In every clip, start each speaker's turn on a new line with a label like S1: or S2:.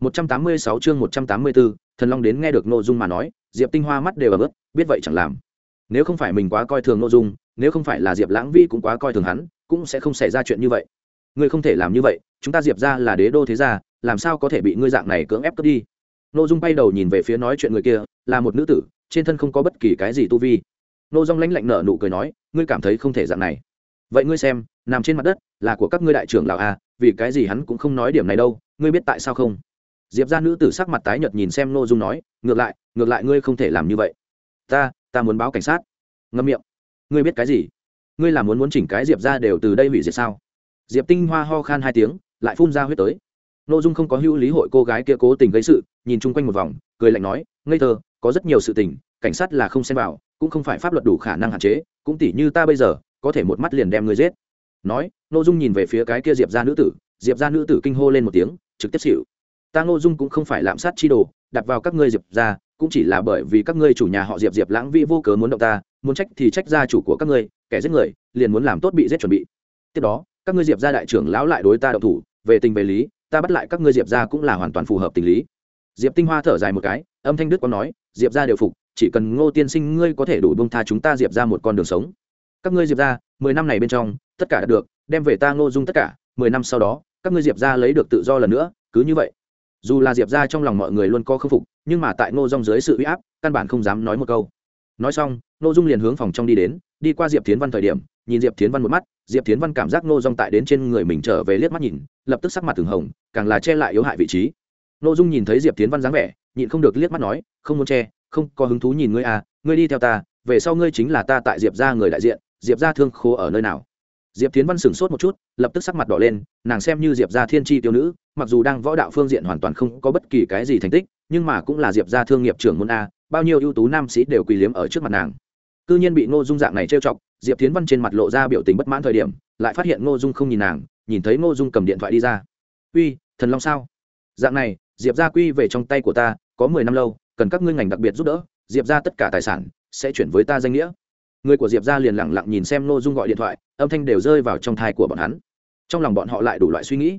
S1: 186 chương 184, thần long đến nghe được nội dung mà nói diệp tinh hoa mắt đều ướt, bước biết vậy chẳng làm. Nếu không phải mình quá coi thường nội dung nếu không phải là diệp lãng vi cũng quá coi thường hắn cũng sẽ không xảy ra chuyện như vậy. Ngươi không thể làm như vậy chúng ta diệp gia là đế đô thế gia làm sao có thể bị ngươi dạng này cưỡng ép cướp đi? Nội dung bay đầu nhìn về phía nói chuyện người kia là một nữ tử trên thân không có bất kỳ cái gì tu vi. Nô dung lãnh lạnh nở nụ cười nói ngươi cảm thấy không thể dạng này. Vậy ngươi xem nằm trên mặt đất là của các ngươi đại trưởng lão a vì cái gì hắn cũng không nói điểm này đâu ngươi biết tại sao không? Diệp ra nữ tử sắc mặt tái nhợt nhìn xem nô dung nói, ngược lại ngược lại ngươi không thể làm như vậy. Ta ta muốn báo cảnh sát. Ngâm miệng. Ngươi biết cái gì? Ngươi là muốn muốn chỉnh cái diệp ra đều từ đây hủy diệt sao? Diệp tinh hoa ho khan hai tiếng, lại phun ra huyết tới. Nô dung không có hữu lý hội cô gái kia cố tình gây sự, nhìn chung quanh một vòng, cười lạnh nói, ngây thơ, có rất nhiều sự tình, cảnh sát là không xem vào, cũng không phải pháp luật đủ khả năng hạn chế, cũng tỉ như ta bây giờ, có thể một mắt liền đem ngươi giết. Nói nô dung nhìn về phía cái kia diệp ra nữ tử, diệp ra nữ tử kinh hô lên một tiếng, trực tiếp xịu ta ngô dung cũng không phải lạm sát chi đồ, đặt vào các ngươi diệp ra cũng chỉ là bởi vì các ngươi chủ nhà họ diệp diệp lãng vi vô cớ muốn động ta, muốn trách thì trách gia chủ của các ngươi, kẻ giết người, liền muốn làm tốt bị giết chuẩn bị. Tiếp đó, các ngươi diệp ra đại trưởng lão lại đối ta động thủ, về tình về lý, ta bắt lại các ngươi diệp ra cũng là hoàn toàn phù hợp tình lý. Diệp tinh hoa thở dài một cái, âm thanh đức có nói, diệp ra đều phục, chỉ cần ngô tiên sinh ngươi có thể đủ bông tha chúng ta diệp ra một con đường sống. Các ngươi diệp ra mười năm này bên trong, tất cả đã được, đem về ta ngô dung tất cả, mười năm sau đó, các ngươi diệp ra lấy được tự do lần nữa, cứ như vậy dù là diệp ra trong lòng mọi người luôn có khâm phục, nhưng mà tại ngô dung dưới sự uy áp, căn bản không dám nói một câu. Nói xong, ngô dung liền hướng phòng trong đi đến, đi qua diệp tiến văn thời điểm, nhìn diệp tiến văn một mắt, diệp tiến văn cảm giác ngô dung tại đến trên người mình trở về liếc mắt nhìn, lập tức sắc mặt từng hồng, càng là che lại yếu hại vị trí. Ngô dung nhìn thấy diệp tiến văn dáng vẻ, nhịn không được liếc mắt nói, không muốn che, không có hứng thú nhìn ngươi à ngươi đi theo ta, về sau ngươi chính là ta tại diệp ra người đại diện, diệp ra thương khô ở nơi nào? Diệp tiến văn sửng sốt một chút, lập tức sắc mặt đỏ lên, nàng xem như diệp Gia thiên tri tiêu nữ, mặc dù đang võ đạo phương diện hoàn toàn không có bất kỳ cái gì thành tích, nhưng mà cũng là diệp Gia thương nghiệp trưởng môn a, bao nhiêu ưu tú nam sĩ đều quỳ liếm ở trước mặt nàng. C nhiên bị ngô dung dạng này trêu chọc, diệp tiến văn trên mặt lộ ra biểu tình bất mãn thời điểm, lại phát hiện ngô dung không nhìn nàng, nhìn thấy ngô dung cầm điện thoại đi ra. Uy, thần long sao? Dạng này, diệp Gia quy về trong tay của ta, có mười năm lâu, cần các ngươi ngành đặc biệt giúp đỡ, diệp ra tất cả tài sản sẽ chuyển với ta danh nghĩa. Người của diệp ra liền lẳng lặng nhìn xem ngô dung gọi điện thoại âm thanh đều rơi vào trong thai của bọn hắn. Trong lòng bọn họ lại đủ loại suy nghĩ.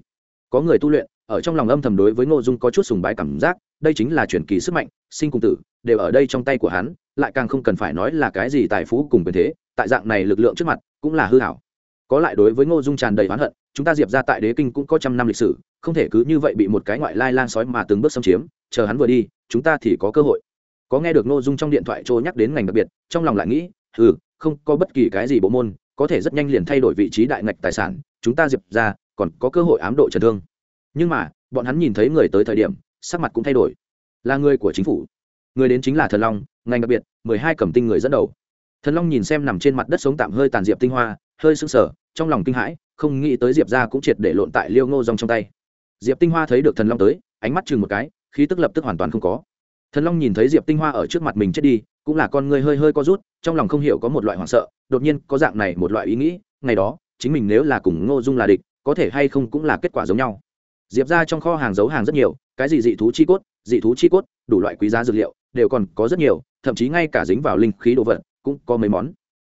S1: Có người tu luyện, ở trong lòng âm thầm đối với ngô dung có chút sùng bái cảm giác, đây chính là truyền kỳ sức mạnh, sinh cùng tử, đều ở đây trong tay của hắn, lại càng không cần phải nói là cái gì tài phú cùng quyền thế, tại dạng này lực lượng trước mặt, cũng là hư hảo. Có lại đối với ngô dung tràn đầy oán hận, chúng ta diệp ra tại đế kinh cũng có trăm năm lịch sử, không thể cứ như vậy bị một cái ngoại lai lan sói mà từng bước xâm chiếm, chờ hắn vừa đi, chúng ta thì có cơ hội. Có nghe được ngô dung trong điện thoại trôi nhắc đến ngành đặc biệt, trong lòng lại nghĩ ừ không có bất kỳ cái gì bộ môn có thể rất nhanh liền thay đổi vị trí đại ngạch tài sản, chúng ta diệp ra, còn có cơ hội ám độ trần thương. Nhưng mà, bọn hắn nhìn thấy người tới thời điểm, sắc mặt cũng thay đổi. Là người của chính phủ. Người đến chính là thần long, ngành đặc biệt, mười hai cầm tinh người dẫn đầu. Thần long nhìn xem nằm trên mặt đất sống tạm hơi tàn diệp tinh hoa, hơi sưng sờ, trong lòng kinh hãi, không nghĩ tới diệp ra cũng triệt để lộn tại liêu ngô rong trong tay. Diệp tinh hoa thấy được thần long tới, ánh mắt chừng một cái, khí tức lập tức hoàn toàn không có. Thần long nhìn thấy diệp tinh hoa ở trước mặt mình chết đi cũng là con người hơi hơi co rút, trong lòng không hiểu có một loại hoảng sợ, đột nhiên có dạng này một loại ý nghĩ, ngày đó, chính mình nếu là cùng ngô dung là địch, có thể hay không cũng là kết quả giống nhau. Diệp ra trong kho hàng giấu hàng rất nhiều, cái gì dị thú chi cốt, dị thú chi cốt, đủ loại quý giá dược liệu, đều còn có rất nhiều, thậm chí ngay cả dính vào linh khí đồ vật, cũng có mấy món.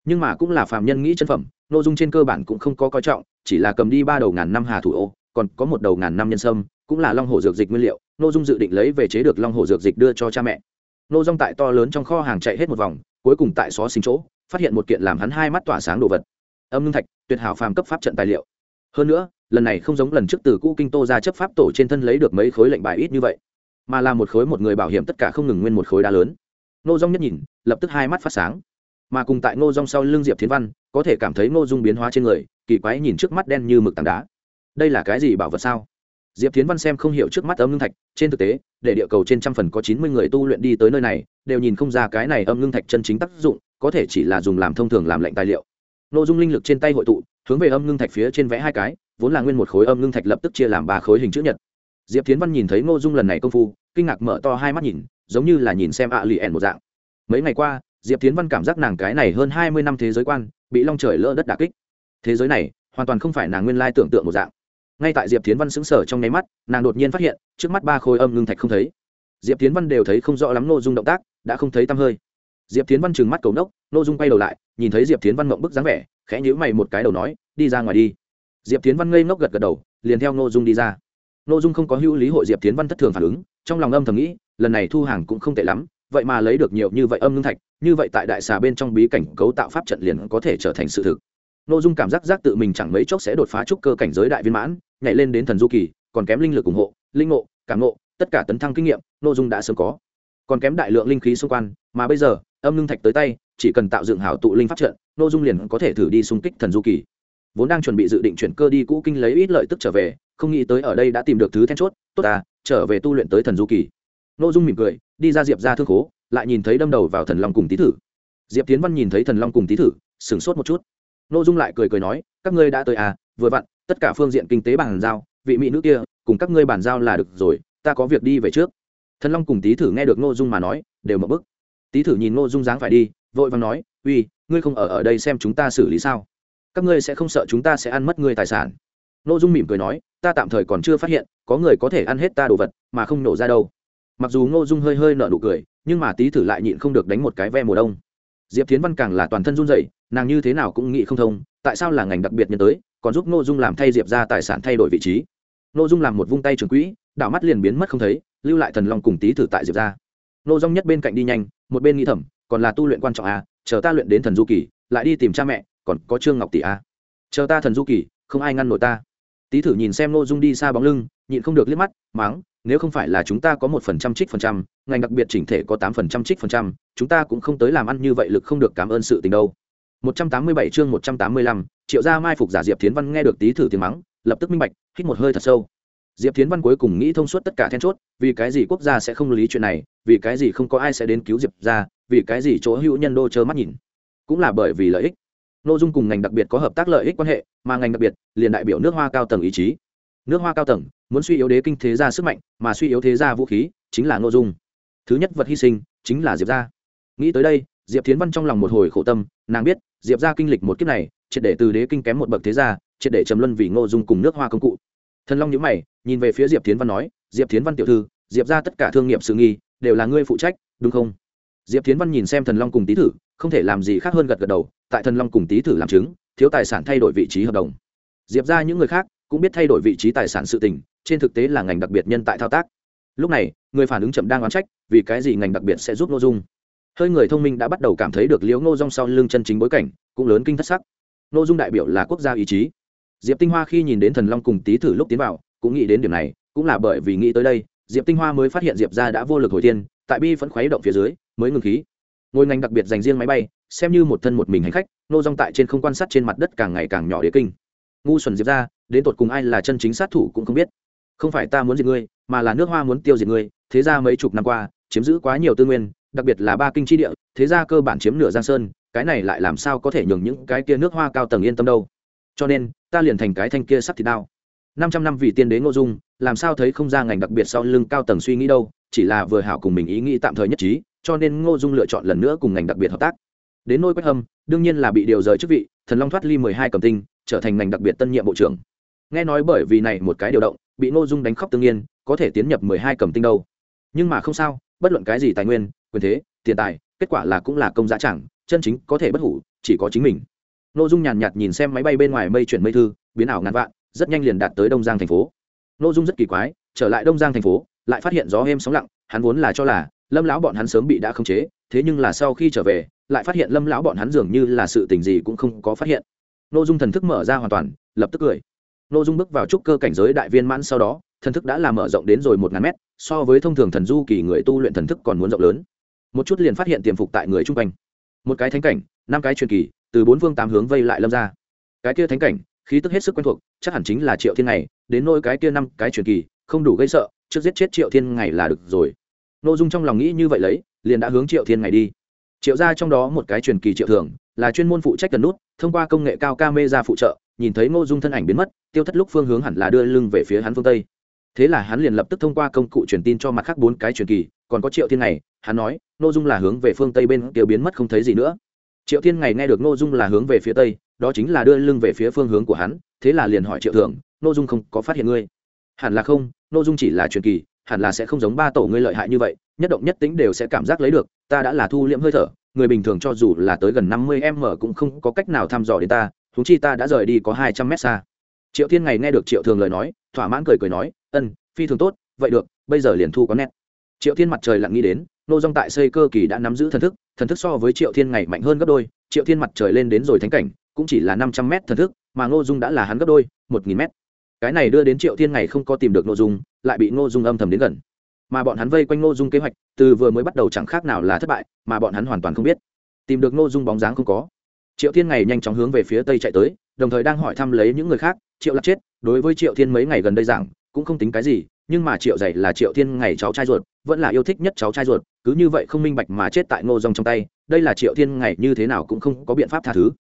S1: Nhưng mà cũng là phàm nhân nghĩ chân phẩm nội dung trên cơ bản cũng không có coi trọng, chỉ là cầm đi ba đầu ngàn năm hà thủ ô, còn có một đầu ngàn năm nhân sâm, cũng là long hồ dược dịch nguyên liệu nội dung dự định lấy về chế được long hồ dược dịch đưa cho cha mẹ nô dung tại to lớn trong kho hàng chạy hết một vòng, cuối cùng tại xó xính chỗ, phát hiện một kiện làm hắn hai mắt tỏa sáng đồ vật. Âm ngưng thạch, tuyệt hảo phàm cấp pháp trận tài liệu. Hơn nữa, lần này không giống lần trước từ cũ kinh tô ra chấp pháp tổ trên thân lấy được mấy khối lệnh bài ít như vậy, mà là một khối một người bảo hiểm tất cả không ngừng nguyên một khối đá lớn. Nô dung nhất nhìn, lập tức hai mắt phát sáng. Mà cùng tại nô dung sau lưng diệp thiến văn, có thể cảm thấy nô dung biến hóa trên người, kỳ quái nhìn trước mắt đen như mực tảng đá. Đây là cái gì bảo vật sao? Diệp tiến văn xem không hiểu trước mắt âm ngưng thạch, trên thực tế, để địa cầu trên trăm phần có chín mươi người tu luyện đi tới nơi này, đều nhìn không ra cái này âm ngưng thạch chân chính tác dụng, có thể chỉ là dùng làm thông thường làm lệnh tài liệu. N ô dung linh lực trên tay hội tụ, hướng về âm ngưng thạch phía trên vẽ hai cái, vốn là nguyên một khối âm ngưng thạch lập tức chia làm ba khối hình chữ nhật. Diệp tiến văn nhìn thấy n ô dung lần này công phu, kinh ngạc mở to hai mắt nhìn, giống như là nhìn xem ạ lì ẻn một dạng. Mấy ngày qua, diệp tiến văn cảm giác nàng cái này hơn hai mươi năm thế giới quan, bị long trời lỡ đất đà kích. Thế giới này, hoàn toàn không phải nàng nguyên lai tưởng tượng một dạng ngay tại diệp tiến văn xứng sở trong nháy mắt, nàng đột nhiên phát hiện, trước mắt ba khối âm ngưng thạch không thấy. Diệp tiến văn đều thấy không rõ lắm nội dung động tác, đã không thấy tăm hơi. Diệp tiến văn trừng mắt cầu nốc nội dung quay đầu lại, nhìn thấy diệp tiến văn mộng bức dáng vẻ, khẽ nhữ mày một cái đầu nói, đi ra ngoài đi. Diệp tiến văn ngây ngốc gật gật đầu, liền theo nội dung đi ra. Nội dung không có hữu lý hội diệp tiến văn thất thường phản ứng, trong lòng âm thầm nghĩ, lần này thu hàng cũng không tệ lắm, vậy mà lấy được nhiều như vậy âm ngưng thạch, như vậy tại đại xà bên trong bí cảnh cấu tạo pháp trận liền có thể trở thành sự thực. Nội dung cảm giác giác tự mình chẳng mấy chốc sẽ đột phá trúc cơ cảnh giới đại viên mãn nhảy lên đến thần du kỳ, còn kém linh lực ủng hộ, linh ngộ, cảm ngộ, tất cả tấn thăng kinh nghiệm, nội dung đã sớm có. Còn kém đại lượng linh khí xung quanh, mà bây giờ, âm ngưng thạch tới tay, chỉ cần tạo dựng hảo tụ linh pháp trận, nội dung liền có thể thử đi xung kích thần du kỳ. Vốn đang chuẩn bị dự định chuyển cơ đi cũ kinh lấy ít lợi tức trở về, không nghĩ tới ở đây đã tìm được thứ then chốt, tốt à trở về tu luyện tới thần du kỳ. Nội dung mỉm cười, đi ra diệp ra thương khố, lại nhìn thấy đâm đầu vào thần long cùng tý thử. Diệp tiến văn nhìn thấy thần long cùng tý thử, sửng sốt một chút. Nội dung lại cười cười nói, các ngươi đã tới à vừa vặn tất cả phương diện kinh tế bàn giao, vị mỹ nữ kia, cùng các ngươi bàn giao là được rồi, ta có việc đi về trước. Thần long cùng tý thử nghe được nội dung mà nói, đều mở bức. Tý thử nhìn nội dung dáng phải đi, vội vàng nói, uy, ngươi không ở ở đây xem chúng ta xử lý sao? Các ngươi sẽ không sợ chúng ta sẽ ăn mất ngươi tài sản? Nội dung mỉm cười nói, ta tạm thời còn chưa phát hiện, có người có thể ăn hết ta đồ vật, mà không nổ ra đâu. Mặc dù ngô dung hơi hơi nợ nụ cười, nhưng mà tý thử lại nhịn không được đánh một cái ve mùa đông. Diệp tiến văn càng là toàn thân run dậy nàng như thế nào cũng nghĩ không thông, tại sao là ngành đặc biệt nhân tới còn giúp ngô dung làm thay diệp ra tài sản thay đổi vị trí. Ngô dung làm một vung tay trường quỹ đảo mắt liền biến mất không thấy lưu lại thần long cùng tí thử tại diệp ra ngô dung nhất bên cạnh đi nhanh một bên nghĩ thầm còn là tu luyện quan trọng à chờ ta luyện đến thần du kỳ lại đi tìm cha mẹ còn có trương ngọc tỷ à. Chờ ta thần du kỳ không ai ngăn nổi ta. Tý thử nhìn xem Ngô dung đi xa bóng lưng nhịn không được liếc mắt mắng, nếu không phải là chúng ta có một phần trăm trích phần trăm ngành đặc biệt chỉnh thể có tám phần trăm trích phần trăm chúng ta cũng không tới làm ăn như vậy lực không được cảm ơn sự tình đâu một trăm tám mươi bảy chương một trăm tám mươi lăm triệu gia mai phục giả diệp thiến văn nghe được tý thử tiếng mắng lập tức minh bạch hít một hơi thật sâu. Diệp thiến văn cuối cùng nghĩ thông suốt tất cả then chốt vì cái gì quốc gia sẽ không lý chuyện này vì cái gì không có ai sẽ đến cứu diệp gia, vì cái gì chỗ hữu nhân đô chớ mắt nhìn. Cũng là bởi vì lợi ích. Nội dung cùng ngành đặc biệt có hợp tác lợi ích quan hệ mà ngành đặc biệt liền đại biểu nước hoa cao tầng ý chí. Nước hoa cao tầng muốn suy yếu đế kinh thế gia sức mạnh mà suy yếu thế gia vũ khí chính là nội dung. Thứ nhất vật hy sinh chính là diệp gia nghĩ tới đây diệp tiến văn trong lòng một hồi khổ tâm nàng biết diệp gia kinh lịch một kiếp này, triệt để từ đế kinh kém một bậc thế gia, triệt để trầm luân vì ngô dung cùng nước hoa công cụ. Thần long nhữ mày, nhìn về phía diệp tiến văn nói, diệp tiến văn tiểu thư, diệp ra tất cả thương nghiệp sự nghi, đều là ngươi phụ trách, đúng không? Diệp tiến văn nhìn xem thần long cùng tý thử, không thể làm gì khác hơn gật gật đầu, tại thần long cùng tý thử làm chứng, thiếu tài sản thay đổi vị trí hợp đồng. Diệp ra những người khác cũng biết thay đổi vị trí tài sản sự tình, trên thực tế là ngành đặc biệt nhân tại thao tác. Lúc này, người phản ứng chậm đang oán trách, vì cái gì ngành đặc biệt sẽ giúp nội dung? Hơi người thông minh đã bắt đầu cảm thấy được liễu ngô dung sau lưng chân chính bối cảnh, cũng lớn kinh thất sắc. N ô dung đại biểu là quốc gia ý chí. Diệp tinh hoa khi nhìn đến thần long cùng tý thử lúc tiến vào, cũng nghĩ đến điểm này, cũng là bởi vì nghĩ tới đây, diệp tinh hoa mới phát hiện diệp ra đã vô lực hồi tiên tại bi vẫn khuấy động phía dưới, mới ngừng khí. Ngôi ngành đặc biệt dành riêng máy bay, xem như một thân một mình hành khách nô dong tại trên không quan sát trên mặt đất càng ngày càng nhỏ đế kinh. Ngu xuẩn diệp ra đến tột cùng ai là chân chính sát thủ cũng không biết. Không phải ta muốn diệt ngươi, mà là nước hoa muốn tiêu diệt ngươi, thế ra mấy chục năm qua, chiếm giữ quá nhiều tư nguyên đặc biệt là ba kinh tri địa, thế ra cơ bản chiếm nửa giang sơn, cái này lại làm sao có thể nhường những cái kia nước hoa cao tầng yên tâm đâu. Cho nên, ta liền thành cái thanh kia sắp thịt đao. Năm trăm năm vì tiên đế ngô dung, làm sao thấy không ra ngành đặc biệt sau lưng cao tầng suy nghĩ đâu, chỉ là vừa hảo cùng mình ý nghĩ tạm thời nhất trí, cho nên ngô dung lựa chọn lần nữa cùng ngành đặc biệt hợp tác. Đến nôi quách hâm, đương nhiên là bị điều rời chức vị, thần long thoát ly mười hai cầm tinh, trở thành ngành đặc biệt tân nhiệm bộ trưởng. Nghe nói bởi vì này một cái điều động, bị ngô dung đánh khóc tương nhiên có thể tiến nhập mười hai cầm tinh đâu. Nhưng mà không sao, bất luận cái gì tài nguyên quyền thế, tiền tài, kết quả là cũng là công giá chẳng, chân chính có thể bất hủ, chỉ có chính mình. Ngô dung nhàn nhạt nhìn xem máy bay bên ngoài mây chuyển mây thư, biến ảo ngàn vạn, rất nhanh liền đạt tới đông giang thành phố. Ngô dung rất kỳ quái, trở lại đông giang thành phố, lại phát hiện gió êm sóng lặng, hắn vốn là cho là lâm lão bọn hắn sớm bị đã khống chế, thế nhưng là sau khi trở về, lại phát hiện lâm lão bọn hắn dường như là sự tình gì cũng không có phát hiện. N ô dung thần thức mở ra hoàn toàn, lập tức cười. N ô dung bước vào trúc cơ cảnh giới đại viên mãn sau đó, thần thức đã làm mở rộng đến rồi một ngàn mét, so với thông thường thần du kỳ người tu luyện thần thức còn muốn rộng lớn một chút liền phát hiện tiềm phục tại người chung quanh. Một cái thánh cảnh, năm cái truyền kỳ, từ bốn phương tám hướng vây lại lâm ra. Cái kia thánh cảnh, khí tức hết sức quen thuộc, chắc hẳn chính là triệu thiên này đến nỗi cái kia năm cái truyền kỳ, không đủ gây sợ, trước giết chết triệu thiên ngày là được rồi. N ô dung trong lòng nghĩ như vậy lấy, liền đã hướng triệu thiên ngày đi. Triệu ra trong đó một cái truyền kỳ triệu thường, là chuyên môn phụ trách cần nút, thông qua công nghệ cao ca mê ra phụ trợ, nhìn thấy ngô dung thân ảnh biến mất, tiêu thất lúc phương hướng hẳn là đưa lưng về phía hắn phương tây. Thế là hắn liền lập tức thông qua công cụ truyền tin cho mặt khác bốn cái truyền kỳ còn có triệu thiên này hắn nói, ngô dung là hướng về phương tây bên kia biến mất không thấy gì nữa. Triệu thiên này nghe được ngô dung là hướng về phía tây, đó chính là đưa lưng về phía phương hướng của hắn, thế là liền hỏi triệu thượng n ô dung không có phát hiện ngươi? Hẳn là không, ngô dung chỉ là truyền kỳ, hẳn là sẽ không giống ba tổ ngươi lợi hại như vậy, nhất động nhất tính đều sẽ cảm giác lấy được, ta đã là thu liễm hơi thở, người bình thường cho dù là tới gần năm mươi m cũng không có cách nào thăm dò đến ta thúng chi ta đã rời đi có hai trăm mét xa. Triệu thiên ngày nghe được triệu thường lời nói, thỏa mãn cười cười nói, ân, phi thường tốt, vậy được, bây giờ liền thu có nét triệu thiên mặt trời lặn nghĩ đến, nô dong tại xây cơ kỳ đã nắm giữ thần thức thần thức so với triệu thiên ngày mạnh hơn gấp đôi, triệu thiên mặt trời lên đến rồi thánh cảnh, cũng chỉ là năm trăm mét thần thức, mà ngô dung đã là hắn gấp đôi, một nghìn mét. Cái này đưa đến triệu thiên ngày không có tìm được nội dung, lại bị ngô dung âm thầm đến gần. Mà bọn hắn vây quanh ngô dung kế hoạch, từ vừa mới bắt đầu chẳng khác nào là thất bại, mà bọn hắn hoàn toàn không biết. Tìm được ngô dung bóng dáng không có. Triệu thiên ngày nhanh chóng hướng về phía tây chạy tới, đồng thời đang hỏi thăm lấy những người khác, triệu lạc chết, đối với triệu thiên mấy ngày gần đây giảng, cũng không tính cái gì nhưng mà triệu dày là triệu thiên ngày cháu trai ruột, vẫn là yêu thích nhất cháu trai ruột, cứ như vậy không minh bạch mà chết tại ngô dung trong tay, đây là triệu thiên ngày như thế nào cũng không có biện pháp tha thứ.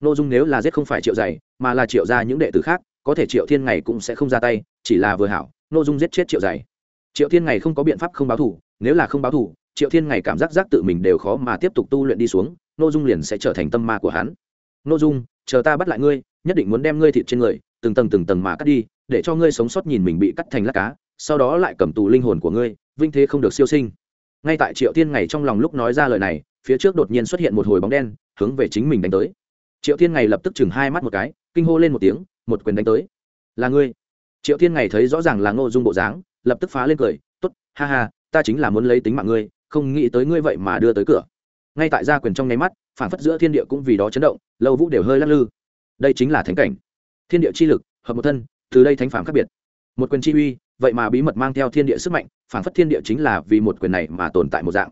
S1: Ngô dung nếu là giết không phải triệu dày mà là triệu ra những đệ tử khác, có thể triệu thiên ngày cũng sẽ không ra tay, chỉ là vừa hảo, ngô dung giết chết triệu dày triệu thiên ngày không có biện pháp không báo thủ nếu là không báo thủ triệu thiên ngày cảm giác giác tự mình đều khó mà tiếp tục tu luyện đi xuống, ngô dung liền sẽ trở thành tâm ma của hắn. Ngô dung, chờ ta bắt lại ngươi, nhất định muốn đem ngươi thịt trên người, từng tầng từng tầng mà cắt đi, để cho ngươi sống sót nhìn mình bị cắt thành lát cá sau đó lại cầm tù linh hồn của ngươi, vinh thế không được siêu sinh. Ngay tại triệu thiên ngày trong lòng lúc nói ra lời này, phía trước đột nhiên xuất hiện một hồi bóng đen, hướng về chính mình đánh tới. Triệu thiên ngày lập tức chừng hai mắt một cái, kinh hô lên một tiếng, một quyền đánh tới. Là ngươi. Triệu thiên ngày thấy rõ ràng là ngô dung bộ dáng, lập tức phá lên cười t ố t ha ha, ta chính là muốn lấy tính mạng ngươi, không nghĩ tới ngươi vậy mà đưa tới cửa. Ngay tại gia quyền trong nháy mắt, phản phất giữa thiên địa cũng vì đó chấn động, lâu vũ đều hơi lắc lư. Đây chính là thánh cảnh. Thiên địa chi lực, hợp một thân, từ đây thánh phản khác biệt. Một quyền chi uy vậy mà bí mật mang theo thiên địa sức mạnh, phản phất thiên địa chính là vì một quyền này mà tồn tại một dạng.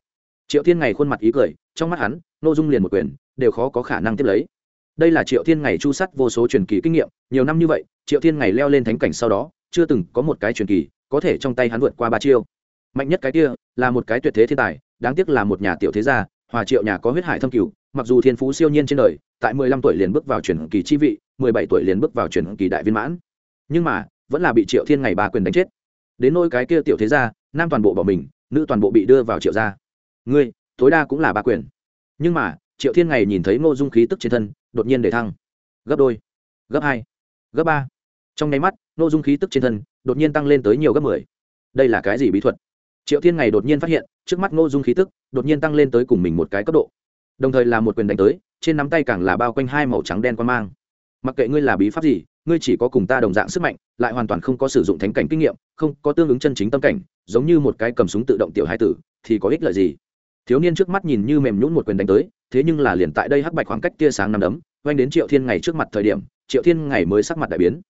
S1: Triệu thiên ngày khuôn mặt ý cười, trong mắt hắn n ô dung liền một quyền, đều khó có khả năng tiếp lấy. Đây là triệu thiên ngày chu sắt vô số truyền kỳ kinh nghiệm, nhiều năm như vậy, triệu thiên ngày leo lên thánh cảnh sau đó, chưa từng có một cái truyền kỳ có thể trong tay hắn vượt qua ba chiêu. Mạnh nhất cái kia, là một cái tuyệt thế thiên tài, đáng tiếc là một nhà tiểu thế gia, hòa triệu nhà có huyết hải thâm cửu, mặc dù thiên phú siêu nhiên trên đời, tại mười lăm tuổi liền bước vào truyền kỳ chi vị, mười bảy tuổi liền bước vào truyền kỳ đại viên mãn. Nhưng mà, vẫn là bị triệu thiên ngày ba quyền đánh chết đến nôi cái kia tiểu thế gia, nam toàn bộ bỏ mình, nữ toàn bộ bị đưa vào triệu gia. Ngươi, tối đa cũng là ba quyền. Nhưng mà, triệu thiên ngày nhìn thấy ngô dung khí tức trên thân, đột nhiên để thăng. Gấp đôi, gấp hai, gấp ba. Trong nháy mắt, ngô dung khí tức trên thân đột nhiên tăng lên tới nhiều gấp mười. Đây là cái gì bí thuật? Triệu thiên ngày đột nhiên phát hiện, trước mắt ngô dung khí tức đột nhiên tăng lên tới cùng mình một cái cấp độ. Đồng thời là một quyền đánh tới, trên nắm tay càng là bao quanh hai màu trắng đen quan mang mặc kệ ngươi là bí pháp gì, ngươi chỉ có cùng ta đồng dạng sức mạnh, lại hoàn toàn không có sử dụng thánh cảnh kinh nghiệm, không có tương ứng chân chính tâm cảnh, giống như một cái cầm súng tự động tiểu hai tử, thì có ích lợi gì? Thiếu niên trước mắt nhìn như mềm nhũn một quyền đánh tới, thế nhưng là liền tại đây hắc bạch khoảng cách tia sáng năm đấm oanh đến triệu thiên ngày trước mặt thời điểm, triệu thiên ngày mới sắc mặt đại biến.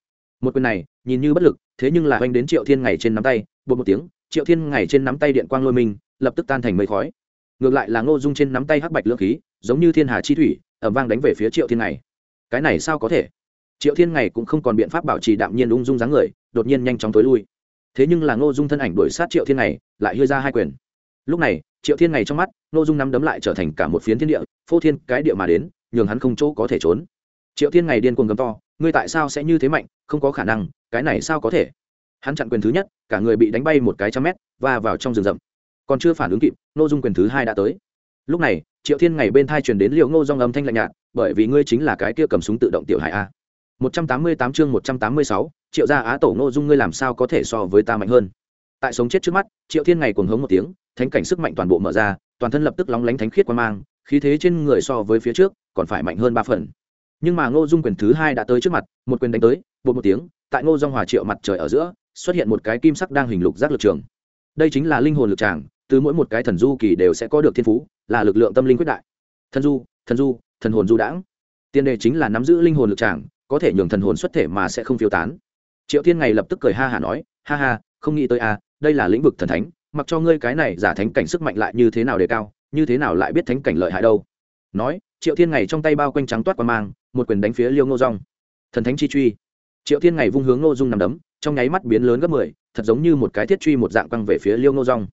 S1: Một quyền này, nhìn như bất lực, thế nhưng là oanh đến triệu thiên ngày trên nắm tay bột một tiếng, triệu thiên ngày trên nắm tay điện quang lôi mình, lập tức tan thành mây khói. Ngược lại là ngô dung trên nắm tay hắc bạch lưỡng khí, giống như thiên hà chi thủy ẩm vang đánh về phía triệu thiên ngày cái này sao có thể? Triệu thiên ngày cũng không còn biện pháp bảo trì đạm nhiên ung dung dáng người, đột nhiên nhanh chóng tối lui. Thế nhưng là ngô dung thân ảnh đuổi sát triệu thiên ngày, lại hơi ra hai quyền. Lúc này, triệu thiên ngày trong mắt, ngô dung nắm đấm lại trở thành cả một phiến thiên địa, phô thiên cái địa mà đến, nhường hắn không chỗ có thể trốn. Triệu thiên ngày điên cuồng gầm to, ngươi tại sao sẽ như thế mạnh, không có khả năng, cái này sao có thể? Hắn chặn quyền thứ nhất, cả người bị đánh bay một cái trăm mét và vào trong rừng rậm. Còn chưa phản ứng kịp, ngô dung quyền thứ hai đã tới. Lúc này triệu thiên ngày bên thai truyền đến liệu ngô dong âm thanh lạnh nhạt, bởi vì ngươi chính là cái kia cầm súng tự động tiểu hải a. Một trăm tám mươi tám chương một trăm tám mươi sáu, triệu gia á tổ ngô dung ngươi làm sao có thể so với ta mạnh hơn? Tại sống chết trước mắt, triệu thiên ngày cuồng hống một tiếng, thánh cảnh sức mạnh toàn bộ mở ra, toàn thân lập tức lóng lánh thánh khiết quan mang, khí thế trên người so với phía trước còn phải mạnh hơn ba phần. Nhưng mà ngô dung quyền thứ hai đã tới trước mặt, một quyền đánh tới bột một tiếng, tại ngô dung hòa triệu mặt trời ở giữa, xuất hiện một cái kim sắc đang hình lục giác lực trường. Đây chính là linh hồn lực tràng, từ mỗi một cái thần du kỳ đều sẽ có được thiên phú là lực lượng tâm linh quyết đại. Thần du thần du, thần hồn du đãng. Tiền đề chính là nắm giữ linh hồn lực tràng, có thể nhường thần hồn xuất thể mà sẽ không phiêu tán. Triệu thiên ngày lập tức cười ha hả nói, ha ha, không nghĩ tới à đây là lĩnh vực thần thánh, mặc cho ngươi cái này giả thánh cảnh sức mạnh lại như thế nào đề cao, như thế nào lại biết thánh cảnh lợi hại đâu. Nói, triệu thiên ngày trong tay bao quanh trắng toát qua mang, một quyền đánh phía liêu ngô rong thần thánh chi truy. Triệu thiên ngày vung hướng ngô dung nằm đấm, trong nháy mắt biến lớn gấp mười, thật giống như một cái thiết truy một dạng quăng về phía liêu ngô rong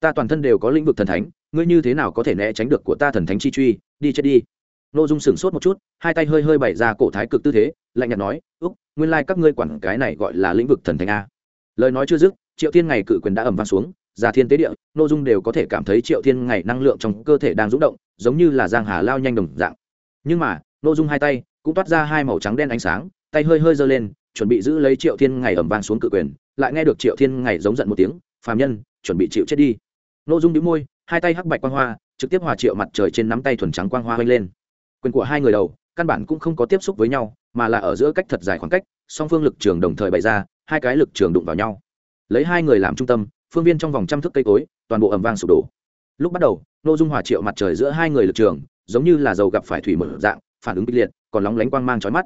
S1: ta toàn thân đều có lĩnh vực thần thánh ngươi như thế nào có thể né tránh được của ta thần thánh chi truy? Đi chết đi. Nội dung sửng sốt một chút, hai tay hơi hơi bày ra cổ thái cực tư thế, lạnh nhạt nói, úc, nguyên lai các ngươi quản cái này gọi là lĩnh vực thần thánh a. Lời nói chưa dứt, triệu thiên ngày cự quyền đã ẩm vang xuống, già thiên tế địa nội dung đều có thể cảm thấy triệu thiên ngày năng lượng trong cơ thể đang rúng động, giống như là giang hà lao nhanh đồng dạng. Nhưng mà nội dung hai tay cũng toát ra hai màu trắng đen ánh sáng, tay hơi hơi giơ lên, chuẩn bị giữ lấy triệu thiên ngày ẩm vang xuống cự quyền, lại nghe được triệu thiên ngày giống giận một tiếng, phàm nhân, chuẩn bị chịu chết đi. Nội dung đĩu môi hai tay hắc bạch quang hoa, trực tiếp hòa triệu mặt trời trên nắm tay thuần trắng quang hoa hơi lên. Quyền của hai người đầu, căn bản cũng không có tiếp xúc với nhau, mà là ở giữa cách thật dài khoảng cách, song phương lực trường đồng thời bày ra, hai cái lực trường đụng vào nhau. Lấy hai người làm trung tâm, phương viên trong vòng trăm thước cây cối, toàn bộ ẩm vang sụp đổ. Lúc bắt đầu nội dung hòa triệu mặt trời giữa hai người lực trường, giống như là dầu gặp phải thủy mở dạng, phản ứng kịch liệt, còn lóng lánh quang mang trói mắt.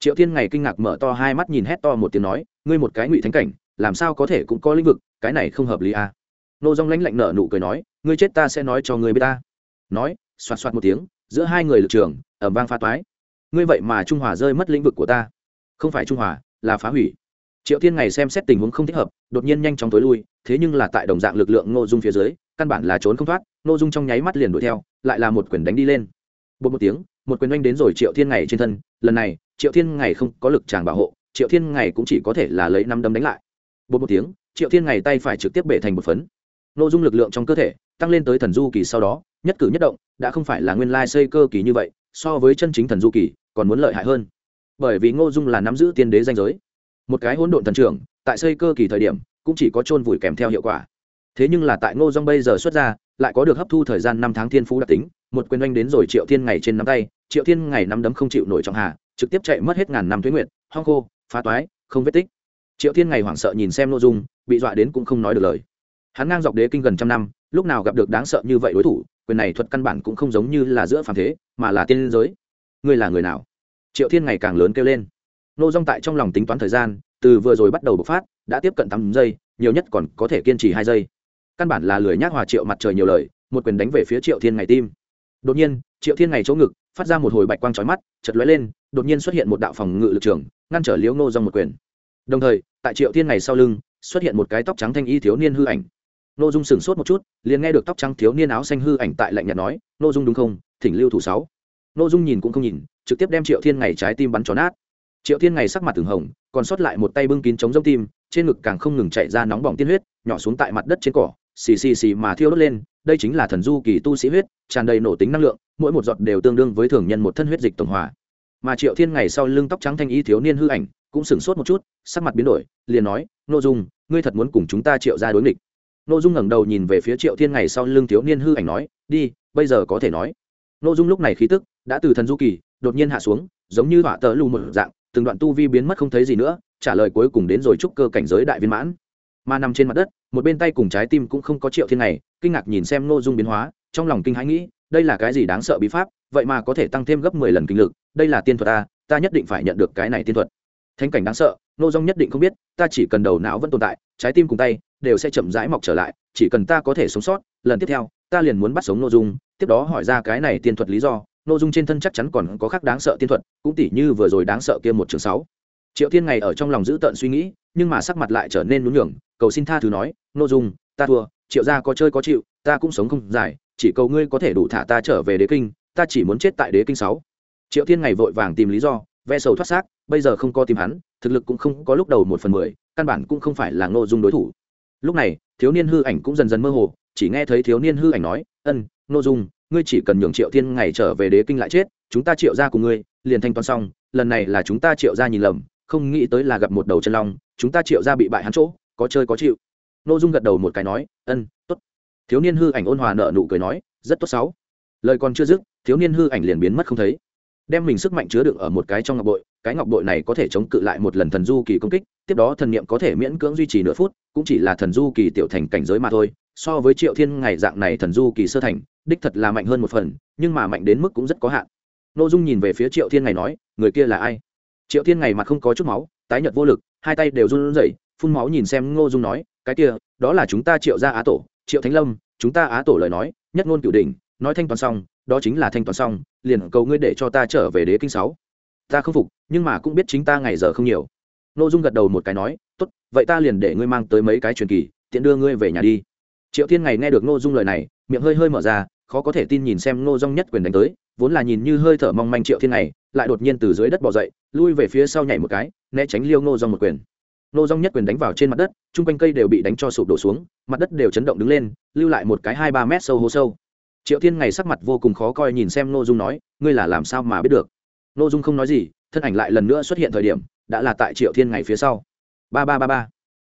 S1: Triệu thiên ngày kinh ngạc mở to hai mắt nhìn hét to một tiếng nói, ngươi một cái ngụy thánh cảnh, làm sao có thể cũng có lĩnh vực, cái này không hợp lý à nô dong lãnh lạnh nở nụ cười nói, ngươi chết ta sẽ nói cho ngươi biết ta. Nói, xoạt xoạt một tiếng, giữa hai người lực trường ẩm vang pha toái. Ngươi vậy mà trung hòa rơi mất lĩnh vực của ta. Không phải trung hòa, là phá hủy. Triệu thiên ngày xem xét tình huống không thích hợp, đột nhiên nhanh chóng tối lui, thế nhưng là tại đồng dạng lực lượng ngô dung phía dưới, căn bản là trốn không thoát, ngô dung trong nháy mắt liền đuổi theo, lại là một quyền đánh đi lên. Bột một tiếng, một quyền oanh đến rồi triệu thiên ngày trên thân, lần này, triệu thiên ngày không có lực tràng bảo hộ, triệu thiên ngày cũng chỉ có thể là lấy năm đấm đánh lại. Bột một tiếng, triệu thiên ngày tay phải trực tiếp bể thành một phấn nội dung lực lượng trong cơ thể tăng lên tới thần du kỳ sau đó, nhất cử nhất động, đã không phải là nguyên lai xây cơ kỳ như vậy, so với chân chính thần du kỳ, còn muốn lợi hại hơn. Bởi vì ngô dung là nắm giữ tiên đế danh giới. Một cái hỗn độn thần trưởng, tại xây cơ kỳ thời điểm, cũng chỉ có chôn vùi kèm theo hiệu quả. Thế nhưng là tại ngô dung bây giờ xuất ra, lại có được hấp thu thời gian năm tháng thiên phú đặc tính, một quyền oanh đến rồi triệu thiên ngày trên nắm tay, triệu thiên ngày nắm đấm không chịu nổi trong hà trực tiếp chạy mất hết ngàn năm thuế nguyện hoang khô, phá toái, không vết tích. Triệu thiên ngày hoảng sợ nhìn xem nội dung, bị dọa đến cũng không nói được lời hắn ngang dọc đế kinh gần trăm năm, lúc nào gặp được đáng sợ như vậy đối thủ, quyền này thuật căn bản cũng không giống như là giữa phàm thế, mà là tiên giới. Ngươi là người nào? Triệu thiên ngày càng lớn kêu lên. Nô dong tại trong lòng tính toán thời gian, từ vừa rồi bắt đầu bộc phát, đã tiếp cận tám giây, nhiều nhất còn có thể kiên trì hai giây. Căn bản là lười nhác hòa triệu mặt trời nhiều lời, một quyền đánh về phía triệu thiên ngày tim. Đột nhiên, triệu thiên ngày chỗ ngực, phát ra một hồi bạch quang trói mắt chật lóe lên, đột nhiên xuất hiện một đạo phòng ngự lực trường, ngăn trở liễu nô dong một quyền. Đồng thời, tại triệu thiên ngày sau lưng, xuất hiện một cái tóc trắng thanh y thiếu niên hư ảnh nô dung sửng sốt một chút, liền nghe được tóc trắng thiếu niên áo xanh hư ảnh tại lạnh nhạt nói nô dung đúng không? Thỉnh lưu thủ sáu. Nô dung nhìn cũng không nhìn, trực tiếp đem triệu thiên ngày trái tim bắn tròn nát. Triệu thiên ngày sắc mặt từng hồng, còn sót lại một tay bưng kín chống giống tim, trên ngực càng không ngừng chạy ra nóng bỏng tiên huyết, nhỏ xuống tại mặt đất trên cỏ, xì xì xì mà thiêu đốt lên, đây chính là thần du kỳ tu sĩ huyết, tràn đầy nổ tính năng lượng, mỗi một giọt đều tương đương với thường nhân một thân huyết dịch tổng hòa. Mà triệu thiên ngày sau lưng tóc trắng thanh y thiếu niên hư ảnh, cũng sửng sốt một chút, sắc mặt biến đổi, liền nói nội dung, ngươi thật muốn cùng chúng ta triệu ra đối nghịch? Nội dung ngẩng đầu nhìn về phía triệu thiên ngày sau lưng thiếu niên hư ảnh nói, đi, bây giờ có thể nói. Nội dung lúc này khí tức đã từ thần du kỳ đột nhiên hạ xuống, giống như họa tờ lù một dạng, từng đoạn tu vi biến mất không thấy gì nữa, trả lời cuối cùng đến rồi chúc cơ cảnh giới đại viên mãn. Mà nằm trên mặt đất, một bên tay cùng trái tim cũng không có triệu thiên này kinh ngạc nhìn xem nội dung biến hóa, trong lòng kinh hãi nghĩ, đây là cái gì đáng sợ bí pháp, vậy mà có thể tăng thêm gấp mười lần kinh lực, đây là tiên thuật ta ta nhất định phải nhận được cái này tiên thuật. Thánh cảnh đáng sợ, nô dung nhất định không biết, ta chỉ cần đầu não vẫn tồn tại, trái tim cùng tay đều sẽ chậm rãi mọc trở lại, chỉ cần ta có thể sống sót, lần tiếp theo, ta liền muốn bắt sống nội dung, tiếp đó hỏi ra cái này tiên thuật lý do nội dung trên thân chắc chắn còn có khác đáng sợ tiên thuật, cũng tỉ như vừa rồi đáng sợ kia một trường sáu. Triệu thiên ngày ở trong lòng giữ tợn suy nghĩ, nhưng mà sắc mặt lại trở nên nhún nhường, cầu xin tha thứ nói nội dung, ta thua, triệu gia có chơi có chịu, ta cũng sống không dài chỉ cầu ngươi có thể đủ thả ta trở về đế kinh, ta chỉ muốn chết tại đế kinh sáu. Triệu thiên ngày vội vàng tìm lý do, ve sầu thoát xác, bây giờ không có tìm hắn, thực lực cũng không có lúc đầu một phần mười, căn bản cũng không phải là ngô dung đối thủ lúc này, thiếu niên hư ảnh cũng dần dần mơ hồ, chỉ nghe thấy thiếu niên hư ảnh nói, ân ngô dung, ngươi chỉ cần nhường triệu thiên ngày trở về đế kinh lại chết, chúng ta triệu ra cùng ngươi, liền thanh toán xong, lần này là chúng ta triệu ra nhìn lầm, không nghĩ tới là gặp một đầu chân long, chúng ta triệu ra bị bại hắn chỗ, có chơi có chịu. Ngô dung gật đầu một cái nói, ân, tốt. Thiếu niên hư ảnh ôn hòa nợ nụ cười nói, rất tốt sáu. Lời còn chưa dứt, thiếu niên hư ảnh liền biến mất không thấy, đem mình sức mạnh chứa đựng ở một cái trong ngọc bội cái ngọc bội này có thể chống cự lại một lần thần du kỳ công kích, tiếp đó thần niệm có thể miễn cưỡng duy trì nửa phút, cũng chỉ là thần du kỳ tiểu thành cảnh giới mà thôi, so với triệu thiên ngày dạng này thần du kỳ sơ thành, đích thật là mạnh hơn một phần, nhưng mà mạnh đến mức cũng rất có hạn. Nội dung nhìn về phía triệu thiên ngày nói, người kia là ai? Triệu thiên ngày mặt không có chút máu, tái nhợt vô lực, hai tay đều run rẩy, phun máu nhìn xem ngô dung nói, cái kia, đó là chúng ta triệu gia á tổ, triệu thánh lâm, chúng ta á tổ lời nói, nhất ngôn cửu đình nói thanh toán xong, đó chính là thanh toán xong, liền cầu ngươi để cho ta trở về đế kinh sáu ta không phục nhưng mà cũng biết chính ta ngày giờ không nhiều. Nội dung gật đầu một cái nói tốt vậy ta liền để ngươi mang tới mấy cái truyền kỳ tiện đưa ngươi về nhà đi. Triệu thiên ngày nghe được nội dung lời này miệng hơi hơi mở ra khó có thể tin nhìn xem ngô dung nhất quyền đánh tới vốn là nhìn như hơi thở mong manh triệu thiên này, lại đột nhiên từ dưới đất bỏ dậy lui về phía sau nhảy một cái né tránh liêu ngô dung một quyền. Ngô dung nhất quyền đánh vào trên mặt đất chung quanh cây đều bị đánh cho sụp đổ xuống mặt đất đều chấn động đứng lên lưu lại một cái hai ba mét sâu hố sâu. Triệu thiên ngày sắc mặt vô cùng khó coi nhìn xem nội dung nói ngươi là làm sao mà biết được? Nội dung không nói gì, thân ảnh lại lần nữa xuất hiện thời điểm, đã là tại triệu thiên ngày phía sau. Ba ba ba ba.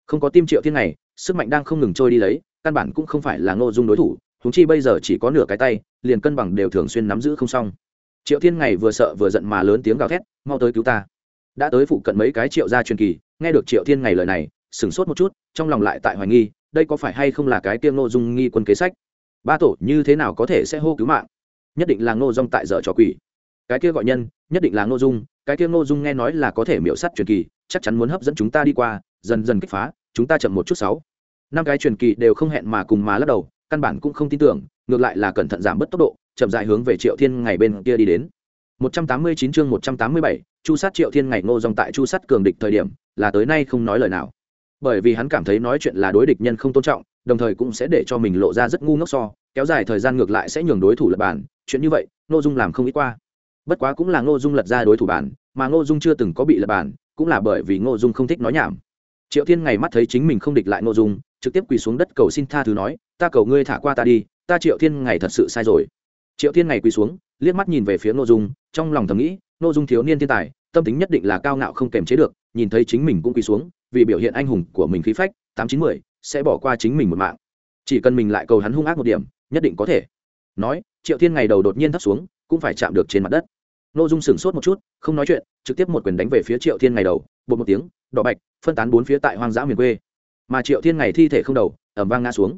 S1: Không có tim triệu thiên ngày, sức mạnh đang không ngừng trôi đi lấy, căn bản cũng không phải là nội dung đối thủ húng chi bây giờ chỉ có nửa cái tay, liền cân bằng đều thường xuyên nắm giữ không xong. Triệu thiên ngày vừa sợ vừa giận mà lớn tiếng gào thét, mau tới cứu ta. Đã tới phụ cận mấy cái triệu gia truyền kỳ, nghe được triệu thiên ngày lời này, sửng sốt một chút, trong lòng lại tại hoài nghi, đây có phải hay không là cái tiêm ngô dung nghi quân kế sách? Ba tổ như thế nào có thể sẽ hô cứu mạng? Nhất định là ngô dung tại dở trò quỷ. Cái kia gọi nhân nhất định là ngô dung cái kia ngô dung nghe nói là có thể miễu sắt truyền kỳ chắc chắn muốn hấp dẫn chúng ta đi qua dần dần kích phá chúng ta chậm một chút sáu. Năm cái truyền kỳ đều không hẹn mà cùng mà lắc đầu căn bản cũng không tin tưởng ngược lại là cẩn thận giảm bớt tốc độ chậm dại hướng về triệu thiên ngày bên kia đi đến. 189 chương 187, chu sát triệu thiên ngày ngô dòng tại chu sát cường địch thời điểm là tới nay không nói lời nào. Bởi vì hắn cảm thấy nói chuyện là đối địch nhân không tôn trọng đồng thời cũng sẽ để cho mình lộ ra rất ngu ngốc so kéo dài thời gian ngược lại sẽ nhường đối thủ lập bản chuyện như vậy ngô dung làm không ít qua bất quá cũng là ngô dung lật ra đối thủ bản, mà ngô dung chưa từng có bị lật bản, cũng là bởi vì ngô dung không thích nói nhảm. Triệu thiên ngày mắt thấy chính mình không địch lại ngô dung, trực tiếp quỳ xuống đất cầu xin tha thứ nói, ta cầu ngươi thả qua ta đi, ta triệu thiên ngày thật sự sai rồi. Triệu thiên ngày quỳ xuống, liếc mắt nhìn về phía ngô dung, trong lòng thầm nghĩ, ngô dung thiếu niên thiên tài, tâm tính nhất định là cao ngạo không kềm chế được, nhìn thấy chính mình cũng quỳ xuống, vì biểu hiện anh hùng của mình khí phách, tám chín mười, sẽ bỏ qua chính mình một mạng. Chỉ cần mình lại cầu hắn hung ác một điểm, nhất định có thể. Nói, triệu thiên ngày đầu đột nhiên thấp xuống cũng phải chạm được trên mặt đất. Nội dung sửng sốt một chút, không nói chuyện, trực tiếp một quyền đánh về phía triệu thiên ngày đầu, bột một tiếng, đỏ bạch, phân tán bốn phía tại hoang dã miền quê. Mà triệu thiên ngày thi thể không đầu ẩm vang ngã xuống.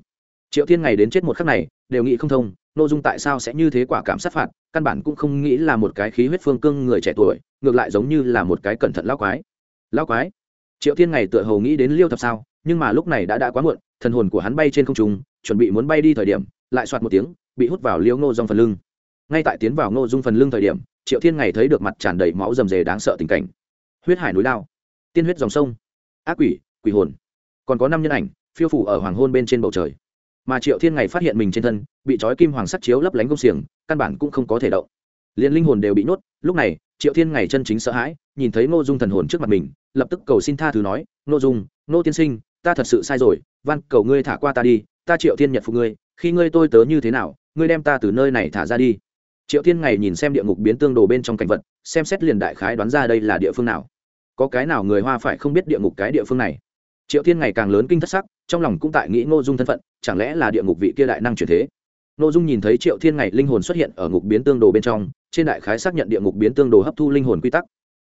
S1: Triệu thiên ngày đến chết một khắc này, đều nghĩ không thông nội dung tại sao sẽ như thế quả cảm sát phạt, căn bản cũng không nghĩ là một cái khí huyết phương cương người trẻ tuổi, ngược lại giống như là một cái cẩn thận lao quái. Lao quái? Triệu thiên ngày tựa hầu nghĩ đến liêu thập sao, nhưng mà lúc này đã đã quá muộn, thần hồn của hắn bay trên không trung, chuẩn bị muốn bay đi thời điểm, lại soạt một tiếng, bị hút vào liêu ngô dòng phần lưng ngay tại tiến vào ngô dung phần lưng thời điểm, triệu thiên ngày thấy được mặt tràn đầy máu rầm rề đáng sợ tình cảnh. Huyết hải núi lao, tiên huyết dòng sông, ác quỷ quỷ hồn. Còn có năm nhân ảnh, phiêu phủ ở hoàng hôn bên trên bầu trời. Mà triệu thiên ngày phát hiện mình trên thân, bị trói kim hoàng sắt chiếu lấp lánh công xiềng, căn bản cũng không có thể động. Liền linh hồn đều bị nhốt, lúc này, triệu thiên ngày chân chính sợ hãi, nhìn thấy ngô dung thần hồn trước mặt mình, lập tức cầu xin tha thứ nói, ngô dung, ngô tiên sinh, ta thật sự sai rồi, van, cầu ngươi thả qua ta đi, ta triệu thiên nhật phục ngươi, khi ngươi tôi tớ như thế nào, ngươi đem ta từ nơi này thả ra đi triệu thiên ngày nhìn xem địa ngục biến tương đồ bên trong cảnh vật, xem xét liền đại khái đoán ra đây là địa phương nào. Có cái nào người hoa phải không biết địa ngục cái địa phương này? Triệu thiên ngày càng lớn kinh thất sắc, trong lòng cũng tại nghĩ ngô dung thân phận, chẳng lẽ là địa ngục vị kia đại năng chuyển thế? Ngô dung nhìn thấy triệu thiên ngày linh hồn xuất hiện ở ngục biến tương đồ bên trong, trên đại khái xác nhận địa ngục biến tương đồ hấp thu linh hồn quy tắc.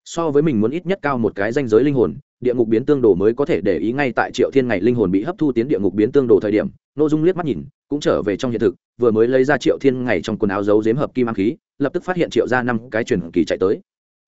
S1: So với mình muốn ít nhất cao một cái danh giới linh hồn địa ngục biến tương đồ mới có thể để ý ngay tại triệu thiên ngày linh hồn bị hấp thu tiến địa ngục biến tương đồ thời điểm ngô dung liếc mắt nhìn, cũng trở về trong hiện thực, vừa mới lấy ra triệu thiên ngày trong quần áo giấu giếm hợp kim ám khí, lập tức phát hiện triệu ra năm cái truyền kỳ chạy tới.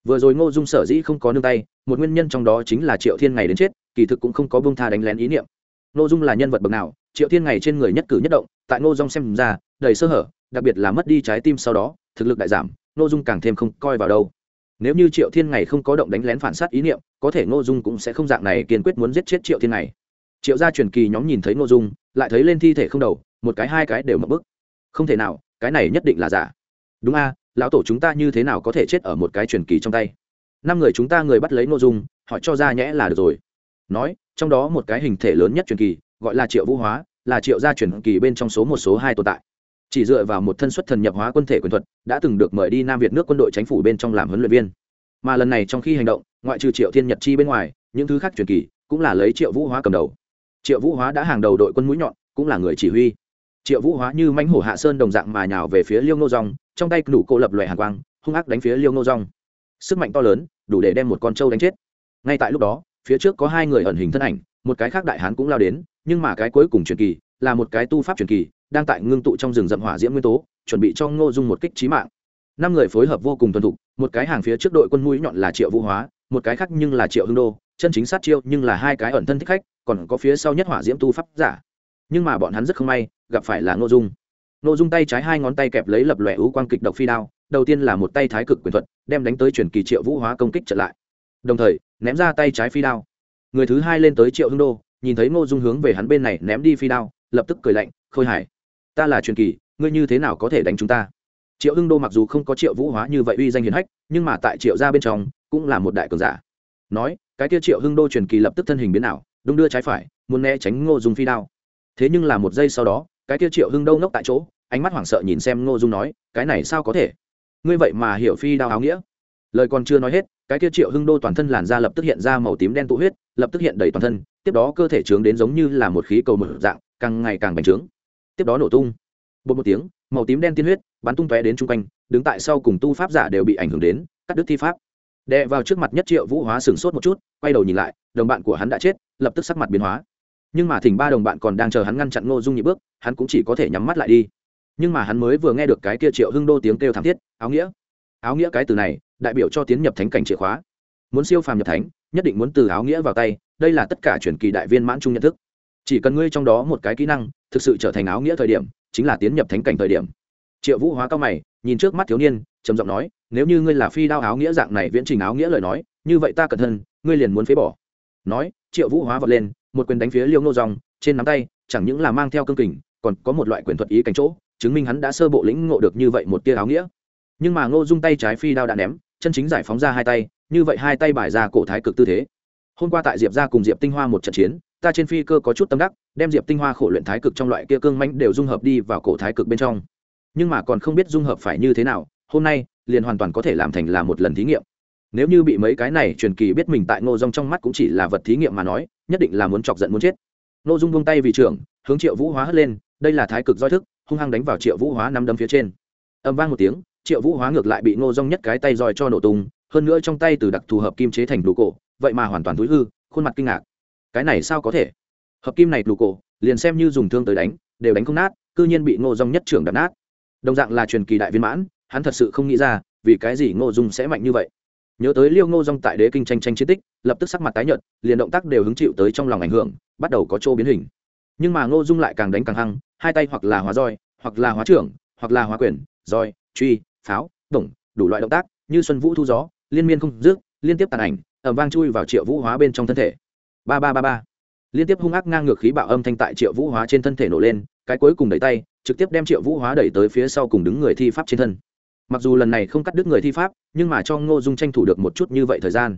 S1: Vừa rồi ngô dung sở dĩ không có nương tay, một nguyên nhân trong đó chính là triệu thiên ngày đến chết, kỳ thực cũng không có bông tha đánh lén ý niệm. Ngô dung là nhân vật bậc nào, triệu thiên ngày trên người nhất cử nhất động, tại ngô dung xem ra, đầy sơ hở, đặc biệt là mất đi trái tim sau đó, thực lực đại giảm, ngô dung càng thêm không coi vào đâu nếu như triệu thiên ngày không có động đánh lén phản sát ý niệm, có thể ngô dung cũng sẽ không dạng này kiên quyết muốn giết chết triệu thiên này triệu gia truyền kỳ nhóm nhìn thấy ngô dung, lại thấy lên thi thể không đầu, một cái hai cái đều mập bức. Không thể nào, cái này nhất định là giả. Đúng a, lão tổ chúng ta như thế nào có thể chết ở một cái truyền kỳ trong tay? Năm người chúng ta người bắt lấy ngô dung họ cho ra nhẽ là được rồi. Nói, trong đó một cái hình thể lớn nhất truyền kỳ, gọi là triệu vũ hóa, là triệu gia truyền kỳ bên trong số một, số hai tồn tại chỉ dựa vào một thân xuất thần nhập hóa quân thể quyền thuật, đã từng được mời đi nam việt nước quân đội chính phủ bên trong làm huấn luyện viên. Mà lần này trong khi hành động, ngoại trừ triệu thiên nhật chi bên ngoài, những thứ khác truyền kỳ cũng là lấy triệu vũ hóa cầm đầu. Triệu vũ hóa đã hàng đầu đội quân mũi nhọn, cũng là người chỉ huy. Triệu vũ hóa như mánh hổ hạ sơn đồng dạng mà nhào về phía liêu ngô rong trong tay nụ cô lập loại hàng quang, hung ác đánh phía liêu ngô rong sức mạnh to lớn, đủ để đem một con trâu đánh chết. Ngay tại lúc đó, phía trước có hai người ẩn hình thân ảnh, một cái khác đại hán cũng lao đến, nhưng mà cái cuối cùng truyền kỳ là một cái tu pháp truyền kỳ đang tại ngưng tụ trong rừng rậm hỏa diễm nguyên tố, chuẩn bị cho ngô dung một kích trí mạng. Năm người phối hợp vô cùng thuần thục, một cái hàng phía trước đội quân mũi nhọn là triệu vũ hóa, một cái khác nhưng là triệu hưng đô, chân chính sát chiêu nhưng là hai cái ẩn thân thích khách, còn có phía sau nhất hỏa diễm tu pháp giả. Nhưng mà bọn hắn rất không may, gặp phải là ngô dung. Ngô dung tay trái hai ngón tay kẹp lấy lập lòe ưu quang kịch độc phi đao, đầu tiên là một tay thái cực quyền thuật, đem đánh tới truyền kỳ triệu vũ hóa công kích trở lại. Đồng thời, ném ra tay trái phi đao. Người thứ hai lên tới triệu hưng đô, nhìn thấy ngô dung hướng về hắn bên này ném đi phi đao, lập tức cười lạnh, khôi hải ta là truyền kỳ, ngươi như thế nào có thể đánh chúng ta? Triệu hưng đô mặc dù không có triệu vũ hóa như vậy uy danh hiền hách, nhưng mà tại triệu gia bên trong, cũng là một đại cường giả. Nói, cái kia triệu hưng đô truyền kỳ lập tức thân hình biến ảo, đung đưa trái phải, muốn né tránh ngô dung phi đao. Thế nhưng là một giây sau đó, cái kia triệu hưng đô ngốc tại chỗ, ánh mắt hoảng sợ nhìn xem ngô dung nói, cái này sao có thể? Ngươi vậy mà hiểu phi đao áo nghĩa. Lời còn chưa nói hết, cái kia triệu hưng đô toàn thân làn da lập tức hiện ra màu tím đen tụ huyết, lập tức hiện đầy toàn thân, tiếp đó cơ thể trướng đến giống như là một khí cầu mở dạng, càng ngày càng bành trướng tiếp đó nổ tung. Bột một tiếng, màu tím đen tiên huyết bắn tung tóe đến chung quanh, đứng tại sau cùng tu pháp giả đều bị ảnh hưởng đến, cắt đứt thi pháp. Đè vào trước mặt nhất triệu vũ hóa sửng sốt một chút, quay đầu nhìn lại, đồng bạn của hắn đã chết, lập tức sắc mặt biến hóa. Nhưng mà thỉnh ba đồng bạn còn đang chờ hắn ngăn chặn ngô dung nhị bước, hắn cũng chỉ có thể nhắm mắt lại đi. Nhưng mà hắn mới vừa nghe được cái kia triệu hưng đô tiếng kêu thảm thiết, áo nghĩa áo nghĩa cái từ này, đại biểu cho tiến nhập thánh cảnh chìa khóa. Muốn siêu phàm nhập thánh, nhất định muốn từ áo nghĩa vào tay, đây là tất cả truyền kỳ đại viên mãn chung nhận thức. Chỉ cần ngươi trong đó một cái kỹ năng thực sự trở thành áo nghĩa thời điểm, chính là tiến nhập thánh cảnh thời điểm. Triệu vũ hóa cao mày, nhìn trước mắt thiếu niên, trầm giọng nói, nếu như ngươi là phi đao áo nghĩa dạng này viễn trình áo nghĩa lời nói, như vậy ta cẩn thân ngươi liền muốn phế bỏ. Nói, triệu vũ hóa vật lên, một quyền đánh phía liêu nô dòng, trên nắm tay, chẳng những là mang theo cương kình, còn có một loại quyền thuật ý cánh chỗ, chứng minh hắn đã sơ bộ lĩnh ngộ được như vậy một tia áo nghĩa. Nhưng mà ngô dung tay trái phi đao đã ném, chân chính giải phóng ra hai tay, như vậy hai tay bài ra cổ thái cực tư thế. Hôm qua tại diệp ra cùng diệp tinh hoa một trận chiến ta trên phi cơ có chút tâm đắc, đem diệp tinh hoa khổ luyện thái cực trong loại kia cương mãnh đều dung hợp đi vào cổ thái cực bên trong. Nhưng mà còn không biết dung hợp phải như thế nào, hôm nay, liền hoàn toàn có thể làm thành là một lần thí nghiệm. Nếu như bị mấy cái này truyền kỳ biết mình tại ngô dung trong mắt cũng chỉ là vật thí nghiệm mà nói, nhất định là muốn chọc giận muốn chết. Ngô dung buông tay vì trưởng, hướng triệu vũ hóa hất lên, đây là thái cực roi thức, hung hăng đánh vào triệu vũ hóa năm đấm phía trên. Âm vang một tiếng, triệu vũ hóa ngược lại bị ngô dung nhất cái tay roi cho nổ tung, hơn nữa trong tay từ đặc thù hợp kim chế thành đủ cổ, vậy mà hoàn toàn túi hư, khuôn mặt kinh ngạc cái này sao có thể? Hợp kim này đủ cổ, liền xem như dùng thương tới đánh, đều đánh không nát, cư nhiên bị ngô dung nhất trưởng đập nát. Đồng dạng là truyền kỳ đại viên mãn, hắn thật sự không nghĩ ra, vì cái gì ngô dung sẽ mạnh như vậy. Nhớ tới liêu ngô dung tại đế kinh tranh tranh chiến tích, lập tức sắc mặt tái nhợt, liền động tác đều hứng chịu tới trong lòng ảnh hưởng, bắt đầu có chỗ biến hình. Nhưng mà ngô dung lại càng đánh càng hăng, hai tay hoặc là hóa roi, hoặc là hóa trưởng, hoặc là hóa quyền, roi, truy, pháo tổng đủ loại động tác, như xuân vũ thu gió, liên miên không dứt, liên tiếp tàn ảnh ẩm vang chui vào triệu vũ hóa bên trong thân thể ba ba ba ba. Liên tiếp hung ác ngang ngược khí bạo âm thanh tại triệu vũ hóa trên thân thể nổ lên cái cuối cùng đẩy tay trực tiếp đem triệu vũ hóa đẩy tới phía sau cùng đứng người thi pháp trên thân. Mặc dù lần này không cắt đứt người thi pháp nhưng mà cho ngô dung tranh thủ được một chút như vậy thời gian.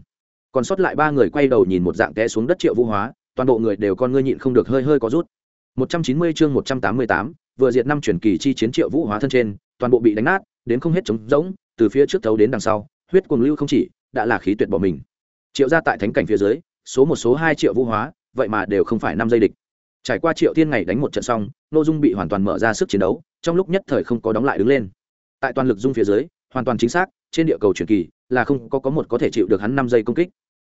S1: Còn sót lại ba người quay đầu nhìn một dạng té xuống đất triệu vũ hóa toàn bộ người đều con ngươi nhịn không được hơi hơi có rút. 190 chương 188, vừa diệt năm chuyển kỳ chi chiến triệu vũ hóa thân trên toàn bộ bị đánh nát đến không hết trống rỗng từ phía trước thấu đến đằng sau huyết cuồng lưu không chỉ đã là khí tuyệt bỏ mình. Triệu ra tại thánh cảnh phía dưới số một số hai triệu vũ hóa, vậy mà đều không phải năm giây địch. Trải qua triệu thiên ngày đánh một trận xong nội dung bị hoàn toàn mở ra sức chiến đấu, trong lúc nhất thời không có đóng lại đứng lên. Tại toàn lực dung phía dưới, hoàn toàn chính xác, trên địa cầu truyền kỳ, là không có có một có thể chịu được hắn năm giây công kích.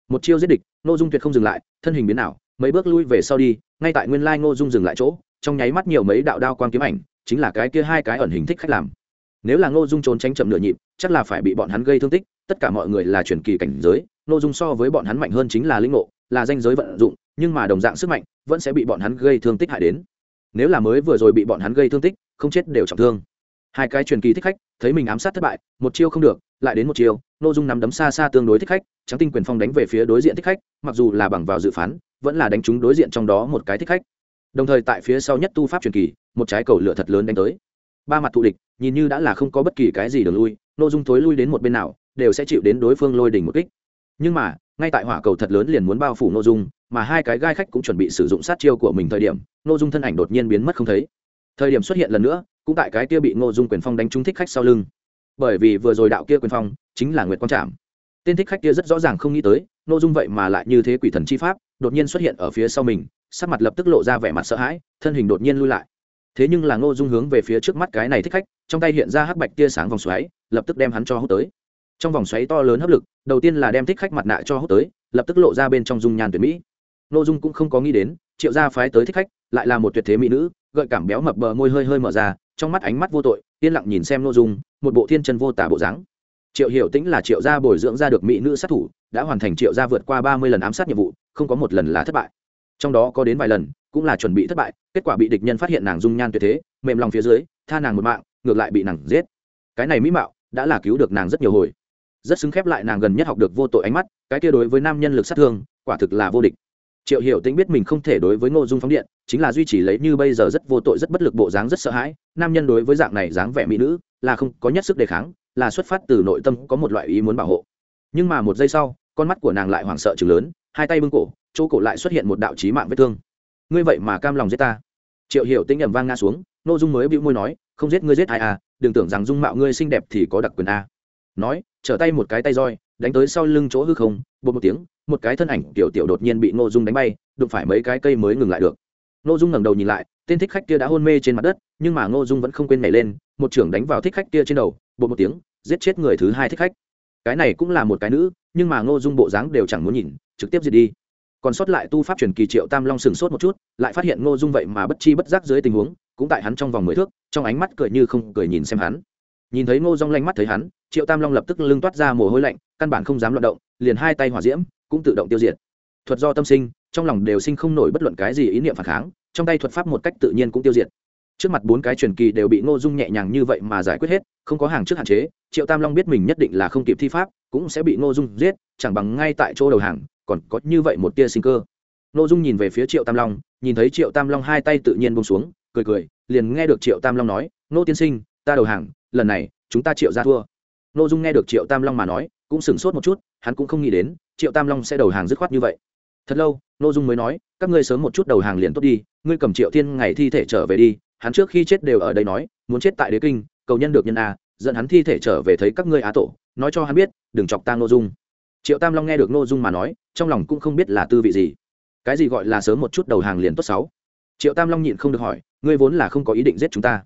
S1: Một chiêu giết địch nội dung tuyệt không dừng lại, thân hình biến ảo, mấy bước lui về sau đi, ngay tại nguyên lai ngô dung dừng lại chỗ, trong nháy mắt nhiều mấy đạo đao quang kiếm ảnh, chính là cái kia hai cái ẩn hình thích khách làm. Nếu là ngô dung trốn tránh chậm nửa nhịp, chắc là phải bị bọn hắn gây thương tích, tất cả mọi người là truyền kỳ cảnh giới ngô dung so với bọn hắn mạnh hơn chính là linh ngộ, là danh giới vận dụng, nhưng mà đồng dạng sức mạnh, vẫn sẽ bị bọn hắn gây thương tích hại đến. Nếu là mới vừa rồi bị bọn hắn gây thương tích, không chết đều trọng thương. Hai cái truyền kỳ thích khách, thấy mình ám sát thất bại, một chiêu không được, lại đến một chiêu nội dung nắm đấm xa xa tương đối thích khách trắng tinh quyền phong đánh về phía đối diện thích khách, mặc dù là bằng vào dự phán, vẫn là đánh trúng đối diện trong đó một cái thích khách. Đồng thời tại phía sau nhất tu pháp truyền kỳ, một trái cầu lửa thật lớn đánh tới. Ba mặt thù địch, nhìn như đã là không có bất kỳ cái gì đường lui nội dung thối lui đến một bên nào, đều sẽ chịu đến đối phương lôi đỉnh một kích nhưng mà, ngay tại hỏa cầu thật lớn liền muốn bao phủ nội dung, mà hai cái gai khách cũng chuẩn bị sử dụng sát chiêu của mình thời điểm nội dung thân ảnh đột nhiên biến mất không thấy. Thời điểm xuất hiện lần nữa, cũng tại cái kia bị nội dung quyền phong đánh trúng thích khách sau lưng. Bởi vì vừa rồi đạo kia quyền phong, chính là nguyệt quang trạm tên thích khách kia rất rõ ràng không nghĩ tới nội dung vậy mà lại như thế quỷ thần chi pháp, đột nhiên xuất hiện ở phía sau mình, sắc mặt lập tức lộ ra vẻ mặt sợ hãi, thân hình đột nhiên lui lại. Thế nhưng là ngô dung hướng về phía trước mắt cái này thích khách, trong tay hiện ra hắc bạch tia sáng vòng xoáy, lập tức đem hắn cho hút tới trong vòng xoáy to lớn hấp lực, đầu tiên là đem thích khách mặt nạ cho hút tới, lập tức lộ ra bên trong dung nhan tuyệt mỹ. Ngô dung cũng không có nghĩ đến, triệu gia phái tới thích khách, lại là một tuyệt thế mỹ nữ, gợi cảm béo mập bờ môi hơi hơi mở ra, trong mắt ánh mắt vô tội, yên lặng nhìn xem nội dung, một bộ thiên chân vô tả bộ dáng. Triệu hiểu tĩnh là triệu gia bồi dưỡng ra được mỹ nữ sát thủ, đã hoàn thành triệu gia vượt qua ba mươi lần ám sát nhiệm vụ, không có một lần là thất bại. Trong đó có đến vài lần, cũng là chuẩn bị thất bại, kết quả bị địch nhân phát hiện nàng dung nhan tuyệt thế, mềm lòng phía dưới, tha nàng một mạng, ngược lại bị nàng giết. Cái này mỹ mạo, đã là cứu được nàng rất nhiều hồi rất xứng khép lại nàng gần nhất học được vô tội ánh mắt, cái kia đối với nam nhân lực sát thương, quả thực là vô địch. Triệu hiểu tĩnh biết mình không thể đối với ngô dung phóng điện, chính là duy trì lấy như bây giờ rất vô tội, rất bất lực bộ dáng rất sợ hãi, nam nhân đối với dạng này dáng vẻ mỹ nữ, là không có nhất sức đề kháng, là xuất phát từ nội tâm có một loại ý muốn bảo hộ. Nhưng mà một giây sau, con mắt của nàng lại hoảng sợ chừng lớn, hai tay bưng cổ, chỗ cổ lại xuất hiện một đạo trí mạng vết thương. Ngươi vậy mà cam lòng giết ta? Triệu hiểu tĩnh ẩm vang nga xuống, Ngô dung mới bĩu môi nói, không giết ngươi giết ai à đừng tưởng rằng dung mạo ngươi xinh đẹp thì có đặc quyền a nói trở tay một cái tay roi, đánh tới sau lưng chỗ hư không bột một tiếng, một cái thân ảnh tiểu tiểu đột nhiên bị ngô dung đánh bay, đụng phải mấy cái cây mới ngừng lại được. Ngô dung ngẩng đầu nhìn lại, tên thích khách kia đã hôn mê trên mặt đất, nhưng mà ngô dung vẫn không quên nhảy lên, một trưởng đánh vào thích khách kia trên đầu bột một tiếng, giết chết người thứ hai thích khách. Cái này cũng là một cái nữ, nhưng mà ngô dung bộ dáng đều chẳng muốn nhìn, trực tiếp diệt đi. Còn sót lại tu pháp truyền kỳ triệu tam long sừng sốt một chút, lại phát hiện ngô dung vậy mà bất chi bất giác dưới tình huống, cũng tại hắn trong vòng mười thước, trong ánh mắt cười như không cười nhìn xem hắn nhìn thấy ngô dung lanh mắt thấy hắn, triệu tam long lập tức lưng toát ra mồ hôi lạnh, căn bản không dám loạt động, liền hai tay hỏa diễm, cũng tự động tiêu diệt. Thuật do tâm sinh, trong lòng đều sinh không nổi bất luận cái gì ý niệm phản kháng, trong tay thuật pháp một cách tự nhiên cũng tiêu diệt. Trước mặt bốn cái truyền kỳ đều bị ngô dung nhẹ nhàng như vậy mà giải quyết hết, không có hàng trước hạn chế, triệu tam long biết mình nhất định là không kịp thi pháp, cũng sẽ bị ngô dung giết, chẳng bằng ngay tại chỗ đầu hàng, còn có như vậy một tia sinh cơ. Ngô dung nhìn về phía triệu tam long, nhìn thấy triệu tam long hai tay tự nhiên bông xuống, cười cười, liền nghe được triệu tam long nói, ngô tiên sinh, ta đầu hàng lần này, chúng ta triệu ra thua. Ngô dung nghe được triệu tam long mà nói, cũng sửng sốt một chút, hắn cũng không nghĩ đến, triệu tam long sẽ đầu hàng dứt khoát như vậy. Thật lâu, ngô dung mới nói, các ngươi sớm một chút đầu hàng liền tốt đi, ngươi cầm triệu thiên ngày thi thể trở về đi. Hắn trước khi chết đều ở đây nói, muốn chết tại đế kinh, cầu nhân được nhân a, dẫn hắn thi thể trở về thấy các ngươi á tổ, nói cho hắn biết, đừng chọc ta n ô dung. Triệu tam long nghe được n ô dung mà nói, trong lòng cũng không biết là tư vị gì. Cái gì gọi là sớm một chút đầu hàng liền tốt sáu? Triệu tam long nhịn không được hỏi, ngươi vốn là không có ý định giết chúng ta.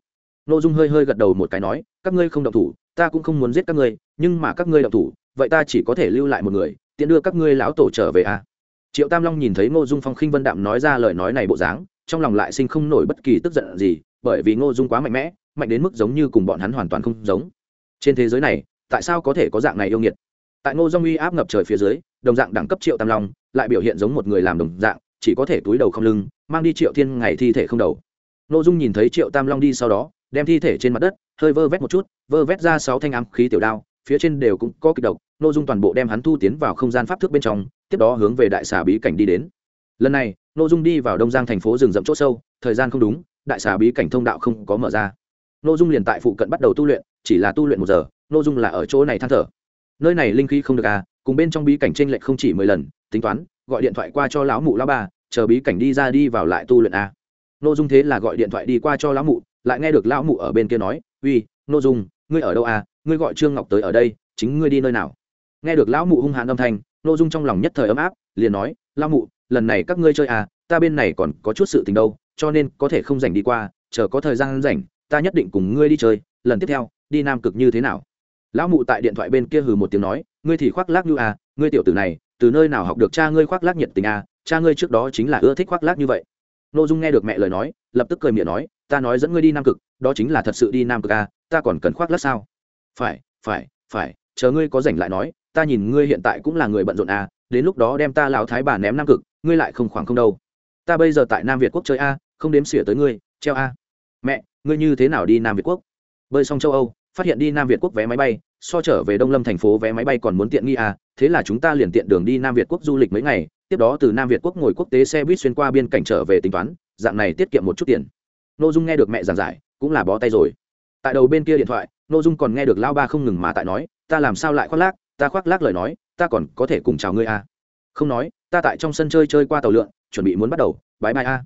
S1: N ô dung hơi hơi gật đầu một cái nói các ngươi không động thủ, ta cũng không muốn giết các ngươi, nhưng mà các ngươi động thủ, vậy ta chỉ có thể lưu lại một người, tiện đưa các ngươi lão tổ trở về a triệu tam long nhìn thấy ngô dung phong khinh vân đạm nói ra lời nói này bộ dáng, trong lòng lại sinh không nổi bất kỳ tức giận gì, bởi vì ngô dung quá mạnh mẽ, mạnh đến mức giống như cùng bọn hắn hoàn toàn không giống. Trên thế giới này, tại sao có thể có dạng này yêu nghiệt? Tại ngô dung uy áp ngập trời phía dưới, đồng dạng đẳng cấp triệu tam long, lại biểu hiện giống một người làm đồng dạng, chỉ có thể túi đầu không lưng, mang đi triệu thiên ngày thi thể không đầu. Ngô dung nhìn thấy triệu tam long đi sau đó đem thi thể trên mặt đất, hơi vơ vét một chút, vơ vét ra sáu thanh ám khí tiểu đao, phía trên đều cũng có kịch độc, ngô dung toàn bộ đem hắn thu tiến vào không gian pháp thước bên trong, tiếp đó hướng về đại xà bí cảnh đi đến. Lần này, ngô dung đi vào đông giang thành phố rừng rậm c h ỗ sâu, thời gian không đúng, đại xà bí cảnh thông đạo không có mở ra. Ngô dung liền tại phụ cận bắt đầu tu luyện, chỉ là tu luyện một giờ, ngô dung là ở chỗ này than thở. Nơi này linh khí không được à cùng bên trong bí cảnh t r ê n lệch không chỉ mười lần, tính toán, gọi điện thoại qua cho lão mụ lão ba, chờ bí cảnh đi ra đi vào lại tu luyện à. ngô dung thế là gọi điện thoại đi qua cho lão mụ lại nghe được lão mụ ở bên kia nói, uy, nô dung, ngươi ở đâu à? Ngươi gọi trương ngọc tới ở đây, chính ngươi đi nơi nào? Nghe được lão mụ hung hãn âm thanh, nô dung trong lòng nhất thời ấm áp, liền nói, lão mụ, lần này các ngươi chơi à ta bên này còn có chút sự tình đâu, cho nên có thể không dành đi qua, chờ có thời gian rảnh, ta nhất định cùng ngươi đi chơi, lần tiếp theo, đi nam cực như thế nào? Lão mụ tại điện thoại bên kia hừ một tiếng nói, ngươi thì khoác lác như à ngươi tiểu tử này, từ nơi nào học được cha ngươi khoác lác nhiệt tình à cha ngươi trước đó chính là ưa thích khoác lác như vậy. Nội dung nghe được mẹ lời nói, lập tức cười miệng nói ta nói dẫn ngươi đi nam cực, đó chính là thật sự đi nam cực à ta còn cần khoác lác sao? Phải phải phải, chờ ngươi có rảnh lại nói, ta nhìn ngươi hiện tại cũng là người bận rộn à đến lúc đó đem ta lão thái bà ném nam cực, ngươi lại không khoảng không đâu. Ta bây giờ tại nam việt quốc chơi a không đếm xỉa tới ngươi, treo a mẹ, ngươi như thế nào đi nam việt quốc? Bơi xong châu âu, phát hiện đi nam việt quốc vé máy bay, so trở về đông lâm thành phố vé máy bay còn muốn tiện nghi à thế là chúng ta liền tiện đường đi nam việt quốc du lịch mấy ngày, tiếp đó từ nam việt quốc ngồi quốc tế xe buýt xuyên qua biên cảnh trở về tính toán, dạng này tiết kiệm một chút tiền n ô dung nghe được mẹ giảng giải cũng là bó tay rồi tại đầu bên kia điện thoại n ô dung còn nghe được lao ba không ngừng mà tại nói ta làm sao lại khoác lác ta khoác lác lời nói ta còn có thể cùng chào ngươi à. không nói ta tại trong sân chơi chơi qua tàu lượn chuẩn bị muốn bắt đầu bãi mai a à.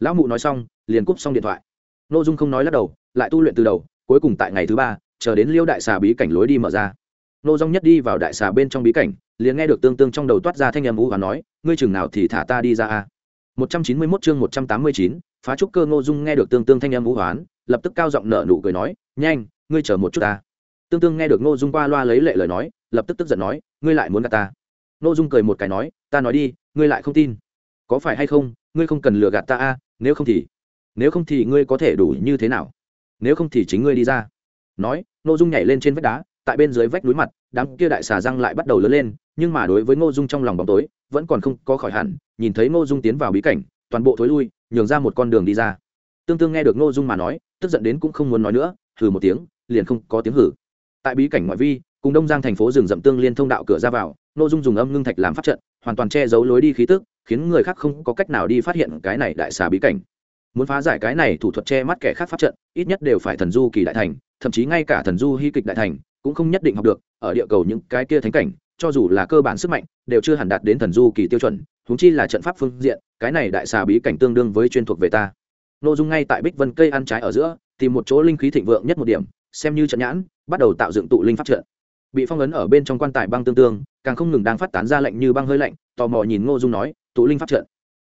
S1: lão mụ nói xong liền cúp xong điện thoại n ô dung không nói lắc đầu lại tu luyện từ đầu cuối cùng tại ngày thứ ba chờ đến liêu đại xà bí cảnh lối đi mở ra nô dung nhất đi vào đại xà bên trong bí cảnh liền nghe được tương tương trong đầu toát ra thanh âm ú và nói ngươi chừng nào thì thả ta đi ra a à? 191 chương 189, phá trúc cơ ngô dung nghe được tương tương thanh âm vũ hoán, lập tức cao giọng nở nụ cười nói, nhanh, ngươi chờ một chút ta. Tương tương nghe được ngô dung qua loa lấy lệ lời nói, lập tức tức giận nói, ngươi lại muốn gạt ta? Ngô dung cười một cái nói, ta nói đi, ngươi lại không tin. Có phải hay không, ngươi không cần lừa gạt ta a, nếu không thì, nếu không thì ngươi có thể đủ như thế nào? Nếu không thì chính ngươi đi ra. Nói, Ngô dung nhảy lên trên vách đá, tại bên dưới vách núi mặt, đám kia đại xà răng lại bắt đầu lớn lên, nhưng mà đối với ngô dung trong lòng bóng tối, vẫn còn không có khỏi hẳn, nhìn thấy ngô dung tiến vào bí cảnh, toàn bộ thối lui nhường ra một con đường đi ra. Tương tương nghe được ngô dung mà nói, tức giận đến cũng không muốn nói nữa, hừ một tiếng, liền không có tiếng hử. Tại bí cảnh ngoại vi, cùng đông giang thành phố rừng rậm tương liên thông đạo cửa ra vào, ngô dung dùng âm ngưng thạch làm pháp trận, hoàn toàn che giấu lối đi khí tức, khiến người khác không có cách nào đi phát hiện cái này đại xà bí cảnh. Muốn phá giải cái này thủ thuật che mắt kẻ khác pháp trận, ít nhất đều phải thần du kỳ đại thành, thậm chí ngay cả thần du hy kịch đại thành cũng không nhất định học được, ở địa cầu những cái kia thánh cảnh, cho dù là cơ bản sức mạnh, đều chưa hẳn đạt đến thần du kỳ tiêu chuẩn húng chi là trận pháp phương diện, cái này đại xà bí cảnh tương đương với chuyên thuộc về ta. Nội dung ngay tại bích vân cây ăn trái ở giữa, tìm một chỗ linh khí thịnh vượng nhất một điểm, xem như trận nhãn, bắt đầu tạo dựng tụ linh pháp trận. Bị phong ấn ở bên trong quan tài băng tương tương, càng không ngừng đang phát tán ra lạnh như băng hơi lạnh, tò mò nhìn ngô dung nói, tụ linh pháp trận?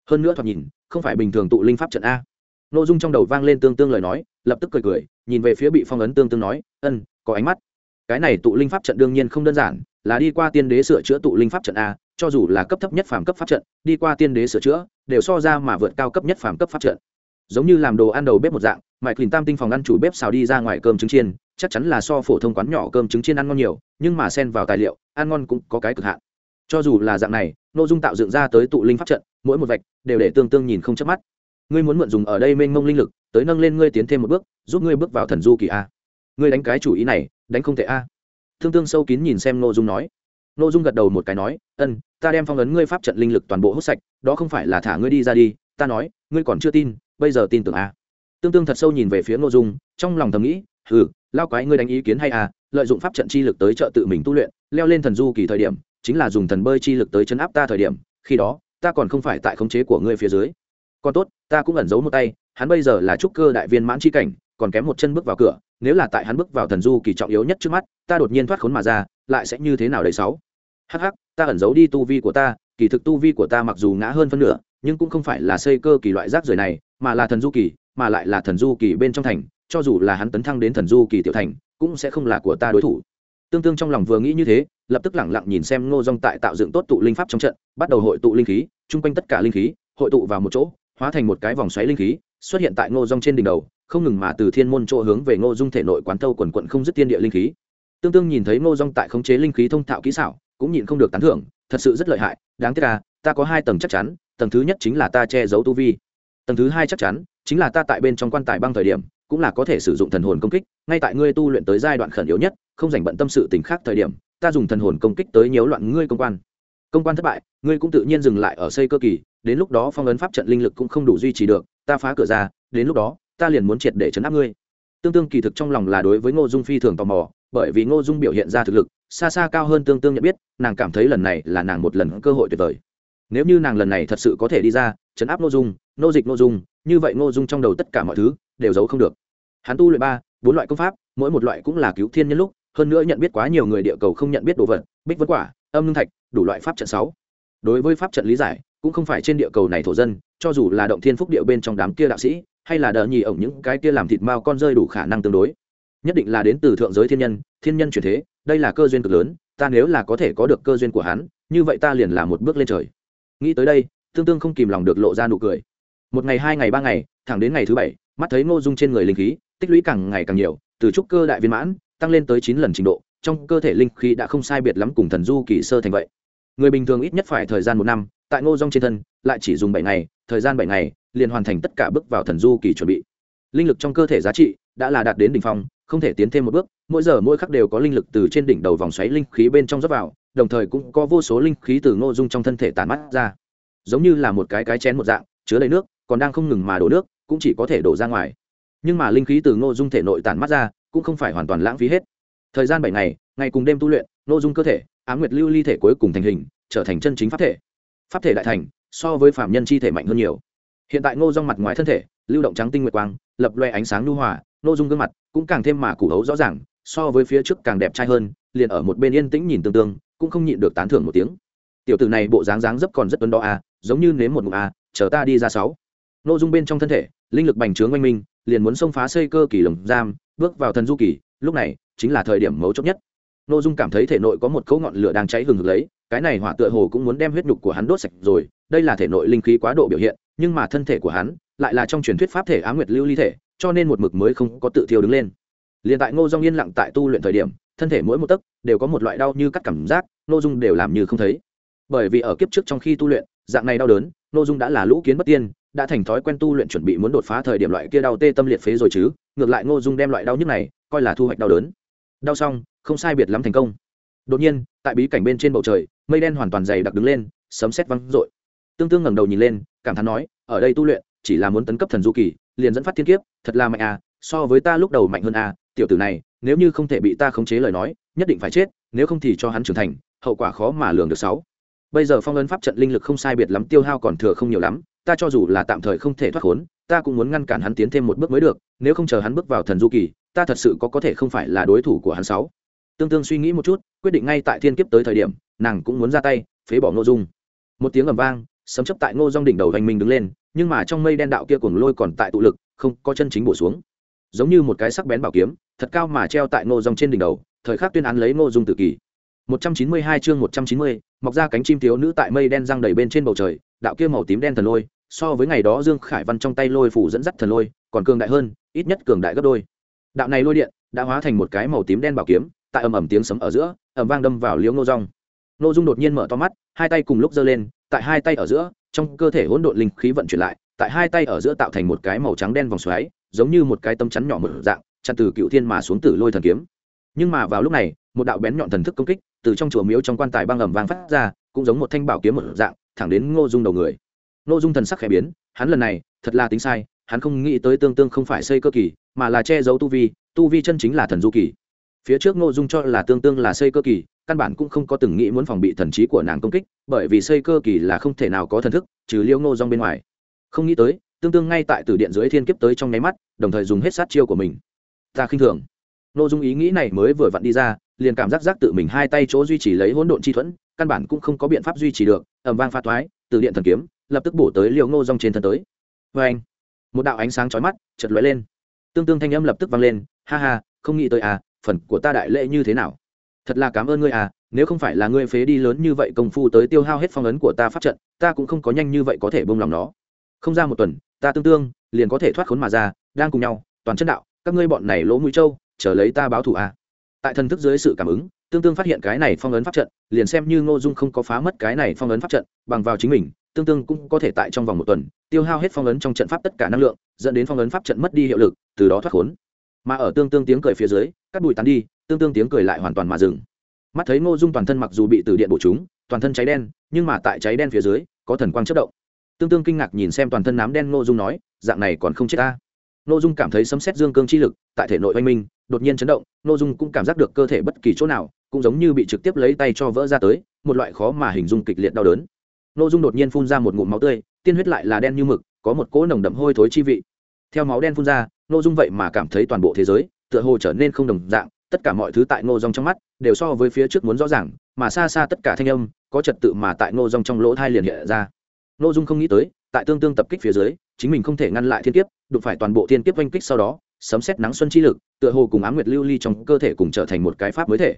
S1: Hơn nữa thoạt nhìn, không phải bình thường tụ linh pháp trận a. Ngô dung trong đầu vang lên tương tương lời nói, lập tức cười cười, nhìn về phía bị phong ấn tương tương nói, ân, có ánh mắt. Cái này tụ linh pháp trận đương nhiên không đơn giản, là đi qua tiên đế sửa chữa tụ linh pháp trận a cho dù là cấp thấp nhất phàm cấp pháp trận, đi qua tiên đế sửa chữa, đều so ra mà vượt cao cấp nhất phàm cấp pháp trận. Giống như làm đồ ăn đầu bếp một dạng mại clean tam tinh phòng ăn chủ bếp xào đi ra ngoài cơm trứng chiên, chắc chắn là so phổ thông quán nhỏ cơm trứng chiên ăn ngon nhiều, nhưng mà xen vào tài liệu, ăn ngon cũng có cái cực hạn. Cho dù là dạng này, nội dung tạo dựng ra tới tụ linh pháp trận, mỗi một vạch đều để tương tương nhìn không chớp mắt. Ngươi muốn mượn dùng ở đây mênh mông linh lực, tới nâng lên ngươi tiến thêm một bước, giúp ngươi bước vào thần du kỳ a. Ngươi đánh cái chủ ý này, đánh không thể a. Tương tương sâu kín nhìn xem nội dung nói nội dung gật đầu một cái nói, ân, ta đem phong ấn ngươi pháp trận linh lực toàn bộ hút sạch, đó không phải là thả ngươi đi ra đi, ta nói, ngươi còn chưa tin, bây giờ tin tưởng a tương tương thật sâu nhìn về phía nội dung, trong lòng thầm nghĩ ừ lao quái ngươi đánh ý kiến hay à lợi dụng pháp trận chi lực tới trợ tự mình tu luyện, leo lên thần du kỳ thời điểm, chính là dùng thần bơi chi lực tới chấn áp ta thời điểm, khi đó, ta còn không phải tại khống chế của ngươi phía dưới. Còn tốt, ta cũng ẩn giấu một tay, hắn bây giờ là trúc cơ đại viên mãn chi cảnh, còn kém một chân bước vào cửa nếu là tại hắn bước vào thần du kỳ trọng yếu nhất trước mắt, ta đột nhiên thoát khốn mà ra, lại sẽ như thế nào đây sáu? Hh ta ẩn giấu đi tu vi của ta, kỳ thực tu vi của ta mặc dù ngã hơn phân nửa, nhưng cũng không phải là xây cơ kỳ loại rác rưởi này, mà là thần du kỳ, mà lại là thần du kỳ bên trong thành, cho dù là hắn tấn thăng đến thần du kỳ tiểu thành, cũng sẽ không là của ta đối thủ. Tương tương trong lòng vừa nghĩ như thế, lập tức lẳng lặng nhìn xem ngô dong tại tạo dựng tốt tụ linh pháp trong trận, bắt đầu hội tụ linh khí, chung quanh tất cả linh khí, hội tụ vào một chỗ, hóa thành một cái vòng xoáy linh khí, xuất hiện tại ngô dong trên đỉnh đầu không ngừng mà từ thiên môn chỗ hướng về ngô dung thể nội quán thâu quần quần không dứt tiên địa linh khí. Tương tương nhìn thấy ngô dung tại khống chế linh khí thông thạo kỹ xảo, cũng nhịn không được tán thưởng, thật sự rất lợi hại, đáng tiếc là ta có hai tầng chắc chắn, tầng thứ nhất chính là ta che giấu tu vi. Tầng thứ hai chắc chắn, chính là ta tại bên trong quan tài băng thời điểm, cũng là có thể sử dụng thần hồn công kích, ngay tại ngươi tu luyện tới giai đoạn khẩn yếu nhất, không dành bận tâm sự tình khác thời điểm, ta dùng thần hồn công kích tới nhiễu loạn ngươi công quan. Công quan thất bại, ngươi cũng tự nhiên dừng lại ở xây cơ kỳ, đến lúc đó phong ấn pháp trận linh lực cũng không đủ duy trì được, ta phá cửa ra, đến lúc đó ta liền muốn triệt để chấn áp ngươi. Tương tương kỳ thực trong lòng là đối với ngô dung phi thường tò mò, bởi vì ngô dung biểu hiện ra thực lực, xa xa cao hơn tương tương nhận biết, nàng cảm thấy lần này là nàng một lần cơ hội tuyệt vời. Nếu như nàng lần này thật sự có thể đi ra, chấn áp ngô dung, nô dịch ngô dung, như vậy ngô dung trong đầu tất cả mọi thứ đều giấu không được. Hắn tu luyện ba, bốn loại công pháp, mỗi một loại cũng là cứu thiên nhân lúc, hơn nữa nhận biết quá nhiều người địa cầu không nhận biết đồ vật, bích vân quả, âm lương thạch, đủ loại pháp trận sáu. Đối với pháp trận lý giải, cũng không phải trên địa cầu này thổ dân, cho dù là động thiên phúc địa bên trong đám kia đạo sĩ hay là đỡ nhì ổng những cái kia làm thịt mao con rơi đủ khả năng tương đối. Nhất định là đến từ thượng giới thiên nhân thiên nhân chuyển thế, đây là cơ duyên cực lớn, ta nếu là có thể có được cơ duyên của hắn, như vậy ta liền là một bước lên trời. Nghĩ tới đây, tương tương không kìm lòng được lộ ra nụ cười. Một ngày, hai ngày, ba ngày, thẳng đến ngày thứ bảy, mắt thấy ngô dung trên người linh khí, tích lũy càng ngày càng nhiều, từ trúc cơ đại viên mãn, tăng lên tới chín lần trình độ, trong cơ thể linh khí đã không sai biệt lắm cùng thần du kỳ sơ thành vậy. Người bình thường ít nhất phải thời gian một năm, tại ngô dung trên thân, lại chỉ dùng bảy ngày, thời gian bảy ngày liền hoàn thành tất cả bước vào thần du kỳ chuẩn bị. Linh lực trong cơ thể giá trị đã là đạt đến đỉnh phong, không thể tiến thêm một bước, mỗi giờ mỗi khắc đều có linh lực từ trên đỉnh đầu vòng xoáy linh khí bên trong rót vào, đồng thời cũng có vô số linh khí từ ngô dung trong thân thể tàn mắt ra. Giống như là một cái cái chén một dạng, chứa đầy nước, còn đang không ngừng mà đổ nước, cũng chỉ có thể đổ ra ngoài. Nhưng mà linh khí từ ngô dung thể nội tản mắt ra, cũng không phải hoàn toàn lãng phí hết. Thời gian bảy ngày ngày cùng đêm tu luyện, ngô dung cơ thể á nguyệt lưu ly thể cuối cùng thành hình, trở thành chân chính pháp thể. Pháp thể đại thành, so với phạm nhân chi thể mạnh hơn nhiều hiện tại ngô dung mặt ngoài thân thể, lưu động trắng tinh nguyệt quang, lập loe ánh sáng lưu hòa, ngô dung gương mặt cũng càng thêm mà củ hấu rõ ràng, so với phía trước càng đẹp trai hơn, liền ở một bên yên tĩnh nhìn tương tương, cũng không nhịn được tán thưởng một tiếng. Tiểu tử này bộ dáng dáng dấp còn rất tuấn đo à giống như nếm một ngụm à chờ ta đi ra sáu. Nội dung bên trong thân thể, linh lực bành trướng oanh minh, liền muốn xông phá xây cơ kỳ lồng giam, bước vào thần du kỳ, lúc này, chính là thời điểm mấu chốt nhất. Nội dung cảm thấy thể nội có một cấu ngọn lửa đang cháy hừng hực lấy, cái này hỏa tựa hồ cũng muốn đem huyết nhục của hắn đốt sạch rồi, đây là thể nội linh khí quá độ biểu hiện nhưng mà thân thể của hắn lại là trong truyền thuyết pháp thể á nguyệt lưu ly thể, cho nên một mực mới không có tự thiêu đứng lên. Liền tại ngô dung yên lặng tại tu luyện thời điểm, thân thể mỗi một tấc đều có một loại đau như cắt cảm giác, ngô dung đều làm như không thấy. Bởi vì ở kiếp trước trong khi tu luyện, dạng này đau đớn, ngô dung đã là lũ kiến bất tiên, đã thành thói quen tu luyện chuẩn bị muốn đột phá thời điểm loại kia đau tê tâm liệt phế rồi chứ, ngược lại ngô dung đem loại đau nhức này coi là thu hoạch đau đớn. Đau xong, không sai biệt lắm thành công. Đột nhiên, tại bí cảnh bên trên bầu trời, mây đen hoàn toàn dày đặc đứng lên, sấm sét văng rội tương tương ngẩng đầu nhìn lên cảm thán nói, ở đây tu luyện, chỉ là muốn tấn cấp thần du kỳ, liền dẫn phát thiên kiếp, thật là mạnh à so với ta lúc đầu mạnh hơn à tiểu tử này, nếu như không thể bị ta khống chế lời nói, nhất định phải chết, nếu không thì cho hắn trưởng thành, hậu quả khó mà lường được sáu. Bây giờ phong ấn pháp trận linh lực không sai biệt lắm, tiêu hao còn thừa không nhiều lắm, ta cho dù là tạm thời không thể thoát khốn, ta cũng muốn ngăn cản hắn tiến thêm một bước mới được, nếu không chờ hắn bước vào thần du kỳ, ta thật sự có có thể không phải là đối thủ của hắn sáu. Tương tương suy nghĩ một chút, quyết định ngay tại thiên kiếp tới thời điểm, nàng cũng muốn ra tay, phế bỏ nội dung. Một tiếng ầm vang sấm chấp tại ngô dung đỉnh đầu hành minh đứng lên nhưng mà trong mây đen đạo kia cuồng lôi còn tại tụ lực không có chân chính bổ xuống. Giống như một cái sắc bén bảo kiếm thật cao mà treo tại ngô dung trên đỉnh đầu thời khắc tuyên án lấy ngô dung tự kỷ. 192 chương 190, mọc ra cánh chim thiếu nữ tại mây đen răng đầy bên trên bầu trời đạo kia màu tím đen thần lôi so với ngày đó dương khải văn trong tay lôi phủ dẫn dắt thần lôi còn cường đại hơn ít nhất cường đại gấp đôi. Đạo này lôi điện đã hóa thành một cái màu tím đen bảo kiếm tại ầm ầm tiếng sấm ở giữa ầm vang đâm vào liễu ngô rong ngô dung đột nhiên mở to mắt hai tay cùng lúc giơ lên tại hai tay ở giữa, trong cơ thể hỗn độn linh khí vận chuyển lại, tại hai tay ở giữa tạo thành một cái màu trắng đen vòng xoáy, giống như một cái tấm chắn nhỏ mở dạng, chặn từ cựu thiên mà xuống tử lôi thần kiếm. Nhưng mà vào lúc này, một đạo bén nhọn thần thức công kích từ trong chùa miếu trong quan tài băng ẩm vang phát ra, cũng giống một thanh bảo kiếm mở dạng, thẳng đến ngô dung đầu người. Ngô dung thần sắc khẽ biến, hắn lần này thật là tính sai, hắn không nghĩ tới tương tương không phải xây cơ kỳ, mà là che giấu tu vi tu vi chân chính là thần du kỳ phía trước ngô dung cho là tương tương là xây cơ kỳ, căn bản cũng không có từng nghĩ muốn phòng bị thần trí của nàng công kích, bởi vì xây cơ kỳ là không thể nào có thần thức, trừ liêu ngô dong bên ngoài. Không nghĩ tới, tương tương ngay tại từ điện dưới thiên kiếp tới trong nháy mắt, đồng thời dùng hết sát chiêu của mình. Ta khinh thường. Ngô dung ý nghĩ này mới vừa vặn đi ra, liền cảm giác giác tự mình hai tay chỗ duy trì lấy hỗn độn chi thuẫn, căn bản cũng không có biện pháp duy trì được ẩm vang pha toái từ điện thần kiếm lập tức bổ tới liều ngô dong trên thân tới. Vê anh, một đạo ánh sáng chói mắt chật lóe lên. Tương tương thanh âm lập tức vang lên, ha ha, không nghĩ tới à phần của ta đại lễ như thế nào? Thật là cảm ơn ngươi à nếu không phải là ngươi phế đi lớn như vậy công phu tới tiêu hao hết phong ấn của ta pháp trận, ta cũng không có nhanh như vậy có thể bông lòng nó. Không ra một tuần, ta tương tương liền có thể thoát khốn mà ra, đang cùng nhau, toàn chân đạo, các ngươi bọn này lỗ mũi trâu, chờ lấy ta báo thù à. tại thần thức dưới sự cảm ứng, tương tương phát hiện cái này phong ấn pháp trận, liền xem như ngô dung không có phá mất cái này phong ấn pháp trận, bằng vào chính mình, tương tương cũng có thể tại trong vòng một tuần, tiêu hao hết phong ấn trong trận pháp tất cả năng lượng, dẫn đến phong ấn pháp trận mất đi hiệu lực, từ đó thoát khốn. Mà ở tương tương tiếng cười phía dưới cắt bụi tán đi, tương tương tiếng cười lại hoàn toàn mà dừng. Mắt thấy ngô dung toàn thân mặc dù bị từ điện bổ chúng, toàn thân cháy đen, nhưng mà tại cháy đen phía dưới, có thần quang chất động. Tương tương kinh ngạc nhìn xem toàn thân nám đen ngô dung nói, dạng này còn không chết ta? Ngô dung cảm thấy sấm xét dương cương chi lực, tại thể nội oanh minh, đột nhiên chấn động, ngô dung cũng cảm giác được cơ thể bất kỳ chỗ nào, cũng giống như bị trực tiếp lấy tay cho vỡ ra tới, một loại khó mà hình dung kịch liệt đau đớn. Ngô dung đột nhiên phun ra một ngụm máu tươi, tiên huyết lại là đen như mực, có một cỗ nồng đậm hôi thối chi vị. Theo máu đen phun ra, ngô dung vậy mà cảm thấy toàn bộ thế giới tựa hồ trở nên không đồng dạng, tất cả mọi thứ tại ngô rong trong mắt đều so với phía trước muốn rõ ràng, mà xa xa tất cả thanh âm có trật tự mà tại ngô rong trong lỗ thai liền hiện ra. Ngô dung không nghĩ tới, tại tương tương tập kích phía dưới, chính mình không thể ngăn lại thiên kiếp, đụng phải toàn bộ thiên kiếp oanh kích sau đó, sấm xét nắng xuân chi lực, tựa hồ cùng á m nguyệt lưu ly trong cơ thể cùng trở thành một cái pháp mới thể.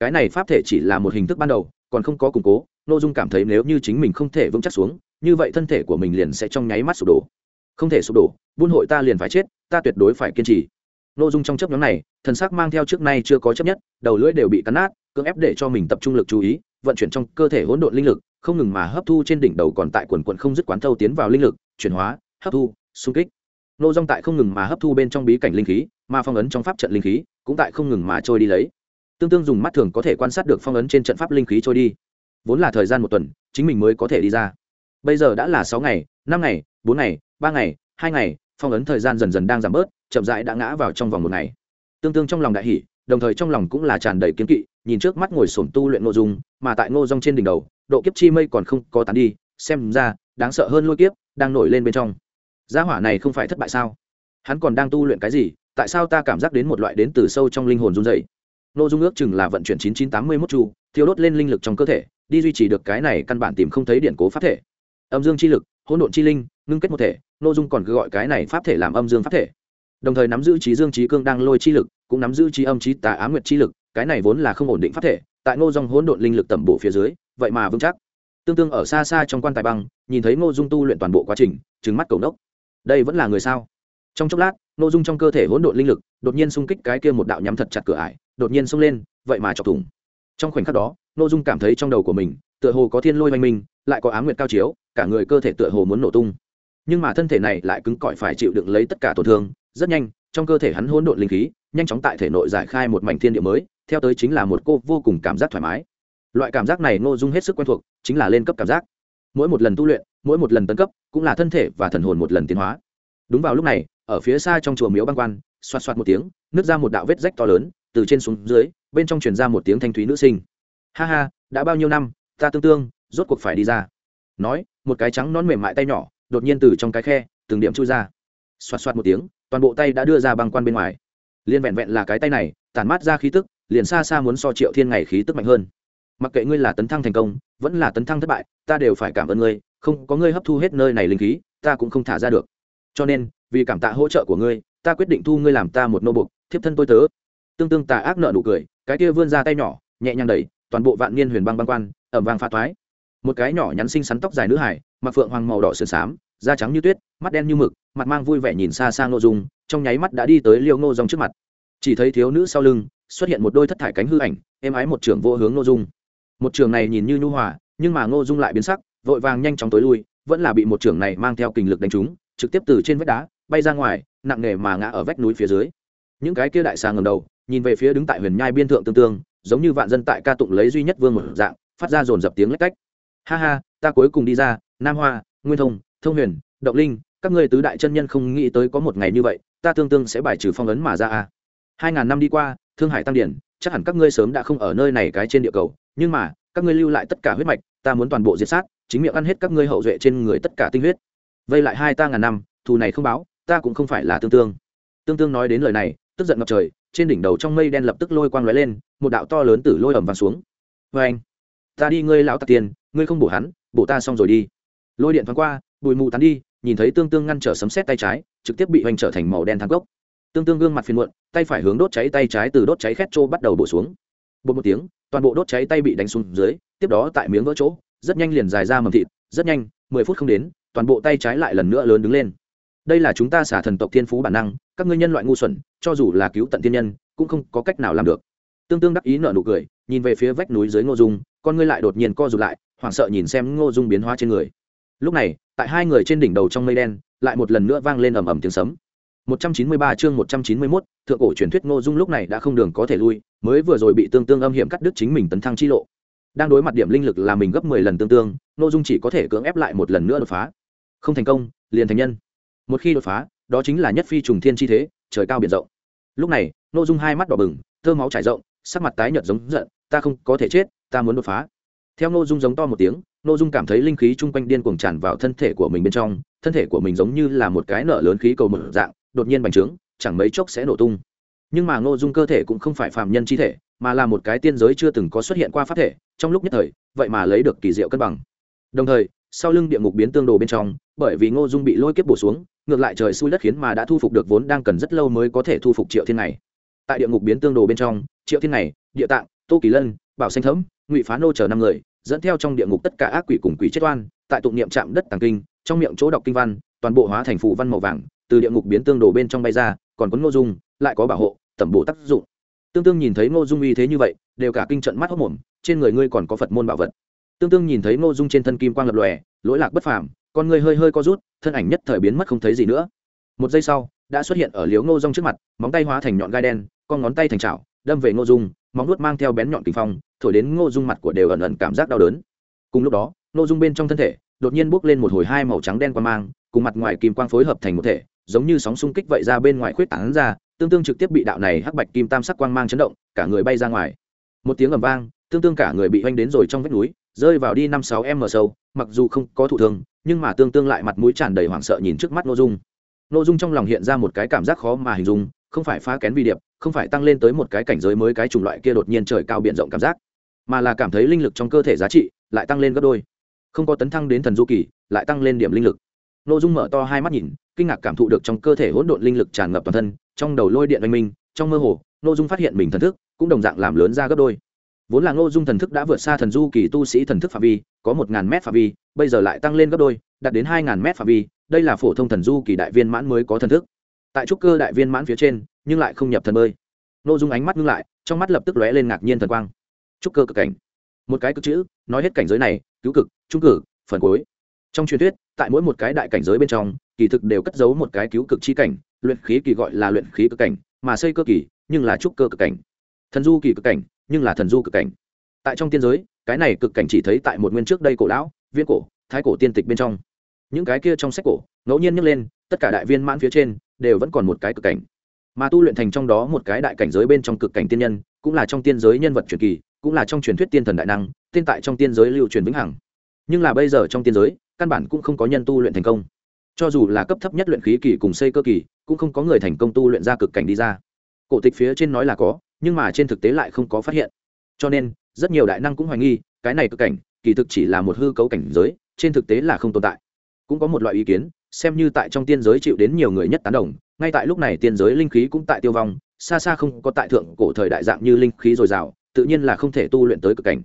S1: Cái này pháp thể chỉ là một hình thức ban đầu, còn không có củng cố, ngô dung cảm thấy nếu như chính mình không thể vững chắc xuống, như vậy thân thể của mình liền sẽ trong nháy mắt sụp đổ. Không thể sụp đổ, buôn hội ta liền phải chết, ta tuyệt đối phải kiên trì. Nô Dung trong chấp nhóm này, thần sắc mang theo trước nay chưa có chấp nhất, đầu lưỡi đều bị cắn nát, cưỡng ép để cho mình tập trung lực chú ý, vận chuyển trong cơ thể hỗn độn linh lực, không ngừng mà hấp thu trên đỉnh đầu còn tại quần quận không dứt quán thâu tiến vào linh lực, chuyển hóa, hấp thu, xung kích. Nô Dung tại không ngừng mà hấp thu bên trong bí cảnh linh khí, mà phong ấn trong pháp trận linh khí, cũng tại không ngừng mà trôi đi lấy. Tương tương dùng mắt thường có thể quan sát được phong ấn trên trận pháp linh khí trôi đi. Vốn là thời gian một tuần, chính mình mới có thể đi ra. Bây giờ đã là sáu ngày, năm ngày, bốn ngày, ba ngày, hai ngày, phong ấn thời gian dần dần đang giảm bớt, chậm rãi đã ngã vào trong vòng một ngày. Tương tương trong lòng đại hỷ đồng thời trong lòng cũng là tràn đầy kiến kỵ, nhìn trước mắt ngồi sổm tu luyện nội dung, mà tại ngô rong trên đỉnh đầu, độ kiếp chi mây còn không có tán đi, xem ra, đáng sợ hơn lôi kiếp đang nổi lên bên trong. Gia hỏa này không phải thất bại sao? Hắn còn đang tu luyện cái gì? Tại sao ta cảm giác đến một loại đến từ sâu trong linh hồn run dày nội dung ước chừng là vận chuyển chín chín tám mươi mốt chu thiếu đốt lên linh lực trong cơ thể, đi duy trì được cái này căn bản tìm không thấy điện cố pháp thể. Âm dương chi lực, hỗn độn chi linh, ngưng kết một thể nội dung còn cứ gọi cái này pháp thể làm âm dương pháp thể đồng thời nắm giữ trí dương trí cương đang lôi chi lực, cũng nắm giữ trí âm trí tà á nguyệt chi lực, cái này vốn là không ổn định pháp thể, tại ngô dòng hỗn độn linh lực tẩm bộ phía dưới, vậy mà vững chắc. Tương tương ở xa xa trong quan tài băng, nhìn thấy ngô dung tu luyện toàn bộ quá trình trứng mắt cầu nốc. Đây vẫn là người sao? Trong chốc lát, ngô dung trong cơ thể hỗn độn linh lực, đột nhiên xung kích cái kia một đạo nhắm thật chặt cửa ải, đột nhiên xông lên, vậy mà chọc thủng. Trong khoảnh khắc đó, ngô dung cảm thấy trong đầu của mình, tựa hồ có thiên lôi oanh minh, lại có á nguyệt cao chiếu, cả người cơ thể tựa hồ muốn nổ tung. Nhưng mà thân thể này lại cứng cỏi phải chịu đựng lấy tất cả tổn thương rất nhanh, trong cơ thể hắn hỗn độn linh khí, nhanh chóng tại thể nội giải khai một mảnh thiên địa mới, theo tới chính là một cô vô cùng cảm giác thoải mái. Loại cảm giác này ngô dung hết sức quen thuộc, chính là lên cấp cảm giác. Mỗi một lần tu luyện, mỗi một lần tấn cấp, cũng là thân thể và thần hồn một lần tiến hóa. Đúng vào lúc này, ở phía xa trong chùa miếu băng quan, xoạt xoạt một tiếng, nứt ra một đạo vết rách to lớn, từ trên xuống dưới, bên trong truyền ra một tiếng thanh thúy nữ sinh. Ha ha, đã bao nhiêu năm, ta tương tương, rốt cuộc phải đi ra. Nói, một cái trắng nón mềm mại tay nhỏ, đột nhiên từ trong cái khe, từng điểm chui ra. Xoạt xoạt một tiếng toàn bộ tay đã đưa ra băng quan bên ngoài. Liên vẹn vẹn là cái tay này, tản mát ra khí tức, liền xa xa muốn so triệu thiên ngày khí tức mạnh hơn. Mặc kệ ngươi là tấn thăng thành công, vẫn là tấn thăng thất bại, ta đều phải cảm ơn ngươi, không có ngươi hấp thu hết nơi này linh khí, ta cũng không thả ra được. Cho nên, vì cảm tạ hỗ trợ của ngươi, ta quyết định thu ngươi làm ta một nô bục, thiếp thân tôi tớ. Tương tương tà ác nợ nụ cười, cái kia vươn ra tay nhỏ, nhẹ nhàng đẩy, toàn bộ vạn niên huyền băng băng quan, ẩm vàng pha toái một cái nhỏ nhắn xinh xắn tóc dài nữ hải, mặc phượng hoàng màu đỏ sườn xám da trắng như tuyết, mắt đen như mực, mặt mang vui vẻ nhìn xa xa ngô dung, trong nháy mắt đã đi tới liêu ngô dòng trước mặt. Chỉ thấy thiếu nữ sau lưng, xuất hiện một đôi thất thải cánh hư ảnh, êm ái một trường vô hướng ngô dung. Một trường này nhìn như nhu hòa, nhưng mà ngô dung lại biến sắc, vội vàng nhanh chóng tối lui, vẫn là bị một trường này mang theo kình lực đánh trúng, trực tiếp từ trên vách đá bay ra ngoài, nặng nề mà ngã ở vách núi phía dưới. Những cái kia đại xà ngầm đầu, nhìn về phía đứng tại huyền nhai biên thượng tương tương, giống như vạn dân tại ca tụng lấy duy nhất vương một dạng, phát ra dồn dập tiếng lách cách. Ha ha, ta cuối cùng đi ra, nam hoa, nguyên thông thông huyền, động linh, các ngươi tứ đại chân nhân không nghĩ tới có một ngày như vậy, ta tương tương sẽ bài trừ phong ấn mà ra a. Hai ngàn năm đi qua, thương hải tăng điển, chắc hẳn các ngươi sớm đã không ở nơi này cái trên địa cầu, nhưng mà, các ngươi lưu lại tất cả huyết mạch, ta muốn toàn bộ diệt sát, chính miệng ăn hết các ngươi hậu duệ trên người tất cả tinh huyết. Vây lại hai ta ngàn năm, thù này không báo, ta cũng không phải là tương tương. Tương tương nói đến lời này, tức giận ngập trời, trên đỉnh đầu trong mây đen lập tức lôi quang lóe lên, một đạo to lớn tử lôi ẩm vàng xuống. Vê anh, ta đi ngươi lão tạc tiền, ngươi không bổ hắn, bổ ta xong rồi đi. Lôi điện thoáng qua bụi mù tán đi, nhìn thấy tương tương ngăn trở sấm xét tay trái, trực tiếp bị hoành trở thành màu đen thang gốc tương tương gương mặt phiền muộn, tay phải hướng đốt cháy tay trái từ đốt cháy khét trô bắt đầu bổ xuống. Bột một tiếng, toàn bộ đốt cháy tay bị đánh xuống dưới, tiếp đó tại miếng vỡ chỗ, rất nhanh liền dài ra mầm thịt, rất nhanh, mười phút không đến, toàn bộ tay trái lại lần nữa lớn đứng lên. Đây là chúng ta xả thần tộc thiên phú bản năng, các ngươi nhân loại ngu xuẩn, cho dù là cứu tận thiên nhân, cũng không có cách nào làm được. Tương tương đắc ý nợ nụ cười, nhìn về phía vách núi dưới ngô dung, con ngươi lại đột nhiên co rụt lại, hoảng sợ nhìn xem ngô dung biến hóa trên người lúc này tại hai người trên đỉnh đầu trong mây đen lại một lần nữa vang lên ầm ầm tiếng sấm 193 chương 191, thượng cổ truyền thuyết Ngô Dung lúc này đã không đường có thể lui, mới vừa rồi bị tương tương âm hiểm cắt đứt chính mình tấn thăng chi lộ. Đang đối mặt điểm linh lực là mình gấp 10 lần tương tương, Ngô Dung chỉ có thể cưỡng ép lại một lần nữa đột phá. Không thành công, liền thành nhân. Một khi đột phá, đó chính là nhất phi trùng thiên chi thế, trời cao biển rộng. Lúc này, Ngô Dung hai mắt đỏ bừng, thơ máu chảy rộng, sắc mặt tái nhợt giống giận, ta không có thể chết, ta muốn đột phá. Theo Ngô Dung giống to một tiếng, Ngô Dung cảm thấy linh khí chung quanh điên cuồng tràn vào thân thể của mình bên trong, thân thể của mình giống như là một cái nợ lớn khí cầu mở dạng, đột nhiên bành trướng chẳng mấy chốc sẽ nổ tung. Nhưng mà ngô dung cơ thể cũng không phải phàm nhân chi thể mà là một cái tiên giới chưa từng có xuất hiện qua pháp thể trong lúc nhất thời vậy mà lấy được kỳ diệu cân bằng. Đồng thời sau lưng địa ngục biến tương đồ bên trong bởi vì ngô dung bị lôi kiếp bổ xuống ngược lại trời xui đất khiến mà đã thu phục được vốn đang cần rất lâu mới có thể thu phục triệu thiên này. Tại địa ngục biến tương đồ bên trong triệu thiên này địa tạng tô kỳ lân bảo xanh thấm ngụy phá nô chờ năm người dẫn theo trong địa ngục tất cả ác quỷ cùng quỷ chết oan, tại tụng niệm chạm đất tàng kinh, trong miệng chỗ đọc kinh văn, toàn bộ hóa thành phủ văn màu vàng, từ địa ngục biến tương đồ bên trong bay ra, còn có nội dung, lại có bảo hộ, tẩm bổ tác dụng. Tương tương nhìn thấy nội dung uy thế như vậy, đều cả kinh trận mắt hốc mồm, trên người ngươi còn có phật môn bảo vật. Tương tương nhìn thấy nội dung trên thân kim quang lập lòe, lỗi lạc bất phàm, con ngươi hơi hơi co rút, thân ảnh nhất thời biến mất không thấy gì nữa. Một giây sau, đã xuất hiện ở liếu ngô dung trước mặt, móng tay hóa thành nhọn gai đen, con ngón tay thành chảo đâm về ngô dung, móng nuốt mang theo bén nhọn kinh phong, thổi đến ngô dung mặt của đều ẩn ẩn cảm giác đau đớn. Cùng lúc đó, ngô dung bên trong thân thể, đột nhiên bốc lên một hồi hai màu trắng đen quang mang, cùng mặt ngoài kim quang phối hợp thành một thể, giống như sóng xung kích vậy ra bên ngoài khuyết tán ra, tương tương trực tiếp bị đạo này hắc bạch kim tam sắc quang mang chấn động, cả người bay ra ngoài. Một tiếng ầm vang, tương tương cả người bị oanh đến rồi trong vách núi, rơi vào đi năm sáu m sâu, mặc dù không có thụ thương, nhưng mà tương tương lại mặt mũi tràn đầy hoảng sợ nhìn trước mắt nội dung. Nội dung trong lòng hiện ra một cái cảm giác khó mà hình dung không phải phá kén vi điệp, không phải tăng lên tới một cái cảnh giới mới cái chủng loại kia đột nhiên trời cao biển rộng cảm giác, mà là cảm thấy linh lực trong cơ thể giá trị lại tăng lên gấp đôi. Không có tấn thăng đến thần du kỳ, lại tăng lên điểm linh lực. Nội dung mở to hai mắt nhìn, kinh ngạc cảm thụ được trong cơ thể hỗn độn linh lực tràn ngập toàn thân, trong đầu lôi điện oanh minh, trong mơ hồ nội dung phát hiện mình thần thức cũng đồng dạng làm lớn ra gấp đôi. Vốn là ngô dung thần thức đã vượt xa thần du kỳ tu sĩ thần thức phạm vi, có một ngàn mét phạm vi, bây giờ lại tăng lên gấp đôi, đạt đến hai ngàn mét phạm vi, đây là phổ thông thần du kỳ đại viên mãn mới có thần thức tại trúc cơ đại viên mãn phía trên, nhưng lại không nhập thần bơi. Ngô dung ánh mắt ngưng lại, trong mắt lập tức lóe lên ngạc nhiên thần quang. Trúc cơ cực cảnh. Một cái cực chữ, nói hết cảnh giới này, cứu cực, trung cử phần cuối. Trong truyền thuyết, tại mỗi một cái đại cảnh giới bên trong, kỳ thực đều cất giấu một cái cứu cực chi cảnh, luyện khí kỳ gọi là luyện khí cực cảnh, mà xây cơ kỳ, nhưng là trúc cơ cực cảnh. Thần du kỳ cực cảnh, nhưng là thần du cực cảnh. Tại trong tiên giới, cái này cực cảnh chỉ thấy tại một nguyên trước đây cổ lão viên cổ, thái cổ tiên tịch bên trong. Những cái kia trong sách cổ, ngẫu nhiên nhấc lên tất cả đại viên mãn phía trên đều vẫn còn một cái cực cảnh. Mà tu luyện thành trong đó một cái đại cảnh giới bên trong cực cảnh tiên nhân, cũng là trong tiên giới nhân vật truyền kỳ, cũng là trong truyền thuyết tiên thần đại năng, tên tại trong tiên giới lưu truyền vĩnh hằng. Nhưng là bây giờ trong tiên giới, căn bản cũng không có nhân tu luyện thành công. Cho dù là cấp thấp nhất luyện khí kỳ cùng xây cơ kỳ, cũng không có người thành công tu luyện ra cực cảnh đi ra. Cổ tịch phía trên nói là có, nhưng mà trên thực tế lại không có phát hiện. Cho nên, rất nhiều đại năng cũng hoài nghi, cái này cực cảnh, kỳ thực chỉ là một hư cấu cảnh giới, trên thực tế là không tồn tại. Cũng có một loại ý kiến xem như tại trong tiên giới chịu đến nhiều người nhất tán đồng, ngay tại lúc này tiên giới linh khí cũng tại tiêu vong, xa xa không có tại thượng cổ thời đại dạng như linh khí dồi dào, tự nhiên là không thể tu luyện tới cực cảnh.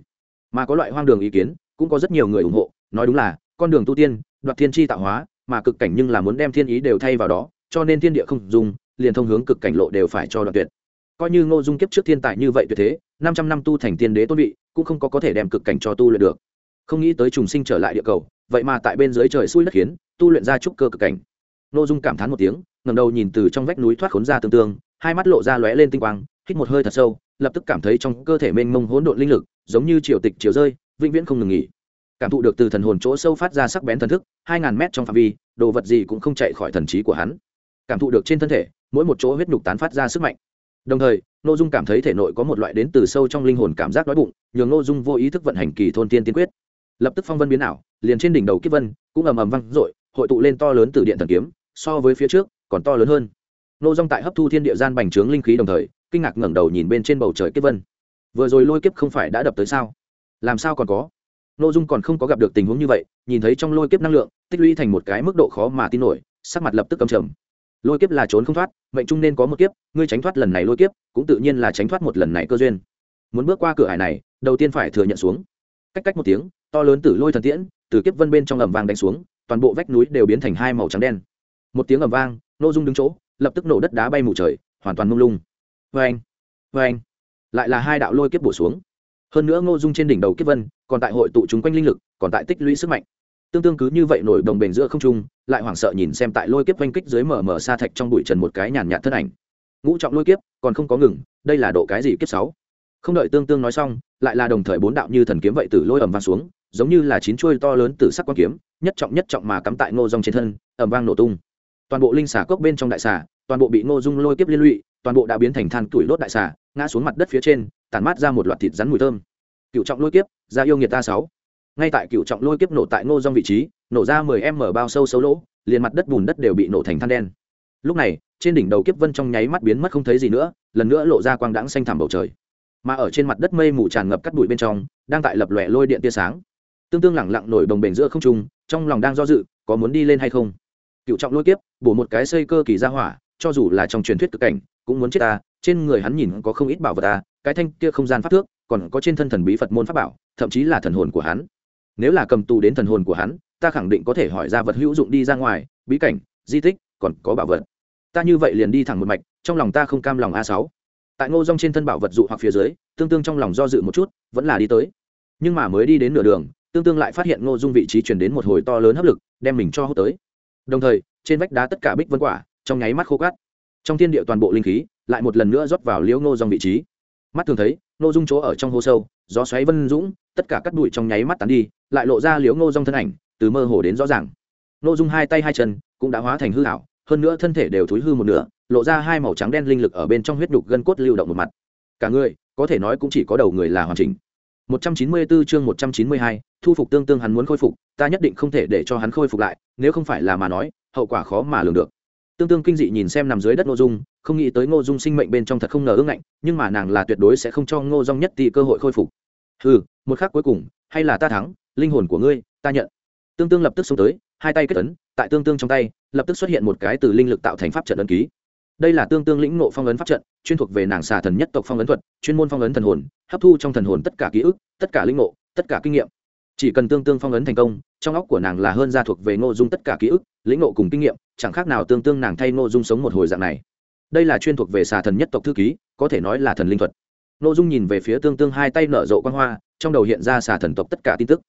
S1: Mà có loại hoang đường ý kiến, cũng có rất nhiều người ủng hộ, nói đúng là, con đường tu tiên, đoạt thiên tri tạo hóa, mà cực cảnh nhưng là muốn đem thiên ý đều thay vào đó, cho nên thiên địa không dùng, liền thông hướng cực cảnh lộ đều phải cho đoạn tuyệt. Coi như ngô dung kiếp trước thiên tài như vậy tuyệt thế, năm trăm năm tu thành tiên đế tôn vị, cũng không có có thể đem cực cảnh cho tu luyện được. Không nghĩ tới trùng sinh trở lại địa cầu, vậy mà tại bên dưới trời xui đất khiến tu luyện ra trúc cơ cực cảnh. Ngô dung cảm thán một tiếng ngầm đầu nhìn từ trong vách núi thoát khốn ra tương tương, hai mắt lộ ra lóe lên tinh quang, hít một hơi thật sâu, lập tức cảm thấy trong cơ thể mênh mông hỗn độn linh lực, giống như triều tịch chiều rơi, vĩnh viễn không ngừng nghỉ. Cảm thụ được từ thần hồn chỗ sâu phát ra sắc bén thần thức, hai ngàn mét trong phạm vi, đồ vật gì cũng không chạy khỏi thần trí của hắn. Cảm thụ được trên thân thể, mỗi một chỗ huyết nhục tán phát ra sức mạnh. Đồng thời n ô dung cảm thấy thể nội có một loại đến từ sâu trong linh hồn cảm giác đói bụng, nhường n ô dung vô ý thức vận hành kỳ thôn tiên tiên quyết. Lập tức phong vân biến ảo, liền trên đỉnh đầu kiếp vân cũng ầm ầm văng r ộ i hội tụ lên to lớn từ điện thần kiếm, so với phía trước, còn to lớn hơn. N ô dung tại hấp thu thiên địa gian bành trướng linh khí đồng thời, kinh ngạc ngẩng đầu nhìn bên trên bầu trời kiếp vân. Vừa rồi lôi kiếp không phải đã đập tới sao? Làm sao còn có? N ô dung còn không có gặp được tình huống như vậy, nhìn thấy trong lôi kiếp năng lượng, tích lũy thành một cái mức độ khó mà tin nổi, sắc mặt lập tức cầm trầm. Lôi kiếp là trốn không thoát, mệnh trung nên có một kiếp, ngươi tránh thoát lần này lôi kiếp, cũng tự nhiên là tránh thoát một lần này cơ duyên. Muốn bước qua cửa hải này, đầu tiên phải thừa nhận xuống. Cách cách một tiếng, to lớn tử lôi thần tiễn, từ kiếp vân bên trong ẩm vàng đánh xuống toàn bộ vách núi đều biến thành hai màu trắng đen. Một tiếng ầm vang, nô dung đứng chỗ, lập tức nổ đất đá bay mù trời, hoàn toàn mông lung. Vê anh vê anh. Lại là hai đạo lôi kiếp bổ xuống. Hơn nữa ngô dung trên đỉnh đầu kiếp vân, còn tại hội tụ chúng quanh linh lực, còn tại tích lũy sức mạnh. Tương tương cứ như vậy nổi đồng bền giữa không trung, lại hoảng sợ nhìn xem tại lôi kiếp oanh kích dưới mở mở xa thạch trong bụi trần một cái nhàn nhạt thân ảnh. Ngũ trọng lôi kiếp, còn không có ngừng, đây là độ cái gì kiếp sáu? Không đợi tương tương nói xong, lại là đồng thời bốn đạo như thần kiếm vậy từ lôi ẩm vang xuống giống như là chín chuôi to lớn từ sắc quan kiếm, nhất trọng nhất trọng mà cắm tại ngô dung trên thân ẩm vang nổ tung. Toàn bộ linh xà cốc bên trong đại xà, toàn bộ bị ngô dung lôi kiếp liên lụy, toàn bộ đã biến thành than tuổi đốt đại xà, ngã xuống mặt đất phía trên, tản mát ra một loạt thịt rắn mùi thơm. Cựu trọng lôi kiếp, ra yêu nghiệt ta sáu. Ngay tại cựu trọng lôi kiếp nổ tại ngô dung vị trí, nổ ra mười m bao sâu sâu lỗ, liền mặt đất bùn đất đều bị nổ thành than đen. Lúc này, trên đỉnh đầu kiếp vân trong nháy mắt biến mất không thấy gì nữa, lần nữa lộ ra quang đãng xanh thẳm bầu trời. Mà ở trên mặt đất mây mù tràn ngập cắt bụi bên trong, đang tại lập lòe lôi điện tia sáng tương tương lẳng lặng nổi đồng bền giữa không trung, trong lòng đang do dự, có muốn đi lên hay không? Cựu trọng lôi kiếp, bổ một cái xây cơ kỳ ra hỏa, cho dù là trong truyền thuyết cực cảnh, cũng muốn chết ta, trên người hắn nhìn có không ít bảo vật ta, cái thanh kia không gian pháp thước, còn có trên thân thần bí phật môn pháp bảo, thậm chí là thần hồn của hắn. Nếu là cầm tù đến thần hồn của hắn, ta khẳng định có thể hỏi ra vật hữu dụng đi ra ngoài, bí cảnh, di tích, còn có bảo vật. Ta như vậy liền đi thẳng một mạch, trong lòng ta không cam lòng a sáu. Tại ngô rong trên thân bảo vật dụ hoặc phía dưới, tương tương trong lòng do dự một chút, vẫn là đi tới. Nhưng mà mới đi đến nửa đường tương tương lại phát hiện ngô dung vị trí chuyển đến một hồi to lớn hấp lực, đem mình cho hút tới. Đồng thời, trên vách đá tất cả bích vân quả, trong nháy mắt khô cát. Trong thiên địa toàn bộ linh khí, lại một lần nữa rót vào liễu ngô dòng vị trí. Mắt thường thấy, ngô dung chỗ ở trong hô sâu, gió xoáy vân dũng, tất cả cắt bụi trong nháy mắt tán đi, lại lộ ra liếu ngô dòng thân ảnh, từ mơ hồ đến rõ ràng. Ngô dung hai tay hai chân cũng đã hóa thành hư hảo hơn nữa thân thể đều thối hư một nửa, lộ ra hai màu trắng đen linh lực ở bên trong huyết đục gân cốt lưu động một mặt. Cả người, có thể nói cũng chỉ có đầu người là hoàn chỉnh. 194 chương 192, thu phục tương tương hắn muốn khôi phục ta nhất định không thể để cho hắn khôi phục lại nếu không phải là mà nói hậu quả khó mà lường được. Tương tương kinh dị nhìn xem nằm dưới đất ngô dung không nghĩ tới ngô dung sinh mệnh bên trong thật không ngờ ương ngạnh nhưng mà nàng là tuyệt đối sẽ không cho ngô dung nhất tí cơ hội khôi phục. Hừ một khắc cuối cùng hay là ta thắng linh hồn của ngươi ta nhận. Tương tương lập tức xuống tới hai tay kết ấn tại tương tương trong tay lập tức xuất hiện một cái từ linh lực tạo thành pháp trận ấn ký đây là tương tương lĩnh ngộ phong ấn pháp trận, chuyên thuộc về nàng xà thần nhất tộc phong ấn thuật, chuyên môn phong ấn thần hồn, hấp thu trong thần hồn tất cả ký ức, tất cả linh ngộ, tất cả kinh nghiệm. Chỉ cần tương tương phong ấn thành công, trong óc của nàng là hơn gia thuộc về ngô dung tất cả ký ức, lĩnh ngộ cùng kinh nghiệm, chẳng khác nào tương tương nàng thay ngô dung sống một hồi dạng này. Đây là chuyên thuộc về xà thần nhất tộc thư ký, có thể nói là thần linh thuật. Ngô dung nhìn về phía tương tương hai tay nở rộ quan hoa, trong đầu hiện ra xà thần tộc tất cả tin tức.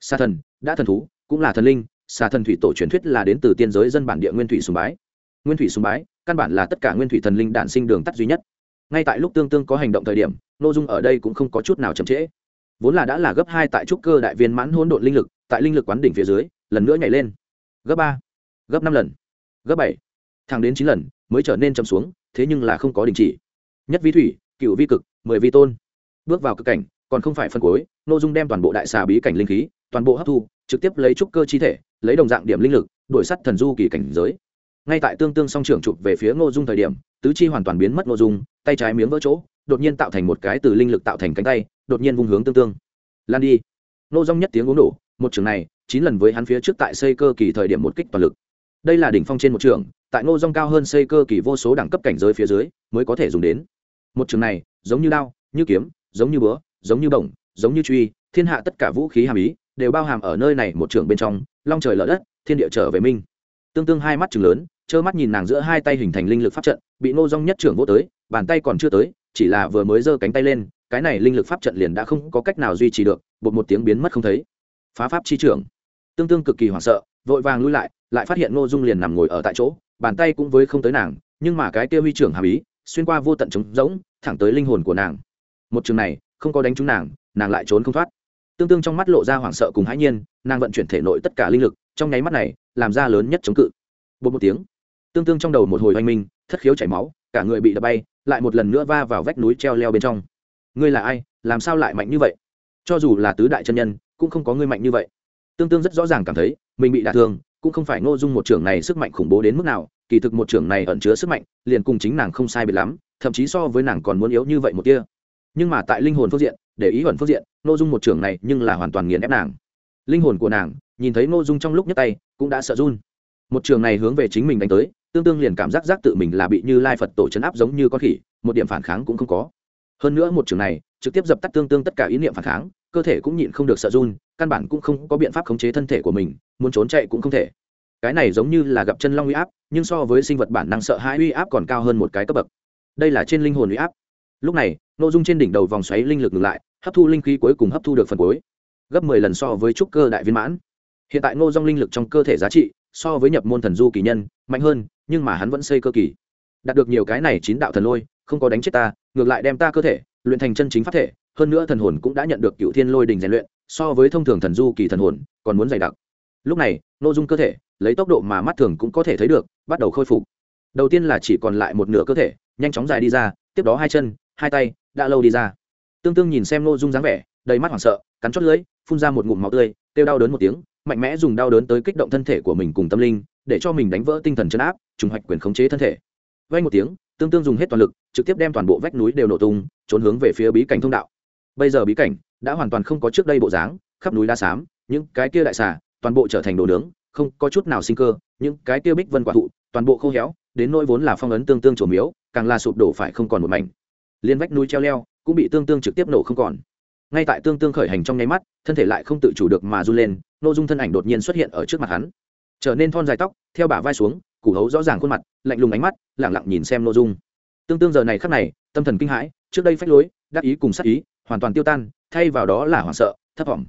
S1: Xà thần, đã thần thú, cũng là thần linh, xà thần thủy tổ truyền thuyết là đến từ tiên giới dân bản địa nguyên thủy sùng bái. Nguyên thủy sùng bái căn bản là tất cả nguyên thủy thần linh đản sinh đường tắt duy nhất. Ngay tại lúc tương tương có hành động thời điểm n ô dung ở đây cũng không có chút nào chậm trễ. Vốn là đã là gấp hai tại trúc cơ đại viên mãn hỗn độn linh lực, tại linh lực quán đỉnh phía dưới, lần nữa nhảy lên. Gấp ba, gấp năm lần, gấp bảy, thẳng đến chín lần, mới trở nên chậm xuống, thế nhưng là không có đình chỉ. Nhất vi thủy, cựu vi cực, mười vi tôn. Bước vào cực cảnh, còn không phải phân cuối nội dung đem toàn bộ đại xà bí cảnh linh khí, toàn bộ hấp thu, trực tiếp lấy trúc cơ chi thể, lấy đồng dạng điểm linh lực, đổi sắt thần du kỳ cảnh giới ngay tại tương tương song trưởng chụp về phía ngô dung thời điểm, tứ chi hoàn toàn biến mất ngô dung, tay trái miếng vỡ chỗ, đột nhiên tạo thành một cái từ linh lực tạo thành cánh tay, đột nhiên vung hướng tương tương. Lan đi. Ngô dung nhất tiếng uống đổ, một trường này, chín lần với hắn phía trước tại xây cơ kỳ thời điểm một kích toàn lực. Đây là đỉnh phong trên một trường, tại ngô dung cao hơn xây cơ kỳ vô số đẳng cấp cảnh giới phía dưới, mới có thể dùng đến. Một trường này, giống như đao, như kiếm, giống như búa, giống như bổng, giống như truy, thiên hạ tất cả vũ khí hàm ý, đều bao hàm ở nơi này một trường bên trong, long trời lở đất, thiên địa trở về minh. Tương tương hai mắt chừng lớn trơ mắt nhìn nàng giữa hai tay hình thành linh lực pháp trận, bị ngô dong nhất trưởng vô tới, bàn tay còn chưa tới, chỉ là vừa mới giơ cánh tay lên, cái này linh lực pháp trận liền đã không có cách nào duy trì được, bột một tiếng biến mất không thấy. Phá pháp chi trưởng. Tương tương cực kỳ hoảng sợ, vội vàng lui lại lại phát hiện ngô dung liền nằm ngồi ở tại chỗ, bàn tay cũng với không tới nàng, nhưng mà cái kia huy trưởng hàm ý, xuyên qua vô tận trống rỗng, thẳng tới linh hồn của nàng. Một trường này, không có đánh trúng nàng nàng lại trốn không thoát. Tương tương trong mắt lộ ra hoảng sợ cùng hãi nhiên, nàng vận chuyển thể nội tất cả linh lực, trong nháy mắt này, làm ra lớn nhất chống cự. Bột một tiếng tương tương trong đầu một hồi oanh minh, thất khiếu chảy máu, cả người bị đập bay, lại một lần nữa va vào vách núi treo leo bên trong. Ngươi là ai? Làm sao lại mạnh như vậy? Cho dù là tứ đại chân nhân, cũng không có ngươi mạnh như vậy. Tương tương rất rõ ràng cảm thấy, mình bị đả thương, cũng không phải ngô dung một trưởng này sức mạnh khủng bố đến mức nào, kỳ thực một trưởng này ẩn chứa sức mạnh, liền cùng chính nàng không sai biệt lắm, thậm chí so với nàng còn muốn yếu như vậy một kia nhưng mà tại linh hồn phương diện, để ý ẩn phương diện, ngô dung một trưởng này nhưng là hoàn toàn nghiền ép nàng. Linh hồn của nàng, nhìn thấy ngô dung trong lúc nhấc tay, cũng đã sợ run. Một trường này hướng về chính mình đánh tới tương tương liền cảm giác giác tự mình là bị như lai phật tổ chấn áp giống như con khỉ, một điểm phản kháng cũng không có. Hơn nữa một trường này, trực tiếp dập tắt tương tương tất cả ý niệm phản kháng, cơ thể cũng nhịn không được sợ run, căn bản cũng không có biện pháp khống chế thân thể của mình, muốn trốn chạy cũng không thể. Cái này giống như là gặp chân long uy áp, nhưng so với sinh vật bản năng sợ hãi uy áp còn cao hơn một cái cấp bậc. Đây là trên linh hồn uy áp. Lúc này, nội dung trên đỉnh đầu vòng xoáy linh lực ngừng lại, hấp thu linh khí cuối cùng hấp thu được phần cuối. Gấp mười lần so với trúc cơ đại viên mãn. Hiện tại ngô dong linh lực trong cơ thể giá trị so với nhập môn thần du kỳ nhân, mạnh hơn, nhưng mà hắn vẫn xây cơ kỳ. Đạt được nhiều cái này chín đạo thần lôi, không có đánh chết ta, ngược lại đem ta cơ thể, luyện thành chân chính pháp thể, hơn nữa thần hồn cũng đã nhận được cựu thiên lôi đình rèn luyện, so với thông thường thần du kỳ thần hồn, còn muốn dày đặc. Lúc này nội dung cơ thể, lấy tốc độ mà mắt thường cũng có thể thấy được, bắt đầu khôi phục. Đầu tiên là chỉ còn lại một nửa cơ thể, nhanh chóng dài đi ra, tiếp đó hai chân, hai tay, đã lâu đi ra. Tương tương nhìn xem nội dung dáng vẻ đầy mắt hoảng sợ, cắn chót lưỡi, phun ra một ngụm máu tươi, kêu đau đớn một tiếng, mạnh mẽ dùng đau đớn tới kích động thân thể của mình cùng tâm linh, để cho mình đánh vỡ tinh thần chấn áp, trùng hoạch quyền khống chế thân thể. Vay một tiếng, tương tương dùng hết toàn lực, trực tiếp đem toàn bộ vách núi đều nổ tung, trốn hướng về phía bí cảnh thông đạo. Bây giờ bí cảnh đã hoàn toàn không có trước đây bộ dáng, khắp núi đá xám, những cái kia đại xà, toàn bộ trở thành đồ nướng, không có chút nào sinh cơ, những cái kia bích vân quả thụ, toàn bộ khô héo, đến nỗi vốn là phong ấn tương tương trổ miếu, càng là sụp đổ phải không còn một mảnh. Liên vách núi treo leo, cũng bị tương tương trực tiếp nổ không còn ngay tại tương tương khởi hành trong nháy mắt, thân thể lại không tự chủ được mà run lên n ô dung thân ảnh đột nhiên xuất hiện ở trước mặt hắn. Trở nên thon dài tóc, theo bả vai xuống, củ hấu rõ ràng khuôn mặt, lạnh lùng ánh mắt lẳng lặng nhìn xem n ô dung. Tương tương giờ này khắc này, tâm thần kinh hãi, trước đây phách lối, đắc ý cùng sắc ý, hoàn toàn tiêu tan, thay vào đó là hoảng sợ, thấp thỏm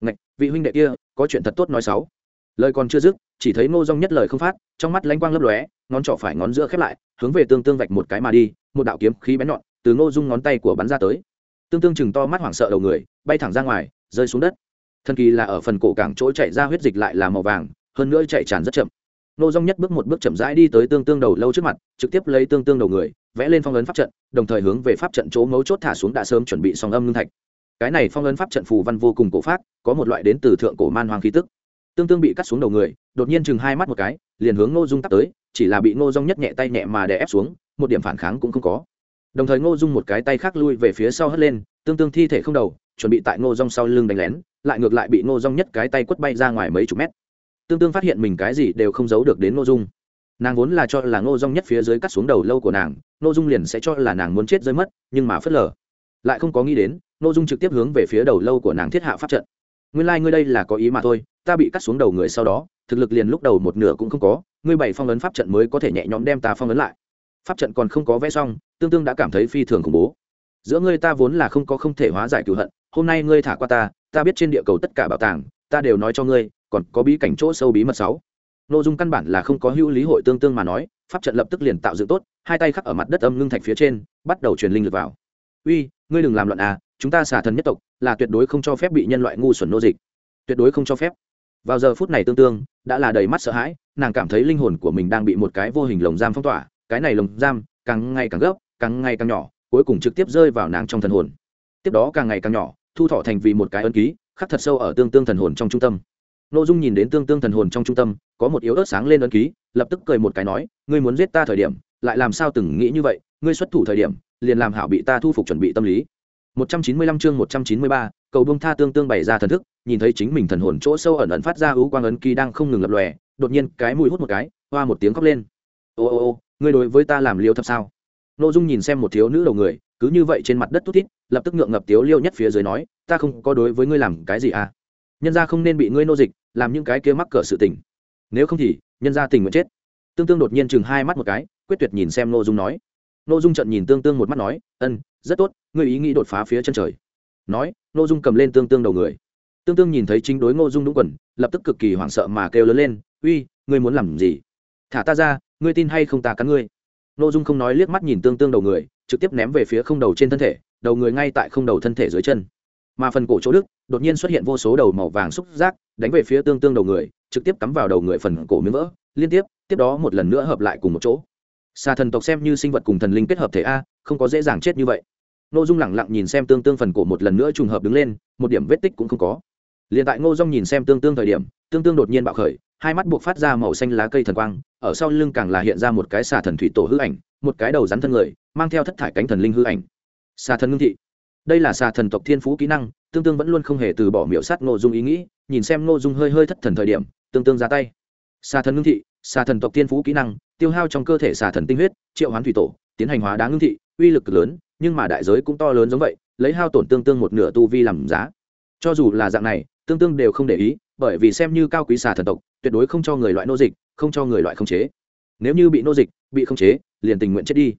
S1: ngạch, vị huynh đệ kia, có chuyện thật tốt nói xấu lời còn chưa dứt, chỉ thấy ngô dung nhất lời không phát, trong mắt lánh quang lấp lóe, ngón trỏ phải ngón giữa khép lại, hướng về tương tương vạch một cái mà đi, một đạo kiếm khí bén nhọn, từ ngô dung ngón tay của bắn ra tới tương tương chừng to mắt hoảng sợ đầu người, bay thẳng ra ngoài, rơi xuống đất. Thần kỳ là ở phần cổ cảng chỗ chạy ra huyết dịch lại là màu vàng, hơn nữa chạy tràn rất chậm. Nô dong nhất bước một bước chậm rãi đi tới tương tương đầu lâu trước mặt, trực tiếp lấy tương tương đầu người, vẽ lên phong ấn pháp trận, đồng thời hướng về pháp trận chỗ mấu chốt thả xuống đã sớm chuẩn bị song âm ngưng thạch. Cái này phong ấn pháp trận phù văn vô cùng cổ pháp có một loại đến từ thượng cổ man hoàng khí tức. Tương tương bị cắt xuống đầu người, đột nhiên chừng hai mắt một cái, liền hướng ngô dung tắt tới, chỉ là bị ngô dung nhất nhẹ tay nhẹ mà đè ép xuống, một điểm phản kháng cũng không có đồng thời ngô dung một cái tay khác lui về phía sau hất lên, tương tương thi thể không đầu, chuẩn bị tại ngô dung sau lưng đánh lén, lại ngược lại bị ngô dung nhất cái tay quất bay ra ngoài mấy chục mét. Tương tương phát hiện mình cái gì đều không giấu được đến ngô dung. Nàng vốn là cho là ngô dung nhất phía dưới cắt xuống đầu lâu của nàng, ngô dung liền sẽ cho là nàng muốn chết rơi mất, nhưng mà phớt lờ. Lại không có nghĩ đến, ngô dung trực tiếp hướng về phía đầu lâu của nàng thiết hạ pháp trận. Nguyên lai、like、ngươi đây là có ý mà thôi, ta bị cắt xuống đầu người sau đó, thực lực liền lúc đầu một nửa cũng không có, ngươi bảy phong ấn pháp trận mới có thể nhẹ nhõm đem ta phong ấn lại pháp trận còn không có vẽ xong, tương tương đã cảm thấy phi thường khủng bố. Giữa ngươi ta vốn là không có không thể hóa giải cựu hận, hôm nay ngươi thả qua ta ta biết trên địa cầu tất cả bảo tàng, ta đều nói cho ngươi, còn có bí cảnh chỗ sâu bí mật sáu. Nội dung căn bản là không có hữu lý hội tương tương mà nói, pháp trận lập tức liền tạo dựng tốt, hai tay khắc ở mặt đất âm ngưng thạch phía trên, bắt đầu truyền linh lực vào. Uy, ngươi đừng làm loạn à chúng ta xả thần nhất tộc, là tuyệt đối không cho phép bị nhân loại ngu xuẩn nô dịch. Tuyệt đối không cho phép. Vào giờ phút này tương tương, đã là đầy mắt sợ hãi, nàng cảm thấy linh hồn của mình đang bị một cái vô hình lồng giam phong tỏa cái này lồng giam càng ngày càng gấp càng ngày càng nhỏ cuối cùng trực tiếp rơi vào nàng trong thần hồn. Tiếp đó càng ngày càng nhỏ thu thọ thành vì một cái ấn ký khắc thật sâu ở tương tương thần hồn trong trung tâm. N ô dung nhìn đến tương tương thần hồn trong trung tâm có một yếu ớt sáng lên ấn ký lập tức cười một cái nói ngươi muốn giết ta thời điểm lại làm sao từng nghĩ như vậy? Ngươi xuất thủ thời điểm liền làm hảo bị ta thu phục chuẩn bị tâm lý. 195 chương 193, cầu bông tha tương tương bày ra thần thức nhìn thấy chính mình thần hồn chỗ sâu ẩn ẩn phát ra ưu quang ấn ký đang không ngừng lập lòe đột nhiên cái mùi hút một cái hoa một tiếng khóc lên. Ô ô ô ngươi đối với ta làm liêu thập sao? Nội dung nhìn xem một thiếu nữ đầu người, cứ như vậy trên mặt đất tút tít, lập tức ngượng ngập tiếu liêu nhất phía dưới nói, ta không có đối với ngươi làm cái gì à? Nhân ra không nên bị ngươi nô dịch, làm những cái kia mắc cỡ sự tình. Nếu không thì, nhân ra tình nguyện chết. Tương tương đột nhiên chừng hai mắt một cái, quyết tuyệt nhìn xem n ô dung nói. N ô dung trận nhìn tương tương một mắt nói, ân, rất tốt, ngươi ý nghĩ đột phá phía chân trời. Nói n ô dung cầm lên tương tương đầu người. Tương tương nhìn thấy chính đối ngô dung đúng quần, lập tức cực kỳ hoảng sợ mà kêu lớn lên, uy, ngươi muốn làm gì? Thả ta ra ngươi tin hay không ta cắn ngươi? Nội dung không nói liếc mắt nhìn tương tương đầu người, trực tiếp ném về phía không đầu trên thân thể, đầu người ngay tại không đầu thân thể dưới chân. Mà phần cổ chỗ đức, đột nhiên xuất hiện vô số đầu màu vàng xúc giác, đánh về phía tương tương đầu người, trực tiếp cắm vào đầu người phần cổ miếng vỡ, liên tiếp tiếp đó một lần nữa hợp lại cùng một chỗ. Xà thần tộc xem như sinh vật cùng thần linh kết hợp thể a, không có dễ dàng chết như vậy. Ngô dung lẳng lặng nhìn xem tương tương phần cổ một lần nữa trùng hợp đứng lên, một điểm vết tích cũng không có. Liền tại ngô dung nhìn xem tương tương thời điểm, tương tương đột nhiên bạo khởi hai mắt buộc phát ra màu xanh lá cây thần quang, ở sau lưng càng là hiện ra một cái xà thần thủy tổ hư ảnh, một cái đầu rắn thân người, mang theo thất thải cánh thần linh hư ảnh. Xà thần ngưng thị. Đây là xà thần tộc thiên phú kỹ năng, tương tương vẫn luôn không hề từ bỏ miểu sát nội dung ý nghĩ, nhìn xem nội dung hơi hơi thất thần thời điểm, tương tương ra tay. Xà thần ngưng thị, xà thần tộc thiên phú kỹ năng, tiêu hao trong cơ thể xà thần tinh huyết, triệu hoán thủy tổ, tiến hành hóa đá ngưng thị, uy lực lớn, nhưng mà đại giới cũng to lớn giống vậy, lấy hao tổn tương tương một nửa tu vi làm giá. Cho dù là dạng này, tương tương đều không để ý bởi vì xem như cao quý xà thần tộc tuyệt đối không cho người loại nô dịch không cho người loại không chế. Nếu như bị nô dịch bị không chế liền tình nguyện chết đi.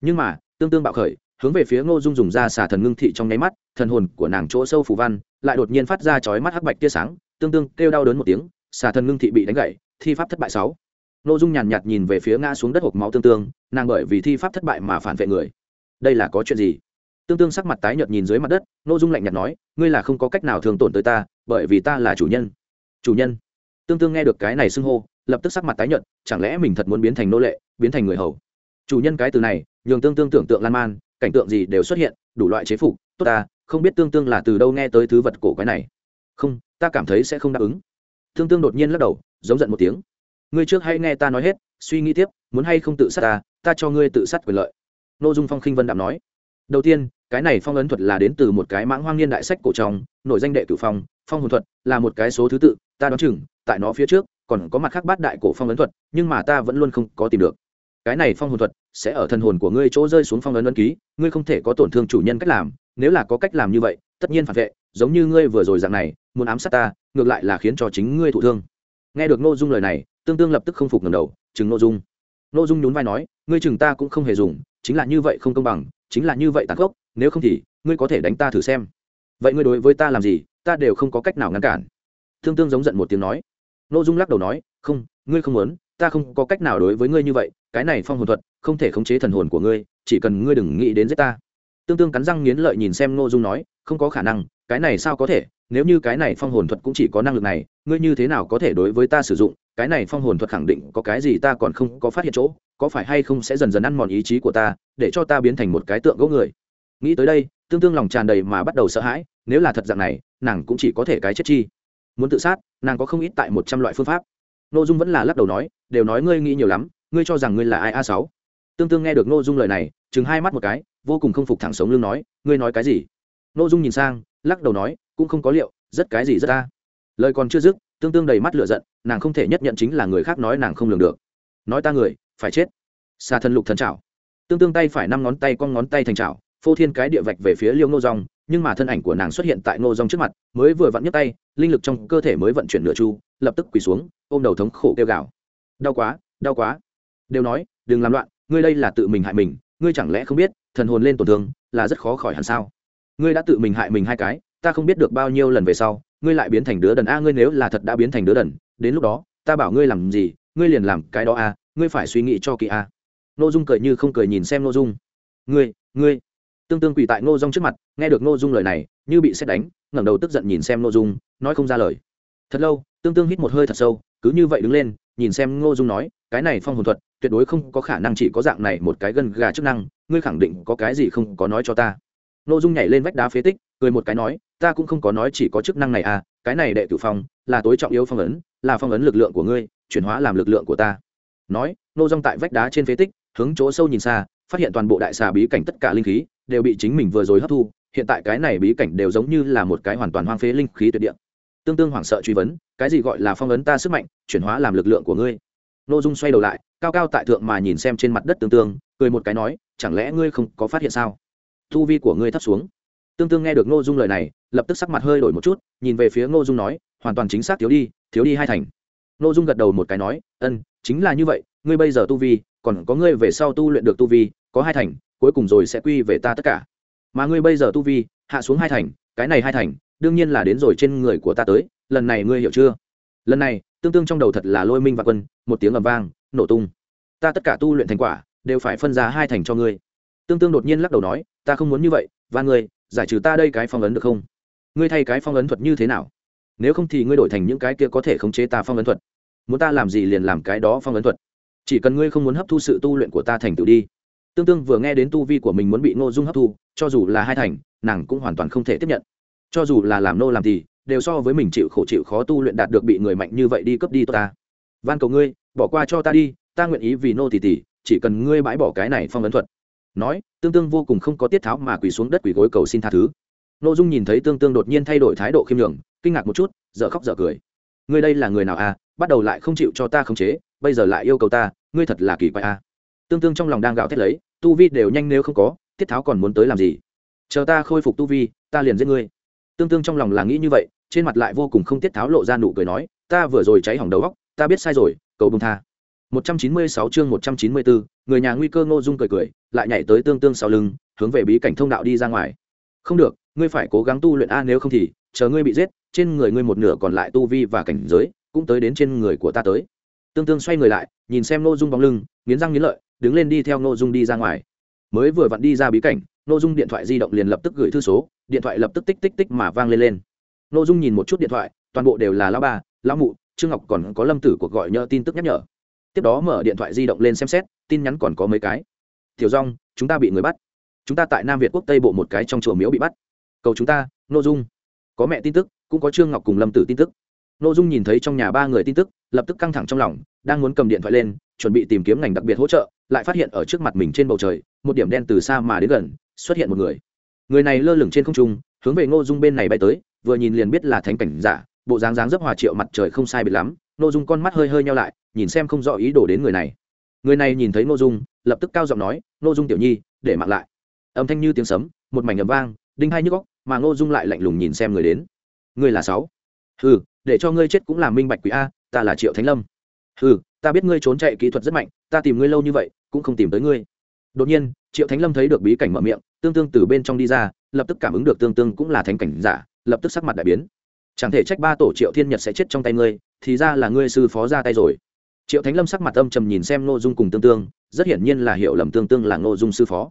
S1: Nhưng mà tương tương bạo khởi hướng về phía ngô dung dùng ra xà thần ngưng thị trong nháy mắt thần hồn của nàng chỗ sâu phủ văn lại đột nhiên phát ra chói mắt hắc bạch tia sáng tương tương kêu đau đớn một tiếng xà thần ngưng thị bị đánh gậy thi pháp thất bại sáu. Ngô dung nhàn nhạt, nhìn về phía ngã xuống đất hộp máu tương tương nàng bởi vì thi pháp thất bại mà phản vệ người. Đây là có chuyện gì? Tương tương sắc mặt tái nhợt nhìn dưới mặt đất ngô dung lạnh nhạt nói ngươi là không có cách nào thường tổn tới ta bởi vì ta là chủ nhân chủ nhân. Tương tương nghe được cái này xưng hô, lập tức sắc mặt tái nhợt, chẳng lẽ mình thật muốn biến thành nô lệ, biến thành người hầu? Chủ nhân cái từ này, nhường tương tương tưởng tượng lan man, cảnh tượng gì đều xuất hiện, đủ loại chế phục, tốt ta, không biết tương tương là từ đâu nghe tới thứ vật cổ quái này. Không, ta cảm thấy sẽ không đáp ứng. Tương tương đột nhiên lắc đầu, giống giận một tiếng. Ngươi trước hay nghe ta nói hết, suy nghĩ tiếp, muốn hay không tự sát ta ta cho ngươi tự sát quyền lợi. N ô dung phong khinh vân đạm nói. Đầu tiên, cái này phong ấn thuật là đến từ một cái mãng hoang niên đại sách cổ trong, nội danh đệ cửu phong phong hồn thuật, là một cái số thứ tự ta đoán chừng, tại nó phía trước, còn có mặt khác bát đại cổ phong ấn thuật, nhưng mà ta vẫn luôn không có tìm được. Cái này phong hồn thuật sẽ ở thần hồn của ngươi chỗ rơi xuống phong ấn ấn ký, ngươi không thể có tổn thương chủ nhân cách làm, nếu là có cách làm như vậy, tất nhiên phản vệ, giống như ngươi vừa rồi dạng này, muốn ám sát ta, ngược lại là khiến cho chính ngươi thụ thương. Nghe được nội dung lời này, tương tương lập tức không phục ngầm đầu, chừng nội dung. Nội dung nhún vai nói, ngươi chừng ta cũng không hề dùng, chính là như vậy không công bằng, chính là như vậy tàn khốc, nếu không thì, ngươi có thể đánh ta thử xem. Vậy ngươi đối với ta làm gì, ta đều không có cách nào ngăn cản tương tương giống giận một tiếng nói. Nội dung lắc đầu nói, không, ngươi không muốn, ta không có cách nào đối với ngươi như vậy, cái này phong hồn thuật, không thể khống chế thần hồn của ngươi, chỉ cần ngươi đừng nghĩ đến giết ta. Tương tương cắn răng nghiến lợi nhìn xem ngô dung nói, không có khả năng, cái này sao có thể, nếu như cái này phong hồn thuật cũng chỉ có năng lực này, ngươi như thế nào có thể đối với ta sử dụng, cái này phong hồn thuật khẳng định có cái gì ta còn không có phát hiện chỗ, có phải hay không sẽ dần dần ăn mòn ý chí của ta, để cho ta biến thành một cái tượng gỗ người? Nghĩ tới đây, tương tương lòng tràn đầy mà bắt đầu sợ hãi, nếu là thật dạng này, nàng cũng chỉ có thể cái chết chi muốn tự sát, nàng có không ít tại một trăm loại phương pháp. N ô dung vẫn là lắc đầu nói, đều nói ngươi nghĩ nhiều lắm, ngươi cho rằng ngươi là ai a sáu? Tương tương nghe được n ô dung lời này chừng hai mắt một cái, vô cùng không phục thẳng sống lưng nói, ngươi nói cái gì? N ô dung nhìn sang, lắc đầu nói, cũng không có liệu, rất cái gì rất ta lời còn chưa dứt, tương tương đầy mắt lửa giận, nàng không thể nhất nhận chính là người khác nói nàng không lường được. Nói ta người, phải chết. Xa thân lục thần trào tương tương tay phải năm ngón tay con ngón tay thành trào phô thiên cái địa vạch về phía liêu Nô rong nhưng mà thân ảnh của nàng xuất hiện tại ngô dòng trước mặt, mới vừa vặn nhấc tay, linh lực trong cơ thể mới vận chuyển nửa chu, lập tức quỳ xuống, ôm đầu thống khổ kêu gào. Đau quá đau quá. Đều nói, đừng làm loạn, ngươi đây là tự mình hại mình, ngươi chẳng lẽ không biết, thần hồn lên tổn thương là rất khó khỏi hẳn sao? Ngươi đã tự mình hại mình hai cái, ta không biết được bao nhiêu lần về sau, ngươi lại biến thành đứa đần a, ngươi nếu là thật đã biến thành đứa đần, đến lúc đó, ta bảo ngươi làm gì, ngươi liền làm cái đó a, ngươi phải suy nghĩ cho kỳ a. N ô dung cười như không cười nhìn xem n ô dung. Ngươi ngươi tương tương quỳ tại ngô dung trước mặt, nghe được ngô dung lời này, như bị xét đánh, ngẩng đầu tức giận nhìn xem ngô dung, nói không ra lời. Thật lâu, tương tương hít một hơi thật sâu, cứ như vậy đứng lên, nhìn xem ngô dung nói, cái này phong hồn thuật, tuyệt đối không có khả năng chỉ có dạng này một cái gân gà chức năng, ngươi khẳng định có cái gì không có nói cho ta. Ngô dung nhảy lên vách đá phế tích, cười một cái nói, ta cũng không có nói chỉ có chức năng này à cái này đệ tử phong, là tối trọng yếu phong ấn, là phong ấn lực lượng của ngươi, chuyển hóa làm lực lượng của ta. Nói, ngô dung tại vách đá trên phế tích, hướng chỗ sâu nhìn xa, phát hiện toàn bộ đại xà bí cảnh tất cả linh khí đều bị chính mình vừa rồi hấp thu, hiện tại cái này bí cảnh đều giống như là một cái hoàn toàn hoang phế linh khí tuyệt địa. Tương tương hoảng sợ truy vấn, cái gì gọi là phong ấn ta sức mạnh, chuyển hóa làm lực lượng của ngươi. N ô dung xoay đầu lại, cao cao tại thượng mà nhìn xem trên mặt đất tương tương, cười một cái nói, chẳng lẽ ngươi không có phát hiện sao? Tu vi của ngươi thấp xuống. Tương tương nghe được ngô dung lời này, lập tức sắc mặt hơi đổi một chút, nhìn về phía ngô dung nói, hoàn toàn chính xác thiếu đi thiếu đi hai thành. Ngô dung gật đầu một cái nói, ân, chính là như vậy, ngươi bây giờ tu vi, còn có ngươi về sau tu luyện được tu vi, có hai thành cuối cùng rồi sẽ quy về ta tất cả. Mà ngươi bây giờ tu vi, hạ xuống hai thành, cái này hai thành, đương nhiên là đến rồi trên người của ta tới, lần này ngươi hiểu chưa? Lần này, tương tương trong đầu thật là lôi minh và quân, một tiếng ầm vang, nổ tung. Ta tất cả tu luyện thành quả, đều phải phân ra hai thành cho ngươi. Tương tương đột nhiên lắc đầu nói, ta không muốn như vậy, và ngươi, giải trừ ta đây cái phong ấn được không? Ngươi thay cái phong ấn thuật như thế nào? Nếu không thì ngươi đổi thành những cái kia có thể khống chế ta phong ấn thuật. Muốn ta làm gì liền làm cái đó phong ấn thuật. Chỉ cần ngươi không muốn hấp thu sự tu luyện của ta thành tựu đi tương tương vừa nghe đến tu vi của mình muốn bị ngô dung hấp thu, cho dù là hai thành, nàng cũng hoàn toàn không thể tiếp nhận. Cho dù là làm nô làm thì, đều so với mình chịu khổ chịu khó tu luyện đạt được bị người mạnh như vậy đi cướp đi tốt ta. Van cầu ngươi, bỏ qua cho ta đi, ta nguyện ý vì nô tỷ tỷ chỉ cần ngươi bãi bỏ cái này phong ấn thuật. Nói, tương tương vô cùng không có tiết tháo mà quỳ xuống đất quỳ gối cầu xin tha thứ. N ô dung nhìn thấy tương tương đột nhiên thay đổi thái độ khiêm nhường, kinh ngạc một chút, dở khóc dở cười. Ngươi đây là người nào à bắt đầu lại không chịu cho ta khống chế, bây giờ lại yêu cầu ta, ngươi thật là kỳ quái à tương tương trong lòng đang gào thét lấy tu vi đều nhanh nếu không có tiết tháo còn muốn tới làm gì chờ ta khôi phục tu vi ta liền giết ngươi tương tương trong lòng là nghĩ như vậy trên mặt lại vô cùng không tiết tháo lộ ra nụ cười nói ta vừa rồi cháy hỏng đầu góc ta biết sai rồi cầu bông tha 196 chương 194, người nhà nguy cơ Ngô Dung cười cười, lại nhảy tới tương tương sau lưng, hướng về bí cảnh thông đạo đi ra ngoài. Không được, ngươi phải cố gắng tu luyện a nếu không thì, chờ ngươi bị giết, trên người ngươi một nửa còn lại tu vi và cảnh giới, cũng tới đến trên người của ta tới. Tương tương xoay người lại, nhìn xem Ngô Dung bóng lưng, nghiến răng nghiến lợi, đứng lên đi theo Ngô Dung đi ra ngoài. Mới vừa vặn đi ra bí cảnh, Ngô Dung điện thoại di động liền lập tức gửi thư số, điện thoại lập tức tích tích tích mà vang lên lên. Ngô Dung nhìn một chút điện thoại, toàn bộ đều là lão ba, lão mụ, Trương Ngọc còn có Lâm Tử cuộc gọi nhờ tin tức nhắc nhở. Tiếp đó mở điện thoại di động lên xem xét tin nhắn còn có mấy cái. Tiểu rong chúng ta bị người bắt. Chúng ta tại nam việt quốc tây bộ một cái trong chùa miếu bị bắt. Cầu chúng ta n dung. Có mẹ tin tức cũng có trương ngọc cùng lâm tử tin tức. N dung nhìn thấy trong nhà ba người tin tức lập tức căng thẳng trong lòng đang muốn cầm điện thoại lên chuẩn bị tìm kiếm ngành đặc biệt hỗ trợ lại phát hiện ở trước mặt mình trên bầu trời, một điểm đen từ xa mà đến gần, xuất hiện một người. Người này lơ lửng trên không trung, hướng về ngô dung bên này bay tới, vừa nhìn liền biết là thánh cảnh giả, bộ dáng dáng rất hòa triệu mặt trời không sai biệt lắm, ngô dung con mắt hơi hơi nhau lại, nhìn xem không rõ ý đồ đến người này. Người này nhìn thấy Ngô dung, lập tức cao giọng nói, Ngô dung tiểu nhi, để mặc lại. Âm thanh như tiếng sấm, một mảnh ầm vang, đinh hai nhức góc mà Ngô dung lại lạnh lùng nhìn xem người đến. Ngươi là sáu? Ừ để cho ngươi chết cũng là minh bạch quỷ a, ta là triệu thánh lâm. Ừ ta biết ngươi trốn chạy kỹ thuật rất mạnh, ta tìm ngươi lâu như vậy, cũng không tìm tới ngươi. Đột nhiên, triệu thánh lâm thấy được bí cảnh mở miệng, tương tương từ bên trong đi ra, lập tức cảm ứng được tương tương cũng là thánh cảnh giả, lập tức sắc mặt đại biến. Chẳng thể trách ba tổ triệu thiên nhật sẽ chết trong tay ngươi, thì ra là ngươi sư phó ra tay rồi. Triệu thánh lâm sắc mặt âm trầm nhìn xem ngô dung cùng tương tương, rất hiển nhiên là hiểu lầm tương tương là ngô dung sư phó.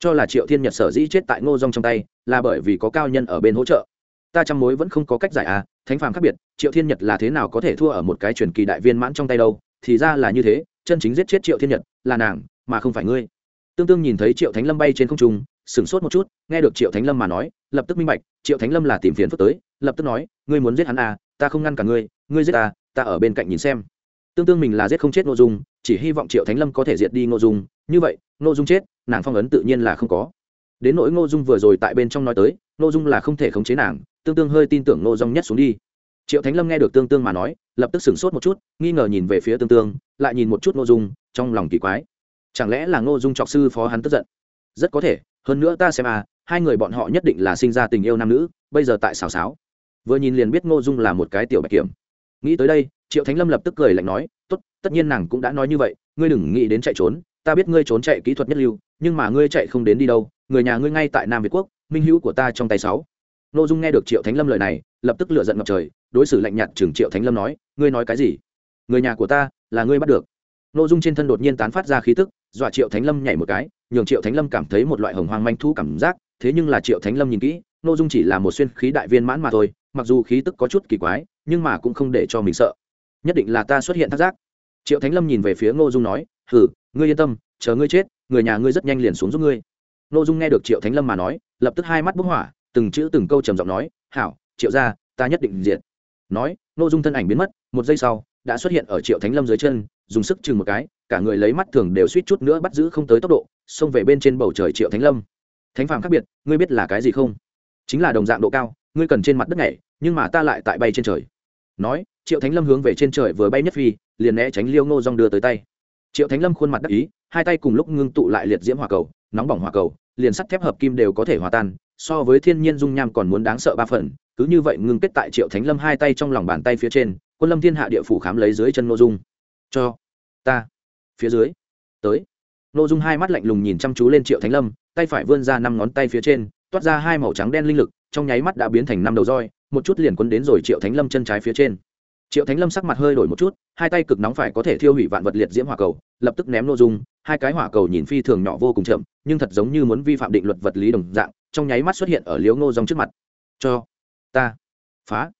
S1: Cho là triệu thiên nhật sở dĩ chết tại ngô dung trong tay, là bởi vì có cao nhân ở bên hỗ trợ. Ta trăm mối vẫn không có cách giải à thánh phàm khác biệt, triệu thiên nhật là thế nào có thể thua ở một cái truyền kỳ đại viên mãn trong tay đâu thì ra là như thế, chân chính giết chết triệu thiên nhật là nàng, mà không phải ngươi. Tương tương nhìn thấy triệu thánh lâm bay trên không trung, sửng sốt một chút, nghe được triệu thánh lâm mà nói, lập tức minh bạch, triệu thánh lâm là tìm phiền phức tới, lập tức nói, ngươi muốn giết hắn à ta không ngăn cả ngươi ngươi giết ta ta ở bên cạnh nhìn xem. Tương tương mình là giết không chết nội dung, chỉ hy vọng triệu thánh lâm có thể diệt đi nội dung, như vậy nội dung chết, nàng phong ấn tự nhiên là không có. Đến nỗi ngô dung vừa rồi tại bên trong nói tới, ngô dung là không thể khống chế nàng, tương tương hơi tin tưởng ngô dung nhất xuống đi. Triệu thánh lâm nghe được tương tương mà nói lập tức sửng sốt một chút, nghi ngờ nhìn về phía tương tương, lại nhìn một chút ngô dung, trong lòng kỳ quái. Chẳng lẽ là ngô dung trọc sư phó hắn tức giận? Rất có thể, hơn nữa ta xem à hai người bọn họ nhất định là sinh ra tình yêu nam nữ, bây giờ tại xào xáo. Vừa nhìn liền biết ngô dung là một cái tiểu bạch kiểm. Nghĩ tới đây, triệu thánh lâm lập tức cười lạnh nói, tốt, tất nhiên nàng cũng đã nói như vậy, ngươi đừng nghĩ đến chạy trốn, ta biết ngươi trốn chạy kỹ thuật nhất lưu, nhưng mà ngươi chạy không đến đi đâu, người nhà ngươi ngay tại nam việt quốc, minh hữu của ta trong tay sáu. Ngô dung nghe được triệu thánh lâm lời này, lập tức lựa giận ngập trời đối xử lạnh nhạt trừng triệu thánh lâm nói, ngươi nói cái gì? Người nhà của ta là ngươi bắt được. N ô dung trên thân đột nhiên tán phát ra khí tức, dọa triệu thánh lâm nhảy một cái, nhường triệu thánh lâm cảm thấy một loại hồng hoang manh thu cảm giác, thế nhưng là triệu thánh lâm nhìn kỹ n ô dung chỉ là một xuyên khí đại viên mãn mà thôi, mặc dù khí tức có chút kỳ quái, nhưng mà cũng không để cho mình sợ. Nhất định là ta xuất hiện thác giác. Triệu thánh lâm nhìn về phía ngô dung nói hử ngươi yên tâm, chờ ngươi chết, người nhà ngươi rất nhanh liền xuống giúp ngươi. Ngô dung nghe được triệu thánh lâm mà nói, lập tức hai mắt bốc hỏa, từng chữ từng câu trầm giọng nói, hảo, triệu ra ta nhất định diện nói nội dung thân ảnh biến mất, một giây sau, đã xuất hiện ở triệu thánh lâm dưới chân, dùng sức chừng một cái, cả người lấy mắt thường đều suýt chút nữa bắt giữ không tới tốc độ, xông về bên trên bầu trời triệu thánh lâm. Thánh phàm khác biệt, ngươi biết là cái gì không? Chính là đồng dạng độ cao, ngươi cần trên mặt đất này nhưng mà ta lại tại bay trên trời. Nói, triệu thánh lâm hướng về trên trời vừa bay nhất phi, liền né tránh liêu ngô dong đưa tới tay. Triệu thánh lâm khuôn mặt đắc ý, hai tay cùng lúc ngưng tụ lại liệt diễm hỏa cầu, nóng bỏng hỏa cầu, liền sắt thép hợp kim đều có thể hòa tan, so với thiên nhiên dung nham còn muốn đáng sợ ba phần cứ như vậy ngưng kết tại triệu thánh lâm hai tay trong lòng bàn tay phía trên, quân lâm thiên hạ địa phủ khám lấy dưới chân nội dung. Cho ta, phía dưới, tới. Nội dung hai mắt lạnh lùng nhìn chăm chú lên triệu thánh lâm, tay phải vươn ra năm ngón tay phía trên, toát ra hai màu trắng đen linh lực, trong nháy mắt đã biến thành năm đầu roi, một chút liền quân đến rồi triệu thánh lâm chân trái phía trên. Triệu thánh lâm sắc mặt hơi đổi một chút, hai tay cực nóng phải có thể thiêu hủy vạn vật liệt diễm hỏa cầu, lập tức ném nội dung, hai cái hỏa cầu nhìn phi thường nhỏ vô cùng chậm, nhưng thật giống như muốn vi phạm định luật vật lý đồng dạng, trong nháy mắt xuất hiện ở liếu ngô dòng trước mặt. Cho ta. Phá.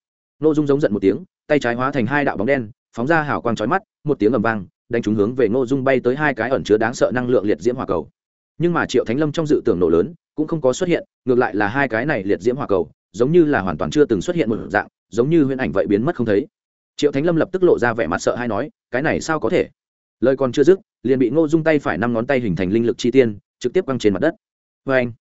S1: Ngô dung giống giận một tiếng, tay trái hóa thành hai đạo bóng đen, phóng ra hào quang chói mắt, một tiếng ầm vang, đánh trúng hướng về ngô dung bay tới hai cái ẩn chứa đáng sợ năng lượng liệt diễm hỏa cầu. Nhưng mà triệu thánh lâm trong dự tưởng nổ lớn, cũng không có xuất hiện, ngược lại là hai cái này liệt diễm hỏa cầu, giống như là hoàn toàn chưa từng xuất hiện một dạng, giống như huyễn ảnh vậy biến mất không thấy. Triệu thánh lâm lập tức lộ ra vẻ mặt sợ hay nói, cái này sao có thể? Lời còn chưa dứt, liền bị ngô dung tay phải năm ngón tay hình thành linh lực chi tiên, trực tiếp quăng trên mặt đất. Vê anh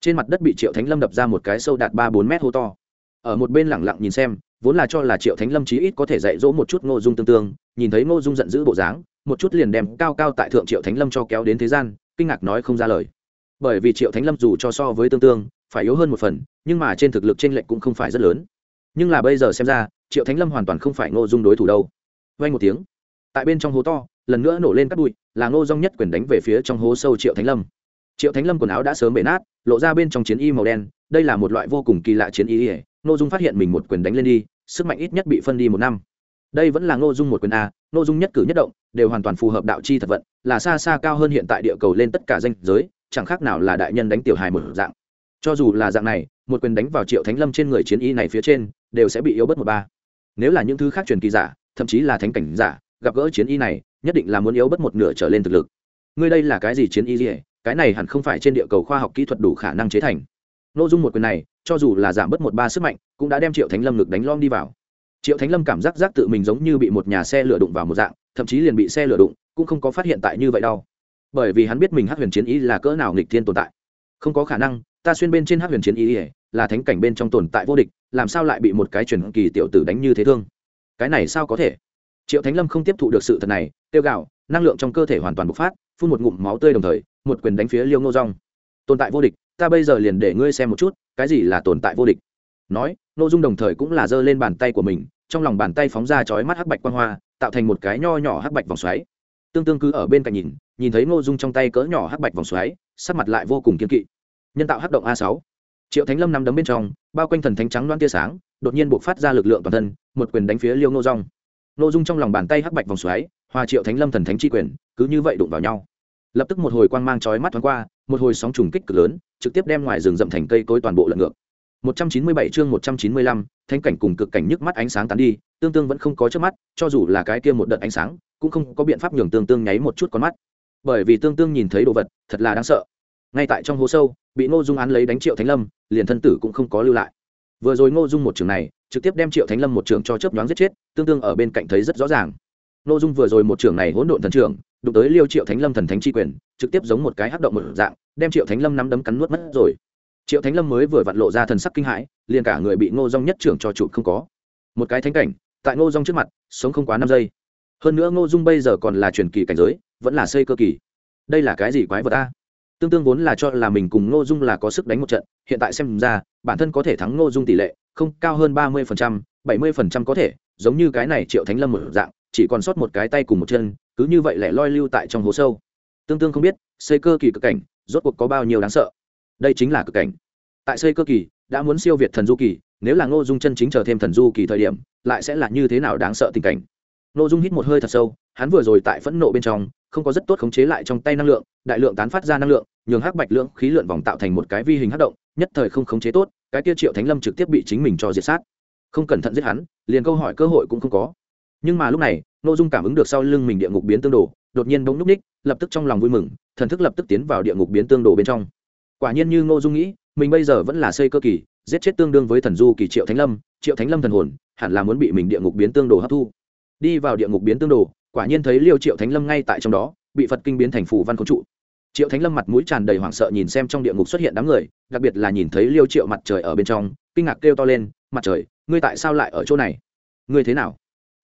S1: trên mặt đất bị triệu thánh lâm đập ra một cái sâu đạt ba bốn mét hô to ở một bên lẳng lặng nhìn xem, vốn là cho là triệu thánh lâm chí ít có thể dạy dỗ một chút ngô dung tương tương, nhìn thấy ngô dung giận dữ bộ dáng, một chút liền đem cao cao tại thượng triệu thánh lâm cho kéo đến thế gian, kinh ngạc nói không ra lời. Bởi vì triệu thánh lâm dù cho so với tương tương, phải yếu hơn một phần, nhưng mà trên thực lực t r ê n lệch cũng không phải rất lớn. Nhưng là bây giờ xem ra, triệu thánh lâm hoàn toàn không phải ngô dung đối thủ đâu. Vay một tiếng, tại bên trong hố to, lần nữa nổ lên cắt bụi, là ngô dung nhất quyền đánh về phía trong hố sâu triệu thánh lâm. Triệu thánh lâm quần áo đã sớm bể nát, lộ ra bên trong chiến y màu đen, đây là một loại vô cùng kỳ lạ chiến y ỉa ngô dung phát hiện mình một quyền đánh lên đi, sức mạnh ít nhất bị phân đi một năm. Đây vẫn là ngô dung một quyền a, ngô dung nhất cử nhất động, đều hoàn toàn phù hợp đạo chi thật vận, là xa xa cao hơn hiện tại địa cầu lên tất cả danh giới, chẳng khác nào là đại nhân đánh tiểu hài một dạng. Cho dù là dạng này, một quyền đánh vào triệu thánh lâm trên người chiến y này phía trên, đều sẽ bị yếu bớt một ba. Nếu là những thứ khác truyền kỳ giả, thậm chí là thánh cảnh giả, gặp gỡ chiến y này, nhất định là muốn yếu bớt một nửa trở lên thực lực. Ngươi đây là cái gì chiến y gì cái này hẳn không phải trên địa cầu khoa học kỹ thuật đủ khả năng chế thành. Nội dung một quyền này cho dù là giảm bớt một ba sức mạnh, cũng đã đem triệu thánh lâm ngực đánh lom đi vào. Triệu thánh lâm cảm giác giác tự mình giống như bị một nhà xe lửa đụng vào một dạng, thậm chí liền bị xe lửa đụng, cũng không có phát hiện tại như vậy đâu. Bởi vì hắn biết mình hát huyền chiến ý là cỡ nào nghịch thiên tồn tại. Không có khả năng, ta xuyên bên trên hát huyền chiến ý ỉa là thánh cảnh bên trong tồn tại vô địch, làm sao lại bị một cái truyền kỳ tiểu tử đánh như thế thương? Cái này sao có thể? Triệu thánh lâm không tiếp thụ được sự thật này tiêu gạo năng lượng trong cơ thể hoàn toàn bộc phát, phun một ngụm máu tươi đồng thời, một quyền đánh phía liêu ngô rong tồn tại vô địch ta bây giờ liền để ngươi xem một chút, cái gì là tồn tại vô địch. Nói n ô dung đồng thời cũng là giơ lên bàn tay của mình, trong lòng bàn tay phóng ra chói mắt hắc bạch quang hoa, tạo thành một cái nho nhỏ hắc bạch vòng xoáy. Tương tương cứ ở bên cạnh nhìn nhìn thấy ngô dung trong tay cỡ nhỏ hắc bạch vòng xoáy, sắc mặt lại vô cùng kiên kỵ. Nhân tạo hắc động a sáu. Triệu thánh lâm nằm đấm bên trong, bao quanh thần thánh trắng loan tia sáng, đột nhiên buộc phát ra lực lượng toàn thân, một quyền đánh phía liêu Nô dung. Nô dung trong lòng bàn tay hắc bạch vòng xoáy, hòa triệu thánh lâm thần thánh chi quyền, cứ như vậy đụng vào nhau. Lập tức một hồi quang mang chói mắt thoáng qua một hồi sóng trùng kích cực lớn trực tiếp đem ngoài rừng rậm thành cây cối toàn bộ lật ngược 197 chương 195, thánh cảnh cùng cực cảnh nhức mắt ánh sáng tán đi, tương tương vẫn không có chớp mắt, cho dù là cái kia một đợt ánh sáng, cũng không có biện pháp nhường tương tương nháy một chút con mắt. Bởi vì tương tương nhìn thấy đồ vật, thật là đáng sợ. Ngay tại trong hố sâu, bị Ngô Dung án lấy đánh Triệu Thánh Lâm, liền thân tử cũng không có lưu lại. Vừa rồi Ngô Dung một trường này, trực tiếp đem Triệu Thánh Lâm một trường cho chớp nhoáng giết chết, tương tương ở bên cạnh thấy rất rõ ràng. Ngô Dung vừa rồi một trường này hỗn độn thần trường, đụng tới Liêu Triệu Thánh Lâm thần thánh chi quyền, trực tiếp giống một cái hắc động một dạng, đem Triệu Thánh Lâm nắm đấm cắn nuốt mất rồi. Triệu thánh lâm mới vừa vặn lộ ra thần sắc kinh hãi liền cả người bị ngô dong nhất trưởng cho chụp không có. Một cái thánh cảnh tại ngô dong trước mặt sống không quá năm giây. Hơn nữa ngô dung bây giờ còn là truyền kỳ cảnh giới vẫn là xây cơ kỳ. Đây là cái gì quái vật ta tương tương vốn là cho là mình cùng ngô dung là có sức đánh một trận hiện tại xem ra bản thân có thể thắng ngô dung tỷ lệ không cao hơn ba mươi bảy mươi có thể giống như cái này triệu thánh lâm một dạng chỉ còn sót một cái tay cùng một chân cứ như vậy lẻ loi lưu tại trong hố sâu. Tương tương không biết, xây cơ kỳ cực cảnh, rốt cuộc có bao nhiêu đáng sợ. Đây chính là cực cảnh. Tại xây cơ kỳ, đã muốn siêu việt thần du kỳ, nếu là ngô dung chân chính chờ thêm thần du kỳ thời điểm, lại sẽ là như thế nào đáng sợ tình cảnh? Ngô dung hít một hơi thật sâu, hắn vừa rồi tại phẫn nộ bên trong, không có rất tốt khống chế lại trong tay năng lượng, đại lượng tán phát ra năng lượng, nhường hắc bạch lượng khí lượn vòng tạo thành một cái vi hình hắc động, nhất thời không khống chế tốt, cái kia triệu thánh lâm trực tiếp bị chính mình cho diệt sát. Không cẩn thận giết hắn, liền câu hỏi cơ hội cũng không có. Nhưng mà lúc này Ngô dung cảm ứng được sau lưng mình địa ngục biến tương đồ, đột nhiên bỗng núp ních, lập tức trong lòng vui mừng, thần thức lập tức tiến vào địa ngục biến tương đồ bên trong. Quả nhiên như ngô dung nghĩ, mình bây giờ vẫn là xây cơ kỳ, giết chết tương đương với thần du kỳ triệu thánh lâm, triệu thánh lâm thần hồn, hẳn là muốn bị mình địa ngục biến tương đồ hấp thu. Đi vào địa ngục biến tương đồ, quả nhiên thấy liêu triệu thánh lâm ngay tại trong đó, bị phật kinh biến thành phủ văn cấu trụ. Triệu thánh lâm mặt mũi tràn đầy hoảng sợ nhìn xem trong địa ngục xuất hiện đám người, đặc biệt là nhìn thấy liêu triệu mặt trời ở bên trong, kinh ngạc kêu to lên, mặt trời, ngươi tại sao lại ở chỗ này? Ngươi thế nào?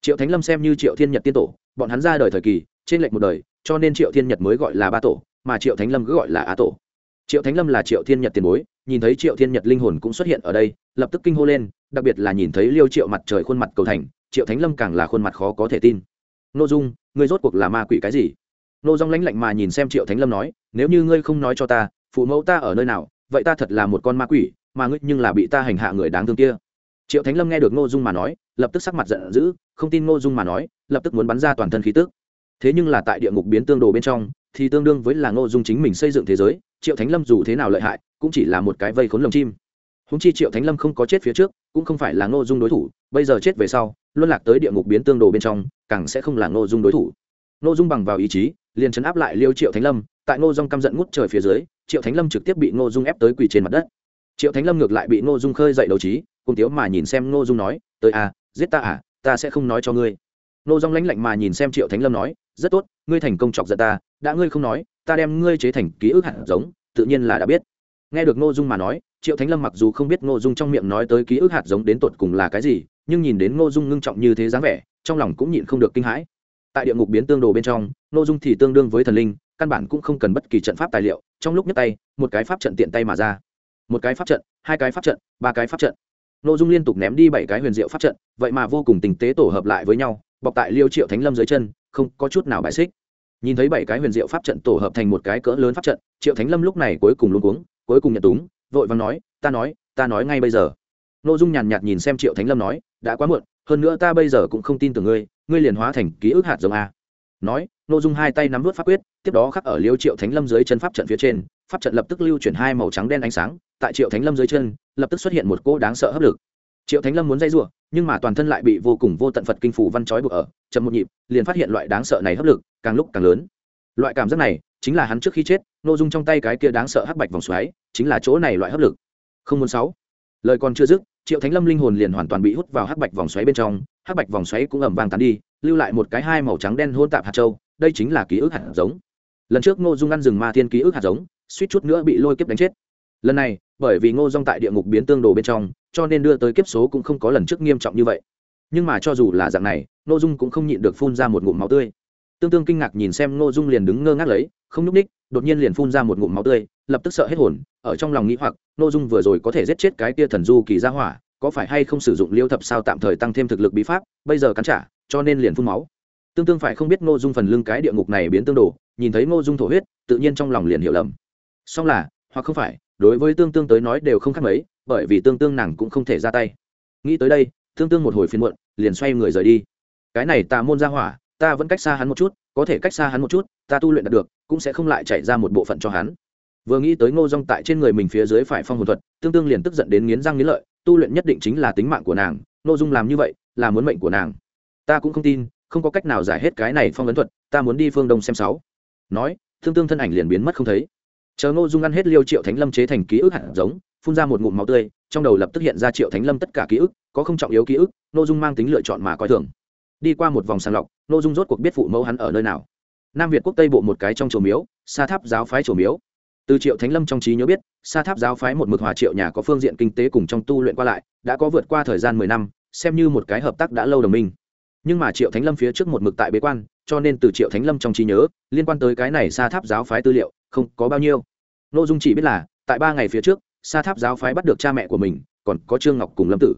S1: Triệu thánh lâm xem như triệu thiên nhật tiên tổ, bọn hắn ra đời thời kỳ, trên lệnh một đời, cho nên triệu thiên nhật mới gọi là ba tổ, mà triệu thánh lâm cứ gọi là á tổ. Triệu thánh lâm là triệu thiên nhật tiền bối, nhìn thấy triệu thiên nhật linh hồn cũng xuất hiện ở đây, lập tức kinh hô lên, đặc biệt là nhìn thấy liêu triệu mặt trời khuôn mặt cầu thành, triệu thánh lâm càng là khuôn mặt khó có thể tin. N ô dung, ngươi rốt cuộc là ma quỷ cái gì? N ô dung lãnh lạnh mà nhìn xem triệu thánh lâm nói, nếu như ngươi không nói cho ta, phụ mẫu ta ở nơi nào, vậy ta thật là một con ma quỷ, mà ngươi nhưng là bị ta hành hạ người đáng thương kia. Triệu thánh lâm nghe được n ô dung mà nói, lập tức sắc mặt giận dữ không tin Ngô dung mà nói, lập tức muốn bắn ra toàn thân khí tức. Thế nhưng là tại địa ngục biến tương đồ bên trong, thì tương đương với là Ngô dung chính mình xây dựng thế giới, triệu thánh lâm dù thế nào lợi hại, cũng chỉ là một cái vây khốn lồng chim. Húng chi triệu thánh lâm không có chết phía trước, cũng không phải là Ngô dung đối thủ, bây giờ chết về sau, luân lạc tới địa ngục biến tương đồ bên trong, càng sẽ không là Ngô dung đối thủ. Ngô dung bằng vào ý chí, liền chấn áp lại liêu triệu thánh lâm, tại ngô dung căm giận ngút trời phía dưới, triệu thánh lâm trực tiếp bị ngô dung ép tới quỳ trên mặt đất. Triệu thánh lâm ngược lại bị ngô dung khơi dậy đầu trí, cùng tiếu mà nhìn xem ngô dung nói, tới à giết ta à ta sẽ không nói cho ngươi. Ngô dung lãnh lạnh mà nhìn xem triệu thánh lâm nói, rất tốt, ngươi thành công chọc giận ta, đã ngươi không nói, ta đem ngươi chế thành ký ức hạt giống, tự nhiên là đã biết. Nghe được ngô dung mà nói, triệu thánh lâm mặc dù không biết ngô dung trong miệng nói tới ký ức hạt giống đến tột cùng là cái gì, nhưng nhìn đến ngô dung ngưng trọng như thế dáng vẻ, trong lòng cũng nhịn không được kinh hãi. Tại địa ngục biến tương đồ bên trong ngô dung thì tương đương với thần linh, căn bản cũng không cần bất kỳ trận pháp tài liệu, trong lúc nhấc tay, một cái pháp trận tiện tay mà ra. Một cái pháp trận, hai cái pháp trận, ba cái pháp trận ngô dung liên tục ném đi bảy cái huyền diệu pháp trận, vậy mà vô cùng tình tế tổ hợp lại với nhau, bọc tại liêu triệu thánh lâm dưới chân, không có chút nào bại xích. Nhìn thấy bảy cái huyền diệu pháp trận tổ hợp thành một cái cỡ lớn pháp trận, triệu thánh lâm lúc này cuối cùng luôn cuống, cuối cùng nhận túng, vội vàng nói, ta nói ta nói ngay bây giờ. N ô dung nhàn nhạt nhìn xem triệu thánh lâm nói, đã quá muộn, hơn nữa ta bây giờ cũng không tin tưởng ngươi ngươi liền hóa thành ký ức hạt giống a. Nói n ô dung hai tay nắm vớt pháp quyết, tiếp đó khắc ở liêu triệu thánh lâm dưới chân pháp trận phía trên, pháp trận lập tức lưu chuyển hai màu trắng đen ánh sáng tại triệu thánh lâm dưới chân, lập tức xuất hiện một cô đáng sợ hấp lực. Triệu thánh lâm muốn dây r u ộ nhưng mà toàn thân lại bị vô cùng vô tận phật kinh phủ văn trói buộc ở, chậm một nhịp, liền phát hiện loại đáng sợ này hấp lực càng lúc càng lớn. Loại cảm giác này chính là hắn trước khi chết n ô dung trong tay cái kia đáng sợ hắc bạch vòng xoáy, chính là chỗ này loại hấp lực. Không muốn sáu. Lời còn chưa dứt, triệu thánh lâm linh hồn liền hoàn toàn bị hút vào hắc bạch vòng xoáy bên trong, hắc bạch vòng xoáy cũng ẩm vàng tán đi, lưu lại một cái hai màu trắng đen hôn tạp hạt châu, đây chính là ký ức hạt giống. Lần trước ngô dung ăn rừng ma thiên ký ức hạt giống, suýt chút nữa bị lôi kiếp đánh chết. Lần này bởi vì ngô dung tại địa ngục biến tương đồ bên trong, cho nên đưa tới kiếp số cũng không có lần trước nghiêm trọng như vậy. Nhưng mà cho dù là dạng này, ngô dung cũng không nhịn được phun ra một ngụm máu tươi. Tương tương kinh ngạc nhìn xem ngô dung liền đứng ngơ ngác lấy, không nhúc ních đột nhiên liền phun ra một ngụm máu tươi, lập tức sợ hết hồn, ở trong lòng nghĩ hoặc, ngô dung vừa rồi có thể giết chết cái tia thần du kỳ gia hỏa, có phải hay không sử dụng liêu thập sao tạm thời tăng thêm thực lực bí pháp, bây giờ cắn trả, cho nên liền phun máu. Tương tương phải không biết ngô dung phần lưng cái địa ngục này biến tương đồ, nhìn thấy ngô dung thổ huyết, tự nhiên trong lòng liền hiểu lầm. Song là, hoặc không phải đối với tương tương tới nói đều không khác mấy, bởi vì tương tương nàng cũng không thể ra tay. Nghĩ tới đây, tương tương một hồi phiên muộn, liền xoay người rời đi. Cái này tà môn ra hỏa, ta vẫn cách xa hắn một chút, có thể cách xa hắn một chút, ta tu luyện đạt được, cũng sẽ không lại chạy ra một bộ phận cho hắn. Vừa nghĩ tới ngô dong tại trên người mình phía dưới phải phong hồn thuật, tương tương liền tức giận đến nghiến răng nghiến lợi, tu luyện nhất định chính là tính mạng của nàng, ngô dung làm như vậy, là muốn mệnh của nàng. Ta cũng không tin, không có cách nào giải hết cái này phong ấn thuật, ta muốn đi phương đông xem sáu. Nói, tương tương thân ảnh liền biến mất không thấy chờ ngô dung ăn hết liêu triệu thánh lâm chế thành ký ức hạt giống, phun ra một ngụm máu tươi, trong đầu lập tức hiện ra triệu thánh lâm tất cả ký ức, có không trọng yếu ký ức, ngô dung mang tính lựa chọn mà coi thường. Đi qua một vòng sàng lọc, ngô dung rốt cuộc biết phụ mẫu hắn ở nơi nào. Nam việt quốc tây bộ một cái trong chùa miếu, sa tháp giáo phái chùa miếu. Từ triệu thánh lâm trong trí nhớ biết, sa tháp giáo phái một mực hòa triệu nhà có phương diện kinh tế cùng trong tu luyện qua lại, đã có vượt qua thời gian mười năm, xem như một cái hợp tác đã lâu đồng minh. Nhưng mà triệu thánh lâm phía trước một mực tại bế quan, cho nên từ triệu thánh lâm trong trí nhớ, liên quan tới cái này sa tháp giáo phái tư liệu không có bao nhiêu. N ô dung chỉ biết là, tại ba ngày phía trước, sa tháp giáo phái bắt được cha mẹ của mình, còn có trương ngọc cùng lâm tử.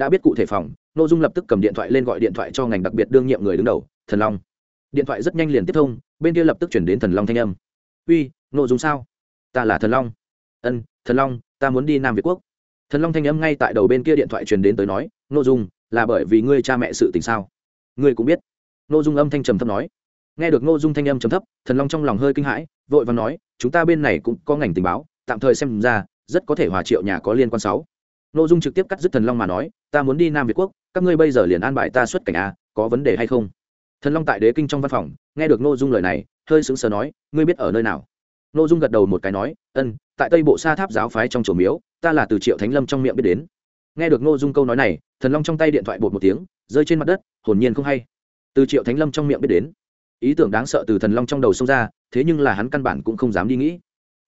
S1: Đã biết cụ thể phòng n ô dung lập tức cầm điện thoại lên gọi điện thoại cho ngành đặc biệt đương nhiệm người đứng đầu, thần long. Điện thoại rất nhanh liền tiếp thông, bên kia lập tức chuyển đến thần long thanh âm. Uy nội dung sao? Ta là thần long. Ân, thần long, ta muốn đi nam việt quốc. Thần long thanh âm ngay tại đầu bên kia điện thoại truyền đến tới nói nội dung, là bởi vì ngươi cha mẹ sự tình sao? Ngươi cũng biết. Nội dung âm thanh trầm thấp nói nghe được Ngô dung thanh âm trầm thấp, thần long trong lòng hơi kinh hãi, vội và nói, chúng ta bên này cũng có ngành tình báo, tạm thời xem ra, rất có thể hòa triệu nhà có liên quan sáu. Ngô dung trực tiếp cắt dứt thần long mà nói, ta muốn đi nam việt quốc, các ngươi bây giờ liền an bài ta xuất cảnh a, có vấn đề hay không? Thần long tại đế kinh trong văn phòng, nghe được Ngô dung lời này, hơi sững sờ nói, ngươi biết ở nơi nào? Ngô dung gật đầu một cái nói, ân, tại tây bộ sa tháp giáo phái trong chùa miếu, ta là từ triệu thánh lâm trong miệng biết đến. Nghe được Ngô dung câu nói này, thần long trong tay điện thoại bột một tiếng, rơi trên mặt đất, hồn nhiên không hay. Từ triệu thánh lâm trong miệng biết đến ý tưởng đáng sợ từ thần long trong đầu xông ra thế nhưng là hắn căn bản cũng không dám đi nghĩ.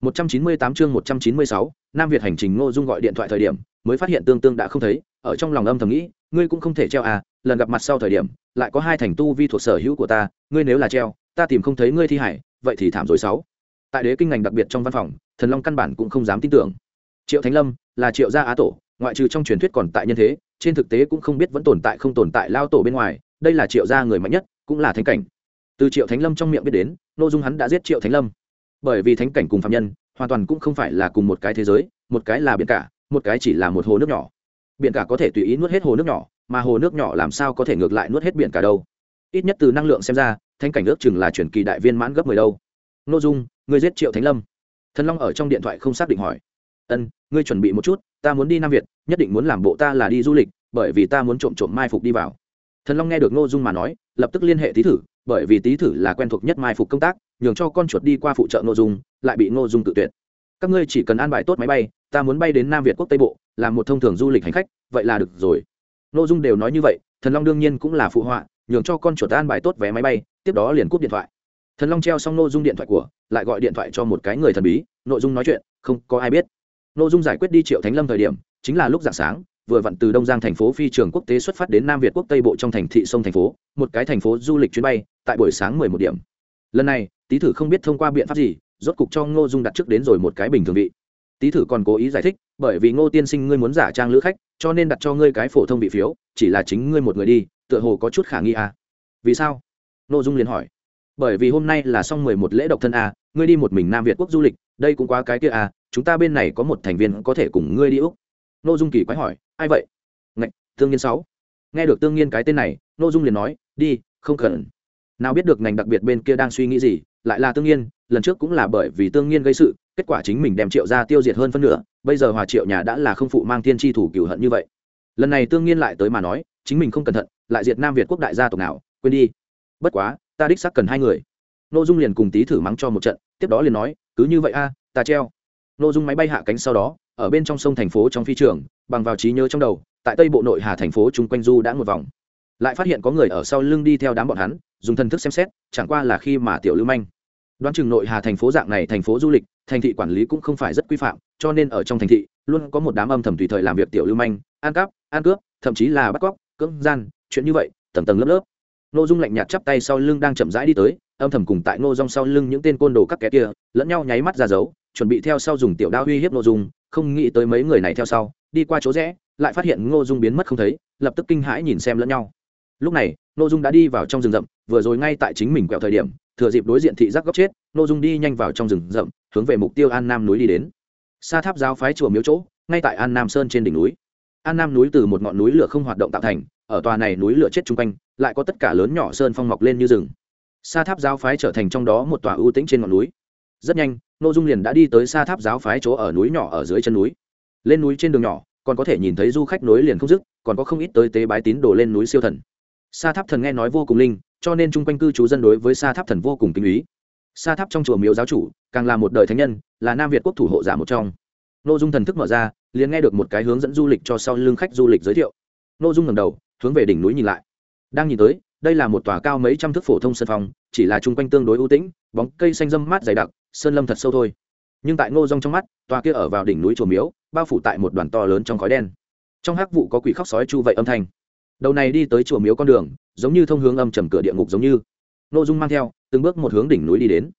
S1: 198 chương 196, Nam Việt hành trình Ngô Dung gọi điện thoại thời điểm, mới phát hiện Tương Tương đã không thấy, ở trong lòng âm thầm nghĩ, ngươi cũng không thể treo à, lần gặp mặt sau thời điểm, lại có hai thành tu vi thuộc sở hữu của ta, ngươi nếu là treo, ta tìm không thấy ngươi thi hải, vậy thì thảm rồi sáu. Tại đế kinh ngành đặc biệt trong văn phòng, thần long căn bản cũng không dám tin tưởng. Triệu thánh lâm là triệu gia á tổ ngoại trừ trong truyền thuyết còn tại nhân thế trên thực tế cũng không biết vẫn tồn tại không tồn tại lao tổ bên ngoài đây là triệu gia người mạnh nhất cũng là thánh cảnh từ triệu thánh lâm trong miệng biết đến, nội dung hắn đã giết triệu thánh lâm. Bởi vì thánh cảnh cùng phạm nhân, hoàn toàn cũng không phải là cùng một cái thế giới, một cái là biển cả, một cái chỉ là một hồ nước nhỏ. Biển cả có thể tùy ý nuốt hết hồ nước nhỏ, mà hồ nước nhỏ làm sao có thể ngược lại nuốt hết biển cả đâu? Ít nhất từ năng lượng xem ra, thánh cảnh ước chừng là chuyển kỳ đại viên mãn gấp mười đâu. N ô dung, ngươi giết triệu thánh lâm. Thần long ở trong điện thoại không xác định hỏi. Ân, ngươi chuẩn bị một chút, ta muốn đi nam việt, nhất định muốn làm bộ ta là đi du lịch, bởi vì ta muốn trộm trộm mai phục đi vào. Thần long nghe được n ô dung mà nói, lập tức liên hệ thí thử bởi vì tý thử là quen thuộc nhất mai phục công tác, nhường cho con chuột đi qua phụ trợ n ô dung, lại bị n ô dung tự tuyệt. Các ngươi chỉ cần an bài tốt máy bay, ta muốn bay đến nam việt quốc tây bộ làm một thông thường du lịch hành khách, vậy là được rồi. N ô dung đều nói như vậy, thần long đương nhiên cũng là phụ họa, nhường cho con chuột an bài tốt vé máy bay, tiếp đó liền cúp điện thoại. Thần long treo xong nội dung điện thoại của, lại gọi điện thoại cho một cái người thần bí nội dung nói chuyện, không có ai biết. Nội dung giải quyết đi triệu thánh lâm thời điểm, chính là lúc dạng sáng vừa vặn từ đông giang thành phố phi trường quốc tế xuất phát đến nam việt quốc tây bộ trong thành thị sông thành phố một cái thành phố du lịch chuyến bay tại buổi sáng mười một điểm. Lần này tý thử không biết thông qua biện pháp gì rốt cục cho ngô dung đặt trước đến rồi một cái bình thường vị. Tý thử còn cố ý giải thích bởi vì ngô tiên sinh ngươi muốn giả trang lữ khách cho nên đặt cho ngươi cái phổ thông vị phiếu chỉ là chính ngươi một người đi tựa hồ có chút khả nghi à. vì sao? Ngô dung liền hỏi. Bởi vì hôm nay là xong mười một lễ độc thân à, ngươi đi một mình nam việt quốc du lịch đây cũng quá cái kia à? chúng ta bên này có một thành viên có thể cùng ngươi đi úc. Nô dung kỳ quái hỏi ai vậy? Ngạch, tương nhiên sáu. Nghe được tương nhiên cái tên này nô dung liền nói, đi, không cần. Nào biết được ngành đặc biệt bên kia đang suy nghĩ gì, lại là tương nhiên lần trước cũng là bởi vì tương nhiên gây sự, kết quả chính mình đem triệu ra tiêu diệt hơn phân nửa, bây giờ hòa triệu nhà đã là không phụ mang thiên tri thủ cửu hận như vậy. Lần này tương nhiên lại tới mà nói, chính mình không cẩn thận, lại diệt nam việt quốc đại gia tộc nào, quên đi. Bất quá, ta đích xác cần hai người. N ô dung liền cùng tý thử mắng cho một trận, tiếp đó liền nói, cứ như vậy a, ta treo. N ô dung máy bay hạ cánh sau đó, ở bên trong sông thành phố trong phi trường bằng vào trí nhớ trong đầu tại tây bộ nội hà thành phố chung quanh du đã một vòng. Lại phát hiện có người ở sau lưng đi theo đám bọn hắn dùng thần thức xem xét chẳng qua là khi mà tiểu lưu manh. Đoán chừng nội hà thành phố dạng này thành phố du lịch thành thị quản lý cũng không phải rất quy phạm cho nên ở trong thành thị luôn có một đám âm thầm tùy thời làm việc tiểu lưu manh ăn cắp ăn cướp thậm chí là bắt cóc cưỡng gian chuyện như vậy tầng tầng lớp lớp. Nội Dung lạnh nhạt chắp tay sau lưng đang chậm rãi đi tới, âm thầm cùng tại Ngô Dung sau lưng những tên côn đồ các kẻ kia, lẫn nhau nháy mắt ra dấu, chuẩn bị theo sau dùng tiểu đao uy hiếp nội Dung, không nghĩ tới mấy người này theo sau, đi qua chỗ rẽ, lại phát hiện Ngô Dung biến mất không thấy, lập tức kinh hãi nhìn xem lẫn nhau. Lúc này, Ngô Dung đã đi vào trong rừng rậm, vừa rồi ngay tại chính mình quẹo thời điểm, thừa dịp đối diện thị giác góc chết, Ngô Dung đi nhanh vào trong rừng rậm, hướng về mục tiêu An Nam núi đi đến. Sa tháp giáo phái chùa miếu chỗ, ngay tại An Nam Sơn trên đỉnh núi. An Nam núi từ một ngọn núi lửa không hoạt động tạo thành, ở tòa này núi lửa chết chung quanh lại có tất cả lớn nhỏ sơn phong mọc lên như rừng sa tháp giáo phái trở thành trong đó một tòa ưu tĩnh trên ngọn núi rất nhanh n ô dung liền đã đi tới sa tháp giáo phái chỗ ở núi nhỏ ở dưới chân núi lên núi trên đường nhỏ, còn có thể nhìn thấy du khách nối liền không dứt, còn có không ít tới tế bái tín đồ lên núi siêu thần. Sa tháp thần nghe nói vô cùng linh, cho nên chung quanh cư trú dân đối với sa tháp thần vô cùng kinh ý. Sa tháp trong chùa miếu giáo chủ, càng là một đời thánh nhân, là nam việt quốc thủ hộ giả một trong. Nội dung thần thức mở ra, liền nghe được một cái hướng dẫn du lịch cho sau lưng khách du lịch giới thiệu. Nội dung ngầm đầu, hướng về đỉnh núi nhìn lại. Đang nhìn tới, đây là một tòa cao mấy trăm thước phổ thông sân phong chỉ là chung quanh tương đối ưu tĩnh, bóng cây xanh râm mát dày đặc, sơn lâm thật sâu thôi. Nhưng tại ngô rong trong mắt, tòa kia ở vào đỉnh núi chùa miếu bao phủ tại một đoàn to lớn trong khói đen. Trong hắc vụ có quỷ khóc sói chu vậy âm thanh. Đầu này đi tới chùa miếu con đường, giống như thông hướng âm trầm cửa địa ngục giống như. Ngô dung mang theo, từng bước một hướng đỉnh núi đi đến.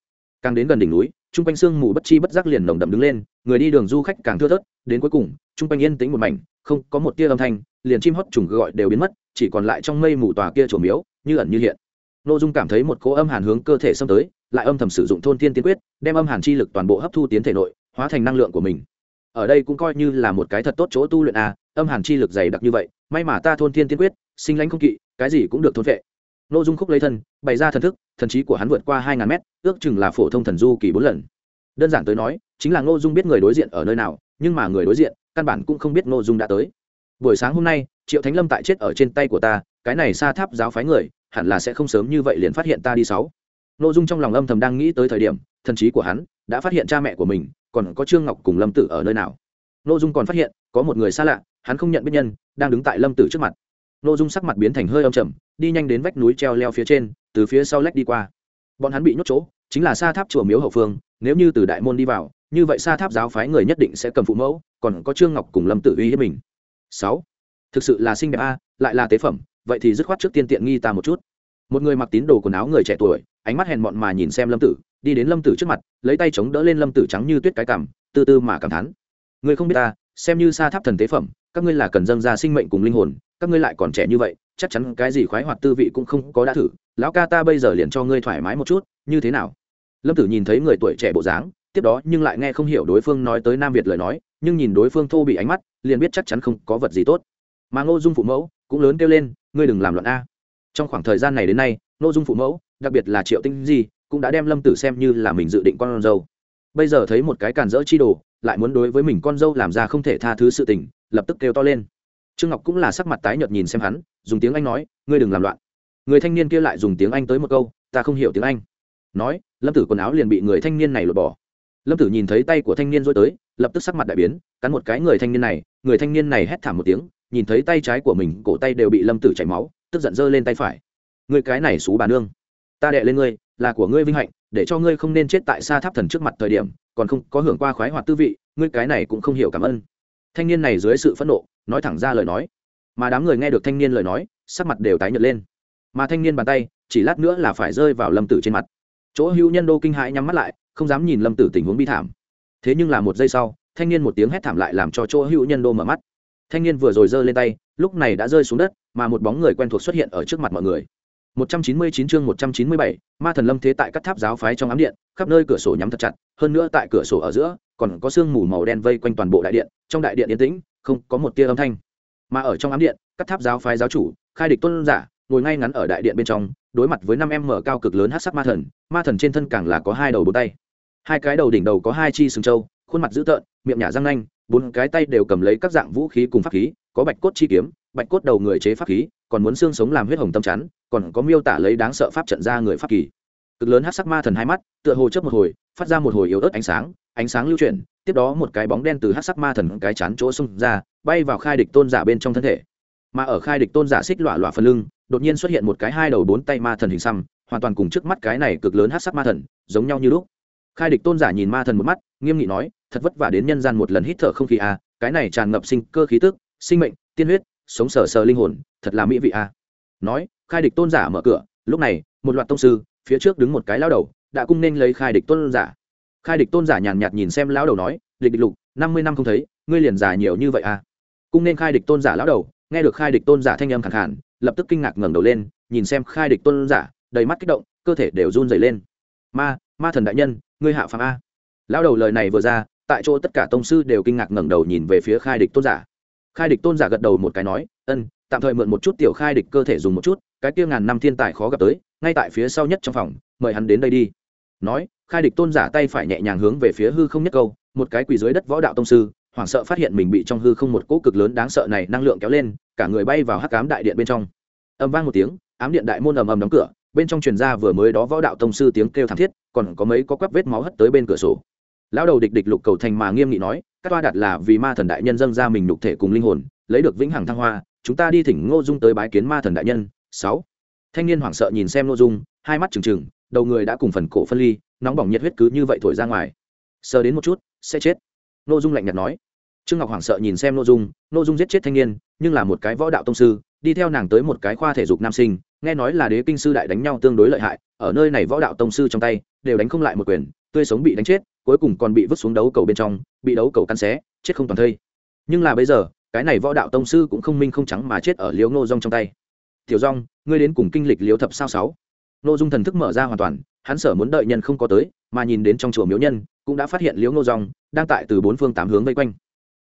S1: Càng đến gần đỉnh núi, chung quanh sương mù bất chi bất giác liền nồng đậm đứng lên, người đi đường du khách càng thưa thớt, đến cuối cùng, chung quanh yên tĩnh một mảnh, không có một tia âm thanh, liền chim hót trùng gọi đều biến mất, chỉ còn lại trong mây mù tòa kia chùa miếu, như ẩn như hiện. Nội dung cảm thấy một cỗ âm hàn hướng cơ thể xâm tới, lại âm thầm sử dụng thôn thiên tiên quyết, đem âm hàn chi lực toàn bộ hấp thu tiến thể nội, hóa thành năng lượng của mình ở đây cũng coi như là một cái thật tốt chỗ tu luyện à âm hàn chi lực dày đặc như vậy, may mà ta thôn thiên tiên quyết, sinh lãnh không kỵ, cái gì cũng được thôn vệ. Nội dung khúc lấy thân, bày ra thần thức, thần trí của hắn vượt qua hai ngàn mét, ước chừng là phổ thông thần du kỳ bốn lần. Đơn giản tới nói, chính là ngô dung biết người đối diện ở nơi nào, nhưng mà người đối diện, căn bản cũng không biết ngô dung đã tới. Buổi sáng hôm nay, triệu thánh lâm tại chết ở trên tay của ta, cái này xa tháp giáo phái người, hẳn là sẽ không sớm như vậy liền phát hiện ta đi sáu. Nội dung trong lòng âm thầm đang nghĩ tới thời điểm, thần trí của hắn đã phát hiện cha mẹ của mình, còn có trương ngọc cùng lâm tử ở nơi nào? Nội dung còn phát hiện, có một người xa lạ, hắn không nhận biết nhân, đang đứng tại lâm tử trước mặt. Nội dung sắc mặt biến thành hơi âm trầm, đi nhanh đến vách núi treo leo phía trên, từ phía sau lách đi qua. Bọn hắn bị nhốt chỗ, chính là xa tháp chùa miếu hậu phương, nếu như từ đại môn đi vào, như vậy xa tháp giáo phái người nhất định sẽ cầm phụ mẫu, còn có trương ngọc cùng lâm tử uy hiếp mình. Sáu, thực sự là xinh đẹp a, lại là tế phẩm, vậy thì dứt khoát trước tiên tiện nghi ta một chút. Một người mặc tín đồ quần áo người trẻ tuổi, ánh mắt hèn mọn mà nhìn xem lâm tử đi đến lâm tử trước mặt, lấy tay chống đỡ lên lâm tử trắng như tuyết cái cảm, từ từ mà cảm thán. Người không biết ta, xem như xa tháp thần tế phẩm, các ngươi là cần dâng ra sinh mệnh cùng linh hồn, các ngươi lại còn trẻ như vậy, chắc chắn cái gì khoái hoạt tư vị cũng không có đã thử, lão ca ta bây giờ liền cho ngươi thoải mái một chút, như thế nào? Lâm tử nhìn thấy người tuổi trẻ bộ dáng, tiếp đó nhưng lại nghe không hiểu đối phương nói tới nam việt lời nói, nhưng nhìn đối phương thô bị ánh mắt, liền biết chắc chắn không có vật gì tốt. Mà ngô dung phụ mẫu cũng lớn kêu lên, ngươi đừng làm loạn a. Trong khoảng thời gian này đến nay, ngô dung phụ mẫu, đặc biệt là triệu tinh di cũng đã đem lâm tử xem như là mình dự định con dâu. Bây giờ thấy một cái càn rỡ chi đồ, lại muốn đối với mình con dâu làm ra không thể tha thứ sự tình, lập tức kêu to lên. Trương ngọc cũng là sắc mặt tái nhợt nhìn xem hắn, dùng tiếng anh nói, ngươi đừng làm loạn. Người thanh niên kia lại dùng tiếng anh tới một câu, ta không hiểu tiếng anh. Nói, lâm tử quần áo liền bị người thanh niên này lột bỏ. Lâm tử nhìn thấy tay của thanh niên dối tới, lập tức sắc mặt đại biến, cắn một cái người thanh niên này, người thanh niên này hét thảm một tiếng, nhìn thấy tay trái của mình, cổ tay đều bị lâm tử chảy máu, tức giận giơ lên tay phải. Người cái này xú bà nương, ta đệ lên ngươi là của ngươi vinh hạnh, để cho ngươi không nên chết tại xa tháp thần trước mặt thời điểm, còn không có hưởng qua khoái hoạt tư vị, ngươi cái này cũng không hiểu cảm ơn. Thanh niên này dưới sự phẫn nộ, nói thẳng ra lời nói. Mà đám người nghe được thanh niên lời nói, sắc mặt đều tái nhợt lên. Mà thanh niên bàn tay, chỉ lát nữa là phải rơi vào lâm tử trên mặt. Chỗ hữu nhân đô kinh hãi nhắm mắt lại, không dám nhìn lâm tử tình huống bi thảm. Thế nhưng là một giây sau, thanh niên một tiếng hét thảm lại làm cho chỗ hữu nhân đô mở mắt. Thanh niên vừa rồi giơ lên tay, lúc này đã rơi xuống đất, mà một bóng người quen thuộc xuất hiện ở trước mặt mọi người. 199 chương 197, ma thần lâm thế tại các tháp giáo phái trong ám điện khắp nơi cửa sổ nhắm thật chặt hơn nữa tại cửa sổ ở giữa còn có sương mù màu đen vây quanh toàn bộ đại điện trong đại điện yên tĩnh không có một tia âm thanh. Mà ở trong ám điện các tháp giáo phái giáo chủ khai địch tôn giả ngồi ngay ngắn ở đại điện bên trong đối mặt với năm em mở cao cực lớn hắc sắc ma thần ma thần trên thân càng là có hai đầu bốn tay. Hai cái đầu đỉnh đầu có hai chi sừng trâu khuôn mặt dữ tợn miệng nhả răng nanh bốn cái tay đều cầm lấy các dạng vũ khí cùng pháp khí có bạch cốt chi kiếm bạch cốt đầu người chế pháp khí còn muốn xương sống làm huyết hồng tâm chắn còn có miêu tả lấy đáng sợ pháp trận ra người pháp kỳ. Cực lớn hát sắc ma thần hai mắt tựa hồ chớp một hồi phát ra một hồi yếu ớt ánh sáng ánh sáng lưu chuyển tiếp đó một cái bóng đen từ hát sắc ma thần cái chán chỗ xung ra bay vào khai địch tôn giả bên trong thân thể. Mà ở khai địch tôn giả xích lọa lọa phần lưng đột nhiên xuất hiện một cái hai đầu bốn tay ma thần hình xăm hoàn toàn cùng trước mắt cái này cực lớn hát sắc ma thần giống nhau như lúc. Khai địch tôn giả nhìn ma thần một mắt nghiêm nghị nói thật vất vả đến nhân gian một lần hít thở không khí à, cái này tràn ngập sinh cơ khí tức sinh mệnh tiên huyết sống sờ sờ linh hồn, thật là mỹ vị a. À. nói, khai địch tôn giả mở cửa, lúc này, một loạt tông sư, phía trước đứng một cái lao đầu, đã cung nên lấy khai địch tôn giả. Khai địch tôn giả nhàn nhạt nhìn xem lão đầu nói, địch địch lục, năm mươi năm không thấy, ngươi liền già nhiều như vậy à cung nên khai địch tôn giả lão đầu, nghe được khai địch tôn giả thanh âm khẳng khản lập tức kinh ngạc ngẩng đầu lên, nhìn xem khai địch tôn giả, đầy mắt kích động, cơ thể đều run dày lên. Ma ma thần đại nhân, ngươi hạ phạm a. Lão đầu lời này vừa ra, tại chỗ tất cả tông sư đều kinh ngạc ngẩng đầu nhìn về phía khai địch tôn giả khai địch tôn giả gật đầu một cái nói ân tạm thời mượn một chút tiểu khai địch cơ thể dùng một chút, cái kia ngàn năm thiên tài khó gặp tới, ngay tại phía sau nhất trong phòng, mời hắn đến đây đi. Nói, khai địch tôn giả tay phải nhẹ nhàng hướng về phía hư không nhất câu, một cái quỳ dưới đất võ đạo tông sư, hoảng sợ phát hiện mình bị trong hư không một cỗ cực lớn đáng sợ này năng lượng kéo lên, cả người bay vào hắc ám đại điện bên trong. Âm vang một tiếng, ám điện đại môn ầm ầm đóng cửa, bên trong truyền ra vừa mới đó võ đạo tông sư tiếng kêu thảm thiết, còn có mấy có quắp vết máu hất tới bên cửa sổ. Lão đầu địch địch lục cầu thành mà nghiêm nghị nói các toa đặt là vì ma thần đại nhân dâng ra mình nhục thể cùng linh hồn, lấy được vĩnh hằng thăng hoa, chúng ta đi thỉnh ngô dung tới bái kiến ma thần đại nhân. Sáu. Thanh niên hoảng sợ nhìn xem ngô dung, hai mắt trừng trừng, đầu người đã cùng phần cổ phân ly, nóng bỏng nhiệt huyết cứ như vậy thổi ra ngoài. Sờ đến một chút, sẽ chết. Ngô dung lạnh nhạt nói. Trương ngọc hoảng sợ nhìn xem ngô dung ngô dung giết chết thanh niên, nhưng là một cái võ đạo tông sư, đi theo nàng tới một cái khoa thể dục nam sinh, nghe nói là đế kinh sư đại đánh nhau tương đối lợi hại, ở nơi này võ đạo tông sư trong tay, đều đánh không lại một quyền, tươi sống bị đánh chết cuối cùng còn bị vứt xuống đấu cầu bên trong, bị đấu cầu cắn xé, chết không toàn thây. Nhưng là bây giờ, cái này võ đạo tông sư cũng không minh không trắng mà chết ở liếu ngô rong trong tay. Tiểu rong ngươi đến cùng kinh lịch liếu thập sao sáu? Ngô dung thần thức mở ra hoàn toàn, hắn sở muốn đợi nhân không có tới, mà nhìn đến trong chùa miếu nhân, cũng đã phát hiện liếu ngô rong đang tại từ bốn phương tám hướng vây quanh.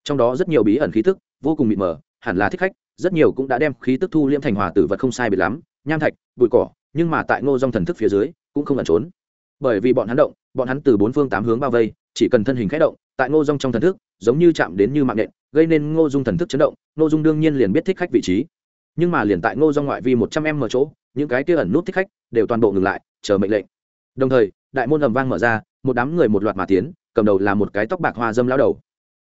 S1: Trong đó rất nhiều bí ẩn khí tức, vô cùng mịt mờ, hẳn là thích khách, rất nhiều cũng đã đem khí tức thu liễm thành hòa tử vật không sai biệt lắm, nham thạch, bụi cỏ, nhưng mà tại ngô rong thần thức phía dưới, cũng không ẩn trốn bởi vì bọn hắn động, bọn hắn từ bốn phương tám hướng bao vây, chỉ cần thân hình khẽ động, tại ngô Dung trong thần thức, giống như chạm đến như mạng nện gây nên ngô dung thần thức chấn động, ngô dung đương nhiên liền biết thích khách vị trí. Nhưng mà liền tại ngô Dung ngoại vi một trăm em mở chỗ, những cái kia ẩn nút thích khách đều toàn bộ ngừng lại, chờ mệnh lệnh. Đồng thời, đại môn ầm vang mở ra, một đám người một loạt mà tiến, cầm đầu là một cái tóc bạc hoa dâm lao đầu.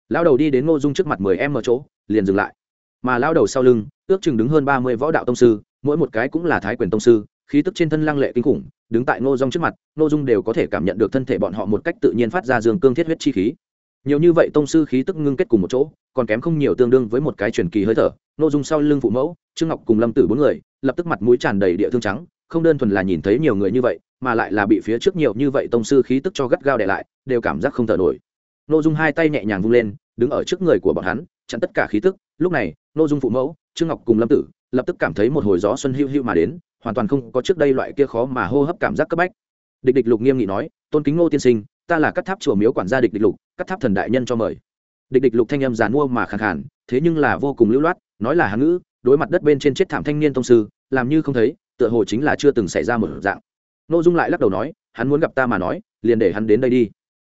S1: Lao đầu đi đến ngô dung trước mặt mười em mở chỗ, liền dừng lại. Mà lao đầu sau lưng, ước chừng đứng hơn ba mươi võ đạo tông sư, mỗi một cái cũng là thái quyền tông sư khí tức trên thân lăng lệ kinh khủng, đứng tại ngô dung trước mặt, ngô dung đều có thể cảm nhận được thân thể bọn họ một cách tự nhiên phát ra dương cương thiết huyết chi khí. Nhiều như vậy tông sư khí tức ngưng kết cùng một chỗ, còn kém không nhiều tương đương với một cái truyền kỳ hơi thở. Ngô dung sau lưng phụ mẫu, trương ngọc cùng lâm tử bốn người, lập tức mặt mũi tràn đầy địa thương trắng, không đơn thuần là nhìn thấy nhiều người như vậy, mà lại là bị phía trước nhiều như vậy tông sư khí tức cho gắt gao để lại, đều cảm giác không thở nổi. Ngô dung hai tay nhẹ nhàng vung lên, đứng ở trước người của bọn hắn, chặn tất cả khí tức. Lúc này, Ngô dung phụ mẫu, trương ngọc cùng lâm tử lập tức cảm thấy một hồi gió xuân hưu hưu mà đến, hoàn toàn không có trước đây loại kia khó mà hô hấp cảm giác cấp bách. Địch địch lục nghiêm nghị nói, tôn kính ngô tiên sinh, ta là cắt tháp chùa miếu quản gia địch địch lục, cắt tháp thần đại nhân cho mời. Địch địch lục thanh âm giàn mua mà khẳng khản thế nhưng là vô cùng lưu loát, nói là hán ngữ, đối mặt đất bên trên chết thảm thanh niên tông sư, làm như không thấy, tựa hồ chính là chưa từng xảy ra một dạng. N ô dung lại lắc đầu nói, hắn muốn gặp ta mà nói, liền để hắn đến đây đi.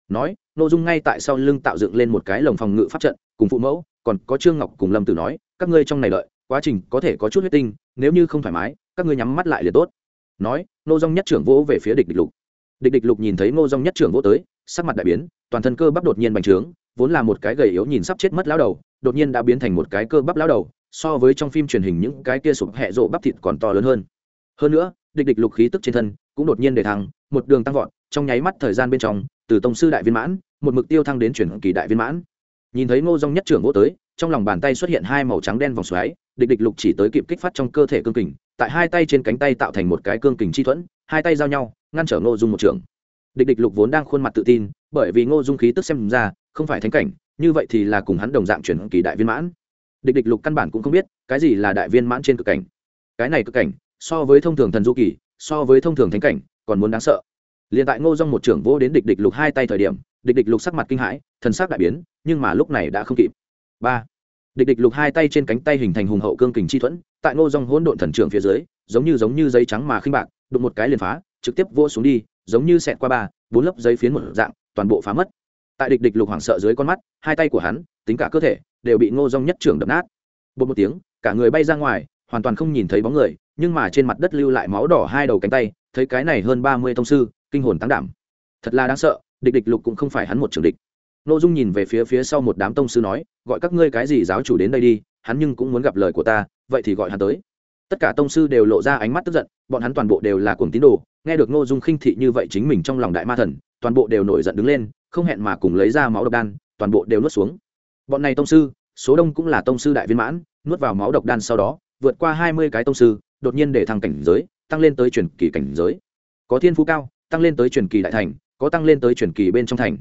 S1: Nói n ô dung ngay tại sau lưng tạo dựng lên một cái lồng phòng ngự pháp trận, cùng phụ mẫu, còn có trương ngọc cùng lâm tử nói, các ngươi trong này lợi quá trình có thể có chút huyết tinh, nếu như không thoải mái, các ngươi nhắm mắt lại liền tốt. Nói nô dong nhất trưởng vỗ về phía địch địch lục. Địch địch lục nhìn thấy ngô dong nhất trưởng vỗ tới, sắc mặt đại biến, toàn thân cơ bắp đột nhiên bành trướng, vốn là một cái gầy yếu nhìn sắp chết mất lão đầu, đột nhiên đã biến thành một cái cơ bắp lão đầu, so với trong phim truyền hình những cái kia sụp hẹ rộ bắp thịt còn to lớn hơn. Hơn nữa, địch địch lục khí tức trên thân cũng đột nhiên để thăng, một đường tăng vọt, trong nháy mắt thời gian bên trong, từ tông sư đại viên mãn, một mục tiêu thăng đến chuyển kỳ đại viên mãn. Nhìn thấy ngô dong nhất trưởng vỗ tới, trong lòng bàn tay xuất hiện hai màu trắng đen vòng xoáy địch địch lục chỉ tới kịp kích phát trong cơ thể cương kình, tại hai tay trên cánh tay tạo thành một cái cương kình chi thuẫn, hai tay giao nhau, ngăn trở ngô dung một trường. Địch địch lục vốn đang khuôn mặt tự tin, bởi vì ngô dung khí tức xem ra, không phải thánh cảnh, như vậy thì là cùng hắn đồng dạng chuyển kỳ đại viên mãn. Địch địch lục căn bản cũng không biết, cái gì là đại viên mãn trên cực cảnh. Cái này cực cảnh, so với thông thường thần du kỳ, so với thông thường thánh cảnh, còn muốn đáng sợ. Liền tại ngô dung một trưởng vô đến địch địch lục hai tay thời điểm, địch địch lục sắc mặt kinh hãi, thần sắc đại biến, nhưng mà lúc này đã không kịp. Ba địch địch lục hai tay trên cánh tay hình thành hùng hậu cương kình chi thuẫn, tại ngô dung hỗn độn thần trưởng phía dưới, giống như giống như giấy trắng mà khinh bạc, đụng một cái liền phá, trực tiếp vô xuống đi, giống như xẹt qua ba, bốn lớp giấy phiến một dạng, toàn bộ phá mất. Tại địch địch lục hoảng sợ dưới con mắt, hai tay của hắn, tính cả cơ thể, đều bị ngô dung nhất trưởng đập nát. Bột một tiếng, cả người bay ra ngoài, hoàn toàn không nhìn thấy bóng người, nhưng mà trên mặt đất lưu lại máu đỏ hai đầu cánh tay, thấy cái này hơn ba mươi thông sư, kinh hồn tăng đảm. Thật là đáng sợ, địch địch lục cũng không phải hắn một trưởng địch n ô dung nhìn về phía phía sau một đám tông sư nói, gọi các ngươi cái gì giáo chủ đến đây đi, hắn nhưng cũng muốn gặp lời của ta, vậy thì gọi hắn tới. Tất cả tông sư đều lộ ra ánh mắt tức giận, bọn hắn toàn bộ đều là cuồng tín đồ, nghe được n ô dung khinh thị như vậy chính mình trong lòng đại ma thần, toàn bộ đều nổi giận đứng lên, không hẹn mà cùng lấy ra máu độc đan, toàn bộ đều nuốt xuống. Bọn này tông sư, số đông cũng là tông sư đại viên mãn, nuốt vào máu độc đan sau đó, vượt qua hai mươi cái tông sư, đột nhiên để thăng cảnh giới, tăng lên tới truyền kỳ cảnh giới. Có thiên phú cao, tăng lên tới truyền kỳ đại thành, có tăng lên tới truyền kỳ bên trong thành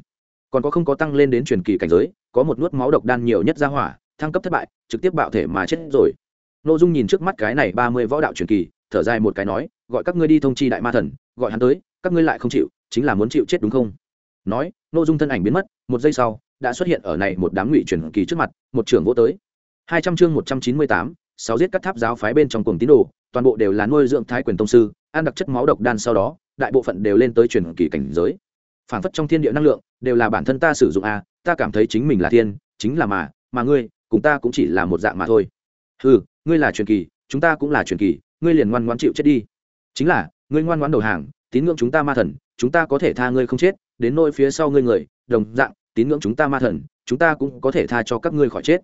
S1: còn có không có tăng lên đến truyền kỳ cảnh giới, có một nuốt máu độc đan nhiều nhất ra hỏa, thăng cấp thất bại, trực tiếp bạo thể mà chết rồi. N ô dung nhìn trước mắt cái này ba mươi võ đạo truyền kỳ, thở dài một cái nói, gọi các ngươi đi thông chi đại ma thần, gọi hắn tới, các ngươi lại không chịu, chính là muốn chịu chết đúng không? Nói n ô dung thân ảnh biến mất, một giây sau, đã xuất hiện ở này một đám ngụy truyền kỳ trước mặt, một trưởng vô tới. hai trăm chương một trăm chín mươi tám, sáu giết cắt tháp giáo phái bên trong cùng tín đồ, toàn bộ đều là nuôi dưỡng thái quyền tông sư, ăn đặc chất máu độc đan sau đó, đại bộ phận đều lên tới truyền kỳ cảnh giới phản phất trong thiên địa năng lượng, đều là bản thân ta sử dụng a ta cảm thấy chính mình là thiên, chính là mà mà ngươi, cùng ta cũng chỉ là một dạng mà thôi. Ừ ngươi là truyền kỳ, chúng ta cũng là truyền kỳ, ngươi liền ngoan ngoãn chịu chết đi. Chính là, ngươi ngoan ngoãn đầu hàng, tín ngưỡng chúng ta ma thần, chúng ta có thể tha ngươi không chết, đến nôi phía sau ngươi người, đồng dạng, tín ngưỡng chúng ta ma thần, chúng ta cũng có thể tha cho các ngươi khỏi chết.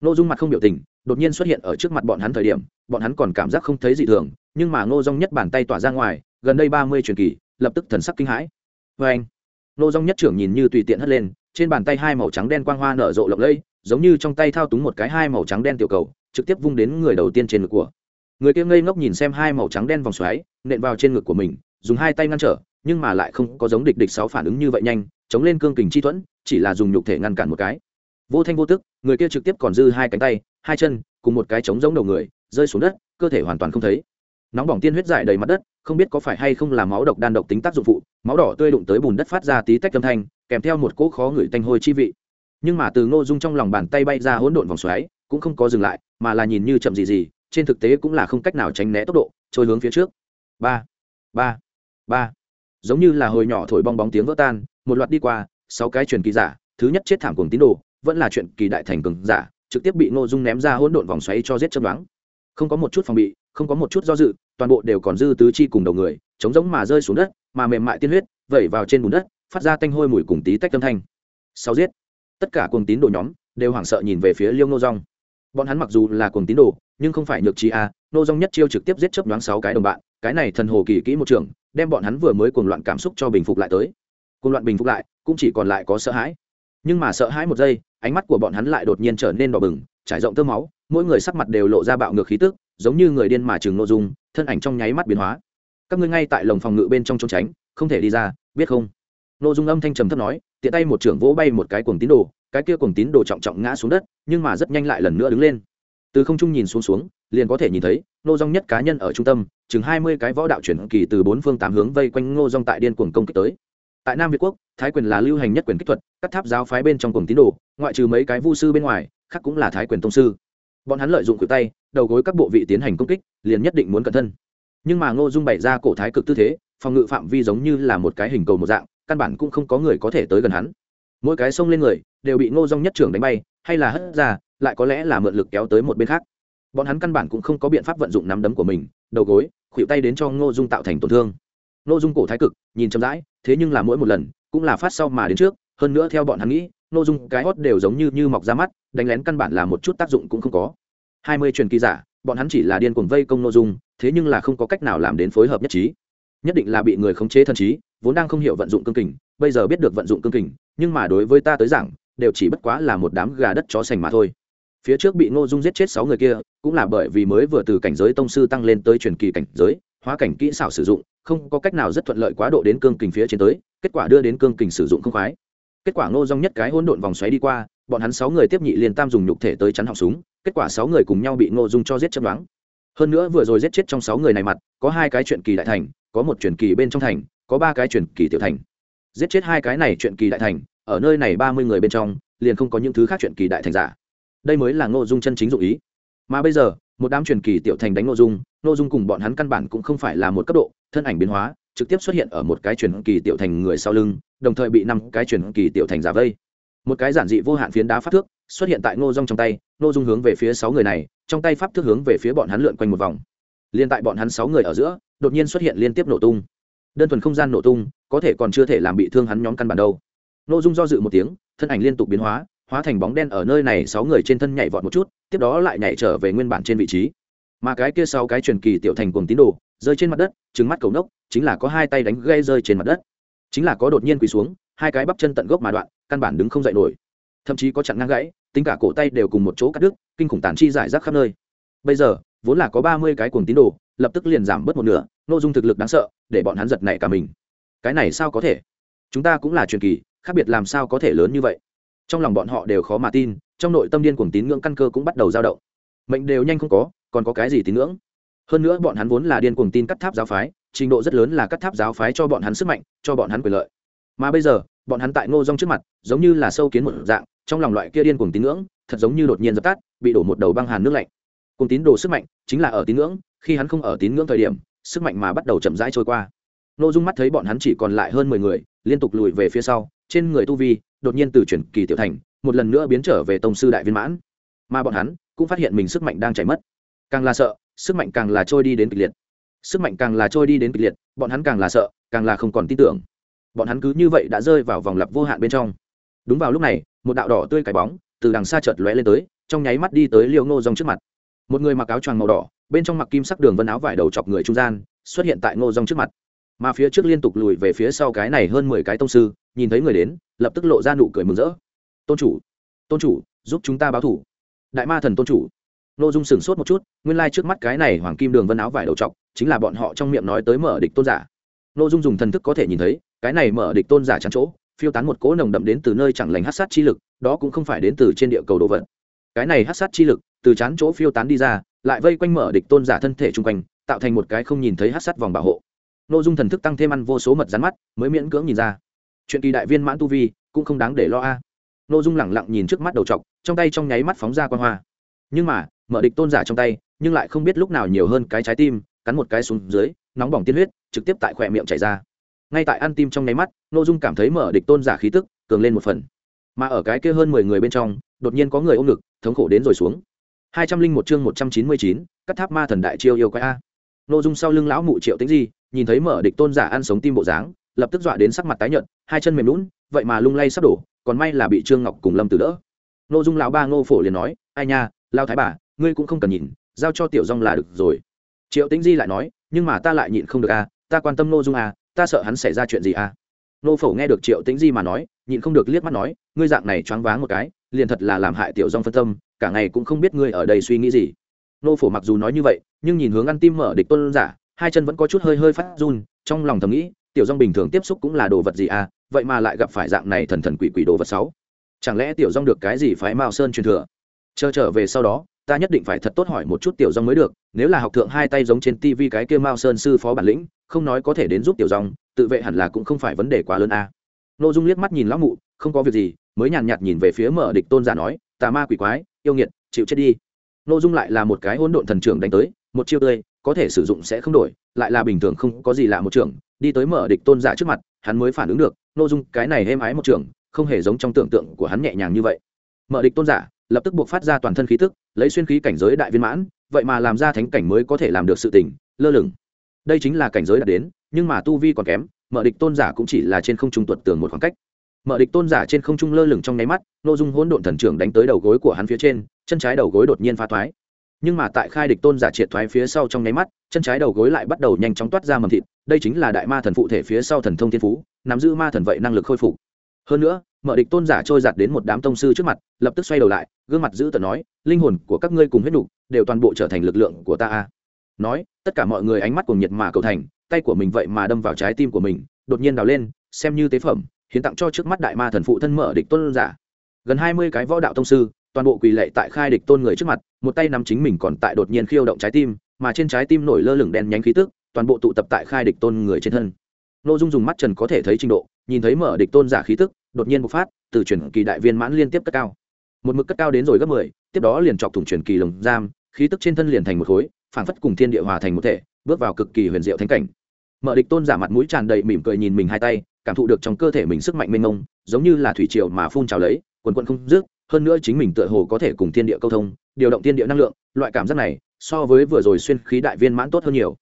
S1: Nội dung mặt không biểu tình, đột nhiên xuất hiện ở trước mặt bọn hắn thời điểm, bọn hắn còn cảm giác không thấy gì thường, nhưng mà ngô dong nhất bàn tay tỏa ra ngoài, gần đây ba mươi truyền kỳ, lập tức thần sắc kinh hãi. Vê anh Nô dong nhất trưởng nhìn như tùy tiện hất lên, trên bàn tay hai màu trắng đen quang hoa nở rộ lộng lẫy, giống như trong tay thao túng một cái hai màu trắng đen tiểu cầu, trực tiếp vung đến người đầu tiên trên ngực của. Người kia ngây ngốc nhìn xem hai màu trắng đen vòng xoáy, nện vào trên ngực của mình, dùng hai tay ngăn trở, nhưng mà lại không có giống địch địch sáu phản ứng như vậy nhanh, chống lên cương kình chi thuẫn, chỉ là dùng nhục thể ngăn cản một cái. Vô thanh vô tức, người kia trực tiếp còn dư hai cánh tay, hai chân, cùng một cái trống giống đầu người, rơi xuống đất, cơ thể hoàn toàn không thấy. Nóng bỏng tiên huyết dại đầy mặt đất không biết có phải hay không là máu độc đan độc tính tác dụng phụ, máu đỏ tươi đụng tới bùn đất phát ra tí tách âm thanh, kèm theo một cỗ khó ngửi tanh hôi chi vị. Nhưng mà từ ngô dung trong lòng bàn tay bay ra hỗn độn vòng xoáy, cũng không có dừng lại, mà là nhìn như chậm gì gì, trên thực tế cũng là không cách nào tránh né tốc độ, trôi hướng phía trước. Ba ba ba. Giống như là hồi nhỏ thổi bong bóng tiếng vỡ tan, một loạt đi qua, sáu cái truyền kỳ giả, thứ nhất chết thảm cùng tín đồ, vẫn là chuyện kỳ đại thành cường giả, trực tiếp bị ngô dung ném ra hỗn độn vòng xoáy cho giết chấm đoán không có một chút phòng bị không có một chút do dự, toàn bộ đều còn dư tứ chi cùng đầu người chống giống mà rơi xuống đất, mà mềm mại tiên huyết, vẩy vào trên bùn đất, phát ra tanh hôi mùi cùng tí tách âm thanh. Sau giết, tất cả cuồng tín đồ nhóm đều hoảng sợ nhìn về phía liêu Nô rong bọn hắn mặc dù là cuồng tín đồ, nhưng không phải nhược trí a nô rong nhất chiêu trực tiếp giết chớp nhoáng sáu cái đồng bạn, cái này thần hồ kỳ kỹ một trường, đem bọn hắn vừa mới cuồng loạn cảm xúc cho bình phục lại tới. Cuồng loạn bình phục lại, cũng chỉ còn lại có sợ hãi. Nhưng mà sợ hãi một giây, ánh mắt của bọn hắn lại đột nhiên trở nên đỏ bừng, trải rộng tơ máu, mỗi người sắc mặt đều lộ ra bạo ngược khí tức giống như người điên mà chừng nội dung, thân ảnh trong nháy mắt biến hóa. Các ngươi ngay tại lồng phòng ngự bên trong trốn tránh, không thể đi ra, biết không? Nội dung âm thanh trầm thấp nói, tiện tay một trưởng vỗ bay một cái cuồng tín đồ, cái kia cuồng tín đồ trọng trọng ngã xuống đất, nhưng mà rất nhanh lại lần nữa đứng lên. Từ không trung nhìn xuống xuống, liền có thể nhìn thấy nô dong nhất cá nhân ở trung tâm, chừng hai mươi cái võ đạo chuyển kỳ từ bốn phương tám hướng vây quanh ngô dong tại điên cuồng công kích tới. Tại nam việt quốc, thái quyền là lưu hành nhất quyền kích thuật, các tháp giáo phái bên trong cuồng tín đồ, ngoại trừ mấy cái vu sư bên ngoài, khác cũng là thái quyền tông sư. Bọn hắn lợi dụng cử tay đầu gối các bộ vị tiến hành công kích, liền nhất định muốn cẩn thân. Nhưng mà ngô dung bày ra cổ thái cực tư thế, phòng ngự phạm vi giống như là một cái hình cầu một dạng, căn bản cũng không có người có thể tới gần hắn. Mỗi cái xông lên người, đều bị ngô dung nhất trưởng đánh bay, hay là hất ra, lại có lẽ là mượn lực kéo tới một bên khác. Bọn hắn căn bản cũng không có biện pháp vận dụng nắm đấm của mình, đầu gối khuỵu tay đến cho ngô dung tạo thành tổn thương. Ngô dung cổ thái cực, nhìn chậm rãi, thế nhưng là mỗi một lần, cũng là phát sau mà đến trước, hơn nữa theo bọn hắn nghĩ, ngô dung cái hót đều giống như như mọc ra mắt, đánh lén căn bản là một chút tác dụng cũng không có hai mươi truyền kỳ giả, bọn hắn chỉ là điên cuồng vây công ngô dung, thế nhưng là không có cách nào làm đến phối hợp nhất trí. Nhất định là bị người khống chế thần trí, vốn đang không hiểu vận dụng cương kình, bây giờ biết được vận dụng cương kình, nhưng mà đối với ta tới giảng, đều chỉ bất quá là một đám gà đất chó sành mà thôi. Phía trước bị ngô dung giết chết sáu người kia, cũng là bởi vì mới vừa từ cảnh giới tông sư tăng lên tới truyền kỳ cảnh giới, hóa cảnh kỹ xảo sử dụng, không có cách nào rất thuận lợi quá độ đến cương kình phía trên tới, kết quả đưa đến cương kình sử dụng không khoái. Kết quả ngô dung nhất cái hỗn độn vòng xoáy đi qua, bọn hắn sáu người tiếp nhị liền tam dùng nhục thể tới chắn họng súng kết quả sáu người cùng nhau bị ngô dung cho giết chấp đoán hơn nữa vừa rồi giết chết trong sáu người này mặt, có hai cái chuyện kỳ đại thành, có một truyền kỳ bên trong thành, có ba cái truyền kỳ tiểu thành. Giết chết hai cái này chuyện kỳ đại thành, ở nơi này ba mươi người bên trong, liền không có những thứ khác chuyện kỳ đại thành giả. Đây mới là ngô dung chân chính dụ ý. Mà bây giờ, một đám truyền kỳ tiểu thành đánh ngô dung ngô dung cùng bọn hắn căn bản cũng không phải là một cấp độ, thân ảnh biến hóa, trực tiếp xuất hiện ở một cái truyền kỳ tiểu thành người sau lưng, đồng thời bị năm cái truyền kỳ tiểu thành giả vây. Một cái giản dị vô hạn phiến đá phát thước xuất hiện tại ngô dung trong tay, ngô dung hướng về phía sáu người này, trong tay pháp thước hướng về phía bọn hắn lượn quanh một vòng. Liên tại bọn hắn sáu người ở giữa, đột nhiên xuất hiện liên tiếp nổ tung. Đơn thuần không gian nổ tung, có thể còn chưa thể làm bị thương hắn nhóm căn bản đâu. Ngô dung do dự một tiếng, thân ảnh liên tục biến hóa hóa thành bóng đen ở nơi này sáu người trên thân nhảy vọt một chút, tiếp đó lại nhảy trở về nguyên bản trên vị trí. Mà cái kia sáu cái truyền kỳ tiểu thành cùng tín đồ, rơi trên mặt đất trứng mắt cầu nốc, chính là có hai tay đánh gây rơi trên mặt đất. Chính là có đột nhiên quỳ xuống, hai cái bắp chân tận gốc mà đoạn, căn bản đứng không dậy nổi thậm chí có chặn ngang gãy, tính cả cổ tay đều cùng một chỗ cắt đứt, kinh khủng tàn chi giải rác khắp nơi. Bây giờ, vốn là có ba mươi cái cuồng tín đồ, lập tức liền giảm bớt một nửa, nội dung thực lực đáng sợ, để bọn hắn giật này cả mình. Cái này sao có thể? Chúng ta cũng là truyền kỳ, khác biệt làm sao có thể lớn như vậy? Trong lòng bọn họ đều khó mà tin, trong nội tâm điên cuồng tín ngưỡng căn cơ cũng bắt đầu dao động. Mệnh đều nhanh không có, còn có cái gì tín ngưỡng? Hơn nữa bọn hắn vốn là điên cuồng tin cắt tháp giáo phái, trình độ rất lớn là cắt tháp giáo phái cho bọn hắn sức mạnh, cho bọn hắn quyền lợi. Mà bây giờ, bọn hắn tại ngô rong trước mặt, giống như là sâu kiến một dạng trong lòng loại kia điên cuồng tín ngưỡng, thật giống như đột nhiên dập tắt, bị đổ một đầu băng hàn nước lạnh. Cùng tín đồ sức mạnh chính là ở tín ngưỡng, khi hắn không ở tín ngưỡng thời điểm, sức mạnh mà bắt đầu chậm rãi trôi qua. Nội dung mắt thấy bọn hắn chỉ còn lại hơn mười người, liên tục lùi về phía sau, trên người tu vi đột nhiên từ chuyển kỳ tiểu thành, một lần nữa biến trở về tông sư đại viên mãn. Mà bọn hắn cũng phát hiện mình sức mạnh đang chảy mất. Càng là sợ, sức mạnh càng là trôi đi đến kịch liệt. Sức mạnh càng là trôi đi đến kịch liệt, bọn hắn càng là sợ, càng là không còn tin tưởng. Bọn hắn cứ như vậy đã rơi vào vòng lặp vô hạn bên trong. Đúng vào lúc này một đạo đỏ tươi cái bóng từ đằng xa chợt lóe lên tới, trong nháy mắt đi tới liêu ngô dòng trước mặt. Một người mặc áo choàng màu đỏ, bên trong mặc kim sắc đường vân áo vải đầu chọc người trung gian, xuất hiện tại ngô dòng trước mặt. Mà phía trước liên tục lùi về phía sau cái này hơn mười cái tông sư, nhìn thấy người đến, lập tức lộ ra nụ cười mừng rỡ. Tôn chủ tôn chủ, giúp chúng ta báo thủ. Đại ma thần tôn chủ. N ô dung sửng sốt một chút, nguyên lai、like、trước mắt cái này hoàng kim đường vân áo vải đầu t chính là bọn họ trong miệng nói tới mở địch tôn giả. N ô dung dùng thần thức có thể nhìn thấy, cái này mở địch tôn giả chắn chỗ phiêu tán một cỗ nồng đậm đến từ nơi chẳng lành hát sát chi lực, đó cũng không phải đến từ trên địa cầu đồ vật. Cái này hát sát chi lực, từ chán chỗ phiêu tán đi ra, lại vây quanh mở địch tôn giả thân thể chung quanh, tạo thành một cái không nhìn thấy hát sát vòng bảo hộ. Nô dung thần thức tăng thêm ăn vô số mật rắn mắt, mới miễn cưỡng nhìn ra. Chuyện kỳ đại viên mãn tu vi, cũng không đáng để lo a. Nô dung lẳng lặng nhìn trước mắt đầu t trong tay trong nháy mắt phóng ra quan hoa. Nhưng mà, mở địch tôn giả trong tay, nhưng lại không biết lúc nào nhiều hơn cái trái tim, cắn một cái xuống dưới, nóng bỏng tiên huyết, trực tiếp tại khỏe miệng chảy ra ngay tại ăn tim trong nháy mắt n ô dung cảm thấy mở địch tôn giả khí tức, cường lên một phần. Mà ở cái kia hơn mười người bên trong, đột nhiên có người ôm ngực, thống khổ đến rồi xuống. Hai trăm linh một chương một trăm chín mươi chín, cắt tháp ma thần đại chiêu yêu quái a. N ô dung sau lưng lão mụ triệu tính di, nhìn thấy mở địch tôn giả ăn sống tim bộ dáng, lập tức dọa đến sắc mặt tái nhợt, hai chân mềm lún vậy mà lung lay sắp đổ, còn may là bị trương ngọc cùng lâm từ đỡ. N ô dung lão ba ngô phổ liền nói, ai nha lao thái bà, ngươi cũng không cần nhìn, giao cho tiểu rong là được rồi. Triệu tĩnh di lại nói, nhưng mà ta lại nhịn không được a, ta quan tâm n ô dung a ta sợ hắn xảy ra chuyện gì à? nô phổ nghe được triệu tĩnh di mà nói, nhịn không được liếc mắt nói, ngươi dạng này choáng váng một cái, liền thật là làm hại tiểu dong phân tâm, cả ngày cũng không biết ngươi ở đây suy nghĩ gì. Nô phổ mặc dù nói như vậy, nhưng nhìn hướng ăn tim mở địch tôn giả, hai chân vẫn có chút hơi hơi phát run, trong lòng thầm nghĩ, tiểu dong bình thường tiếp xúc cũng là đồ vật gì à vậy mà lại gặp phải dạng này thần thần quỷ quỷ đồ vật sáu chẳng lẽ tiểu dong được cái gì phái mao sơn truyền thừa? Chờ trở về sau đó, ta nhất định phải thật tốt hỏi một chút tiểu dong mới được, nếu là học thượng hai tay giống trên tivi cái kia mao sơn sư phó bản lĩnh không nói có thể đến giúp tiểu dòng, tự vệ hẳn là cũng không phải vấn đề quá lớn à. nội dung liếc mắt nhìn lão mụ, không có việc gì, mới nhàn nhạt nhìn về phía mở địch tôn giả nói, tà ma quỷ quái, yêu nghiệt, chịu chết đi. Nội dung lại là một cái hỗn độn thần trưởng đánh tới, một chiêu tươi, có thể sử dụng sẽ không đổi, lại là bình thường không có gì lạ một trưởng, đi tới mở địch tôn giả trước mặt, hắn mới phản ứng được nội dung, cái này êm ái một trưởng, không hề giống trong tưởng tượng của hắn nhẹ nhàng như vậy. Mở địch tôn giả, lập tức buộc phát ra toàn thân khí tức, lấy xuyên khí cảnh giới đại viên mãn, vậy mà làm ra thánh cảnh mới có thể làm được sự tình, lơ lửng đây chính là cảnh giới đạt đến nhưng mà tu vi còn kém mở địch tôn giả cũng chỉ là trên không trung tuột tường một khoảng cách. Mở địch tôn giả trên không trung lơ lửng trong nháy mắt nội dung hỗn độn thần trưởng đánh tới đầu gối của hắn phía trên chân trái đầu gối đột nhiên phá thoái. Nhưng mà tại khai địch tôn giả triệt thoái phía sau trong nháy mắt chân trái đầu gối lại bắt đầu nhanh chóng toát ra mầm thịt đây chính là đại ma thần phụ thể phía sau thần thông thiên phú nắm giữ ma thần vậy năng lực khôi phục. Hơn nữa mở địch tôn giả trôi giạt đến một đám tông sư trước mặt lập tức xoay đầu lại gương mặt giữ tận nói linh hồn của các ngươi cùng huyết đủ, đều toàn bộ trở thành lực lượng của ta a nói, tất cả mọi người ánh mắt cùng nhiệt mà cầu thành, tay của mình vậy mà đâm vào trái tim của mình, đột nhiên đào lên, xem như tế phẩm, hiến tặng cho trước mắt đại ma thần phụ thân mở địch tôn giả. Gần hai mươi cái võ đạo tông sư, toàn bộ quỳ lệ tại khai địch tôn người trước mặt, một tay nắm chính mình còn tại đột nhiên khiêu động trái tim, mà trên trái tim nổi lơ lửng đen nhánh khí tức, toàn bộ tụ tập tại khai địch tôn người trên thân. N ô dung dùng mắt trần có thể thấy trình độ, nhìn thấy mở địch tôn giả khí tức, đột nhiên bộc phát, từ chuyển kỳ đại viên mãn liên tiếp cất cao. Một mực cất cao đến rồi gấp mười, tiếp đó liền chọc thủng chuyển kỳ lồng giam, khí tức trên thân liền thành một khối phảng phất cùng thiên địa hòa thành một thể, bước vào cực kỳ huyền diệu thánh cảnh. Mở địch tôn giả mặt mũi tràn đầy mỉm cười nhìn mình hai tay, cảm thụ được trong cơ thể mình sức mạnh mênh mông, giống như là thủy triều mà phun trào lấy, quần quận không dứt, hơn nữa chính mình tựa hồ có thể cùng thiên địa câu thông, điều động thiên địa năng lượng, loại cảm giác này so với vừa rồi xuyên khí đại viên mãn tốt hơn nhiều.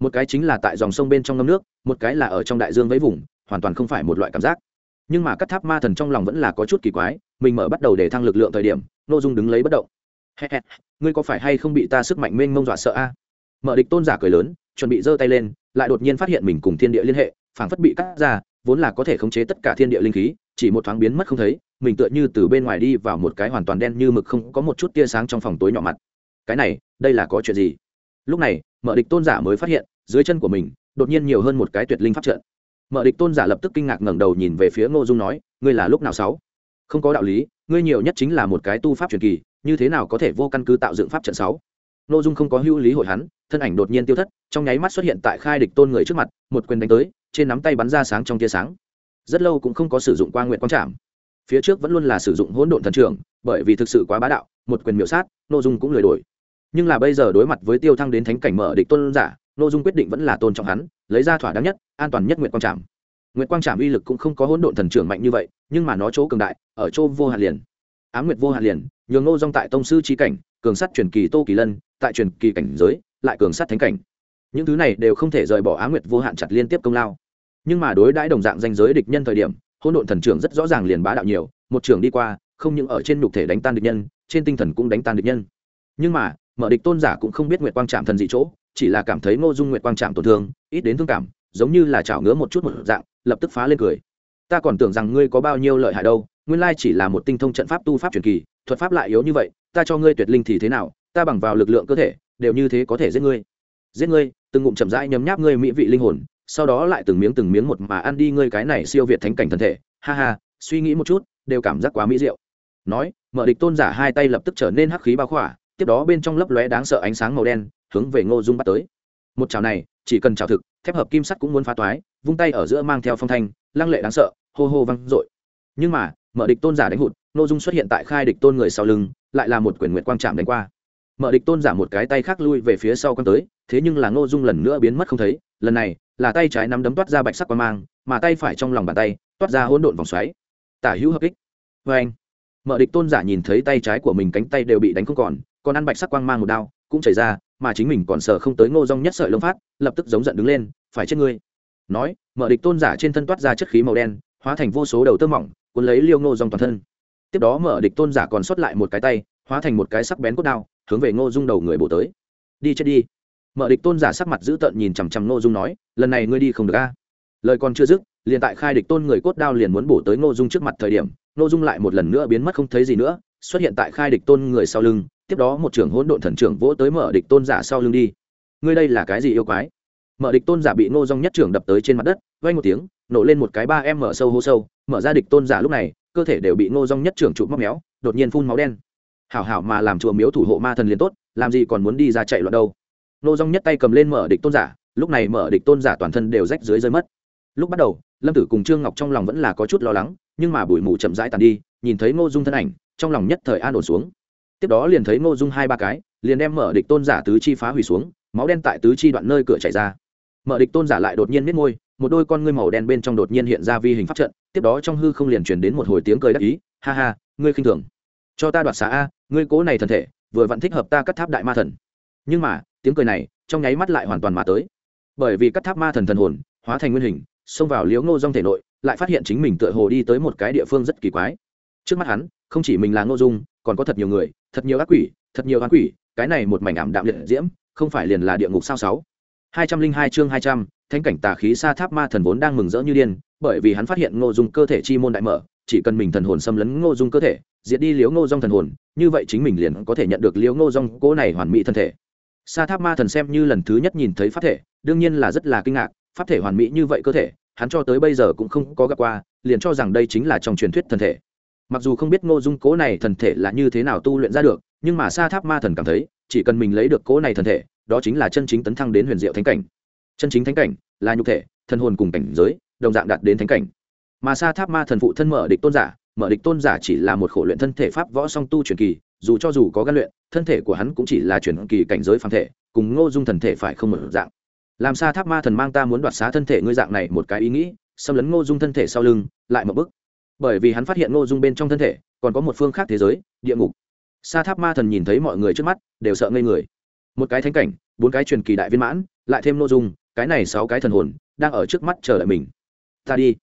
S1: Một cái chính là tại dòng sông bên trong ngâm nước, một cái là ở trong đại dương với vùng, hoàn toàn không phải một loại cảm giác. Nhưng mà các tháp ma thần trong lòng vẫn là có chút kỳ quái, mình mở bắt đầu để thăng lực lượng thời điểm nội dung đứng lấy bất động ngươi có phải hay không bị ta sức mạnh mênh mông dọa sợ a? Mở địch tôn giả cười lớn, chuẩn bị giơ tay lên, lại đột nhiên phát hiện mình cùng thiên địa liên hệ, phảng phất bị cắt ra, vốn là có thể khống chế tất cả thiên địa linh khí, chỉ một thoáng biến mất không thấy, mình tựa như từ bên ngoài đi vào một cái hoàn toàn đen như mực không có một chút tia sáng trong phòng tối nhỏ mặt. Cái này, đây là có chuyện gì? Lúc này, mở địch tôn giả mới phát hiện, dưới chân của mình, đột nhiên nhiều hơn một cái tuyệt linh pháp trận. Mở địch tôn giả lập tức kinh ngạc ngẩng đầu nhìn về phía ngô dung nói, ngươi là lúc nào sáu? Không có đạo lý, ngươi nhiều nhất chính là một cái tu pháp truyền kỳ như thế nào có thể vô căn cứ tạo dựng pháp trận sáu? Nô dung không có hữu lý hội hắn, thân ảnh đột nhiên tiêu thất, trong nháy mắt xuất hiện tại khai địch tôn người trước mặt, một quyền đánh tới, trên nắm tay bắn ra sáng trong tia sáng. Rất lâu cũng không có sử dụng qua nguyện quang trảm. Phía trước vẫn luôn là sử dụng hỗn độn thần trưởng, bởi vì thực sự quá bá đạo, một quyền miểu sát, nô dung cũng lười đổi. Nhưng là bây giờ đối mặt với tiêu thăng đến thánh cảnh mở địch tôn giả, nô dung quyết định vẫn là tôn trọng hắn, lấy ra thỏa đáng nhất, an toàn nhất nguyện quang trảm. Nguyện quang trảm uy lực cũng không có hỗn độn thần trưởng mạnh như vậy, nhưng mà nó chỗ cường đại, ở chỗ vô hạn liền á nguyệt vô hạn liền, nhường ngô dong tại tông sư trí cảnh, cường sắt truyền kỳ tô kỳ lân, tại truyền kỳ cảnh giới, lại cường sắt thánh cảnh. Những thứ này đều không thể rời bỏ á nguyệt vô hạn chặt liên tiếp công lao. Nhưng mà đối đãi đồng dạng danh giới địch nhân thời điểm hôn độn thần trưởng rất rõ ràng liền bá đạo nhiều, một trưởng đi qua, không những ở trên nhục thể đánh tan địch nhân, trên tinh thần cũng đánh tan địch nhân. Nhưng mà, mở địch tôn giả cũng không biết nguyệt quang trạm thần dị chỗ, chỉ là cảm thấy ngô dung nguyệt quang trạm tổn thương, ít đến thương cảm, giống như là chảo ngứa một chút một dạng, lập tức phá lên cười. Ta còn tưởng rằng ngươi có bao nhiêu lợi hại đâu nguyên lai chỉ là một tinh thông trận pháp tu pháp truyền kỳ, thuật pháp lại yếu như vậy, ta cho ngươi tuyệt linh thì thế nào, ta bằng vào lực lượng cơ thể, đều như thế có thể giết ngươi. Giết ngươi, từng ngụm chậm rãi nhấm nháp ngươi mỹ vị linh hồn, sau đó lại từng miếng từng miếng một mà ăn đi ngươi cái này siêu việt thánh cảnh thân thể. Ha ha, suy nghĩ một chút, đều cảm giác quá mỹ diệu. Nói, mở địch tôn giả hai tay lập tức trở nên hắc khí bao khỏa, tiếp đó bên trong lấp lóe đáng sợ ánh sáng màu đen, hướng về ngô dung bắt tới. Một chảo này, chỉ cần chảo thực, thép hợp kim sắt cũng muốn phá toái, vung tay ở giữa mang theo phong thanh, lăng lệ đáng sợ, hô hô văng dội. Nhưng mà mở địch tôn giả đánh hụt, ngô dung xuất hiện tại khai địch tôn người sau lưng, lại là một quyển nguyệt quang trạm đánh qua. Mở địch tôn giả một cái tay khác lui về phía sau con tới, thế nhưng là ngô dung lần nữa biến mất không thấy, lần này, là tay trái nắm đấm toát ra bạch sắc qua mang, mà tay phải trong lòng bàn tay, toát ra hỗn độn vòng xoáy. Tả hữu hợp kích. Vê anh, mở địch tôn giả nhìn thấy tay trái của mình cánh tay đều bị đánh không còn còn ăn bạch sắc quang mang một đao, cũng chảy ra, mà chính mình còn sợ không tới ngô rong nhất sợi lông phát, lập tức giống giận đứng lên, phải chết ngươi. Nói, mở địch tôn giả trên thân toát ra chất khí màu đen, hóa thành vô số đầu tơ mỏng cuốn lấy liêu ngô dòng toàn thân. Tiếp đó mở địch tôn giả còn sót lại một cái tay, hóa thành một cái sắc bén cốt đao, hướng về ngô dung đầu người bổ tới. Đi chết đi. Mở địch tôn giả sắc mặt dữ tợn nhìn chằm chằm ngô dung nói, lần này ngươi đi không được a. Lời còn chưa dứt, liền tại khai địch tôn người cốt đao liền muốn bổ tới ngô dung trước mặt thời điểm, ngô dung lại một lần nữa biến mất không thấy gì nữa, xuất hiện tại khai địch tôn người sau lưng, tiếp đó một trưởng hỗn độn thần trưởng vỗ tới mở địch tôn giả sau lưng đi. Ngươi đây là cái gì yêu quái? Mở địch tôn giả bị ngô dong nhất trưởng đập tới trên mặt đất vay một tiếng, nổ lên một cái ba em mở sâu hô sâu, mở ra địch tôn giả lúc này, cơ thể đều bị ngô dong nhất trưởng chụp móc méo, đột nhiên phun máu đen. Hảo hảo mà làm chùa miếu thủ hộ ma thần liền tốt, làm gì còn muốn đi ra chạy loạn đâu. Ngô dong nhất tay cầm lên mở địch tôn giả, lúc này mở địch tôn giả toàn thân đều rách dưới rơi mất. Lúc bắt đầu, lâm tử cùng trương ngọc trong lòng vẫn là có chút lo lắng, nhưng mà bụi mù chậm rãi tàn đi, nhìn thấy ngô dung thân ảnh, trong lòng nhất thời an ổn xuống. Tiếp đó liền thấy ngô dung hai ba cái, liền đem mở địch tôn giả tứ chi phá hủy xuống, máu đen tại tứ chi đoạn nơi cửa chảy ra mở địch tôn giả lại đột nhiên miết môi, một đôi con ngươi màu đen bên trong đột nhiên hiện ra vi hình pháp trận, tiếp đó trong hư không liền truyền đến một hồi tiếng cười đắc ý, ha ha, ngươi khinh thường. Cho ta đoạt xá a, ngươi cố này thần thể, vừa vẫn thích hợp ta cắt tháp đại ma thần. Nhưng mà, tiếng cười này trong nháy mắt lại hoàn toàn mà tới. Bởi vì cắt tháp ma thần thần hồn, hóa thành nguyên hình, xông vào liếu ngô dung thể nội, lại phát hiện chính mình tựa hồ đi tới một cái địa phương rất kỳ quái. Trước mắt hắn, không chỉ mình là ngô dung, còn có thật nhiều người, thật nhiều ác quỷ, thật nhiều ác quỷ, cái này một mảnh ảm đạm liệt diễm, không phải liền là địa ngục sao sáu hai trăm linh hai chương hai trăm, thánh cảnh tà khí sa tháp ma thần vốn đang mừng rỡ như điên, bởi vì hắn phát hiện ngô dung cơ thể chi môn đại mở, chỉ cần mình thần hồn xâm lấn ngô dung cơ thể, diệt đi liếu ngô dung thần hồn, như vậy chính mình liền có thể nhận được liếu ngô dung cố này hoàn mỹ thân thể. Sa tháp ma thần xem như lần thứ nhất nhìn thấy pháp thể, đương nhiên là rất là kinh ngạc, pháp thể hoàn mỹ như vậy cơ thể, hắn cho tới bây giờ cũng không có gặp qua, liền cho rằng đây chính là trong truyền thuyết thân thể. Mặc dù không biết ngô dung cố này thần thể là như thế nào tu luyện ra được, nhưng mà sa tháp ma thần cảm thấy, chỉ cần mình lấy được cố này thần thể đó chính là chân chính tấn thăng đến huyền diệu thánh cảnh. Chân chính thánh cảnh là nhục thể thân hồn cùng cảnh giới, đồng dạng đạt đến thánh cảnh. Mà sa tháp ma thần phụ thân mở địch tôn giả, mở địch tôn giả chỉ là một khổ luyện thân thể pháp võ song tu truyền kỳ, dù cho dù có gan luyện, thân thể của hắn cũng chỉ là truyền kỳ cảnh giới phàm thể, cùng ngô dung thần thể phải không một dạng. Làm sa tháp ma thần mang ta muốn đoạt xá thân thể ngươi dạng này một cái ý nghĩ, xâm lấn ngô dung thân thể sau lưng, lại một bức bởi vì hắn phát hiện ngô dung bên trong thân thể, còn có một phương khác thế giới, địa ngục. Sa tháp ma thần nhìn thấy mọi người trước mắt, đều sợ ngây người. Một cái thánh cảnh bốn cái truyền kỳ đại viên mãn, lại thêm nội dung, cái này sáu cái thần hồn, đang ở trước mắt chờ đợi mình. Ta đi.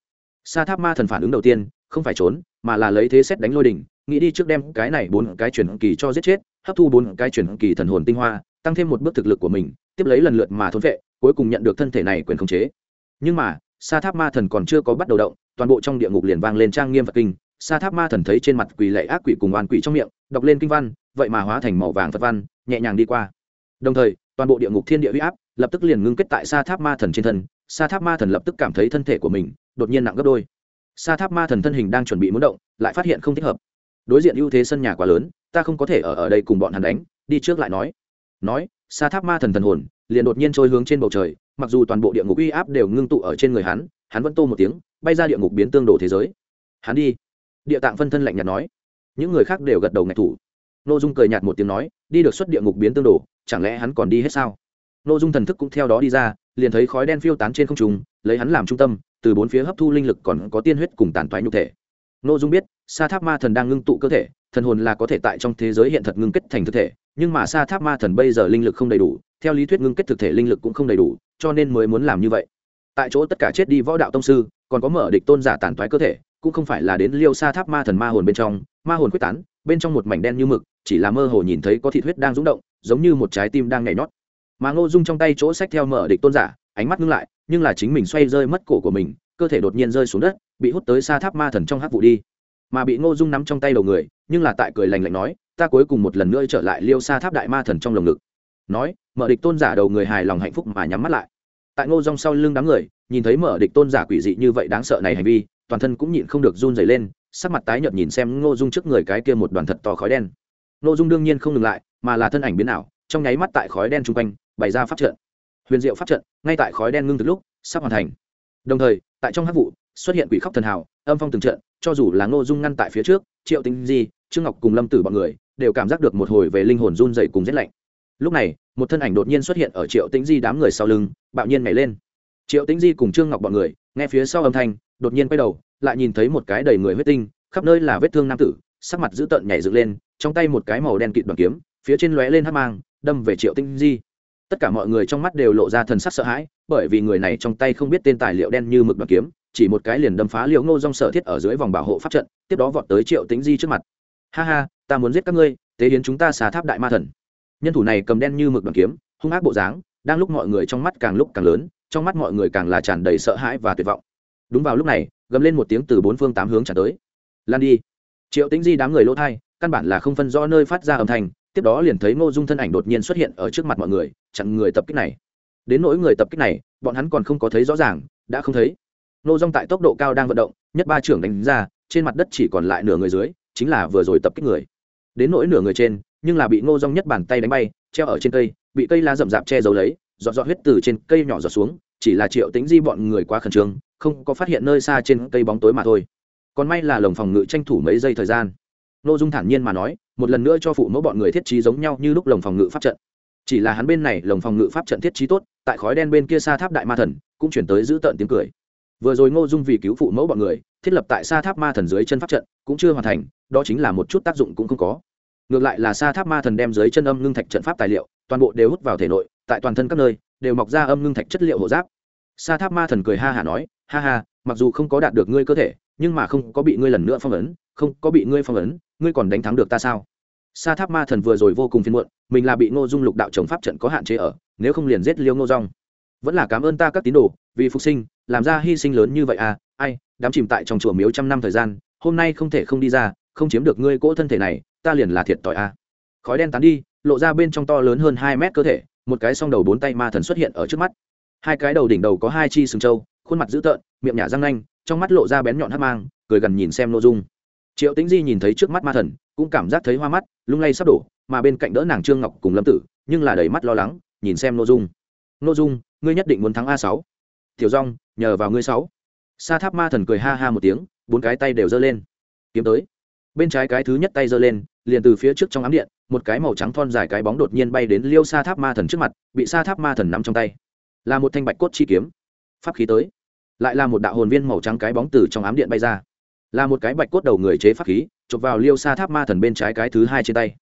S1: Sa tháp ma thần phản ứng đầu tiên, không phải trốn, mà là lấy thế xét đánh lôi đỉnh, nghĩ đi trước đem cái này bốn cái truyền kỳ cho giết chết, hấp thu bốn cái truyền kỳ thần hồn tinh hoa, tăng thêm một bước thực lực của mình, tiếp lấy lần lượt mà thôn vệ, cuối cùng nhận được thân thể này quyền khống chế. Nhưng mà, sa tháp ma thần còn chưa có bắt đầu động, toàn bộ trong địa ngục liền vang lên trang nghiêm phật kinh. Sa tháp ma thần thấy trên mặt quỳ lệ ác quỷ cùng oan quỷ trong miệng, đọc lên kinh văn, vậy mà hóa thành màu vàng phật văn, nhẹ nhàng đi qua. Đồng thời toàn bộ địa ngục thiên địa huy áp lập tức liền ngưng kết tại sa tháp ma thần trên thân, sa tháp ma thần lập tức cảm thấy thân thể của mình đột nhiên nặng gấp đôi. Sa tháp ma thần thân hình đang chuẩn bị muốn động, lại phát hiện không thích hợp. Đối diện ưu thế sân nhà quá lớn, ta không có thể ở ở đây cùng bọn hắn đánh, đi trước lại nói. Nói, sa tháp ma thần thần hồn liền đột nhiên trôi hướng trên bầu trời, mặc dù toàn bộ địa ngục uy áp đều ngưng tụ ở trên người hắn hắn vẫn tô một tiếng, bay ra địa ngục biến tương đồ thế giới. Hắn đi. Địa tạng phân thân lạnh nhạt nói. Những người khác đều gật đầu ngạch thủ. Nô dung cười nhạt một tiếng nói đi được xuất địa ngục biến tương đồ chẳng lẽ hắn còn đi hết sao? Nô dung thần thức cũng theo đó đi ra liền thấy khói đen phiêu tán trên không trung, lấy hắn làm trung tâm từ bốn phía hấp thu linh lực còn có tiên huyết cùng tàn toái nhục thể. Nô dung biết sa tháp ma thần đang ngưng tụ cơ thể thần hồn là có thể tại trong thế giới hiện thật ngưng kết thành thực thể nhưng mà sa tháp ma thần bây giờ linh lực không đầy đủ theo lý thuyết ngưng kết thực thể linh lực cũng không đầy đủ cho nên mới muốn làm như vậy. Tại chỗ tất cả chết đi võ đạo tông sư còn có mở địch tôn giả tàn toái cơ thể cũng không phải là đến liêu sa tháp ma thần ma hồn bên trong ma hồn quyết tán bên trong một mảnh đen như mực chỉ là mơ hồ nhìn thấy có thị huyết đang rúng động, giống như một trái tim đang nhảy nhót. Mà ngô dung trong tay chỗ sách theo mở địch tôn giả, ánh mắt ngưng lại, nhưng là chính mình xoay rơi mất cổ của mình, cơ thể đột nhiên rơi xuống đất, bị hút tới sa tháp ma thần trong hắc vụ đi. Mà bị ngô dung nắm trong tay đầu người, nhưng là tại cười lành lạnh nói, ta cuối cùng một lần nữa trở lại liêu sa tháp đại ma thần trong lồng ngực. Nói, mở địch tôn giả đầu người hài lòng hạnh phúc mà nhắm mắt lại. Tại ngô dung sau lưng đám người, nhìn thấy mở địch tôn giả quỷ dị như vậy đáng sợ này hành vi, toàn thân cũng nhịn không được run rẩy lên, sắc mặt tái nhợt nhìn xem ngô dung trước người cái kia một đoàn thật to khói đen nội dung đương nhiên không ngừng lại, mà là thân ảnh biến ảo, trong nháy mắt tại khói đen chung quanh, bày ra pháp trận. Huyền diệu pháp trận, ngay tại khói đen ngưng từ lúc, sắp hoàn thành. Đồng thời, tại trong hát vụ, xuất hiện quỷ khóc thần hào, âm phong từng trận, cho dù là ngô dung ngăn tại phía trước, triệu tinh di, trương ngọc cùng lâm tử bọn người, đều cảm giác được một hồi về linh hồn run dày cùng rét lạnh. Lúc này, một thân ảnh đột nhiên xuất hiện ở triệu tĩnh di đám người sau lưng, bạo nhiên nhảy lên. Triệu tĩnh di cùng trương ngọc bọn người, nghe phía sau âm thanh, đột nhiên quay đầu, lại nhìn thấy một cái đầy người huyết tinh, khắp nơi là vết thương nam tử, sắc mặt dữ tợn nhảy dựng lên trong tay một cái màu đen kịt đoàn kiếm, phía trên lóe lên hát mang, đâm về triệu tinh di. Tất cả mọi người trong mắt đều lộ ra thần sắc sợ hãi, bởi vì người này trong tay không biết tên tài liệu đen như mực đoàn kiếm, chỉ một cái liền đâm phá liệu ngô dong sở thiết ở dưới vòng bảo hộ pháp trận, tiếp đó vọt tới triệu tĩnh di trước mặt. Ha ha, ta muốn giết các ngươi tế hiến chúng ta xà tháp đại ma thần. Nhân thủ này cầm đen như mực đoàn kiếm, hung ác bộ dáng, đang lúc mọi người trong mắt càng lúc càng lớn, trong mắt mọi người càng là tràn đầy sợ hãi và tuyệt vọng. Đúng vào lúc này, gầm lên một tiếng từ bốn phương tám hướng trả tới. Lan đi. Triệu tĩnh di đám người lỗ thai căn bản là không phân rõ nơi phát ra âm thanh, tiếp đó liền thấy ngô dung thân ảnh đột nhiên xuất hiện ở trước mặt mọi người, chặn người tập kích này. Đến nỗi người tập kích này, bọn hắn còn không có thấy rõ ràng, đã không thấy. Nô Dung tại tốc độ cao đang vận động, nhất ba trưởng đánh ra, trên mặt đất chỉ còn lại nửa người dưới, chính là vừa rồi tập kích người. Đến nỗi nửa người trên, nhưng là bị ngô Dung nhất bàn tay đánh bay, treo ở trên cây, bị cây la rậm rạp che giấu lấy dọn dọn huyết từ trên cây nhỏ giọt xuống, chỉ là triệu tính di bọn người quá khẩn trương, không có phát hiện nơi xa trên cây bóng tối mà thôi. Còn may là lồng phòng ngự tranh thủ mấy giây thời gian n ô dung thản nhiên mà nói, một lần nữa cho phụ mẫu bọn người thiết trí giống nhau như lúc lồng phòng ngự pháp trận. Chỉ là hắn bên này lồng phòng ngự pháp trận thiết trí tốt, tại khói đen bên kia xa tháp đại ma thần, cũng chuyển tới giữ tợn tiếng cười. Vừa rồi ngô dung vì cứu phụ mẫu bọn người, thiết lập tại xa tháp ma thần dưới chân pháp trận, cũng chưa hoàn thành, đó chính là một chút tác dụng cũng không có. Ngược lại là xa tháp ma thần đem dưới chân âm ngưng thạch trận pháp tài liệu, toàn bộ đều hút vào thể nội, tại toàn thân các nơi, đều mọc ra âm ngưng thạch chất liệu hộ giáp. Xa tháp ma thần cười ha hả nói, ha ha, mặc dù không có đạt được ngươi cơ thể, nhưng mà không có bị ngươi lần nữa phong ấn, không có bị ngươi phong ấn ngươi còn đánh thắng được ta sao? Sa tháp ma thần vừa rồi vô cùng phiền muộn, mình là bị ngô dung lục đạo chống pháp trận có hạn chế ở, nếu không liền giết liêu ngô rong vẫn là cảm ơn ta các tín đồ, vì phục sinh, làm ra hy sinh lớn như vậy à ai, đám chìm tại trong chùa miếu trăm năm thời gian, hôm nay không thể không đi ra, không chiếm được ngươi cỗ thân thể này, ta liền là thiệt tội à. Khói đen tán đi, lộ ra bên trong to lớn hơn hai mét cơ thể, một cái song đầu bốn tay ma thần xuất hiện ở trước mắt. Hai cái đầu đỉnh đầu có hai chi sừng trâu, khuôn mặt dữ tợn, miệng nhả răng nanh, trong mắt lộ ra bén nhọn hắt mang, cười gần nhìn xem nội dung triệu tĩnh di nhìn thấy trước mắt ma thần, cũng cảm giác thấy hoa mắt, lung lay sắp đổ, mà bên cạnh đỡ nàng trương ngọc cùng lâm tử, nhưng là đầy mắt lo lắng, nhìn xem nội dung. Nội dung, ngươi nhất định muốn thắng a sáu. Tiểu rong nhờ vào ngươi sáu. Sa tháp ma thần cười ha ha một tiếng, bốn cái tay đều giơ lên. Kiếm tới. Bên trái cái thứ nhất tay giơ lên, liền từ phía trước trong ám điện, một cái màu trắng thon dài cái bóng đột nhiên bay đến liêu sa tháp ma thần trước mặt, bị sa tháp ma thần nắm trong tay. Là một thanh bạch cốt chi kiếm. Pháp khí tới. Lại là một đạo hồn viên màu trắng cái bóng từ trong ám điện bay ra là một cái bạch cốt đầu người chế pháp khí, chụp vào liêu sa tháp ma thần bên trái cái thứ hai trên tay.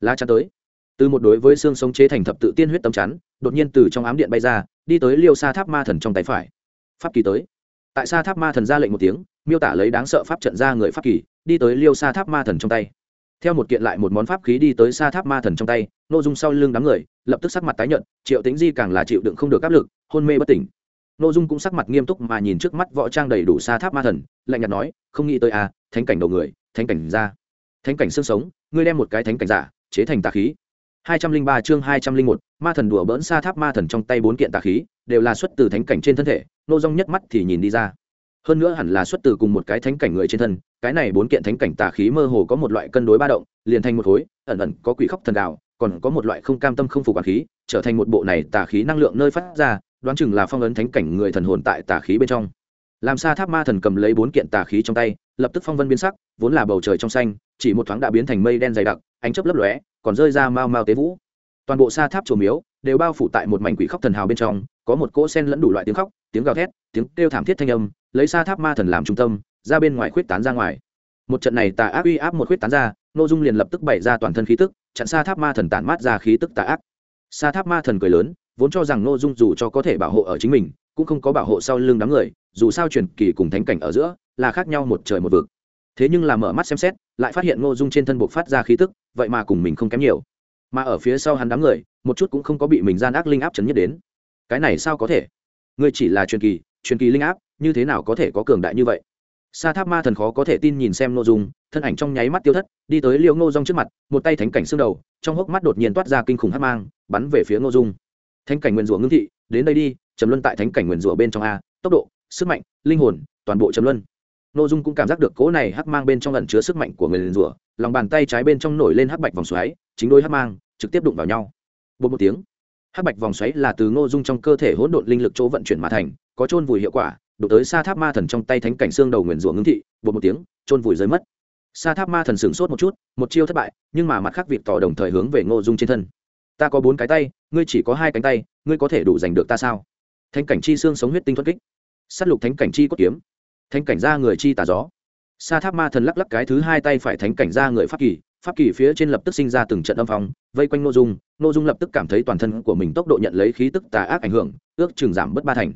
S1: Lá chắn tới. Từ một đối với xương sống chế thành thập tự tiên huyết tấm chắn, đột nhiên từ trong ám điện bay ra, đi tới liêu sa tháp ma thần trong tay phải. Pháp kỳ tới. Tại sa tháp ma thần ra lệnh một tiếng, miêu tả lấy đáng sợ pháp trận ra người pháp kỳ, đi tới liêu sa tháp ma thần trong tay. Theo một kiện lại một món pháp khí đi tới sa tháp ma thần trong tay, nội dung sau lưng đám người, lập tức sắc mặt tái nhợt, triệu tính di càng là chịu đựng không được áp lực, hôn mê bất tỉnh nội dung cũng sắc mặt nghiêm túc mà nhìn trước mắt võ trang đầy đủ sa tháp ma thần, lạnh nhạt nói, không nghĩ tới à thánh cảnh đầu người, thánh cảnh ra. Thánh cảnh xương sống, ngươi đem một cái thánh cảnh giả, chế thành tà khí. hai trăm linh ba chương hai trăm linh một, ma thần đùa bỡn sa tháp ma thần trong tay bốn kiện tà khí, đều là xuất từ thánh cảnh trên thân thể, nô dung nhất mắt thì nhìn đi ra. Hơn nữa hẳn là xuất từ cùng một cái thánh cảnh người trên thân, cái này bốn kiện thánh cảnh tà khí mơ hồ có một loại cân đối ba động, liền thành một khối, ẩn ẩn có quỷ khóc thần đạo, còn có một loại không cam tâm không phục quản khí, trở thành một bộ này tà khí năng lượng nơi phát ra đoán chừng là phong ấn thánh cảnh người thần hồn tại tà khí bên trong. Làm sa tháp ma thần cầm lấy bốn kiện tà khí trong tay, lập tức phong vân biến sắc, vốn là bầu trời trong xanh, chỉ một thoáng đã biến thành mây đen dày đặc, ánh chớp lấp lóe, còn rơi ra mau mau tế vũ. Toàn bộ sa tháp chùa miếu đều bao phủ tại một mảnh quỷ khóc thần hào bên trong, có một cỗ sen lẫn đủ loại tiếng khóc, tiếng gào thét, tiếng kêu thảm thiết thanh âm, lấy sa tháp ma thần làm trung tâm, ra bên ngoài khuyết tán ra ngoài. Một trận này tà ác uy áp một khuyết tán ra nội dung liền lập tức bày ra toàn thân khí tức, chặn sa tháp ma thần tản mát ra khí tức tà ác. Sa tháp ma thần cười lớn vốn cho rằng nội dung dù cho có thể bảo hộ ở chính mình, cũng không có bảo hộ sau lưng đám người, dù sao truyền kỳ cùng thánh cảnh ở giữa, là khác nhau một trời một vực. Thế nhưng là mở mắt xem xét, lại phát hiện ngô dung trên thân buộc phát ra khí tức, vậy mà cùng mình không kém nhiều. Mà ở phía sau hắn đám người, một chút cũng không có bị mình gian ác linh áp chấn nhất đến. Cái này sao có thể? Ngươi chỉ là truyền kỳ truyền kỳ linh áp, như thế nào có thể có cường đại như vậy? Sa tháp ma thần khó có thể tin nhìn xem ngô dung, thân ảnh trong nháy mắt tiêu thất, đi tới liêu ngô dung trước mặt, một tay thánh cảnh xương đầu, trong hốc mắt đột nhiên toát ra kinh khủng hát mang, bắn về phía ngô dung thánh cảnh nguyên rủa ngưng thị, đến đây đi, trầm luân tại thánh cảnh nguyên rủa bên trong a, tốc độ, sức mạnh, linh hồn, toàn bộ trầm luân. Ngô dung cũng cảm giác được cỗ này hắc mang bên trong ẩn chứa sức mạnh của người liền rủa, lòng bàn tay trái bên trong nổi lên hắc bạch vòng xoáy, chính đôi hắc mang, trực tiếp đụng vào nhau. Bột một tiếng, hắc bạch vòng xoáy là từ ngô dung trong cơ thể hỗn độn linh lực chỗ vận chuyển mà thành, có trôn vùi hiệu quả, đụng tới sa tháp ma thần trong tay thánh cảnh xương đầu nguyền rủa ngưng thị bột một tiếng trôn vùi rơi mất. Sa tháp ma thần sửng sốt một chút, một chiêu thất bại, nhưng mà mặt khác việc tỏ đồng thời hướng về ngô dung trên thân ta có bốn cái tay, ngươi chỉ có hai cánh tay, ngươi có thể đủ giành được ta sao? Thánh cảnh chi xương sống huyết tinh thuật kích. S á t lục thánh cảnh chi cốt kiếm. Thánh cảnh ra người chi tà gió. Sa tháp ma thần lắc lắc cái thứ hai tay phải thánh cảnh ra người pháp kỳ pháp kỳ phía trên lập tức sinh ra từng trận âm phong, vây quanh n ô dung n ô dung lập tức cảm thấy toàn thân của mình tốc độ nhận lấy khí tức tà ác ảnh hưởng, ước chừng giảm bớt ba thành.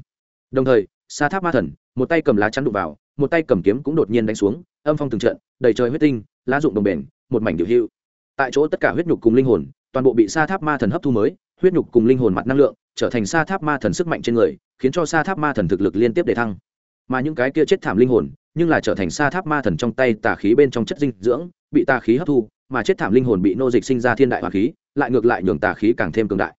S1: Đồng thời, sa tháp ma thần, một tay cầm lá chắn đụng vào, một tay cầm kiếm cũng đột nhiên đánh xuống, âm phong từng trận, đầy trời huyết tinh, lá dụng đồng bền, một mảnh điệu hữu. Tại chỗ tất cả huyết nhục cùng linh hồn toàn bộ bị sa tháp ma thần hấp thu mới, huyết nhục cùng linh hồn mặt năng lượng trở thành sa tháp ma thần sức mạnh trên người, khiến cho sa tháp ma thần thực lực liên tiếp để thăng. Mà những cái kia chết thảm linh hồn, nhưng là trở thành sa tháp ma thần trong tay tà khí bên trong chất dinh dưỡng, bị tà khí hấp thu, mà chết thảm linh hồn bị nô dịch sinh ra thiên đại hoàng khí, lại ngược lại nhường tà khí càng thêm cường đại.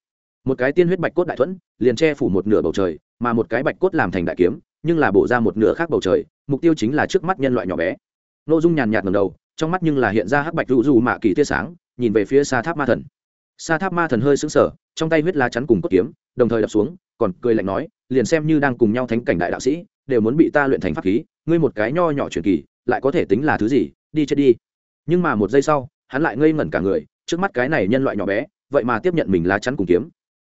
S1: Một cái tiên huyết bạch cốt đại thuẫn, liền che phủ một nửa bầu trời, mà một cái bạch cốt làm thành đại kiếm, nhưng là bổ ra một nửa khác bầu trời, mục tiêu chính là trước mắt nhân loại nhỏ bé. N ô dung nhàn nhạt ngầm đầu, trong mắt nhưng là hiện ra hắc bạch rũ dù mạ kỳ tia sáng, nhìn về phía xa tháp ma thần. Sa tháp ma thần hơi sững sờ, trong tay huyết lá chắn cùng cốt kiếm, đồng thời đập xuống, còn cười lạnh nói, liền xem như đang cùng nhau thánh cảnh đại đạo sĩ, đều muốn bị ta luyện thành pháp khí, ngươi một cái nho nhỏ truyền kỳ, lại có thể tính là thứ gì, đi chết đi. Nhưng mà một giây sau, hắn lại ngây ngẩn cả người, trước mắt cái này nhân loại nhỏ bé, vậy mà tiếp nhận mình lá chắn cùng kiếm.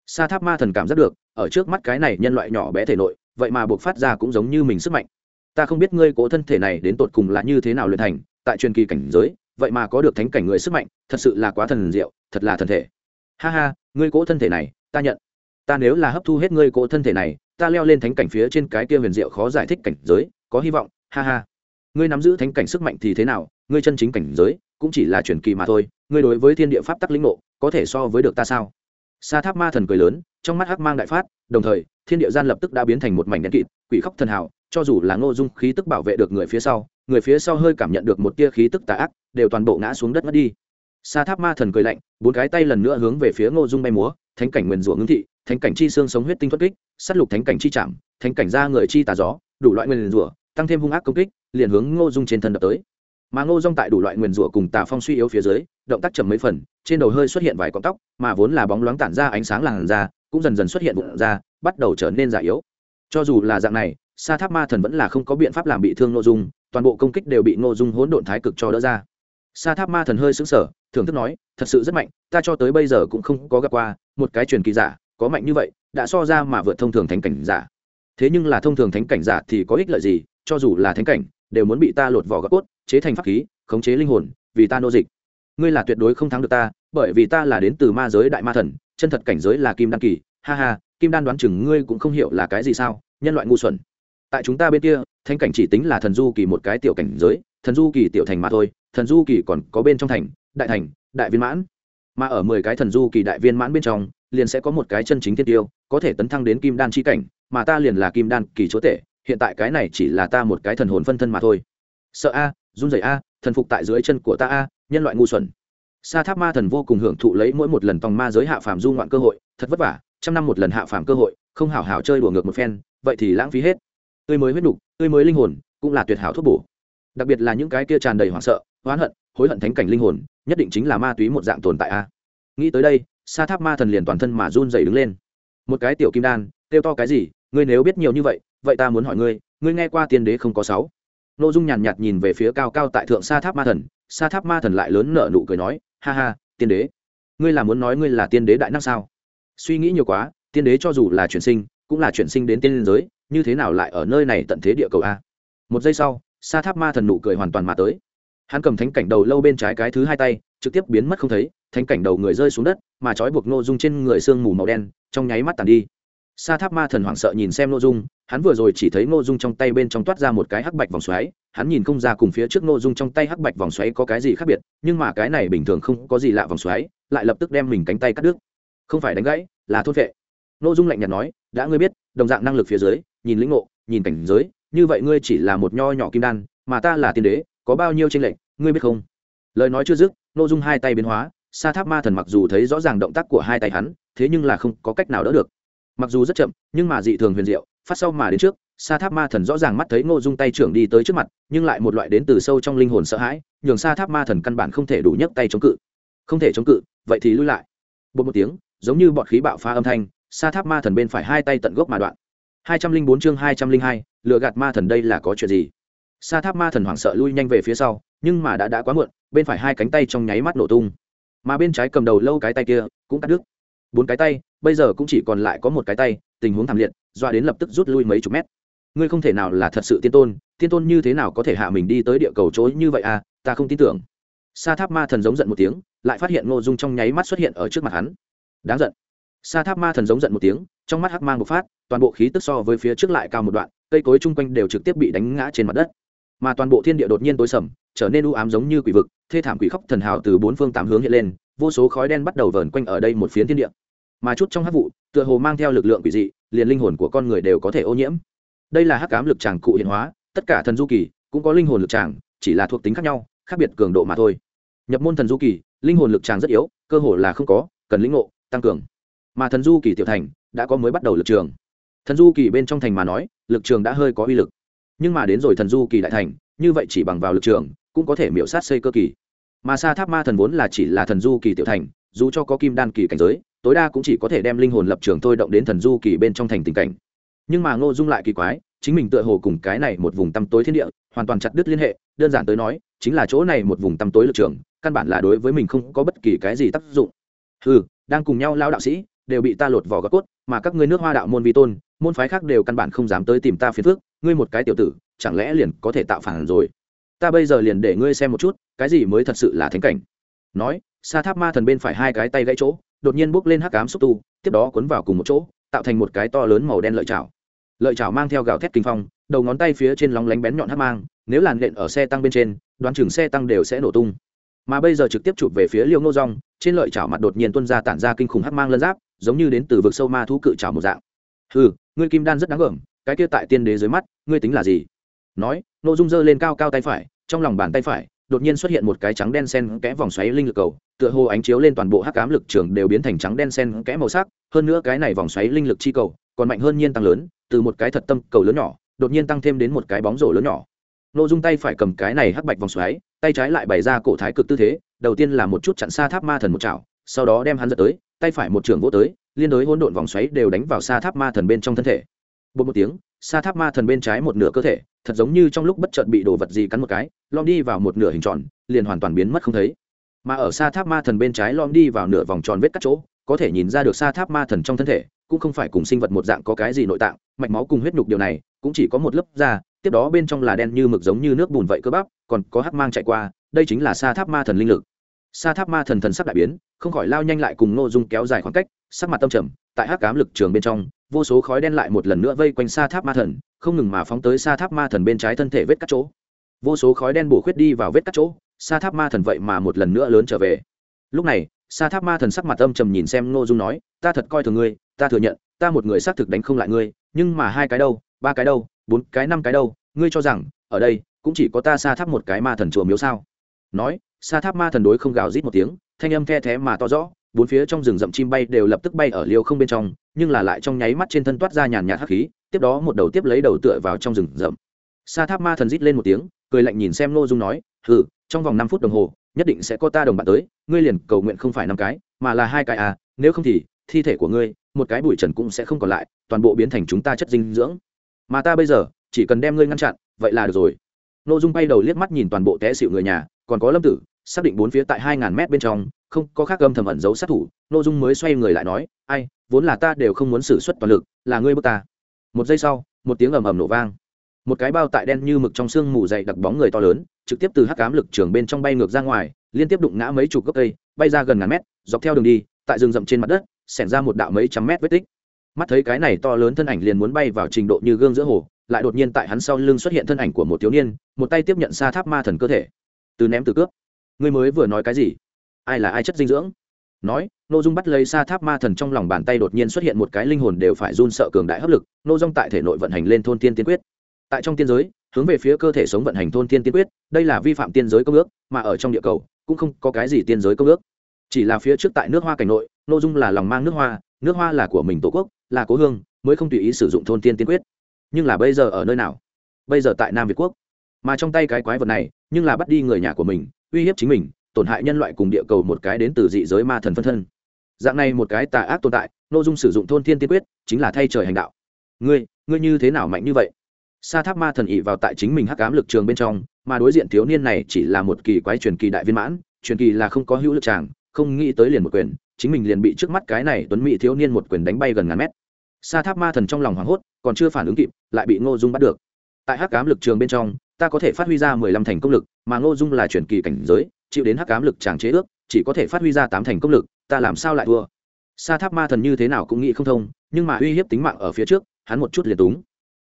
S1: Sa tháp ma thần cảm giác được, ở trước mắt cái này nhân loại nhỏ bé thể nội, vậy mà buộc phát ra cũng giống như mình sức mạnh. Ta không biết ngươi cố thân thể này đến tột cùng là như thế nào luyện thành, tại truyền kỳ cảnh giới, vậy mà có được thánh cảnh người sức mạnh, thật sự là quá thần diệu, thật là thần thể ha ha, ngươi cỗ thân thể này, ta nhận. Ta nếu là hấp thu hết ngươi cỗ thân thể này, ta leo lên thánh cảnh phía trên cái kia huyền diệu khó giải thích cảnh giới, có hy vọng, ha ha. Ngươi nắm giữ thánh cảnh sức mạnh thì thế nào, ngươi chân chính cảnh giới, cũng chỉ là truyền kỳ mà thôi, ngươi đối với thiên địa pháp tắc lĩnh ngộ, có thể so với được ta sao? Sa tháp ma thần cười lớn, trong mắt hắc mang đại phát, đồng thời, thiên địa gian lập tức đã biến thành một mảnh đen kịt, quỷ khóc thần hào, cho dù là ngô dung khí tức bảo vệ được người phía sau, người phía sau hơi cảm nhận được một tia khí tức tà ác, đều toàn bộ ngã xuống đất mất đi sa tháp ma thần cười lạnh, bốn cái tay lần nữa hướng về phía ngô dung bay múa, thánh cảnh nguyền rủa ngưng thị, thánh cảnh chi xương sống huyết tinh thoát kích s á t lục thánh cảnh chi chạm thánh cảnh ra người chi tà gió, đủ loại nguyền rủa, tăng thêm hung ác công kích, liền hướng ngô dung trên thân đập tới. Mà ngô dung tại đủ loại nguyền rủa cùng tà phong suy yếu phía dưới, động tác chậm mấy phần, trên đầu hơi xuất hiện vài con tóc, mà vốn là bóng loáng tản ra ánh sáng làn da, cũng dần dần xuất hiện vụn ra bắt đầu trở nên già yếu. Cho dù là dạng này, sa tháp ma thần vẫn là không có biện pháp làm bị thương ngô dung, toàn bộ công kích đều bị ngô dung hỗn độn thái cực cho đỡ ra sa tháp ma thần hơi xứng sở thưởng thức nói, thật sự rất mạnh, ta cho tới bây giờ cũng không có gặp qua một cái truyền kỳ giả có mạnh như vậy, đã so ra mà vượt thông thường thánh cảnh giả. Thế nhưng là thông thường thánh cảnh giả thì có ích lợi gì, cho dù là thánh cảnh, đều muốn bị ta lột vỏ gấp cốt, chế thành pháp khí, khống chế linh hồn, vì ta nô dịch. Ngươi là tuyệt đối không thắng được ta, bởi vì ta là đến từ ma giới đại ma thần, chân thật cảnh giới là kim đan kỳ, ha ha, kim đan đoán chừng ngươi cũng không hiểu là cái gì sao, nhân loại ngu xuẩn. Tại chúng ta bên kia, thánh cảnh chỉ tính là thần du kỳ một cái tiểu cảnh giới thần du kỳ tiểu thành mà thôi, thần du kỳ còn có bên trong thành, đại thành, đại viên mãn. Mà ở mười cái thần du kỳ đại viên mãn bên trong, liền sẽ có một cái chân chính thiên tiêu, có thể tấn thăng đến kim đan chi cảnh, mà ta liền là kim đan kỳ chúa tể, hiện tại cái này chỉ là ta một cái thần hồn phân thân mà thôi. Sợ a, run rẩy a, thần phục tại dưới chân của ta a, nhân loại ngu xuẩn. Sa tháp ma thần vô cùng hưởng thụ lấy mỗi một lần tòng ma giới hạ phàm du ngoạn cơ hội, thật vất vả, trăm năm một lần hạ phàm cơ hội, không hảo hảo chơi đùa ngược một phen, vậy thì lãng phí hết. Tươi mới huyết nục, tươi mới linh hồn, cũng là tuyệt hảo thuốc bổ đặc biệt là những cái kia tràn đầy hoảng sợ oán hận hối hận thánh cảnh linh hồn nhất định chính là ma túy một dạng tồn tại a. Nghĩ tới đây sa tháp ma thần liền toàn thân mà run dày đứng lên. Một cái tiểu kim đan kêu to cái gì ngươi nếu biết nhiều như vậy vậy ta muốn hỏi ngươi ngươi nghe qua tiên đế không có sáu? Nội dung nhàn nhạt, nhạt nhìn về phía cao cao tại thượng sa tháp ma thần sa tháp ma thần lại lớn nở nụ cười nói ha ha tiên đế ngươi là muốn nói ngươi là tiên đế đại năng sao? Suy nghĩ nhiều quá tiên đế cho dù là chuyển sinh cũng là chuyển sinh đến tiên giới như thế nào lại ở nơi này tận thế địa cầu a? Một giây sau sa tháp ma thần nụ cười hoàn toàn mà tới. Hắn cầm thánh cảnh đầu lâu bên trái cái thứ hai tay, trực tiếp biến mất không thấy, thánh cảnh đầu người rơi xuống đất, mà trói buộc nội dung trên người sương mù màu đen, trong nháy mắt tàn đi. Sa tháp ma thần hoảng sợ nhìn xem nội dung, hắn vừa rồi chỉ thấy nội dung trong tay bên trong toát ra một cái hắc bạch vòng xoáy, hắn nhìn không ra cùng phía trước nội dung trong tay hắc bạch vòng xoáy có cái gì khác biệt, nhưng mà cái này bình thường không có gì lạ vòng xoáy, lại lập tức đem mình cánh tay cắt đứt. Không phải đánh gãy, là thốt vệ. Nội dung lạnh nhạt nói, đã ngươi biết, đồng dạng năng lực phía dưới, nhìn lĩnh ngộ, nhìn cảnh giới như vậy ngươi chỉ là một nho nhỏ kim đan, mà ta là tiên đế, có bao nhiêu tranh lệch, ngươi biết không? Lời nói chưa dứt nội dung hai tay biến hóa, sa tháp ma thần mặc dù thấy rõ ràng động tác của hai tay hắn, thế nhưng là không có cách nào đỡ được. Mặc dù rất chậm, nhưng mà dị thường huyền diệu, phát sau mà đến trước, sa tháp ma thần rõ ràng mắt thấy ngô dung tay trưởng đi tới trước mặt, nhưng lại một loại đến từ sâu trong linh hồn sợ hãi, nhường sa tháp ma thần căn bản không thể đủ nhấc tay chống cự. Không thể chống cự, vậy thì lui lại. Bột một tiếng, giống như bọt khí bạo phá âm thanh, sa tháp ma thần bên phải hai tay tận gốc mà đoạn hai trăm linh bốn chương hai trăm linh hai lựa gạt ma thần đây là có chuyện gì? Sa tháp ma thần hoảng sợ lui nhanh về phía sau, nhưng mà đã đã quá muộn, bên phải hai cánh tay trong nháy mắt nổ tung. Mà bên trái cầm đầu lâu cái tay kia cũng cắt đứt. Bốn cái tay, bây giờ cũng chỉ còn lại có một cái tay, tình huống thảm liệt doa đến lập tức rút lui mấy chục mét. Ngươi không thể nào là thật sự tiên tôn tiên tôn như thế nào có thể hạ mình đi tới địa cầu chối như vậy à ta không tin tưởng. Sa tháp ma thần giống giận một tiếng, lại phát hiện ngô dung trong nháy mắt xuất hiện ở trước mặt hắn. Đáng giận sa tháp ma thần giống giận một tiếng, trong mắt hắc mang một phát, toàn bộ khí tức so với phía trước lại cao một đoạn, cây cối chung quanh đều trực tiếp bị đánh ngã trên mặt đất. Mà toàn bộ thiên địa đột nhiên tối sầm, trở nên u ám giống như quỷ vực, thê thảm quỷ khóc thần hào từ bốn phương tám hướng hiện lên, vô số khói đen bắt đầu vờn quanh ở đây một phiến thiên địa. Mà chút trong hắc vụ, tựa hồ mang theo lực lượng quỷ dị, liền linh hồn của con người đều có thể ô nhiễm. Đây là hắc ám lực tràng cụ hiện hóa, tất cả thần du kỳ cũng có linh hồn lực tràng, chỉ là thuộc tính khác nhau, khác biệt cường độ mà thôi. Nhập môn thần du kỳ, linh hồn lực tràng rất yếu, cơ hồ là không có, cần lĩnh ngộ, tăng cường mà thần du kỳ tiểu thành đã có mới bắt đầu lực trường. Thần du kỳ bên trong thành mà nói, lực trường đã hơi có uy lực. Nhưng mà đến rồi thần du kỳ đại thành, như vậy chỉ bằng vào lực trường, cũng có thể miễu sát xây cơ kỳ. Mà sa tháp ma thần vốn là chỉ là thần du kỳ tiểu thành, dù cho có kim đan kỳ cảnh giới, tối đa cũng chỉ có thể đem linh hồn lập trường thôi động đến thần du kỳ bên trong thành tình cảnh. Nhưng mà ngô dung lại kỳ quái, chính mình tựa hồ cùng cái này một vùng tăm tối thiên địa, hoàn toàn chặt đứt liên hệ, đơn giản tới nói, chính là chỗ này một vùng tăm tối lực trường, căn bản là đối với mình không có bất kỳ cái gì tác dụng. Ừ đang cùng nhau lao đạo sĩ đều bị ta lột vỏ góc cốt, mà các ngươi nước hoa đạo môn vi tôn, môn phái khác đều căn bản không dám tới tìm ta phiền phước ngươi một cái tiểu tử, chẳng lẽ liền có thể tạo phản rồi? Ta bây giờ liền để ngươi xem một chút, cái gì mới thật sự là thánh cảnh. Nói, sa tháp ma thần bên phải hai cái tay gãy chỗ, đột nhiên bốc lên hắc cám xúc tu, tiếp đó cuốn vào cùng một chỗ, tạo thành một cái to lớn màu đen lợi chảo. Lợi chảo mang theo gạo thét kinh phong, đầu ngón tay phía trên lóng lánh bén nhọn hắc mang, nếu làn lện ở xe tăng bên trên, đoán chừng xe tăng đều sẽ nổ tung. Mà bây giờ trực tiếp chụp về phía liêu ngô rong trên lợi chảo mặt đột nhiên tuân ra tản ra kinh khủng hắc mang lân giáp giống như đến từ vực sâu ma thú cự chảo một dạng. Ừ ngươi kim đan rất đáng gờm cái kia tại tiên đế dưới mắt, ngươi tính là gì? Nói nô dung giơ lên cao cao tay phải, trong lòng bàn tay phải, đột nhiên xuất hiện một cái trắng đen sen kẽ vòng xoáy linh lực cầu, tựa hồ ánh chiếu lên toàn bộ hắc ám lực trường đều biến thành trắng đen sen kẽ màu sắc, hơn nữa cái này vòng xoáy linh lực chi cầu còn mạnh hơn nhiên tăng lớn, từ một cái thật tâm cầu lớn nhỏ, đột nhiên tăng thêm đến một cái bóng rổ lớn nhỏ. Nô dung tay phải cầm cái này hắc bạch vòng xoáy, tay trái lại bày ra cổ thái cực tư thế, đầu tiên là một chút chặn xa tháp ma thần một chảo sau đó đem hắn giật tới, tay phải một trường vỗ tới, liên đối hỗn độn vòng xoáy đều đánh vào xa tháp ma thần bên trong thân thể. Bột một tiếng xa tháp ma thần bên trái một nửa cơ thể, thật giống như trong lúc bất chợt bị đồ vật gì cắn một cái lom đi vào một nửa hình tròn, liền hoàn toàn biến mất không thấy. Mà ở xa tháp ma thần bên trái lom đi vào nửa vòng tròn vết cắt chỗ, có thể nhìn ra được xa tháp ma thần trong thân thể, cũng không phải cùng sinh vật một dạng có cái gì nội tạng, mạch máu cùng huyết nhục điều này, cũng chỉ có một lớp da, tiếp đó bên trong là đen như mực giống như nước bùn vậy cơ bắp, còn có hắc mang chạy qua, đây chính là xa tháp ma thần linh lực. Xa tháp ma thần thần sắc đại biến không khỏi lao nhanh lại cùng ngô dung kéo dài khoảng cách, sắc mặt tâm trầm, tại hắc cám lực trường bên trong, vô số khói đen lại một lần nữa vây quanh xa tháp ma thần, không ngừng mà phóng tới xa tháp ma thần bên trái thân thể vết cắt chỗ. Vô số khói đen bổ khuyết đi vào vết cắt chỗ xa tháp ma thần vậy mà một lần nữa lớn trở về. Lúc này xa tháp ma thần sắc mặt âm trầm nhìn xem ngô dung nói, ta thật coi thường ngươi, ta thừa nhận, ta một người xác thực đánh không lại ngươi, nhưng mà hai cái đâu, ba cái đâu, bốn cái, năm cái đâu, ngươi cho rằng, ở đây, cũng chỉ có ta xa tháp một cái ma thần chùa miếu sao? Nói xa tháp ma thần đối không gào rít một tiếng thanh âm the thé mà to rõ, bốn phía trong rừng rậm chim bay đều lập tức bay ở liều không bên trong, nhưng là lại trong nháy mắt trên thân toát ra nhàn nhạt hắc khí, tiếp đó một đầu tiếp lấy đầu tựa vào trong rừng rậm. Sa tháp ma thần rít lên một tiếng, cười lạnh nhìn xem nô dung nói, hừ, trong vòng năm phút đồng hồ, nhất định sẽ có ta đồng bạn tới, ngươi liền cầu nguyện không phải năm cái, mà là hai cái à nếu không thì, thi thể của ngươi, một cái bụi trần cũng sẽ không còn lại, toàn bộ biến thành chúng ta chất dinh dưỡng. Mà ta bây giờ, chỉ cần đem ngươi ngăn chặn, vậy là được rồi. Nô dung bay đầu liếc mắt nhìn toàn bộ té xịu người nhà, còn có lâm tử xác định bốn phía tại hai ngàn mét bên trong, không có khác âm thầm ẩn giấu sát thủ nội dung mới xoay người lại nói, ai, vốn là ta đều không muốn xử suất toàn lực, là ngươi bước ta. Một giây sau, một tiếng ầm ầm nổ vang. Một cái bao tại đen như mực trong sương mù dày đặc bóng người to lớn, trực tiếp từ hắc cám lực trường bên trong bay ngược ra ngoài, liên tiếp đụng ngã mấy chục gốc cây, bay ra gần ngàn mét, dọc theo đường đi, tại rừng rậm trên mặt đất, xẻn ra một đạo mấy trăm mét vết tích. Mắt thấy cái này to lớn thân ảnh liền muốn bay vào trình độ như gương giữa hồ, lại đột nhiên tại hắn sau lưng xuất hiện thân ảnh của một thiếu niên, một tay tiếp nhận xa tháp ma thần cơ thể. Từ ném từ cướp ngươi mới vừa nói cái gì? Ai là ai chất dinh dưỡng? Nói n ô dung bắt lấy xa tháp ma thần trong lòng bàn tay đột nhiên xuất hiện một cái linh hồn đều phải run sợ cường đại hấp lực n ô dung tại thể nội vận hành lên thôn tiên tiên quyết. Tại trong tiên giới, hướng về phía cơ thể sống vận hành thôn tiên tiên quyết, đây là vi phạm tiên giới công ước, mà ở trong địa cầu, cũng không có cái gì tiên giới công ước. Chỉ là phía trước tại nước hoa cảnh nội n ô dung là lòng mang nước hoa nước hoa là của mình tổ quốc, là cố hương, mới không tùy ý sử dụng thôn tiên tiên quyết. Nhưng là bây giờ ở nơi nào? Bây giờ tại nam việt quốc. Mà trong tay cái quái vật này, nhưng là bắt đi người nhà của mình uy hiếp chính mình, tổn hại nhân loại cùng địa cầu một cái đến từ dị giới ma thần phân thân. Dạng này một cái tà ác tồn tại, nội dung sử dụng thôn thiên tiên quyết, chính là thay trời hành đạo. Ngươi ngươi như thế nào mạnh như vậy? Sa tháp ma thần ỉ vào tại chính mình hắc ám lực trường bên trong, mà đối diện thiếu niên này chỉ là một kỳ quái truyền kỳ đại viên mãn, truyền kỳ là không có hữu lực tràng không nghĩ tới liền một quyền, chính mình liền bị trước mắt cái này tuấn mỹ thiếu niên một quyền đánh bay gần ngàn mét. Sa tháp ma thần trong lòng hoảng hốt, còn chưa phản ứng kịp, lại bị ngô dung bắt được. Tại hắc ám lực trường bên trong ta có thể phát huy ra mười lăm thành công lực, mà ngô dung là truyền kỳ cảnh giới, chịu đến hắc ám lực chàng chế ước, chỉ có thể phát huy ra tám thành công lực, ta làm sao lại thua? Sa tháp ma thần như thế nào cũng nghĩ không thông, nhưng mà uy hiếp tính mạng ở phía trước, hắn một chút liền túng.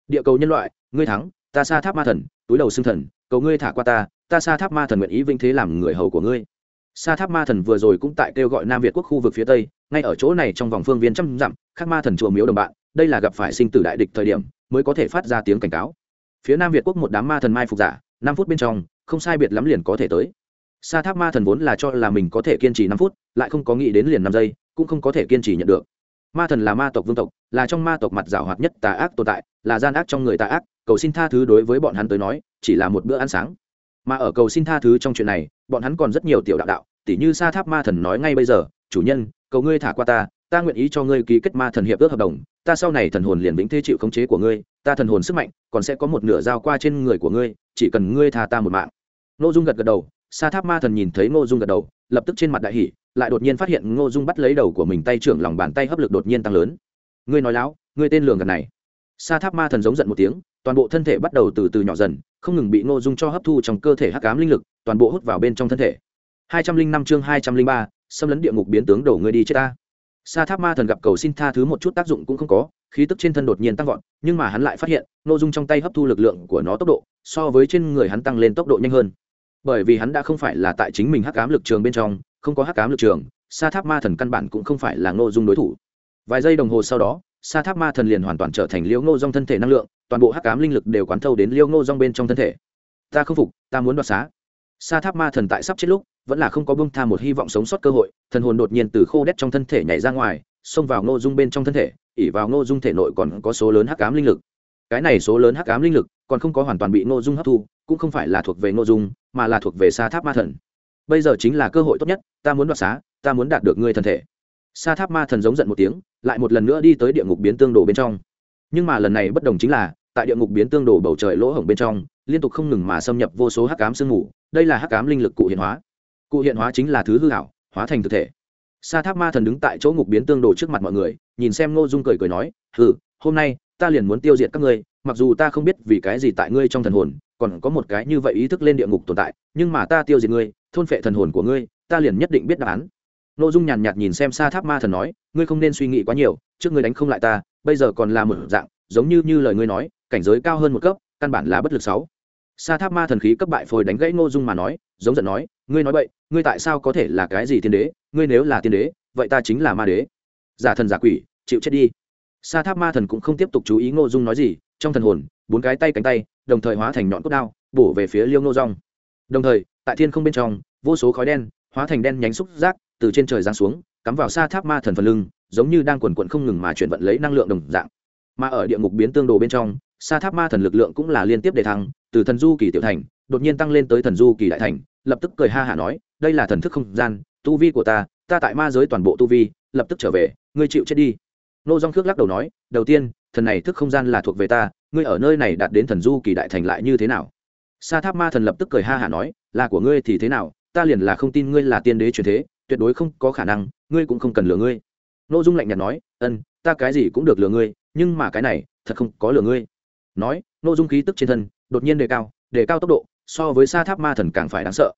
S1: Địa cầu nhân loại, ngươi thắng, ta sa tháp ma thần, túi đầu xưng thần, cầu ngươi thả qua ta ta sa tháp ma thần nguyện ý vinh thế làm người hầu của ngươi. Sa tháp ma thần vừa rồi cũng tại kêu gọi nam việt quốc khu vực phía tây, ngay ở chỗ này trong vòng phương viên trăm dặm các ma thần chùa miếu đồng bạn, đây là gặp phải sinh tử đại địch thời điểm, mới có thể phát ra tiếng cảnh cáo phía nam việt quốc một đám ma thần mai phục giả, năm phút bên trong, không sai biệt lắm liền có thể tới. Sa tháp ma thần vốn là cho là mình có thể kiên trì năm phút, lại không có nghĩ đến liền năm giây, cũng không có thể kiên trì nhận được. Ma thần là ma tộc vương tộc, là trong ma tộc mặt rào hoạt nhất tà ác tồn tại, là gian ác trong người tà ác, cầu xin tha thứ đối với bọn hắn tới nói, chỉ là một bữa ăn sáng. Mà ở cầu xin tha thứ trong chuyện này, bọn hắn còn rất nhiều tiểu đạo đạo, tỉ như sa tháp ma thần nói ngay bây giờ, chủ nhân, cầu ngươi thả qua ta ta nguyện ý cho ngươi ký kết ma thần hiệp ước hợp đồng ta sau này thần hồn liền vĩnh thế chịu khống chế của ngươi, ta thần hồn sức mạnh còn sẽ có một nửa giao qua trên người của ngươi, chỉ cần ngươi tha ta một mạng. N ô dung gật gật đầu, sa tháp ma thần nhìn thấy ngô dung gật đầu, lập tức trên mặt đại hỷ lại đột nhiên phát hiện ngô dung bắt lấy đầu của mình tay trưởng lòng bàn tay hấp lực đột nhiên tăng lớn. Ngươi nói láo, ngươi tên lường gần này. Sa tháp ma thần giống giận một tiếng, toàn bộ thân thể bắt đầu từ từ nhỏ dần, không ngừng bị ngô dung cho hấp thu trong cơ thể hắc cám linh lực, toàn bộ hút vào bên trong thân thể. Hai trăm linh năm chương hai trăm linh ba, xâm lấn địa ngục biến tướng đổ ngươi đi chết ta sa tháp ma thần gặp cầu xin tha thứ một chút tác dụng cũng không có, khí tức trên thân đột nhiên tăng vọt, nhưng mà hắn lại phát hiện, ngô dung trong tay hấp thu lực lượng của nó tốc độ, so với trên người hắn tăng lên tốc độ nhanh hơn. Bởi vì hắn đã không phải là tại chính mình hắc cám lực trường bên trong, không có hắc cám lực trường, sa tháp ma thần căn bản cũng không phải là ngô dung đối thủ. Vài giây đồng hồ sau đó, sa tháp ma thần liền hoàn toàn trở thành liêu ngô dong thân thể năng lượng, toàn bộ hắc cám linh lực đều quán thâu đến liêu ngô dong bên trong thân thể. Ta không phục, ta muốn đoạt xá sa tháp ma thần tại sắp chết lúc, vẫn là không có bông tha một hy vọng sống sót cơ hội, thần hồn đột nhiên từ khô đét trong thân thể nhảy ra ngoài, xông vào ngô dung bên trong thân thể ỉ vào ngô dung thể nội còn có số lớn hắc ám linh lực. Cái này số lớn hắc ám linh lực còn không có hoàn toàn bị ngô dung hấp thu, cũng không phải là thuộc về ngô dung, mà là thuộc về sa tháp ma thần. Bây giờ chính là cơ hội tốt nhất, ta muốn đoạt xá, ta muốn đạt được ngươi thân thể. Sa tháp ma thần giống giận một tiếng, lại một lần nữa đi tới địa ngục biến tương đồ bên trong. Nhưng mà lần này bất đồng chính là, tại địa ngục biến tương đồ bầu trời lỗ hổng bên trong liên tục không ngừng mà xâm nhập vô số hắc ám sương mù, đây là hắc ám linh lực cụ hiện hóa. Cụ hiện hóa chính là thứ hư hảo hóa thành thực thể. Sa tháp ma thần đứng tại chỗ ngục biến tương đồ trước mặt mọi người, nhìn xem ngô dung cười cười nói, hừ, hôm nay ta liền muốn tiêu diệt các ngươi, mặc dù ta không biết vì cái gì tại ngươi trong thần hồn còn có một cái như vậy ý thức lên địa ngục tồn tại, nhưng mà ta tiêu diệt ngươi, thôn phệ thần hồn của ngươi, ta liền nhất định biết đáp án. Ngô dung nhàn nhạt nhìn xem xa tháp ma thần nói, ngươi không nên suy nghĩ quá nhiều, trước ngươi đánh không lại ta, bây giờ còn là một dạng, giống như như lời ngươi nói, cảnh giới cao hơn một cấp, căn bản là bất lực sáu sa tháp ma thần khí cấp bại phôi đánh gãy ngô dung mà nói, giống giận nói, ngươi nói vậy ngươi tại sao có thể là cái gì tiên đế? Ngươi nếu là tiên đế, vậy ta chính là ma đế. Giả thần giả quỷ, chịu chết đi. Sa tháp ma thần cũng không tiếp tục chú ý ngô dung nói gì, trong thần hồn, bốn cái tay cánh tay, đồng thời hóa thành nhọn cốt đao, bổ về phía liêu ngô rong đồng thời, tại thiên không bên trong, vô số khói đen, hóa thành đen nhánh xúc giác, từ trên trời giáng xuống, cắm vào Sa tháp ma thần phần lưng, giống như đang quần quận không ngừng mà chuyển vận lấy năng lượng đồng dạng. Mà ở địa ngục biến tương đồ bên trong Sa tháp ma thần lực lượng cũng là liên tiếp đề thăng, từ thần du kỳ tiểu thành, đột nhiên tăng lên tới thần du kỳ đại thành, lập tức cười ha hả nói, đây là thần thức không gian, tu vi của ta ta tại ma giới toàn bộ tu vi, lập tức trở về, ngươi chịu chết đi. Nô dong khước lắc đầu nói, đầu tiên, thần này thức không gian là thuộc về ta, ngươi ở nơi này đạt đến thần du kỳ đại thành lại như thế nào? Sa tháp ma thần lập tức cười ha hả nói, là của ngươi thì thế nào, ta liền là không tin ngươi là tiên đế truyền thế, tuyệt đối không có khả năng, ngươi cũng không cần lừa ngươi. N ô dung lạnh nhạt nói, ân, ta cái gì cũng được lừa ngươi, nhưng mà cái này, thật không có lừa ngươi nói nội dung khí tức trên thân, đột nhiên đề cao đề cao tốc độ, so với sa tháp ma thần càng phải đáng sợ.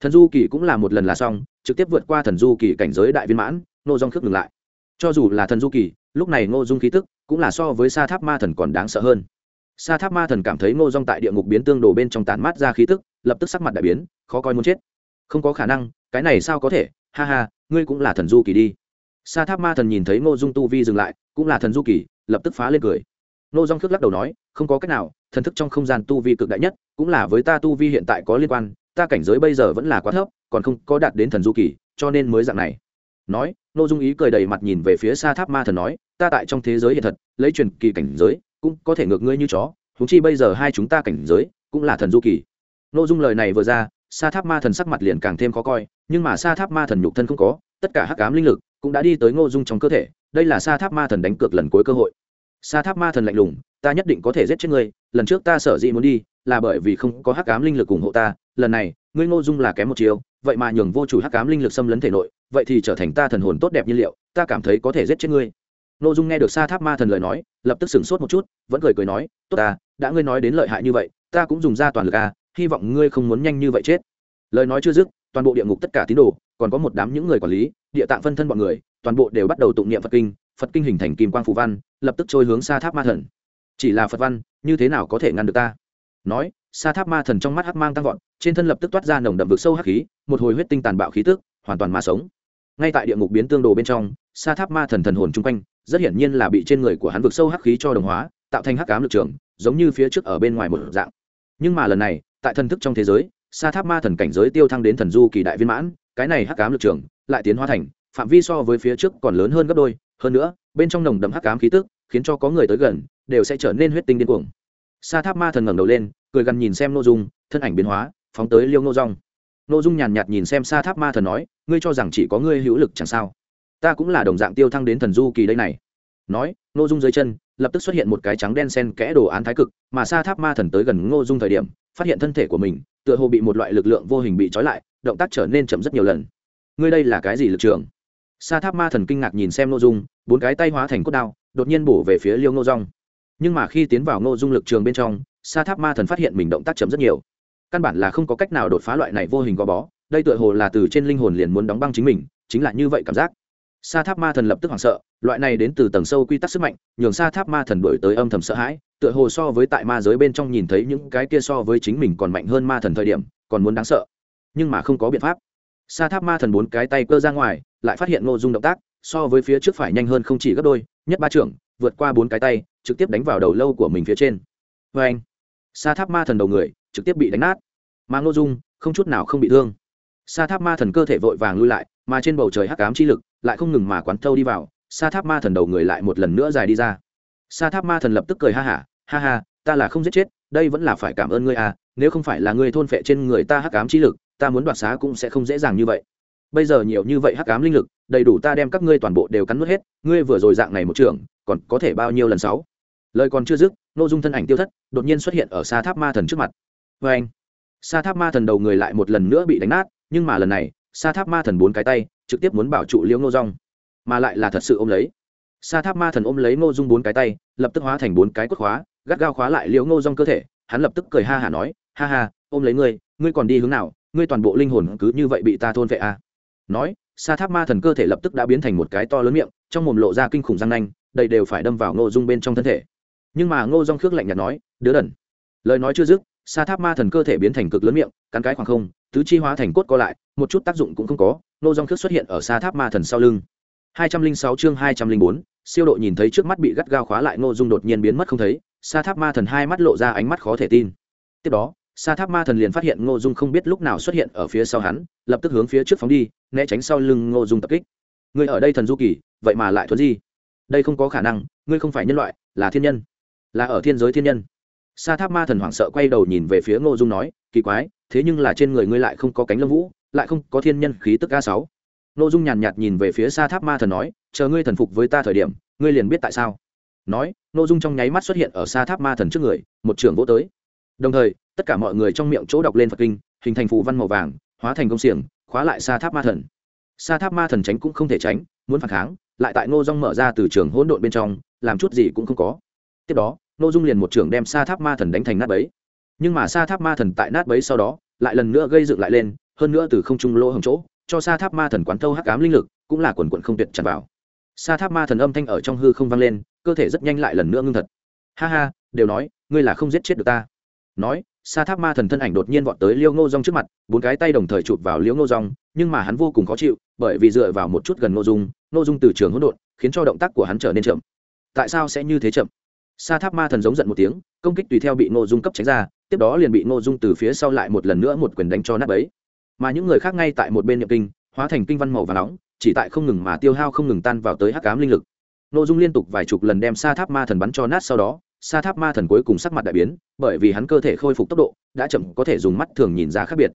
S1: Thần du kỳ cũng là một lần là xong, trực tiếp vượt qua thần du kỳ cảnh giới đại viên mãn, nô dung khước ngừng lại. Cho dù là thần du kỳ, lúc này ngô dung khí tức cũng là so với sa tháp ma thần còn đáng sợ hơn. Sa tháp ma thần cảm thấy ngô dung tại địa ngục biến tương đồ bên trong tàn mát ra khí tức, lập tức sắc mặt đại biến, khó coi muốn chết. Không có khả năng, cái này sao có thể? Ha ha, ngươi cũng là thần du kỳ đi. Sa tháp ma thần nhìn thấy ngô dung tu vi dừng lại, cũng là thần du kỳ, lập tức phá lên cười. Nô dung khước lắc đầu nói, không có cách nào, thần thức trong không gian tu vi cực đại nhất, cũng là với ta tu vi hiện tại có liên quan, ta cảnh giới bây giờ vẫn là quá thấp, còn không có đạt đến thần du kỳ, cho nên mới dạng này. Nói, Nô dung ý cười đầy mặt nhìn về phía sa tháp ma thần nói, ta tại trong thế giới hiện thật, lấy truyền kỳ cảnh giới, cũng có thể ngược ngươi như chó húng chi bây giờ hai chúng ta cảnh giới, cũng là thần du kỳ. Nô dung lời này vừa ra, sa tháp ma thần sắc mặt liền càng thêm khó coi, nhưng mà sa tháp ma thần nhục thân không có, tất cả hắc ám linh lực cũng đã đi tới ngô dung trong cơ thể, đây là sa tháp ma thần đánh cược lần cuối cơ hội sa tháp ma thần lạnh lùng, ta nhất định có thể giết chết ngươi, lần trước ta sở dĩ muốn đi, là bởi vì không có hắc ám linh lực ủng hộ ta, lần này, ngươi ngô dung là kém một chiều vậy mà nhường vô chủ hắc ám linh lực xâm lấn thể nội, vậy thì trở thành ta thần hồn tốt đẹp như liệu, ta cảm thấy có thể giết chết ngươi. Ngô dung nghe được sa tháp ma thần lời nói, lập tức sửng sốt một chút, vẫn cười cười nói, tốt ta, đã ngươi nói đến lợi hại như vậy, ta cũng dùng ra toàn lực à hy vọng ngươi không muốn nhanh như vậy chết. Lời nói chưa dứt, toàn bộ địa ngục tất cả tín đồ, còn có một đám những người quản lý, địa tạng phân thân bọn người, toàn bộ đều bắt đầu tụng niệm phật kinh phật kinh hình thành kim quang phù văn lập tức trôi hướng xa tháp ma thần. Chỉ là phật văn, như thế nào có thể ngăn được ta? Nói xa tháp ma thần trong mắt hắc mang tăng vọt, trên thân lập tức toát ra nồng đậm vực sâu hắc khí, một hồi huyết tinh tàn bạo khí tức, hoàn toàn ma sống. Ngay tại địa ngục biến tương đồ bên trong xa tháp ma thần thần hồn chung quanh, rất hiển nhiên là bị trên người của hắn vực sâu hắc khí cho đồng hóa, tạo thành hắc cám lực trường, giống như phía trước ở bên ngoài một dạng. Nhưng mà lần này, tại thần thức trong thế giới, sa tháp ma thần cảnh giới tiêu thăng đến thần du kỳ đại viên mãn, cái này hắc cám lực trường, lại tiến hóa thành, phạm vi so với phía trước còn lớn hơn gấp đôi, hơn nữa bên trong nồng đậm hắc ám khí tức, khiến cho có người tới gần, đều sẽ trở nên huyết tinh điên cuồng. Sa tháp ma thần ngẩng đầu lên, cười gần nhìn xem Nô dung, thân ảnh biến hóa, phóng tới liêu Nô Dung. rong dung nhàn nhạt nhìn xem sa tháp ma thần nói, ngươi cho rằng chỉ có ngươi hữu lực chẳng sao? Ta cũng là đồng dạng tiêu thăng đến thần du kỳ đây này. Nói, Nô dung dưới chân, lập tức xuất hiện một cái trắng đen sen kẽ đồ án thái cực, mà sa tháp ma thần tới gần ngô dung thời điểm, phát hiện thân thể của mình, tựa hồ bị một loại lực lượng vô hình bị trói lại, động tác trở nên chậm rất nhiều lần. Ngươi đây là cái gì lực trường? Sa tháp ma thần kinh ngạc nhìn xem ngô dung, bốn cái tay hóa thành cốt đao, đột nhiên bổ về phía liêu ngô rong nhưng mà khi tiến vào ngô dung lực trường bên trong, sa tháp ma thần phát hiện mình động tác chậm rất nhiều. Căn bản là không có cách nào đột phá loại này vô hình gò bó, đây tựa hồ là từ trên linh hồn liền muốn đóng băng chính mình, chính là như vậy cảm giác. Sa tháp ma thần lập tức hoảng sợ, loại này đến từ tầng sâu quy tắc sức mạnh, nhường sa tháp ma thần đổi tới âm thầm sợ hãi, tựa hồ so với tại ma giới bên trong nhìn thấy những cái kia so với chính mình còn mạnh hơn ma thần thời điểm, còn muốn đáng sợ. Nhưng mà không có biện pháp sa tháp ma thần bốn cái tay cơ ra ngoài, lại phát hiện ngô dung động tác, so với phía trước phải nhanh hơn không chỉ gấp đôi, nhất ba trưởng, vượt qua bốn cái tay, trực tiếp đánh vào đầu lâu của mình phía trên. Vê anh, sa tháp ma thần đầu người, trực tiếp bị đánh nát. Mà ngô dung, không chút nào không bị thương. Sa tháp ma thần cơ thể vội vàng lui lại, mà trên bầu trời hắc ám chi lực lại không ngừng mà quán thâu đi vào, sa tháp ma thần đầu người lại một lần nữa dài đi ra. Sa tháp ma thần lập tức cười ha hả, ha ha, ta là không giết chết, đây vẫn là phải cảm ơn ngươi à nếu không phải là ngươi thôn phệ trên người ta hắc ám chi lực ta muốn đoạt xá cũng sẽ không dễ dàng như vậy. Bây giờ nhiều như vậy hắc ám linh lực, đầy đủ ta đem các ngươi toàn bộ đều cắn nuốt hết, ngươi vừa rồi dạng này một trường, còn có thể bao nhiêu lần sáu? Lời còn chưa dứt nội dung thân ảnh tiêu thất, đột nhiên xuất hiện ở sa tháp ma thần trước mặt. Vê anh, sa tháp ma thần đầu người lại một lần nữa bị đánh nát, nhưng mà lần này, sa tháp ma thần bốn cái tay, trực tiếp muốn bảo trụ liễu ngô rong mà lại là thật sự ôm lấy. Sa tháp ma thần ôm lấy ngô dung bốn cái tay, lập tức hóa thành bốn cái cốt khóa, gắt gao khóa lại liễu ngô rong cơ thể, hắn lập tức cười ha hả nói, ha ha, ôm lấy ngươi ngươi còn đi hướng nào? Ngươi toàn bộ linh hồn cứ như vậy bị ta thôn vệ à. nói sa tháp ma thần cơ thể lập tức đã biến thành một cái to lớn miệng trong mồm lộ ra kinh khủng răng nanh đầy đều phải đâm vào ngô dung bên trong thân thể. Nhưng mà ngô dung khước lạnh nhạt nói đứa đần. Lời nói chưa dứt sa tháp ma thần cơ thể biến thành cực lớn miệng cắn cái khoảng không tứ chi hóa thành cốt co lại một chút tác dụng cũng không có ngô dung khước xuất hiện ở sa tháp ma thần sau lưng. 206 chương 204, siêu độ nhìn thấy trước mắt bị gắt gao khóa lại ngô dung đột nhiên biến mất không thấy sa tháp ma thần hai mắt lộ ra ánh mắt khó thể tin. Tiếp đó sa tháp ma thần liền phát hiện ngô dung không biết lúc nào xuất hiện ở phía sau hắn, lập tức hướng phía trước phóng đi, né tránh sau lưng ngô dung tập kích. Người ở đây thần du kỳ, vậy mà lại thuấn gì đây không có khả năng, ngươi không phải nhân loại, là thiên nhân. Là ở thiên giới thiên nhân. Sa tháp ma thần hoảng sợ quay đầu nhìn về phía ngô dung nói, kỳ quái, thế nhưng là trên người ngươi lại không có cánh lông vũ, lại không có thiên nhân khí tức a sáu. Ngô dung nhàn nhạt nhìn về phía sa tháp ma thần nói, chờ ngươi thần phục với ta thời điểm, ngươi liền biết tại sao. Nói, ngô dung trong nháy mắt xuất hiện ở sa tháp ma thần trước người, một trường vỗ tới. Đồng thời tất cả mọi người trong miệng chỗ đọc lên phật kinh, hình thành phù văn màu vàng, hóa thành công xiềng, khóa lại sa tháp ma thần. Sa tháp ma thần tránh cũng không thể tránh, muốn phản kháng, lại tại ngô dung mở ra từ trường hỗn độn bên trong, làm chút gì cũng không có. Tiếp đó, ngô dung liền một trường đem sa tháp ma thần đánh thành nát bấy. Nhưng mà sa tháp ma thần tại nát bấy sau đó, lại lần nữa gây dựng lại lên, hơn nữa từ không trung lỗ hồng chỗ, cho sa tháp ma thần quán thâu hắc ám linh lực, cũng là quần quận không tuyệt chặt vào. Sa tháp ma thần âm thanh ở trong hư không vang lên, cơ thể rất nhanh lại lần nữa ngưng thật. Ha ha, đều nói, ngươi là không giết chết được ta. Nói sa tháp ma thần thân ảnh đột nhiên vọt tới liêu ngô rong trước mặt, bốn cái tay đồng thời chụp vào liêu ngô rong nhưng mà hắn vô cùng khó chịu, bởi vì dựa vào một chút gần ngô dung ngô dung từ trường hỗn độn, khiến cho động tác của hắn trở nên chậm. Tại sao sẽ như thế chậm? Sa tháp ma thần giống giận một tiếng, công kích tùy theo bị ngô dung cấp tránh ra, tiếp đó liền bị ngô dung từ phía sau lại một lần nữa một quyền đánh cho nát bấy. Mà những người khác ngay tại một bên nhậm kinh, hóa thành kinh văn màu và nóng, chỉ tại không ngừng mà tiêu hao không ngừng tan vào tới hắc cám linh lực. Ngô dung liên tục vài chục lần đem sa tháp ma thần bắn cho nát sau đó sa tháp ma thần cuối cùng sắc mặt đại biến, bởi vì hắn cơ thể khôi phục tốc độ, đã chậm có thể dùng mắt thường nhìn ra khác biệt.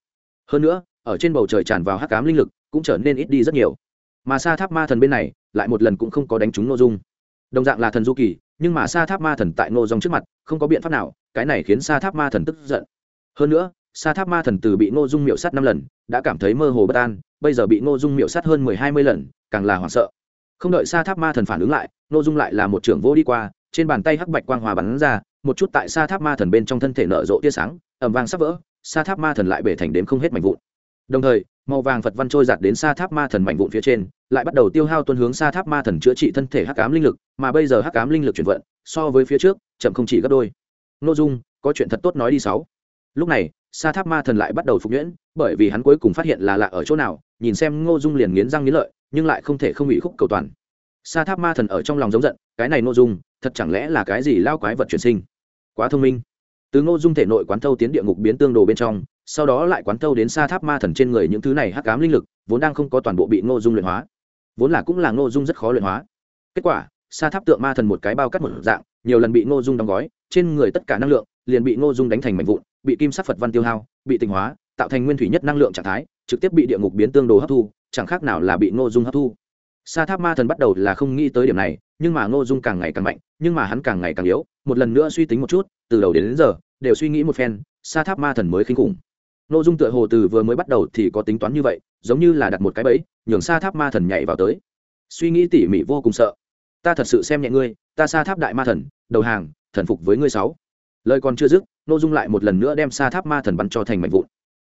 S1: Hơn nữa, ở trên bầu trời tràn vào hắc cám linh lực, cũng trở nên ít đi rất nhiều. Mà sa tháp ma thần bên này, lại một lần cũng không có đánh trúng nội dung. Đồng dạng là thần du kỳ, nhưng mà sa tháp ma thần tại ngô dòng trước mặt, không có biện pháp nào, cái này khiến sa tháp ma thần tức giận. Hơn nữa, sa tháp ma thần từ bị ngô dung miệu sát năm lần, đã cảm thấy mơ hồ bất an, bây giờ bị ngô dung miệu sát hơn mười hai mươi lần, càng là hoảng sợ. Không đợi sa tháp ma thần phản ứng lại, ngô dung lại là một trưởng vô đi qua trên bàn tay hắc bạch quang hòa bắn ra, một chút tại sa tháp ma thần bên trong thân thể nở rộ tia sáng ẩm vang sắp vỡ, sa tháp ma thần lại bể thành đếm không hết mảnh vụn. Đồng thời, màu vàng phật văn trôi giạt đến sa tháp ma thần mảnh vụn phía trên, lại bắt đầu tiêu hao tuân hướng sa tháp ma thần chữa trị thân thể hắc ám linh lực, mà bây giờ hắc ám linh lực chuyển vận, so với phía trước, chậm không chỉ gấp đôi. N ô dung, có chuyện thật tốt nói đi sáu. Lúc này, sa tháp ma thần lại bắt đầu phục nhuyễn, bởi vì hắn cuối cùng phát hiện là lạ ở chỗ nào, nhìn xem ngô dung liền nghiến răng nghiến lợi, nhưng lại không thể không bị khúc cầu toàn. Sa tháp ma thần ở trong lòng giống giận, cái này ngô dung thật chẳng lẽ là cái gì lao quái vật chuyển sinh? Quá thông minh. Từ ngô dung thể nội quán thâu tiến địa ngục biến tương đồ bên trong, sau đó lại quán thâu đến xa tháp ma thần trên người những thứ này hắc cám linh lực, vốn đang không có toàn bộ bị ngô dung luyện hóa. Vốn là cũng là ngô dung rất khó luyện hóa. Kết quả xa tháp tượng ma thần một cái bao cắt một dạng, nhiều lần bị ngô dung đóng gói, trên người tất cả năng lượng liền bị ngô dung đánh thành mảnh vụn, bị kim sắc phật văn tiêu hao, bị tịnh hóa, tạo thành nguyên thủy nhất năng lượng trạng thái, trực tiếp bị địa ngục biến tương đồ hấp thu, chẳng khác nào là bị ngô dung hấp thu. Sa tháp ma thần bắt đầu là không nghĩ tới điểm này nhưng mà ngô dung càng ngày càng mạnh nhưng mà hắn càng ngày càng yếu một lần nữa suy tính một chút từ đầu đến, đến giờ đều suy nghĩ một phen sa tháp ma thần mới kinh khủng. Ngô dung tựa hồ từ vừa mới bắt đầu thì có tính toán như vậy giống như là đặt một cái bẫy nhường sa tháp ma thần nhảy vào tới. Suy nghĩ tỉ mỉ vô cùng sợ. Ta thật sự xem nhẹ ngươi ta sa tháp đại ma thần đầu hàng thần phục với ngươi sáu. Lời còn chưa dứt ngô dung lại một lần nữa đem sa tháp ma thần bắn cho thành mảnh vụn.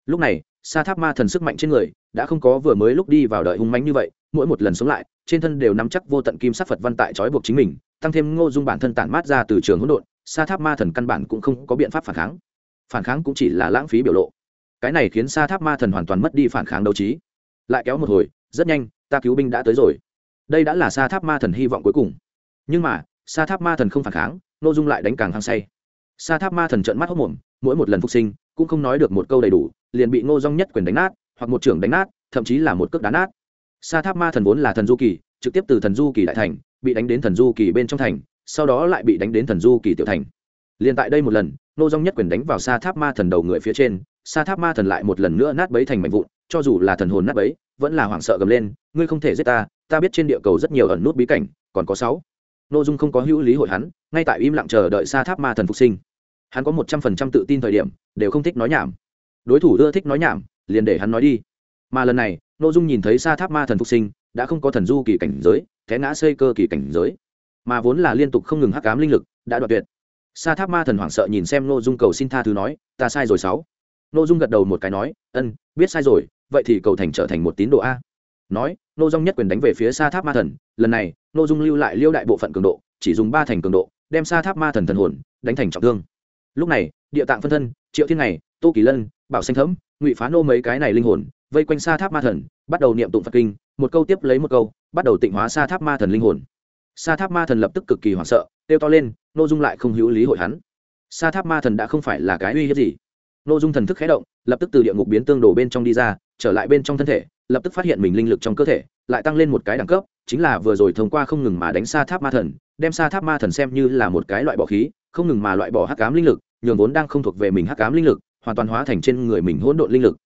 S1: Lúc này sa tháp ma thần sức mạnh trên người đã không có vừa mới lúc đi vào đợi hung mánh như vậy mỗi một lần sống lại, trên thân đều nắm chắc vô tận kim sắc phật văn tại trói buộc chính mình, tăng thêm ngô dung bản thân tản mát ra từ trường hỗn độn, sa tháp ma thần căn bản cũng không có biện pháp phản kháng. Phản kháng cũng chỉ là lãng phí biểu lộ. Cái này khiến sa tháp ma thần hoàn toàn mất đi phản kháng đấu trí. Lại kéo một hồi, rất nhanh, ta cứu binh đã tới rồi. Đây đã là sa tháp ma thần hy vọng cuối cùng. Nhưng mà, sa tháp ma thần không phản kháng, ngô dung lại đánh càng hăng say. Sa tháp ma thần trợn mắt hốc mồm, mỗi một lần phục sinh, cũng không nói được một câu đầy đủ, liền bị ngô dung nhất quyền đánh nát, hoặc một trưởng đánh nát, thậm chí là một cước đá nát sa tháp ma thần vốn là thần du kỳ, trực tiếp từ thần du kỳ đại thành, bị đánh đến thần du kỳ bên trong thành, sau đó lại bị đánh đến thần du kỳ tiểu thành. Liền tại đây một lần, nô dung nhất quyền đánh vào sa tháp ma thần đầu người phía trên, sa tháp ma thần lại một lần nữa nát bấy thành mảnh vụn, cho dù là thần hồn nát bấy, vẫn là hoảng sợ gầm lên, ngươi không thể giết ta ta biết trên địa cầu rất nhiều ẩn nút bí cảnh, còn có sáu. Nô dung không có hữu lý hội hắn, ngay tại im lặng chờ đợi sa tháp ma thần phục sinh. Hắn có một trăm phần trăm tự tin thời điểm, đều không thích nói nhảm. Đối thủ ưa thích nói nhảm, liền để hắn nói đi. Mà lần này n ô dung nhìn thấy sa tháp ma thần phục sinh, đã không có thần du kỳ cảnh giới, té ngã xây cơ kỳ cảnh giới. Mà vốn là liên tục không ngừng hắc cám linh lực, đã đoạt tuyệt. Sa tháp ma thần hoảng sợ nhìn xem n ô dung cầu xin tha thứ nói, ta sai rồi sáu. N ô dung gật đầu một cái nói, ân, biết sai rồi, vậy thì cầu thành trở thành một tín đồ a. Nói n ô dung nhất quyền đánh về phía sa tháp ma thần, lần này n ô dung lưu lại liêu đại bộ phận cường độ, chỉ dùng ba thành cường độ, đem sa tháp ma thần thần hồn đánh thành trọng thương. Lúc này, địa tạng phân thân, triệu thiên này tô kỳ lân, bảo xanh thấm, ngụy phá nô mấy cái này linh hồn, vây quanh sa tháp ma thần bắt đầu niệm tụng phật kinh, một câu tiếp lấy một câu, bắt đầu tịnh hóa sa tháp ma thần linh hồn. Sa tháp ma thần lập tức cực kỳ hoảng sợ, kêu to lên nội dung lại không hữu lý hội hắn. Sa tháp ma thần đã không phải là cái uy hiếp gì. Nội dung thần thức khé động, lập tức từ địa ngục biến tương đổ bên trong đi ra, trở lại bên trong thân thể, lập tức phát hiện mình linh lực trong cơ thể, lại tăng lên một cái đẳng cấp, chính là vừa rồi thông qua không ngừng mà đánh sa tháp ma thần, đem sa tháp ma thần xem như là một cái loại bỏ khí, không ngừng mà loại bỏ hắc cám linh lực, nhường vốn đang không thuộc về mình hắc cám linh lực, hoàn toàn hóa thành trên người mình hỗn độn linh lực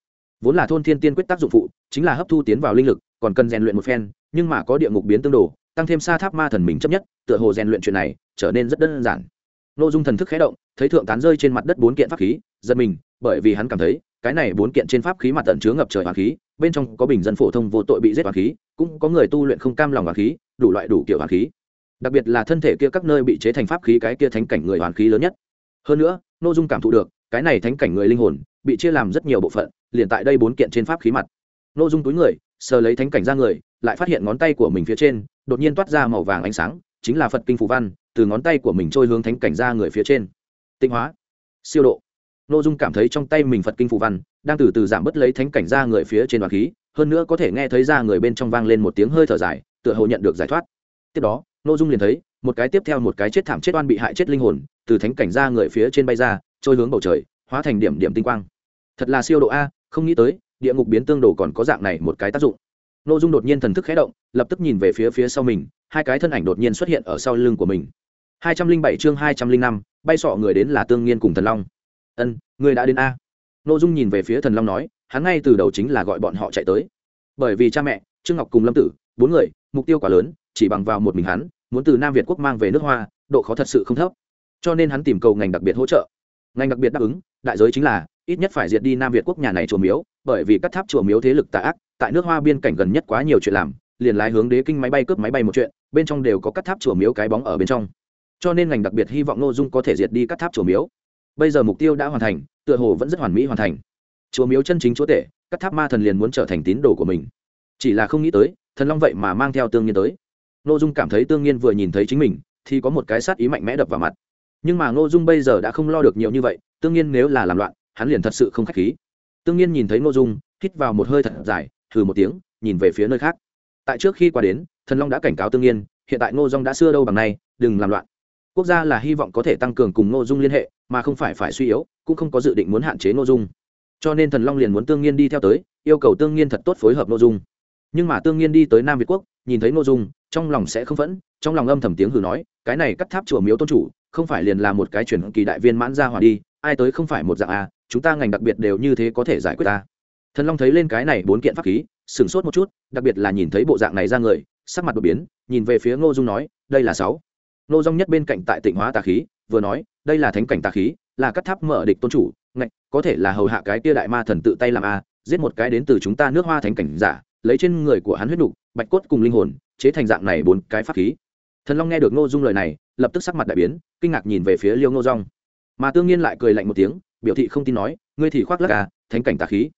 S1: vốn là thôn thiên tiên quyết tác dụng phụ, chính là hấp thu tiến vào linh lực, còn cần rèn luyện một phen, nhưng mà có địa ngục biến tương đồ, tăng thêm sa tháp ma thần mình chấp nhất, tựa hồ rèn luyện chuyện này trở nên rất đơn giản. Nội dung thần thức khé động, thấy thượng tán rơi trên mặt đất bốn kiện pháp khí, giật mình, bởi vì hắn cảm thấy, cái này bốn kiện trên pháp khí mặt tận chứa ngập trời hoàng khí, bên trong có bình dân phổ thông vô tội bị giết hoàng khí, cũng có người tu luyện không cam lòng hoàng khí, đủ loại đủ kiểu hoàng khí. Đặc biệt là thân thể kia các nơi bị chế thành pháp khí cái kia thánh cảnh người hoàng khí lớn nhất. Hơn nữa nội dung cảm thụ được, cái này thánh cảnh người linh hồn, bị chia làm rất nhiều bộ phận liền tại đây bốn kiện trên pháp khí mặt. N ô dung túi người, sờ lấy thánh cảnh ra người, lại phát hiện ngón tay của mình phía trên, đột nhiên toát ra màu vàng ánh sáng, chính là phật kinh phù văn, từ ngón tay của mình trôi hướng thánh cảnh ra người phía trên. Tinh hóa. Siêu độ. N ô dung cảm thấy trong tay mình phật kinh phù văn, đang từ từ giảm bớt lấy thánh cảnh ra người phía trên đoàn khí, hơn nữa có thể nghe thấy ra người bên trong vang lên một tiếng hơi thở dài, tựa hồ nhận được giải thoát. Tiếp đó n ô dung liền thấy, một cái tiếp theo một cái chết thảm chết oan bị hại chết linh hồn, từ thánh cảnh ra người phía trên bay ra, trôi hướng bầu trời, hóa thành điểm điểm tinh quang. Thật là siêu độ a không nghĩ tới, địa ngục biến tương đồ còn có dạng này một cái tác dụng. N ô dung đột nhiên thần thức khé động, lập tức nhìn về phía phía sau mình, hai cái thân ảnh đột nhiên xuất hiện ở sau lưng của mình. hai trăm linh bảy chương hai trăm linh năm, bay sọ người đến là tương nhiên cùng thần long. Ân, người đã đến a. N ô dung nhìn về phía thần long nói, hắn ngay từ đầu chính là gọi bọn họ chạy tới. Bởi vì cha mẹ, trương ngọc cùng lâm tử, bốn người, mục tiêu quá lớn, chỉ bằng vào một mình hắn, muốn từ nam việt quốc mang về nước hoa, độ khó thật sự không thấp. Cho nên hắn tìm cầu ngành đặc biệt hỗ trợ. Ngành đặc biệt đáp ứng, đại giới chính là ít nhất phải diệt đi nam việt quốc nhà này chùa miếu, bởi vì các tháp chùa miếu thế lực tà ác, tại nước hoa biên cảnh gần nhất quá nhiều chuyện làm, liền lái hướng đế kinh máy bay cướp máy bay một chuyện, bên trong đều có các tháp chùa miếu cái bóng ở bên trong. Cho nên ngành đặc biệt hy vọng nội dung có thể diệt đi các tháp chùa miếu. Bây giờ mục tiêu đã hoàn thành, tựa hồ vẫn rất hoàn mỹ hoàn thành. Chùa miếu chân chính chúa tể, các tháp ma thần liền muốn trở thành tín đồ của mình. Chỉ là không nghĩ tới, thần long vậy mà mang theo tương nhiên tới. Nội dung cảm thấy tương nhiên vừa nhìn thấy chính mình, thì có một cái sát ý mạnh mẽ đập vào mặt. Nhưng mà ngô dung bây giờ đã không lo được nhiều như vậy, tương nhiên nếu là làm loạn hắn liền thật sự không k h á c h khí. Tương nhiên nhìn thấy ngô dung, hít vào một hơi thật dài thử một tiếng, nhìn về phía nơi khác. Tại trước khi qua đến, thần long đã cảnh cáo tương nhiên, hiện tại ngô dung đã xưa đâu bằng nay, đừng làm loạn. Quốc gia là hy vọng có thể tăng cường cùng ngô dung liên hệ, mà không phải phải suy yếu, cũng không có dự định muốn hạn chế ngô dung. Cho nên thần long liền muốn tương nhiên đi theo tới, yêu cầu tương nhiên thật tốt phối hợp ngô dung. Nhưng mà tương nhiên đi tới nam việt quốc, nhìn thấy ngô dung, trong lòng sẽ không phẫn, trong lòng âm thầm tiếng hừ nói, cái này cắt tháp chùa miếu tôn chủ, không phải liền là một cái truyền kỳ đại viên mãn ra hỏa đi, ai tới không phải một dạng a chúng ta ngành đặc biệt đều như thế có thể giải quyết ta. Thần long thấy lên cái này bốn kiện pháp khí, sửng sốt một chút, đặc biệt là nhìn thấy bộ dạng này ra người, sắc mặt đột biến, nhìn về phía ngô dung nói, đây là sáu. Ngô dung nhất bên cạnh tại tịnh hóa tà khí, vừa nói, đây là thánh cảnh tà khí, là cắt tháp mở địch tôn chủ, ngạch, có thể là hầu hạ cái tia đại ma thần tự tay làm a, giết một cái đến từ chúng ta nước hoa thánh cảnh giả, lấy trên người của hắn huyết đục bạch cốt cùng linh hồn, chế thành dạng này bốn cái pháp khí. Thần long nghe được ngô dung lời này, lập tức sắc mặt đại biến, kinh ngạc nhìn về phía liêu ngô dung. Mà tương nhiên lại cười lạnh một tiếng biểu thị không tin nói, ngươi thì khoác lắc à thánh cảnh tà khí.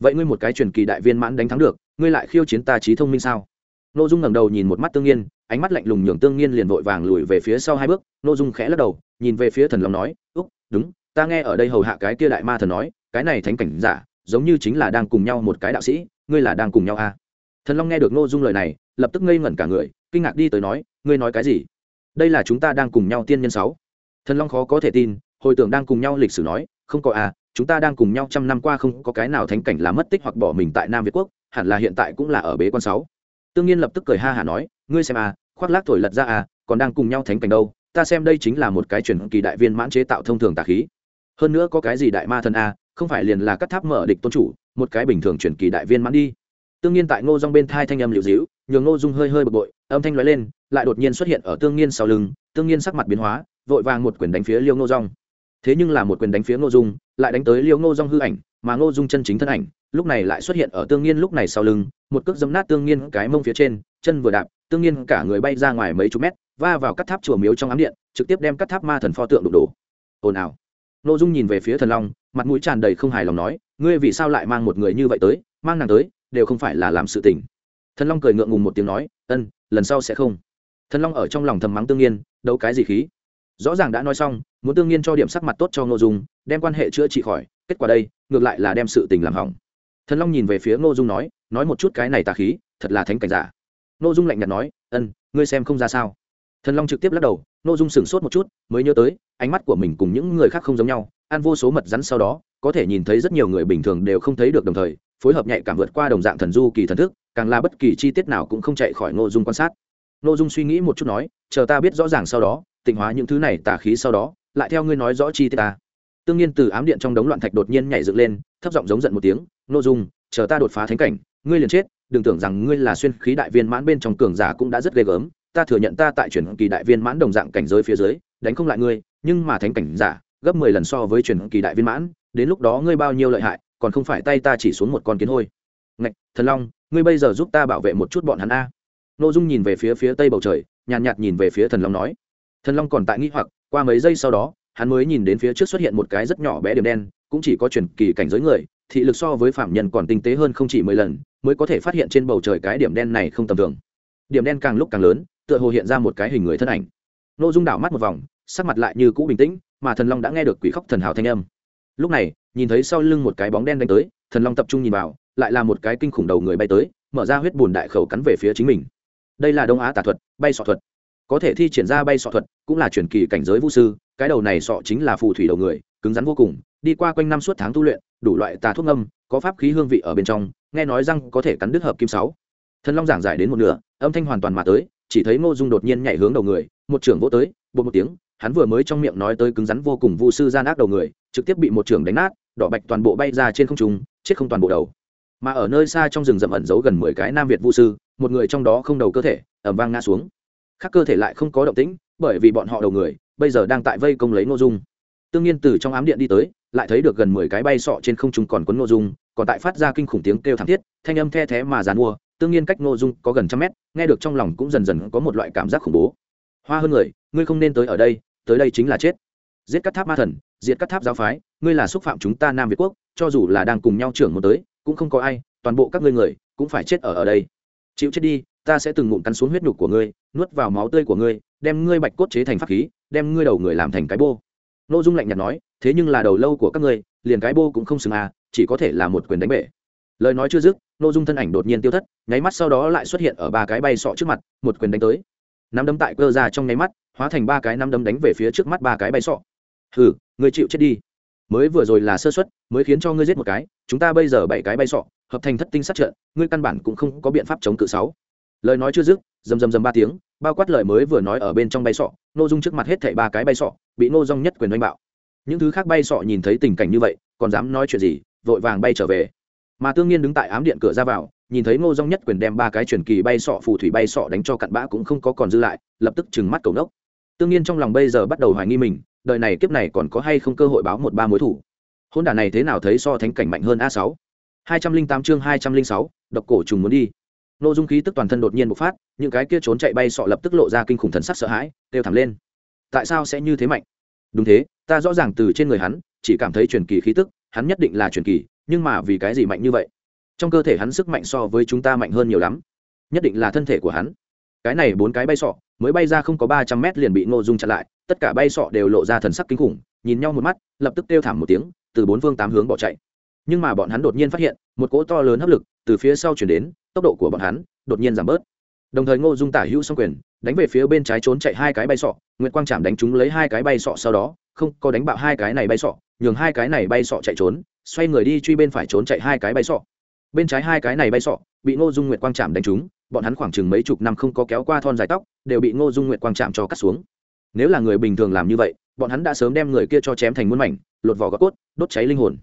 S1: Vậy ngươi một cái truyền kỳ đại viên mãn đánh thắng được, ngươi lại khiêu chiến ta trí thông minh sao? Ngô dung ngẩng đầu nhìn một mắt tương nhiên ánh mắt lạnh lùng nhường tương nhiên liền vội vàng lùi về phía sau hai bước. Ngô dung khẽ lắc đầu, nhìn về phía thần long nói, úc, đúng, ta nghe ở đây hầu hạ cái kia đại ma thần nói, cái này thánh cảnh giả, giống như chính là đang cùng nhau một cái đạo sĩ, ngươi là đang cùng nhau à? Thần long nghe được Ngô dung lời này, lập tức ngây ngẩn cả người, kinh ngạc đi tới nói, ngươi nói cái gì? Đây là chúng ta đang cùng nhau tiên nhân sáu. Thần long khó có thể tin, hồi tưởng đang cùng nhau lịch sử nói không có à chúng ta đang cùng nhau trăm năm qua không có cái nào thánh cảnh là mất tích hoặc bỏ mình tại nam việt quốc, hẳn là hiện tại cũng là ở bế quan sáu. Tương nhiên lập tức cười ha hả nói, ngươi xem à khoác lác thổi lật ra à còn đang cùng nhau thánh cảnh đâu, ta xem đây chính là một cái truyền kỳ đại viên mãn chế tạo thông thường tà khí. Hơn nữa có cái gì đại ma thần à không phải liền là cắt tháp mở địch tôn chủ, một cái bình thường truyền kỳ đại viên mãn đi. Tương nhiên tại ngô dung bên thai thanh âm liệu dĩu nhường ngô dung hơi hơi bực bội, âm thanh lóe lên, lại đột nhiên xuất hiện ở tương nhiên sau lưng, tương nhiên sắc mặt biến hóa, vội vàng một quyền đánh phía liêu ngô dung thế nhưng là một quyền đánh phía ngô dung, lại đánh tới liêu ngô dung hư ảnh, mà ngô dung chân chính thân ảnh, lúc này lại xuất hiện ở tương nhiên lúc này sau lưng, một cước dấm nát tương nhiên cái mông phía trên, chân vừa đạp, tương nhiên cả người bay ra ngoài mấy chục mét, va vào các tháp chùa miếu trong ám điện, trực tiếp đem các tháp ma thần pho tượng đục đổ. Ồn ào. Ngô dung nhìn về phía thần long, mặt mũi tràn đầy không hài lòng nói, ngươi vì sao lại mang một người như vậy tới, mang nàng tới, đều không phải là làm sự tình. Thần long cười ngượng ngùng một tiếng nói, ân, lần sau sẽ không. Thần long ở trong lòng thầm mắng tương nhiên đấu cái gì khí? Rõ ràng đã nói xong muốn tương nhiên cho điểm sắc mặt tốt cho ngô dung, đem quan hệ chữa trị khỏi, kết quả đây, ngược lại là đem sự tình làm hỏng. Thần long nhìn về phía ngô dung nói nói một chút cái này tà khí, thật là thánh cảnh giả. Ngô dung lạnh nhạt nói, ân, ngươi xem không ra sao? Thần long trực tiếp lắc đầu, ngô dung sửng sốt một chút, mới nhớ tới, ánh mắt của mình cùng những người khác không giống nhau, ăn vô số mật rắn sau đó, có thể nhìn thấy rất nhiều người bình thường đều không thấy được đồng thời, phối hợp nhạy cảm vượt qua đồng dạng thần du kỳ thần thức, càng là bất kỳ chi tiết nào cũng không chạy khỏi ngô dung quan sát. Ngô dung suy nghĩ một chút nói, chờ ta biết rõ ràng sau đó, tịnh hóa những thứ này tà khí sau đó lại theo ngươi nói rõ chi tiết ta. Tương nhiên từ ám điện trong đống loạn thạch đột nhiên nhảy dựng lên thấp giọng giống giận một tiếng nội dung chờ ta đột phá thánh cảnh ngươi liền chết đừng tưởng rằng ngươi là xuyên khí đại viên mãn bên trong cường giả cũng đã rất ghê gớm ta thừa nhận ta tại truyền kỳ đại viên mãn đồng dạng cảnh giới phía dưới đánh không lại ngươi nhưng mà thánh cảnh giả gấp mười lần so với truyền kỳ đại viên mãn đến lúc đó ngươi bao nhiêu lợi hại còn không phải tay ta chỉ xuống một con kiến hôi. Ngạch thần long ngươi bây giờ giúp ta bảo vệ một chút bọn hắn a. Nội dung nhìn về phía phía tây bầu trời nhàn nhạt, nhạt nhìn về phía thần long nói. Thần long còn tại nghĩ hoặc qua mấy giây sau đó, hắn mới nhìn đến phía trước xuất hiện một cái rất nhỏ bé điểm đen, cũng chỉ có truyền kỳ cảnh giới người, thị lực so với phạm nhân còn tinh tế hơn không chỉ mười lần, mới có thể phát hiện trên bầu trời cái điểm đen này không tầm thường. Điểm đen càng lúc càng lớn, tựa hồ hiện ra một cái hình người thân ảnh. Nội dung đảo mắt một vòng, sắc mặt lại như cũ bình tĩnh, mà thần long đã nghe được quỷ khóc thần hào thanh âm. Lúc này, nhìn thấy sau lưng một cái bóng đen đánh tới, thần long tập trung nhìn vào, lại là một cái kinh khủng đầu người bay tới, mở ra huyết bùn đại khẩu cắn về phía chính mình. Đây là đông á tà thuật, bay sọ thuật có thể thi triển ra bay sọ thuật, cũng là truyền kỳ cảnh giới vũ sư, cái đầu này sọ chính là phù thủy đầu người, cứng rắn vô cùng, đi qua quanh năm suốt tháng tu luyện, đủ loại tà thuốc âm có pháp khí hương vị ở bên trong, nghe nói rằng có thể cắn đứt hợp kim sáu. Thần long giảng giải đến một nửa, âm thanh hoàn toàn mà tới, chỉ thấy ngô dung đột nhiên nhảy hướng đầu người, một trưởng vỗ tới bột một tiếng, hắn vừa mới trong miệng nói tới cứng rắn vô cùng vu sư gian ác đầu người, trực tiếp bị một trưởng đánh nát, đỏ bạch toàn bộ bay ra trên không trung, chết không toàn bộ đầu. Mà ở nơi xa trong rừng rậm ẩn giấu gần mười cái nam việt vu sư, một người trong đó không đầu cơ thể ẩm vang ngã xuống khác cơ thể lại không có động tĩnh, bởi vì bọn họ đầu người, bây giờ đang tại vây công lấy nội dung. Tương nhiên từ trong ám điện đi tới, lại thấy được gần mười cái bay sọ trên không trung còn quấn nội dung, còn tại phát ra kinh khủng tiếng kêu thảm thiết, thanh âm the thé mà dàn mua, tương nhiên cách nội dung có gần trăm mét, nghe được trong lòng cũng dần dần có một loại cảm giác khủng bố. Hoa hơn người, ngươi không nên tới ở đây, tới đây chính là chết. Giết các tháp ma thần, diệt các tháp giáo phái, ngươi là xúc phạm chúng ta nam việt quốc, cho dù là đang cùng nhau trưởng một tới, cũng không có ai, toàn bộ các ngươi người, cũng phải chết ở ở đây. Chịu chết đi ta sẽ từng ngụm cắn xuống huyết nhục của ngươi, nuốt vào máu tươi của ngươi, đem ngươi bạch cốt chế thành pháp khí, đem ngươi đầu người làm thành cái bô. Nội dung lạnh nhạt nói, thế nhưng là đầu lâu của các ngươi, liền cái bô cũng không xứng à chỉ có thể là một quyền đánh bể. Lời nói chưa dứt nội dung thân ảnh đột nhiên tiêu thất, nháy mắt sau đó lại xuất hiện ở ba cái bay sọ trước mặt, một quyền đánh tới. Nắm đấm tại cơ ra trong nháy mắt, hóa thành ba cái nắm đấm đánh về phía trước mắt ba cái bay sọ. Hừ, ngươi chịu chết đi. Mới vừa rồi là sơ suất, mới khiến cho ngươi giết một cái, chúng ta bây giờ bảy cái bay sọ, hợp thành thất tinh sát trận, ngươi căn bản cũng không có biện pháp chống cự sáu lời nói chưa dứt, rầm rầm rầm ba tiếng, bao quát lời mới vừa nói ở bên trong bay sọ nô dung trước mặt hết thảy ba cái bay sọ, bị nô dung nhất quyền oanh bạo. Những thứ khác bay sọ nhìn thấy tình cảnh như vậy, còn dám nói chuyện gì, vội vàng bay trở về. Mà tương nhiên đứng tại ám điện cửa ra vào, nhìn thấy ngô dung nhất quyền đem ba cái truyền kỳ bay sọ phù thủy bay sọ đánh cho cặn bã cũng không có còn dư lại, lập tức trừng mắt cầu nốc. Tương nhiên trong lòng bây giờ bắt đầu hoài nghi mình, đời này kiếp này còn có hay không cơ hội báo một ba mối thủ. Hôn đả này thế nào thấy so thánh cảnh mạnh hơn a sáu? Hai trăm linh tám chương hai trăm linh sáu, độc cổ trùng muốn đi nô dung khí tức toàn thân đột nhiên bộc phát, những cái kia trốn chạy bay sọ lập tức lộ ra kinh khủng thần sắc sợ hãi đều thẳng lên. Tại sao sẽ như thế mạnh? Đúng thế, ta rõ ràng từ trên người hắn, chỉ cảm thấy truyền kỳ khí tức, hắn nhất định là truyền kỳ, nhưng mà vì cái gì mạnh như vậy? Trong cơ thể hắn sức mạnh so với chúng ta mạnh hơn nhiều lắm. Nhất định là thân thể của hắn. Cái này bốn cái bay sọ, mới bay ra không có ba trăm mét liền bị ngô dung chặn lại, tất cả bay sọ đều lộ ra thần sắc kinh khủng, nhìn nhau một mắt, lập tức kêu thảm một tiếng, từ bốn phương tám hướng bỏ chạy. Nhưng mà bọn hắn đột nhiên phát hiện, một cỗ to lớn hấp lực từ phía sau chuyển đến tốc độ của bọn hắn đột nhiên giảm bớt. Đồng thời ngô dung tả hữu xong quyền, đánh về phía bên trái trốn chạy hai cái bay sọ nguyễn quang trảm đánh chúng lấy hai cái bay sọ sau đó, không có đánh bạo hai cái này bay sọ, nhường hai cái này bay sọ chạy trốn, xoay người đi truy bên phải trốn chạy hai cái bay sọ. Bên trái hai cái này bay sọ bị ngô dung nguyệt quang trạm đánh trúng, bọn hắn khoảng chừng mấy chục năm không có kéo qua thon dài tóc, đều bị ngô dung nguyệt quang trạm cho cắt xuống. Nếu là người bình thường làm như vậy, bọn hắn đã sớm đem người kia cho chém thành muôn mảnh, lột vỏ gọt cốt, đốt cháy linh hồn.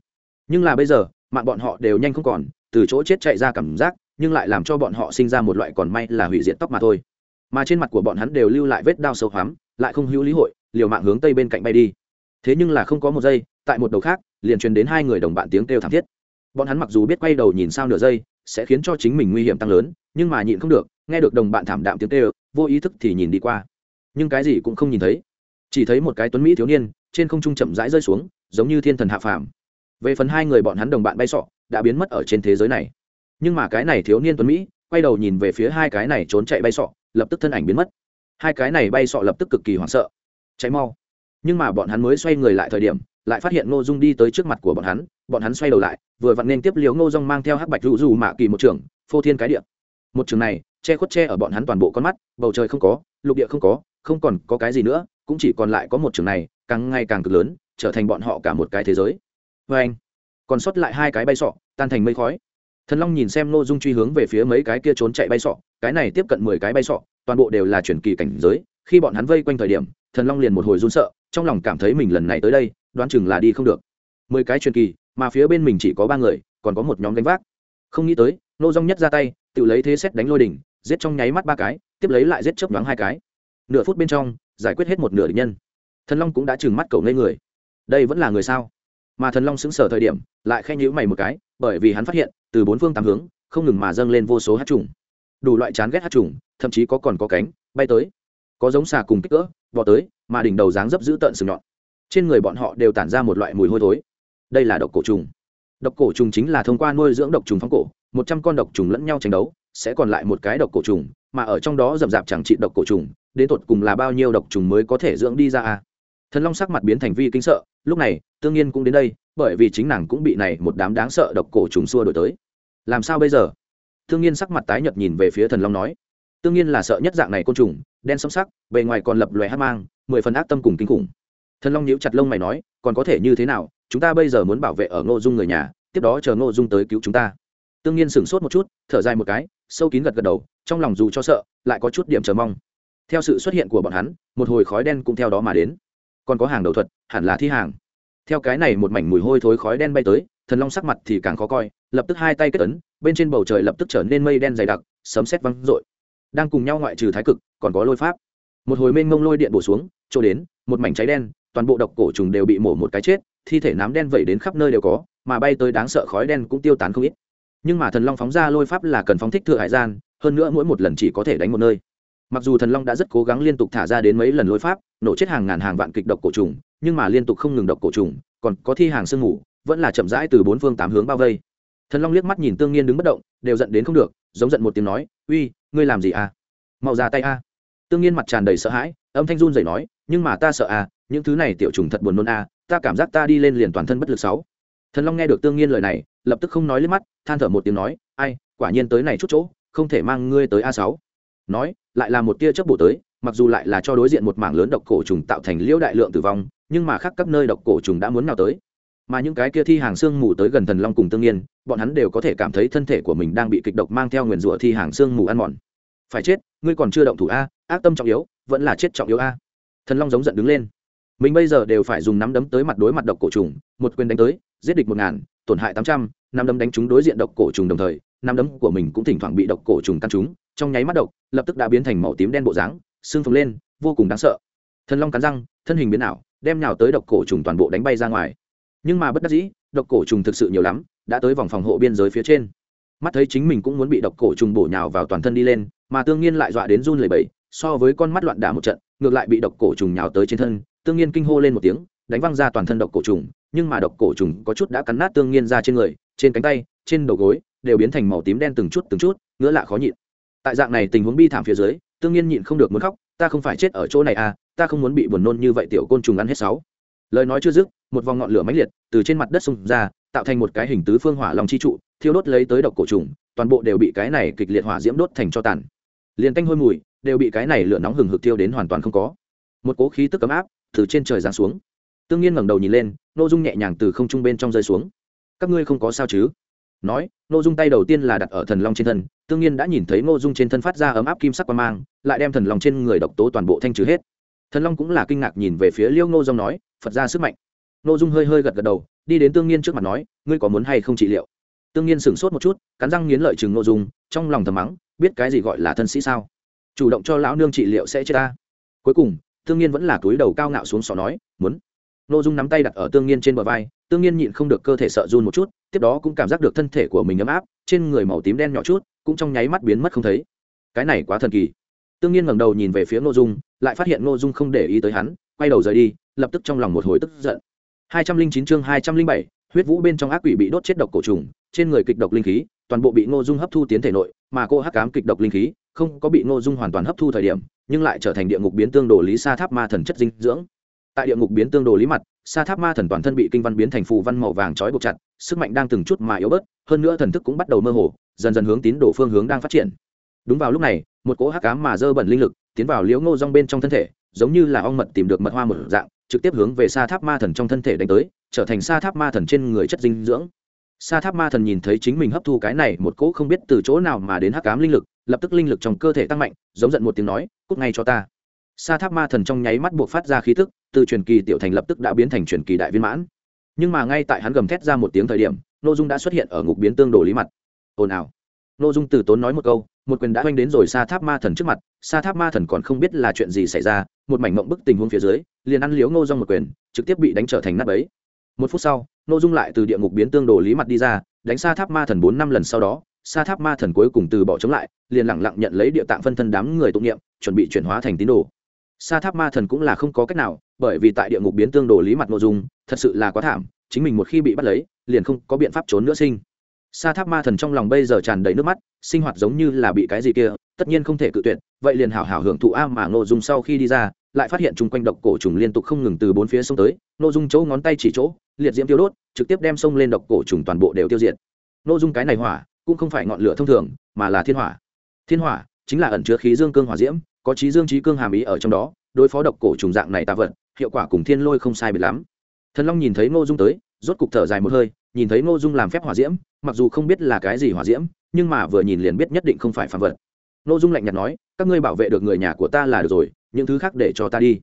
S1: Nhưng là bây giờ, mạng bọn họ đều nhanh không còn, từ chỗ chết chạy ra cảm giác nhưng lại làm cho bọn họ sinh ra một loại còn may là hủy diệt tóc mà thôi. Mà trên mặt của bọn hắn đều lưu lại vết đao sâu hoắm, lại không hữu lý hội, liều mạng hướng tây bên cạnh bay đi. Thế nhưng là không có một giây, tại một đầu khác, liền truyền đến hai người đồng bạn tiếng kêu thảm thiết. Bọn hắn mặc dù biết quay đầu nhìn sao nửa giây, sẽ khiến cho chính mình nguy hiểm tăng lớn, nhưng mà nhịn không được, nghe được đồng bạn thảm đạm tiếng kêu, vô ý thức thì nhìn đi qua. Nhưng cái gì cũng không nhìn thấy. Chỉ thấy một cái tuấn mỹ thiếu niên, trên không trung chậm rãi rơi xuống, giống như thiên thần hạ phàm. Về phần hai người bọn hắn đồng bạn bay sọ, đã biến mất ở trên thế giới này nhưng mà cái này thiếu niên tuấn mỹ, quay đầu nhìn về phía hai cái này trốn chạy bay sọ, lập tức thân ảnh biến mất. Hai cái này bay sọ lập tức cực kỳ hoảng sợ cháy mau. Nhưng mà bọn hắn mới xoay người lại thời điểm, lại phát hiện ngô dung đi tới trước mặt của bọn hắn bọn hắn xoay đầu lại, vừa vặn nên tiếp liều ngô dung mang theo hắc bạch rủ dù mạ kỳ một trường, phô thiên cái địa. Một trường này, che khuất che ở bọn hắn toàn bộ con mắt, bầu trời không có, lục địa không có, không còn có cái gì nữa, cũng chỉ còn lại có một trường này, càng ngày càng cực lớn, trở thành bọn họ cả một cái thế giới. Vê anh còn sót lại hai cái bay sọ, tan thành mây khói thần long nhìn xem nội dung truy hướng về phía mấy cái kia trốn chạy bay sọ, cái này tiếp cận mười cái bay sọ, toàn bộ đều là chuyển kỳ cảnh giới, khi bọn hắn vây quanh thời điểm, thần long liền một hồi run sợ, trong lòng cảm thấy mình lần này tới đây, đoán chừng là đi không được. Mười cái truyền kỳ, mà phía bên mình chỉ có ba người, còn có một nhóm đánh vác. Không nghĩ tới nô dong nhất ra tay, tự lấy thế xét đánh lôi đỉnh, giết trong nháy mắt ba cái, tiếp lấy lại giết chớp nhoáng hai cái. Nửa phút bên trong, giải quyết hết một nửa địch nhân. Thần long cũng đã trừng mắt cầu ngây người. Đây vẫn là người sao? Mà thần long xứng sở thời điểm, lại khen nhữ mày một cái bởi vì hắn phát hiện, từ bốn phương tám hướng, không ngừng mà dâng lên vô số hát trùng. Đủ loại chán ghét hát trùng, thậm chí có còn có cánh, bay tới. Có giống xà cùng kích cỡ vò tới, mà đỉnh đầu dáng dấp giữ tợn sừng nhọn. Trên người bọn họ đều tản ra một loại mùi hôi thối. Đây là độc cổ trùng. Độc cổ trùng chính là thông qua nuôi dưỡng độc trùng phóng cổ, một trăm con độc trùng lẫn nhau tranh đấu, sẽ còn lại một cái độc cổ trùng, mà ở trong đó rậm rạp chẳng trị độc cổ trùng, đến tột cùng là bao nhiêu độc trùng mới có thể dưỡng đi ra à? thần long sắc mặt biến thành vi kinh sợ lúc này, tương nhiên cũng đến đây, bởi vì chính nàng cũng bị này một đám đáng sợ độc cổ trùng xua đổi tới. Làm sao bây giờ? Tương nhiên sắc mặt tái nhợt nhìn về phía thần long nói. Tương nhiên là sợ nhất dạng này côn trùng, đen sẫm sắc, bề ngoài còn lập lòe hát mang, mười phần ác tâm cùng kinh khủng. Thần long nhíu chặt lông mày nói, còn có thể như thế nào? Chúng ta bây giờ muốn bảo vệ ở ngô dung người nhà, tiếp đó chờ ngô dung tới cứu chúng ta. Tương nhiên sửng sốt một chút, thở dài một cái, sâu kín gật gật đầu, trong lòng dù cho sợ, lại có chút điểm chờ mong. Theo sự xuất hiện của bọn hắn, một hồi khói đen cũng theo đó mà đến còn có hàng đầu thuật, hẳn là thi hàng. Theo cái này một mảnh mùi hôi thối khói đen bay tới, thần long sắc mặt thì càng khó coi, lập tức hai tay kết ấn, bên trên bầu trời lập tức trở nên mây đen dày đặc, sấm xét văng rội đang cùng nhau ngoại trừ thái cực, còn có lôi pháp. Một hồi mênh mông lôi điện bổ xuống, chỗ đến, một mảnh cháy đen, toàn bộ độc cổ trùng đều bị mổ một cái chết, thi thể nám đen vẩy đến khắp nơi đều có, mà bay tới đáng sợ khói đen cũng tiêu tán không ít. Nhưng mà thần long phóng ra lôi pháp là cần phóng thích thừa hải gian, hơn nữa mỗi một lần chỉ có thể đánh một nơi mặc dù thần long đã rất cố gắng liên tục thả ra đến mấy lần lôi pháp, nổ chết hàng ngàn hàng vạn kịch độc cổ trùng, nhưng mà liên tục không ngừng độc cổ trùng, còn có thi hàng sương mù, vẫn là chậm rãi từ bốn phương tám hướng bao vây. Thần long liếc mắt nhìn tương nhiên đứng bất động, đều giận đến không được, giống giận một tiếng nói, uy, ngươi làm gì à? Mau ra tay a. Tương nhiên mặt tràn đầy sợ hãi, âm thanh run rẩy nói, nhưng mà ta sợ à những thứ này tiểu trùng thật buồn nôn à ta cảm giác ta đi lên liền toàn thân bất lực sáu. Thần long nghe được tương nhiên lời này, lập tức không nói lên mắt, than thở một tiếng nói, ai, quả nhiên tới này chút chỗ, không thể mang ngươi tới a sáu nói, lại là một tia chớp bổ tới, mặc dù lại là cho đối diện một mảng lớn độc cổ trùng tạo thành liễu đại lượng tử vong, nhưng mà khác các nơi độc cổ trùng đã muốn nào tới. Mà những cái kia thi hàng xương mù tới gần thần long cùng tương nhiên bọn hắn đều có thể cảm thấy thân thể của mình đang bị kịch độc mang theo nguyền rủa thi hàng xương mù ăn mòn. Phải chết, ngươi còn chưa động thủ a, ác tâm trọng yếu, vẫn là chết trọng yếu a. Thần long giống giận đứng lên. Mình bây giờ đều phải dùng nắm đấm tới mặt đối mặt độc cổ trùng, một quyền đánh tới, giết địch một ngàn, tổn hại tám trăm năm đấm đánh chúng đối diện độc cổ trùng đồng thời nắm đấm của mình cũng thỉnh thoảng bị độc cổ trùng căn trúng, trong nháy mắt độc, lập tức đã biến thành màu tím đen bộ dáng, xương phồng lên, vô cùng đáng sợ. Thần long cắn răng, thân hình biến ảo, đem nhào tới độc cổ trùng toàn bộ đánh bay ra ngoài. Nhưng mà bất đắc dĩ, độc cổ trùng thực sự nhiều lắm, đã tới vòng phòng hộ biên giới phía trên. Mắt thấy chính mình cũng muốn bị độc cổ trùng bổ nhào vào toàn thân đi lên, mà tương nhiên lại dọa đến run lẩy bẩy, so với con mắt loạn đả một trận, ngược lại bị độc cổ trùng nhào tới trên thân, tương nhiên kinh hô lên một tiếng, đánh văng ra toàn thân độc cổ trùng, nhưng mà độc cổ trùng có chút đã cắn nát tương nhiên ra trên người, trên cánh tay, trên đầu gối đều biến thành màu tím đen từng chút từng chút, ngứa lạ khó nhịn. Tại dạng này tình huống bi thảm phía dưới, tương nhiên nhịn không được muốn khóc, ta không phải chết ở chỗ này à ta không muốn bị buồn nôn như vậy tiểu côn trùng ăn hết sáu. Lời nói chưa dứt, một vòng ngọn lửa mãnh liệt từ trên mặt đất xông ra, tạo thành một cái hình tứ phương hỏa long chi trụ, thiêu đốt lấy tới độc cổ trùng, toàn bộ đều bị cái này kịch liệt hỏa diễm đốt thành cho tàn. Liền tanh hôi mùi, đều bị cái này lửa nóng hừng hực thiêu đến hoàn toàn không có. Một cố khí tức ấm áp từ trên trời giáng xuống. Tương nhiên ngẩng đầu nhìn lên, nội dung nhẹ nhàng từ không trung bên trong rơi xuống. Các ngươi không có sao chứ? Nói, Ngô dung tay đầu tiên là đặt ở thần long trên thân, tương nhiên đã nhìn thấy Ngô dung trên thân phát ra ấm áp kim sắc qua mang, lại đem thần long trên người độc tố toàn bộ thanh trừ hết. Thần long cũng là kinh ngạc nhìn về phía liêu ngô dung nói, phật ra sức mạnh. Ngô dung hơi hơi gật gật đầu, đi đến tương nhiên trước mặt nói, ngươi có muốn hay không trị liệu? Tương nhiên sửng sốt một chút, cắn răng nghiến lợi chừng Ngô dung, trong lòng thầm mắng, biết cái gì gọi là thân sĩ sao? Chủ động cho lão nương trị liệu sẽ chết ta. Cuối cùng, tương nhiên vẫn là túi đầu cao ngạo xuống sọ nói, muốn nội dung nắm tay đặt ở tương nhiên trên bờ vai, tương nhiên nhịn không được cơ thể sợ run một chút, tiếp đó cũng cảm giác được thân thể của mình ấm áp, trên người màu tím đen nhỏ chút, cũng trong nháy mắt biến mất không thấy. Cái này quá thần kỳ. Tương nhiên ngẩng đầu nhìn về phía nội dung, lại phát hiện nội dung không để ý tới hắn, quay đầu rời đi, lập tức trong lòng một hồi tức giận. Hai trăm linh chín chương hai trăm linh bảy, huyết vũ bên trong ác quỷ bị đốt chết độc cổ trùng, trên người kịch độc linh khí, toàn bộ bị ngô dung hấp thu tiến thể nội, mà cô hắc cám kịch độc linh khí không có bị ngô dung hoàn toàn hấp thu thời điểm, nhưng lại trở thành địa ngục biến tương đồ lý sa tháp ma thần chất dinh dưỡng tại địa ngục biến tương đồ lý mặt, sa tháp ma thần toàn thân bị kinh văn biến thành phù văn màu vàng trói buộc chặt, sức mạnh đang từng chút mà yếu bớt, hơn nữa thần thức cũng bắt đầu mơ hồ, dần dần hướng tín đồ phương hướng đang phát triển. Đúng vào lúc này, một cỗ hắc cám mà dơ bẩn linh lực tiến vào liễu ngô rong bên trong thân thể, giống như là ong mật tìm được mật hoa một dạng, trực tiếp hướng về sa tháp ma thần trong thân thể đánh tới, trở thành sa tháp ma thần trên người chất dinh dưỡng. Sa tháp ma thần nhìn thấy chính mình hấp thu cái này một cỗ không biết từ chỗ nào mà đến hắc cám linh lực, lập tức linh lực trong cơ thể tăng mạnh, giống giận một tiếng nói, cút ngay cho ta sa tháp ma thần trong nháy mắt buộc phát ra khí tức, từ truyền kỳ tiểu thành lập tức đã biến thành truyền kỳ đại viên mãn. Nhưng mà ngay tại hắn gầm thét ra một tiếng thời điểm nội dung đã xuất hiện ở ngục biến tương đồ lý mặt. Ồn ào. Nội dung từ tốn nói một câu một quyền đã oanh đến rồi sa tháp ma thần trước mặt sa tháp ma thần còn không biết là chuyện gì xảy ra một mảnh mộng bức tình huống phía dưới liền ăn liếu ngô dung một quyền trực tiếp bị đánh trở thành nắp ấy một phút sau nội dung lại từ địa ngục biến tương đồ lý mặt đi ra đánh sa tháp ma thần bốn năm lần sau đó sa tháp ma thần cuối cùng từ bỏ chống lại liền lẳng lặng nhận lấy địa tạng phân thân đám người tụng niệm chuẩn bị chuyển hóa thành tín đồ sa tháp ma thần cũng là không có cách nào, bởi vì tại địa ngục biến tương đồ lý mặt nội dung, thật sự là quá thảm, chính mình một khi bị bắt lấy, liền không có biện pháp trốn nữa sinh. Sa tháp ma thần trong lòng bây giờ tràn đầy nước mắt, sinh hoạt giống như là bị cái gì kia, tất nhiên không thể cự tuyệt, vậy liền hảo hảo hưởng thụ a mà nội dung sau khi đi ra, lại phát hiện chung quanh độc cổ trùng liên tục không ngừng từ bốn phía sông tới, nội dung chỗ ngón tay chỉ chỗ, liệt diễm tiêu đốt, trực tiếp đem sông lên độc cổ trùng toàn bộ đều tiêu diệt. Nội dung cái này hỏa, cũng không phải ngọn lửa thông thường, mà là thiên hỏa. Thiên hỏa chính là ẩn chứa khí dương cương hỏa diễm có trí dương trí cương hàm ý ở trong đó, đối phó độc cổ trùng dạng này tạ vật, hiệu quả cùng thiên lôi không sai biệt lắm. Thần long nhìn thấy ngô dung tới, rốt cục thở dài một hơi, nhìn thấy ngô dung làm phép hỏa diễm, mặc dù không biết là cái gì hỏa diễm, nhưng mà vừa nhìn liền biết nhất định không phải phạm vật. Ngô dung lạnh nhạt nói, các ngươi bảo vệ được người nhà của ta là được rồi, những thứ khác để cho ta đi.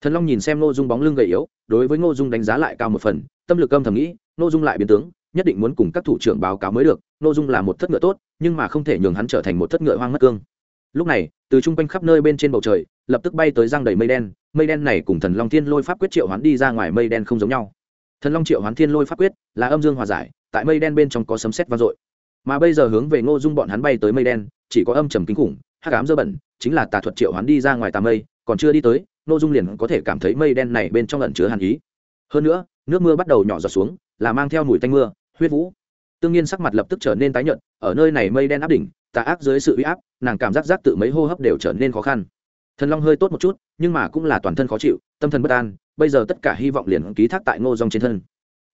S1: Thần long nhìn xem ngô dung bóng lưng gầy yếu, đối với ngô dung đánh giá lại cao một phần, tâm lực âm thầm nghĩ, ngô dung lại biến tướng, nhất định muốn cùng các thủ trưởng báo cáo mới được. Ngô dung là một thất ngựa tốt, nhưng mà không thể nhường hắn trở thành một thất ngựa hoang mất cương lúc này, từ chung quanh khắp nơi bên trên bầu trời, lập tức bay tới răng đầy mây đen mây đen này cùng thần long thiên lôi pháp quyết triệu hoán đi ra ngoài mây đen không giống nhau. Thần long triệu hoán thiên lôi pháp quyết là âm dương hòa giải, tại mây đen bên trong có sấm sét vang dội. Mà bây giờ hướng về ngô dung bọn hắn bay tới mây đen, chỉ có âm trầm kinh khủng, hắc ám dơ bẩn, chính là tà thuật triệu hoán đi ra ngoài tà mây, còn chưa đi tới, ngô dung liền có thể cảm thấy mây đen này bên trong lẩn chứa hàn ý. Hơn nữa, nước mưa bắt đầu nhỏ giọt xuống, là mang theo mùi tanh mưa, huyết vũ. Tương nhiên sắc mặt lập tức trở nên tái nhợt, ở nơi này mây đen áp đỉnh tà ác dưới sự uy áp, nàng cảm giác giác tự mấy hô hấp đều trở nên khó khăn. Thần long hơi tốt một chút, nhưng mà cũng là toàn thân khó chịu, tâm thần bất an, bây giờ tất cả hy vọng liền ký thác tại ngô dòng trên thân.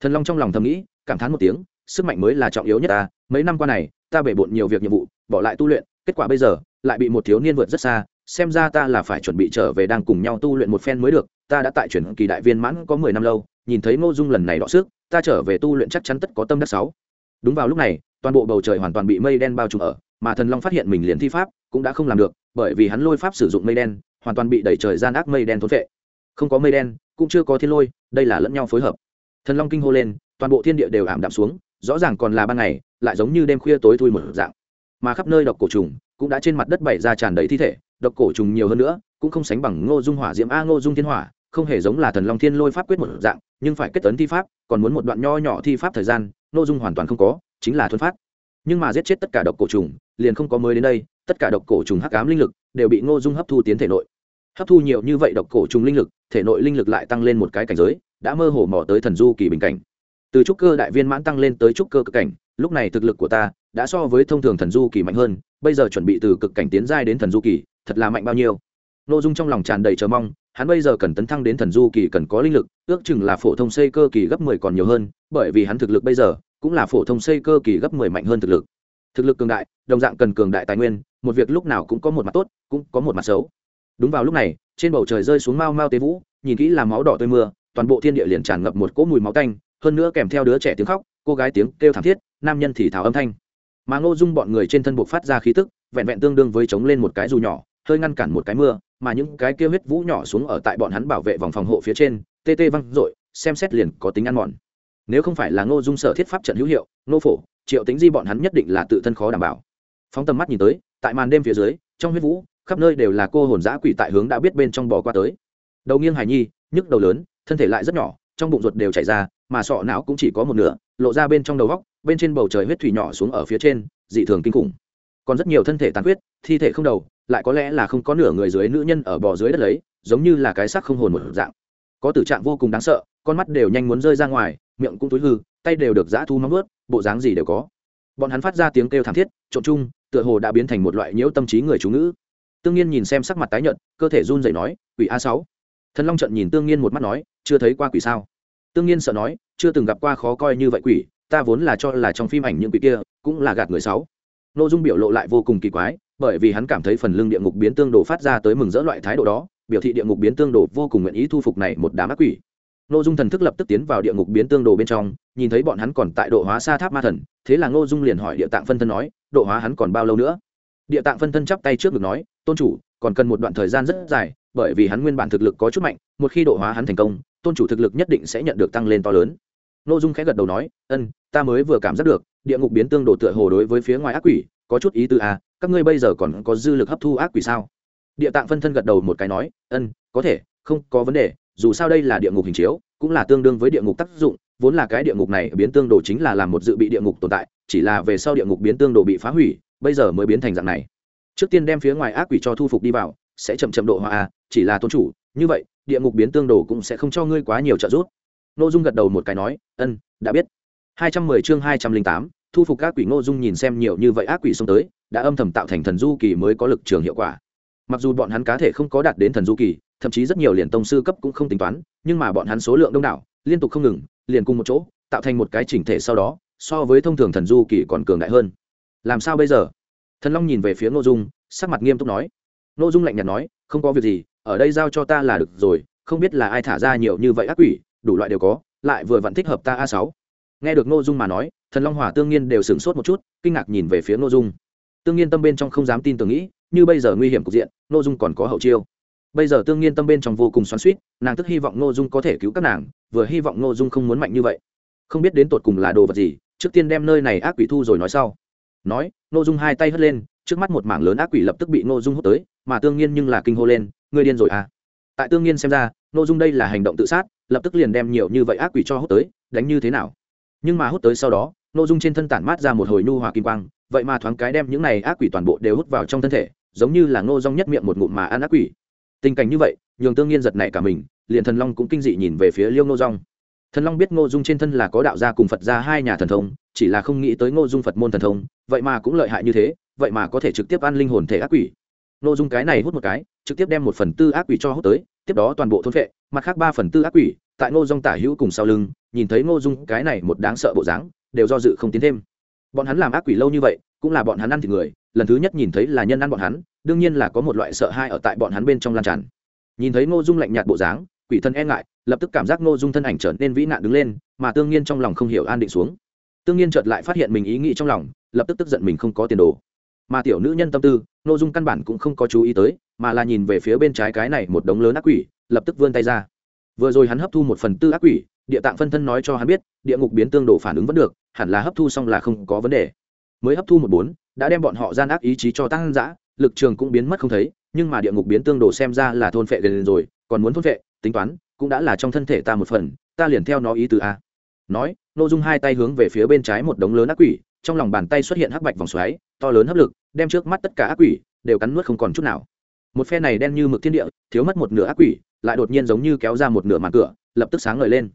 S1: Thần long trong lòng thầm nghĩ, cảm thán một tiếng, sức mạnh mới là trọng yếu nhất ta, mấy năm qua này, ta bể bộn nhiều việc nhiệm vụ, bỏ lại tu luyện, kết quả bây giờ, lại bị một thiếu niên vượt rất xa, xem ra ta là phải chuẩn bị trở về đang cùng nhau tu luyện một phen mới được, ta đã tại chuyển kỳ đại viên mãn có mười năm lâu, nhìn thấy ngô dung lần này đọ sức, ta trở về tu luyện chắc chắn tất có tâm đắc sáu. Đúng vào lúc này, toàn bộ bầu trời hoàn toàn bị mây đen bao trùm ở mà thần long phát hiện mình liền thi pháp cũng đã không làm được, bởi vì hắn lôi pháp sử dụng mây đen, hoàn toàn bị đẩy trời gian ác mây đen thốn vệ không có mây đen, cũng chưa có thiên lôi, đây là lẫn nhau phối hợp. Thần long kinh hô lên, toàn bộ thiên địa đều ảm đạm xuống, rõ ràng còn là ban ngày, lại giống như đêm khuya tối thui một dạng. Mà khắp nơi độc cổ trùng cũng đã trên mặt đất bày ra tràn đầy thi thể, độc cổ trùng nhiều hơn nữa, cũng không sánh bằng ngô dung hỏa diễm. A, ngô dung thiên hỏa, không hề giống là thần long thiên lôi pháp quyết một dạng, nhưng phải kết tấn thi pháp, còn muốn một đoạn nho nhỏ thi pháp thời gian, ngô dung hoàn toàn không có, chính là thuần phát. Nhưng mà giết chết tất cả độc cổ trùng liền không có mới đến đây, tất cả độc cổ trùng hắc ám linh lực đều bị ngô dung hấp thu tiến thể nội. Hấp thu nhiều như vậy độc cổ trùng linh lực, thể nội linh lực lại tăng lên một cái cảnh giới, đã mơ hồ mò tới thần du kỳ bình cảnh. Từ trúc cơ đại viên mãn tăng lên tới trúc cơ cực cảnh, lúc này thực lực của ta đã so với thông thường thần du kỳ mạnh hơn, bây giờ chuẩn bị từ cực cảnh tiến giai đến thần du kỳ, thật là mạnh bao nhiêu. N ô dung trong lòng tràn đầy chờ mong, hắn bây giờ cần tấn thăng đến thần du kỳ cần có linh lực, ước chừng là phổ thông xây cơ kỳ gấp mười còn nhiều hơn, bởi vì hắn thực lực bây giờ cũng là phổ thông xây cơ kỳ gấp mười mạnh hơn thực lực thực lực cường đại, đồng dạng cần cường đại tài nguyên, một việc lúc nào cũng có một mặt tốt, cũng có một mặt xấu. Đúng vào lúc này, trên bầu trời rơi xuống mau mau tế vũ, nhìn kỹ là máu đỏ tươi mưa, toàn bộ thiên địa liền tràn ngập một cỗ mùi máu tanh, hơn nữa kèm theo đứa trẻ tiếng khóc, cô gái tiếng kêu thảm thiết, nam nhân thì thảo âm thanh. Mà ngô dung bọn người trên thân buộc phát ra khí tức, vẹn vẹn tương đương với chống lên một cái dù nhỏ, hơi ngăn cản một cái mưa, mà những cái kêu huyết vũ nhỏ xuống ở tại bọn hắn bảo vệ vòng phòng hộ phía trên, tê tê văng r xem xét liền có tính ăn mòn. Nếu không phải là ngô dung sở thiết pháp trận hữu hiệu, ngô phổ triệu tính di bọn hắn nhất định là tự thân khó đảm bảo. Phóng tầm mắt nhìn tới, tại màn đêm phía dưới, trong huyết vũ, khắp nơi đều là cô hồn giã quỷ tại hướng đã biết bên trong bò qua tới. Đầu nghiêng hài nhi, nhức đầu lớn, thân thể lại rất nhỏ, trong bụng ruột đều chảy ra, mà sọ não cũng chỉ có một nửa, lộ ra bên trong đầu góc, bên trên bầu trời huyết thủy nhỏ xuống ở phía trên, dị thường kinh khủng. Còn rất nhiều thân thể tàn huyết thi thể không đầu, lại có lẽ là không có nửa người dưới nữ nhân ở bò dưới đất lấy, giống như là cái xác không hồn một dạng. Có tử trạng vô cùng đáng sợ, con mắt đều nhanh muốn rơi ra ngoài, miệng cũng túi hư, tay đều được giã thu móng ướt bộ dáng gì đều có. Bọn hắn phát ra tiếng kêu thảm thiết trộn chung, tựa hồ đã biến thành một loại nhiễu tâm trí người chú ngữ. Tương nhiên nhìn xem sắc mặt tái nhợt, cơ thể run rẩy nói, quỷ a sáu. Thần long trận nhìn tương nhiên một mắt nói, chưa thấy qua quỷ sao? Tương nhiên sợ nói, chưa từng gặp qua khó coi như vậy quỷ, ta vốn là cho là trong phim ảnh những quỷ kia cũng là gạt người sáu. Nội dung biểu lộ lại vô cùng kỳ quái, bởi vì hắn cảm thấy phần lưng địa ngục biến tương đồ phát ra tới mừng rỡ loại thái độ đó, biểu thị địa ngục biến tương đồ vô cùng nguyện ý thu phục này một đám ác quỷ. Nội dung thần thức lập tức tiến vào địa ngục biến tương đồ bên trong nhìn thấy bọn hắn còn tại độ hóa sa tháp ma thần, thế là ngô dung liền hỏi địa tạng phân thân nói, độ hóa hắn còn bao lâu nữa? Địa tạng phân thân chắp tay trước ngực nói, tôn chủ, còn cần một đoạn thời gian rất dài, bởi vì hắn nguyên bản thực lực có chút mạnh, một khi độ hóa hắn thành công, tôn chủ thực lực nhất định sẽ nhận được tăng lên to lớn. Ngô dung khẽ gật đầu nói, ân, ta mới vừa cảm giác được, địa ngục biến tương đồ tựa hồ đối với phía ngoài ác quỷ, có chút ý tư à các ngươi bây giờ còn có dư lực hấp thu ác quỷ sao? Địa tạng phân thân gật đầu một cái nói, ân, có thể, không có vấn đề, dù sao đây là địa ngục hình chiếu, cũng là tương đương với địa ngục tác dụng vốn là cái địa ngục này biến tương đồ chính là làm một dự bị địa ngục tồn tại, chỉ là về sau địa ngục biến tương đồ bị phá hủy, bây giờ mới biến thành dạng này. Trước tiên đem phía ngoài ác quỷ cho thu phục đi vào, sẽ chậm chậm độ hòa à, chỉ là tôn chủ, như vậy, địa ngục biến tương đồ cũng sẽ không cho ngươi quá nhiều trợ giúp. N dung gật đầu một cái nói, ân, đã biết. Hai trăm mười chương hai trăm linh tám, thu phục ác quỷ ngô dung nhìn xem nhiều như vậy ác quỷ xông tới, đã âm thầm tạo thành thần du kỳ mới có lực trường hiệu quả. Mặc dù bọn hắn cá thể không có đạt đến thần du kỳ, thậm chí rất nhiều liền tông sư cấp cũng không tính toán, nhưng mà bọn hắn số lượng đông đảo, liên tục không ngừng liền cùng một chỗ, tạo thành một cái chỉnh thể sau đó, so với thông thường thần du kỳ còn cường đại hơn. Làm sao bây giờ? Thần long nhìn về phía nội dung, sắc mặt nghiêm túc nói. Nội dung lạnh nhạt nói, không có việc gì, ở đây giao cho ta là được rồi, không biết là ai thả ra nhiều như vậy ác quỷ, đủ loại đều có, lại vừa vẫn thích hợp ta a sáu. Nghe được nội dung mà nói, thần long hỏa tương nhiên đều sửng sốt một chút, kinh ngạc nhìn về phía nội dung. Tương nhiên tâm bên trong không dám tin tưởng nghĩ, như bây giờ nguy hiểm cục diện nội dung còn có hậu chiêu. Bây giờ tương nhiên tâm bên trong vô cùng xoắn suýt nàng tức hy vọng nội dung có thể cứu các nàng vừa hy vọng ngô dung không muốn mạnh như vậy. Không biết đến tột cùng là đồ vật gì, trước tiên đem nơi này ác quỷ thu rồi nói sau. Nói, ngô dung hai tay hất lên, trước mắt một mảng lớn ác quỷ lập tức bị ngô dung hút tới, mà tương nhiên nhưng là kinh hô lên, ngươi điên rồi à? Tại tương nhiên xem ra, ngô dung đây là hành động tự sát, lập tức liền đem nhiều như vậy ác quỷ cho hút tới, đánh như thế nào? Nhưng mà hút tới sau đó, ngô dung trên thân tản mát ra một hồi nhu hòa kim quang, vậy mà thoáng cái đem những này ác quỷ toàn bộ đều hút vào trong thân thể, giống như là ngô dung nhất miệng một ngụm mà ăn ác quỷ. Tình cảnh như vậy, nhường tương nhiên giật nảy cả mình liền thần long cũng kinh dị nhìn về phía liêu ngô dung. Thần long biết ngô dung trên thân là có đạo gia cùng phật gia hai nhà thần thông, chỉ là không nghĩ tới ngô dung phật môn thần thông, vậy mà cũng lợi hại như thế, vậy mà có thể trực tiếp ăn linh hồn thể ác quỷ. Ngô dung cái này hút một cái, trực tiếp đem một phần tư ác quỷ cho hút tới, tiếp đó toàn bộ thôn vệ mặt khác ba phần tư ác quỷ, tại ngô dung tả hữu cùng sau lưng, nhìn thấy ngô dung cái này một đáng sợ bộ dáng, đều do dự không tiến thêm. Bọn hắn làm ác quỷ lâu như vậy, cũng là bọn hắn ăn thịt người, lần thứ nhất nhìn thấy là nhân ăn bọn hắn, đương nhiên là có một loại sợ hãi ở tại bọn hắn bên trong lan tràn. Nhìn thấy ngô dung lạnh nhạt bộ dáng quỷ thân e ngại, lập tức cảm giác ngô dung thân ảnh trở nên vĩ nạn đứng lên, mà tương nhiên trong lòng không hiểu an định xuống. Tương nhiên chợt lại phát hiện mình ý nghĩ trong lòng, lập tức tức giận mình không có tiền đồ. Mà tiểu nữ nhân tâm tư nội dung căn bản cũng không có chú ý tới, mà là nhìn về phía bên trái cái này một đống lớn ác quỷ, lập tức vươn tay ra. Vừa rồi hắn hấp thu một phần tư ác quỷ, địa tạng phân thân nói cho hắn biết, địa ngục biến tương đồ phản ứng vẫn được, hẳn là hấp thu xong là không có vấn đề. Mới hấp thu một bốn, đã đem bọn họ gian ác ý chí cho tăng giã lực trường cũng biến mất không thấy, nhưng mà địa ngục biến tương đồ xem ra là thôn phệ gần rồi, còn muốn thôn phệ tính toán, cũng đã là trong thân thể ta một phần, ta liền theo nó ý từ a. Nói nội dung hai tay hướng về phía bên trái một đống lớn ác quỷ, trong lòng bàn tay xuất hiện hắc bạch vòng xoáy, to lớn hấp lực, đem trước mắt tất cả ác quỷ đều cắn nuốt không còn chút nào. Một phe này đen như mực thiên địa, thiếu mất một nửa ác quỷ, lại đột nhiên giống như kéo ra một nửa mặt cửa, lập tức sáng ngời lên.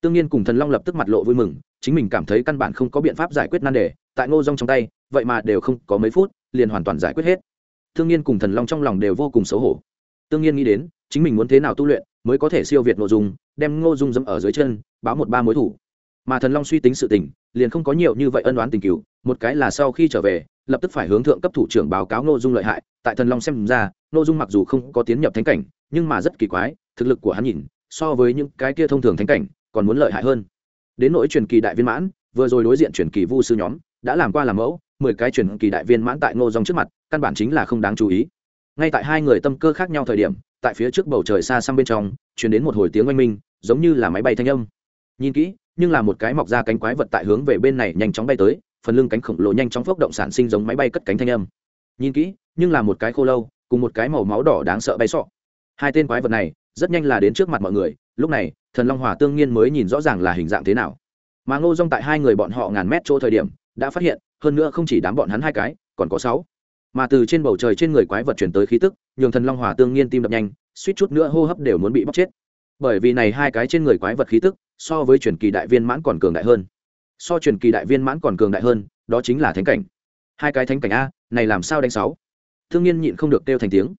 S1: Tương nhiên cùng thần long lập tức mặt lộ vui mừng, chính mình cảm thấy căn bản không có biện pháp giải quyết nan đề, tại ngô rong trong tay, vậy mà đều không có mấy phút, liền hoàn toàn giải quyết hết. Tương nhiên cùng thần long trong lòng đều vô cùng xấu hổ. Tương nhiên nghĩ đến, chính mình muốn thế nào tu luyện mới có thể siêu việt nội dung, đem ngô dung dẫm ở dưới chân, báo một ba mối thủ. Mà thần long suy tính sự tình, liền không có nhiều như vậy ân đoán tình cựu một cái là sau khi trở về, lập tức phải hướng thượng cấp thủ trưởng báo cáo ngô dung lợi hại, tại thần long xem ra, ngô dung mặc dù không có tiến nhập thánh cảnh, nhưng mà rất kỳ quái, thực lực của hắn nhìn, so với những cái kia thông thường thánh cảnh, còn muốn lợi hại hơn. Đến nỗi truyền kỳ đại viên mãn, vừa rồi đối diện truyền kỳ vu sư nhóm, đã làm qua làm mẫu, mười cái truyền kỳ đại viên mãn tại ngô dòng trước mặt, căn bản chính là không đáng chú ý. Ngay tại hai người tâm cơ khác nhau thời điểm tại phía trước bầu trời xa xăm bên trong, truyền đến một hồi tiếng oanh minh, giống như là máy bay thanh âm. Nhìn kỹ, nhưng là một cái mọc ra cánh quái vật tại hướng về bên này nhanh chóng bay tới, phần lưng cánh khổng lồ nhanh chóng phốc động sản sinh giống máy bay cất cánh thanh âm. Nhìn kỹ, nhưng là một cái khô lâu, cùng một cái màu máu đỏ đáng sợ bay sọ. Hai tên quái vật này, rất nhanh là đến trước mặt mọi người, lúc này, thần long hòa tương nhiên mới nhìn rõ ràng là hình dạng thế nào. Mà ngô dông tại hai người bọn họ ngàn mét chỗ thời điểm, đã phát hiện, hơn nữa không chỉ đám bọn hắn hai cái, còn có sáu mà từ trên bầu trời trên người quái vật chuyển tới khí tức, nhường thần long hòa tương nhiên tim đập nhanh, suýt chút nữa hô hấp đều muốn bị bóc chết. Bởi vì này hai cái trên người quái vật khí tức, so với truyền kỳ đại viên mãn còn cường đại hơn. So truyền kỳ đại viên mãn còn cường đại hơn, đó chính là thánh cảnh. Hai cái thánh cảnh a, này làm sao đánh sáu? Thương nhiên nhịn không được kêu thành tiếng.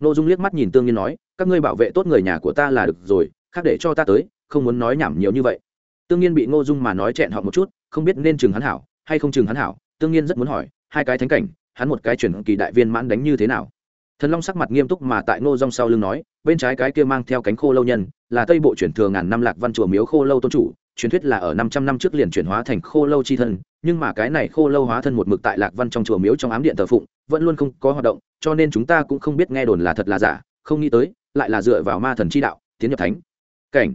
S1: Nội dung liếc mắt nhìn tương nhiên nói, các ngươi bảo vệ tốt người nhà của ta là được rồi, khác để cho ta tới, không muốn nói nhảm nhiều như vậy. Tương nhiên bị ngô dung mà nói chẹn họ một chút, không biết nên chừng hắn hảo, hay không chừng hắn hảo, tương nhiên rất muốn hỏi, hai cái thánh cảnh hắn một cái chuyển kỳ đại viên mãn đánh như thế nào? Thần long sắc mặt nghiêm túc mà tại ngô rong sau lưng nói, bên trái cái kia mang theo cánh khô lâu nhân, là tây bộ chuyển thừa ngàn năm lạc văn chùa miếu khô lâu tôn chủ, truyền thuyết là ở năm trăm năm trước liền chuyển hóa thành khô lâu chi thân, nhưng mà cái này khô lâu hóa thân một mực tại lạc văn trong chùa miếu trong ám điện thờ phụng, vẫn luôn không có hoạt động, cho nên chúng ta cũng không biết nghe đồn là thật là giả, không nghĩ tới, lại là dựa vào ma thần chi đạo, tiến nhập thánh. Cảnh.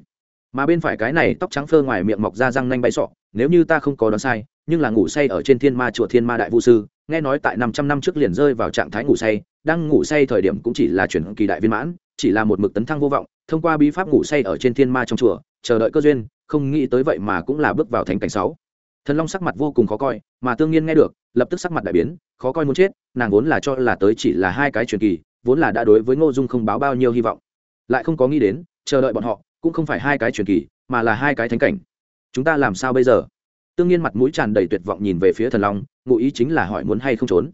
S1: Mà bên phải cái này tóc trắng phơ ngoài miệng mọc ra răng nanh bay sọ, nếu như ta không có đoán sai nhưng là ngủ say ở trên thiên ma chùa thiên ma đại vũ sư, nghe nói tại năm trăm năm trước liền rơi vào trạng thái ngủ say, đang ngủ say thời điểm cũng chỉ là chuyển kỳ đại viên mãn, chỉ là một mực tấn thăng vô vọng, thông qua bí pháp ngủ say ở trên thiên ma trong chùa, chờ đợi cơ duyên, không nghĩ tới vậy mà cũng là bước vào thành cảnh sáu. Thần long sắc mặt vô cùng khó coi, mà tương nhiên nghe được, lập tức sắc mặt đại biến, khó coi muốn chết, nàng vốn là cho là tới chỉ là hai cái truyền kỳ, vốn là đã đối với ngô dung không báo bao nhiêu hy vọng. Lại không có nghĩ đến, chờ đợi bọn họ, cũng không phải hai cái truyền kỳ, mà là hai cái thánh cảnh. Chúng ta làm sao bây giờ? Tương nhiên mặt mũi tràn đầy tuyệt vọng nhìn về phía thần long, ngụ ý chính là hỏi muốn hay không trốn.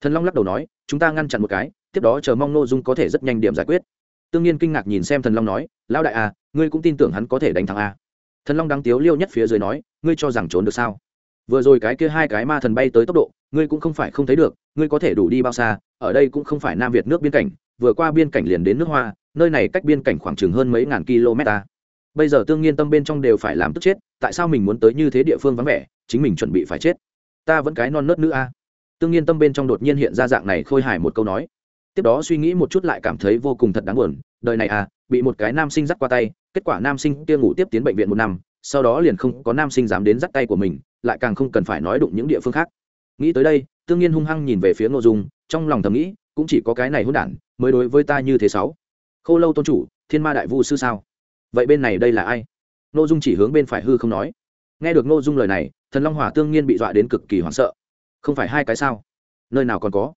S1: Thần long lắc đầu nói, chúng ta ngăn chặn một cái, tiếp đó chờ mong Ngô dung có thể rất nhanh điểm giải quyết. Tương nhiên kinh ngạc nhìn xem thần long nói, lão đại à ngươi cũng tin tưởng hắn có thể đánh thắng a? Thần long đáng tiếu liêu nhất phía dưới nói, ngươi cho rằng trốn được sao? Vừa rồi cái kia hai cái ma thần bay tới tốc độ, ngươi cũng không phải không thấy được, ngươi có thể đủ đi bao xa, ở đây cũng không phải nam việt nước biên cảnh, vừa qua biên cảnh liền đến nước hoa, nơi này cách biên cảnh khoảng chừng hơn mấy ngàn km ta bây giờ tương nhiên tâm bên trong đều phải làm tức chết, tại sao mình muốn tới như thế địa phương vắng vẻ, chính mình chuẩn bị phải chết? Ta vẫn cái non nớt nữ a. À. Tương nhiên tâm bên trong đột nhiên hiện ra dạng này khôi hài một câu nói. Tiếp đó suy nghĩ một chút lại cảm thấy vô cùng thật đáng buồn, đời này à bị một cái nam sinh dắt qua tay, kết quả nam sinh kia ngủ tiếp tiến bệnh viện một năm, sau đó liền không có nam sinh dám đến dắt tay của mình, lại càng không cần phải nói đụng những địa phương khác. Nghĩ tới đây, tương nhiên hung hăng nhìn về phía ngô dung, trong lòng thầm nghĩ, cũng chỉ có cái này hôn đản, mới đối với ta như thế sáu. Khô lâu tôn chủ, thiên ma đại vu sư sao? Vậy bên này đây là ai? Ngô dung chỉ hướng bên phải hư không nói. Nghe được ngô dung lời này, thần long hỏa tương nhiên bị dọa đến cực kỳ hoảng sợ. Không phải hai cái sao? Nơi nào còn có?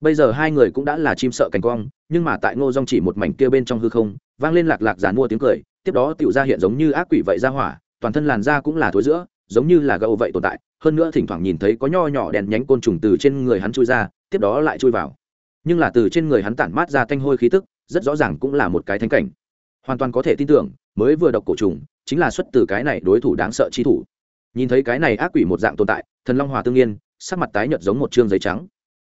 S1: Bây giờ hai người cũng đã là chim sợ cành cong nhưng mà tại ngô dung chỉ một mảnh kia bên trong hư không, vang lên lạc lạc giàn mua tiếng cười, tiếp đó tựu ra hiện giống như ác quỷ vậy ra hỏa, toàn thân làn da cũng là thối giữa, giống như là gậu vậy tồn tại, hơn nữa thỉnh thoảng nhìn thấy có nho nhỏ đèn nhánh côn trùng từ trên người hắn chui ra, tiếp đó lại chui vào. Nhưng là từ trên người hắn tản mát ra thanh hôi khí tức, rất rõ ràng cũng là một cái thánh cảnh hoàn toàn có thể tin tưởng mới vừa độc cổ trùng chính là xuất từ cái này đối thủ đáng sợ chi thủ nhìn thấy cái này ác quỷ một dạng tồn tại thần long hòa tương nhiên sắc mặt tái nhợt giống một chương giấy trắng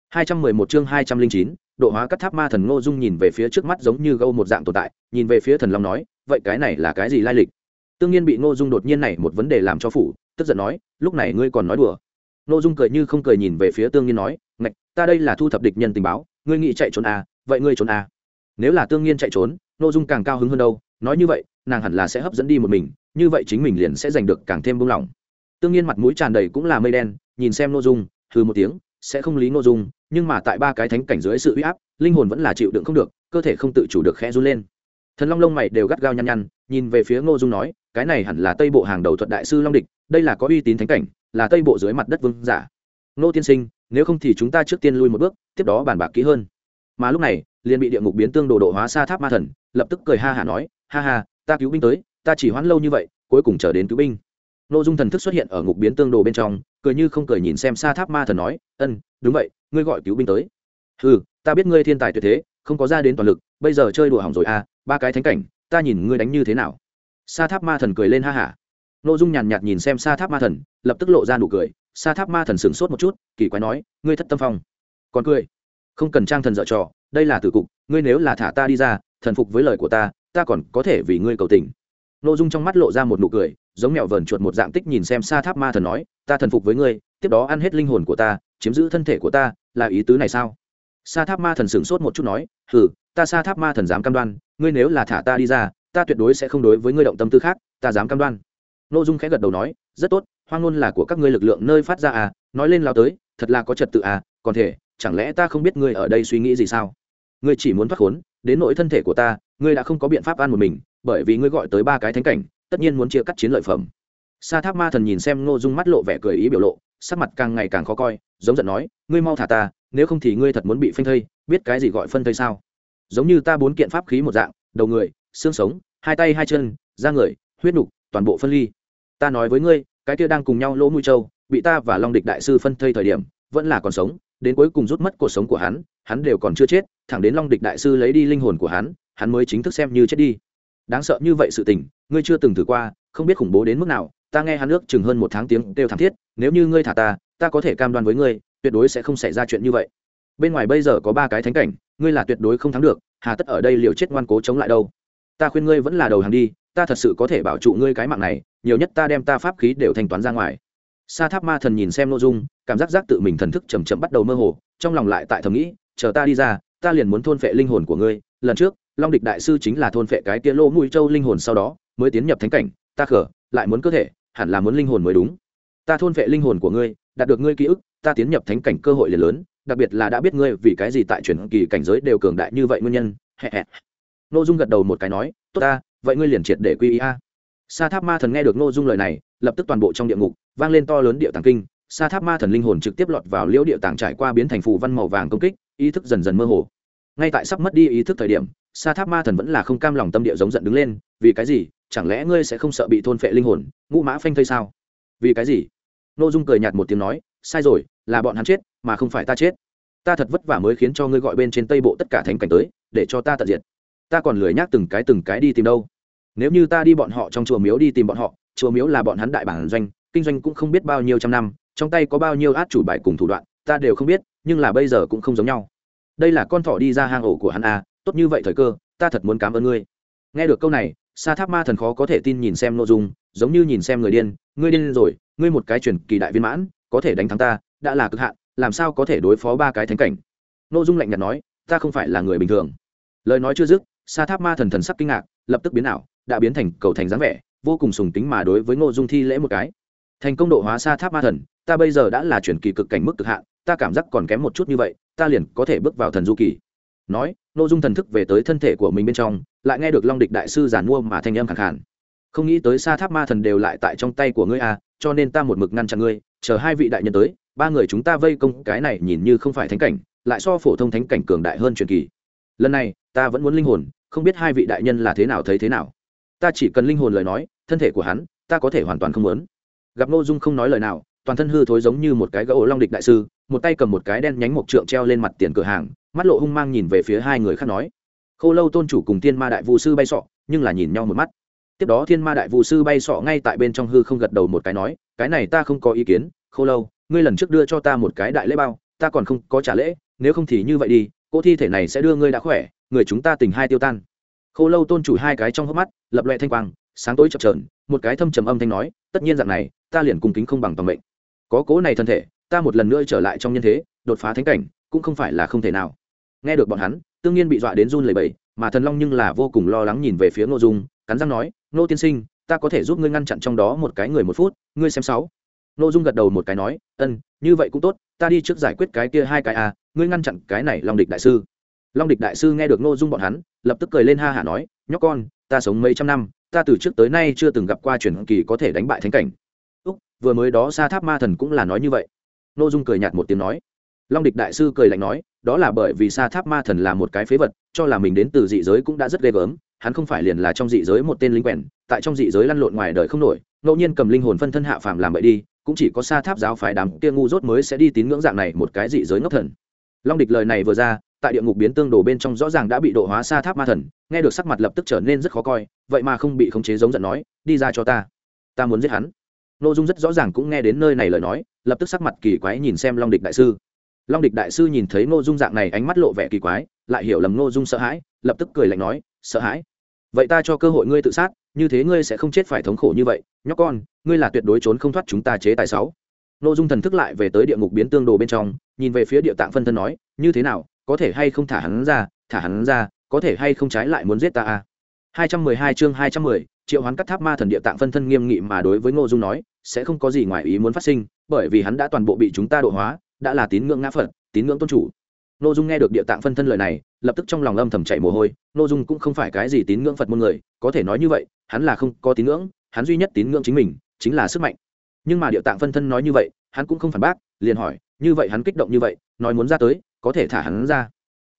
S1: 211 chương 209, độ hóa cắt tháp ma thần Ngô Dung nhìn về phía trước mắt giống như gâu một dạng tồn tại, nhìn về phía thần long nói, vậy cái này là cái gì lai lịch? Tương nhiên bị Ngô Dung đột nhiên này một vấn đề làm cho phủ, tức giận nói, lúc này ngươi còn nói đùa. Ngô Dung cười như không cười nhìn về phía Tương nhiên nói, ngạch ta đây là thu thập địch nhân tình báo ngươi nghĩ chạy trốn à, vậy ngươi trốn à. nếu là tương nhiên chạy trốn nội dung càng cao hứng hơn đâu, nói như vậy, nàng hẳn là sẽ hấp dẫn đi một mình, như vậy chính mình liền sẽ giành được càng thêm buông lỏng. Tương nhiên mặt mũi tràn đầy cũng là mây đen, nhìn xem nội dung thư một tiếng, sẽ không lý nội dung, nhưng mà tại ba cái thánh cảnh dưới sự uy áp, linh hồn vẫn là chịu đựng không được, cơ thể không tự chủ được khẽ run lên. Thần long lông mày đều gắt gao nhăn nhăn, nhìn về phía ngô dung nói, cái này hẳn là tây bộ hàng đầu thuật đại sư long địch, đây là có uy tín thánh cảnh, là tây bộ dưới mặt đất vương giả. Ngô tiên sinh, nếu không thì chúng ta trước tiên lui một bước, tiếp đó bàn bạc kỹ hơn. Mà lúc này, liền bị địa ngục biến tương đồ độ hóa xa tháp ma thần lập tức cười ha hả nói, ha ha, ta cứu binh tới, ta chỉ hoãn lâu như vậy, cuối cùng chờ đến cứu binh. Ngô dung thần thức xuất hiện ở ngục biến tương đồ bên trong, cười như không cười nhìn xem xa tháp ma thần nói, ân, đúng vậy, ngươi gọi cứu binh tới. Ừ ta biết ngươi thiên tài tuyệt thế, không có ra đến toàn lực, bây giờ chơi đùa hỏng rồi à ba cái thánh cảnh, ta nhìn ngươi đánh như thế nào? Sa tháp ma thần cười lên ha hả. Nội dung nhàn nhạt nhìn xem sa tháp ma thần, lập tức lộ ra nụ cười, sa tháp ma thần sửng sốt một chút, kỳ quái nói, ngươi thất tâm phong. Còn cười. Không cần trang thần dợ trò, đây là tử cục, ngươi nếu là thả ta đi ra thần phục với lời của ta ta còn có thể vì ngươi cầu tình. Nội dung trong mắt lộ ra một nụ cười, giống mẹo vờn chuột một dạng tích nhìn xem sa tháp ma thần nói, ta thần phục với ngươi, tiếp đó ăn hết linh hồn của ta, chiếm giữ thân thể của ta, là ý tứ này sao? Sa tháp ma thần sửng sốt một chút nói, hừ, ta sa tháp ma thần dám cam đoan, ngươi nếu là thả ta đi ra, ta tuyệt đối sẽ không đối với ngươi động tâm tư khác, ta dám cam đoan. N ô dung khẽ gật đầu nói, rất tốt, hoang ngôn là của các ngươi lực lượng nơi phát ra à nói lên lao tới, thật là có trật tự à còn thể, chẳng lẽ ta không biết ngươi ở đây suy nghĩ gì sao? Ngươi chỉ muốn thoát khốn, đến nỗi thân thể của ta, ngươi đã không có biện pháp ăn một mình, bởi vì ngươi gọi tới ba cái thánh cảnh, tất nhiên muốn chia cắt chiến lợi phẩm. Sa tháp ma thần nhìn xem ngô dung mắt lộ vẻ cười ý biểu lộ, sắc mặt càng ngày càng khó coi, giống giận nói, ngươi mau thả ta, nếu không thì ngươi thật muốn bị phanh thây, biết cái gì gọi phân thây sao? Giống như ta bốn kiện pháp khí một dạng, đầu người, xương sống, hai tay hai chân, da người, huyết nục, toàn bộ phân ly. Ta nói với ngươi, cái kia đang cùng nhau lỗ mũi trâu bị ta và long địch đại sư phân thây thời điểm, vẫn là còn sống đến cuối cùng rút mất cuộc sống của hắn hắn đều còn chưa chết, thẳng đến long địch đại sư lấy đi linh hồn của hắn hắn mới chính thức xem như chết đi. Đáng sợ như vậy sự tình, ngươi chưa từng thử qua, không biết khủng bố đến mức nào, ta nghe hắn ước chừng hơn một tháng tiếng đều thảm thiết, nếu như ngươi thả ta ta có thể cam đoan với ngươi, tuyệt đối sẽ không xảy ra chuyện như vậy. Bên ngoài bây giờ có ba cái thánh cảnh, ngươi là tuyệt đối không thắng được, hà tất ở đây liều chết ngoan cố chống lại đâu. Ta khuyên ngươi vẫn là đầu hàng đi, ta thật sự có thể bảo trụ ngươi cái mạng này, nhiều nhất ta đem ta pháp khí đều thanh toán ra ngoài sa tháp ma thần nhìn xem nội dung, cảm giác giác tự mình thần thức chầm chậm bắt đầu mơ hồ, trong lòng lại tại thầm nghĩ, chờ ta đi ra, ta liền muốn thôn phệ linh hồn của ngươi. Lần trước, long địch đại sư chính là thôn phệ cái tia lô mũi châu linh hồn sau đó, mới tiến nhập thánh cảnh, ta khở lại muốn cơ thể, hẳn là muốn linh hồn mới đúng. Ta thôn phệ linh hồn của ngươi, đạt được ngươi ký ức, ta tiến nhập thánh cảnh cơ hội liền lớn, đặc biệt là đã biết ngươi vì cái gì tại truyền kỳ cảnh giới đều cường đại như vậy nguyên nhân. N dung gật đầu một cái nói, tốt ta, vậy ngươi liền triệt để quy y a. Sa tháp ma thần nghe được n dung lời này lập tức toàn bộ trong địa ngục, vang lên to lớn địa tàng kinh, sa tháp ma thần linh hồn trực tiếp lọt vào liễu địa tàng trải qua biến thành phù văn màu vàng công kích, ý thức dần dần mơ hồ. Ngay tại sắp mất đi ý thức thời điểm, sa tháp ma thần vẫn là không cam lòng tâm địa giống giận đứng lên, vì cái gì? Chẳng lẽ ngươi sẽ không sợ bị thôn phệ linh hồn, ngũ mã phanh thây sao? Vì cái gì? N ô dung cười nhạt một tiếng nói, sai rồi, là bọn hắn chết, mà không phải ta chết. Ta thật vất vả mới khiến cho ngươi gọi bên trên tây bộ tất cả thánh cảnh tới, để cho ta tận diệt. Ta còn lười nhác từng cái từng cái đi tìm đâu. Nếu như ta đi bọn họ trong chùa miếu đi tìm bọn họ chùa miếu là bọn hắn đại bản doanh, kinh doanh cũng không biết bao nhiêu trăm năm, trong tay có bao nhiêu át chủ bài cùng thủ đoạn, ta đều không biết, nhưng là bây giờ cũng không giống nhau. Đây là con thỏ đi ra hang ổ của hắn à tốt như vậy thời cơ, ta thật muốn cảm ơn ngươi. Nghe được câu này, sa tháp ma thần khó có thể tin nhìn xem nội dung, giống như nhìn xem người điên, ngươi điên rồi, ngươi một cái truyền kỳ đại viên mãn, có thể đánh thắng ta, đã là cực hạn, làm sao có thể đối phó ba cái thánh cảnh? Nội dung lạnh nhạt nói, ta không phải là người bình thường. Lời nói chưa dứt, sa tháp ma thần thần sắc kinh ngạc, lập tức biến ảo, đã biến thành cầu thành dáng vẻ vô cùng sùng tính mà đối với ngô dung thi lễ một cái. Thành công độ hóa sa tháp ma thần, ta bây giờ đã là chuyển kỳ cực cảnh mức cực hạn, ta cảm giác còn kém một chút như vậy, ta liền có thể bước vào thần du kỳ. Nói nội dung thần thức về tới thân thể của mình bên trong, lại nghe được long địch đại sư giàn mua mà thanh âm khẳng khản không nghĩ tới sa tháp ma thần đều lại tại trong tay của ngươi à cho nên ta một mực ngăn chặn ngươi, chờ hai vị đại nhân tới, ba người chúng ta vây công, cái này nhìn như không phải thánh cảnh, lại so phổ thông thánh cảnh cường đại hơn truyền kỳ. Lần này, ta vẫn muốn linh hồn, không biết hai vị đại nhân là thế nào thấy thế nào ta chỉ cần linh hồn lời nói, thân thể của hắn, ta có thể hoàn toàn không muốn. Gặp n ô dung không nói lời nào, toàn thân hư thối giống như một cái gỗ long địch đại sư, một tay cầm một cái đen nhánh mộc trượng treo lên mặt tiền cửa hàng, mắt lộ hung mang nhìn về phía hai người khác nói. Khô lâu tôn chủ cùng thiên ma đại vũ sư bay sọ, nhưng là nhìn nhau một mắt. Tiếp đó thiên ma đại vũ sư bay sọ ngay tại bên trong hư không gật đầu một cái nói, cái này ta không có ý kiến, khô lâu, ngươi lần trước đưa cho ta một cái đại lễ bao, ta còn không có trả lễ, nếu không thì như vậy đi cỗ thi thể này sẽ đưa ngươi đã khỏe, người chúng ta tình hai tiêu tan khô lâu tôn chủ hai cái trong hốc mắt, lập loẹ thanh quang, sáng tối chập trờn một cái thâm trầm âm thanh nói, tất nhiên dạng này, ta liền cung kính không bằng toàn mệnh. Có cố này thân thể, ta một lần nữa trở lại trong nhân thế, đột phá thánh cảnh, cũng không phải là không thể nào. Nghe được bọn hắn, tương nhiên bị dọa đến run lẩy bẩy, mà thần long nhưng là vô cùng lo lắng nhìn về phía ngô dung, cắn răng nói, ngô tiên sinh, ta có thể giúp ngươi ngăn chặn trong đó một cái người một phút, ngươi xem sáu. Ngô dung gật đầu một cái nói, ân, như vậy cũng tốt, ta đi trước giải quyết cái kia hai cái à ngươi ngăn chặn cái này long địch đại sư long địch đại sư nghe được ngô dung bọn hắn, lập tức cười lên ha hả nói, nhóc con, ta sống mấy trăm năm, ta từ trước tới nay chưa từng gặp qua truyền kỳ có thể đánh bại thánh cảnh. Úc, vừa mới đó sa tháp ma thần cũng là nói như vậy. Ngô dung cười nhạt một tiếng nói. Long địch đại sư cười lạnh nói, đó là bởi vì sa tháp ma thần là một cái phế vật, cho là mình đến từ dị giới cũng đã rất ghê gớm, hắn không phải liền là trong dị giới một tên lính quèn, tại trong dị giới lăn lộn ngoài đời không nổi, ngẫu nhiên cầm linh hồn phân thân hạ phàm làm bậy đi, cũng chỉ có sa tháp giáo phái đám kia ngu dốt mới sẽ đi tín ngưỡng dạng này một cái dị giới ngốc thần. Long địch lời này vừa ra tại địa ngục biến tương đồ bên trong rõ ràng đã bị độ hóa sa tháp ma thần, nghe được sắc mặt lập tức trở nên rất khó coi, vậy mà không bị khống chế giống giận nói, đi ra cho ta ta muốn giết hắn. N ô dung rất rõ ràng cũng nghe đến nơi này lời nói, lập tức sắc mặt kỳ quái nhìn xem long địch đại sư. Long địch đại sư nhìn thấy n ô dung dạng này ánh mắt lộ vẻ kỳ quái, lại hiểu lầm n ô dung sợ hãi, lập tức cười lạnh nói, sợ hãi? Vậy ta cho cơ hội ngươi tự sát, như thế ngươi sẽ không chết phải thống khổ như vậy, nhóc con, ngươi là tuyệt đối trốn không thoát chúng ta chế tài sáu. N ô dung thần thức lại về tới địa ngục biến tương đồ bên trong, nhìn về phía địa tạng phân thân nói, như thế nào có thể hay không thả hắn ra, thả hắn ra, có thể hay không trái lại muốn giết ta a hai trăm mười hai chương hai trăm mười, triệu hoán cắt tháp ma thần địa tạng phân thân nghiêm nghị mà đối với ngô dung nói, sẽ không có gì ngoài ý muốn phát sinh, bởi vì hắn đã toàn bộ bị chúng ta độ hóa, đã là tín ngưỡng ngã phật, tín ngưỡng tôn chủ. Ngô dung nghe được địa tạng phân thân lời này, lập tức trong lòng âm thầm chảy mồ hôi, ngô dung cũng không phải cái gì tín ngưỡng phật môn người, có thể nói như vậy, hắn là không có tín ngưỡng, hắn duy nhất tín ngưỡng chính mình, chính là sức mạnh. Nhưng mà địa tạng phân thân nói như vậy, hắn cũng không phản bác, liền hỏi, như vậy hắn kích động như vậy, nói muốn ra tới có thể thả hắn ra.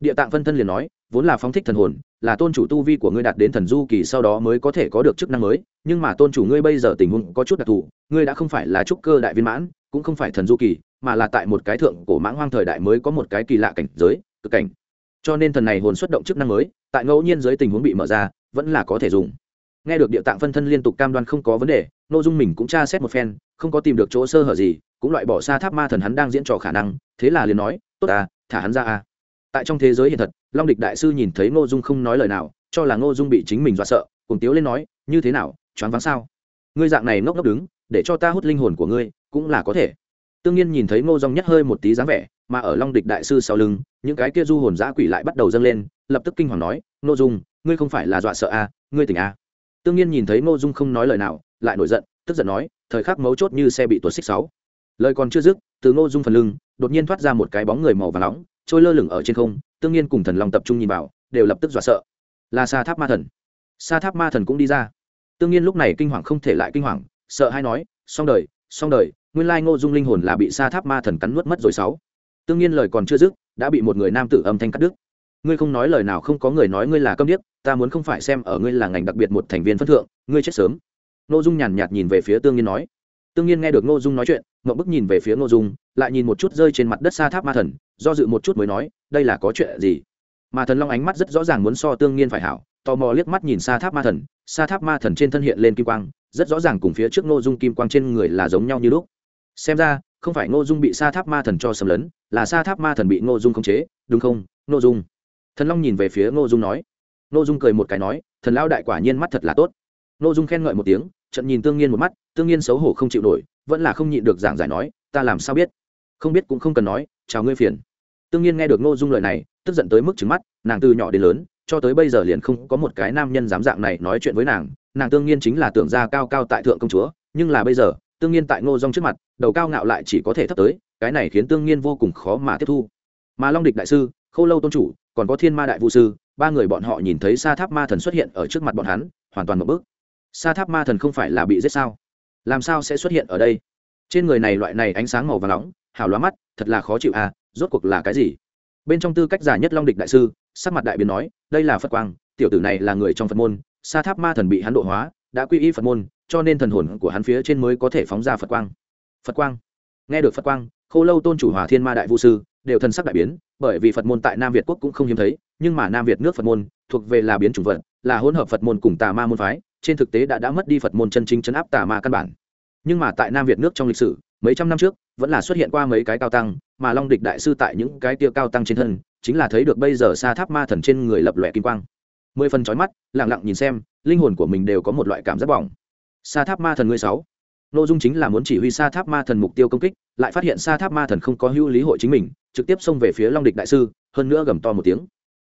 S1: Địa tạng phân thân liền nói, vốn là phóng thích thần hồn, là tôn chủ tu vi của ngươi đạt đến thần du kỳ sau đó mới có thể có được chức năng mới, nhưng mà tôn chủ ngươi bây giờ tình huống có chút đặc thù, ngươi đã không phải là trúc cơ đại viên mãn, cũng không phải thần du kỳ, mà là tại một cái thượng cổ mãng hoang thời đại mới có một cái kỳ lạ cảnh giới, cực cảnh. Cho nên thần này hồn xuất động chức năng mới, tại ngẫu nhiên dưới tình huống bị mở ra, vẫn là có thể dùng. Nghe được địa tạng phân thân liên tục cam đoan không có vấn đề n ô dung mình cũng tra xét một phen, không có tìm được chỗ sơ hở gì, cũng loại bỏ xa tháp ma thần hắn đang diễn trò khả năng, thế là liền nói, tốt à thả hắn ra à tại trong thế giới hiện thật long địch đại sư nhìn thấy ngô dung không nói lời nào cho là ngô dung bị chính mình dọa sợ cùng tiếu lên nói như thế nào choáng váng sao? Ngươi dạng này ngốc ngốc đứng để cho ta hút linh hồn của ngươi cũng là có thể. Tương nhiên nhìn thấy ngô dung nhất hơi một tí dáng vẻ mà ở long địch đại sư sau lưng những cái kia du hồn giã quỷ lại bắt đầu dâng lên lập tức kinh hoàng nói ngô dung ngươi không phải là dọa sợ à, ngươi tỉnh à. tương nhiên nhìn thấy ngô dung không nói lời nào lại nổi giận tức giận nói thời khắc mấu chốt như xe bị tuột xích sáu lời còn chưa dứt, từ ngô dung phần lưng đột nhiên thoát ra một cái bóng người màu và nóng, trôi lơ lửng ở trên không, tương nhiên cùng thần long tập trung nhìn vào, đều lập tức dọa sợ. Là sa tháp ma thần. Sa tháp ma thần cũng đi ra. Tương nhiên lúc này kinh hoàng không thể lại kinh hoàng, sợ hay nói, xong đời xong đời, nguyên lai ngô dung linh hồn là bị sa tháp ma thần cắn nuốt mất rồi sáu. Tương nhiên lời còn chưa dứt, đã bị một người nam tử âm thanh cắt đứt. Ngươi không nói lời nào không có người nói ngươi là câm điếc, ta muốn không phải xem ở ngươi là ngành đặc biệt một thành viên phân thượng, ngươi chết sớm. Ngô dung nhàn nhạt nhìn về phía tương nhiên nói tương nhiên nghe được ngô dung nói chuyện, ngậm bức nhìn về phía ngô dung, lại nhìn một chút rơi trên mặt đất sa tháp ma thần, do dự một chút mới nói, đây là có chuyện gì? Mà thần long ánh mắt rất rõ ràng muốn so tương nhiên phải hảo, tò mò liếc mắt nhìn sa tháp ma thần, sa tháp ma thần trên thân hiện lên kim quang, rất rõ ràng cùng phía trước ngô dung kim quang trên người là giống nhau như lúc. Xem ra, không phải ngô dung bị sa tháp ma thần cho xâm lấn, là sa tháp ma thần bị ngô dung khống chế, đúng không, ngô dung? Thần long nhìn về phía ngô dung nói. Ngô dung cười một cái nói, thần lao đại quả nhiên mắt thật là tốt. Ngô dung khen ngợi một tiếng trận nhìn tương nhiên một mắt, tương nhiên xấu hổ không chịu nổi, vẫn là không nhịn được giảng giải nói, ta làm sao biết? Không biết cũng không cần nói, chào ngươi phiền. Tương nhiên nghe được ngô dung lời này, tức giận tới mức trứng mắt, nàng từ nhỏ đến lớn, cho tới bây giờ liền không có một cái nam nhân dám dạng này nói chuyện với nàng nàng tương nhiên chính là tưởng ra cao cao tại thượng công chúa, nhưng là bây giờ, tương nhiên tại ngô dung trước mặt, đầu cao ngạo lại chỉ có thể thấp tới, cái này khiến tương nhiên vô cùng khó mà tiếp thu. Mà long địch đại sư, khâu lâu tôn chủ, còn có thiên ma đại vũ sư, ba người bọn họ nhìn thấy sa tháp ma thần xuất hiện ở trước mặt bọn hắn, hoàn toàn một bước sa tháp ma thần không phải là bị giết sao? Làm sao sẽ xuất hiện ở đây? Trên người này loại này ánh sáng màu và nóng, hào loa mắt, thật là khó chịu à rốt cuộc là cái gì? Bên trong tư cách giả nhất long địch đại sư, sắc mặt đại biến nói, đây là phật quang, tiểu tử này là người trong phật môn, sa tháp ma thần bị hắn độ hóa, đã quy y phật môn, cho nên thần hồn của hắn phía trên mới có thể phóng ra phật quang. Phật quang? Nghe được phật quang, khô lâu tôn chủ hòa thiên ma đại vũ sư, đều thần sắc đại biến, bởi vì phật môn tại nam việt quốc cũng không hiếm thấy, nhưng mà nam việt nước phật môn thuộc về là biến chủng vật, là hỗn hợp phật môn cùng tà ma môn phái trên thực tế đã đã mất đi phật môn chân chính chấn áp tà ma căn bản. Nhưng mà tại nam việt nước trong lịch sử, mấy trăm năm trước, vẫn là xuất hiện qua mấy cái cao tăng, mà long địch đại sư tại những cái tia cao tăng trên thân, chính là thấy được bây giờ xa tháp ma thần trên người lập lòe kim quang. Mười phần trói mắt lẳng lặng nhìn xem, linh hồn của mình đều có một loại cảm giác bỏng. Xa tháp ma thần ngươi sáu. Nội dung chính là muốn chỉ huy sa tháp ma thần mục tiêu công kích, lại phát hiện sa tháp ma thần không có hữu lý hội chính mình, trực tiếp xông về phía long địch đại sư, hơn nữa gầm to một tiếng.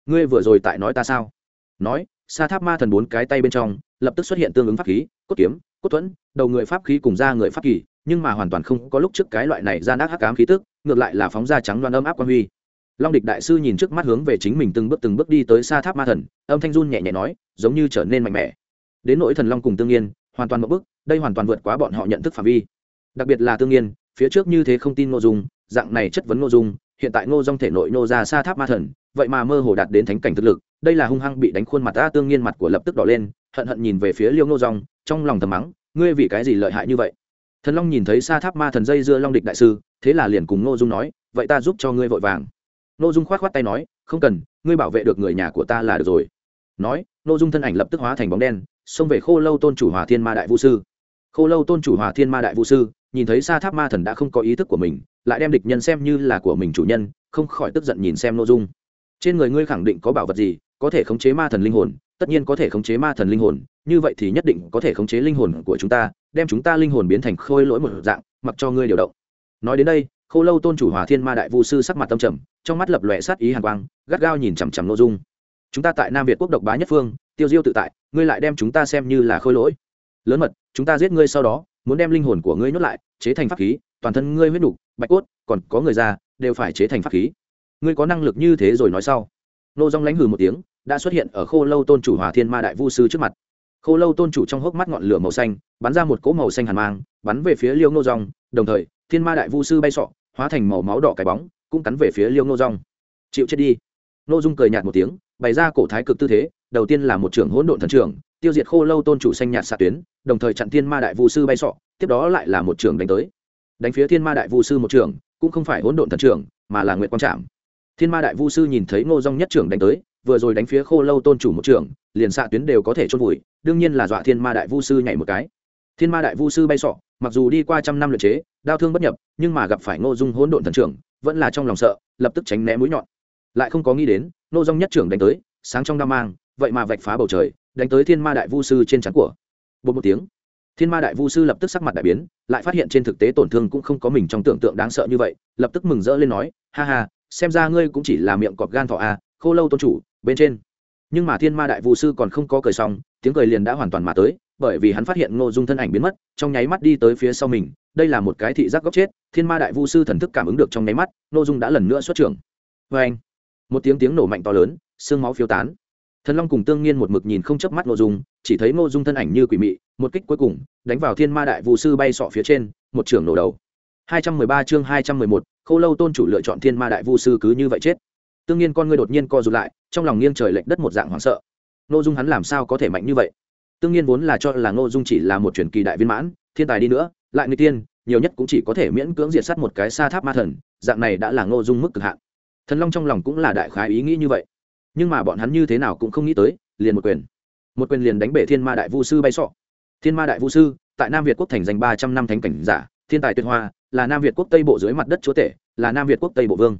S1: Ngươi vừa rồi tại nói ta sao? Nói, sa tháp ma thần bốn cái tay bên trong lập tức xuất hiện tương ứng pháp khí, cốt kiếm, cốt thuẫn, đầu người pháp khí cùng ra người pháp kỳ, nhưng mà hoàn toàn không có lúc trước cái loại này ra nát hắc ám khí tức, ngược lại là phóng ra trắng loan âm áp quan huy. Long địch đại sư nhìn trước mắt hướng về chính mình từng bước từng bước đi tới xa tháp ma thần, âm thanh run nhẹ nhẹ nói, giống như trở nên mạnh mẽ. Đến nỗi thần long cùng tương nhiên, hoàn toàn một bước, đây hoàn toàn vượt quá bọn họ nhận thức phạm vi. Đặc biệt là tương nhiên, phía trước như thế không tin nội dung, dạng này chất vấn nội dung hiện tại ngô dung thể nội nô ra xa tháp ma thần, vậy mà mơ hồ đạt đến thánh cảnh thực lực, đây là hung hăng bị đánh khuôn mặt ta tương nhiên mặt của lập tức đỏ lên, hận hận nhìn về phía liêu ngô dung, trong lòng thầm mắng, ngươi vì cái gì lợi hại như vậy? Thần long nhìn thấy xa tháp ma thần dây dưa long địch đại sư, thế là liền cùng ngô dung nói, vậy ta giúp cho ngươi vội vàng. Ngô dung k h o á t k h o á t tay nói, không cần, ngươi bảo vệ được người nhà của ta là được rồi. Nói, ngô dung thân ảnh lập tức hóa thành bóng đen, xông về khô lâu tôn chủ hòa thiên ma đại vũ sư. Khô lâu tôn chủ hòa thiên ma đại vũ sư nhìn thấy xa tháp ma thần đã không có ý thức của mình, lại đem địch nhân xem như là của mình chủ nhân, không khỏi tức giận nhìn xem nội dung. Trên người ngươi khẳng định có bảo vật gì, có thể khống chế ma thần linh hồn, tất nhiên có thể khống chế ma thần linh hồn, như vậy thì nhất định có thể khống chế linh hồn của chúng ta, đem chúng ta linh hồn biến thành khôi lỗi một dạng, mặc cho ngươi điều động. Nói đến đây khô lâu tôn chủ hòa thiên ma đại vu sư sắc mặt tâm trầm, trong mắt lập lòe sát ý hàn quang, gắt gao nhìn chằm chằm nội dung. Chúng ta tại nam việt quốc độc bá nhất phương, tiêu diêu tự tại, ngươi lại đem chúng ta xem như là khôi lỗi. Lớn mật, chúng ta giết ngươi sau đó muốn đem linh hồn của ngươi nhốt lại chế thành pháp khí toàn thân ngươi huyết đủ bạch cốt còn có người già đều phải chế thành pháp khí. Ngươi có năng lực như thế rồi nói sau. Nô dong lánh hừ một tiếng đã xuất hiện ở khô lâu tôn chủ hòa thiên ma đại vu sư trước mặt. Khô lâu tôn chủ trong hốc mắt ngọn lửa màu xanh bắn ra một cỗ màu xanh hàn mang bắn về phía liêu ngô dung, đồng thời thiên ma đại vu sư bay sọ hóa thành màu máu đỏ cái bóng cũng cắn về phía liêu ngô dung. chịu chết đi. Nô dung cười nhạt một tiếng bày ra cổ thái cực tư thế đầu tiên là một trưởng hỗn độn thần trưởng tiêu diệt khô lâu tôn chủ xanh nhạt xạ tuyến đồng thời chặn thiên ma đại vu sư bay sọ tiếp đó lại là một trường đánh tới. Đánh phía thiên ma đại vu sư một trường cũng không phải hỗn độn thần trưởng mà là nguyện quang trạm thiên ma đại vu sư nhìn thấy ngô dong nhất trưởng đánh tới vừa rồi đánh phía khô lâu tôn chủ một trường, liền xạ tuyến đều có thể chôn vùi đương nhiên là dọa thiên ma đại vu sư nhảy một cái. Thiên ma đại vu sư bay sọ mặc dù đi qua trăm năm luyện chế đau thương bất nhập nhưng mà gặp phải ngô dung hỗn độn thần trưởng vẫn là trong lòng sợ lập tức tránh né mũi nhọn. Lại không có nghĩ đến ngô dung nhất trưởng đánh tới sáng trong đao mang vậy mà vạch phá bầu trời đánh tới thiên ma đại vu sư trên trán của. Bột một tiếng thiên ma đại vu sư lập tức sắc mặt đại biến lại phát hiện trên thực tế tổn thương cũng không có mình trong tưởng tượng đáng sợ như vậy lập tức mừng rỡ lên nói ha ha xem ra ngươi cũng chỉ là miệng cọp gan thọ a à, khô lâu tôn chủ bên trên. Nhưng mà thiên ma đại vu sư còn không có cười xong tiếng cười liền đã hoàn toàn mà tới bởi vì hắn phát hiện ngô dung thân ảnh biến mất trong nháy mắt đi tới phía sau mình đây là một cái thị giác góc chết thiên ma đại vu sư thần thức cảm ứng được trong nháy mắt ngô dung đã lần nữa xuất trưởng. Vê anh một tiếng tiếng nổ mạnh to lớn xương máu phiêu tán thần long cùng tương nhiên một mực nhìn không chớp mắt ngô dung chỉ thấy ngô dung thân ảnh như quỷ mị một kích cuối cùng đánh vào thiên ma đại vu sư bay sọ phía trên một trưởng nổ đầu 213 chương 211, Khâu Lâu tôn chủ lựa chọn Thiên Ma Đại Vu sư cứ như vậy chết. Tương nhiên con ngươi đột nhiên co rụt lại, trong lòng nghiêng trời lệch đất một dạng hoảng sợ. Ngô Dung hắn làm sao có thể mạnh như vậy? tương nhiên vốn là cho là ngô dung chỉ là một truyền kỳ đại viên mãn thiên tài đi nữa lại người tiên nhiều nhất cũng chỉ có thể miễn cưỡng diệt sát một cái sa tháp ma thần dạng này đã là ngô dung mức cực hạn thần long trong lòng cũng là đại khái ý nghĩ như vậy nhưng mà bọn hắn như thế nào cũng không nghĩ tới, liền một quyền. Một quyền liền đánh bể thiên ma đại vu sư bay sọ. Thiên ma đại vu sư, tại nam việt quốc thành danh ba trăm năm thánh cảnh giả, thiên tài tuyệt hoa, là nam việt quốc tây bộ dưới mặt đất chúa tể, là nam việt quốc tây bộ vương.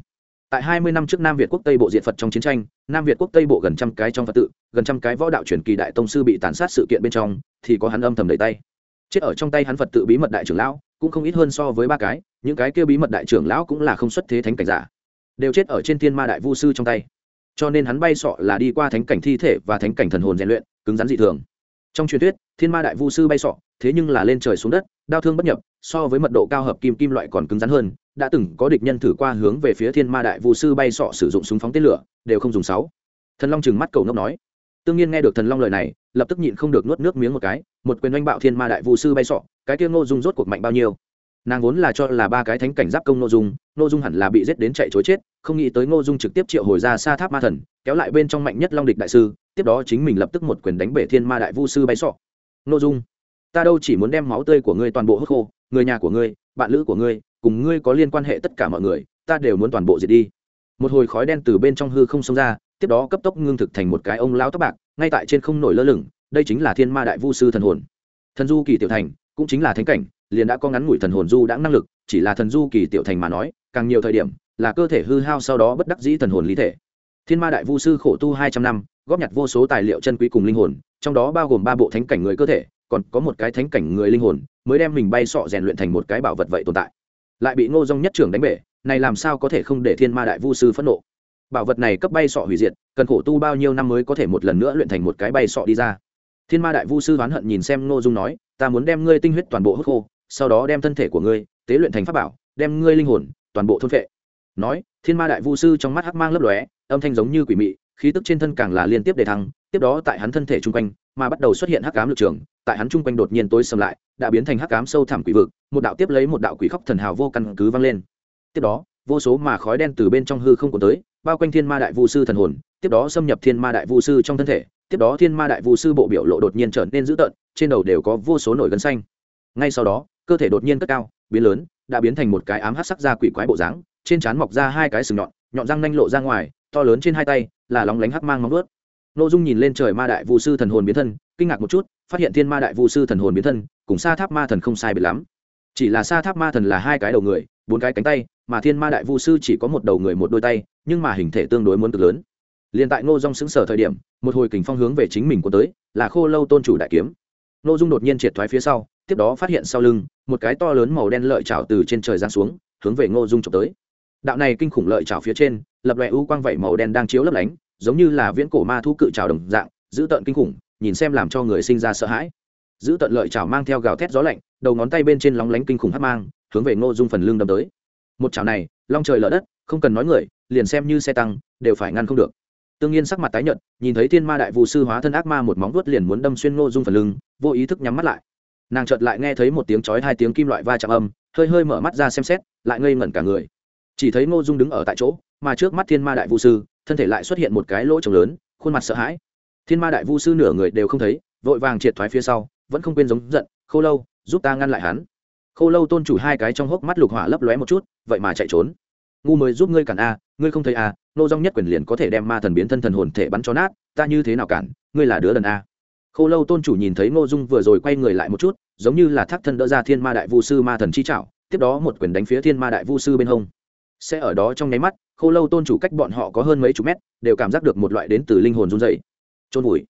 S1: Tại hai mươi năm trước nam việt quốc tây bộ diệt phật trong chiến tranh, nam việt quốc tây bộ gần trăm cái trong phật tự, gần trăm cái võ đạo truyền kỳ đại tông sư bị tàn sát sự kiện bên trong, thì có hắn âm thầm đầy tay. Chết ở trong tay hắn phật tự bí mật đại trưởng lão, cũng không ít hơn so với ba cái, những cái kia bí mật đại trưởng lão cũng là không xuất thế thánh cảnh giả. Đều chết ở trên thiên ma đại vu sư trong tay cho nên hắn bay sọ là đi qua thánh cảnh thi thể và thánh cảnh thần hồn rèn luyện, cứng rắn dị thường. Trong truyền thuyết, thiên ma đại vu sư bay sọ, thế nhưng là lên trời xuống đất, đau thương bất nhập, so với mật độ cao hợp kim kim loại còn cứng rắn hơn, đã từng có địch nhân thử qua hướng về phía thiên ma đại vu sư bay sọ sử dụng súng phóng tên lửa, đều không dùng sáu. Thần long chừng mắt cầu ngốc nói. Tương nhiên nghe được thần long lời này, lập tức nhịn không được nuốt nước miếng một cái, một quyền oanh bạo thiên ma đại vu sư bay sọ, cái kia ngô dung rốt cuộc mạnh bao nhiêu? Nàng vốn là cho là ba cái thánh cảnh giáp công ngô dung ngô dung hẳn là bị giết đến chạy chối chết, không nghĩ tới ngô dung trực tiếp triệu hồi ra xa tháp ma thần, kéo lại bên trong mạnh nhất long địch đại sư, tiếp đó chính mình lập tức một quyền đánh bể thiên ma đại vu sư bay sọ. Ngô dung, ta đâu chỉ muốn đem máu tươi của ngươi toàn bộ hút khô, người nhà của ngươi, bạn lữ của ngươi, cùng ngươi có liên quan hệ tất cả mọi người, ta đều muốn toàn bộ diệt đi. Một hồi khói đen từ bên trong hư không xông ra, tiếp đó cấp tốc ngưng thực thành một cái ông lao tóc bạc, ngay tại trên không nổi lơ lửng, đây chính là thiên ma đại vu sư thần hồn. Thần du kỳ tiểu thành, cũng chính là thánh cảnh liền đã có ngắn ngủi thần hồn du đã năng lực, chỉ là thần du kỳ tiểu thành mà nói, càng nhiều thời điểm, là cơ thể hư hao sau đó bất đắc dĩ thần hồn lý thể. Thiên ma đại vu sư khổ tu hai trăm năm, góp nhặt vô số tài liệu chân quý cùng linh hồn, trong đó bao gồm ba bộ thánh cảnh người cơ thể, còn có một cái thánh cảnh người linh hồn, mới đem mình bay sọ rèn luyện thành một cái bảo vật vậy tồn tại. Lại bị ngô dong nhất trưởng đánh bể, này làm sao có thể không để thiên ma đại vu sư phẫn nộ? Bảo vật này cấp bay sọ hủy diệt, cần khổ tu bao nhiêu năm mới có thể một lần nữa luyện thành một cái bay sọ đi ra? Thiên ma đại vu sư oán hận nhìn xem ngô dung nói, ta muốn đem ngươi tinh huyết toàn bộ hút khô sau đó đem thân thể của ngươi, tế luyện thành pháp bảo, đem ngươi linh hồn, toàn bộ thôn phệ. Nói, thiên ma đại vu sư trong mắt hắc mang lấp lóe, âm thanh giống như quỷ mị, khí tức trên thân càng là liên tiếp đề thăng, tiếp đó tại hắn thân thể chung quanh, mà bắt đầu xuất hiện hắc ám lực trường, tại hắn chung quanh đột nhiên tối xâm lại, đã biến thành hắc ám sâu thẳm quỷ vực, một đạo tiếp lấy một đạo quỷ khóc thần hào vô căn cứ vang lên. Tiếp đó, vô số mà khói đen từ bên trong hư không của tới, bao quanh thiên ma đại vu sư thần hồn, tiếp đó xâm nhập thiên ma đại vu sư trong thân thể, tiếp đó thiên ma đại vu sư bộ biểu lộ đột nhiên trở nên dữ tợn, trên đầu đều có vô số nổi gân xanh. Ngay sau đó cơ thể đột nhiên cất cao, biến lớn, đã biến thành một cái ám hát sắc da quỷ quái bộ dáng, trên trán mọc ra hai cái sừng nhọn nhọn răng nanh lộ ra ngoài, to lớn trên hai tay, là lóng lánh hắc mang móng ướt nội dung nhìn lên trời ma đại vu sư thần hồn biến thân, kinh ngạc một chút, phát hiện thiên ma đại vu sư thần hồn biến thân, cùng sa tháp ma thần không sai biệt lắm. Chỉ là sa tháp ma thần là hai cái đầu người, bốn cái cánh tay, mà thiên ma đại vu sư chỉ có một đầu người một đôi tay, nhưng mà hình thể tương đối muốn cực lớn. Liền tại ngô dung xứng sở thời điểm, một hồi kình phong hướng về chính mình của tới, là khô lâu tôn chủ đại kiếm. Ngô dung đột nhiên triệt thoái phía sau tiếp đó phát hiện sau lưng, một cái to lớn màu đen lợi chảo từ trên trời giáng xuống, hướng về ngô dung trộm tới. Đạo này kinh khủng lợi chảo phía trên, lập loại u quang vẩy màu đen đang chiếu lấp lánh, giống như là viễn cổ ma thu cự chảo đồng dạng, dữ tợn kinh khủng, nhìn xem làm cho người sinh ra sợ hãi. Giữ tợn lợi chảo mang theo gào thét gió lạnh, đầu ngón tay bên trên lóng lánh kinh khủng hắc mang, hướng về ngô dung phần lưng đâm tới. Một chảo này, long trời lở đất, không cần nói người, liền xem như xe tăng, đều phải ngăn không được. Tương nhiên sắc mặt tái nhợt, nhìn thấy thiên ma đại vụ sư hóa thân ác ma một móng vuốt liền muốn đâm xuyên ngô dung phần lưng, vô ý thức nhắm mắt lại nàng chợt lại nghe thấy một tiếng chói hai tiếng kim loại va chạm âm, hơi hơi mở mắt ra xem xét, lại ngây ngẩn cả người. Chỉ thấy ngô dung đứng ở tại chỗ, mà trước mắt thiên ma đại vu sư, thân thể lại xuất hiện một cái lỗ trồng lớn, khuôn mặt sợ hãi. Thiên ma đại vu sư nửa người đều không thấy, vội vàng triệt thoái phía sau, vẫn không quên giống giận, khô lâu, giúp ta ngăn lại hắn. Khô lâu tôn chủ hai cái trong hốc mắt lục hỏa lấp lóe một chút, vậy mà chạy trốn. Ngu mới giúp ngươi cản a, ngươi không thấy a nô dong nhất quyền liền có thể đem ma thần biến thân thần hồn thể bắn cho nát, ta như thế nào cản, ngươi là đứa đần a khô lâu tôn chủ nhìn thấy ngô dung vừa rồi quay người lại một chút, giống như là thác thân đỡ ra thiên ma đại vu sư ma thần chi trảo, tiếp đó một quyền đánh phía thiên ma đại vu sư bên hông. Sẽ ở đó trong nháy mắt, khô lâu tôn chủ cách bọn họ có hơn mấy chục mét, đều cảm giác được một loại đến từ linh hồn run dày trôn vùi.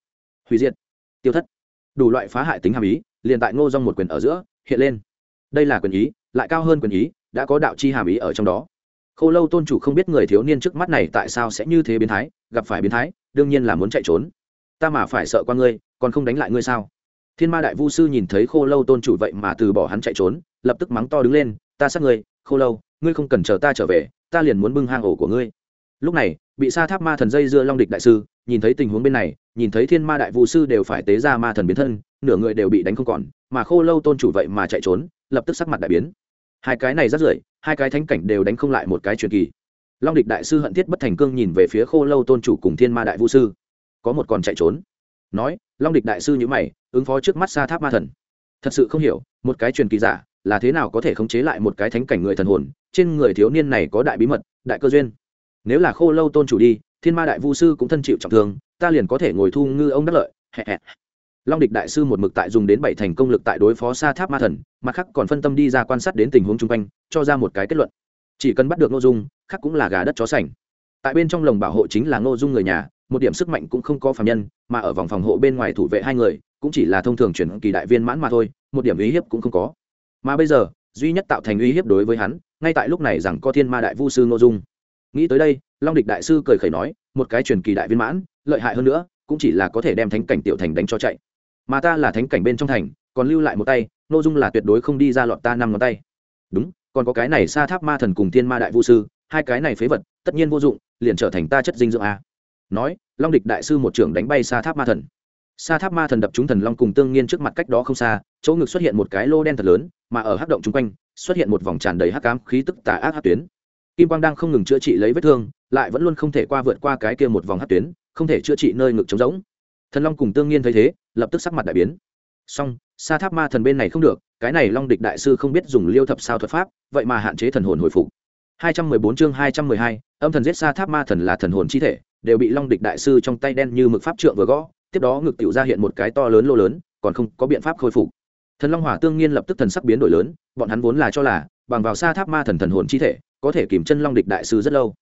S1: Hủy diệt. Tiêu thất. Đủ loại phá hại tính hàm ý, liền tại ngô dong một quyền ở giữa, hiện lên. Đây là quyền ý, lại cao hơn quyền ý, đã có đạo chi hàm ý ở trong đó. Khô lâu tôn chủ không biết người thiếu niên trước mắt này tại sao sẽ như thế biến thái, gặp phải biến thái, đương nhiên là muốn chạy trốn. Ta mà phải sợ qua ngươi còn không đánh lại ngươi sao? Thiên ma đại vu sư nhìn thấy khô lâu tôn chủ vậy mà từ bỏ hắn chạy trốn, lập tức mắng to đứng lên, ta sát ngươi, khô lâu, ngươi không cần chờ ta trở về, ta liền muốn bưng hang ổ của ngươi. Lúc này, bị sa tháp ma thần dây dưa long địch đại sư, nhìn thấy tình huống bên này, nhìn thấy thiên ma đại vu sư đều phải tế ra ma thần biến thân, nửa người đều bị đánh không còn, mà khô lâu tôn chủ vậy mà chạy trốn, lập tức sắc mặt đại biến. Hai cái này rất rưởi, hai cái thánh cảnh đều đánh không lại một cái truyền kỳ. Long địch đại sư hận thiết bất thành cương nhìn về phía khô lâu tôn chủ cùng thiên ma đại vu sư. Có một còn chạy trốn nói, long địch đại sư nhữ mày, ứng phó trước mắt xa tháp ma thần. Thật sự không hiểu, một cái truyền kỳ giả, là thế nào có thể khống chế lại một cái thánh cảnh người thần hồn, trên người thiếu niên này có đại bí mật, đại cơ duyên. Nếu là khô lâu tôn chủ đi, thiên ma đại vu sư cũng thân chịu trọng thương, ta liền có thể ngồi thu ngư ông đắc lợi long địch đại sư một mực tại dùng đến bảy thành công lực tại đối phó sa tháp ma thần, mặt khác còn phân tâm đi ra quan sát đến tình huống chung quanh, cho ra một cái kết luận. Chỉ cần bắt được n ô dung khác cũng là gà đất chó sành. Tại bên trong lồng bảo hộ chính là n ô dung người nhà một điểm sức mạnh cũng không có phạm nhân, mà ở vòng phòng hộ bên ngoài thủ vệ hai người, cũng chỉ là thông thường chuyển kỳ đại viên mãn mà thôi, một điểm uy hiếp cũng không có. Mà bây giờ, duy nhất tạo thành uy hiếp đối với hắn, ngay tại lúc này rằng có thiên ma đại vu sư ngô dung. Nghĩ tới đây, long địch đại sư cười khẩy nói, một cái truyền kỳ đại viên mãn, lợi hại hơn nữa, cũng chỉ là có thể đem thánh cảnh tiểu thành đánh cho chạy. Mà ta là thánh cảnh bên trong thành, còn lưu lại một tay n ô dung là tuyệt đối không đi ra lọt ta năm ngón tay. Đúng, còn có cái này sa tháp ma thần cùng thiên ma đại vu sư, hai cái này phế vật, tất nhiên vô dụng, liền trở thành ta chất dinh dưỡng a. Nói long địch đại sư một trưởng đánh bay sa tháp ma thần. Sa tháp ma thần đập trúng thần long cùng tương nhiên trước mặt cách đó không xa chỗ ngực xuất hiện một cái lô đen thật lớn mà ở hắc động chung quanh xuất hiện một vòng tràn đầy hắc cám khí tức tà ác hát tuyến. Kim quang đang không ngừng chữa trị lấy vết thương lại vẫn luôn không thể qua vượt qua cái kia một vòng hát tuyến không thể chữa trị nơi ngực trống rỗng. Thần long cùng tương nhiên thấy thế lập tức sắc mặt đại biến. Song sa tháp ma thần bên này không được cái này long địch đại sư không biết dùng liêu thập sao thuật pháp vậy mà hạn chế thần hồn hồi phục. 214 chương 212, âm thần giết sa tháp ma thần là thần hồn chi thể đều bị long địch đại sư trong tay đen như mực pháp trượng vừa gõ, tiếp đó ngực tiểu ra hiện một cái to lớn lô lớn, còn không có biện pháp khôi phục. Thần long hỏa tương nhiên lập tức thần sắc biến đổi lớn, bọn hắn vốn là cho là, bằng vào sa tháp ma thần thần hồn chi thể, có thể kìm chân long địch đại sư rất lâu.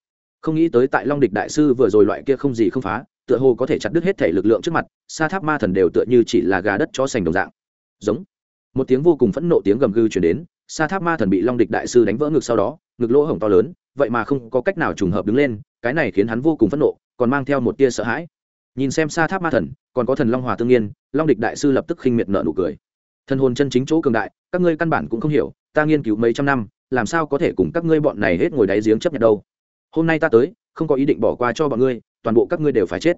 S1: Không nghĩ tới tại long địch đại sư vừa rồi loại kia không gì không phá, tựa hồ có thể chặt đứt hết thể lực lượng trước mặt, sa tháp ma thần đều tựa như chỉ là gà đất cho sành đồng dạng. Giống. Một tiếng vô cùng phẫn nộ tiếng gầm gừ chuyển đến, sa tháp ma thần bị long địch đại sư đánh vỡ ngực sau đó, ngực lỗ hổng to lớn, vậy mà không có cách nào trùng hợp đứng lên, cái này khiến hắn vô cùng phẫn nộ còn mang theo một tia sợ hãi. Nhìn xem xa tháp ma thần, còn có thần long hòa tương nhiên long địch đại sư lập tức khinh miệt nợ nụ cười. Thần hồn chân chính chỗ cường đại, các ngươi căn bản cũng không hiểu, ta nghiên cứu mấy trăm năm, làm sao có thể cùng các ngươi bọn này hết ngồi đáy giếng chấp nhận đâu? Hôm nay ta tới, không có ý định bỏ qua cho bọn ngươi, toàn bộ các ngươi đều phải chết.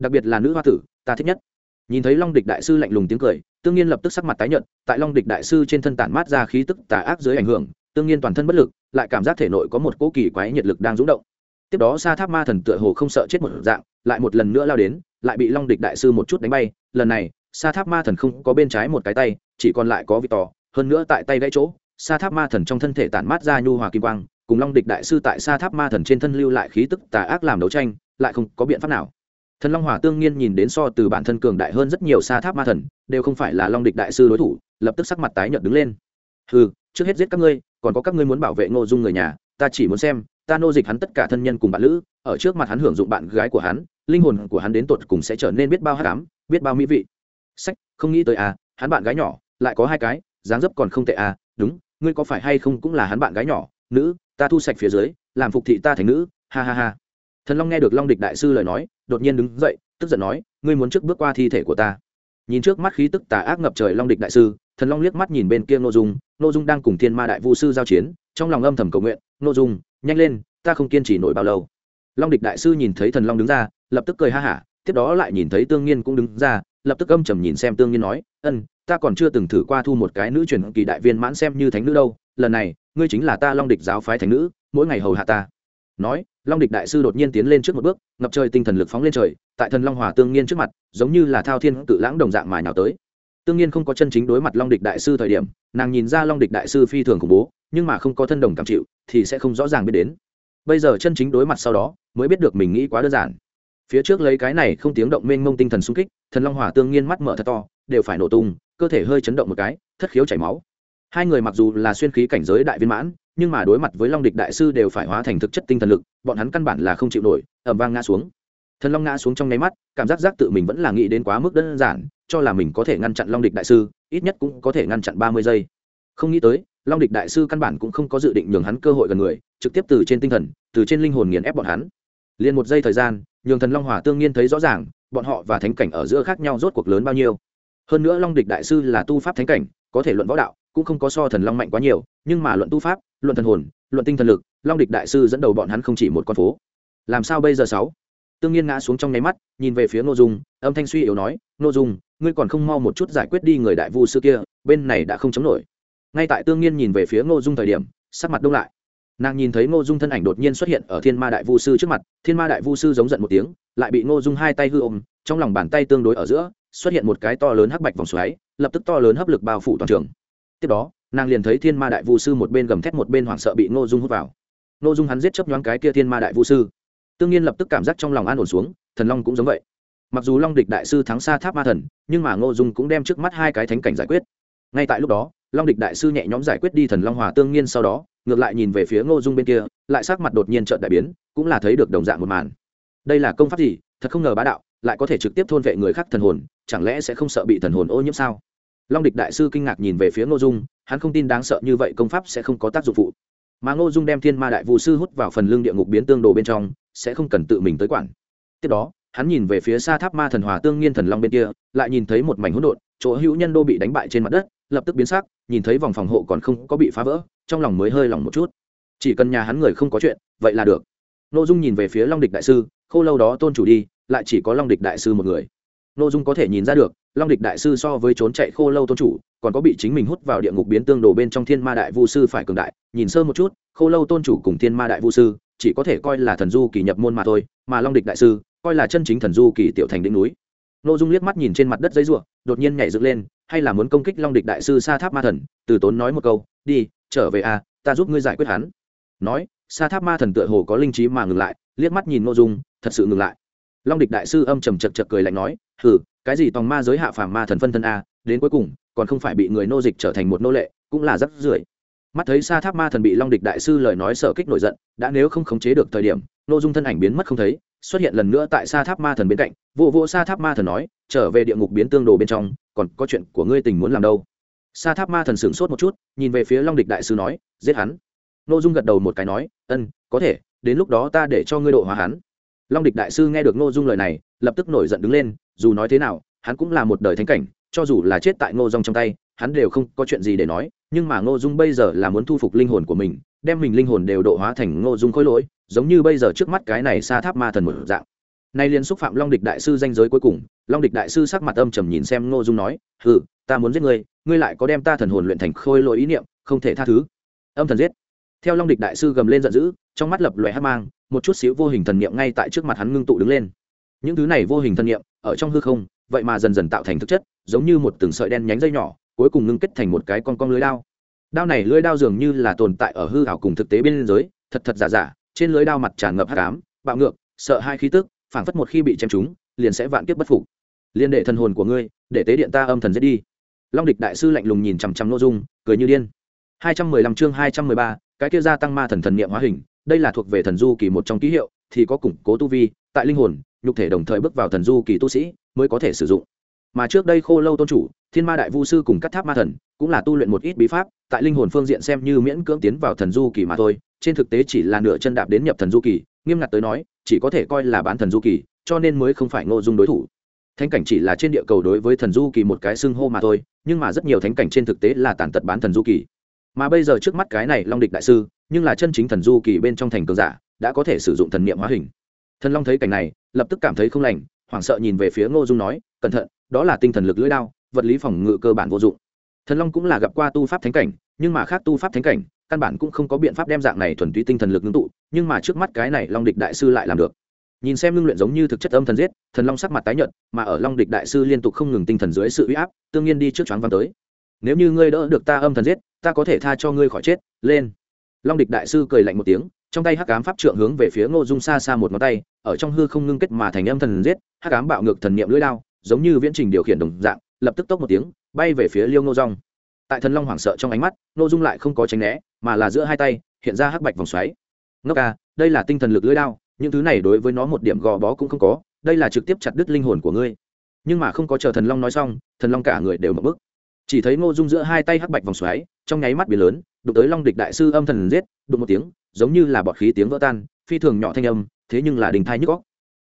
S1: Đặc biệt là nữ hoa tử, ta thích nhất. Nhìn thấy long địch đại sư lạnh lùng tiếng cười, tương nhiên lập tức sắc mặt tái nhợt, tại long địch đại sư trên thân tản mát ra khí tức tà ác dưới ảnh hưởng, tương nhiên toàn thân bất lực, lại cảm giác thể nội có một cỗ kỳ quái nhiệt lực đang rúng động tiếp đó sa tháp ma thần tựa hồ không sợ chết một dạng, lại một lần nữa lao đến, lại bị long địch đại sư một chút đánh bay. Lần này, sa tháp ma thần không có bên trái một cái tay, chỉ còn lại có vị tỏ, hơn nữa tại tay gãy chỗ, sa tháp ma thần trong thân thể tản mát ra nhu hòa kim quang, cùng long địch đại sư tại sa tháp ma thần trên thân lưu lại khí tức tà ác làm đấu tranh, lại không có biện pháp nào. Thần long hòa tương nhiên nhìn đến so từ bản thân cường đại hơn rất nhiều sa tháp ma thần, đều không phải là long địch đại sư đối thủ, lập tức sắc mặt tái nhợt đứng lên. Ừ trước hết giết các ngươi, còn có các ngươi muốn bảo vệ ngô dung người nhà, ta chỉ muốn xem ta nô dịch hắn tất cả thân nhân cùng bạn lữ, ở trước mặt hắn hưởng dụng bạn gái của hắn, linh hồn của hắn đến tột cùng sẽ trở nên biết bao hát cám biết bao mỹ vị. Sách, không nghĩ tới à hắn bạn gái nhỏ, lại có hai cái, dáng dấp còn không tệ à đúng, ngươi có phải hay không cũng là hắn bạn gái nhỏ, nữ, ta thu sạch phía dưới, làm phục thị ta thành nữ, ha ha ha. Thần long nghe được long địch đại sư lời nói, đột nhiên đứng dậy, tức giận nói, ngươi muốn trước bước qua thi thể của ta. Nhìn trước mắt khí tức tà ác ngập trời long địch đại sư, thần long liếc mắt nhìn bên kia n ô dung n ô dung đang cùng thiên ma đại vu sư giao chiến, trong lòng âm thầm cầu nguyện n ô dung nhanh lên, ta không kiên trì nổi bao lâu. Long địch đại sư nhìn thấy thần long đứng ra, lập tức cười ha hả, tiếp đó lại nhìn thấy tương nhiên cũng đứng ra, lập tức âm trầm nhìn xem tương nhiên nói, ân, ta còn chưa từng thử qua thu một cái nữ truyền kỳ đại viên mãn xem như thánh nữ đâu, lần này, ngươi chính là ta long địch giáo phái thánh nữ, mỗi ngày hầu hạ ta. Nói, long địch đại sư đột nhiên tiến lên trước một bước, ngập trời tinh thần lực phóng lên trời, tại thần long hòa tương nhiên trước mặt, giống như là thao thiên tự lãng đồng dạng mài nào tới. Tương nhiên không có chân chính đối mặt long địch đại sư thời điểm, nàng nhìn ra long địch đại sư phi thường khủng bố nhưng mà không có thân đồng cảm chịu thì sẽ không rõ ràng biết đến. Bây giờ chân chính đối mặt sau đó mới biết được mình nghĩ quá đơn giản. Phía trước lấy cái này không tiếng động mênh mông tinh thần sung kích, thần long hỏa tương nhiên mắt mở thật to, đều phải nổ tung, cơ thể hơi chấn động một cái, thất khiếu chảy máu. Hai người mặc dù là xuyên khí cảnh giới đại viên mãn, nhưng mà đối mặt với long địch đại sư đều phải hóa thành thực chất tinh thần lực, bọn hắn căn bản là không chịu nổi ẩm vang ngã xuống. Thần long ngã xuống trong nháy mắt, cảm giác giác tự mình vẫn là nghĩ đến quá mức đơn giản, cho là mình có thể ngăn chặn long địch đại sư, ít nhất cũng có thể ngăn chặn ba mươi giây. Không nghĩ tới long địch đại sư căn bản cũng không có dự định nhường hắn cơ hội gần người, trực tiếp từ trên tinh thần, từ trên linh hồn nghiền ép bọn hắn. Liền một giây thời gian, nhường thần long Hòa tương nhiên thấy rõ ràng, bọn họ và thánh cảnh ở giữa khác nhau rốt cuộc lớn bao nhiêu. Hơn nữa long địch đại sư là tu pháp thánh cảnh, có thể luận võ đạo, cũng không có so thần long mạnh quá nhiều, nhưng mà luận tu pháp, luận thần hồn, luận tinh thần lực, long địch đại sư dẫn đầu bọn hắn không chỉ một con phố. Làm sao bây giờ sáu? Tương nhiên ngã xuống trong nháy mắt, nhìn về phía ngô dung, âm thanh suy yếu nói, ngô dung, ngươi còn không mau một chút giải quyết đi người đại vu sư kia, bên này đã không chống nổi ngay tại tương nhiên nhìn về phía ngô dung thời điểm, sắc mặt đông lại. Nàng nhìn thấy ngô dung thân ảnh đột nhiên xuất hiện ở thiên ma đại vu sư trước mặt, thiên ma đại vu sư giống giận một tiếng, lại bị ngô dung hai tay hư ôm, trong lòng bàn tay tương đối ở giữa, xuất hiện một cái to lớn hắc bạch vòng xoáy, lập tức to lớn hấp lực bao phủ toàn trường. Tiếp đó, nàng liền thấy thiên ma đại vu sư một bên gầm thét một bên hoảng sợ bị ngô dung hút vào. Ngô dung hắn giết chấp nhoáng cái kia thiên ma đại vu sư. Tương nhiên lập tức cảm giác trong lòng an ổn xuống, thần long cũng giống vậy. Mặc dù long địch đại sư thắng xa tháp ma thần, nhưng mà ngô dung cũng đem trước mắt hai cái thánh cảnh giải quyết. Ngay tại lúc đó long địch đại sư nhẹ nhõm giải quyết đi thần long hòa tương nhiên sau đó, ngược lại nhìn về phía ngô dung bên kia, lại sắc mặt đột nhiên trợn đại biến, cũng là thấy được đồng dạng một màn. Đây là công pháp gì? Thật không ngờ bá đạo, lại có thể trực tiếp thôn vệ người khác thần hồn, chẳng lẽ sẽ không sợ bị thần hồn ô nhiễm sao? Long địch đại sư kinh ngạc nhìn về phía ngô dung, hắn không tin đáng sợ như vậy công pháp sẽ không có tác dụng phụ. Mà ngô dung đem thiên ma đại vụ sư hút vào phần lương địa ngục biến tương đồ bên trong, sẽ không cần tự mình tới quản. Tiếp đó, hắn nhìn về phía xa tháp ma thần hòa tương nhiên thần long bên kia, lại nhìn thấy một mảnh hỗn độn, chỗ hữu nhân đô bị đánh bại trên mặt đất lập tức biến sắc, nhìn thấy vòng phòng hộ còn không có bị phá vỡ, trong lòng mới hơi lòng một chút. Chỉ cần nhà hắn người không có chuyện, vậy là được. N ô dung nhìn về phía long địch đại sư, khô lâu đó tôn chủ đi, lại chỉ có long địch đại sư một người. N ô dung có thể nhìn ra được, long địch đại sư so với trốn chạy khô lâu tôn chủ, còn có bị chính mình hút vào địa ngục biến tương đồ bên trong thiên ma đại vu sư phải cường đại. Nhìn sơ một chút, khô lâu tôn chủ cùng thiên ma đại vu sư, chỉ có thể coi là thần du kỳ nhập môn mà thôi, mà long địch đại sư, coi là chân chính thần du kỳ tiểu thành đỉnh núi. N ô dung liếc mắt nhìn trên mặt đất giấy ruộng đột nhiên nhảy dựng lên hay là muốn công kích long địch đại sư sa tháp ma thần, từ tốn nói một câu, đi, trở về a ta giúp ngươi giải quyết hắn. Nói, sa tháp ma thần tựa hồ có linh trí mà ngừng lại, liếc mắt nhìn n ô dung, thật sự ngừng lại. Long địch đại sư âm trầm chật chật cười lạnh nói, hừ, cái gì tòng ma giới hạ phàm ma thần phân thân a, đến cuối cùng, còn không phải bị người nô dịch trở thành một nô lệ, cũng là rắc rưởi. Mắt thấy sa tháp ma thần bị long địch đại sư lời nói sở kích nổi giận, đã nếu không khống chế được thời điểm n ô dung thân ảnh biến mất không thấy, xuất hiện lần nữa tại sa tháp ma thần bên cạnh, vô vô sa tháp ma thần nói, trở về địa ngục biến tương đồ bên trong còn có chuyện của ngươi tình muốn làm đâu? Sa tháp ma thần sửng sốt một chút, nhìn về phía long địch đại sư nói, giết hắn. N ô dung gật đầu một cái nói, ân, có thể, đến lúc đó ta để cho ngươi độ hóa hắn. Long địch đại sư nghe được n ô dung lời này, lập tức nổi giận đứng lên, dù nói thế nào, hắn cũng là một đời thánh cảnh, cho dù là chết tại ngô dung trong tay, hắn đều không có chuyện gì để nói, nhưng mà ngô dung bây giờ là muốn thu phục linh hồn của mình, đem mình linh hồn đều độ hóa thành ngô dung khối lỗi, giống như bây giờ trước mắt cái này Sa tháp ma thần một dạng. Nay liên xúc phạm long địch đại sư danh giới cuối cùng long địch đại sư sắc mặt âm trầm nhìn xem ngô dung nói ừ ta muốn giết ngươi ngươi lại có đem ta thần hồn luyện thành khôi lỗi ý niệm, không thể tha thứ. Âm thần giết. Theo long địch đại sư gầm lên giận dữ, trong mắt lập loè hát mang, một chút xíu vô hình thần niệm ngay tại trước mặt hắn ngưng tụ đứng lên. Những thứ này vô hình thần niệm, ở trong hư không, vậy mà dần dần tạo thành thực chất, giống như một từng sợi đen nhánh dây nhỏ, cuối cùng ngưng kết thành một cái con con lưới đao. Đao này lưới đao dường như là tồn tại ở hư hảo cùng thực tế bên giới, thật thật giả giả, trên lưới đao mặt tràn ngập hát cám bạo ngược, sợ hai khí tức, phảng phất một khi bị chém trúng liền sẽ vạn kiếp bất phục. Liên đệ thần hồn của ngươi, để tế điện ta âm thần giết đi. Long địch đại sư lạnh lùng nhìn chằm chằm nội dung, cười như điên. Hai trăm mười lăm chương hai trăm mười ba, cái kia gia tăng ma thần thần niệm hóa hình, đây là thuộc về thần du kỳ một trong ký hiệu, thì có củng cố tu vi, tại linh hồn, nhục thể đồng thời bước vào thần du kỳ tu sĩ, mới có thể sử dụng. Mà trước đây khô lâu tôn chủ, thiên ma đại vu sư cùng cắt tháp ma thần, cũng là tu luyện một ít bí pháp, tại linh hồn phương diện xem như miễn cưỡng tiến vào thần du kỳ mà thôi, trên thực tế chỉ là nửa chân đạp đến nhập thần du kỳ, nghiêm ngặt tới nói, chỉ có thể coi là bán thần du kỳ cho nên mới không phải ngô dung đối thủ. Thánh cảnh chỉ là trên địa cầu đối với thần du kỳ một cái xưng hô mà thôi, nhưng mà rất nhiều thánh cảnh trên thực tế là tàn tật bán thần du kỳ. Mà bây giờ trước mắt cái này long địch đại sư, nhưng là chân chính thần du kỳ bên trong thành cường giả, đã có thể sử dụng thần niệm hóa hình. Thần long thấy cảnh này, lập tức cảm thấy không lành, hoảng sợ nhìn về phía ngô dung nói, cẩn thận, đó là tinh thần lực lưỡi đao, vật lý phòng ngự cơ bản vô dụng. Thần long cũng là gặp qua tu pháp thánh cảnh, nhưng mà khác tu pháp thánh cảnh, căn bản cũng không có biện pháp đem dạng này thuần túy tinh thần lực ngưng tụ, nhưng mà trước mắt cái này long địch đại sư lại làm được nhìn xem ngưng luyện giống như thực chất âm thần giết, thần long sắc mặt tái nhợt, mà ở long địch đại sư liên tục không ngừng tinh thần dưới sự uy áp, tương nhiên đi trước choáng văn tới. Nếu như ngươi đỡ được ta âm thần giết, ta có thể tha cho ngươi khỏi chết, lên. Long địch đại sư cười lạnh một tiếng, trong tay hắc ám pháp trượng hướng về phía ngô dung xa xa một ngón tay, ở trong hư không ngưng kết mà thành âm thần giết, hắc ám bạo ngược thần niệm lưỡi lao giống như viễn trình điều khiển đồng dạng, lập tức tốc một tiếng, bay về phía liêu ngô rong tại thần long hoảng sợ trong ánh mắt, ngô dung lại không có tránh né, mà là giữa hai tay, hiện ra hắc bạch vòng xoáy. Ngốc ca, đây là tinh thần lực lưỡi lao những thứ này đối với nó một điểm gò bó cũng không có đây là trực tiếp chặt đứt linh hồn của ngươi. Nhưng mà không có chờ thần long nói xong thần long cả người đều mập bức chỉ thấy ngô dung giữa hai tay hắc bạch vòng xoáy trong nháy mắt biển lớn đụng tới long địch đại sư âm thần giết đụng một tiếng giống như là bọt khí tiếng vỡ tan phi thường nhỏ thanh âm thế nhưng là đình thai nhức góc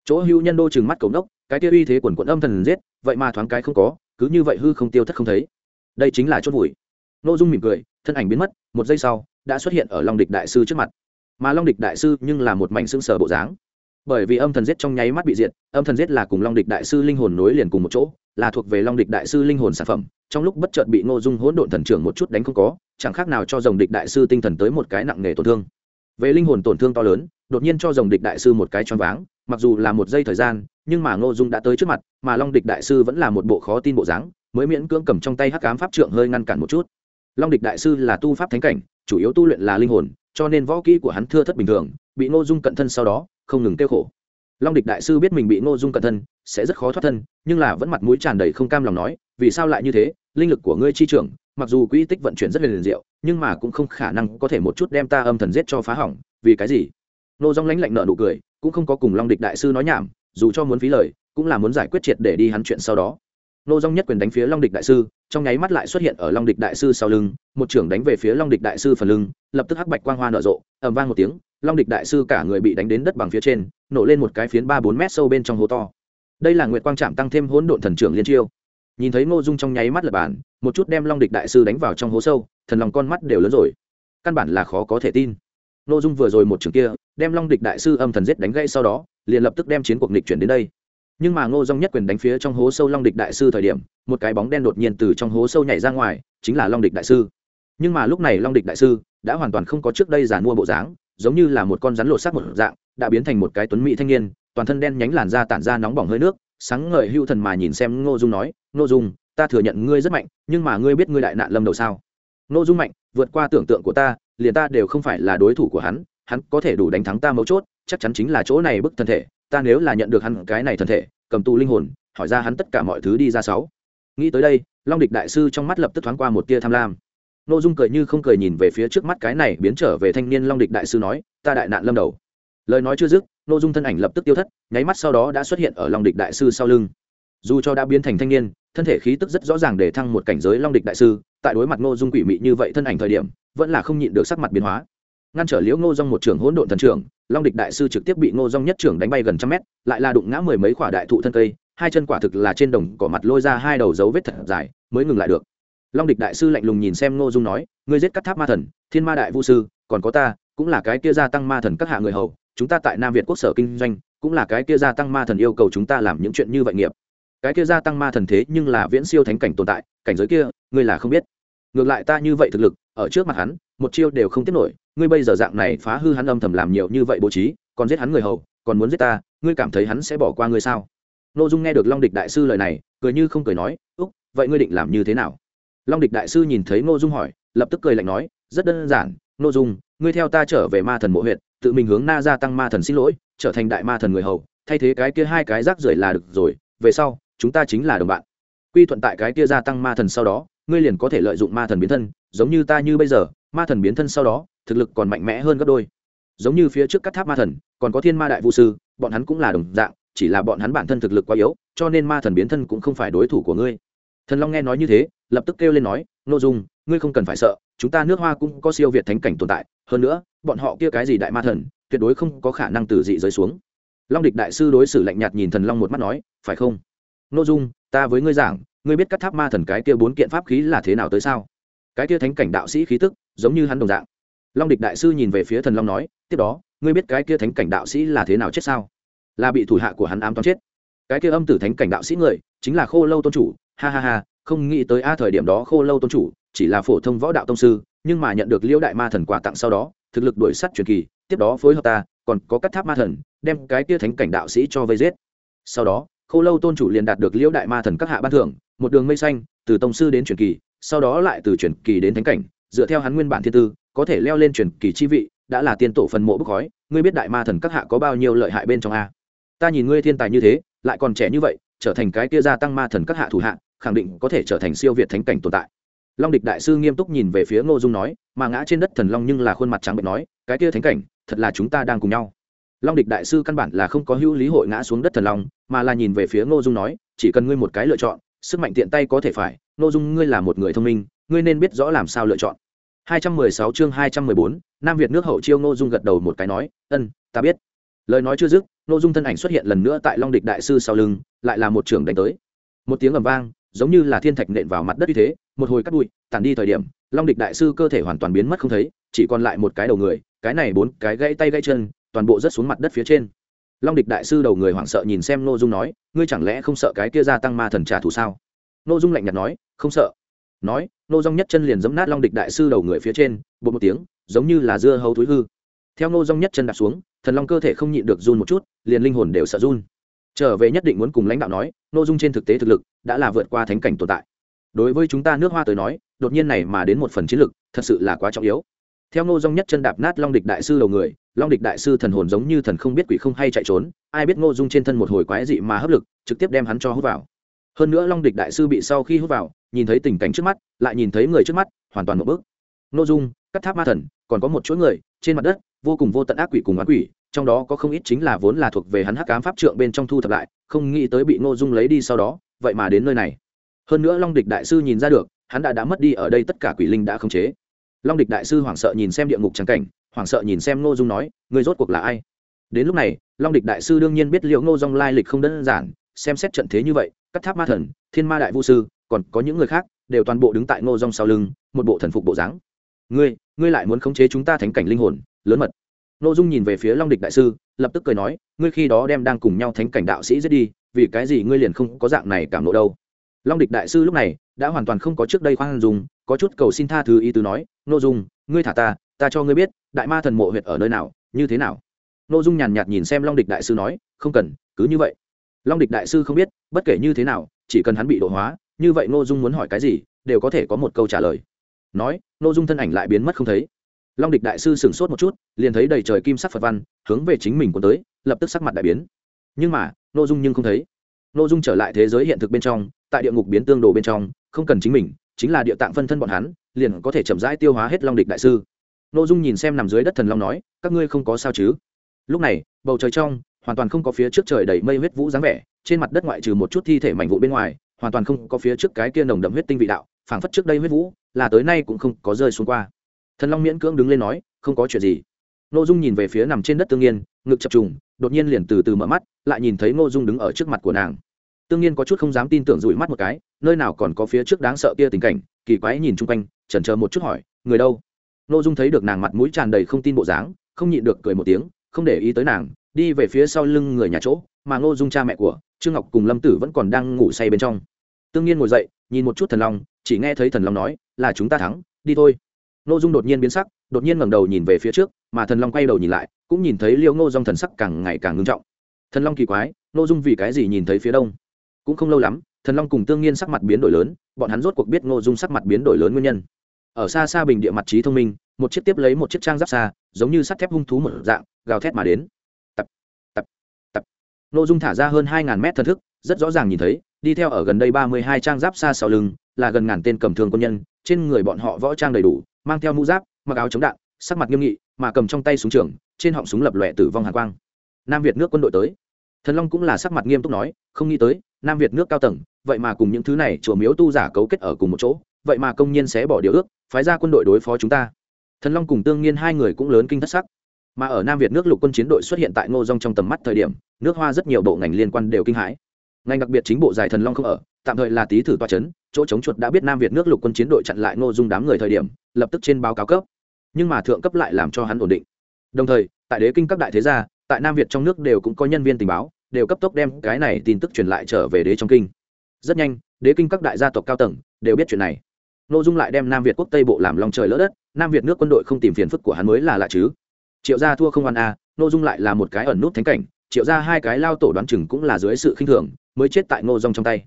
S1: chỗ hưu nhân đô chừng mắt cầu nốc, cái kia uy thế quần quận âm thần giết vậy mà thoáng cái không có cứ như vậy hư không tiêu thất không thấy. Đây chính là chốt vùi Ngô dung mỉm cười thân ảnh biến mất một giây sau đã xuất hiện ở long địch đại sư trước mặt mà long địch đại sư nhưng là một mảnh xương sở bộ dáng. Bởi vì âm thần giết trong nháy mắt bị diệt, âm thần giết là cùng long địch đại sư linh hồn nối liền cùng một chỗ, là thuộc về long địch đại sư linh hồn sản phẩm, trong lúc bất chợt bị ngô dung hỗn độn thần trưởng một chút đánh không có, chẳng khác nào cho dòng địch đại sư tinh thần tới một cái nặng nề tổn thương. Về linh hồn tổn thương to lớn, đột nhiên cho dòng địch đại sư một cái choáng váng, mặc dù là một giây thời gian, nhưng mà ngô dung đã tới trước mặt, mà long địch đại sư vẫn là một bộ khó tin bộ dáng, mới miễn cưỡng cầm trong tay hắc cám pháp trượng hơi ngăn cản một chút. Long địch đại sư là tu pháp thánh cảnh, chủ yếu tu luyện là linh hồn cho nên võ kỹ của hắn thưa thất bình thường, bị ngô dung cận thân sau đó, không ngừng tiêu khổ. Long địch đại sư biết mình bị ngô dung cận thân, sẽ rất khó thoát thân, nhưng là vẫn mặt mũi tràn đầy không cam lòng nói, vì sao lại như thế? Linh lực của ngươi chi trưởng, mặc dù quỹ tích vận chuyển rất liền diệu, nhưng mà cũng không khả năng có thể một chút đem ta âm thần giết cho phá hỏng, vì cái gì? Nô dong lãnh lạnh nợ nụ cười, cũng không có cùng long địch đại sư nói nhảm, dù cho muốn phí lời, cũng là muốn giải quyết triệt để đi hắn chuyện sau đó nô dong nhất quyền đánh phía long địch đại sư, trong nháy mắt lại xuất hiện ở long địch đại sư sau lưng, một trưởng đánh về phía long địch đại sư phần lưng, lập tức hắc bạch quang hoa nở rộ ẩm vang một tiếng, long địch đại sư cả người bị đánh đến đất bằng phía trên, nổ lên một cái phiến ba bốn mét sâu bên trong hố to. Đây là nguyệt quang trạm tăng thêm hỗn độn thần trưởng liên chiêu. Nhìn thấy ngô dung trong nháy mắt lập bản, một chút đem long địch đại sư đánh vào trong hố sâu, thần lòng con mắt đều lớn rồi. Căn bản là khó có thể tin. Ngô dung vừa rồi một trường kia, đem long địch đại sư âm thần giết đánh gãy sau đó, liền lập tức đem chiến cuộc địch chuyển đến đây nhưng mà ngô dung nhất quyền đánh phía trong hố sâu long địch đại sư thời điểm, một cái bóng đen đột nhiên từ trong hố sâu nhảy ra ngoài, chính là long địch đại sư. Nhưng mà lúc này long địch đại sư đã hoàn toàn không có trước đây giàn mua bộ dáng, giống như là một con rắn lột xác một dạng, đã biến thành một cái tuấn mỹ thanh niên, toàn thân đen nhánh làn da tản ra nóng bỏng hơi nước, sáng ngời hưu thần mà nhìn xem ngô dung nói, ngô dung, ta thừa nhận ngươi rất mạnh, nhưng mà ngươi biết ngươi đại nạn lâm đầu sao? Ngô dung mạnh, vượt qua tưởng tượng của ta, liền ta đều không phải là đối thủ của hắn hắn có thể đủ đánh thắng ta mấu chốt, chắc chắn chính là chỗ này bức thân thể ta nếu là nhận được hắn cái này thân thể, cầm tù linh hồn, hỏi ra hắn tất cả mọi thứ đi ra sáu. Nghĩ tới đây, long địch đại sư trong mắt lập tức thoáng qua một tia tham lam. N ô dung cười như không cười nhìn về phía trước mắt cái này biến trở về thanh niên long địch đại sư nói, ta đại nạn lâm đầu. Lời nói chưa dứt n ô dung thân ảnh lập tức tiêu thất, nháy mắt sau đó đã xuất hiện ở long địch đại sư sau lưng. Dù cho đã biến thành thanh niên, thân thể khí tức rất rõ ràng để thăng một cảnh giới long địch đại sư, tại đối mặt ngô dung quỷ mị như vậy thân ảnh thời điểm, vẫn là không nhịn được sắc mặt biến hóa. Ngăn trở liễu ngô dung một trường hỗn độn thần trưởng long địch đại sư trực tiếp bị ngô dung nhất trưởng đánh bay gần trăm mét, lại là đụng ngã mười mấy quả đại thụ thân cây, hai chân quả thực là trên đồng cỏ mặt lôi ra hai đầu dấu vết thật dài, mới ngừng lại được. Long địch đại sư lạnh lùng nhìn xem ngô dung nói, ngươi giết các tháp ma thần, thiên ma đại vũ sư, còn có ta, cũng là cái kia gia tăng ma thần các hạ người hầu, chúng ta tại nam việt quốc sở kinh doanh, cũng là cái kia gia tăng ma thần yêu cầu chúng ta làm những chuyện như vậy nghiệp. Cái kia gia tăng ma thần thế nhưng là viễn siêu thánh cảnh tồn tại, cảnh giới kia, ngươi là không biết. Ngược lại ta như vậy thực lực, ở trước mặt hắn một chiêu đều không tiếp nổi, ngươi bây giờ dạng này phá hư hắn âm thầm làm nhiều như vậy bố trí, còn giết hắn người hầu, còn muốn giết ta, ngươi cảm thấy hắn sẽ bỏ qua ngươi sao? N ô dung nghe được long địch đại sư lời này, cười như không cười nói, úc, vậy ngươi định làm như thế nào? Long địch đại sư nhìn thấy n ô dung hỏi, lập tức cười lạnh nói, rất đơn giản n ô dung, ngươi theo ta trở về ma thần mộ huyện tự mình hướng na gia tăng ma thần xin lỗi, trở thành đại ma thần người hầu, thay thế cái kia hai cái rác rưởi là được rồi, về sau, chúng ta chính là đồng bạn. Quy thuận tại cái kia gia tăng ma thần sau đó, ngươi liền có thể lợi dụng ma thần biến thân, giống như ta như bây giờ ma thần biến thân sau đó, thực lực còn mạnh mẽ hơn gấp đôi. Giống như phía trước các tháp ma thần, còn có thiên ma đại vũ sư, bọn hắn cũng là đồng dạng, chỉ là bọn hắn bản thân thực lực quá yếu, cho nên ma thần biến thân cũng không phải đối thủ của ngươi. Thần long nghe nói như thế, lập tức kêu lên nói nội dung, ngươi không cần phải sợ, chúng ta nước hoa cũng có siêu việt thánh cảnh tồn tại, hơn nữa, bọn họ kia cái gì đại ma thần, tuyệt đối không có khả năng từ dị rơi xuống. Long địch đại sư đối xử lạnh nhạt nhìn thần long một mắt nói, phải không? Nội dung, ta với ngươi giảng, ngươi biết các tháp ma thần cái kia bốn kiện pháp khí là thế nào tới sao? Cái kia thánh cảnh đạo sĩ khí tức giống như hắn đồng dạng. Long địch đại sư nhìn về phía thần long nói, tiếp đó, ngươi biết cái kia thánh cảnh đạo sĩ là thế nào chết sao? Là bị thủ hạ của hắn ám toán chết. Cái kia âm tử thánh cảnh đạo sĩ người, chính là khô lâu tôn chủ. Ha ha ha, không nghĩ tới a, thời điểm đó khô lâu tôn chủ chỉ là phổ thông võ đạo tông sư, nhưng mà nhận được liễu đại ma thần quà tặng sau đó, thực lực đuổi sắt truyền kỳ, tiếp đó phối hợp ta, còn có cắt tháp ma thần, đem cái kia thánh cảnh đạo sĩ cho vây giết. Sau đó, khô lâu tôn chủ liền đạt được liễu đại ma thần các hạ ban thưởng, một đường mây xanh, từ tông sư đến truyền kỳ, sau đó lại từ truyền kỳ đến thánh cảnh dựa theo hắn nguyên bản thiên tư, có thể leo lên truyền kỳ chi vị, đã là tiên tổ phần mộ bức khói, ngươi biết đại ma thần các hạ có bao nhiêu lợi hại bên trong a? Ta nhìn ngươi thiên tài như thế, lại còn trẻ như vậy, trở thành cái kia gia tăng ma thần các hạ thủ hạ, khẳng định có thể trở thành siêu việt thánh cảnh tồn tại. Long địch đại sư nghiêm túc nhìn về phía ngô dung nói, mà ngã trên đất thần long nhưng là khuôn mặt trắng bệnh nói, cái kia thánh cảnh, thật là chúng ta đang cùng nhau. Long địch đại sư căn bản là không có hữu lý hội ngã xuống đất thần long, mà là nhìn về phía ngô dung nói, chỉ cần ngươi một cái lựa chọn, sức mạnh tiện tay có thể phải, ngô dung ngươi là một người thông minh ngươi nên biết rõ làm sao lựa chọn 216 chương 214, Nam Việt nước hậu chiêu Ngô Dung gật đầu một cái nói, "Ân, ta biết." Lời nói chưa dứt, Ngô Dung thân ảnh xuất hiện lần nữa tại Long Địch đại sư sau lưng, lại là một trường đánh tới. Một tiếng ầm vang, giống như là thiên thạch nện vào mặt đất như thế, một hồi cắt bụi, tản đi thời điểm, Long Địch đại sư cơ thể hoàn toàn biến mất không thấy, chỉ còn lại một cái đầu người, cái này bốn cái gãy tay gãy chân, toàn bộ rớt xuống mặt đất phía trên. Long Địch đại sư đầu người hoảng sợ nhìn xem Ngô Dung nói, ngươi chẳng lẽ không sợ cái kia gia tăng ma thần trả thù sao? Ngô Dung lạnh nhạt nói, không sợ nói, nô dong nhất chân liền giấm nát long địch đại sư đầu người phía trên bột một tiếng, giống như là dưa hấu thúi hư. Theo nô dong nhất chân đặt xuống, thần long cơ thể không nhịn được run một chút, liền linh hồn đều sợ run. Trở về nhất định muốn cùng lãnh đạo nói, nô dung trên thực tế thực lực đã là vượt qua thánh cảnh tồn tại. Đối với chúng ta nước hoa tới nói, đột nhiên này mà đến một phần chiến lực, thật sự là quá trọng yếu. Theo nô dung nhất chân đạp nát long địch đại sư đầu người, long địch đại sư thần hồn giống như thần không biết quỷ không hay chạy trốn, ai biết ngô dung trên thân một hồi quái dị mà hấp lực, trực tiếp đem hắn cho hút vào. Hơn nữa long địch đại sư bị sau khi hút vào nhìn thấy tình cảnh trước mắt, lại nhìn thấy người trước mắt, hoàn toàn một bước. N ô dung cắt tháp ma thần, còn có một chuỗi người, trên mặt đất, vô cùng vô tận ác quỷ cùng ác quỷ, trong đó có không ít chính là vốn là thuộc về hắn hắc cám pháp trượng bên trong thu thập lại, không nghĩ tới bị n ô dung lấy đi sau đó, vậy mà đến nơi này. Hơn nữa long địch đại sư nhìn ra được, hắn đã đã mất đi ở đây tất cả quỷ linh đã khống chế. Long địch đại sư hoảng sợ nhìn xem địa ngục trắng cảnh, hoảng sợ nhìn xem n ô dung nói người rốt cuộc là ai? Đến lúc này, long địch đại sư đương nhiên biết liệu ngô dung lai lịch không đơn giản, xem xét trận thế như vậy cắt tháp ma thần, thiên ma đại vũ sư còn có những người khác, đều toàn bộ đứng tại ngô rong sau lưng, một bộ thần phục bộ dáng. Ngươi ngươi lại muốn khống chế chúng ta thánh cảnh linh hồn, lớn mật. N ô dung nhìn về phía long địch đại sư, lập tức cười nói, ngươi khi đó đem đang cùng nhau thánh cảnh đạo sĩ giết đi, vì cái gì ngươi liền không có dạng này cảm nộ đâu. Long địch đại sư lúc này, đã hoàn toàn không có trước đây khoan dùng có chút cầu xin tha thứ ý tứ nói n ô dung, ngươi thả ta ta cho ngươi biết, đại ma thần mộ huyệt ở nơi nào, như thế nào? N ô dung nhàn nhạt nhìn xem long địch đại sư nói, không cần, cứ như vậy. Long địch đại sư không biết, bất kể như thế nào, chỉ cần hắn bị độ hóa như vậy ngô dung muốn hỏi cái gì, đều có thể có một câu trả lời. Nói, ngô dung thân ảnh lại biến mất không thấy. Long địch đại sư sửng sốt một chút, liền thấy đầy trời kim sắc phật văn, hướng về chính mình cuốn tới, lập tức sắc mặt đại biến. Nhưng mà, ngô dung nhưng không thấy. Ngô dung trở lại thế giới hiện thực bên trong, tại địa ngục biến tương đồ bên trong, không cần chính mình, chính là địa tạng phân thân bọn hắn, liền có thể chậm rãi tiêu hóa hết long địch đại sư. Ngô dung nhìn xem nằm dưới đất thần long nói, các ngươi không có sao chứ? Lúc này, bầu trời trong, hoàn toàn không có phía trước trời đầy mây huyết vũ dáng vẻ, trên mặt đất ngoại trừ một chút thi thể mảnh vụ bên ngoài hoàn toàn không có phía trước cái kia nồng đậm huyết tinh vị đạo, phảng phất trước đây huyết vũ, là tới nay cũng không có rơi xuống qua. Thần long miễn cưỡng đứng lên nói, không có chuyện gì. Ngô dung nhìn về phía nằm trên đất tương nhiên ngực chập trùng, đột nhiên liền từ từ mở mắt, lại nhìn thấy ngô dung đứng ở trước mặt của nàng. Tương nhiên có chút không dám tin tưởng rủi mắt một cái, nơi nào còn có phía trước đáng sợ kia tình cảnh, kỳ quái nhìn chung quanh, chần chờ một chút hỏi, người đâu? Ngô dung thấy được nàng mặt mũi tràn đầy không tin bộ dáng, không nhịn được cười một tiếng, không để ý tới nàng đi về phía sau lưng người nhà chỗ, mà ngô dung cha mẹ của trương ngọc cùng lâm tử vẫn còn đang ngủ say bên trong. Tương nhiên ngồi dậy, nhìn một chút thần long, chỉ nghe thấy thần long nói, là chúng ta thắng, đi thôi. Ngô dung đột nhiên biến sắc, đột nhiên ngẩng đầu nhìn về phía trước, mà thần long quay đầu nhìn lại, cũng nhìn thấy liêu ngô dung thần sắc càng ngày càng ngưng trọng. Thần long kỳ quái, ngô dung vì cái gì nhìn thấy phía đông? Cũng không lâu lắm, thần long cùng tương nhiên sắc mặt biến đổi lớn, bọn hắn rốt cuộc biết ngô dung sắc mặt biến đổi lớn nguyên nhân. Ở xa xa bình địa mặt trí thông minh, một chiếc tiếp lấy một chiếc trang giáp xa, giống như sắt thép hung thú một dạng, gào thét mà đến ngô dung thả ra hơn hai ngàn mét thần thức, rất rõ ràng nhìn thấy, đi theo ở gần đây ba mươi hai trang giáp xa sau lưng, là gần ngàn tên cầm thương quân nhân, trên người bọn họ võ trang đầy đủ, mang theo mũ giáp, mặc áo chống đạn, sắc mặt nghiêm nghị, mà cầm trong tay súng trường, trên họng súng lập lòe tử vong hàn quang. Nam việt nước quân đội tới. Thần long cũng là sắc mặt nghiêm túc nói, không nghĩ tới, nam việt nước cao tầng, vậy mà cùng những thứ này chùa miếu tu giả cấu kết ở cùng một chỗ, vậy mà công nhiên sẽ bỏ điều ước, phái ra quân đội đối phó chúng ta. Thần long cùng tương nhiên hai người cũng lớn kinh thất sắc. Mà ở nam việt nước lục quân chiến đội xuất hiện tại ngô dong trong tầm mắt thời điểm nước hoa rất nhiều bộ ngành liên quan đều kinh hãi. Ngành đặc biệt chính bộ giải thần long không ở, tạm thời là tý thử toa c h ấ n chỗ chống chuột đã biết nam việt nước lục quân chiến đội chặn lại ngô dung đám người thời điểm, lập tức trên báo cáo cấp. Nhưng mà thượng cấp lại làm cho hắn ổn định. Đồng thời, tại đế kinh các đại thế gia, tại nam việt trong nước đều cũng có nhân viên tình báo, đều cấp tốc đem cái này tin tức truyền lại trở về đế trong kinh. Rất nhanh, đế kinh các đại gia tộc cao tầng đều biết chuyện này. Nội dung lại đem nam việt quốc tây bộ làm lòng trời lỡ đất, nam việt nước quân đội không tìm phiền phức của hắn mới là lạ chứ. Triệu gia thua không ăn a nội dung lại là một cái ẩn nút thánh cảnh triệu gia hai cái lao tổ đoán chừng cũng là dưới sự khinh thường, mới chết tại ngô dong trong tay.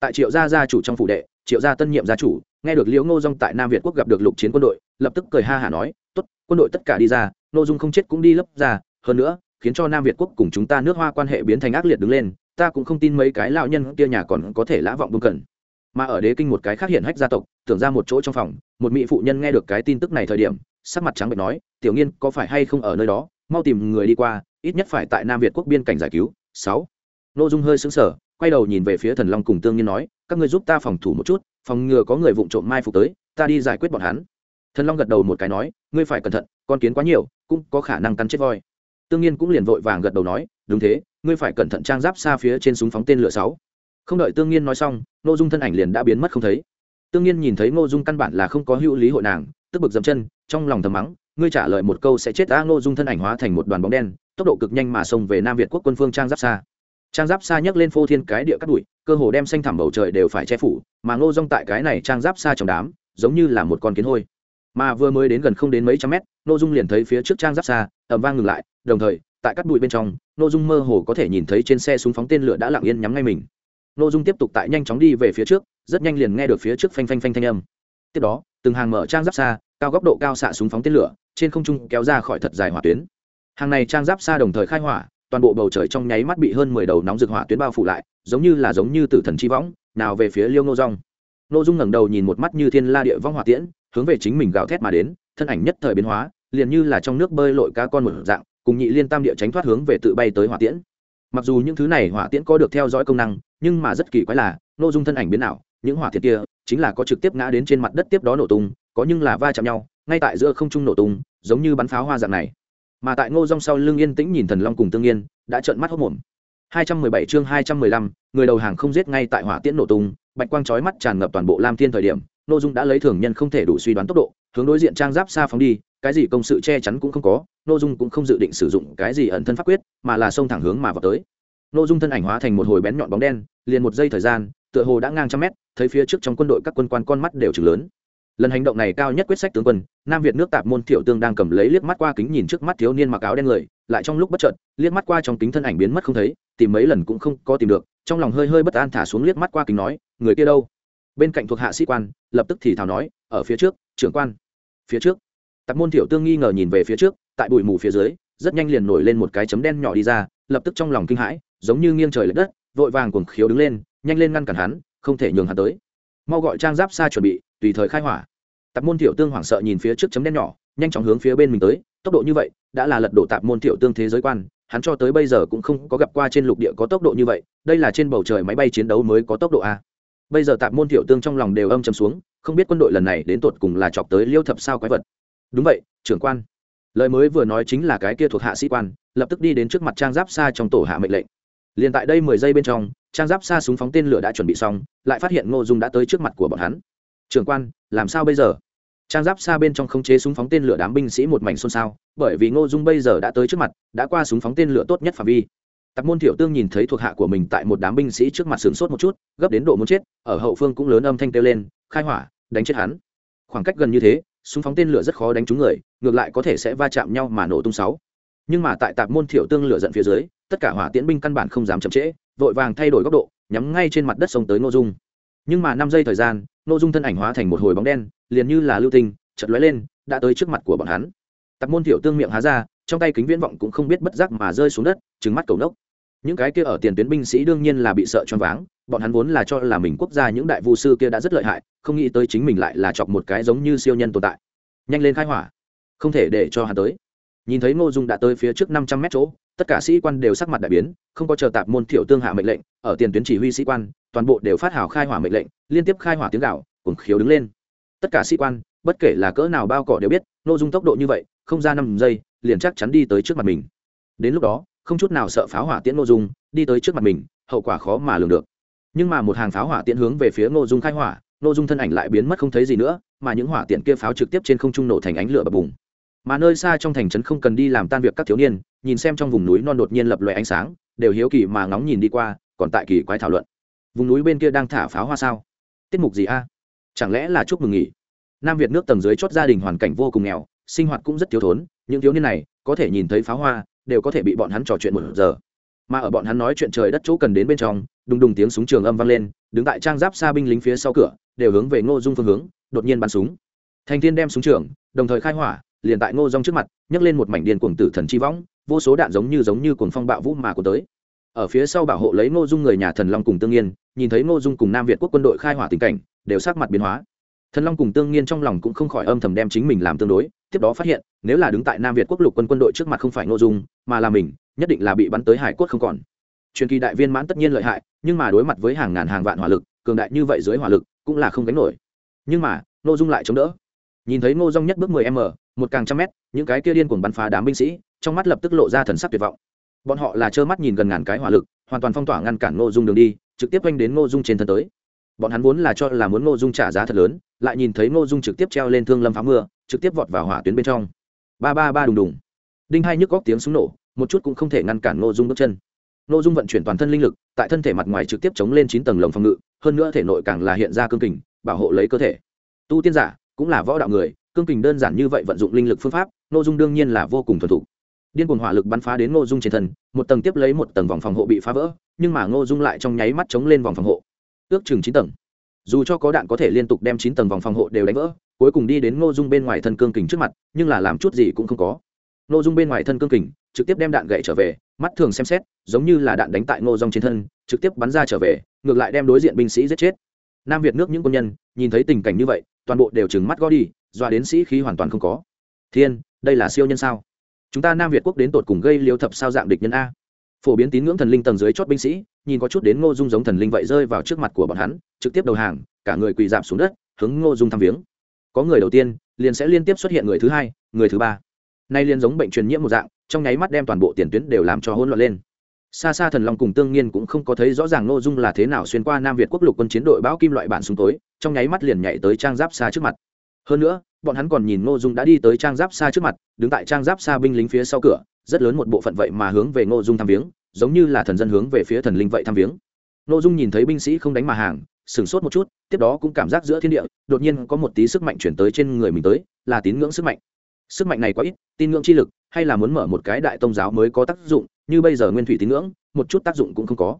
S1: Tại triệu gia gia chủ trong phủ đệ, triệu gia tân nhiệm gia chủ, nghe được liễu ngô dong tại nam việt quốc gặp được lục chiến quân đội, lập tức cười ha hả nói, tốt, quân đội tất cả đi ra, ngô dung không chết cũng đi lấp ra, hơn nữa, khiến cho nam việt quốc cùng chúng ta nước hoa quan hệ biến thành ác liệt đứng lên, ta cũng không tin mấy cái lão nhân kia nhà còn có thể lã vọng bưng cần. Mà ở đế kinh một cái khác hiện hách gia tộc, tưởng ra một chỗ trong phòng, một mỹ phụ nhân nghe được cái tin tức này thời điểm, sắc mặt trắng bệch nói, tiểu nghiên, có phải hay không ở nơi đó? Mau tìm người đi qua ít nhất phải tại nam việt quốc biên cảnh giải cứu. Sáu. Nội dung hơi xứng sở quay đầu nhìn về phía thần long cùng tương nhiên nói, các người giúp ta phòng thủ một chút, phòng ngừa có người vụng trộm mai phục tới, ta đi giải quyết bọn hắn. Thần long gật đầu một cái nói, ngươi phải cẩn thận, con kiến quá nhiều, cũng có khả năng cắn chết voi. Tương nhiên cũng liền vội vàng gật đầu nói, đúng thế, ngươi phải cẩn thận trang giáp xa phía trên súng phóng tên lửa sáu. Không đợi tương nhiên nói xong nội dung thân ảnh liền đã biến mất không thấy. Tương nhiên nhìn thấy ngô dung căn bản là không có hữu lý hội nàng tức bực dầm chân, trong lòng thầm mắng, ngươi trả lời một câu sẽ chết đã ngô dung thân ảnh hóa thành một đoàn bóng đen, tốc độ cực nhanh mà xông về nam việt quốc quân phương trang giáp xa trang giáp xa nhấc lên phô thiên cái địa cắt đùi cơ hồ đem xanh thẳm bầu trời đều phải che phủ, mà ngô dung tại cái này trang giáp xa trong đám, giống như là một con kiến hôi. Mà vừa mới đến gần không đến mấy trăm mét, ngô dung liền thấy phía trước trang giáp xa ẩm vang ngừng lại, đồng thời, tại cắt bụi bên trong, ngô dung mơ hồ có thể nhìn thấy trên xe súng phóng tên lửa đã lặng yên nhắm ngay mình. Ngô dung tiếp tục tại nhanh chóng đi về phía trước, rất nhanh liền nghe được phía trước phanh phanh phanh thanh âm. Tiếp đó từng hàng mở trang giáp xa, cao góc độ cao xạ súng phóng tên lửa, trên không trung kéo ra khỏi thật dài hỏa tuyến. Hàng này trang giáp xa đồng thời khai hỏa, toàn bộ bầu trời trong nháy mắt bị hơn mười đầu nóng rực hỏa tuyến bao phủ lại, giống như là giống như tử thần chi võng, nào về phía liêu ngô rong ngô dung ngẩng đầu nhìn một mắt như thiên la địa vong hỏa tiễn, hướng về chính mình gào thét mà đến, thân ảnh nhất thời biến hóa, liền như là trong nước bơi lội cá con một dạng, cùng nhị liên tam địa tránh thoát hướng về tự bay tới hỏa tiễn. Mặc dù những thứ này hỏa tiễn có được theo dõi công năng, nhưng mà rất kỳ quái là, ngô dung thân ảnh biến ảo, những hỏa thiệt kia chính là có trực tiếp ngã đến trên mặt đất tiếp đó nổ tung có nhưng là va chạm nhau ngay tại giữa không trung nổ tung giống như bắn pháo hoa dạng này. Mà tại ngô rong sau lưng yên tĩnh nhìn thần long cùng tương yên đã trợn mắt hốc mồm 217 chương 215, người đầu hàng không giết ngay tại hỏa tiễn nổ tung bạch quang chói mắt tràn ngập toàn bộ lam thiên thời điểm nội dung đã lấy thường nhân không thể đủ suy đoán tốc độ hướng đối diện trang giáp xa phóng đi cái gì công sự che chắn cũng không có nội dung cũng không dự định sử dụng cái gì ẩn thân pháp quyết mà là xông thẳng hướng mà vào tới. Nội dung thân ảnh hóa thành một hồi bén nhọn bóng đen liền một giây thời gian tựa hồ đã ngang trăm mét thấy phía trước trong quân đội các quân quan con mắt đều chừng lớn. Lần hành động này cao nhất quyết sách tướng quân, nam việt nước tạp môn tiểu tương đang cầm lấy liếc mắt qua kính nhìn trước mắt thiếu niên mặc áo đen người, lại trong lúc bất chợt, liếc mắt qua trong kính thân ảnh biến mất không thấy, tìm mấy lần cũng không có tìm được, trong lòng hơi hơi bất an thả xuống liếc mắt qua kính nói, người kia đâu? Bên cạnh thuộc hạ sĩ quan, lập tức thì thào nói, ở phía trước, trưởng quan. Phía trước? Tạp môn tiểu tương nghi ngờ nhìn về phía trước, tại bụi mù phía dưới, rất nhanh liền nổi lên một cái chấm đen nhỏ đi ra, lập tức trong lòng kinh hãi, giống như nghiêng trời lệch đất, vội vàng cuồng khiếu đứng lên, nhanh lên ngăn cản hắn không thể nhường hắn tới. Mau gọi trang giáp xa chuẩn bị, tùy thời khai hỏa. Tạp môn tiểu tương hoảng sợ nhìn phía trước chấm đen nhỏ, nhanh chóng hướng phía bên mình tới, tốc độ như vậy, đã là lật đổ tạp môn tiểu tương thế giới quan, hắn cho tới bây giờ cũng không có gặp qua trên lục địa có tốc độ như vậy, đây là trên bầu trời máy bay chiến đấu mới có tốc độ a. Bây giờ tạp môn thiệu tương trong lòng đều âm chầm xuống, không biết quân đội lần này đến tột cùng là chọc tới liêu thập sao quái vật. Đúng vậy, trưởng quan. Lời mới vừa nói chính là cái kia thuộc hạ sĩ quan, lập tức đi đến trước mặt trang giáp xa trong tổ hạ mệnh lệnh. Liền tại đây mười giây bên trong trang giáp xa súng phóng tên lửa đã chuẩn bị xong, lại phát hiện ngô dung đã tới trước mặt của bọn hắn. Trưởng quan, làm sao bây giờ? Trang giáp xa bên trong không chế súng phóng tên lửa đám binh sĩ một mảnh xôn xao, bởi vì ngô dung bây giờ đã tới trước mặt, đã qua súng phóng tên lửa tốt nhất phạm vi. Tạp môn thiểu tương nhìn thấy thuộc hạ của mình tại một đám binh sĩ trước mặt sửng sốt một chút, gấp đến độ muốn chết, ở hậu phương cũng lớn âm thanh kêu lên, khai hỏa, đánh chết hắn. Khoảng cách gần như thế, súng phóng tên lửa rất khó đánh trúng người, ngược lại có thể sẽ va chạm nhau mà nổ tung sáu. Nhưng mà tại tạp môn thiểu tương lửa giận phía dưới tất cả hỏa tiễn binh căn bản không dám chậm trễ, vội vàng thay đổi góc độ, nhắm ngay trên mặt đất sông tới ngô dung. Nhưng mà năm giây thời gian, ngô dung thân ảnh hóa thành một hồi bóng đen, liền như là lưu tinh chật lóe lên, đã tới trước mặt của bọn hắn. Tập môn thiểu tương miệng há ra, trong tay kính viễn vọng cũng không biết bất giác mà rơi xuống đất trứng mắt cầu nốc. Những cái kia ở tiền tuyến binh sĩ đương nhiên là bị sợ choáng váng, bọn hắn vốn là cho là mình quốc gia những đại vu sư kia đã rất lợi hại, không nghĩ tới chính mình lại là chọc một cái giống như siêu nhân tồn tại. Nhanh lên khai hỏa, không thể để cho hắn tới nhìn thấy ngô dung đã tới phía trước năm trăm mét chỗ, tất cả sĩ quan đều sắc mặt đại biến, không có chờ tạp môn thiểu tương hạ mệnh lệnh, ở tiền tuyến chỉ huy sĩ quan, toàn bộ đều phát hào khai hỏa mệnh lệnh, liên tiếp khai hỏa tiếng gạo, cùng khiếu đứng lên. Tất cả sĩ quan, bất kể là cỡ nào bao cỏ đều biết, ngô dung tốc độ như vậy, không ra năm giây, liền chắc chắn đi tới trước mặt mình. Đến lúc đó, không chút nào sợ pháo hỏa tiễn ngô dung, đi tới trước mặt mình, hậu quả khó mà lường được. Nhưng mà một hàng pháo hỏa tiễn hướng về phía ngô dung khai hỏa, ngô dung thân ảnh lại biến mất không thấy gì nữa, mà những hỏa tiễn kia pháo trực tiếp trên không trung nổ thành ánh lửa bập bùng mà nơi xa trong thành trấn không cần đi làm tan việc các thiếu niên, nhìn xem trong vùng núi non đột nhiên lập loè ánh sáng, đều hiếu kỳ mà ngóng nhìn đi qua, còn tại kỳ quái thảo luận. Vùng núi bên kia đang thả pháo hoa sao? Tiết mục gì a? Chẳng lẽ là chúc mừng nghỉ? Nam việt nước tầng dưới chót gia đình hoàn cảnh vô cùng nghèo, sinh hoạt cũng rất thiếu thốn, những thiếu niên này có thể nhìn thấy pháo hoa, đều có thể bị bọn hắn trò chuyện một giờ. Mà ở bọn hắn nói chuyện trời đất chỗ cần đến bên trong, đùng đùng tiếng súng trường âm vang lên, đứng tại trang giáp xa binh lính phía sau cửa, đều hướng về ngô dung phương hướng, đột nhiên bắn súng. Thành thiên đem súng trường, đồng thời khai hỏa liền tại ngô dung trước mặt, nhấc lên một mảnh điên cuồng tử thần chi võng, vô số đạn giống như giống như cuồng phong bạo vũ mà của tới. Ở phía sau bảo hộ lấy ngô dung người nhà thần long cùng tương yên nhìn thấy ngô dung cùng nam việt quốc quân đội khai hỏa tình cảnh, đều sắc mặt biến hóa. Thần long cùng tương nhiên trong lòng cũng không khỏi âm thầm đem chính mình làm tương đối, tiếp đó phát hiện, nếu là đứng tại nam việt quốc lục quân quân đội trước mặt không phải ngô dung, mà là mình, nhất định là bị bắn tới hải Quốc không còn. Truyền kỳ đại viên mãn tất nhiên lợi hại, nhưng mà đối mặt với hàng ngàn hàng vạn hỏa lực, cường đại như vậy dưới hỏa lực cũng là không gánh nổi. Nhưng mà, ngô dung lại chống đỡ. Nhìn thấy ngô dung nhất bước mười m một càng trăm mét, những cái kia điên cuồng bắn phá đám binh sĩ, trong mắt lập tức lộ ra thần sắc tuyệt vọng. Bọn họ là trơ mắt nhìn gần ngàn cái hỏa lực, hoàn toàn phong tỏa ngăn cản ngô dung đường đi, trực tiếp quanh đến ngô dung trên thân tới. Bọn hắn vốn là cho là muốn ngô dung trả giá thật lớn, lại nhìn thấy ngô dung trực tiếp treo lên thương lâm phá mưa, trực tiếp vọt vào hỏa tuyến bên trong. Ba ba ba đùng đùng. Đinh hai nhức góc tiếng súng nổ, một chút cũng không thể ngăn cản ngô dung bước chân. Ngô dung vận chuyển toàn thân linh lực, tại thân thể mặt ngoài trực tiếp chống lên chín tầng lồng phòng ngự, hơn nữa thể nội càng là hiện ra cương kình, bảo hộ lấy cơ thể. Tu tiên giả cũng là võ đạo người cương kình đơn giản như vậy vận dụng linh lực phương pháp, ngô dung đương nhiên là vô cùng thuần thục. Điên cuồng hỏa lực bắn phá đến ngô dung trên thân, một tầng tiếp lấy một tầng vòng phòng hộ bị phá vỡ, nhưng mà ngô dung lại trong nháy mắt chống lên vòng phòng hộ. Ước chừng chín tầng. Dù cho có đạn có thể liên tục đem chín tầng vòng phòng hộ đều đánh vỡ, cuối cùng đi đến ngô dung bên ngoài thân cương kình trước mặt, nhưng là làm chút gì cũng không có. Ngô dung bên ngoài thân cương kình, trực tiếp đem đạn gậy trở về, mắt thường xem xét, giống như là đạn đánh tại ngô dung trên thân, trực tiếp bắn ra trở về, ngược lại đem đối diện binh sĩ giết chết. Nam việt nước những quân nhân, nhìn thấy tình cảnh như vậy, toàn bộ đều trừng mắt gõ đi doa đến sĩ khí hoàn toàn không có. Thiên, đây là siêu nhân sao? Chúng ta nam việt quốc đến tột cùng gây liêu thập sao dạng địch nhân a. Phổ biến tín ngưỡng thần linh tầng dưới chót binh sĩ, nhìn có chút đến ngô dung giống thần linh vậy rơi vào trước mặt của bọn hắn, trực tiếp đầu hàng, cả người quỳ dạp xuống đất, hướng ngô dung thăm viếng. Có người đầu tiên, liền sẽ liên tiếp xuất hiện người thứ hai, người thứ ba. Nay liên giống bệnh truyền nhiễm một dạng, trong nháy mắt đem toàn bộ tiền tuyến đều làm cho hỗn loạn lên. Xa xa thần long cùng tương nhiên cũng không có thấy rõ ràng ngô dung là thế nào xuyên qua nam việt quốc lục quân chiến đội bão kim loại bản súng tối, trong nháy mắt liền nhảy tới trang giáp xa trước mặt hơn nữa, bọn hắn còn nhìn ngô dung đã đi tới trang giáp xa trước mặt, đứng tại trang giáp xa binh lính phía sau cửa, rất lớn một bộ phận vậy mà hướng về ngô dung thăm viếng, giống như là thần dân hướng về phía thần linh vậy thăm viếng. Ngô dung nhìn thấy binh sĩ không đánh mà hàng, sửng sốt một chút, tiếp đó cũng cảm giác giữa thiên địa, đột nhiên có một tí sức mạnh chuyển tới trên người mình tới, là tín ngưỡng sức mạnh. Sức mạnh này quá ít, tín ngưỡng chi lực, hay là muốn mở một cái đại tông giáo mới có tác dụng, như bây giờ nguyên thủy tín ngưỡng, một chút tác dụng cũng không có.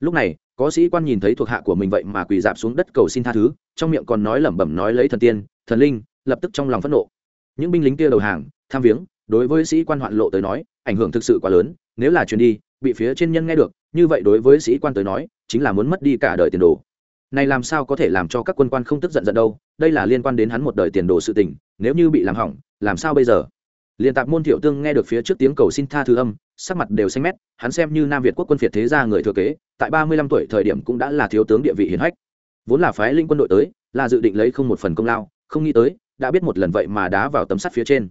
S1: Lúc này, có sĩ quan nhìn thấy thuộc hạ của mình vậy mà quỳ dạp xuống đất cầu xin tha thứ, trong miệng còn nói lẩm bẩm nói lấy thần tiên thần linh lập tức trong lòng phẫn nộ. Những binh lính kia đầu hàng, tham viếng, đối với sĩ quan hoạn lộ tới nói, ảnh hưởng thực sự quá lớn, nếu là truyền đi, bị phía trên nhân nghe được, như vậy đối với sĩ quan tới nói, chính là muốn mất đi cả đời tiền đồ. Này làm sao có thể làm cho các quân quan không tức giận giận đâu, đây là liên quan đến hắn một đời tiền đồ sự tình, nếu như bị làm hỏng, làm sao bây giờ? Liên tạp môn thiệu tương nghe được phía trước tiếng cầu xin tha thứ âm, sắc mặt đều xanh mét, hắn xem như nam việt quốc quân phiệt thế gia người thừa kế, tại ba mươi lăm tuổi thời điểm cũng đã là thiếu tướng địa vị hiển hách. Vốn là phái linh quân đội tới, là dự định lấy không một phần công lao không nghĩ tới đã biết một lần vậy mà đá vào tấm sắt phía trên.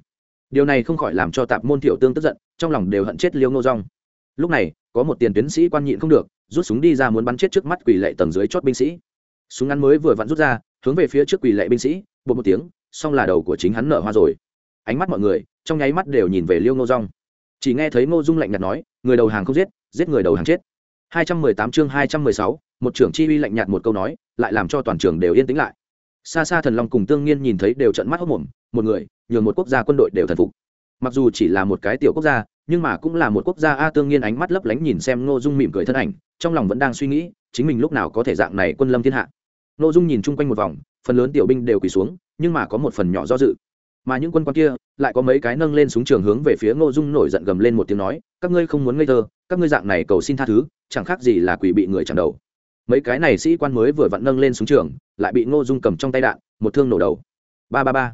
S1: Điều này không khỏi làm cho tạp môn thiểu tương tức giận trong lòng đều hận chết liêu ngô rong lúc này có một tiền tuyến sĩ quan nhịn không được rút súng đi ra muốn bắn chết trước mắt quỷ lệ tầng dưới chót binh sĩ. Súng ngắn mới vừa vặn rút ra hướng về phía trước quỷ lệ binh sĩ bột một tiếng xong là đầu của chính hắn nở hoa rồi. Ánh mắt mọi người trong nháy mắt đều nhìn về liêu ngô rong chỉ nghe thấy ngô dung lạnh nhạt nói người đầu hàng không giết giết người đầu hàng chết. 218 chương 216, một trưởng chi uy lạnh nhạt một câu nói lại làm cho toàn trường đều yên tĩnh lại xa xa thần long cùng tương nhiên nhìn thấy đều trận mắt hốc mồm, một người, nhường một quốc gia quân đội đều thần phục. Mặc dù chỉ là một cái tiểu quốc gia, nhưng mà cũng là một quốc gia a tương nhiên ánh mắt lấp lánh nhìn xem ngô dung mỉm cười thân ảnh, trong lòng vẫn đang suy nghĩ, chính mình lúc nào có thể dạng này quân lâm thiên hạ. Ngô dung nhìn chung quanh một vòng, phần lớn tiểu binh đều quỳ xuống, nhưng mà có một phần nhỏ do dự. Mà những quân quan kia, lại có mấy cái nâng lên súng trường hướng về phía ngô dung nổi giận gầm lên một tiếng nói, các ngươi không muốn ngây thơ, các ngươi dạng này cầu xin tha thứ, chẳng khác gì là quỷ bị người chặn đầu mấy cái này sĩ quan mới vừa vặn nâng lên súng trường, lại bị ngô dung cầm trong tay đạn, một thương nổ đầu. Ba ba ba.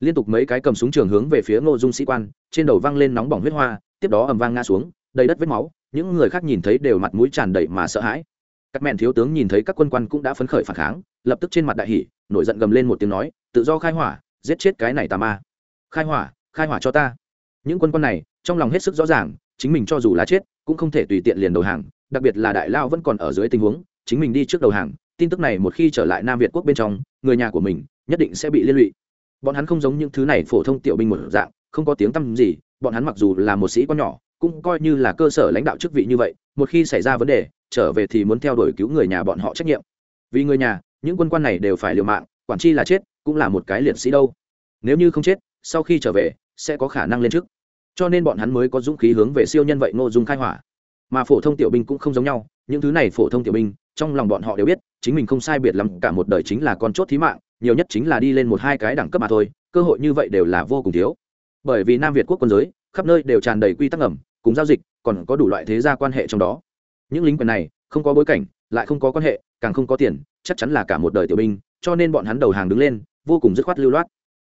S1: Liên tục mấy cái cầm súng trường hướng về phía ngô dung sĩ quan, trên đầu văng lên nóng bỏng huyết hoa, tiếp đó ầm vang ngã xuống, đầy đất vết máu, những người khác nhìn thấy đều mặt mũi tràn đầy mà sợ hãi. Các mẹn thiếu tướng nhìn thấy các quân quan cũng đã phấn khởi phản kháng, lập tức trên mặt đại hỷ nổi giận gầm lên một tiếng nói, tự do khai hỏa, giết chết cái này tà ma. Khai hỏa khai hỏa cho ta. Những quân quan này, trong lòng hết sức rõ ràng, chính mình cho dù là chết, cũng không thể tùy tiện liền đầu hàng, đặc biệt là đại lao vẫn còn ở dưới tình huống chính mình đi trước đầu hàng, tin tức này một khi trở lại nam việt quốc bên trong, người nhà của mình nhất định sẽ bị liên lụy. Bọn hắn không giống những thứ này phổ thông tiểu binh một dạng, không có tiếng tăm gì, bọn hắn mặc dù là một sĩ quan nhỏ, cũng coi như là cơ sở lãnh đạo chức vị như vậy, một khi xảy ra vấn đề, trở về thì muốn theo đuổi cứu người nhà bọn họ trách nhiệm. Vì người nhà, những quân quan này đều phải liều mạng, quản chi là chết, cũng là một cái liệt sĩ đâu. Nếu như không chết, sau khi trở về, sẽ có khả năng lên chức cho nên bọn hắn mới có dũng khí hướng về siêu nhân vậy ngô dung khai hỏa. Mà phổ thông tiểu binh cũng không giống nhau những thứ này phổ thông tiểu binh, trong lòng bọn họ đều biết, chính mình không sai biệt lắm, cả một đời chính là con chốt thí mạng, nhiều nhất chính là đi lên một hai cái đẳng cấp mà thôi, cơ hội như vậy đều là vô cùng thiếu. Bởi vì nam việt quốc quân giới, khắp nơi đều tràn đầy quy tắc ẩm cùng giao dịch, còn có đủ loại thế gia quan hệ trong đó. Những lính quyền này, không có bối cảnh, lại không có quan hệ, càng không có tiền, chắc chắn là cả một đời tiểu binh, cho nên bọn hắn đầu hàng đứng lên, vô cùng dứt khoát lưu loát.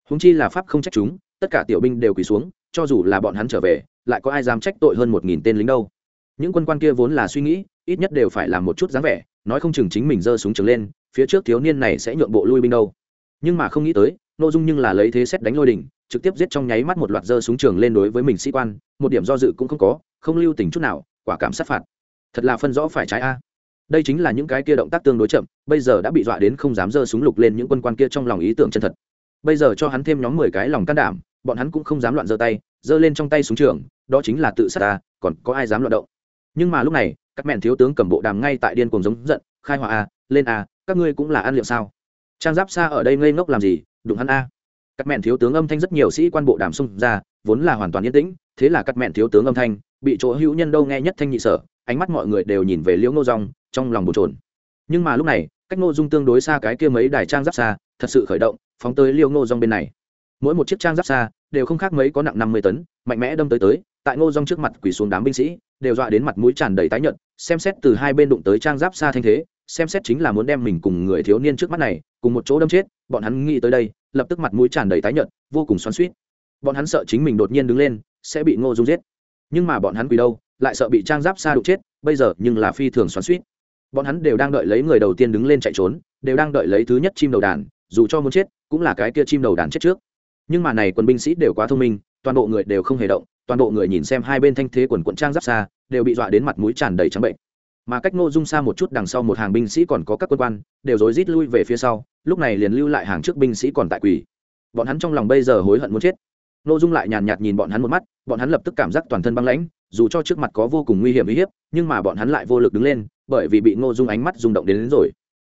S1: Húng chi là pháp không trách chúng, tất cả tiểu binh đều quỳ xuống, cho dù là bọn hắn trở về, lại có ai dám trách tội hơn một nghìn tên lính đâu? Những quân quan kia vốn là suy nghĩ ít nhất đều phải làm một chút dáng vẻ, nói không chừng chính mình giơ súng trường lên, phía trước thiếu niên này sẽ nhượng bộ lui binh đâu. Nhưng mà không nghĩ tới nội dung nhưng là lấy thế xét đánh lôi đỉnh, trực tiếp giết trong nháy mắt một loạt giơ súng trường lên đối với mình sĩ quan, một điểm do dự cũng không có, không lưu tình chút nào, quả cảm sát phạt. Thật là phân rõ phải trái a. Đây chính là những cái kia động tác tương đối chậm, bây giờ đã bị dọa đến không dám giơ súng lục lên những quân quan kia trong lòng ý tưởng chân thật. Bây giờ cho hắn thêm nhóm mười cái lòng can đảm, bọn hắn cũng không dám loạn giơ tay, giơ lên trong tay súng trường, đó chính là tự sát ta, còn có ai dám loạn động? Nhưng mà lúc này các mẹn thiếu tướng cầm bộ đàm ngay tại điên cuồng giống giận, khai hỏa a lên a các ngươi cũng là ăn liệu sao? Trang giáp xa ở đây ngây ngốc làm gì, đụng hắn a? Các mẹn thiếu tướng âm thanh rất nhiều sĩ quan bộ đàm xung ra, vốn là hoàn toàn yên tĩnh, thế là các mẹn thiếu tướng âm thanh, bị chỗ hữu nhân đâu nghe nhất thanh nhị sở, ánh mắt mọi người đều nhìn về liễu ngô rong trong lòng bồn trồn nhưng mà lúc này, cách ngô dung tương đối xa cái kia mấy đài trang giáp xa thật sự khởi động, phóng tới liễu ngô rong bên này. Mỗi một chiếc trang giáp xa đều không khác mấy có nặng năm mươi tấn, mạnh mẽ đâm tới tới tại ngô rong trước mặt quỳ xuống đám binh sĩ, đều dọa đến mặt mũi tràn đầy tái nhợt, xem xét từ hai bên đụng tới trang giáp xa thanh thế, xem xét chính là muốn đem mình cùng người thiếu niên trước mắt này, cùng một chỗ đâm chết, bọn hắn nghĩ tới đây, lập tức mặt mũi tràn đầy tái nhợt, vô cùng xoắn suýt bọn hắn sợ chính mình đột nhiên đứng lên, sẽ bị ngô dung giết. Nhưng mà bọn hắn quỳ đâu, lại sợ bị trang giáp xa đụng chết, bây giờ nhưng là phi thường xoắn suýt bọn hắn đều đang đợi lấy người đầu tiên đứng lên chạy trốn, đều đang đợi lấy thứ nhất chim đầu đàn, dù cho muốn chết, cũng là cái kia chim đầu đàn chết trước. Nhưng mà này quân binh sĩ đều quá thông minh, toàn bộ người đều không hề động toàn bộ người nhìn xem hai bên thanh thế quần quận trang giáp xa đều bị dọa đến mặt mũi tràn đầy trắng bệnh. Mà cách ngô dung xa một chút đằng sau một hàng binh sĩ còn có các quân quan đều rối rít lui về phía sau lúc này liền lưu lại hàng trước binh sĩ còn tại quỳ. Bọn hắn trong lòng bây giờ hối hận muốn chết. Ngô dung lại nhàn nhạt nhìn bọn hắn một mắt bọn hắn lập tức cảm giác toàn thân băng lãnh dù cho trước mặt có vô cùng nguy hiểm uy hiếp nhưng mà bọn hắn lại vô lực đứng lên bởi vì bị ngô dung ánh mắt rung động đến, đến rồi.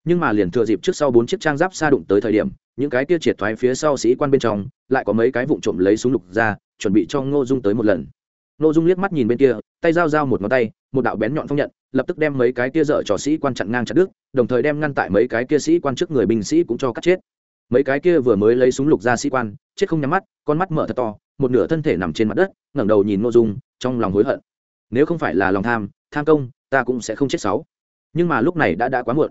S1: Nhưng mà liền thừa dịp trước sau bốn chiếc trang giáp xa đụng tới thời điểm những cái kia triệt thoái phía sau sĩ quan bên trong lại có mấy cái vụn trộm lấy súng lục ra chuẩn bị cho ngô dung tới một lần. Ngô dung liếc mắt nhìn bên kia, tay giao giao một ngón tay, một đạo bén nhọn phong nhận, lập tức đem mấy cái kia dở trò sĩ quan chặn ngang chặt đứt, đồng thời đem ngăn tại mấy cái kia sĩ quan trước người binh sĩ cũng cho cắt chết. Mấy cái kia vừa mới lấy súng lục ra sĩ quan, chết không nhắm mắt, con mắt mở thật to, một nửa thân thể nằm trên mặt đất, ngẩng đầu nhìn ngô dung, trong lòng hối hận. Nếu không phải là lòng tham tham công, ta cũng sẽ không chết sáu. Nhưng mà lúc này đã đã quá muộn.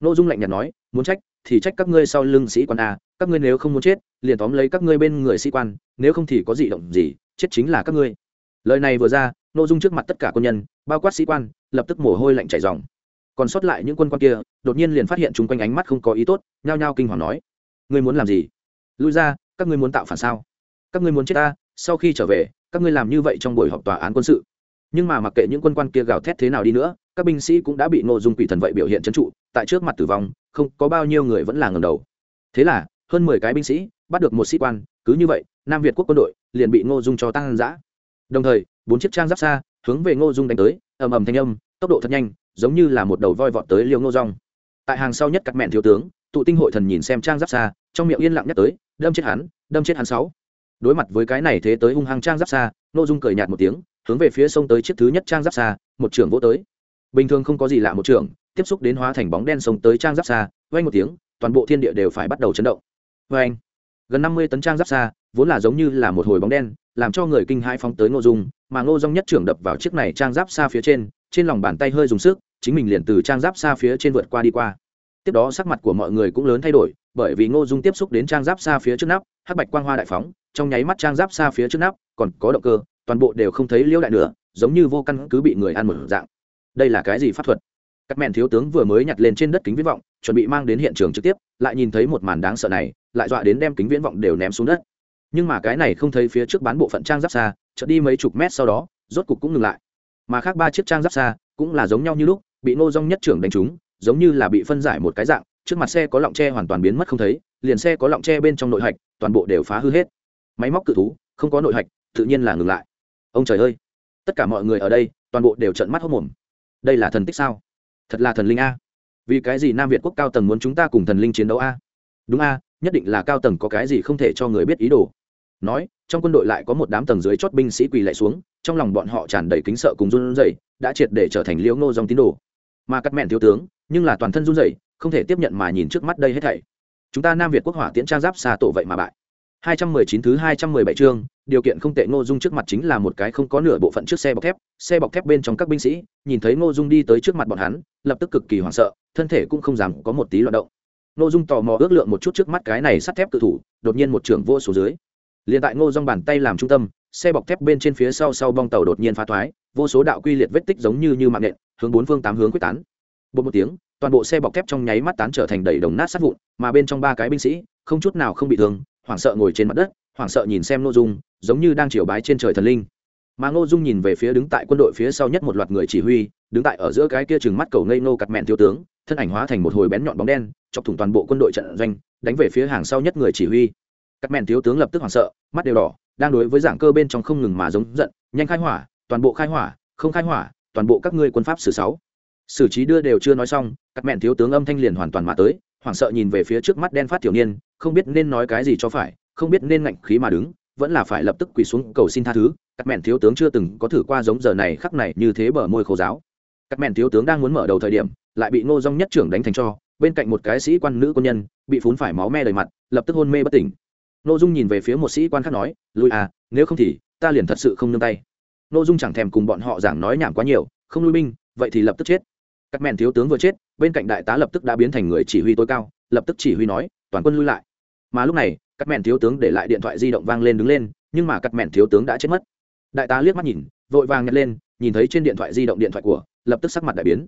S1: Ngô dung lạnh nhạt nói, muốn trách, thì trách các ngươi sau lưng sĩ quan a các ngươi nếu không muốn chết, liền tóm lấy các ngươi bên người sĩ quan, nếu không thì có gì động gì, chết chính là các ngươi. Lời này vừa ra nội dung trước mặt tất cả quân nhân, bao quát sĩ quan, lập tức mồ hôi lạnh chảy dòng còn sót lại những quân quan kia, đột nhiên liền phát hiện chung quanh ánh mắt không có ý tốt, nhao nhao kinh hoàng nói, ngươi muốn làm gì? Lui ra, các ngươi muốn tạo phản sao? Các ngươi muốn chết ta, sau khi trở về, các ngươi làm như vậy trong buổi họp tòa án quân sự. Nhưng mà mặc kệ những quân quan kia gào thét thế nào đi nữa, các binh sĩ cũng đã bị nội dung quỷ thần vậy biểu hiện trấn trụ, tại trước mặt tử vong, không có bao nhiêu người vẫn là ngầm đầu. Thế là hơn mười cái binh sĩ, bắt được một sĩ quan, cứ như vậy, nam việt quốc quân đội liền bị ngô dung cho tăng giã đồng thời, bốn chiếc trang giáp xa hướng về ngô dung đánh tới, ầm ầm thanh âm, tốc độ thật nhanh, giống như là một đầu voi vọt tới liêu ngô rong tại hàng sau nhất cắt mẹn thiếu tướng, tụ tinh hội thần nhìn xem trang giáp xa, trong miệng yên lặng nhắc tới, đâm chết hắn, đâm chết hắn sáu. Đối mặt với cái này thế tới hung hăng trang giáp xa, ngô dung cười nhạt một tiếng, hướng về phía sông tới chiếc thứ nhất trang giáp xa, một trưởng vỗ tới. Bình thường không có gì lạ một trưởng, tiếp xúc đến hóa thành bóng đen sông tới trang giáp xa vay một tiếng, toàn bộ thiên địa đều phải bắt đầu chấn động vê anh, gần năm mươi tấn trang giáp xa, vốn là giống như là một hồi bóng đen, làm cho người kinh hãi phóng tới ngô dung, mà ngô dung nhất trưởng đập vào chiếc này trang giáp xa phía trên trên lòng bàn tay hơi dùng sức, chính mình liền từ trang giáp xa phía trên vượt qua đi qua. Tiếp đó sắc mặt của mọi người cũng lớn thay đổi, bởi vì ngô dung tiếp xúc đến trang giáp xa phía trước nắp, hắc bạch quang hoa đại phóng, trong nháy mắt trang giáp xa phía trước nắp còn có động cơ, toàn bộ đều không thấy liễu đại nữa giống như vô căn cứ bị người ăn một dạng. Đây là cái gì pháp thuật? Các mẹn thiếu tướng vừa mới nhặt lên trên đất kính viễn vọng, chuẩn bị mang đến hiện trường trực tiếp, lại nhìn thấy một màn đáng sợ này, lại dọa đến đem kính viễn vọng đều ném xuống đất. Nhưng mà cái này không thấy phía trước bán bộ phận trang giáp xa, chợt đi mấy chục mét sau đó, rốt cục cũng ngừng lại. Mà khác ba chiếc trang giáp xa cũng là giống nhau như lúc, bị nô dong nhất trưởng đánh trúng, giống như là bị phân giải một cái dạng, trước mặt xe có lọng tre hoàn toàn biến mất không thấy, liền xe có lọng tre bên trong nội hạch, toàn bộ đều phá hư hết. Máy móc cự thú, không có nội hạch, tự nhiên là ngừng lại. Ông trời ơi! Tất cả mọi người ở đây, toàn bộ đều trợn mắt hốc mồm. Đây là thần tích sao? Thật là thần linh a. Vì cái gì nam việt quốc cao tầng muốn chúng ta cùng thần linh chiến đấu a? Đúng a, nhất định là cao tầng có cái gì không thể cho người biết ý đồ. Nói, trong quân đội lại có một đám tầng dưới chót binh sĩ quỳ lại xuống, trong lòng bọn họ tràn đầy kính sợ cùng run rẩy, đã triệt để trở thành liễu nô dòng tín đồ. Mà cắt mẹn thiếu tướng, nhưng là toàn thân run rẩy, không thể tiếp nhận mà nhìn trước mắt đây hết thảy. Chúng ta nam việt quốc hỏa tiễn trang giáp xa tổ vậy mà bại. 219 thứ 217 chương, điều kiện không tệ Ngô Dung trước mặt chính là một cái không có nửa bộ phận trước xe bọc thép, xe bọc thép bên trong các binh sĩ, nhìn thấy Ngô Dung đi tới trước mặt bọn hắn, lập tức cực kỳ hoảng sợ, thân thể cũng không dám có một tí loạn động. Ngô Dung tò mò ước lượng một chút trước mắt cái này sắt thép tự thủ, đột nhiên một trường vô số dưới. Liên tại Ngô Dung bàn tay làm trung tâm, xe bọc thép bên trên phía sau sau bong tàu đột nhiên phá thoái, vô số đạo quy liệt vết tích giống như như mạng nện, hướng bốn phương tám hướng quyết tán. bộ một tiếng, toàn bộ xe bọc thép trong nháy mắt tán trở thành đầy đồng nát sắt vụn, mà bên trong ba cái binh sĩ, không chút nào không bị thương, hoảng sợ ngồi trên mặt đất, hoảng sợ nhìn xem nội dung, giống như đang triều bái trên trời thần linh. Mà ngô dung nhìn về phía đứng tại quân đội phía sau nhất một loạt người chỉ huy, đứng tại ở giữa cái kia chừng mắt cầu ngây nô cặt mẹn thiếu tướng, thân ảnh hóa thành một hồi bén nhọn bóng đen, chọc thủng toàn bộ quân đội trận doanh, đánh về phía hàng sau nhất người chỉ huy. Cắt mẹn thiếu tướng lập tức hoảng sợ, mắt đều đỏ, đang đối với giảng cơ bên trong không ngừng mà giống giận, nhanh khai hỏa, toàn bộ khai hỏa, không khai hỏa, toàn bộ các ngươi quân pháp xử sáu. Xử trí đưa đều chưa nói xong cắt mẹn thiếu tướng âm thanh liền hoàn toàn mà tới hoảng sợ nhìn về phía trước mắt đen phát tiểu niên, không biết nên nói cái gì cho phải, không biết nên ngạnh khí mà đứng, vẫn là phải lập tức quỳ xuống cầu xin tha thứ. Các mẹn thiếu tướng chưa từng có thử qua giống giờ này khắc này như thế bờ môi khô giáo. Các mẹn thiếu tướng đang muốn mở đầu thời điểm, lại bị ngô dong nhất trưởng đánh thành cho, bên cạnh một cái sĩ quan nữ quân nhân, bị phún phải máu me đầy mặt, lập tức hôn mê bất tỉnh. Ngô dung nhìn về phía một sĩ quan khác nói, lui à nếu không thì ta liền thật sự không nương tay. Ngô dung chẳng thèm cùng bọn họ giảng nói nhảm quá nhiều, không lui binh, vậy thì lập tức chết các mẹn thiếu tướng vừa chết bên cạnh đại tá lập tức đã biến thành người chỉ huy tối cao lập tức chỉ huy nói toàn quân lui lại. Mà lúc này các mẹn thiếu tướng để lại điện thoại di động vang lên đứng lên nhưng mà các mẹn thiếu tướng đã chết mất. Đại tá liếc mắt nhìn vội vàng nhặt lên nhìn thấy trên điện thoại di động điện thoại của lập tức sắc mặt đại biến.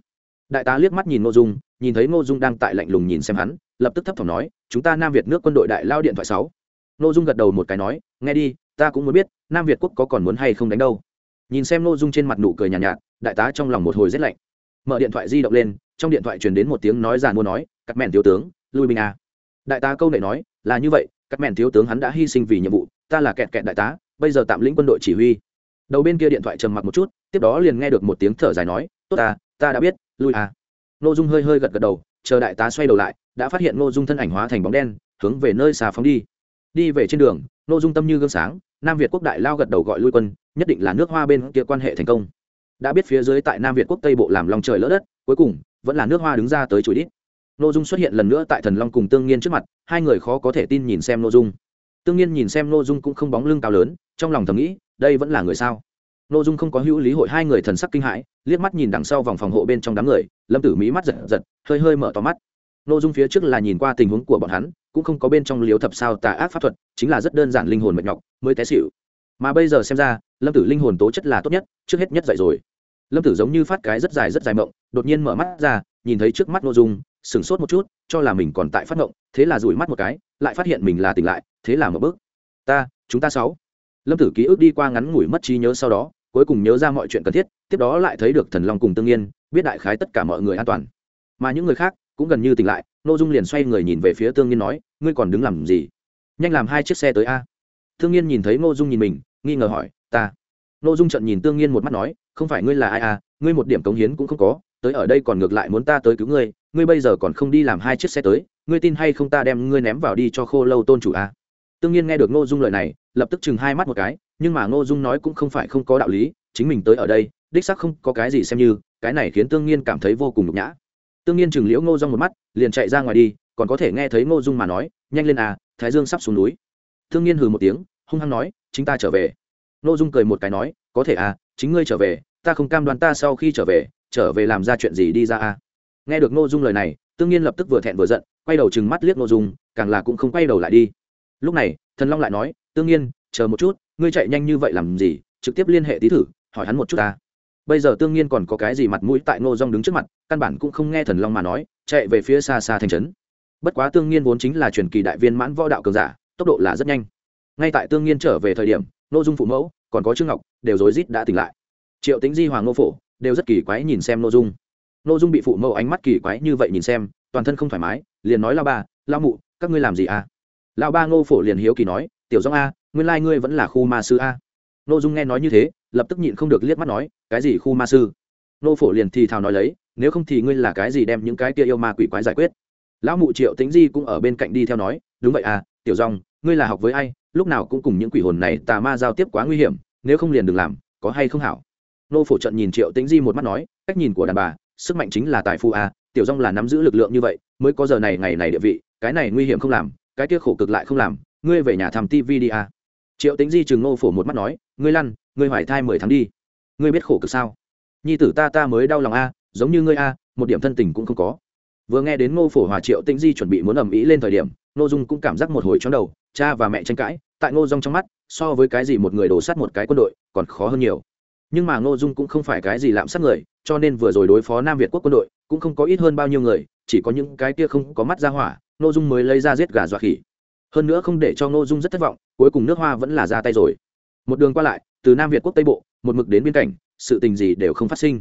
S1: Đại tá liếc mắt nhìn ngô dung nhìn thấy ngô dung đang tại lạnh lùng nhìn xem hắn lập tức thấp thỏm nói chúng ta nam việt nước quân đội đại lao điện thoại sáu. Ngô dung gật đầu một cái nói nghe đi ta cũng muốn biết nam việt quốc có còn muốn hay không đánh đâu? Nhìn xem ngô dung trên mặt nụ cười nhàn nhạt, nhạt đại tá trong lòng một hồi rét lạnh mở điện thoại di động lên, trong điện thoại truyền đến một tiếng nói giàn mua nói các mẹn thiếu tướng, lui binh à. đại tá câu này nói, là như vậy các mẹn thiếu tướng hắn đã hy sinh vì nhiệm vụ, ta là kẹt kẹt đại tá, bây giờ tạm lĩnh quân đội chỉ huy. Đầu bên kia điện thoại trầm mặc một chút, tiếp đó liền nghe được một tiếng thở dài nói, tốt ta ta đã biết, lui à. N ô dung hơi hơi gật gật đầu, chờ đại tá xoay đầu lại, đã phát hiện n ô dung thân ảnh hóa thành bóng đen, hướng về nơi xà phóng đi. Đi về trên đường n ô dung tâm như gương sáng, nam việt quốc đại lao gật đầu gọi lui quân, nhất định là nước hoa bên kia quan hệ thành công đã biết phía dưới tại nam việt quốc tây bộ làm lòng trời lỡ đất, cuối cùng, vẫn là nước hoa đứng ra tới chuỗi đít. N ô dung xuất hiện lần nữa tại thần long cùng tương nhiên trước mặt, hai người khó có thể tin nhìn xem n ô dung. Tương nhiên nhìn xem n ô dung cũng không bóng lưng cao lớn, trong lòng thầm nghĩ, đây vẫn là người sao? N ô dung không có hữu lý hội hai người thần sắc kinh hãi, liếc mắt nhìn đằng sau vòng phòng hộ bên trong đám người, lâm tử mỹ mắt giật giật, hơi hơi mở to mắt. N ô dung phía trước là nhìn qua tình huống của bọn hắn, cũng không có bên trong liếu thập sao tà ác pháp thuật, chính là rất đơn giản linh hồn mệt nhọc, mới té xịu mà bây giờ xem ra, lâm tử linh hồn tố chất là tốt nhất, trước hết nhất dạy rồi lâm tử giống như phát cái rất dài rất dài mộng, đột nhiên mở mắt ra, nhìn thấy trước mắt n ô dung, sửng sốt một chút, cho là mình còn tại phát mộng, thế là rủi mắt một cái, lại phát hiện mình là tỉnh lại, thế là một bước. Ta, chúng ta sáu. Lâm tử ký ức đi qua ngắn ngủi mất trí nhớ sau đó, cuối cùng nhớ ra mọi chuyện cần thiết, tiếp đó lại thấy được thần long cùng tương nhiên biết đại khái tất cả mọi người an toàn. Mà những người khác cũng gần như tỉnh lại n ô dung liền xoay người nhìn về phía tương nhiên nói, ngươi còn đứng làm gì? Nhanh làm hai chiếc xe tới a. Tương nhiên nhìn thấy n ô dung nhìn mình, nghi ngờ hỏi, ta. N ô dung trận nhìn tương nhiên một mắt nói không phải ngươi là ai à ngươi một điểm cống hiến cũng không có, tới ở đây còn ngược lại muốn ta tới cứu ngươi ngươi bây giờ còn không đi làm hai chiếc xe tới, ngươi tin hay không ta đem ngươi ném vào đi cho khô lâu tôn chủ à? tương nhiên nghe được Ngô dung lời này, lập tức chừng hai mắt một cái, nhưng mà Ngô dung nói cũng không phải không có đạo lý, chính mình tới ở đây, đích sắc không có cái gì xem như, cái này khiến tương nhiên cảm thấy vô cùng nhục nhã. Tương nhiên chừng liễu ngô dung một mắt, liền chạy ra ngoài đi, còn có thể nghe thấy ngô dung mà nói, nhanh lên à thái dương sắp xuống núi. Tương nhiên hừ một tiếng, hung hăng nói, chính ta trở về. Ngô dung cười một cái nói, có thể à chính ngươi trở về, ta không cam đoan ta sau khi trở về trở về làm ra chuyện gì đi ra à nghe được nội dung lời này, tương nhiên lập tức vừa thẹn vừa giận, quay đầu chừng mắt liếc nội dung, càng là cũng không quay đầu lại đi. Lúc này, thần long lại nói, tương nhiên, chờ một chút, ngươi chạy nhanh như vậy làm gì? Trực tiếp liên hệ tí thử, hỏi hắn một chút ta. Bây giờ tương nhiên còn có cái gì mặt mũi tại ngô dung đứng trước mặt, căn bản cũng không nghe thần long mà nói, chạy về phía xa xa thành trấn. Bất quá tương nhiên vốn chính là truyền kỳ đại viên mãn võ đạo cường giả, tốc độ là rất nhanh. Ngay tại tương nhiên trở về thời điểm, ngô dung phụ mẫu, còn có trương ngọc đều rối rít đã tỉnh lại. Triệu tính di, hoàng ngô phổ đều rất kỳ quái nhìn xem ngô dung. Ngô dung bị phụ mẫu ánh mắt kỳ quái như vậy nhìn xem, toàn thân không thoải mái, liền nói lao ba lao mụ, các ngươi làm gì à? Lao ba ngô phổ liền hiếu kỳ nói, tiểu dong a, nguyên lai ngươi vẫn là khu ma sư a. Ngô dung nghe nói như thế, lập tức nhịn không được liếc mắt nói, cái gì khu ma sư? Ngô phổ liền thì thào nói lấy, nếu không thì ngươi là cái gì đem những cái kia yêu ma quỷ quái giải quyết? Lão mụ triệu tính di cũng ở bên cạnh đi theo nói, đúng vậy à tiểu dong ngươi là học với ai, lúc nào cũng cùng những quỷ hồn này tà ma giao tiếp quá nguy hiểm nếu không liền đừng làm, có hay không hảo? Nô phổ trận nhìn triệu tĩnh di một mắt nói, cách nhìn của đàn bà, sức mạnh chính là tài phu a, tiểu dong là nắm giữ lực lượng như vậy, mới có giờ này ngày này địa vị, cái này nguy hiểm không làm, cái kia khổ cực lại không làm, ngươi về nhà thăm tv đi a. Triệu tĩnh di chừng nô phổ một mắt nói, ngươi lăn, ngươi hoài thai mười tháng đi. Ngươi biết khổ cực sao? Nhi tử ta ta mới đau lòng a, giống như ngươi a, một điểm thân tình cũng không có. Vừa nghe đến ngô phổ hòa triệu tĩnh di chuẩn bị muốn ầm ĩ lên thời điểm ngô dung cũng cảm giác một hồi trong đầu, cha và mẹ tranh cãi, tại ngô dung trong mắt so với cái gì một người đổ sát một cái quân đội còn khó hơn nhiều. Nhưng mà ngô dung cũng không phải cái gì lạm sát người, cho nên vừa rồi đối phó nam việt quốc quân đội cũng không có ít hơn bao nhiêu người, chỉ có những cái kia không có mắt ra hỏa, ngô dung mới lấy ra giết gà dọa khỉ. Hơn nữa không để cho ngô dung rất thất vọng, cuối cùng nước hoa vẫn là ra tay rồi. Một đường qua lại, từ nam việt quốc tây bộ, một mực đến biên cảnh, sự tình gì đều không phát sinh.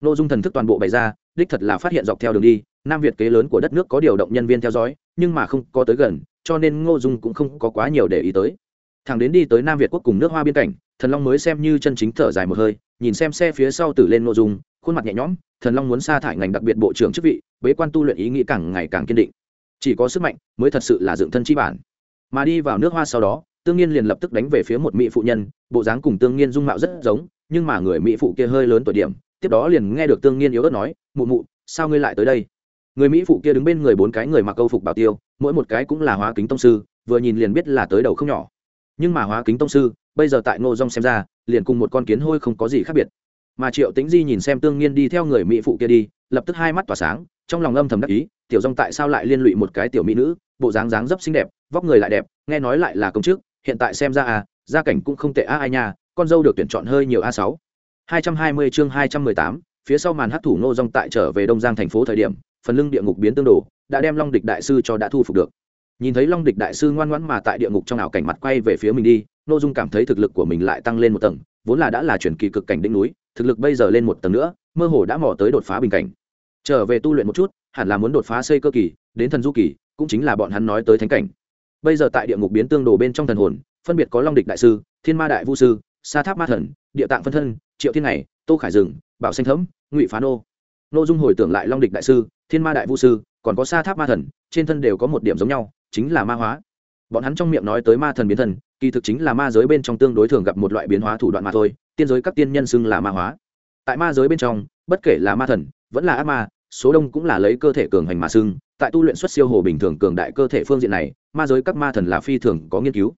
S1: Ngô dung thần thức toàn bộ bày ra, đích thật là phát hiện dọc theo đường đi, nam việt kế lớn của đất nước có điều động nhân viên theo dõi, nhưng mà không có tới gần, cho nên ngô dung cũng không có quá nhiều để ý tới thằng đến đi tới nam việt quốc cùng nước hoa biên cảnh, thần long mới xem như chân chính thở dài một hơi, nhìn xem xe phía sau tử lên nội dung, khuôn mặt nhẹ nhõm, thần long muốn sa thải ngành đặc biệt bộ trưởng chức vị, bế quan tu luyện ý nghĩ càng ngày càng kiên định. Chỉ có sức mạnh mới thật sự là dựng thân chi bản. Mà đi vào nước hoa sau đó, tương nhiên liền lập tức đánh về phía một mỹ phụ nhân, bộ dáng cùng tương nhiên dung mạo rất giống, nhưng mà người mỹ phụ kia hơi lớn tuổi điểm, tiếp đó liền nghe được tương nhiên yếu ớt nói, mụ mụ, sao ngươi lại tới đây? Người mỹ phụ kia đứng bên người bốn cái người mặc câu phục bảo tiêu, mỗi một cái cũng là hóa kính tông sư, vừa nhìn liền biết là tới đầu không nhỏ nhưng mà hóa kính tông sư, bây giờ tại ngô dong xem ra, liền cùng một con kiến hôi không có gì khác biệt. Mà triệu tĩnh di nhìn xem tương nhiên đi theo người mỹ phụ kia đi, lập tức hai mắt tỏa sáng, trong lòng âm thầm đắc ý, tiểu dong tại sao lại liên lụy một cái tiểu mỹ nữ, bộ dáng dáng dấp xinh đẹp, vóc người lại đẹp, nghe nói lại là công chức, hiện tại xem ra à gia cảnh cũng không tệ a ai nha, con dâu được tuyển chọn hơi nhiều a sáu. Hai trăm hai mươi chương hai trăm mười tám, phía sau màn hát thủ ngô dong tại trở về đông giang thành phố thời điểm, phần lưng địa ngục biến tương đồ, đã đem long địch đại sư cho đã thu phục được nhìn thấy long địch đại sư ngoan ngoãn mà tại địa ngục trong ảo cảnh mặt quay về phía mình đi n ô dung cảm thấy thực lực của mình lại tăng lên một tầng, vốn là đã là chuyển kỳ cực cảnh đỉnh núi, thực lực bây giờ lên một tầng nữa, mơ hồ đã mò tới đột phá bình cảnh. Trở về tu luyện một chút, hẳn là muốn đột phá xây cơ kỳ, đến thần du kỳ, cũng chính là bọn hắn nói tới thánh cảnh. Bây giờ tại địa ngục biến tương đồ bên trong thần hồn, phân biệt có long địch đại sư, thiên ma đại vu sư, sa tháp ma thần, địa tạng phân thân, triệu thiên này tô khải rừng bảo xanh thấm, ngụy phá nô. N ô dung hồi tưởng lại long địch đại sư, thiên ma đại vu sư, còn có sa tháp ma thần, trên thân đều có một điểm giống nhau chính là ma hóa. Bọn hắn trong miệng nói tới ma thần biến thần, kỳ thực chính là ma giới bên trong tương đối thường gặp một loại biến hóa thủ đoạn mà thôi, tiên giới các tiên nhân xưng là ma hóa. Tại ma giới bên trong, bất kể là ma thần, vẫn là ác ma, số đông cũng là lấy cơ thể cường hành mà xưng. Tại tu luyện xuất siêu hồ bình thường cường đại cơ thể phương diện này, ma giới các ma thần là phi thường có nghiên cứu.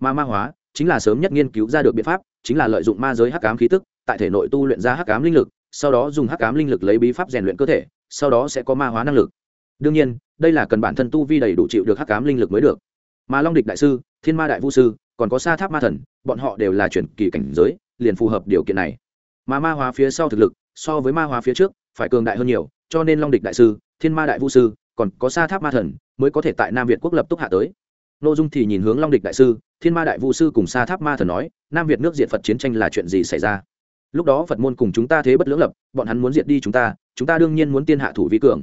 S1: Ma ma hóa chính là sớm nhất nghiên cứu ra được biện pháp, chính là lợi dụng ma giới hắc ám khí tức, tại thể nội tu luyện ra hắc ám linh lực, sau đó dùng hắc ám linh lực lấy bí pháp rèn luyện cơ thể, sau đó sẽ có ma hóa năng lực đương nhiên, đây là cần bản thân tu vi đầy đủ chịu được hắc ám linh lực mới được. Mà long địch đại sư, thiên ma đại vũ sư, còn có sa tháp ma thần, bọn họ đều là chuyển kỳ cảnh giới, liền phù hợp điều kiện này. Mà ma hóa phía sau thực lực, so với ma hóa phía trước, phải cường đại hơn nhiều, cho nên long địch đại sư, thiên ma đại vũ sư, còn có sa tháp ma thần mới có thể tại nam việt quốc lập túc hạ tới. N ô dung thì nhìn hướng long địch đại sư, thiên ma đại vũ sư cùng sa tháp ma thần nói, nam việt nước diệt phật chiến tranh là chuyện gì xảy ra? Lúc đó phật môn cùng chúng ta thế bất lưỡng lập, bọn hắn muốn diệt đi chúng ta chúng ta đương nhiên muốn tiên hạ thủ vi cường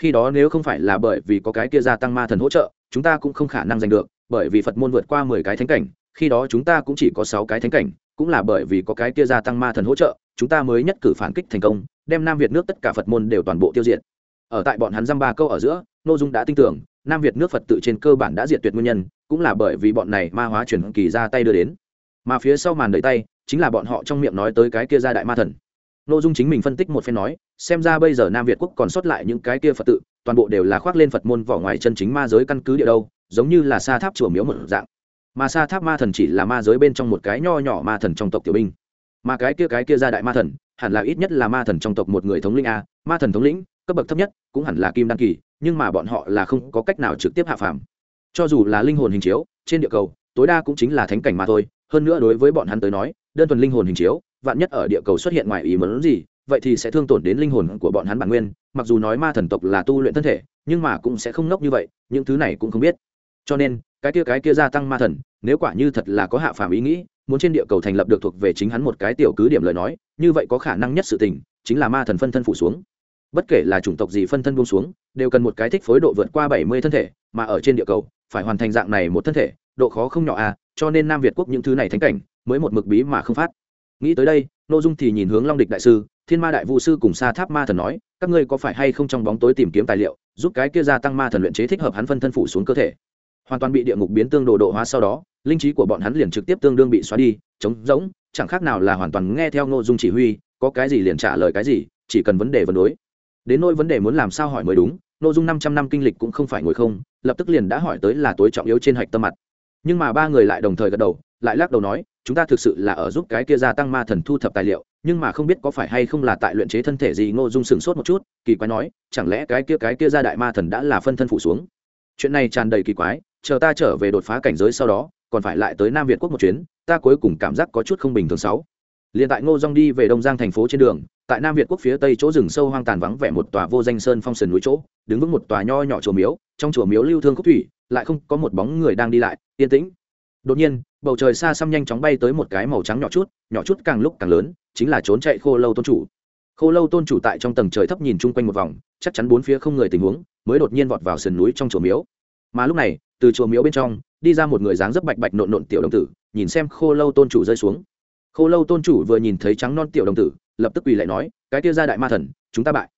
S1: khi đó nếu không phải là bởi vì có cái kia gia tăng ma thần hỗ trợ, chúng ta cũng không khả năng giành được, bởi vì phật môn vượt qua mười cái thánh cảnh, khi đó chúng ta cũng chỉ có sáu cái thánh cảnh, cũng là bởi vì có cái kia gia tăng ma thần hỗ trợ, chúng ta mới nhất cử phản kích thành công, đem nam việt nước tất cả phật môn đều toàn bộ tiêu diệt. Ở tại bọn hắn dăm ba câu ở giữa n ô dung đã tin tưởng, nam việt nước phật tự trên cơ bản đã diệt tuyệt nguyên nhân, cũng là bởi vì bọn này ma hóa chuyển kỳ ra tay đưa đến. Mà phía sau màn đợi tay, chính là bọn họ trong miệng nói tới cái kia gia đại ma thần. Nội dung chính mình phân tích một phen nói, xem ra bây giờ nam việt quốc còn sót lại những cái kia phật tự, toàn bộ đều là khoác lên phật môn vỏ ngoài chân chính ma giới căn cứ địa đâu, giống như là sa tháp chùa miếu một dạng. Mà sa tháp ma thần chỉ là ma giới bên trong một cái nho nhỏ ma thần trong tộc tiểu binh. Mà cái kia cái kia gia đại ma thần, hẳn là ít nhất là ma thần trong tộc một người thống lĩnh a, ma thần thống lĩnh, cấp bậc thấp nhất, cũng hẳn là kim đăng kỳ, nhưng mà bọn họ là không có cách nào trực tiếp hạ phàm. Cho dù là linh hồn hình chiếu, trên địa cầu, tối đa cũng chính là thánh cảnh mà thôi, hơn nữa đối với bọn hắn tới nói, đơn thuần linh hồn hình chiếu vạn nhất ở địa cầu xuất hiện ngoài ý muốn gì, vậy thì sẽ thương tổn đến linh hồn của bọn hắn bản nguyên, mặc dù nói ma thần tộc là tu luyện thân thể, nhưng mà cũng sẽ không ngốc như vậy, những thứ này cũng không biết. Cho nên, cái kia cái kia gia tăng ma thần, nếu quả như thật là có hạ phàm ý nghĩ, muốn trên địa cầu thành lập được thuộc về chính hắn một cái tiểu cứ điểm lời nói, như vậy có khả năng nhất sự tình, chính là ma thần phân thân phủ xuống. Bất kể là chủng tộc gì phân thân buông xuống, đều cần một cái thích phối độ vượt qua bảy mươi thân thể, mà ở trên địa cầu, phải hoàn thành dạng này một thân thể, độ khó không nhỏ à cho nên nam việt quốc những thứ này thánh cảnh, mới một mực bí mà không phát nghĩ tới đây nội dung thì nhìn hướng long địch đại sư, thiên ma đại vũ sư cùng sa tháp ma thần nói, các ngươi có phải hay không trong bóng tối tìm kiếm tài liệu, giúp cái kia gia tăng ma thần luyện chế thích hợp hắn phân thân phủ xuống cơ thể? Hoàn toàn bị địa ngục biến tương đồ độ hóa sau đó, linh trí của bọn hắn liền trực tiếp tương đương bị xóa đi, trống rỗng, chẳng khác nào là hoàn toàn nghe theo nội dung chỉ huy, có cái gì liền trả lời cái gì, chỉ cần vấn đề vấn đối. Đến nỗi vấn đề muốn làm sao hỏi mới đúng nội dung năm trăm năm kinh lịch cũng không phải ngồi không, lập tức liền đã hỏi tới là tối trọng yếu trên hạch tâm mặt. Nhưng mà ba người lại đồng thời gật đầu, lại lắc đầu nói chúng ta thực sự là ở giúp cái kia gia tăng ma thần thu thập tài liệu, nhưng mà không biết có phải hay không là tại luyện chế thân thể gì ngô dung sửng sốt một chút, kỳ quái nói, chẳng lẽ cái kia cái kia gia đại ma thần đã là phân thân phụ xuống? Chuyện này tràn đầy kỳ quái, chờ ta trở về đột phá cảnh giới sau đó, còn phải lại tới nam việt quốc một chuyến, ta cuối cùng cảm giác có chút không bình thường sáu. Liền tại ngô Dung đi về đông giang thành phố trên đường, tại nam việt quốc phía tây chỗ rừng sâu hoang tàn vắng vẻ một tòa vô danh sơn phong sườn núi chỗ, đứng vững một tòa nho nhỏ chùa miếu, trong chùa miếu lưu thương khúc thủy, lại không có một bóng người đang đi lại, yên tĩnh. Đột nhiên bầu trời xa xăm nhanh chóng bay tới một cái màu trắng nhỏ chút nhỏ chút càng lúc càng lớn, chính là trốn chạy khô lâu tôn chủ. Khô lâu tôn chủ tại trong tầng trời thấp nhìn chung quanh một vòng, chắc chắn bốn phía không người tình huống, mới đột nhiên vọt vào sườn núi trong chùa miếu. Mà lúc này, từ chùa miếu bên trong, đi ra một người dáng dấp bạch bạch nộn nộn tiểu đồng tử, nhìn xem khô lâu tôn chủ rơi xuống. Khô lâu tôn chủ vừa nhìn thấy trắng non tiểu đồng tử, lập tức quỳ lại nói, cái tia ra đại ma thần, chúng ta bại.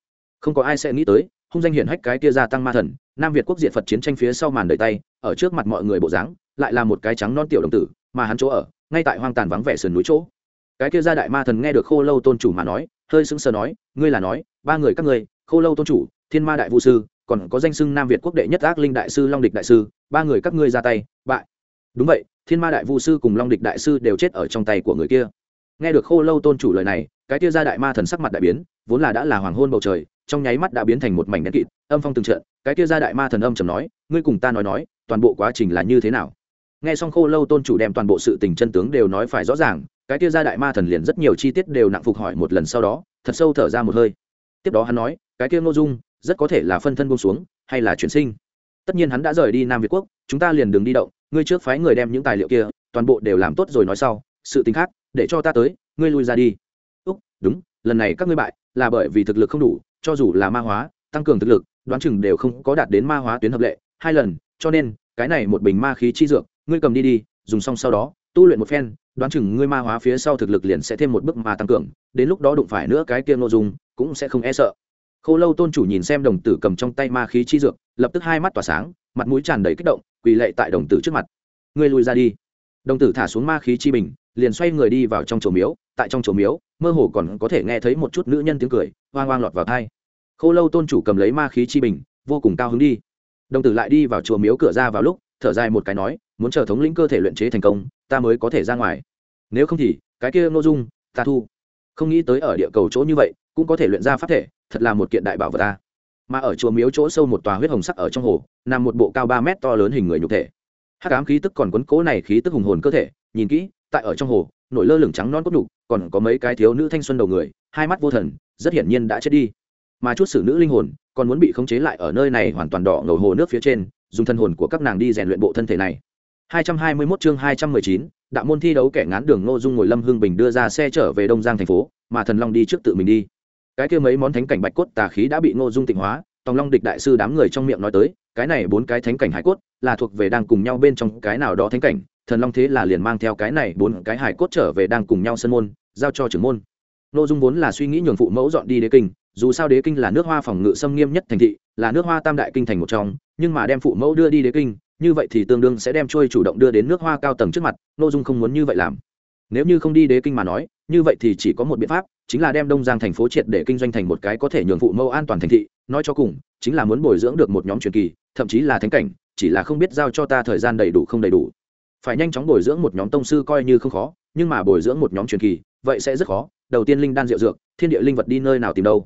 S1: Không có ai sẽ nghĩ tới, hung danh hiển hách cái tia gia tăng ma thần, nam việt quốc diện phật chiến tranh phía sau màn đời tay, ở trước mặt mọi người bộ dáng lại là một cái trắng non tiểu đồng tử, mà hắn chỗ ở, ngay tại hoang tàn vắng vẻ sườn núi chỗ. Cái kia gia đại ma thần nghe được khô lâu tôn chủ mà nói, hơi sững sờ nói, ngươi là nói, ba người các ngươi, khô lâu tôn chủ, thiên ma đại vũ sư, còn có danh xưng nam việt quốc đệ nhất ác linh đại sư long địch đại sư, ba người các ngươi ra tay, bại. Đúng vậy, thiên ma đại vũ sư cùng long địch đại sư đều chết ở trong tay của người kia. Nghe được khô lâu tôn chủ lời này, cái kia gia đại ma thần sắc mặt đại biến, vốn là đã là hoàng hôn bầu trời, trong nháy mắt đã biến thành một mảnh đen kịt, âm phong từng trận, cái kia gia đại ma thần âm trầm nói, ngươi cùng ta nói nói, toàn bộ quá trình là như thế nào? Nghe xong khô lâu tôn chủ đem toàn bộ sự tình chân tướng đều nói phải rõ ràng, cái kia gia đại ma thần liền rất nhiều chi tiết đều nặng phục hỏi một lần sau đó, thật sâu thở ra một hơi. Tiếp đó hắn nói, cái kia ngô dung, rất có thể là phân thân buông xuống, hay là chuyển sinh? Tất nhiên hắn đã rời đi nam việt quốc, chúng ta liền đừng đi động, ngươi trước phái người đem những tài liệu kia, toàn bộ đều làm tốt rồi nói sau, sự tình khác, để cho ta tới, ngươi lui ra đi. Úc, đúng, lần này các ngươi bại, là bởi vì thực lực không đủ, cho dù là ma hóa, tăng cường thực lực, đoán chừng đều không có đạt đến ma hóa tuyến hợp lệ, hai lần, cho nên, cái này một bình ma khí chi dược ngươi cầm đi đi, dùng xong sau đó, tu luyện một phen, đoán chừng ngươi ma hóa phía sau thực lực liền sẽ thêm một bước mà tăng cường, đến lúc đó đụng phải nữa cái kia nội dung, cũng sẽ không e sợ. Khô lâu tôn chủ nhìn xem đồng tử cầm trong tay ma khí chi dược, lập tức hai mắt tỏa sáng, mặt mũi tràn đầy kích động, quỳ lệ tại đồng tử trước mặt. Ngươi lùi ra đi. Đồng tử thả xuống ma khí chi bình, liền xoay người đi vào trong chùa miếu, tại trong chùa miếu, mơ hồ còn có thể nghe thấy một chút nữ nhân tiếng cười, hoang hoang lọt vào thai khô lâu tôn chủ cầm lấy ma khí chi bình, vô cùng cao hứng đi. Đồng tử lại đi vào chùa miếu cửa ra vào lúc, thở dài một cái nói muốn chờ thống lĩnh cơ thể luyện chế thành công, ta mới có thể ra ngoài. Nếu không thì, cái kia nội dung, ta thu. Không nghĩ tới ở địa cầu chỗ như vậy, cũng có thể luyện ra pháp thể, thật là một kiện đại bảo vật ta. Mà ở chùa miếu chỗ sâu một tòa huyết hồng sắc ở trong hồ, nằm một bộ cao ba mét to lớn hình người nhục thể. Hắc ám khí tức còn quấn cố này khí tức hùng hồn cơ thể, nhìn kỹ, tại ở trong hồ, nổi lơ lửng trắng non cốt đục còn có mấy cái thiếu nữ thanh xuân đầu người, hai mắt vô thần, rất hiển nhiên đã chết đi. Mà chút xử nữ linh hồn, còn muốn bị khống chế lại ở nơi này hoàn toàn đỏ ngầu hồ nước phía trên, dùng thân hồn của các nàng đi rèn luyện bộ thân thể này. 221 chương 219, đạo môn thi đấu kẻ ngán đường Ngô Dung ngồi Lâm Hưng Bình đưa ra xe trở về Đông Giang thành phố, mà Thần Long đi trước tự mình đi. Cái kia mấy món thánh cảnh bạch cốt tà khí đã bị Ngô Dung tịnh hóa, Tòng Long địch đại sư đám người trong miệng nói tới, cái này bốn cái thánh cảnh hải cốt là thuộc về đang cùng nhau bên trong cái nào đó thánh cảnh, Thần Long thế là liền mang theo cái này bốn cái hải cốt trở về đang cùng nhau sân môn, giao cho trưởng môn. Ngô Dung vốn là suy nghĩ nhường phụ mẫu dọn đi đế kinh, dù sao đế kinh là nước hoa phòng ngự xâm nghiêm nhất thành thị, là nước hoa tam đại kinh thành một trong, nhưng mà đem phụ mẫu đưa đi đế kinh, như vậy thì tương đương sẽ đem trôi chủ động đưa đến nước hoa cao tầng trước mặt nội dung không muốn như vậy làm. Nếu như không đi đế kinh mà nói, như vậy thì chỉ có một biện pháp, chính là đem đông giang thành phố triệt để kinh doanh thành một cái có thể nhường phụ mẫu an toàn thành thị, nói cho cùng, chính là muốn bồi dưỡng được một nhóm truyền kỳ, thậm chí là thánh cảnh, chỉ là không biết giao cho ta thời gian đầy đủ không đầy đủ. Phải nhanh chóng bồi dưỡng một nhóm tông sư coi như không khó, nhưng mà bồi dưỡng một nhóm truyền kỳ, vậy sẽ rất khó. Đầu tiên linh đan diệu dược, thiên địa linh vật đi nơi nào tìm đâu?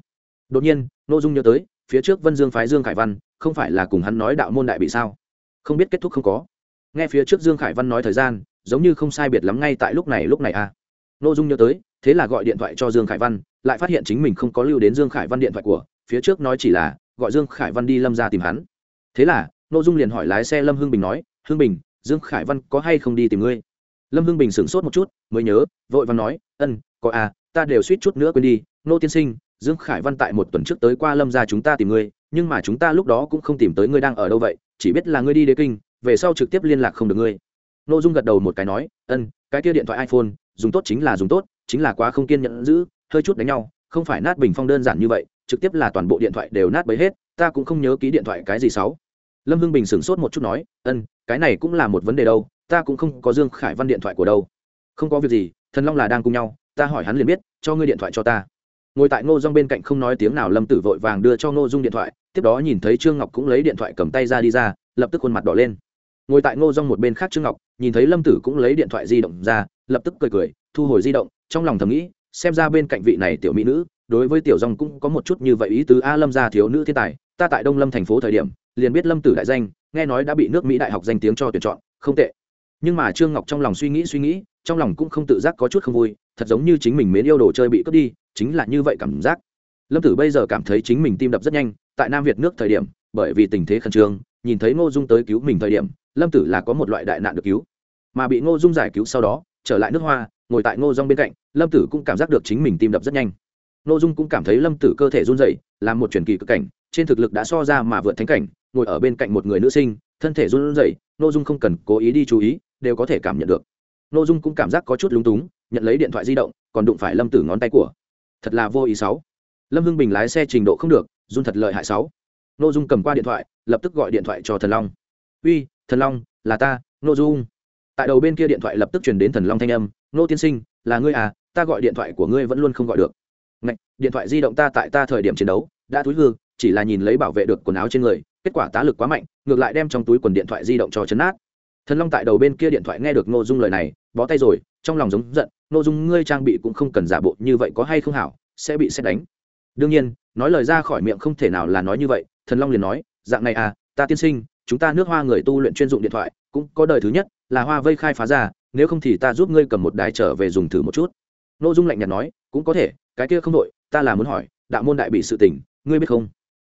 S1: Đột nhiên n ô dung nhớ tới, phía trước vân dương phái dương khải văn, không phải là cùng hắn nói đạo môn đại bị sao? Không biết kết thúc không có. Nghe phía trước dương khải văn nói thời gian, giống như không sai biệt lắm ngay tại lúc này lúc này à. N ô dung nhớ tới, thế là gọi điện thoại cho dương khải văn, lại phát hiện chính mình không có lưu đến dương khải văn điện thoại của, phía trước nói chỉ là, gọi dương khải văn đi lâm ra tìm hắn. Thế là n ô dung liền hỏi lái xe lâm hưng bình nói, hưng bình, dương khải văn có hay không đi tìm ngươi? Lâm hưng bình sửng sốt một chút, mới nhớ, vội và nói, ân, có à ta đều suýt chút nữa quên đi. Nô tiên sinh, dương khải văn tại một tuần trước tới qua lâm ra chúng ta tìm ngươi, nhưng mà chúng ta lúc đó cũng không tìm tới ngươi đang ở đâu vậy chỉ biết là ngươi đi đế kinh, về sau trực tiếp liên lạc không được ngươi. N ô dung gật đầu một cái nói, ân, cái kia điện thoại iphone, dùng tốt chính là dùng tốt, chính là quá không kiên nhẫn giữ, hơi chút đánh nhau, không phải nát bình phong đơn giản như vậy, trực tiếp là toàn bộ điện thoại đều nát bấy hết, ta cũng không nhớ ký điện thoại cái gì sáu. Lâm hưng bình sửng sốt một chút nói, ân, cái này cũng là một vấn đề đâu, ta cũng không có dương khải văn điện thoại của đâu. Không có việc gì, thần long là đang cùng nhau, ta hỏi hắn liền biết, cho ngươi điện thoại cho ta ngồi tại ngô dung bên cạnh không nói tiếng nào, lâm tử vội vàng đưa cho ngô dung điện thoại, tiếp đó nhìn thấy trương ngọc cũng lấy điện thoại cầm tay ra đi ra, lập tức khuôn mặt đỏ lên. Ngồi tại ngô dung một bên khác trương ngọc, nhìn thấy lâm tử cũng lấy điện thoại di động ra, lập tức cười cười, thu hồi di động, trong lòng thầm nghĩ, xem ra bên cạnh vị này tiểu mỹ nữ, đối với tiểu Dung cũng có một chút như vậy ý tứ, a lâm gia thiếu nữ thiên tài, ta tại đông lâm thành phố thời điểm, liền biết lâm tử đại danh, nghe nói đã bị nước mỹ đại học danh tiếng cho tuyển chọn, không tệ. Nhưng mà trương ngọc trong lòng suy nghĩ suy nghĩ, trong lòng cũng không tự giác có chút không vui, thật giống như chính mình mến yêu đồ chơi bị cướp đi chính là như vậy cảm giác. Lâm tử bây giờ cảm thấy chính mình tim đập rất nhanh, tại nam việt nước thời điểm, bởi vì tình thế khẩn trương, nhìn thấy ngô dung tới cứu mình thời điểm, lâm tử là có một loại đại nạn được cứu. Mà bị ngô dung giải cứu sau đó, trở lại nước hoa, ngồi tại ngô dung bên cạnh, lâm tử cũng cảm giác được chính mình tim đập rất nhanh. Ngô dung cũng cảm thấy lâm tử cơ thể run dậy là một truyền kỳ cực cảnh, trên thực lực đã so ra mà vượt thánh cảnh, ngồi ở bên cạnh một người nữ sinh, thân thể run rẩy, ngô dung không cần cố ý đi chú ý, đều có thể cảm nhận được. Ngô dung cũng cảm giác có chút lúng túng, nhận lấy điện thoại di động, còn đụng phải lâm tử ngón tay của thật là vô ý sáu. Lâm hưng bình lái xe trình độ không được run thật lợi hại sáu. N ô dung cầm qua điện thoại lập tức gọi điện thoại cho thần long. Uy thần long là ta n ô dung. Tại đầu bên kia điện thoại lập tức chuyển đến thần long thanh âm nô tiên sinh là ngươi à ta gọi điện thoại của ngươi vẫn luôn không gọi được. Ngạch, điện thoại di động ta tại ta thời điểm chiến đấu đã túi hư chỉ là nhìn lấy bảo vệ được quần áo trên người kết quả tá lực quá mạnh ngược lại đem trong túi quần điện thoại di động cho chấn át thần long tại đầu bên kia điện thoại nghe được n ô dung lời này bó tay rồi trong lòng giống giận n ô dung ngươi trang bị cũng không cần giả bộ như vậy có hay không hảo, sẽ bị xét đánh. Đương nhiên, nói lời ra khỏi miệng không thể nào là nói như vậy, thần long liền nói, dạng này à ta tiên sinh, chúng ta nước hoa người tu luyện chuyên dụng điện thoại, cũng có đời thứ nhất, là hoa vây khai phá ra, nếu không thì ta giúp ngươi cầm một đài trở về dùng thử một chút. N ô dung lạnh nhạt nói, cũng có thể, cái kia không đội ta là muốn hỏi, đạo môn đại bị sự tỉnh ngươi biết không?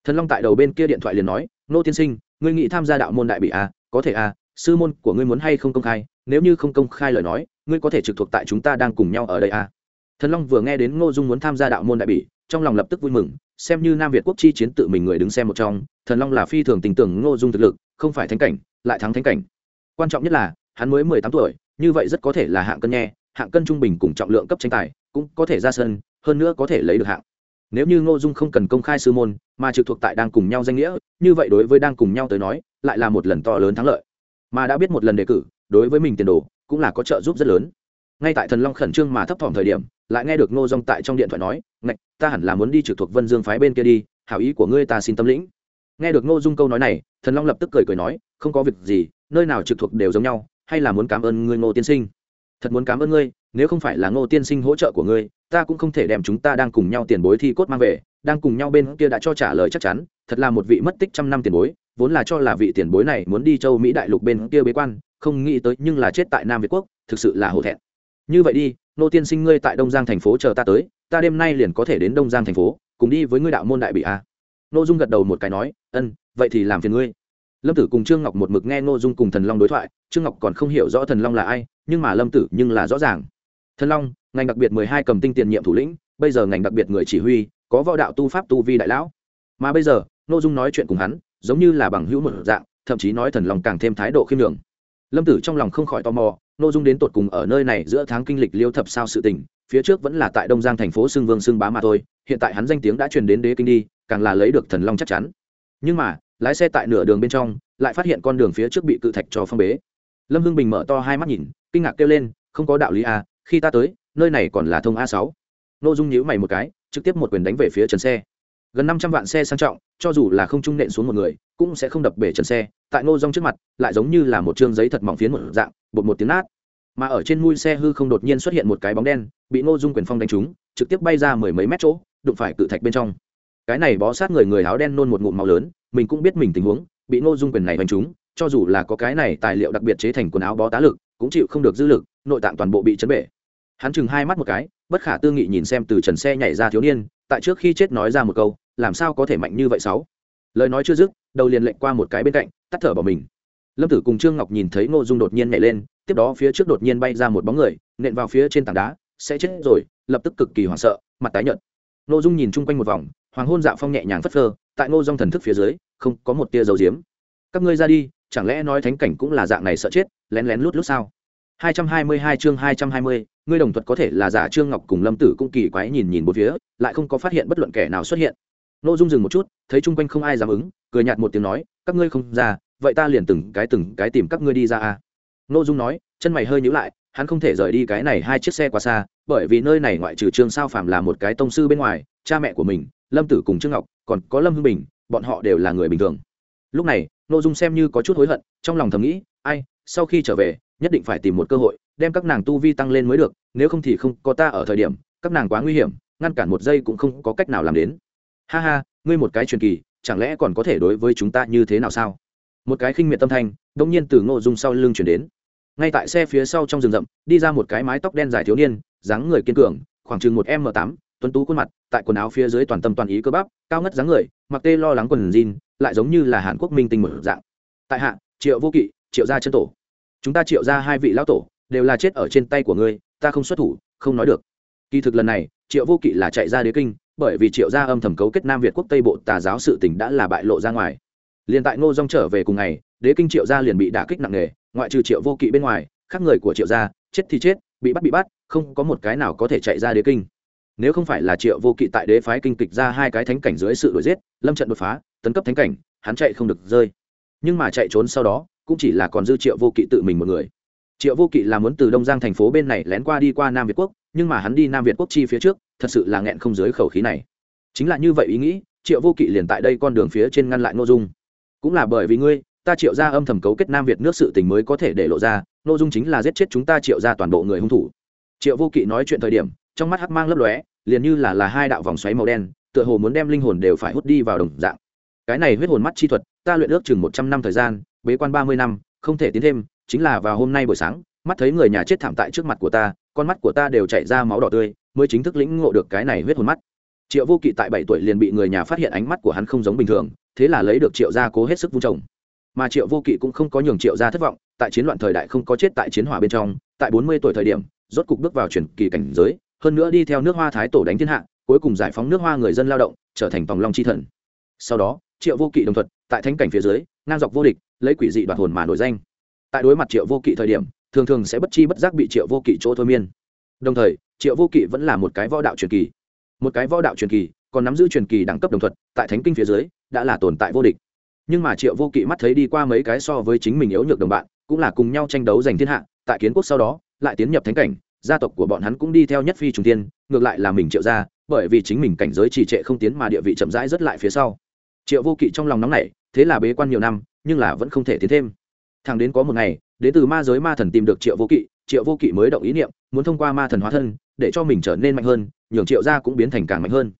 S1: Thần long tại đầu bên kia điện thoại liền nói nô tiên sinh, ngươi nghĩ tham gia đạo môn đại bị à? Có thể à sư môn của ngươi muốn hay không công khai? Nếu như không công khai lời nói ngươi có thể trực thuộc tại chúng ta đang cùng nhau ở đây à? Thần long vừa nghe đến ngô dung muốn tham gia đạo môn đại bỉ, trong lòng lập tức vui mừng xem như nam việt quốc chi chiến tự mình người đứng xem một trong thần long là phi thường tình tưởng ngô dung thực lực không phải thánh cảnh lại thắng thánh cảnh. Quan trọng nhất là hắn mới mười tám tuổi như vậy rất có thể là hạng cân nhẹ, hạng cân trung bình cùng trọng lượng cấp tranh tài cũng có thể ra sân hơn nữa có thể lấy được hạng. Nếu như ngô dung không cần công khai sư môn mà trực thuộc tại đang cùng nhau danh nghĩa như vậy đối với đang cùng nhau tới nói lại là một lần to lớn thắng lợi. Mà đã biết một lần đề cử đối với mình tiền đồ cũng là có trợ giúp rất lớn. Ngay tại thần long khẩn trương mà thấp thỏm thời điểm, lại nghe được ngô dung tại trong điện thoại nói, ngạch, ta hẳn là muốn đi trực thuộc vân dương phái bên kia đi, hảo ý của ngươi ta xin tâm lĩnh. Nghe được ngô dung câu nói này, thần long lập tức cười cười nói, không có việc gì, nơi nào trực thuộc đều giống nhau, hay là muốn cảm ơn ngươi ngô tiên sinh? Thật muốn cảm ơn ngươi, nếu không phải là ngô tiên sinh hỗ trợ của ngươi, ta cũng không thể đem chúng ta đang cùng nhau tiền bối thi cốt mang về, đang cùng nhau bên kia đã cho trả lời chắc chắn, thật là một vị mất tích trăm năm tiền bối, vốn là cho là vị tiền bối này muốn đi châu mỹ đại lục bên kia bế quan không nghĩ tới nhưng là chết tại nam việt quốc, thực sự là hổ thẹn. Như vậy đi, nô tiên sinh ngươi tại đông giang thành phố chờ ta tới, ta đêm nay liền có thể đến đông giang thành phố, cùng đi với ngươi đạo môn đại bị a. Nô dung gật đầu một cái nói, ân, vậy thì làm phiền ngươi. Lâm tử cùng trương ngọc một mực nghe nô dung cùng thần long đối thoại, trương ngọc còn không hiểu rõ thần long là ai, nhưng mà lâm tử nhưng là rõ ràng. Thần long, ngành đặc biệt mười hai cầm tinh tiền nhiệm thủ lĩnh, bây giờ ngành đặc biệt người chỉ huy, có võ đạo tu pháp tu vi đại lão. Mà bây giờ, nô dung nói chuyện cùng hắn, giống như là bằng hữu một dạng, thậm chí nói thần long càng thêm thái độ khiêm đường lâm tử trong lòng không khỏi tò mò, nội dung đến tột cùng ở nơi này giữa tháng kinh lịch liêu thập sao sự tình, phía trước vẫn là tại đông giang thành phố xưng vương xưng bá mà thôi, hiện tại hắn danh tiếng đã truyền đến đế kinh đi, càng là lấy được thần long chắc chắn. Nhưng mà, lái xe tại nửa đường bên trong, lại phát hiện con đường phía trước bị cự thạch cho phong bế. Lâm hưng bình mở to hai mắt nhìn, kinh ngạc kêu lên, không có đạo lý a khi ta tới, nơi này còn là thông a sáu. N ô dung nhíu mày một cái, trực tiếp một quyền đánh về phía trần xe. Gần năm trăm vạn xe sang trọng cho dù là không trung nện xuống một người, cũng sẽ không đập bể trần xe, tại ngô rong trước mặt, lại giống như là một chương giấy thật mỏng phiến một dạng, bột một tiếng nát. Mà ở trên mui xe hư không đột nhiên xuất hiện một cái bóng đen, bị ngô dung quyền phong đánh trúng, trực tiếp bay ra mười mấy mét chỗ, đụng phải cự thạch bên trong. Cái này bó sát người người áo đen nôn một ngụm màu lớn, mình cũng biết mình tình huống, bị ngô dung quyền này đánh trúng, cho dù là có cái này tài liệu đặc biệt chế thành quần áo bó tá lực, cũng chịu không được dư lực, nội tạng toàn bộ bị chấn bể. Hắn chừng hai mắt một cái, bất khả tư nghị nhìn xem từ trần xe nhảy ra thiếu niên, tại trước khi chết nói ra một câu làm sao có thể mạnh như vậy sáu? Lời nói chưa dứt đầu liền lệnh qua một cái bên cạnh tắt thở bỏ mình. Lâm tử cùng trương ngọc nhìn thấy ngô dung đột nhiên nhảy lên tiếp đó phía trước đột nhiên bay ra một bóng người nện vào phía trên tảng đá sẽ chết rồi lập tức cực kỳ hoảng sợ mặt tái nhợt. Ngô dung nhìn chung quanh một vòng hoàng hôn dạ phong nhẹ nhàng phất phơ tại ngô dung thần thức phía dưới không có một tia dầu diếm. Các ngươi ra đi chẳng lẽ nói thánh cảnh cũng là dạng này sợ chết lén lén lút lút sao? 222 chương 220, ngươi đồng thuật có thể là giả trương ngọc cùng lâm tử cũng kỳ quái nhìn nhìn bốn phía lại không có phát hiện bất luận kẻ nào xuất hiện. Nô dung dừng một chút, thấy chung quanh không ai dám ứng, cười nhạt một tiếng nói, các ngươi không ra, vậy ta liền từng cái từng cái tìm các ngươi đi ra a Nô dung nói, chân mày hơi nhíu lại, hắn không thể rời đi cái này hai chiếc xe quá xa, bởi vì nơi này ngoại trừ trương sao phàm là một cái tông sư bên ngoài, cha mẹ của mình, lâm tử cùng trương ngọc, còn có lâm hưng bình, bọn họ đều là người bình thường. Lúc này, Nô dung xem như có chút hối hận, trong lòng thầm nghĩ, ai, sau khi trở về, nhất định phải tìm một cơ hội, đem các nàng tu vi tăng lên mới được, nếu không thì không có ta ở thời điểm, các nàng quá nguy hiểm, ngăn cản một giây cũng không có cách nào làm đến ha ha, ngươi một cái truyền kỳ, chẳng lẽ còn có thể đối với chúng ta như thế nào sao? Một cái khinh miệt tâm thanh đông nhiên từ ngộ dung sau lưng chuyển đến. Ngay tại xe phía sau trong rừng rậm, đi ra một cái mái tóc đen dài thiếu niên, dáng người kiên cường, khoảng chừng một m tám, tuấn tú khuôn mặt, tại quần áo phía dưới toàn tâm toàn ý cơ bắp, cao ngất dáng người, mặc tê lo lắng quần jean, lại giống như là hàn quốc minh tinh một dạng. Tại hạ, triệu vô kỵ, triệu gia chân tổ. Chúng ta triệu ra hai vị lão tổ, đều là chết ở trên tay của ngươi, ta không xuất thủ, không nói được. Kỳ thực lần này, triệu vô kỵ là chạy ra đế kinh bởi vì triệu gia âm thầm cấu kết nam việt quốc tây bộ tà giáo sự tình đã là bại lộ ra ngoài. Liền tại ngô dong trở về cùng ngày, đế kinh triệu gia liền bị đả kích nặng nề, ngoại trừ triệu vô kỵ bên ngoài, khác người của triệu gia, chết thì chết, bị bắt bị bắt, không có một cái nào có thể chạy ra đế kinh. Nếu không phải là triệu vô kỵ tại đế phái kinh kịch ra hai cái thánh cảnh dưới sự đuổi giết, lâm trận đột phá, tấn cấp thánh cảnh, hắn chạy không được rơi. Nhưng mà chạy trốn sau đó, cũng chỉ là còn dư triệu vô kỵ tự mình một người. Triệu vô kỵ là muốn từ đông giang thành phố bên này lén qua đi qua nam việt quốc, nhưng mà hắn đi nam việt quốc chi phía trước thật sự là nghẹn không dưới khẩu khí này. Chính là như vậy ý nghĩ, triệu vô kỵ liền tại đây con đường phía trên ngăn lại nội dung. Cũng là bởi vì ngươi, ta triệu ra âm thầm cấu kết nam việt nước sự tình mới có thể để lộ ra nội dung chính là giết chết chúng ta triệu ra toàn bộ người hung thủ. Triệu vô kỵ nói chuyện thời điểm, trong mắt hắc mang lấp lóe, liền như là là hai đạo vòng xoáy màu đen, tựa hồ muốn đem linh hồn đều phải hút đi vào đồng dạng. Cái này huyết hồn mắt chi thuật, ta luyện ước chừng một trăm năm thời gian, bế quan ba mươi năm, không thể tiến thêm, chính là vào hôm nay buổi sáng, mắt thấy người nhà chết thảm tại trước mặt của ta, con mắt của ta đều chảy ra máu đỏ tươi mới chính thức lĩnh ngộ được cái này huyết hồn mắt. Triệu vô kỵ tại bảy tuổi liền bị người nhà phát hiện ánh mắt của hắn không giống bình thường, thế là lấy được triệu gia cố hết sức vung trồng. Mà triệu vô kỵ cũng không có nhường triệu gia thất vọng, tại chiến loạn thời đại không có chết tại chiến hỏa bên trong, tại bốn mươi tuổi thời điểm, rốt cục bước vào truyền kỳ cảnh giới, hơn nữa đi theo nước hoa thái tổ đánh thiên hạ, cuối cùng giải phóng nước hoa người dân lao động, trở thành tòng long chi thần. Sau đó, triệu vô kỵ đồng thuật tại thánh cảnh phía dưới, ngang dọc vô địch, lấy quỷ dị đoạt hồn mà nổi danh. Tại đối mặt triệu vô kỵ thời điểm, thường thường sẽ bất chi bất giác bị triệu vô kỵ chỗ thôi miên. Đồng thời triệu vô kỵ vẫn là một cái võ đạo truyền kỳ. Một cái võ đạo truyền kỳ, còn nắm giữ truyền kỳ đẳng cấp đồng thuật, tại thánh kinh phía dưới, đã là tồn tại vô địch. Nhưng mà triệu vô kỵ mắt thấy đi qua mấy cái so với chính mình yếu nhược đồng bạn, cũng là cùng nhau tranh đấu giành thiên hạ, tại kiến quốc sau đó, lại tiến nhập thánh cảnh, gia tộc của bọn hắn cũng đi theo nhất phi trùng tiên ngược lại là mình triệu ra bởi vì chính mình cảnh giới trì trệ không tiến mà địa vị chậm rãi rất lại phía sau. Triệu vô kỵ trong lòng nóng nảy, thế là bế quan nhiều năm, nhưng là vẫn không thể tiến thêm. Thằng đến có một ngày, đến từ ma giới ma thần tìm được triệu vô kỵ, triệu vô kỵ mới động ý niệm, muốn thông qua ma thần hóa thân để cho mình trở nên mạnh hơn, nhường triệu gia cũng biến thành càng mạnh hơn.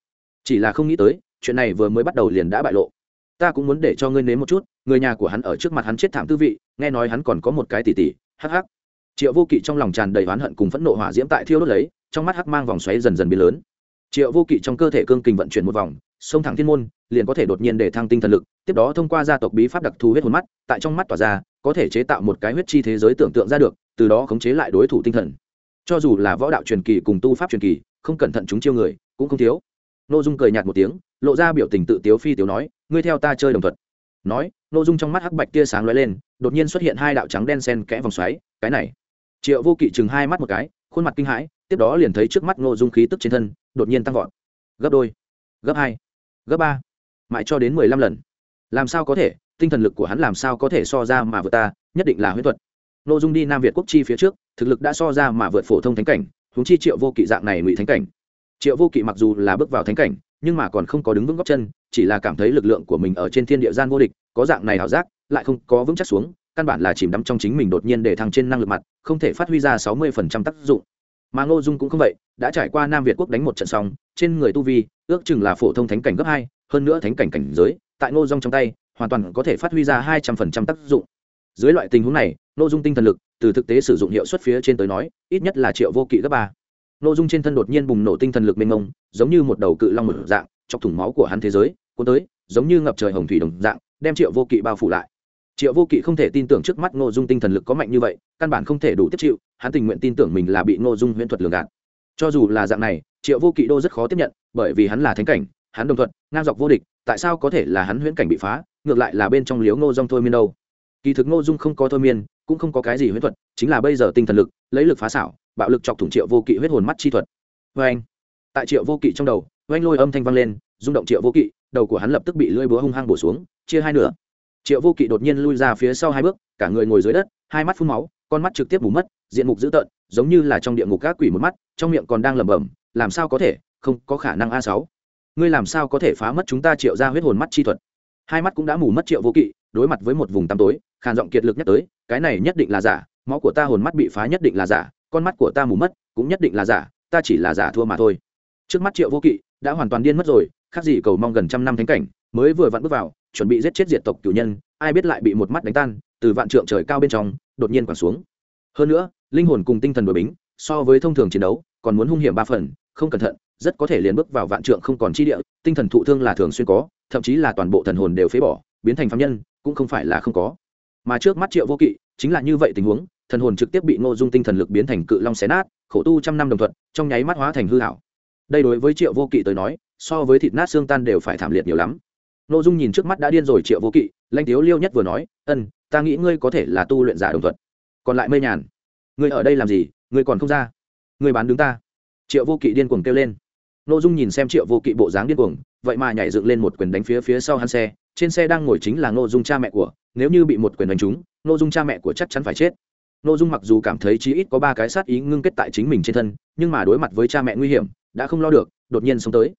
S1: Chỉ là không nghĩ tới, chuyện này vừa mới bắt đầu liền đã bại lộ. Ta cũng muốn để cho ngươi nếm một chút, người nhà của hắn ở trước mặt hắn chết thảm tư vị, nghe nói hắn còn có một cái tỷ tỷ, hắc hắc. Triệu vô kỵ trong lòng tràn đầy oán hận cùng phẫn nộ hỏa diễm tại thiêu đốt lấy, trong mắt hắc mang vòng xoáy dần dần biến lớn. Triệu vô kỵ trong cơ thể cương kình vận chuyển một vòng sông thẳng thiên môn, liền có thể đột nhiên để thăng tinh thần lực, tiếp đó thông qua gia tộc bí pháp đặc thù huyết hồn mắt, tại trong mắt tỏa ra, có thể chế tạo một cái huyết chi thế giới tưởng tượng ra được, từ đó khống chế lại đối thủ tinh thần cho dù là võ đạo truyền kỳ cùng tu pháp truyền kỳ, không cẩn thận chúng chiêu người, cũng không thiếu. N ô dung cười nhạt một tiếng, lộ ra biểu tình tự tiếu phi tiếu nói, ngươi theo ta chơi đồng thuật. Nói n ô dung trong mắt hắc bạch tia sáng lóe lên, đột nhiên xuất hiện hai đạo trắng đen sen kẽ vòng xoáy, cái này. Triệu vô kỵ chừng hai mắt một cái, khuôn mặt kinh hãi, tiếp đó liền thấy trước mắt n ô dung khí tức trên thân, đột nhiên tăng vọt. Gấp đôi, gấp hai, gấp ba, mãi cho đến mười lăm lần. Làm sao có thể? Tinh thần lực của hắn làm sao có thể so ra mà vừa ta? Nhất định là huyết thuật. Nô dung đi nam việt quốc chi phía trước, thực lực đã so ra mà vượt phổ thông thánh cảnh, huống chi triệu vô kỵ dạng này ngụy thánh cảnh. Triệu vô kỵ mặc dù là bước vào thánh cảnh, nhưng mà còn không có đứng vững góc chân, chỉ là cảm thấy lực lượng của mình ở trên thiên địa gian vô địch, có dạng này ảo giác, lại không có vững chắc xuống, căn bản là chìm đắm trong chính mình đột nhiên để thăng trên năng lực mặt, không thể phát huy ra sáu mươi phần trăm tác dụng. Mà ngô dung cũng không vậy, đã trải qua nam việt quốc đánh một trận xong, trên người tu vi, ước chừng là phổ thông thánh cảnh gấp hai, hơn nữa thánh cảnh cảnh giới, tại ngô dung trong tay, hoàn toàn có thể phát huy ra hai trăm phần trăm tác dụng dưới loại tình huống này nội dung tinh thần lực, từ thực tế sử dụng hiệu suất phía trên tới nói, ít nhất là triệu vô kỵ gấp ba. Nội dung trên thân đột nhiên bùng nổ tinh thần lực mênh mông, giống như một đầu cự long một dạng, chọc thủng máu của hắn thế giới, cuốn tới, giống như ngập trời hồng thủy đồng dạng, đem triệu vô kỵ bao phủ lại. Triệu vô kỵ không thể tin tưởng trước mắt nội dung tinh thần lực có mạnh như vậy, căn bản không thể đủ tiếp chịu, hắn tình nguyện tin tưởng mình là bị nội dung huyễn thuật lường gạt. Cho dù là dạng này, triệu vô kỵ đô rất khó tiếp nhận, bởi vì hắn là thánh cảnh, hắn đồng thuận, ngang dọc vô địch, tại sao có thể là hắn huyễn cảnh bị phá, ngược lại là bên trong liếu ngô dung thôi miên đâu? Kỳ thực ngô dung không có thôi miên, cũng không có cái gì huyết thuật, chính là bây giờ tinh thần lực, lấy lực phá xảo, bạo lực chọc thủng triệu vô kỵ huyết hồn mắt chi thuật. Vê anh, tại triệu vô kỵ trong đầu Anh lôi âm thanh vang lên, rung động triệu vô kỵ, đầu của hắn lập tức bị lưỡi búa hung hăng bổ xuống, chia hai nửa. Triệu vô kỵ đột nhiên lui ra phía sau hai bước, cả người ngồi dưới đất, hai mắt phun máu, con mắt trực tiếp bù mất, diện mục dữ tợn, giống như là trong địa ngục các quỷ một mắt, trong miệng còn đang lẩm bẩm, làm sao có thể? Không có khả năng a sáu. Ngươi làm sao có thể phá mất chúng ta triệu ra huyết hồn mắt chi thuật? Hai mắt cũng đã mù mất triệu vô kỵ đối mặt với một vùng tăm tối, khàn giọng kiệt lực nhắc tới, cái này nhất định là giả, máu của ta hồn mắt bị phá nhất định là giả, con mắt của ta mù mất cũng nhất định là giả, ta chỉ là giả thua mà thôi. Trước mắt triệu vô kỵ đã hoàn toàn điên mất rồi, khác gì cầu mong gần trăm năm thánh cảnh, mới vừa vặn bước vào, chuẩn bị giết chết diệt tộc cửu nhân, ai biết lại bị một mắt đánh tan, từ vạn trượng trời cao bên trong, đột nhiên quẳng xuống. Hơn nữa, linh hồn cùng tinh thần đội bính, so với thông thường chiến đấu, còn muốn hung hiểm ba phần, không cẩn thận, rất có thể liền bước vào vạn trượng không còn chi địa, tinh thần thụ thương là thường xuyên có, thậm chí là toàn bộ thần hồn đều phế bỏ biến thành phạm nhân, cũng không phải là không có. Mà trước mắt triệu vô kỵ, chính là như vậy tình huống, thần hồn trực tiếp bị ngô dung tinh thần lực biến thành cự long xé nát, khổ tu trăm năm đồng thuận, trong nháy mắt hóa thành hư hảo đây đối với triệu vô kỵ tới nói, so với thịt nát xương tan đều phải thảm liệt nhiều lắm. Nội dung nhìn trước mắt đã điên rồi triệu vô kỵ lanh tiếu liêu nhất vừa nói, ân, ta nghĩ ngươi có thể là tu luyện giả đồng thuận. Còn lại mây nhàn, ngươi ở đây làm gì? Ngươi còn không ra. Ngươi bán đứng ta. Triệu vô kỵ điên cuồng kêu lên. Nội dung nhìn xem triệu vô kỵ bộ dáng điên cuồng, vậy mà nhảy dựng lên một quyền đánh phía phía sau hắn xe trên xe đang ngồi chính là Ngô dung cha mẹ của nếu như bị một quyền đánh trúng Ngô dung cha mẹ của chắc chắn phải chết. Ngô dung mặc dù cảm thấy chí ít có ba cái sát ý ngưng kết tại chính mình trên thân nhưng mà đối mặt với cha mẹ nguy hiểm đã không lo được đột nhiên xông tới.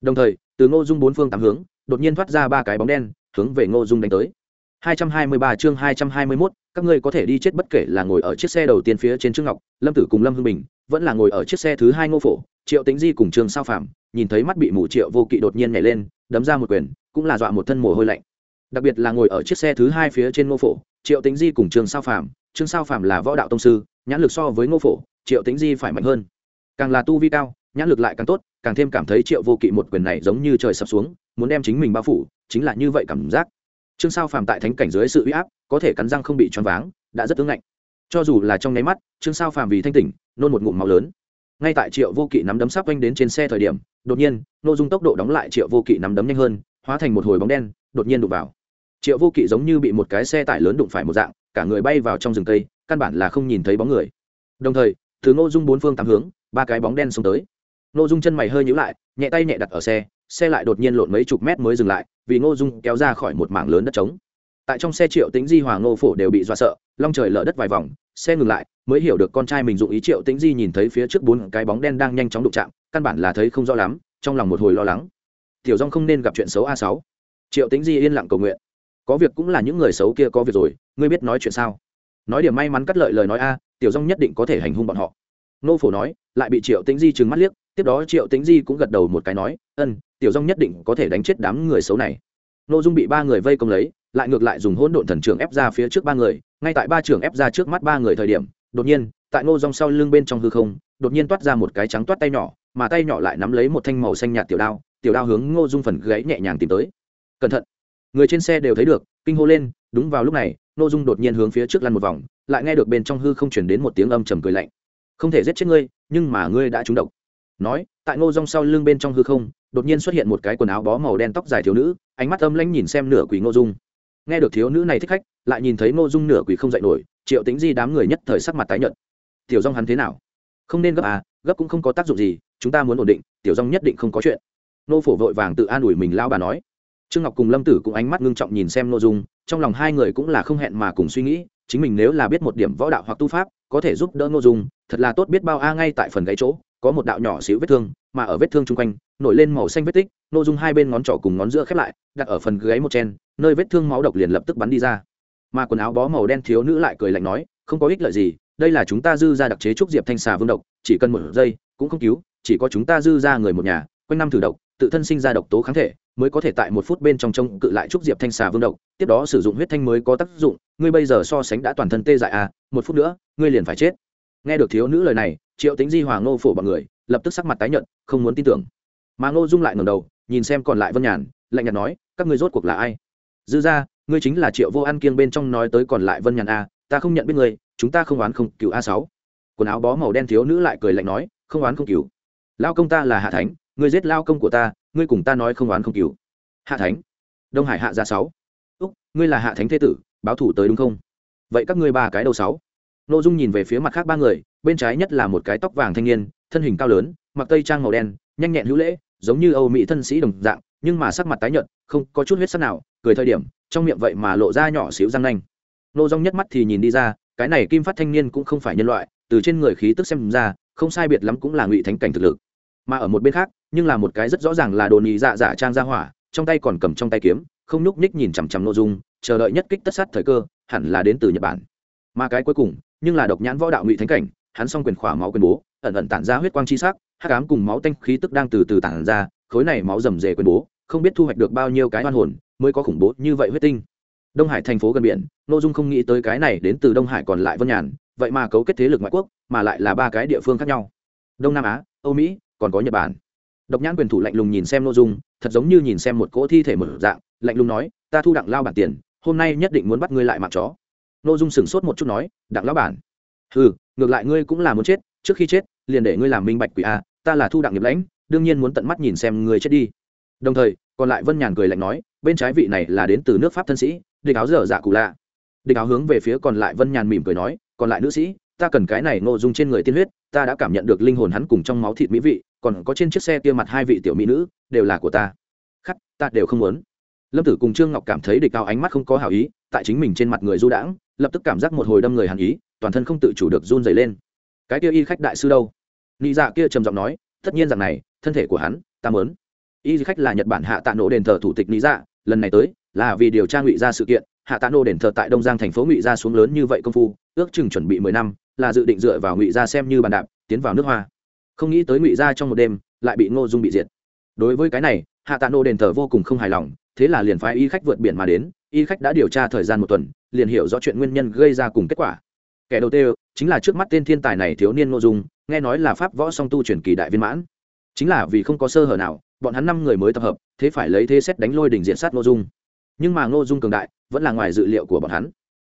S1: Đồng thời từ ngô dung bốn phương tám hướng đột nhiên thoát ra ba cái bóng đen hướng về ngô dung đánh tới. 223 chương 221, các ngươi có thể đi chết bất kể là ngồi ở chiếc xe đầu tiên phía trên trương ngọc lâm tử cùng lâm hưng bình vẫn là ngồi ở chiếc xe thứ hai ngô phổ triệu Tĩnh di cùng trương sao phạm nhìn thấy mắt bị mù triệu vô kỵ đột nhiên nhảy lên đấm ra một quyền cũng là dọa một thân mồ hôi lạnh. Đặc biệt là ngồi ở chiếc xe thứ hai phía trên ngô phổ, triệu tính di cùng trương sao phạm trương sao phạm là võ đạo tông sư, nhãn lực so với ngô phổ, triệu tính di phải mạnh hơn. Càng là tu vi cao, nhãn lực lại càng tốt, càng thêm cảm thấy triệu vô kỵ một quyền này giống như trời sập xuống, muốn đem chính mình bao phủ, chính là như vậy cảm giác. Trương sao phàm tại thánh cảnh dưới sự uy áp, có thể cắn răng không bị choáng váng, đã rất tướng lạnh cho dù là trong nháy mắt, trương sao phàm vì thanh tỉnh, nôn một ngụm máu lớn. Ngay tại triệu vô kỵ nắm đấm sắp quanh đến trên xe thời điểm, đột nhiên nội dung tốc độ đóng lại triệu vô kỵ nắm đấm nhanh hơn hóa thành một hồi bóng đen, đột nhiên đụng vào. Triệu vô kỵ giống như bị một cái xe tải lớn đụng phải một dạng, cả người bay vào trong rừng cây, căn bản là không nhìn thấy bóng người. Đồng thời, từ ngô dung bốn phương tám hướng, ba cái bóng đen xông tới. Ngô dung chân mày hơi nhíu lại, nhẹ tay nhẹ đặt ở xe xe lại đột nhiên lộn mấy chục mét mới dừng lại, vì ngô dung kéo ra khỏi một mảng lớn đất trống. Tại trong xe triệu tính di, hòa ngô phổ đều bị dọa sợ, long trời lở đất vài vòng, xe ngừng lại, mới hiểu được con trai mình dụng ý triệu tính di nhìn thấy phía trước bốn cái bóng đen đang nhanh chóng đụng chạm, căn bản là thấy không rõ lắm, trong lòng một hồi lo lắng tiểu dong không nên gặp chuyện xấu a sáu. Triệu tính di yên lặng cầu nguyện. Có việc cũng là những người xấu kia có việc rồi, ngươi biết nói chuyện sao? Nói điểm may mắn cắt lợi lời nói a, tiểu dong nhất định có thể hành hung bọn họ. Nô phổ nói, lại bị triệu tính di trừng mắt liếc, tiếp đó triệu tính di cũng gật đầu một cái nói, ân, tiểu dong nhất định có thể đánh chết đám người xấu này. Nô dung bị ba người vây công lấy, lại ngược lại dùng hỗn độn thần trưởng ép ra phía trước ba người, ngay tại ba trưởng ép ra trước mắt ba người thời điểm, đột nhiên, tại nô dung sau lưng bên trong hư không, đột nhiên toát ra một cái trắng toát tay nhỏ, mà tay nhỏ lại nắm lấy một thanh màu xanh nhạt tiểu đao tiểu đao hướng ngô dung phần gáy nhẹ nhàng tìm tới. Cẩn thận, người trên xe đều thấy được. Kinh hô lên, đúng vào lúc này, ngô dung đột nhiên hướng phía trước lăn một vòng, lại nghe được bên trong hư không chuyển đến một tiếng âm trầm cười lạnh. Không thể giết chết ngươi, nhưng mà ngươi đã trúng độc. Nói, tại ngô dung sau lưng bên trong hư không, đột nhiên xuất hiện một cái quần áo bó màu đen tóc dài thiếu nữ, ánh mắt âm lãnh nhìn xem nửa quỷ ngô dung. Nghe được thiếu nữ này thích khách, lại nhìn thấy ngô dung nửa quỷ không dậy nổi, triệu tính di đám người nhất thời sắc mặt tái nhợt. Tiểu dong hắn thế nào? Không nên gấp à gấp cũng không có tác dụng gì, chúng ta muốn ổn định, tiểu dong nhất định không có chuyện nô phổ vội vàng tự an ủi mình lao bà nói. Trương ngọc cùng lâm tử cũng ánh mắt ngưng trọng nhìn xem n ô dung, trong lòng hai người cũng là không hẹn mà cùng suy nghĩ, chính mình nếu là biết một điểm võ đạo hoặc tu pháp, có thể giúp đỡ n ô dung, thật là tốt biết bao a, ngay tại phần gáy chỗ, có một đạo nhỏ xíu vết thương, mà ở vết thương chung quanh, nổi lên màu xanh vết tích n ô dung hai bên ngón trỏ cùng ngón giữa khép lại, đặt ở phần gáy một chen, nơi vết thương máu độc liền lập tức bắn đi ra. Mà quần áo bó màu đen thiếu nữ lại cười lạnh nói, không có ích lợi gì, đây là chúng ta dư ra đặc chế trúc diệp thanh xà vương độc, chỉ cần một giây, cũng không cứu, chỉ có chúng ta dư ra người một nhà, quanh năm thử độc tự thân sinh ra độc tố kháng thể, mới có thể tại một phút bên trong trông cự lại trúc diệp thanh xà vương độc, tiếp đó sử dụng huyết thanh mới có tác dụng. Ngươi bây giờ so sánh đã toàn thân tê dại à một phút nữa, ngươi liền phải chết. Nghe được thiếu nữ lời này, triệu tính di hoàng ngô phổ bọn người, lập tức sắc mặt tái nhợt, không muốn tin tưởng. Mà ngô dung lại ngầm đầu, nhìn xem còn lại vân nhàn, lạnh nhạt nói, các ngươi rốt cuộc là ai? Dư ra, ngươi chính là triệu vô ăn kiêng bên trong nói tới còn lại vân nhàn a ta không nhận biết ngươi, chúng ta không oán không cứu a sáu. Quần áo bó màu đen thiếu nữ lại cười lạnh nói, không oán không cứu lao công ta là hạ thánh ngươi giết lao công của ta, ngươi cùng ta nói không oán không cứu hạ thánh, đông hải hạ gia sáu. Úc, ngươi là hạ thánh thế tử, báo thủ tới đúng không? Vậy các ngươi ba cái đầu sáu. N ô dung nhìn về phía mặt khác ba người, bên trái nhất là một cái tóc vàng thanh niên, thân hình cao lớn, mặc tây trang màu đen, nhanh nhẹn hữu lễ, giống như âu mỹ thân sĩ đồng dạng, nhưng mà sắc mặt tái nhợt, không có chút huyết sắc nào, cười thời điểm, trong miệng vậy mà lộ ra nhỏ xíu răng nanh. Nô dung nhất mắt thì nhìn đi ra, cái này kim phát thanh niên cũng không phải nhân loại, từ trên người khí tức xem ra, không sai biệt lắm cũng là ngụy thánh cảnh thực lực mà ở một bên khác, nhưng là một cái rất rõ ràng là đồ nhị dạ dạ trang ra hỏa, trong tay còn cầm trong tay kiếm, không nhúc nhích nhìn chằm chằm nội dung, chờ đợi nhất kích tất sát thời cơ, hẳn là đến từ nhật bản. Mà cái cuối cùng, nhưng là độc nhãn võ đạo ngụy thánh cảnh, hắn s quyền khỏa máu quyền bố, ẩn ẩn tản ra huyết quang chi sắc hát cám cùng máu tanh khí tức đang từ từ tản ra, khối này máu rầm rề quyền bố, không biết thu hoạch được bao nhiêu cái oan hồn, mới có khủng bố như vậy huyết tinh. Đông hải thành phố gần biển, nội dung không nghĩ tới cái này đến từ đông hải còn lại vân nhàn, vậy mà cấu kết thế lực ngoại quốc, mà lại là ba cái địa phương khác nhau. Đông nam á, âu mỹ còn có nhật bản. Độc nhãn quyền thủ lạnh lùng nhìn xem nội dung, thật giống như nhìn xem một cỗ thi thể mở dạng, lạnh lùng nói, ta thu đặng lao bản tiền, hôm nay nhất định muốn bắt ngươi lại mạng chó. Nội dung sửng sốt một chút nói, đặng lao bản? Ừ ngược lại ngươi cũng là muốn chết, trước khi chết, liền để ngươi làm minh bạch quỷ a, ta là thu đặng nghiệp lãnh, đương nhiên muốn tận mắt nhìn xem ngươi chết đi. Đồng thời, còn lại vân nhàn cười lạnh nói, bên trái vị này là đến từ nước pháp thân sĩ, địch áo dở dạ cụ lạ. Địch áo hướng về phía còn lại vân nhàn mỉm cười nói, còn lại nữ sĩ ta cần cái này ngộ dung trên người tiên huyết, ta đã cảm nhận được linh hồn hắn cùng trong máu thịt mỹ vị, còn có trên chiếc xe kia mặt hai vị tiểu mỹ nữ, đều là của ta. Khắc, ta đều không muốn. Lâm tử cùng trương ngọc cảm thấy địch cao ánh mắt không có hảo ý, tại chính mình trên mặt người du đãng, lập tức cảm giác một hồi đâm người hàn ý, toàn thân không tự chủ được run dày lên. Cái kia y khách đại sư đâu? Nị dạ kia trầm giọng nói, tất nhiên rằng này, thân thể của hắn, ta mớn y khách là nhật bản hạ tạ nổ đền thờ thủ tịch nị dạ lần này tới, là vì điều tra ngụy ra sự kiện, hạ tạ nổ đền thờ tại đông giang thành phố ngụy ra xuống lớn như vậy công phu, ước chừng chuẩn bị mười năm là dự định dựa vào ngụy Gia xem như bàn đạp, tiến vào nước hoa. Không nghĩ tới ngụy Gia trong một đêm lại bị ngô dung bị diệt. Đối với cái này, hạ tạ nô đền thờ vô cùng không hài lòng, thế là liền phái y khách vượt biển mà đến, y khách đã điều tra thời gian một tuần, liền hiểu rõ chuyện nguyên nhân gây ra cùng kết quả. Kẻ đầu tiên chính là trước mắt tên thiên tài này thiếu niên ngô dung, nghe nói là pháp võ song tu truyền kỳ đại viên mãn. Chính là vì không có sơ hở nào, bọn hắn năm người mới tập hợp, thế phải lấy thế xét đánh lôi đỉnh diện sát ngô dung. Nhưng mà ngô dung cường đại, vẫn là ngoài dự liệu của bọn hắn.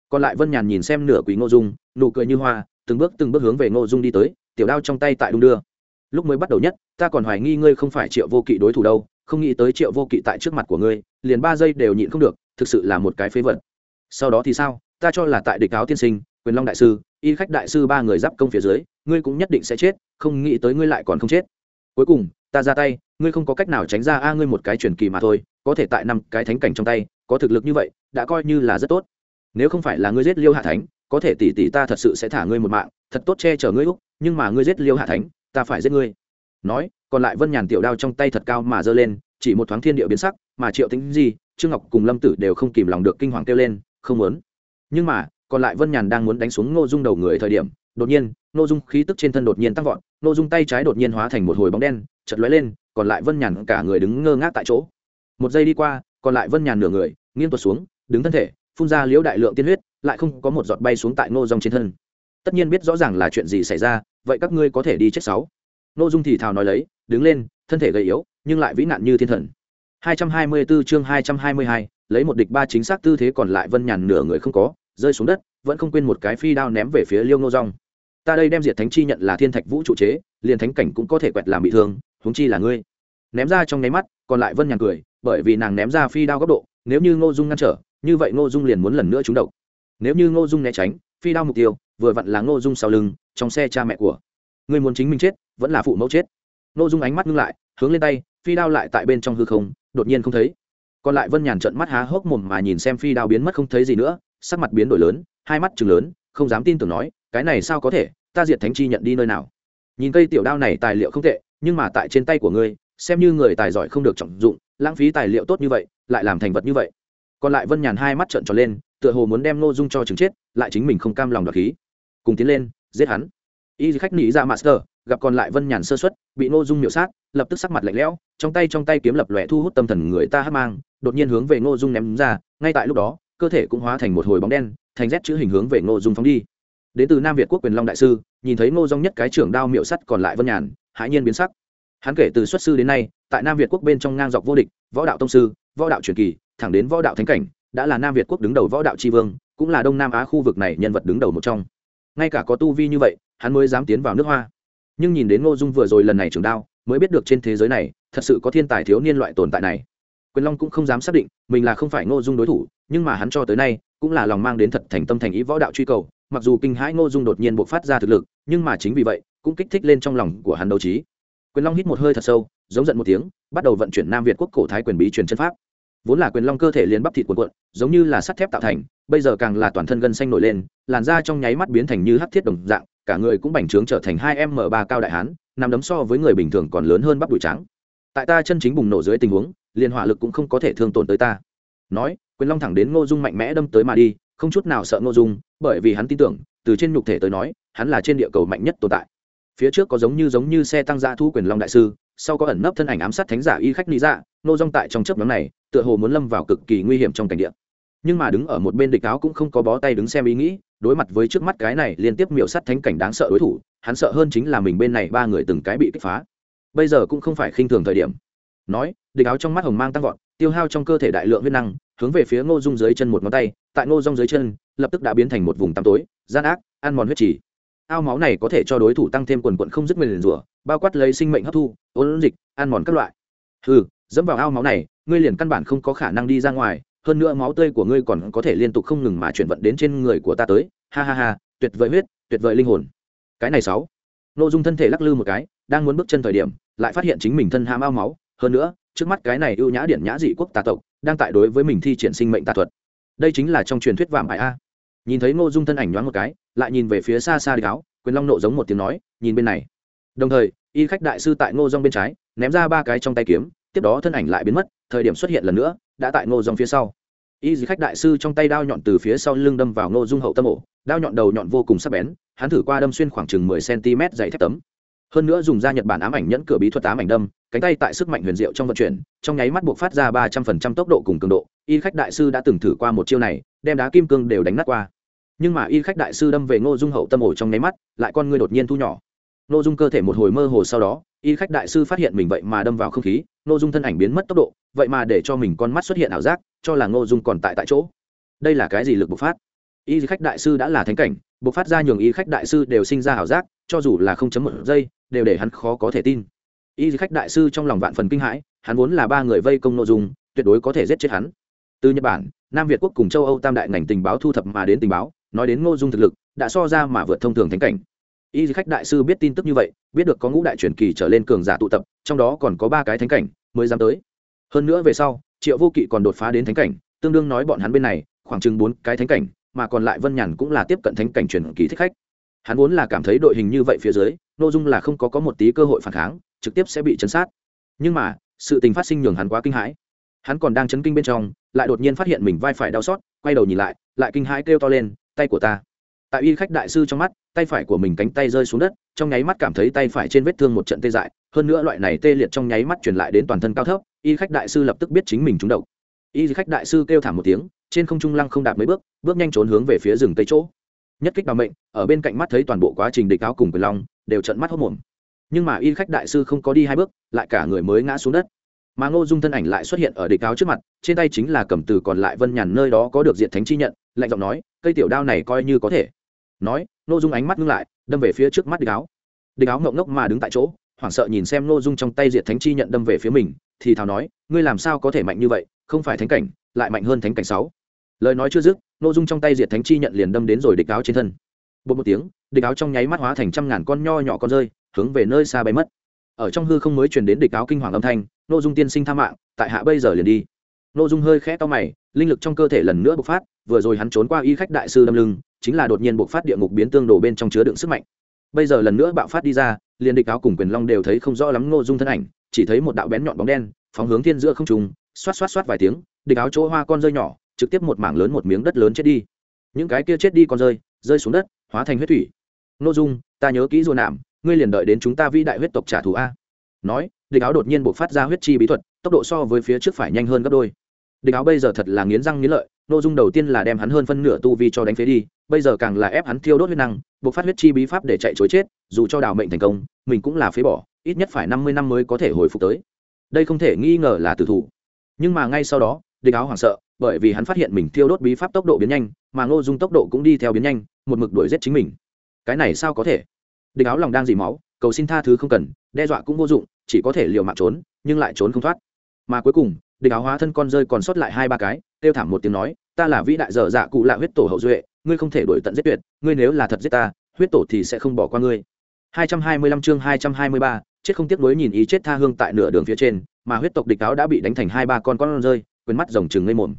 S1: Còn lại vân nhàn nhìn xem nửa quý ngô dung, nụ cười như hoa từng bước từng bước hướng về ngô dung đi tới, tiểu đao trong tay tại đung đưa. Lúc mới bắt đầu nhất, ta còn hoài nghi ngươi không phải triệu vô kỵ đối thủ đâu, không nghĩ tới triệu vô kỵ tại trước mặt của ngươi, liền ba giây đều nhịn không được, thực sự là một cái phế vật. Sau đó thì sao? Ta cho là tại địch cáo tiên sinh, quyền long đại sư, y khách đại sư ba người giáp công phía dưới, ngươi cũng nhất định sẽ chết, không nghĩ tới ngươi lại còn không chết. Cuối cùng, ta ra tay, ngươi không có cách nào tránh ra a ngươi một cái truyền kỳ mà thôi, có thể tại năm cái thánh cảnh trong tay, có thực lực như vậy, đã coi như là rất tốt. Nếu không phải là ngươi giết liêu hạ thánh có thể tỷ tỷ ta thật sự sẽ thả ngươi một mạng, thật tốt che chở ngươi úc, nhưng mà ngươi giết liêu hạ thánh, ta phải giết ngươi. Nói, còn lại vân nhàn tiểu đao trong tay thật cao mà giơ lên, chỉ một thoáng thiên địa biến sắc, mà triệu tính gì trương ngọc cùng lâm tử đều không kìm lòng được kinh hoàng kêu lên, không muốn. Nhưng mà, còn lại vân nhàn đang muốn đánh xuống ngô dung đầu người thời điểm, đột nhiên, ngô dung khí tức trên thân đột nhiên tăng vọt, ngô dung tay trái đột nhiên hóa thành một hồi bóng đen chật lóe lên, còn lại vân nhàn cả người đứng ngơ ngác tại chỗ. Một giây đi qua, còn lại vân nhàn nửa người, nghiêng tuột xuống, đứng thân thể, phun ra liễu đại lượng tiên huyết lại không có một giọt bay xuống tại ngô dòng trên thân. Tất nhiên biết rõ ràng là chuyện gì xảy ra vậy các ngươi có thể đi chết sáu. Ngô dung thì thào nói lấy đứng lên thân thể gầy yếu nhưng lại vĩ nạn như thiên thần. 224 chương 222, lấy một địch ba chính xác tư thế còn lại vân nhàn nửa người không có rơi xuống đất vẫn không quên một cái phi đao ném về phía liêu ngô dòng ta đây đem diệt thánh chi nhận là thiên thạch vũ trụ chế liền thánh cảnh cũng có thể quẹt làm bị thương huống chi là ngươi. Ném ra trong nháy mắt còn lại vân nhàn cười bởi vì nàng ném ra phi đao góc độ nếu như ngô dung ngăn trở như vậy ngô dung liền muốn lần nữa trúng độc nếu như ngô dung né tránh, phi đao mục tiêu, vừa vặn là ngô dung sau lưng, trong xe cha mẹ của. Ngươi muốn chính mình chết, vẫn là phụ mẫu chết. Ngô dung ánh mắt ngưng lại, hướng lên tay, phi đao lại tại bên trong hư không, đột nhiên không thấy. Còn lại vân nhàn trận mắt há hốc mồm mà nhìn xem phi đao biến mất không thấy gì nữa, sắc mặt biến đổi lớn, hai mắt chừng lớn, không dám tin tưởng nói, cái này sao có thể? Ta diệt thánh chi nhận đi nơi nào? Nhìn cây tiểu đao này tài liệu không tệ, nhưng mà tại trên tay của ngươi, xem như người tài giỏi không được trọng dụng, lãng phí tài liệu tốt như vậy, lại làm thành vật như vậy. Còn lại vân nhàn hai mắt trợn tròn lên tựa hồ muốn đem ngô dung cho chừng chết, lại chính mình không cam lòng đoạt khí. Cùng tiến lên, giết hắn. Y khách nghĩ ra master, gặp còn lại vân nhàn sơ xuất bị ngô dung miệu sát, lập tức sắc mặt lạnh lẽo, trong tay trong tay kiếm lập lòe thu hút tâm thần người ta hát mang, đột nhiên hướng về ngô dung ném ra, ngay tại lúc đó, cơ thể cũng hóa thành một hồi bóng đen, thành rét chữ hình hướng về ngô dung phóng đi. Đến từ nam việt quốc quyền long đại sư, nhìn thấy ngô dung nhất cái trưởng đao miệu sắt còn lại vân nhàn, hãi nhiên biến sắc. Hắn kể từ xuất sư đến nay, tại nam việt quốc bên trong ngang dọc vô địch, võ đạo tông sư, võ đạo truyền kỳ, thẳng đến võ đạo thánh cảnh đã là nam việt quốc đứng đầu võ đạo tri vương, cũng là đông nam á khu vực này nhân vật đứng đầu một trong. Ngay cả có tu vi như vậy, hắn mới dám tiến vào nước hoa. Nhưng nhìn đến ngô dung vừa rồi lần này trường đao, mới biết được trên thế giới này, thật sự có thiên tài thiếu niên loại tồn tại này. Quyền long cũng không dám xác định, mình là không phải ngô dung đối thủ, nhưng mà hắn cho tới nay, cũng là lòng mang đến thật thành tâm thành ý võ đạo truy cầu, mặc dù kinh hãi ngô dung đột nhiên buộc phát ra thực lực, nhưng mà chính vì vậy, cũng kích thích lên trong lòng của hắn đấu trí. Quyền long hít một hơi thật sâu, giống giận một tiếng, bắt đầu vận chuyển nam việt quốc cổ thái quyền bí truyền chân pháp vốn là quyền long cơ thể liền bắp thịt cuộn cuộn, giống như là sắt thép tạo thành, bây giờ càng là toàn thân gân xanh nổi lên, làn da trong nháy mắt biến thành như hắc thiết đồng dạng, cả người cũng bành trướng trở thành hai m ba cao đại hán, nằm đấm so với người bình thường còn lớn hơn bắp đùi trắng. Tại ta chân chính bùng nổ dưới tình huống, liền hỏa lực cũng không có thể thương tổn tới ta. Nói, quyền long thẳng đến ngô dung mạnh mẽ đâm tới mà đi, không chút nào sợ ngô dung, bởi vì hắn tin tưởng, từ trên nhục thể tới nói, hắn là trên địa cầu mạnh nhất tồn tại. Phía trước có giống như giống như xe tăng gia thu quyền long đại sư sau có ẩn nấp thân ảnh ám sát thánh giả y khách lý dạ nô dung tại trong chớp nhóm này, tựa hồ muốn lâm vào cực kỳ nguy hiểm trong cảnh địa. Nhưng mà đứng ở một bên địch áo cũng không có bó tay đứng xem ý nghĩ, đối mặt với trước mắt cái này liên tiếp miểu sát thánh cảnh đáng sợ đối thủ, hắn sợ hơn chính là mình bên này ba người từng cái bị kích phá. Bây giờ cũng không phải khinh thường thời điểm. Nói, địch áo trong mắt hồng mang tăng vọt, tiêu hao trong cơ thể đại lượng huyết năng, hướng về phía ngô dung dưới chân một ngón tay, tại ngô dung dưới chân, lập tức đã biến thành một vùng tăm tối, gian ác, ăn mòn huyết trì ao máu này có thể cho đối thủ tăng thêm quần quận không dứt nguyền rủa bao quát lấy sinh mệnh hấp thu, ôn dịch, ăn mòn các loại. Ừ dẫm vào ao máu này, ngươi liền căn bản không có khả năng đi ra ngoài, hơn nữa máu tươi của ngươi còn có thể liên tục không ngừng mà chuyển vận đến trên người của ta tới. Ha ha ha, tuyệt vời huyết, tuyệt vời linh hồn. Cái này sáu. Nội dung thân thể lắc lư một cái, đang muốn bước chân thời điểm, lại phát hiện chính mình thân ham ao máu. Hơn nữa, trước mắt cái này ưu nhã điện nhã dị quốc tà tộc, đang tại đối với mình thi triển sinh mệnh tà thuật. Đây chính là trong truyền thuyết vàng ải a nhìn thấy ngô dung thân ảnh nhoáng một cái, lại nhìn về phía xa xa đi áo, quyền long nộ giống một tiếng nói, nhìn bên này. Đồng thời, y khách đại sư tại ngô dong bên trái, ném ra ba cái trong tay kiếm, tiếp đó thân ảnh lại biến mất, thời điểm xuất hiện lần nữa, đã tại ngô dong phía sau. Y khách đại sư trong tay đao nhọn từ phía sau lưng đâm vào ngô dung hậu tâm ổ, đao nhọn đầu nhọn vô cùng sắc bén, hắn thử qua đâm xuyên khoảng chừng mười cm dày thép tấm hơn nữa dùng ra nhật bản ám ảnh nhẫn cửa bí thuật ám ảnh đâm, cánh tay tại sức mạnh huyền diệu trong vận chuyển, trong nháy mắt buộc phát ra ba trăm phần trăm tốc độ cùng cường độ, y khách đại sư đã từng thử qua một chiêu này, đem đá kim cương đều đánh nát qua. Nhưng mà y khách đại sư đâm về ngô dung hậu tâm ổ trong nháy mắt, lại con ngươi đột nhiên thu nhỏ. Ngô dung cơ thể một hồi mơ hồ sau đó, y khách đại sư phát hiện mình vậy mà đâm vào không khí, ngô dung thân ảnh biến mất tốc độ, vậy mà để cho mình con mắt xuất hiện ảo giác, cho là ngô dung còn tại tại chỗ. Đây là cái gì lực bộc phát? Y khách đại sư đã là thánh cảnh, bộc phát ra nhường y khách đại sư đều sinh ra ảo giác, cho dù là không chấm một giây đều để hắn khó có thể tin. Y khách đại sư trong lòng vạn phần kinh hãi, hắn vốn là ba người vây công nội dung, tuyệt đối có thể giết chết hắn. Từ nhật bản, nam việt quốc cùng châu âu tam đại ngành tình báo thu thập mà đến tình báo, nói đến ngô dung thực lực, đã so ra mà vượt thông thường thánh cảnh. Y khách đại sư biết tin tức như vậy, biết được có ngũ đại truyền kỳ trở lên cường giả tụ tập, trong đó còn có ba cái thánh cảnh mới dám tới. Hơn nữa về sau, triệu vô kỵ còn đột phá đến thánh cảnh, tương đương nói bọn hắn bên này, khoảng chừng bốn cái thánh cảnh, mà còn lại vân nhàn cũng là tiếp cận thánh cảnh truyền kỳ thích khách. Hắn vốn là cảm thấy đội hình như vậy phía dưới nội dung là không có có một tí cơ hội phản kháng, trực tiếp sẽ bị chấn sát. Nhưng mà, sự tình phát sinh nhường hắn quá kinh hãi. Hắn còn đang chấn kinh bên trong, lại đột nhiên phát hiện mình vai phải đau xót, quay đầu nhìn lại lại kinh hãi kêu to lên, tay của ta. Tại y khách đại sư trong mắt, tay phải của mình cánh tay rơi xuống đất, trong nháy mắt cảm thấy tay phải trên vết thương một trận tê dại, hơn nữa loại này tê liệt trong nháy mắt truyền lại đến toàn thân cao thấp, y khách đại sư lập tức biết chính mình trúng độc. Y khách đại sư kêu thảm một tiếng, trên không trung lăng không đạp mấy bước bước nhanh trốn hướng về phía rừng tây chỗ nhất kích bà mệnh, ở bên cạnh mắt thấy toàn bộ quá trình địch áo cùng quyền long, đều trận mắt hốc mồm. Nhưng mà y khách đại sư không có đi hai bước, lại cả người mới ngã xuống đất. Mà ngô dung thân ảnh lại xuất hiện ở địch áo trước mặt, trên tay chính là cầm từ còn lại vân nhàn nơi đó có được diện thánh chi nhận, lạnh giọng nói, cây tiểu đao này coi như có thể. Nói, ngô dung ánh mắt ngưng lại, đâm về phía trước mắt địch áo. Địch áo ngộng ngốc mà đứng tại chỗ, hoảng sợ nhìn xem ngô dung trong tay Diện thánh chi nhận đâm về phía mình, thì thào nói, ngươi làm sao có thể mạnh như vậy? Không phải thánh cảnh, lại mạnh hơn thánh cảnh sáu lời nói chưa dứt, ngô dung trong tay diệt thánh chi nhận liền đâm đến rồi địch áo trên thân. Bột một tiếng, địch áo trong nháy mắt hóa thành trăm ngàn con nho nhỏ con rơi, hướng về nơi xa bay mất. Ở trong hư không mới truyền đến địch áo kinh hoàng âm thanh nô dung tiên sinh tha mạng, tại hạ bây giờ liền đi. Nô dung hơi khẽ to mày, linh lực trong cơ thể lần nữa bộc phát, vừa rồi hắn trốn qua y khách đại sư đâm lưng, chính là đột nhiên bộc phát địa ngục biến tương đồ bên trong chứa đựng sức mạnh. Bây giờ lần nữa bạo phát đi ra, liền địch áo cùng quyền long đều thấy không rõ lắm nô dung thân ảnh, chỉ thấy một đạo bén nhọn bóng đen, phóng hướng thiên giữa không trùng xoát xoát xoát vài tiếng, địch áo chỗ hoa con rơi nhỏ trực tiếp một mảng lớn một miếng đất lớn chết đi. Những cái kia chết đi còn rơi rơi xuống đất, hóa thành huyết thủy. Nô dung, ta nhớ kỹ rồi nạm, ngươi liền đợi đến chúng ta vĩ đại huyết tộc trả thù a. Nói, địch áo đột nhiên buộc phát ra huyết chi bí thuật, tốc độ so với phía trước phải nhanh hơn gấp đôi. Địch áo bây giờ thật là nghiến răng nghiến lợi nội dung đầu tiên là đem hắn hơn phân nửa tu vi cho đánh phế đi, bây giờ càng là ép hắn thiêu đốt huyết năng buộc phát huyết chi bí pháp để chạy chối chết, dù cho đào mệnh thành công, mình cũng là phế bỏ, ít nhất phải năm mươi năm mới có thể hồi phục tới. Đây không thể nghi ngờ là tử thủ. Nhưng mà ngay sau đó địch áo hoảng sợ bởi vì hắn phát hiện mình thiêu đốt bí pháp tốc độ biến nhanh mà ngô dung tốc độ cũng đi theo biến nhanh một mực đuổi giết chính mình. Cái này sao có thể? Địch áo lòng đang dì máu cầu xin tha thứ không cần đe dọa cũng vô dụng chỉ có thể liều mạng trốn nhưng lại trốn không thoát. Mà cuối cùng địch áo hóa thân con rơi còn sót lại hai ba cái kêu thảm một tiếng nói ta là vĩ đại dở dạ cụ lạ huyết tổ hậu duệ ngươi không thể đổi tận giết tuyệt ngươi nếu là thật giết ta huyết tổ thì sẽ không bỏ qua ngươi. 225 chương 223, chết không tiếc nuối nhìn ý chết tha hương tại nửa đường phía trên mà huyết tộc địch áo đã bị đánh thành hai ba con con rơi quên mắt rồng trừng ngây mồm.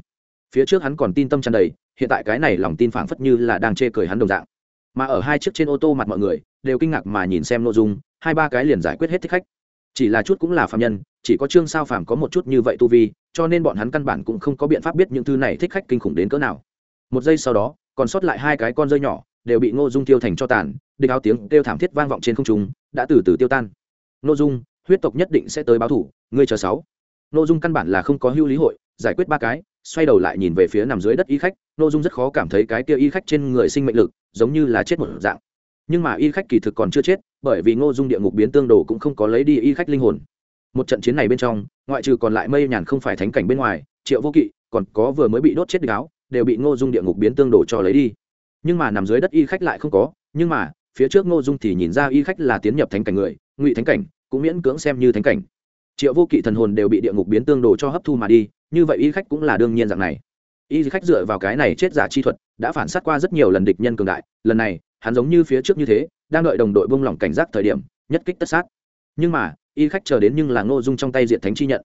S1: Phía trước hắn còn tin tâm tràn đầy, hiện tại cái này lòng tin phảng phất như là đang chê cười hắn đồng dạng. Mà ở hai chiếc trên ô tô mặt mọi người, đều kinh ngạc mà nhìn xem nội dung, hai ba cái liền giải quyết hết thích khách. Chỉ là chút cũng là phạm nhân, chỉ có trương sao phàm có một chút như vậy tu vi, cho nên bọn hắn căn bản cũng không có biện pháp biết những thứ này thích khách kinh khủng đến cỡ nào. Một giây sau đó, còn sót lại hai cái con rơi nhỏ, đều bị ngô dung tiêu thành cho tàn, địch áo tiếng kêu thảm thiết vang vọng trên không trung, đã từ từ tiêu tan. Ngô dung, huyết tộc nhất định sẽ tới báo thủ, ngươi chờ sáu. Ngô dung căn bản là không có hưu lý hội giải quyết ba cái xoay đầu lại nhìn về phía nằm dưới đất y khách ngô dung rất khó cảm thấy cái kia y khách trên người sinh mệnh lực giống như là chết một dạng. Nhưng mà y khách kỳ thực còn chưa chết bởi vì ngô dung địa ngục biến tương đồ cũng không có lấy đi y khách linh hồn. Một trận chiến này bên trong ngoại trừ còn lại mây nhàn không phải thánh cảnh bên ngoài triệu vô kỵ còn có vừa mới bị đốt chết gáo, đều bị ngô dung địa ngục biến tương đồ cho lấy đi. Nhưng mà nằm dưới đất y khách lại không có nhưng mà phía trước ngô dung thì nhìn ra y khách là tiến nhập thánh cảnh người ngụy thánh cảnh cũng miễn cưỡng xem như thánh cảnh. Triệu vô kỵ thần hồn đều bị địa ngục biến tương đồ cho hấp thu mà đi như vậy y khách cũng là đương nhiên dạng này. Y khách dựa vào cái này chết giả chi thuật, đã phản s á t qua rất nhiều lần địch nhân cường đại. Lần này, hắn giống như phía trước như thế, đang đợi đồng đội bông lỏng cảnh giác thời điểm, nhất kích tất sát. Nhưng mà, y khách chờ đến nhưng là ngô dung trong tay diện thánh chi nhận.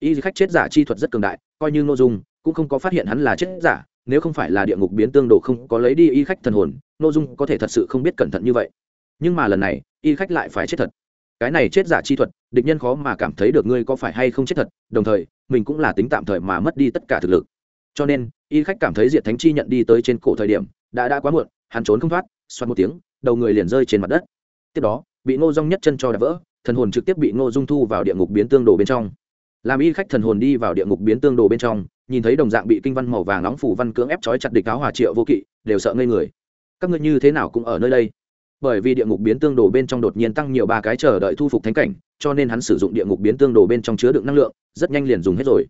S1: Y khách chết giả chi thuật rất cường đại, coi như ngô dung cũng không có phát hiện hắn là chết giả, nếu không phải là địa ngục biến tương đồ không có lấy đi y khách thần hồn, ngô dung có thể thật sự không biết cẩn thận như vậy. Nhưng mà lần này, y khách lại phải chết thật. Cái này chết giả chi thuật, địch nhân khó mà cảm thấy được ngươi có phải hay không chết thật, đồng thời mình cũng là tính tạm thời mà mất đi tất cả thực lực. Cho nên, y khách cảm thấy diệt thánh chi nhận đi tới trên cổ thời điểm, đã đã quá muộn, hắn trốn không thoát xoắn một tiếng, đầu người liền rơi trên mặt đất. Tiếp đó, bị ngô dung nhất chân cho đạp vỡ, thần hồn trực tiếp bị ngô dung thu vào địa ngục biến tương đồ bên trong. Làm y khách thần hồn đi vào địa ngục biến tương đồ bên trong, nhìn thấy đồng dạng bị kinh văn màu vàng nóng phủ văn cưỡng ép trói chặt địch áo hòa triệu vô kỵ, đều sợ ngây người. Các ngươi như thế nào cũng ở nơi đây? Bởi vì địa ngục biến tương đồ bên trong đột nhiên tăng nhiều ba cái chờ đợi thu phục thánh cảnh cho nên hắn sử dụng địa ngục biến tương đồ bên trong chứa đựng năng lượng, rất nhanh liền dùng hết rồi.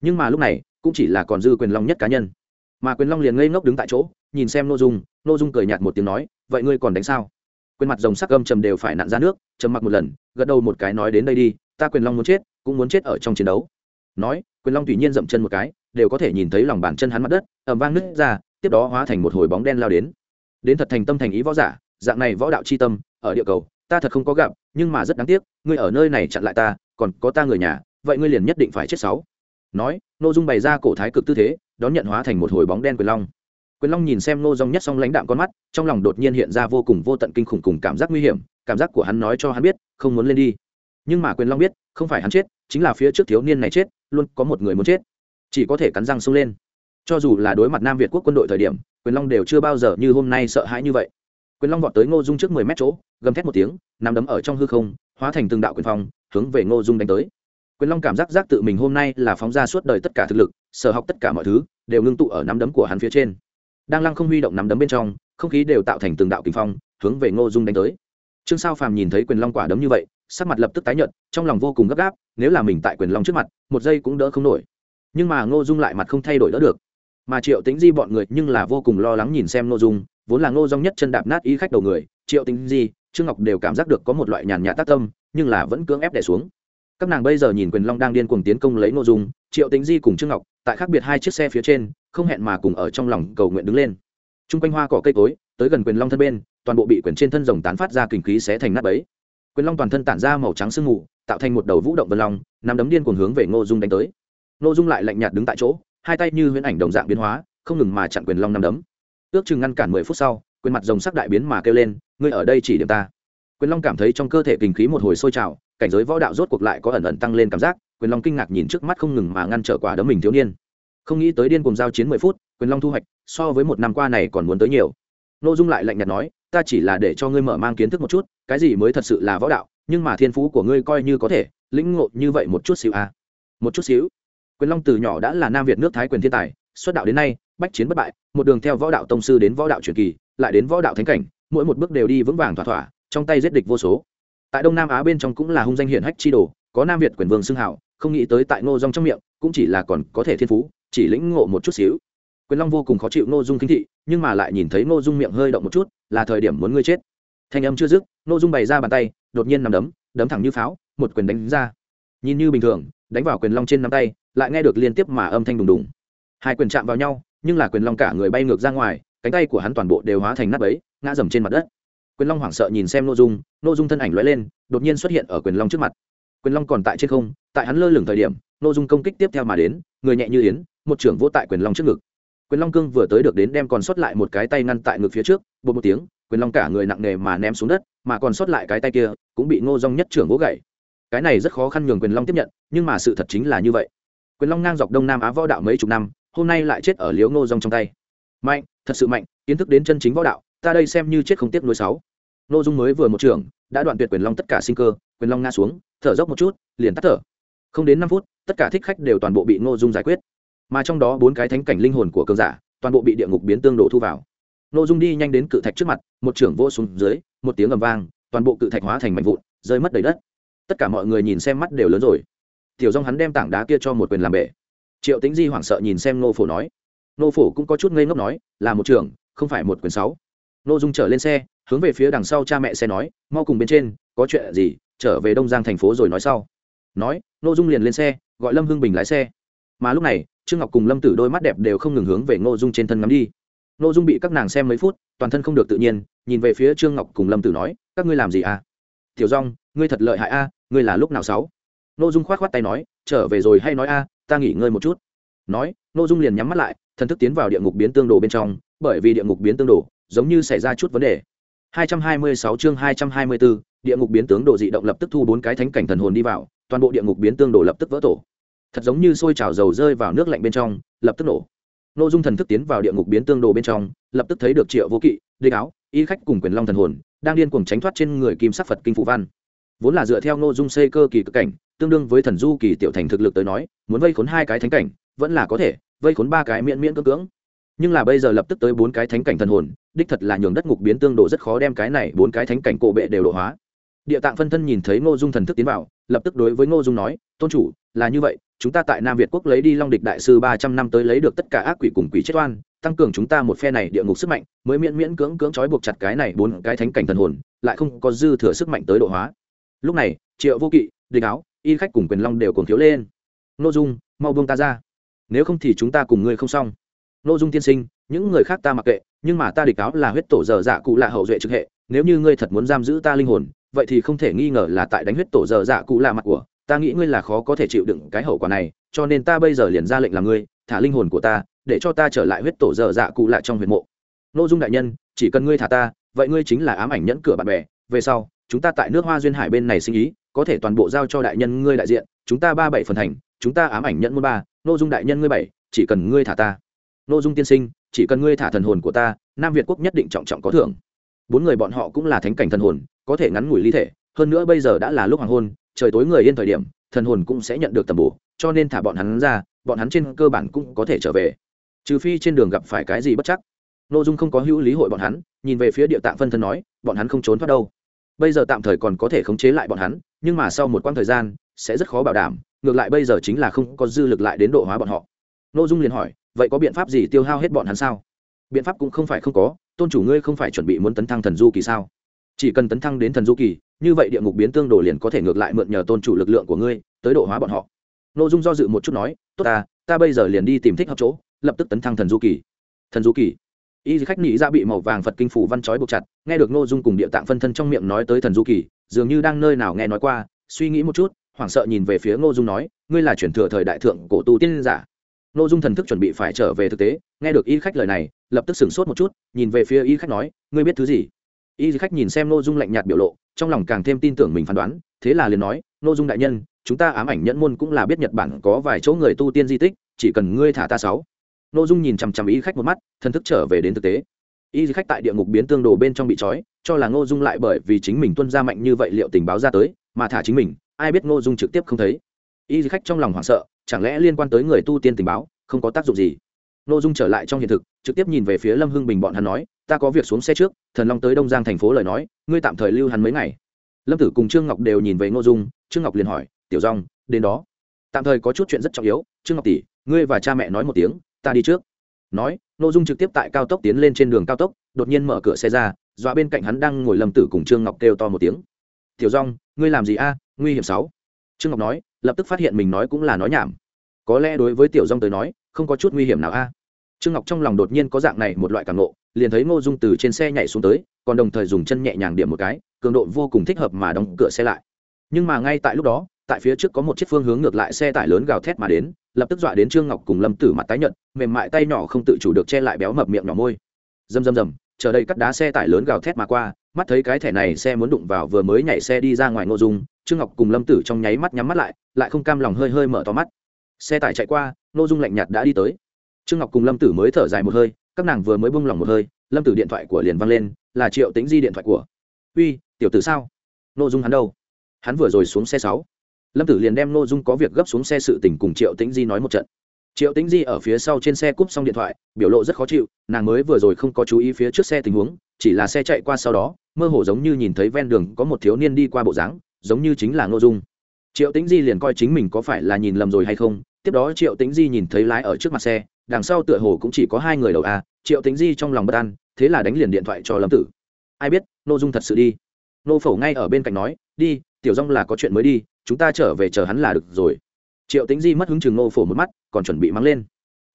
S1: Nhưng mà lúc này, cũng chỉ là còn dư quyền long nhất cá nhân. Mà quyền long liền ngây ngốc đứng tại chỗ, nhìn xem nội dung nội dung cười nhạt một tiếng nói, vậy ngươi còn đánh sao? Quyền mặt rồng sắc gâm trầm đều phải nặn ra nước, trầm mặc một lần, gật đầu một cái nói đến đây đi, ta quyền long muốn chết, cũng muốn chết ở trong chiến đấu. Nói, quyền long tùy nhiên dậm chân một cái, đều có thể nhìn thấy lòng bàn chân hắn mặt đất ẩm vang nứt ra, tiếp đó hóa thành một hồi bóng đen lao đến. Đến thật thành tâm thành ý võ giả, dạng này võ đạo c h i tâm, ở địa cầu, ta thật không có gặp nhưng mà rất đáng tiếc, ngươi ở nơi này chặn lại ta, còn có ta người nhà, vậy ngươi liền nhất định phải chết sáu. Nói nội dung bày ra cổ thái cực tư thế, đón nhận hóa thành một hồi bóng đen quyền long. Quyền long nhìn xem nô dong nhất song lãnh đạm con mắt, trong lòng đột nhiên hiện ra vô cùng vô tận kinh khủng cùng cảm giác nguy hiểm, cảm giác của hắn nói cho hắn biết, không muốn lên đi. Nhưng mà quyền long biết, không phải hắn chết, chính là phía trước thiếu niên này chết, luôn có một người muốn chết. Chỉ có thể cắn răng xông lên. Cho dù là đối mặt nam việt quốc quân đội thời điểm, quyền long đều chưa bao giờ như hôm nay sợ hãi như vậy quyền long vọt tới ngô dung trước mười mét chỗ, gầm thét một tiếng, nằm đấm ở trong hư không, hóa thành từng đạo quyền phong, hướng về ngô dung đánh tới. Quyền long cảm giác giác tự mình hôm nay là phóng ra suốt đời tất cả thực lực, sở học tất cả mọi thứ, đều ngưng tụ ở nắm đấm của hắn phía trên. Đang lăng không huy động nắm đấm bên trong, không khí đều tạo thành từng đạo kinh phong, hướng về ngô dung đánh tới. Trương sao phàm nhìn thấy quyền long quả đấm như vậy, sắc mặt lập tức tái nhợt, trong lòng vô cùng gấp gáp, nếu là mình tại quyền long trước mặt, một giây cũng đỡ không nổi. Nhưng mà ngô dung lại mặt không thay đổi đỡ được. Mà triệu tính di bọn người nhưng là vô cùng lo lắng nhìn xem ngô dung vốn là ngô dung nhất chân đạp nát y khách đầu người, triệu tính di, trương ngọc đều cảm giác được có một loại nhàn nhạt tác tâm, nhưng là vẫn cưỡng ép đẻ xuống. Các nàng bây giờ nhìn quyền long đang điên cuồng tiến công lấy ngô dung, triệu tính di cùng trương ngọc, tại khác biệt hai chiếc xe phía trên, không hẹn mà cùng ở trong lòng cầu nguyện đứng lên. T r u n g quanh hoa cỏ cây cối, tới gần quyền long thân bên, toàn bộ bị quyền trên thân rồng tán phát ra kinh khí xé thành nắp ấy quyền long toàn thân tản ra màu trắng sương mù, tạo thành một đầu vũ động vân long, nằm đấm điên cuồng hướng về ngô dung đánh tới. Ngô dung lại lạnh nhạt đứng tại chỗ, hai tay như huyễn ảnh đồng dạng biến hóa, không ngừng mà chặn quyền long nằm đấm ước chừng ngăn cản mười phút sau, quyền mặt rồng sắc đại biến mà kêu lên, ngươi ở đây chỉ điểm ta. Quyền long cảm thấy trong cơ thể kinh khí một hồi sôi trào, cảnh giới võ đạo rốt cuộc lại có ẩn ẩn tăng lên cảm giác, quyền long kinh ngạc nhìn trước mắt không ngừng mà ngăn trở quả đấm mình thiếu niên. Không nghĩ tới điên cùng giao chiến mười phút, quyền long thu hoạch, so với một năm qua này còn muốn tới nhiều. N ô dung lại lạnh nhạt nói, ta chỉ là để cho ngươi mở mang kiến thức một chút, cái gì mới thật sự là võ đạo, nhưng mà thiên phú của ngươi coi như có thể, lĩnh ngộ như vậy một chút xíu à. một chút xíu. Quyền long từ nhỏ đã là nam việt nước thái quyền thiên tài, xuất đạo đến nay bách chiến bất bại, một đường theo võ đạo tông sư đến võ đạo truyền kỳ, lại đến võ đạo thánh cảnh, mỗi một bước đều đi vững vàng thỏa thỏa, trong tay giết địch vô số. Tại đông nam á bên trong cũng là hung danh hiển hách chi đồ, có nam việt quyền vương xưng hảo không nghĩ tới tại ngô dung trong miệng, cũng chỉ là còn có thể thiên phú, chỉ lĩnh ngộ một chút xíu. Quyền long vô cùng khó chịu ngô dung kinh thị, nhưng mà lại nhìn thấy ngô dung miệng hơi động một chút, là thời điểm muốn ngươi chết. Thanh âm chưa dứt, ngô dung bày ra bàn tay, đột nhiên nằm đấm đấm thẳng như pháo, một quyền đánh ra. Nhìn như bình thường, đánh vào quyền long trên nắm tay, lại nghe được liên tiếp mà âm thanh đùng đùng. Hai quyền chạm vào nhau nhưng là quyền long cả người bay ngược ra ngoài, cánh tay của hắn toàn bộ đều hóa thành nắp ấy, ngã dầm trên mặt đất. Quyền long hoảng sợ nhìn xem n ô dung n ô dung thân ảnh l ó e lên, đột nhiên xuất hiện ở quyền long trước mặt. Quyền long còn tại trên không, tại hắn lơ lửng thời điểm n ô dung công kích tiếp theo mà đến, người nhẹ như yến, một trưởng vô tại quyền long trước ngực. Quyền long cương vừa tới được đến đem còn sót lại một cái tay ngăn tại ngực phía trước bột một tiếng, quyền long cả người nặng nề mà ném xuống đất, mà còn sót lại cái tay kia, cũng bị ngô dong nhất trưởng gỗ gậy. Cái này rất khó khăn nhường quyền long tiếp nhận, nhưng mà sự thật chính là như vậy. Quyền long ngang dọc đông nam á võ đạo mấy chục năm hôm nay lại chết ở liếu ngô dung trong tay. Mạnh, thật sự mạnh, kiến thức đến chân chính võ đạo, ta đây xem như chết không tiếc nuôi sáu. Nội dung mới vừa một trường, đã đoạn tuyệt quyền long tất cả sinh cơ, quyền long ngã xuống, thở dốc một chút, liền tắt thở. Không đến năm phút, tất cả thích khách đều toàn bộ bị ngô dung giải quyết. Mà trong đó bốn cái thánh cảnh linh hồn của cường giả, toàn bộ bị địa ngục biến tương đổ thu vào. Ngô dung đi nhanh đến cự thạch trước mặt, một trưởng vô xuống dưới, một tiếng ầm vang, toàn bộ cự thạch hóa thành mảnh vụn, rơi mất đầy đất. Tất cả mọi người nhìn xem mắt đều lớn rồi. Tiểu dong hắn đem tảng đá kia cho một quyền làm bể triệu tính di hoảng sợ nhìn xem nô phổ nói. Nô phổ cũng có chút ngây ngốc nói, là một trưởng, không phải một quyền sáu. Nô dung trở lên xe, hướng về phía đằng sau cha mẹ xe nói, mau cùng bên trên, có chuyện gì, trở về đông giang thành phố rồi nói sau. Nói nô dung liền lên xe, gọi lâm hưng bình lái xe. Mà lúc này, trương ngọc cùng lâm tử đôi mắt đẹp đều không ngừng hướng về ngô dung trên thân ngắm đi. Ngô dung bị các nàng xem mấy phút, toàn thân không được tự nhiên, nhìn về phía trương ngọc cùng lâm tử nói, các ngươi làm gì à? Tiểu rong ngươi thật lợi hại a, ngươi là lúc nào sáu? Ngô dung khoát khoát tay nói, trở về rồi hay nói a ta nghỉ ngơi một chút nói ngô dung liền nhắm mắt lại thần thức tiến vào địa ngục biến tương đồ bên trong bởi vì địa ngục biến tương đồ giống như xảy ra chút vấn đề 226 chương 224, địa ngục biến tướng đồ dị động lập tức thu bốn cái thánh cảnh thần hồn đi vào, toàn bộ địa ngục biến tương đồ lập tức vỡ tổ. Thật giống như sôi trào dầu rơi vào nước lạnh bên trong, lập tức nổ. Nô Dung thần thức tiến vào địa ngục biến tương đồ bên trong, lập tức thấy được Triệu Vô Kỵ, Đế áo, y khách cùng quyền long thần hồn, đang điên cuồng tránh thoát trên người kim sắc Phật kinh phụ văn. Vốn là dựa theo Ngô Dung xây cơ kỳ cực cảnh, tương đương với thần du kỳ tiểu thành thực lực tới nói, muốn vây khốn hai cái thánh cảnh, vẫn là có thể, vây khốn ba cái miễn miễn cưỡng cưỡng. Nhưng là bây giờ lập tức tới bốn cái thánh cảnh thần hồn đích thật là nhường đất ngục biến tương độ rất khó đem cái này bốn cái thánh cảnh cổ bệ đều độ hóa. Địa tạng phân thân nhìn thấy ngô dung thần thức tiến vào lập tức đối với ngô dung nói tôn chủ là như vậy chúng ta tại nam việt quốc lấy đi long địch đại sư ba trăm năm tới lấy được tất cả ác quỷ cùng quỷ chết oan tăng cường chúng ta một phe này địa ngục sức mạnh mới miễn miễn cưỡng cưỡng trói buộc chặt cái này bốn cái thánh cảnh thần hồn lại không có dư thừa sức mạnh tới độ hóa lúc này, triệu vô kỵ, địch áo, y khách cùng quyền long đều cùng thiếu lên. Ngô dung, mau buông ta ra. Nếu không thì chúng ta cùng ngươi không xong. Nội dung tiên sinh, những người khác ta mặc kệ, nhưng mà ta địch áo là huyết tổ dở dạ cụ là hậu duệ trực hệ. Nếu như ngươi thật muốn giam giữ ta linh hồn, vậy thì không thể nghi ngờ là tại đánh huyết tổ dở dạ cụ là mặt của. Ta nghĩ ngươi là khó có thể chịu đựng cái hậu quả này, cho nên ta bây giờ liền ra lệnh làm ngươi, thả linh hồn của ta, để cho ta trở lại huyết tổ dở dạ cụ lại trong huyệt mộ. Nội dung đại nhân, chỉ cần ngươi thả ta, vậy ngươi chính là ám ảnh nhẫn cửa bạn bè. Về sau chúng ta tại nước hoa duyên hải bên này sinh ý, có thể toàn bộ giao cho đại nhân ngươi đại diện, chúng ta ba bảy phần thành, chúng ta ám ảnh nhận môn ba nội dung đại nhân ngươi bảy, chỉ cần ngươi thả ta. Nội dung tiên sinh, chỉ cần ngươi thả thần hồn của ta, nam việt quốc nhất định trọng trọng có thưởng. Bốn người bọn họ cũng là thánh cảnh thần hồn, có thể ngắn ngủi ly thể, hơn nữa bây giờ đã là lúc hoàng hôn, trời tối người yên thời điểm, thần hồn cũng sẽ nhận được tầm bổ, cho nên thả bọn hắn ra, bọn hắn trên cơ bản cũng có thể trở về. Trừ phi trên đường gặp phải cái gì bất chắc. Nội dung không có hữu lý hội bọn hắn, nhìn về phía địa tạng phân thân nói, bọn hắn không trốn thoát đâu bây giờ tạm thời còn có thể khống chế lại bọn hắn, nhưng mà sau một quãng thời gian, sẽ rất khó bảo đảm, ngược lại bây giờ chính là không có dư lực lại đến độ hóa bọn họ. N ô dung liền hỏi, vậy có biện pháp gì tiêu hao hết bọn hắn sao? Biện pháp cũng không phải không có, tôn chủ ngươi không phải chuẩn bị muốn tấn thăng thần du kỳ sao? Chỉ cần tấn thăng đến thần du kỳ, như vậy địa ngục biến tương đồ liền có thể ngược lại mượn nhờ tôn chủ lực lượng của ngươi, tới độ hóa bọn họ. N ô dung do dự một chút nói, tốt ta ta bây giờ liền đi tìm thích hợp chỗ, lập tức tấn thăng thần du kỳ. Thần du kỳ? Y khách nghĩ ra dạ bị màu vàng phật kinh phủ văn trói buộc chặt, nghe được n dung cùng địa tạng phân thân trong miệng nói tới thần du kỳ, dường như đang nơi nào nghe nói qua, suy nghĩ một chút, hoảng sợ nhìn về phía ngô dung nói, ngươi là chuyển thừa thời đại thượng cổ tu tiên giả. Ngô dung thần thức chuẩn bị phải trở về thực tế, nghe được y khách lời này, lập tức sửng sốt một chút, nhìn về phía y khách nói, ngươi biết thứ gì? Y khách nhìn xem ngô dung lạnh nhạt biểu lộ, trong lòng càng thêm tin tưởng mình phán đoán, thế là liền nói, ngô dung đại nhân, chúng ta ám ảnh nhẫn môn cũng là biết nhật bản có vài chỗ người tu tiên di tích, chỉ cần ngươi thả ta sáu ngô dung nhìn chằm chằm y khách một mắt, thân thức trở về đến thực tế. Y khách tại địa ngục biến tương đồ bên trong bị trói, cho là ngô dung lại bởi vì chính mình tuân ra mạnh như vậy liệu tình báo ra tới, mà thả chính mình, ai biết ngô dung trực tiếp không thấy. Y khách trong lòng hoảng sợ, chẳng lẽ liên quan tới người tu tiên tình báo, không có tác dụng gì? Ngô dung trở lại trong hiện thực, trực tiếp nhìn về phía lâm hưng bình bọn hắn nói, ta có việc xuống xe trước, thần long tới đông giang thành phố lời nói, ngươi tạm thời lưu hắn mấy ngày. Lâm tử cùng trương ngọc đều nhìn về ngô dung, trương ngọc liền hỏi, tiểu rong đến đó. Tạm thời có chút chuyện rất trọng yếu, trương ngọc tỷ, ngươi và cha mẹ nói một tiếng ta đi trước. Nói ngô dung trực tiếp tại cao tốc tiến lên trên đường cao tốc đột nhiên mở cửa xe ra dọa bên cạnh hắn đang ngồi lâm tử cùng trương ngọc kêu to một tiếng. Tiểu rong ngươi làm gì a? Nguy hiểm sáu. Trương ngọc nói lập tức phát hiện mình nói cũng là nói nhảm. Có lẽ đối với tiểu rong tới nói không có chút nguy hiểm nào a. Trương ngọc trong lòng đột nhiên có dạng này một loại cảm nộ, liền thấy ngô dung từ trên xe nhảy xuống tới còn đồng thời dùng chân nhẹ nhàng điểm một cái cường độ vô cùng thích hợp mà đóng cửa xe lại. Nhưng mà ngay tại lúc đó tại phía trước có một chiếc phương hướng ngược lại xe tải lớn gào thét mà đến lập tức dọa đến trương ngọc cùng lâm tử mặt tái nhợt, mềm mại tay nhỏ không tự chủ được che lại béo mập miệng nhỏ môi. Rầm rầm rầm, chờ đây cắt đá xe tải lớn gào thét mà qua, mắt thấy cái thẻ này xe muốn đụng vào vừa mới nhảy xe đi ra ngoài ngô dung, trương ngọc cùng lâm tử trong nháy mắt nhắm mắt lại lại không cam lòng hơi hơi mở to mắt. Xe tải chạy qua, ngô dung lạnh nhạt đã đi tới. Trương ngọc cùng lâm tử mới thở dài một hơi, các nàng vừa mới bung lòng một hơi, lâm tử điện thoại của liền văng lên, là triệu tính di điện thoại của. Uy, tiểu tử sao? Ngô dung hắn đâu? Hắn vừa rồi xuống xe sáu lâm tử liền đem ngô dung có việc gấp xuống xe sự tình cùng triệu tĩnh di nói một trận. Triệu tĩnh di ở phía sau trên xe cúp xong điện thoại, biểu lộ rất khó chịu, nàng mới vừa rồi không có chú ý phía trước xe tình huống, chỉ là xe chạy qua sau đó, mơ hồ giống như nhìn thấy ven đường có một thiếu niên đi qua bộ dáng, giống như chính là ngô dung. Triệu tĩnh di liền coi chính mình có phải là nhìn lầm rồi hay không, tiếp đó triệu tĩnh di nhìn thấy lái ở trước mặt xe, đằng sau tựa hồ cũng chỉ có hai người đầu a, triệu tĩnh di trong lòng bất an, thế là đánh liền điện thoại cho lâm tử. Ai biết, ngô dung thật sự đi. Nô phổ ngay ở bên cạnh nói, đi, tiểu rong là có chuyện mới đi chúng ta trở về chờ hắn là được rồi. Triệu tĩnh di mất hứng chừng nô phổ một mắt, còn chuẩn bị mắng lên.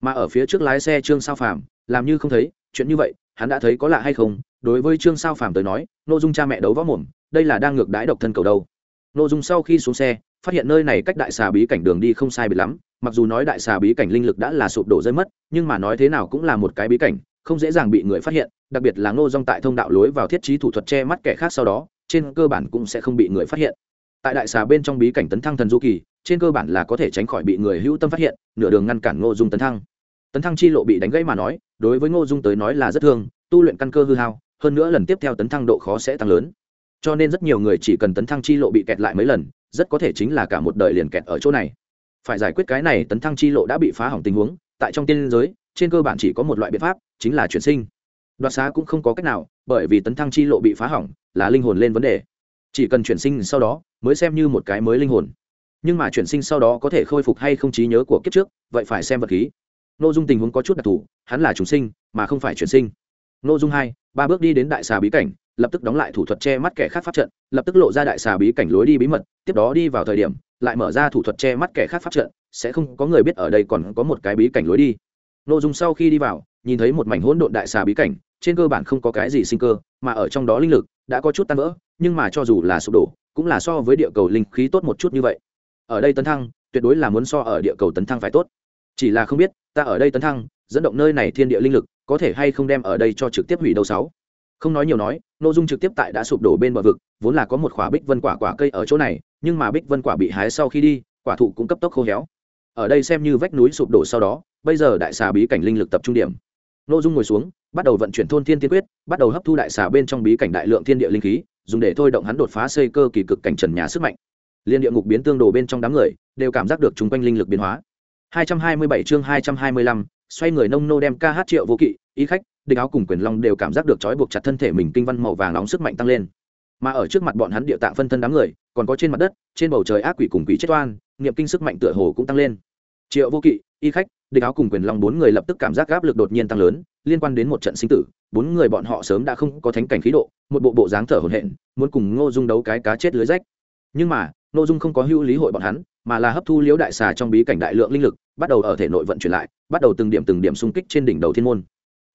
S1: Mà ở phía trước lái xe trương sao phàm, làm như không thấy, chuyện như vậy, hắn đã thấy có lạ hay không? Đối với trương sao phàm tới nói nội dung cha mẹ đấu võ mồm, đây là đang ngược đái độc thân cầu đâu. Nội dung sau khi xuống xe, phát hiện nơi này cách đại xà bí cảnh đường đi không sai biệt lắm, mặc dù nói đại xà bí cảnh linh lực đã là sụp đổ rơi mất, nhưng mà nói thế nào cũng là một cái bí cảnh, không dễ dàng bị người phát hiện, đặc biệt là ngô dong tại thông đạo lối vào thiết trí thủ thuật che mắt kẻ khác sau đó, trên cơ bản cũng sẽ không bị người phát hiện tại đại xà bên trong bí cảnh tấn thăng thần du kỳ, trên cơ bản là có thể tránh khỏi bị người hữu tâm phát hiện, nửa đường ngăn cản ngô dung tấn thăng. Tấn thăng chi lộ bị đánh gãy mà nói, đối với ngô dung tới nói là rất thương, tu luyện căn cơ hư hao, hơn nữa lần tiếp theo tấn thăng độ khó sẽ tăng lớn. Cho nên rất nhiều người chỉ cần tấn thăng chi lộ bị kẹt lại mấy lần, rất có thể chính là cả một đời liền kẹt ở chỗ này. Phải giải quyết cái này, tấn thăng chi lộ đã bị phá hỏng tình huống, tại trong tiên giới, trên cơ bản chỉ có một loại biện pháp, chính là chuyển sinh. Đoạt xá cũng không có cách nào, bởi vì tấn thăng chi lộ bị phá hỏng, là linh hồn lên vấn đề chỉ cần chuyển sinh sau đó, mới xem như một cái mới linh hồn. Nhưng mà chuyển sinh sau đó có thể khôi phục hay không trí nhớ của kiếp trước, vậy phải xem vật khí. N ô dung tình huống có chút đặc thù, hắn là trùng sinh, mà không phải chuyển sinh. N ô dung hai, ba bước đi đến đại xà bí cảnh, lập tức đóng lại thủ thuật che mắt kẻ khác pháp trận, lập tức lộ ra đại xà bí cảnh lối đi bí mật, tiếp đó đi vào thời điểm, lại mở ra thủ thuật che mắt kẻ khác pháp trận, sẽ không có người biết ở đây còn có một cái bí cảnh lối đi. N ô dung sau khi đi vào nhìn thấy một mảnh hỗn độn đại xà bí cảnh, trên cơ bản không có cái gì sinh cơ, mà ở trong đó linh lực đã có chút tan vỡ, nhưng mà cho dù là sụp đổ, cũng là so với địa cầu linh khí tốt một chút như vậy. Ở đây tấn thăng, tuyệt đối là muốn so ở địa cầu tấn thăng phải tốt. Chỉ là không biết, ta ở đây tấn thăng, dẫn động nơi này thiên địa linh lực, có thể hay không đem ở đây cho trực tiếp hủy đầu sáu? Không nói nhiều nói nội dung trực tiếp tại đã sụp đổ bên bờ vực, vốn là có một khỏa bích vân quả quả cây ở chỗ này, nhưng mà bích vân quả bị hái sau khi đi, quả thụ cũng cấp tốc khô héo. Ở đây xem như vách núi sụp đổ sau đó, bây giờ đại xà bí cảnh linh lực tập trung điểm. Nô dung ngồi xuống bắt đầu vận chuyển thôn thiên tiên quyết bắt đầu hấp thu đại xà bên trong bí cảnh đại lượng thiên địa linh khí dùng để thôi động hắn đột phá xây cơ kỳ cực cảnh trần nhà sức mạnh. Liên địa ngục biến tương đồ bên trong đám người đều cảm giác được chúng quanh linh lực biến hóa. 227 chương 225, xoay người nông nô đem ca hát triệu vô kỵ ý khách địch áo cùng quyền long đều cảm giác được trói buộc chặt thân thể mình kinh văn màu vàng nóng sức mạnh tăng lên. Mà ở trước mặt bọn hắn địa tạng phân thân đám người còn có trên mặt đất trên bầu trời ác quỷ cùng quỷ chết oan niệm kinh sức mạnh tựa hồ cũng tăng lên. Triệu vô kỵ y khách, địch áo cùng quyền long bốn người lập tức cảm giác áp lực đột nhiên tăng lớn, liên quan đến một trận sinh tử, bốn người bọn họ sớm đã không có thánh cảnh khí độ, một bộ bộ dáng thở hổn hển, muốn cùng ngô dung đấu cái cá chết lưới rách. Nhưng mà, ngô dung không có hữu lý hội bọn hắn, mà là hấp thu liễu đại xà trong bí cảnh đại lượng linh lực, bắt đầu ở thể nội vận chuyển lại, bắt đầu từng điểm từng điểm xung kích trên đỉnh đầu thiên môn.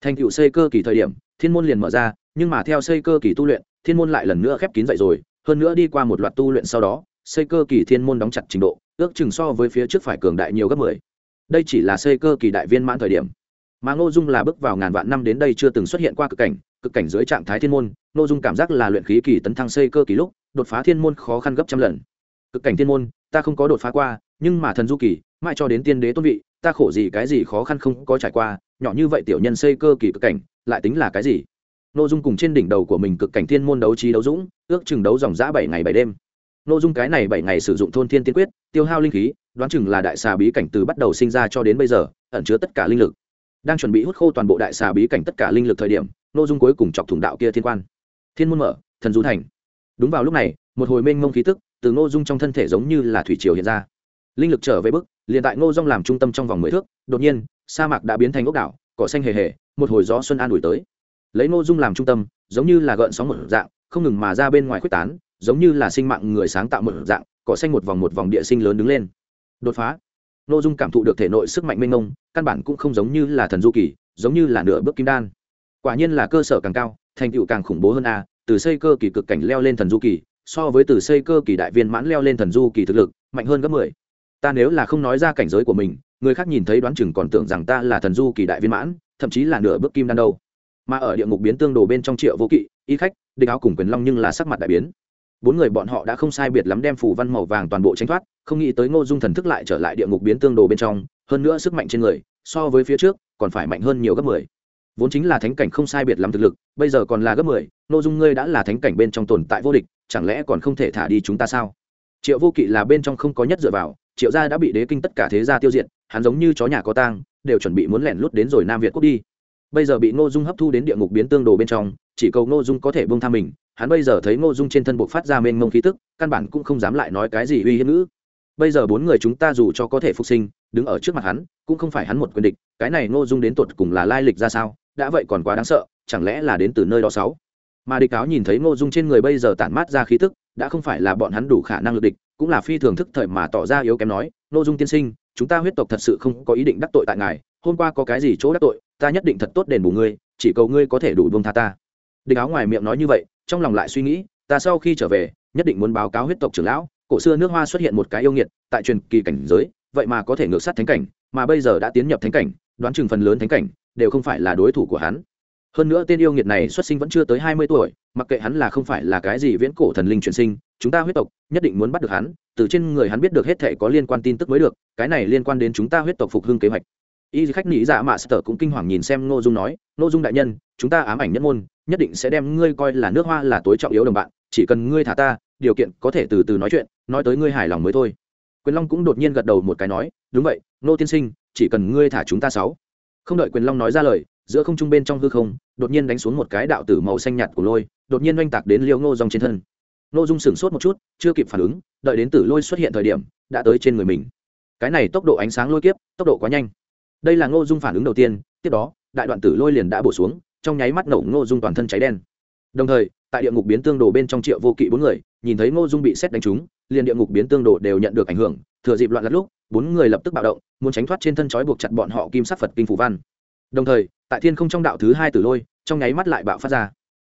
S1: Thành cựu xây cơ kỳ thời điểm, thiên môn liền mở ra, nhưng mà theo xây cơ kỳ tu luyện, thiên môn lại lần nữa khép kín dậy rồi, hơn nữa đi qua một loạt tu luyện sau đó, xây cơ kỳ thiên môn đóng chặt trình độ, ước chừng so với phía trước phải cường đại nhiều gấp mười đây chỉ là xây cơ kỳ đại viên mãn thời điểm. Mà ngô dung là bước vào ngàn vạn năm đến đây chưa từng xuất hiện qua cực cảnh cực cảnh dưới trạng thái thiên môn, ngô dung cảm giác là luyện khí kỳ tấn thăng xây cơ kỳ lúc, đột phá thiên môn khó khăn gấp trăm lần. Cực cảnh thiên môn, ta không có đột phá qua, nhưng mà thần du kỳ, mãi cho đến tiên đế tôn vị, ta khổ gì cái gì khó khăn không có trải qua, nhỏ như vậy tiểu nhân xây cơ kỳ cực cảnh, lại tính là cái gì? Nội dung cùng trên đỉnh đầu của mình cực cảnh thiên môn đấu trí đấu dũng, ước chừng đấu dòng giã bảy ngày bảy đêm. Nội dung cái này bảy ngày sử dụng thôn thiên tiên quyết, tiêu hao linh khí đoán chừng là đại xà bí cảnh từ bắt đầu sinh ra cho đến bây giờ, ẩn chứa tất cả linh lực. Đang chuẩn bị hút khô toàn bộ đại xà bí cảnh tất cả linh lực thời điểm, Ngô dung cuối cùng chọc thủng đạo kia thiên quan. Thiên môn mở, thần du thành. Đúng vào lúc này, một hồi mênh mông khí tức từ ngô dung trong thân thể giống như là thủy triều hiện ra. Linh lực trở về bức, liền tại ngô dung làm trung tâm trong vòng mười thước, đột nhiên, sa mạc đã biến thành ốc đảo, cỏ xanh hề hề, một hồi gió xuân an ủi tới. Lấy ngô dung làm trung tâm, giống như là gợn sóng một dạng, không ngừng mà ra bên ngoài quyết tán, giống như là sinh mạng người sáng tạo một dạng, cỏ xanh một vòng một vòng địa sinh lớn đứng lên đột phá. Nội dung cảm thụ được thể nội sức mạnh mênh mông, căn bản cũng không giống như là thần du kỳ, giống như là nửa bước kim đan. Quả nhiên là cơ sở càng cao, thành tựu càng khủng bố hơn a, từ xây cơ kỳ cực cảnh leo lên thần du kỳ, so với từ xây cơ kỳ đại viên mãn leo lên thần du kỳ thực lực, mạnh hơn gấp mười. Ta nếu là không nói ra cảnh giới của mình, người khác nhìn thấy đoán chừng còn tưởng rằng ta là thần du kỳ đại viên mãn, thậm chí là nửa bước kim đan đâu. Mà ở địa ngục biến tương đồ bên trong triệu vô kỵ, y khách, địch áo cùng quyền long nhưng là sắc mặt đại biến bốn người bọn họ đã không sai biệt lắm đem phủ văn màu vàng toàn bộ tránh thoát, không nghĩ tới ngô dung thần thức lại trở lại địa ngục biến tương đồ bên trong, hơn nữa sức mạnh trên người, so với phía trước, còn phải mạnh hơn nhiều gấp mười. Vốn chính là thánh cảnh không sai biệt lắm thực lực, bây giờ còn là gấp mười, ngô dung ngươi đã là thánh cảnh bên trong tồn tại vô địch, chẳng lẽ còn không thể thả đi chúng ta sao? Triệu vô kỵ là bên trong không có nhất dựa vào, triệu gia đã bị đế kinh tất cả thế gia tiêu diệt, hắn giống như chó nhà có tang, đều chuẩn bị muốn lẻn lút đến rồi nam việt quốc đi. Bây giờ bị ngô dung hấp thu đến địa ngục biến tương đồ bên trong, chỉ cầu ngô dung có thể bông tha mình hắn bây giờ thấy ngô dung trên thân buộc phát ra mênh mông khí tức, căn bản cũng không dám lại nói cái gì uy hiếp ngữ. Bây giờ bốn người chúng ta dù cho có thể phục sinh, đứng ở trước mặt hắn, cũng không phải hắn một quyền địch, cái này ngô dung đến tột cùng là lai lịch ra sao, đã vậy còn quá đáng sợ, chẳng lẽ là đến từ nơi đó sáu? Mà địch cáo nhìn thấy ngô dung trên người bây giờ tản mát ra khí tức, đã không phải là bọn hắn đủ khả năng lực địch, cũng là phi thường thức thời mà tỏ ra yếu kém nói, ngô dung tiên sinh, chúng ta huyết tộc thật sự không có ý định đắc tội tại ngài, hôm qua có cái gì chỗ đắc tội, ta nhất định thật tốt đền bù ngươi, chỉ cầu ngươi có thể đủ buông tha ta. Địch áo ngoài miệng nói như vậy trong lòng lại suy nghĩ, ta sau khi trở về, nhất định muốn báo cáo huyết tộc trưởng lão, cổ xưa nước hoa xuất hiện một cái yêu nghiệt, tại truyền kỳ cảnh giới, vậy mà có thể ngược sát thánh cảnh, mà bây giờ đã tiến nhập thánh cảnh, đoán chừng phần lớn thánh cảnh, đều không phải là đối thủ của hắn. Hơn nữa tên yêu nghiệt này xuất sinh vẫn chưa tới hai mươi tuổi, mặc kệ hắn là không phải là cái gì viễn cổ thần linh chuyển sinh, chúng ta huyết tộc nhất định muốn bắt được hắn, từ trên người hắn biết được hết thể có liên quan tin tức mới được, cái này liên quan đến chúng ta huyết tộc phục hưng kế hoạch. Y khách nghĩ dạ mạ sở cũng kinh hoàng nhìn xem ngô dung nói, ngô dung đại nhân, chúng ta ám ảnh nhất môn nhất định sẽ đem ngươi coi là nước hoa là tối trọng yếu đồng bạn, chỉ cần ngươi thả ta, điều kiện có thể từ từ nói chuyện, nói tới ngươi hài lòng mới thôi. Quyền long cũng đột nhiên gật đầu một cái nói, đúng vậy nô tiên sinh, chỉ cần ngươi thả chúng ta sáu. Không đợi quyền long nói ra lời, giữa không trung bên trong hư không, đột nhiên đánh xuống một cái đạo tử màu xanh nhạt của lôi, đột nhiên oanh tạc đến liêu ngô dòng trên thân. Ngô dung sửng sốt một chút, chưa kịp phản ứng, đợi đến tử lôi xuất hiện thời điểm, đã tới trên người mình. Cái này tốc độ ánh sáng lôi kiếp, tốc độ quá nhanh. Đây là ngô dung phản ứng đầu tiên, tiếp đó, đại đoạn tử lôi liền đã bổ xuống trong nháy mắt nổ ngô dung toàn thân cháy đen. Đồng thời, tại địa ngục biến tương đồ bên trong triệu vô kỵ bốn người, nhìn thấy ngô dung bị xét đánh trúng, liền địa ngục biến tương đồ đều nhận được ảnh hưởng, thừa dịp loạn lẫn lúc, bốn người lập tức bạo động, muốn tránh thoát trên thân trói buộc chặt bọn họ kim sắc phật kinh phủ văn. Đồng thời, tại thiên không trong đạo thứ hai tử lôi, trong nháy mắt lại bạo phát ra.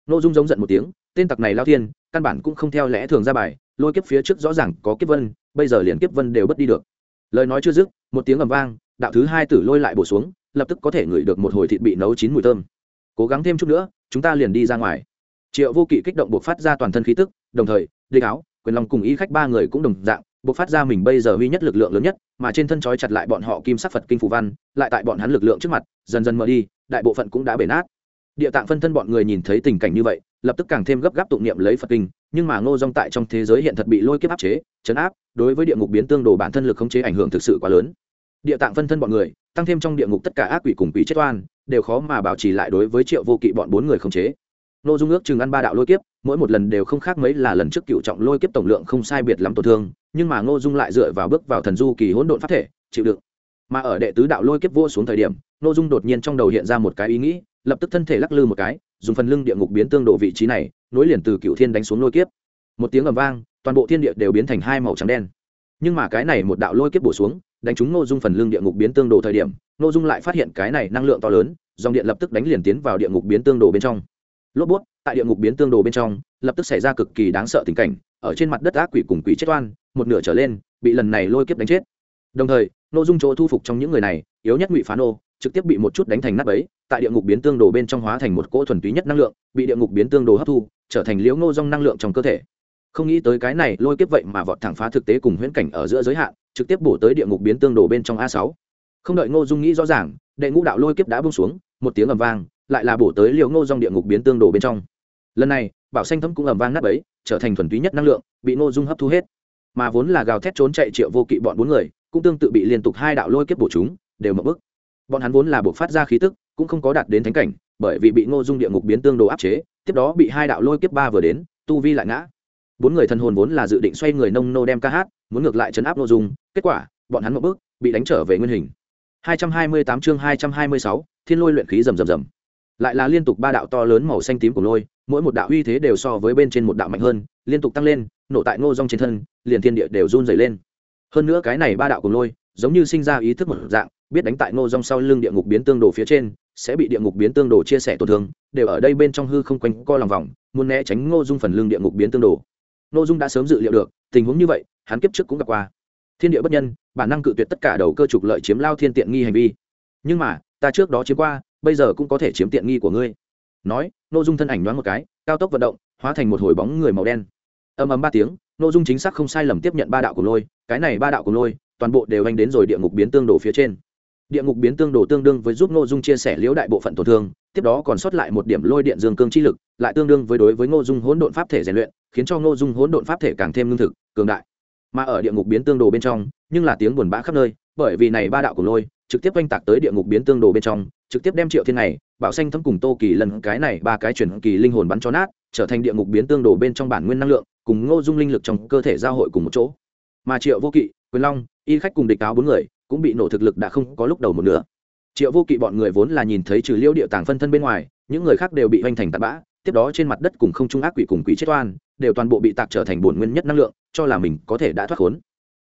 S1: Ngô dung giống giận một tiếng, tên tặc này lao thiên, căn bản cũng không theo lẽ thường ra bài, lôi kiếp phía trước rõ ràng có kiếp vân, bây giờ liền kiếp vân đều bất đi được. Lời nói chưa dứt, một tiếng ầm vang, đạo thứ hai tử lôi lại bổ xuống, lập tức có thể ngửi được một hồi thịt bị nấu chín mùi thơm cố gắng thêm chút nữa, chúng ta liền đi ra ngoài. Triệu vô kỵ kích động buộc phát ra toàn thân khí tức, đồng thời, địch áo, quyền long cùng y khách ba người cũng đồng dạng, buộc phát ra mình bây giờ huy nhất lực lượng lớn nhất, mà trên thân trói chặt lại bọn họ kim sắc phật kinh phù văn, lại tại bọn hắn lực lượng trước mặt, dần dần mở đi, đại bộ phận cũng đã bể nát. Địa tạng phân thân bọn người nhìn thấy tình cảnh như vậy, lập tức càng thêm gấp gáp tụng niệm lấy phật kinh, nhưng mà ngô dong tại trong thế giới hiện thật bị lôi kiếp áp chế, chấn áp, đối với địa ngục biến tương đồ bản thân lực khống chế ảnh hưởng thực sự quá lớn. Địa tạng phân thân bọn người, tăng thêm trong địa ngục tất cả ác quỷ cùng quỷ chết oan đều khó mà bảo trì lại đối với triệu vô kỵ bọn bốn người khống chế. Nội dung ước chừng ăn ba đạo lôi kiếp, mỗi một lần đều không khác mấy là lần trước cựu trọng lôi kiếp tổng lượng không sai biệt lắm tổn thương, nhưng mà ngô dung lại dựa vào bước vào thần du kỳ hỗn độn phát thể, chịu đựng. Mà ở đệ tứ đạo lôi kiếp vô xuống thời điểm nô dung đột nhiên trong đầu hiện ra một cái ý nghĩ, lập tức thân thể lắc lư một cái, dùng phần lưng địa ngục biến tương độ vị trí này, nối liền từ cựu thiên đánh xuống lôi kiếp. Một tiếng ầm vang, toàn bộ thiên địa đều biến thành hai màu trắng đen. Nhưng mà cái này một đạo lôi kiếp bổ xuống, đánh trúng nội dung phần lưng địa ngục biến tương độ thời điểm ngô dung lại phát hiện cái này năng lượng to lớn, dòng điện lập tức đánh liền tiến vào địa ngục biến tương đồ bên trong. Lốp bút, tại địa ngục biến tương đồ bên trong, lập tức xảy ra cực kỳ đáng sợ tình cảnh, ở trên mặt đất ác quỷ cùng quỷ chết oan, một nửa trở lên, bị lần này lôi kiếp đánh chết. Đồng thời nội dung chỗ thu phục trong những người này, yếu nhất ngụy phá ô, trực tiếp bị một chút đánh thành nắp ấy tại địa ngục biến tương đồ bên trong hóa thành một cỗ thuần túy nhất năng lượng, bị địa ngục biến tương đồ hấp thu, trở thành liễu ngô dung năng lượng trong cơ thể. Không nghĩ tới cái này lôi kiếp vậy mà vọt thẳng phá thực tế cùng huyễn cảnh ở giữa giới hạn, trực tiếp bổ tới địa ngục biến tương đồ bên trong a sáu không đợi ngô dung nghĩ rõ ràng, đệ ngũ đạo lôi kiếp đã bung xuống, một tiếng ầm vang, lại là bổ tới liều ngô dòng địa ngục biến tương đồ bên trong. Lần này, bảo xanh thấm cũng ầm vang nát ấy trở thành thuần túy nhất năng lượng, bị ngô dung hấp thu hết. Mà vốn là gào thét trốn chạy triệu vô kỵ bọn bốn người, cũng tương tự bị liên tục hai đạo lôi kiếp bổ chúng, đều mập bức bọn hắn vốn là buộc phát ra khí tức, cũng không có đạt đến thánh cảnh, bởi vì bị ngô dung địa ngục biến tương đồ áp chế, tiếp đó bị hai đạo lôi kiếp ba vừa đến, tu vi lại ngã. Bốn người thần hồn vốn là dự định xoay người nông nô đem ca hát, muốn ngược lại chấn áp nội dung, kết quả, bọn hắn một bước, bị đánh trở về nguyên hình. 228 chương 226, thiên lôi luyện khí rầm rầm rầm. Lại là liên tục ba đạo to lớn màu xanh tím của lôi mỗi một đạo uy thế đều so với bên trên một đạo mạnh hơn liên tục tăng lên nổ tại ngô Dung trên thân liền thiên địa đều run rẩy lên. Hơn nữa cái này ba đạo cùng lôi giống như sinh ra ý thức một dạng biết đánh tại ngô Dung sau lưng địa ngục biến tương đồ phía trên sẽ bị địa ngục biến tương đồ chia sẻ tổn thương đều ở đây bên trong hư không quanh co lòng vòng muốn né tránh ngô dung phần lưng địa ngục biến tương đồ. Ngô dung đã sớm dự liệu được tình huống như vậy hắn kiếp trước cũng gặp qua thiên địa bất nhân, bản năng cự tuyệt tất cả đầu cơ trục lợi chiếm lao thiên tiện nghi hành vi. Nhưng mà, ta trước đó chiếm qua, bây giờ cũng có thể chiếm tiện nghi của ngươi. Nói, ngô dung thân ảnh đoán một cái, cao tốc vận động, hóa thành một hồi bóng người màu đen. Ầm ầm ba tiếng, ngô dung chính xác không sai lầm tiếp nhận ba đạo của lôi, cái này ba đạo của lôi, toàn bộ đều anh đến rồi địa ngục biến tương đồ phía trên. Địa ngục biến tương đồ tương đương với giúp ngô dung chia sẻ liễu đại bộ phận tổn thương, tiếp đó còn sót lại một điểm lôi điện dương cương chi lực, lại tương đương với đối với ngô dung hỗn độn pháp thể rèn luyện, khiến cho ngô dung hỗn độn pháp thể càng thêm lương thực, cường đại mà ở địa ngục biến tương đồ bên trong, nhưng là tiếng buồn bã khắp nơi, bởi vì này ba đạo của lôi, trực tiếp oanh tạc tới địa ngục biến tương đồ bên trong, trực tiếp đem triệu thiên này, bảo xanh thấm cùng tô kỳ lần cái này ba cái chuyển kỳ linh hồn bắn cho nát, trở thành địa ngục biến tương đồ bên trong bản nguyên năng lượng, cùng ngô dung linh lực trong cơ thể giao hội cùng một chỗ. Mà triệu vô kỵ, quyền long, y khách cùng địch cáo bốn người, cũng bị nổ thực lực đã không có lúc đầu một nửa. Triệu vô kỵ bọn người vốn là nhìn thấy trừ liêu địa tàng phân thân bên ngoài, những người khác đều bị hoành thành tạt bã, tiếp đó trên mặt đất cùng không trung ác quỷ cùng quỷ chết oan đều toàn bộ bị tạc trở thành bổn nguyên nhất năng lượng, cho là mình có thể đã thoát khốn.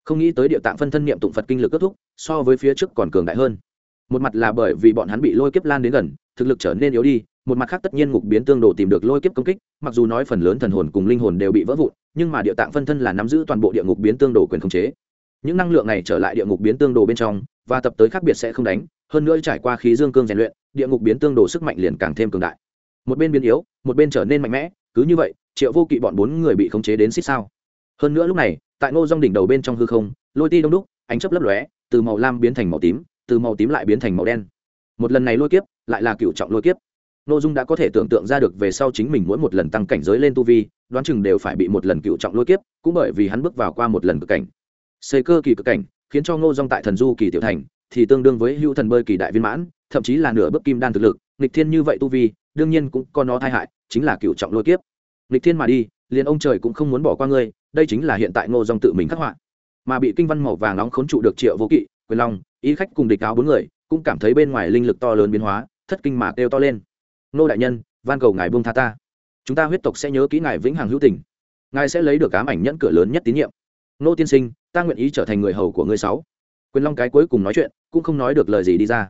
S1: Không nghĩ tới địa tạng phân thân niệm tụng phật kinh lực kết thúc, so với phía trước còn cường đại hơn. Một mặt là bởi vì bọn hắn bị lôi kiếp lan đến gần, thực lực trở nên yếu đi, một mặt khác tất nhiên ngục biến tương đồ tìm được lôi kiếp công kích, mặc dù nói phần lớn thần hồn cùng linh hồn đều bị vỡ vụn, nhưng mà địa tạng phân thân là nắm giữ toàn bộ địa ngục biến tương đồ quyền khống chế. Những năng lượng này trở lại địa ngục biến tương đồ bên trong, và tập tới khác biệt sẽ không đánh, hơn nữa trải qua khí dương cương rèn luyện, địa ngục biến tương đồ sức mạnh liền càng thêm cường đại. Một bên biến yếu, một bên trở nên mạnh mẽ, cứ như vậy triệu vô kỵ bọn bốn người bị khống chế đến xích sao. Hơn nữa lúc này, tại ngô dong đỉnh đầu bên trong hư không, lôi ti đông đúc, ánh chấp lấp lóe, từ màu lam biến thành màu tím, từ màu tím lại biến thành màu đen. Một lần này lôi kiếp, lại là cựu trọng lôi kiếp. Ngô dung đã có thể tưởng tượng ra được về sau chính mình mỗi một lần tăng cảnh giới lên tu vi, đoán chừng đều phải bị một lần cựu trọng lôi kiếp, cũng bởi vì hắn bước vào qua một lần cực cảnh. Xây cơ kỳ cực cảnh, khiến cho ngô dong tại thần du kỳ tiểu thành, thì tương đương với hữu thần bơi kỳ đại viên mãn, thậm chí là nửa bước kim đan thực lực, nghịch thiên như vậy tu vi, đương nhiên cũng có nó tai hại, chính là cựu trọng lôi kiếp. Lịch thiên mà đi, liền ông trời cũng không muốn bỏ qua ngươi, đây chính là hiện tại ngô dòng tự mình khắc họa. Mà bị kinh văn màu vàng nóng khốn trụ được triệu vô kỵ, quyền long, ý khách cùng địch áo bốn người, cũng cảm thấy bên ngoài linh lực to lớn biến hóa, thất kinh mà kêu to lên. Nô đại nhân, van cầu ngài buông tha ta. Chúng ta huyết tộc sẽ nhớ kỹ ngài vĩnh hằng hữu tình. Ngài sẽ lấy được ám ảnh nhẫn cửa lớn nhất tín nhiệm. Nô tiên sinh, ta nguyện ý trở thành người hầu của ngươi sáu. Quyền long cái cuối cùng nói chuyện, cũng không nói được lời gì đi ra.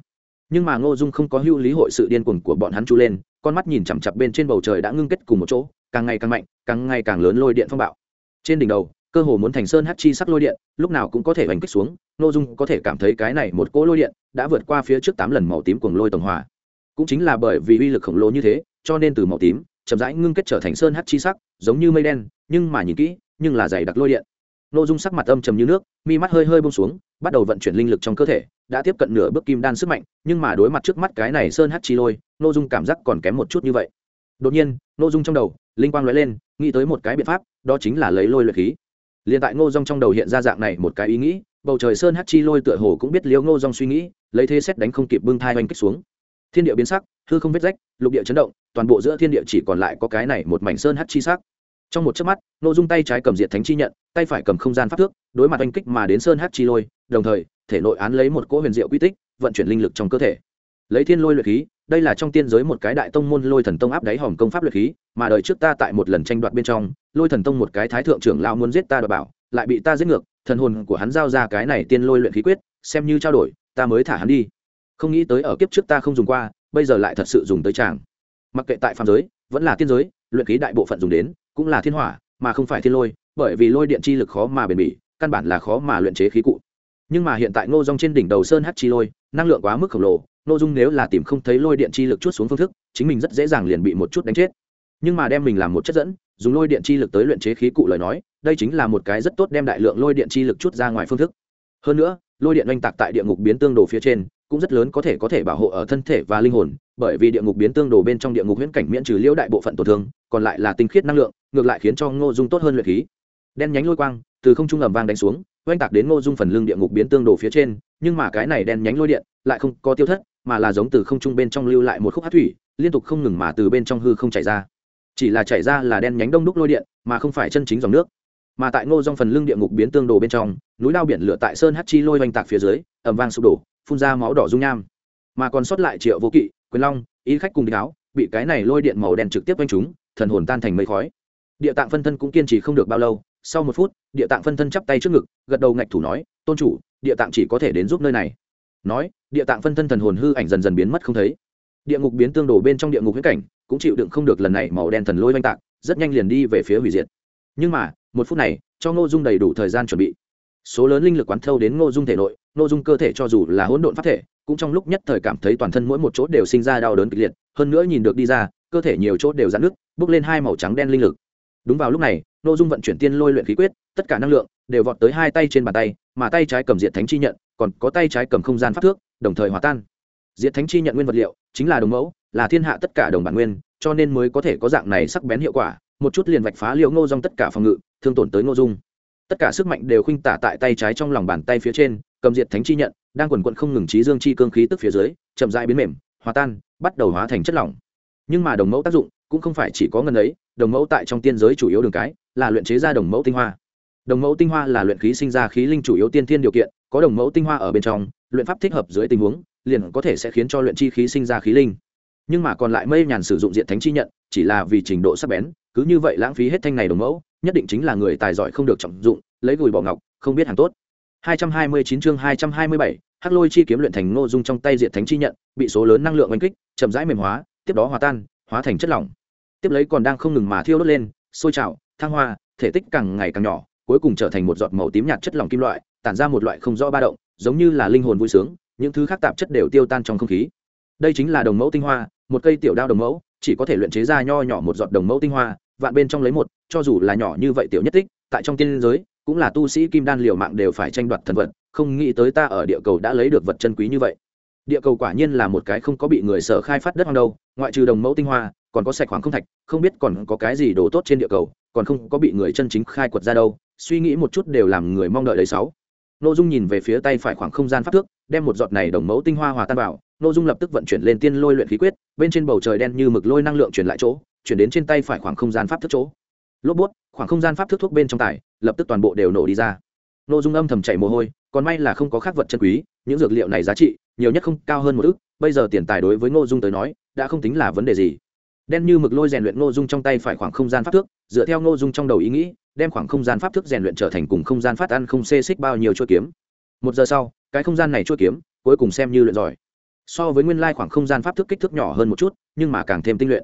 S1: Nhưng mà ngô dung không có hưu lý hội sự điên cuồng của bọn hắn chu lên, con mắt nhìn chằm chặp bên trên bầu trời đã ngưng kết cùng một chỗ càng ngày càng mạnh càng ngày càng lớn lôi điện phong bạo. Trên đỉnh đầu cơ hồ muốn thành sơn hát chi sắc lôi điện lúc nào cũng có thể hành kích xuống ngô dung có thể cảm thấy cái này một cỗ lôi điện đã vượt qua phía trước tám lần màu tím cuồng lôi tổng hòa. Cũng chính là bởi vì uy lực khổng lồ như thế cho nên từ màu tím chậm rãi ngưng kết trở thành sơn hát chi sắc giống như mây đen nhưng mà nhìn kỹ nhưng là dày đặc lôi điện. Nô Dung sắc mặt âm trầm như nước, mi mắt hơi hơi buông xuống, bắt đầu vận chuyển linh lực trong cơ thể, đã tiếp cận nửa bước kim đan sức mạnh, nhưng mà đối mặt trước mắt cái này sơn hát chi lôi, Nô Dung cảm giác còn kém một chút như vậy. Đột nhiên, Nô Dung trong đầu, linh quang lóe lên, nghĩ tới một cái biện pháp, đó chính là lấy lôi luyện khí. liền tại Ngô Dung trong đầu hiện ra dạng này một cái ý nghĩ, bầu trời sơn hát chi lôi tựa hồ cũng biết Liễu Ngô Dung suy nghĩ, lấy thế xét đánh không kịp bưng thai oanh kích xuống. thiên địa biến sắc hư không vết rách lục địa chấn động toàn bộ giữa thiên địa chỉ còn lại có cái này một mảnh sơn hắt chi sắc trong một chớp mắt nội dung tay trái cầm diệt thánh chi nhận tay phải cầm không gian pháp thước đối mặt oanh kích mà đến sơn hắt chi lôi đồng thời thể nội án lấy một cỗ huyền diệu quy tích vận chuyển linh lực trong cơ thể lấy thiên lôi luyện khí đây là trong tiên giới một cái đại tông môn lôi thần tông áp đáy hòm công pháp luyện khí, mà đời trước ta tại một lần tranh đoạt bên trong, lôi thần tông một cái thái thượng trưởng lao muốn giết ta đ bảo, lại bị ta giết ngược, thần hồn của hắn giao ra cái này tiên lôi luyện khí quyết, xem như trao đổi, ta mới thả hắn đi. Không nghĩ tới ở kiếp trước ta không dùng qua, bây giờ lại thật sự dùng tới chàng. Mặc kệ tại phạm giới, vẫn là tiên giới, luyện khí đại bộ phận dùng đến, cũng là thiên hỏa, mà không phải thiên lôi, bởi vì lôi điện chi lực khó mà bền bỉ, căn bản là khó mà luyện chế khí cụ. Nhưng mà hiện tại ngô dung trên đỉnh đầu sơn hát chi lôi, năng lượng quá mức khổng lồ ngô dung nếu là tìm không thấy lôi điện chi lực chút xuống phương thức, chính mình rất dễ dàng liền bị một chút đánh chết. Nhưng mà đem mình làm một chất dẫn, dùng lôi điện chi lực tới luyện chế khí cụ lời nói, đây chính là một cái rất tốt đem đại lượng lôi điện chi lực chút ra ngoài phương thức. Hơn nữa, lôi điện oanh tạc tại địa ngục biến tương đồ phía trên, cũng rất lớn có thể có thể bảo hộ ở thân thể và linh hồn, bởi vì địa ngục biến tương đồ bên trong địa ngục huyễn cảnh miễn trừ liễu đại bộ phận tổn thương, còn lại là tinh khiết năng lượng, ngược lại khiến cho ngô dung tốt hơn luyện khí. Đen nhánh lôi quang, từ không trung ầm vang đánh xuống, oanh tạc đến ngô dung phần lưng địa ngục biến tương đồ phía trên, nhưng mà cái này đen nhánh lôi điện lại không có tiêu thất mà là giống từ không trung bên trong lưu lại một khúc hát thủy, liên tục không ngừng mà từ bên trong hư không chảy ra. Chỉ là chảy ra là đen nhánh đông đúc lôi điện, mà không phải chân chính dòng nước. Mà tại ngô dòng phần lưng địa ngục biến tương đồ bên trong, núi lao biển lửa tại sơn hát chi lôi oanh tạc phía dưới ẩm vang sụp đổ, phun ra máu đỏ dung nham. Mà còn sót lại triệu vô kỵ, quyền long ý khách cùng đi áo, bị cái này lôi điện màu đen trực tiếp oanh chúng thần hồn tan thành mây khói. Địa tạng phân thân cũng kiên trì không được bao lâu, sau một phút, địa tạng phân thân chắp tay trước ngực, gật đầu ngạch thủ nói, tôn chủ, địa tạng chỉ có thể đến giúp nơi này nói, địa tạng phân thân thần hồn hư ảnh dần dần biến mất không thấy. Địa ngục biến tương đổ bên trong địa ngục huyết cảnh, cũng chịu đựng không được lần này màu đen thần lôi oanh tạc, rất nhanh liền đi về phía hủy diệt. Nhưng mà, một phút này, cho ngô dung đầy đủ thời gian chuẩn bị. Số lớn linh lực quán thâu đến ngô dung thể nội, ngô dung cơ thể cho dù là hỗn độn phát thể, cũng trong lúc nhất thời cảm thấy toàn thân mỗi một chỗ đều sinh ra đau đớn kịch liệt, hơn nữa nhìn được đi ra, cơ thể nhiều chỗ đều giãn nước bước lên hai màu trắng đen linh lực. Đúng vào lúc này ngô dung vận chuyển tiên lôi luyện khí quyết, tất cả năng lượng đều vọt tới hai tay trên bàn tay, mà tay trái cầm diện thánh chi nhận, còn có tay trái cầm không gian pháp thước, đồng thời hòa tan. Diện thánh chi nhận nguyên vật liệu chính là đồng mẫu, là thiên hạ tất cả đồng bản nguyên, cho nên mới có thể có dạng này sắc bén hiệu quả, một chút liền vạch phá liệu ngô dung tất cả phòng ngự, thương tổn tới ngô dung. Tất cả sức mạnh đều khuynh tả tại tay trái trong lòng bàn tay phía trên, cầm diệt thánh chi nhận, đang quần quận không ngừng trí dương chi cương khí tức phía dưới, chậm dại biến mềm, hòa tan, bắt đầu hóa thành chất lỏng. Nhưng mà đồng mẫu tác dụng cũng không phải chỉ có ngân ấy đồng mẫu tại trong tiên giới chủ yếu đường cái là luyện chế ra đồng mẫu tinh hoa. Đồng mẫu tinh hoa là luyện khí sinh ra khí linh chủ yếu tiên thiên điều kiện có đồng mẫu tinh hoa ở bên trong luyện pháp thích hợp dưới tình huống liền có thể sẽ khiến cho luyện chi khí sinh ra khí linh. Nhưng mà còn lại mây nhàn sử dụng diện thánh chi nhận chỉ là vì trình độ sắc bén cứ như vậy lãng phí hết thanh này đồng mẫu nhất định chính là người tài giỏi không được trọng dụng lấy gùi bỏ ngọc không biết hàng tốt. 229 chương 227, hắc lôi chi kiếm luyện thành ngô dung trong tay diệt thánh chi nhận bị số lớn năng lượng oanh kích chậm rãi mềm hóa tiếp đó hòa tan hóa thành chất lỏng tiếp lấy còn đang không ngừng mà thiêu đốt lên, sôi trào, thăng hoa, thể tích càng ngày càng nhỏ, cuối cùng trở thành một giọt màu tím nhạt chất lỏng kim loại, tản ra một loại không rõ ba động, giống như là linh hồn vui sướng, những thứ khác tạp chất đều tiêu tan trong không khí. Đây chính là đồng mẫu tinh hoa, một cây tiểu đao đồng mẫu, chỉ có thể luyện chế ra nho nhỏ một giọt đồng mẫu tinh hoa, vạn bên trong lấy một, cho dù là nhỏ như vậy tiểu nhất tích, tại trong tiên giới, cũng là tu sĩ kim đan liều mạng đều phải tranh đoạt thần vật, không nghĩ tới ta ở địa cầu đã lấy được vật chân quý như vậy. Địa cầu quả nhiên là một cái không có bị người sở khai phát đất hoang đâu ngoại trừ đồng mẫu tinh hoa, còn có sạch khoảng không thạch, không biết còn có cái gì đồ tốt trên địa cầu, còn không có bị người chân chính khai quật ra đâu, suy nghĩ một chút đều làm người mong đợi đấy sáu. Nội dung nhìn về phía tay phải khoảng không gian pháp thước, đem một giọt này đồng mẫu tinh hoa hòa tan vào nội dung lập tức vận chuyển lên tiên lôi luyện khí quyết, bên trên bầu trời đen như mực lôi năng lượng chuyển lại chỗ, chuyển đến trên tay phải khoảng không gian pháp thước chỗ. Lốp bút, khoảng không gian pháp thước thuốc bên trong tải, lập tức toàn bộ đều nổ đi ra. Nội dung âm thầm chảy mồ hôi còn may là không có khác vật chân quý những dược liệu này giá trị nhiều nhất không cao hơn một ức bây giờ tiền tài đối với ngô dung tới nói đã không tính là vấn đề gì. Đen như mực lôi rèn luyện ngô dung trong tay phải khoảng không gian pháp thước, dựa theo ngô dung trong đầu ý nghĩ đem khoảng không gian pháp thước rèn luyện trở thành cùng không gian phát ăn không xê xích bao nhiêu chuỗi kiếm. Một giờ sau cái không gian này chuỗi kiếm cuối cùng xem như luyện giỏi. So với nguyên lai khoảng không gian pháp thước kích thước nhỏ hơn một chút nhưng mà càng thêm tinh luyện.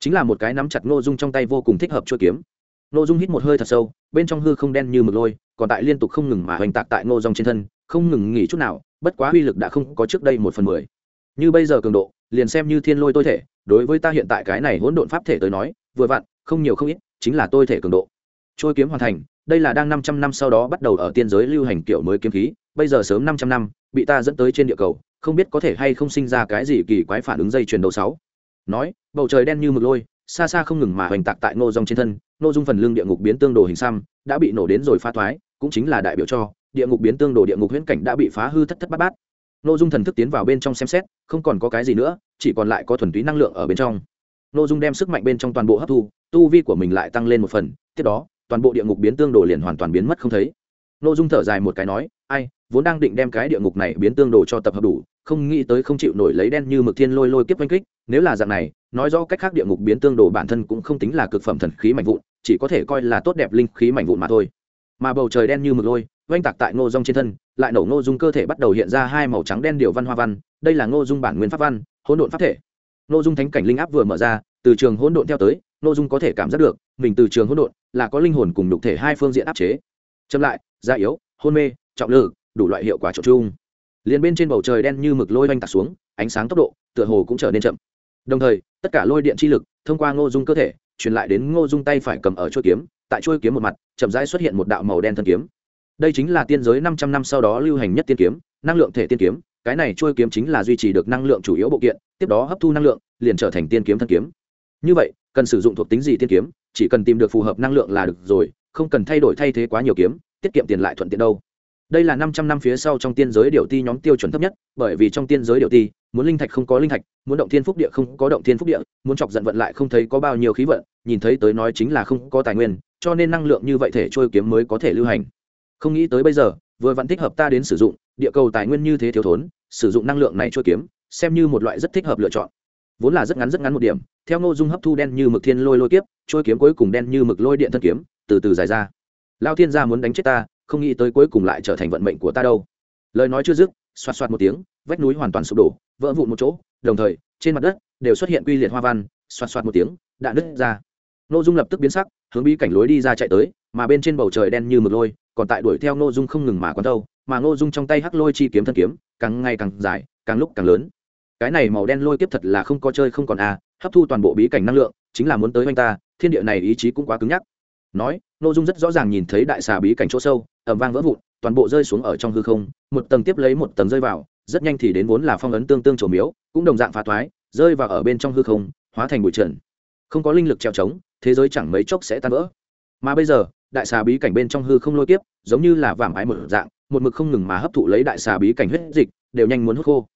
S1: Chính là một cái nắm chặt ngô dung trong tay vô cùng thích hợp chuỗi kiếm ngô dung hít một hơi thật sâu, bên trong hư không đen như mực lôi, còn tại liên tục không ngừng mà hoành tạc tại ngô dung trên thân, không ngừng nghỉ chút nào, bất quá uy lực đã không có trước đây một phần mười. Như bây giờ cường độ, liền xem như thiên lôi tôi thể, đối với ta hiện tại cái này hỗn độn pháp thể tới nói, vừa vặn, không nhiều không ít, chính là tôi thể cường độ. Trôi kiếm hoàn thành, đây là đang năm trăm năm sau đó bắt đầu ở tiên giới lưu hành kiểu mới kiếm khí, bây giờ sớm năm trăm năm, bị ta dẫn tới trên địa cầu, không biết có thể hay không sinh ra cái gì kỳ quái phản ứng dây chuyền đầu sáu. Nói, bầu trời đen như mực lôi xa xa không ngừng mà hoành tạc tại ngô dung trên thân, ngô dung phần lương địa ngục biến tương đồ hình xăm đã bị nổ đến rồi phá thoái, cũng chính là đại biểu cho, địa ngục biến tương đồ địa ngục huyễn cảnh đã bị phá hư thất thất bát bát. Ngô dung thần thức tiến vào bên trong xem xét, không còn có cái gì nữa, chỉ còn lại có thuần túy năng lượng ở bên trong. N ô dung đem sức mạnh bên trong toàn bộ hấp thu, tu vi của mình lại tăng lên một phần, tiếp đó, toàn bộ địa ngục biến tương đồ liền hoàn toàn biến mất không thấy. N ô dung thở dài một cái nói, ai vốn đang định đem cái địa ngục này biến tương đồ cho tập hợp đủ, không nghĩ tới không chịu nổi lấy đen như mực thiên lôi lôi kiếp oanh kích, nếu là dạng này, nói rõ cách khác địa ngục biến tương đồ bản thân cũng không tính là cực phẩm thần khí mạnh vụn, chỉ có thể coi là tốt đẹp linh khí mạnh vụn mà thôi. Mà bầu trời đen như mực lôi, oanh tạc tại ngô dung trên thân, lại nổ ngô dung cơ thể bắt đầu hiện ra hai màu trắng đen điều văn hoa văn, đây là ngô dung bản nguyên pháp văn, hỗn độn pháp thể. Ngô dung thánh cảnh linh áp vừa mở ra, từ trường hỗn độn theo tới, ngô dung có thể cảm giác được, mình từ trường hỗn độn là có linh hồn cùng đục thể hai phương diện áp chế. Chậm lại da yếu, hôn mê, trọng lực đủ loại hiệu quả trộn chung. Liền bên trên bầu trời đen như mực lôi oanh tạc xuống, ánh sáng tốc độ, tựa hồ cũng trở nên chậm. Đồng thời, tất cả lôi điện chi lực thông qua ngô dung cơ thể, truyền lại đến ngô dung tay phải cầm ở chuôi kiếm, tại chuôi kiếm một mặt, chậm rãi xuất hiện một đạo màu đen thân kiếm. Đây chính là tiên giới năm trăm năm sau đó lưu hành nhất tiên kiếm, năng lượng thể tiên kiếm. Cái này chuôi kiếm chính là duy trì được năng lượng chủ yếu bộ kiện, tiếp đó hấp thu năng lượng, liền trở thành tiên kiếm thân kiếm. Như vậy, cần sử dụng thuộc tính gì tiên kiếm? Chỉ cần tìm được phù hợp năng lượng là được rồi, không cần thay đổi thay thế quá nhiều kiếm, tiết kiệm tiền lại thuận tiện đâu đây là năm trăm năm phía sau trong tiên giới điều ti nhóm tiêu chuẩn thấp nhất, bởi vì trong tiên giới điều ti, muốn linh thạch không có linh thạch, muốn động thiên phúc địa không có động thiên phúc địa, muốn chọc giận vận lại không thấy có bao nhiêu khí vận, nhìn thấy tới nói chính là không có tài nguyên, cho nên năng lượng như vậy thể trôi kiếm mới có thể lưu hành. Không nghĩ tới bây giờ, vừa vẫn thích hợp ta đến sử dụng, địa cầu tài nguyên như thế thiếu thốn, sử dụng năng lượng này trôi kiếm, xem như một loại rất thích hợp lựa chọn. Vốn là rất ngắn rất ngắn một điểm, theo ngô dung hấp thu đen như mực thiên lôi lôi kiếp, trôi kiếm cuối cùng đen như mực lôi điện thân kiếm, từ từ dài ra. Lao thiên gia muốn đánh chết ta không nghĩ tới cuối cùng lại trở thành vận mệnh của ta đâu. Lời nói chưa dứt, xoạt xoạt một tiếng, vách núi hoàn toàn sụp đổ, vỡ vụn một chỗ, đồng thời, trên mặt đất đều xuất hiện quy liệt hoa văn, xoạt xoạt một tiếng, đã nứt ra. N ô dung lập tức biến sắc, hướng bí cảnh lối đi ra chạy tới, mà bên trên bầu trời đen như mực lôi, còn tại đuổi theo n ô dung không ngừng mà quán đâu, mà n ô dung trong tay hắc lôi chi kiếm thân kiếm, càng ngày càng dài, càng lúc càng lớn. Cái này màu đen lôi kiếp thật là không có chơi không còn à hấp thu toàn bộ bí cảnh năng lượng, chính là muốn tới anh ta, thiên địa này ý chí cũng quá cứng nhắc nói n ô dung rất rõ ràng nhìn thấy đại xà bí cảnh chỗ sâu ẩm vang vỡ vụn, toàn bộ rơi xuống ở trong hư không, một tầng tiếp lấy một tầng rơi vào, rất nhanh thì đến vốn là phong ấn tương tương trổ miếu, cũng đồng dạng phá thoái, rơi vào ở bên trong hư không, hóa thành bụi trần. Không có linh lực treo trống, thế giới chẳng mấy chốc sẽ tan vỡ. Mà bây giờ, đại xà bí cảnh bên trong hư không lôi tiếp giống như là vảm ái một dạng, một mực không ngừng mà hấp thụ lấy đại xà bí cảnh huyết dịch, đều nhanh muốn hút khô.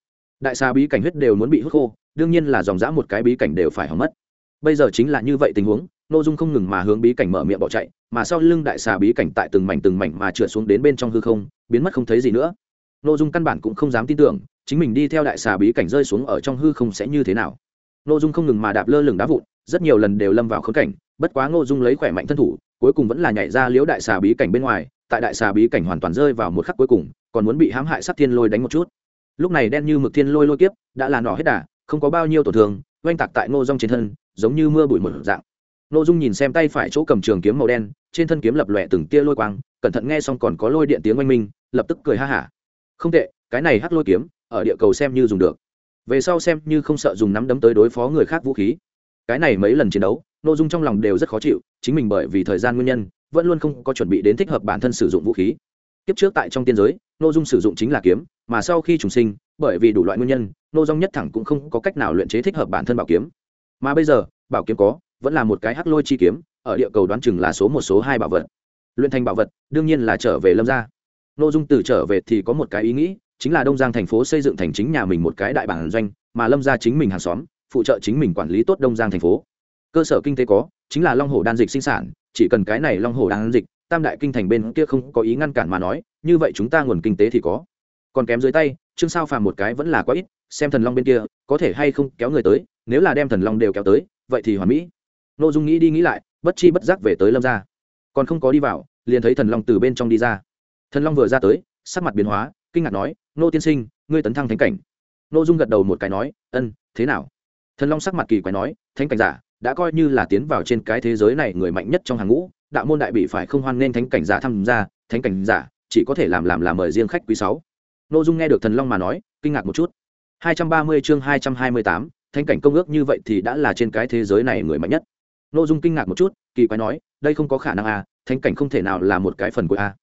S1: Đại xà bí cảnh huyết đều muốn bị hút khô, đương nhiên là dòng dã một cái bí cảnh đều phải hỏng mất. Bây giờ chính là như vậy tình huống nội dung không ngừng mà hướng bí cảnh mở miệng bỏ chạy, mà sau lưng đại xà bí cảnh tại từng mảnh từng mảnh mà trượt xuống đến bên trong hư không, biến mất không thấy gì nữa. Nội dung căn bản cũng không dám tin tưởng, chính mình đi theo đại xà bí cảnh rơi xuống ở trong hư không sẽ như thế nào. Nội dung không ngừng mà đạp lơ lửng đá vụn, rất nhiều lần đều lâm vào khốn cảnh, bất quá Nô dung lấy khỏe mạnh thân thủ, cuối cùng vẫn là nhảy ra liễu đại xà bí cảnh bên ngoài, tại đại xà bí cảnh hoàn toàn rơi vào một khắc cuối cùng, còn muốn bị hãm hại sát thiên lôi đánh một chút. Lúc này đen như mực thiên lôi lôi kiếp, đã là nỏ hết đà, không có bao nhiêu tổn thương, oanh tạc tại ngô dung trên thân, giống như mưa bụi một dạng. Nô dung nhìn xem tay phải chỗ cầm trường kiếm màu đen, trên thân kiếm lập lòe từng tia lôi quang, cẩn thận nghe xong còn có lôi điện tiếng oanh minh, lập tức cười ha hả. Không tệ, cái này hắc lôi kiếm, ở địa cầu xem như dùng được. Về sau xem như không sợ dùng nắm đấm tới đối phó người khác vũ khí. Cái này mấy lần chiến đấu nội dung trong lòng đều rất khó chịu, chính mình bởi vì thời gian nguyên nhân, vẫn luôn không có chuẩn bị đến thích hợp bản thân sử dụng vũ khí. Kiếp trước tại trong tiên giới nội dung sử dụng chính là kiếm, mà sau khi trùng sinh, bởi vì đủ loại nguyên nhân, Nô dung nhất thẳng cũng không có cách nào luyện chế thích hợp bản thân bảo kiếm. Mà bây giờ, bảo kiếm có vẫn là một cái hắc lôi chi kiếm, ở địa cầu đoán chừng là số một, số hai bảo vật. Luyện thành bảo vật, đương nhiên là trở về lâm gia. Nội dung từ trở về thì có một cái ý nghĩ, chính là đông giang thành phố xây dựng thành chính nhà mình một cái đại bản doanh, mà lâm gia chính mình hàng xóm, phụ trợ chính mình quản lý tốt đông giang thành phố. Cơ sở kinh tế có, chính là long hồ đan dịch sinh sản, chỉ cần cái này long hồ đan dịch, tam đại kinh thành bên kia không có ý ngăn cản mà nói, như vậy chúng ta nguồn kinh tế thì có. Còn kém dưới tay chương sao phàm một cái vẫn là quá ít, xem thần long bên kia, có thể hay không kéo người tới, nếu là đem thần long đều kéo tới, vậy thì hoàn mỹ n ô dung nghĩ đi nghĩ lại bất chi bất giác về tới lâm ra còn không có đi vào liền thấy thần long từ bên trong đi ra. Thần long vừa ra tới sắc mặt biến hóa kinh ngạc nói nô tiên sinh ngươi tấn thăng thánh cảnh. Nô dung gật đầu một cái nói ân thế nào? Thần long sắc mặt kỳ quái nói thánh cảnh giả đã coi như là tiến vào trên cái thế giới này người mạnh nhất trong hàng ngũ đạo môn đại bị phải không hoan nên thánh cảnh giả tham gia thánh cảnh giả chỉ có thể làm làm là mời riêng khách quý sáu. Nô dung nghe được thần long mà nói kinh ngạc một chút. 230 chương 228, thánh cảnh công ước như vậy thì đã là trên cái thế giới này người mạnh nhất nô dung kinh ngạc một chút, kỳ quái nói, đây không có khả năng à thánh cảnh không thể nào là một cái phần của a.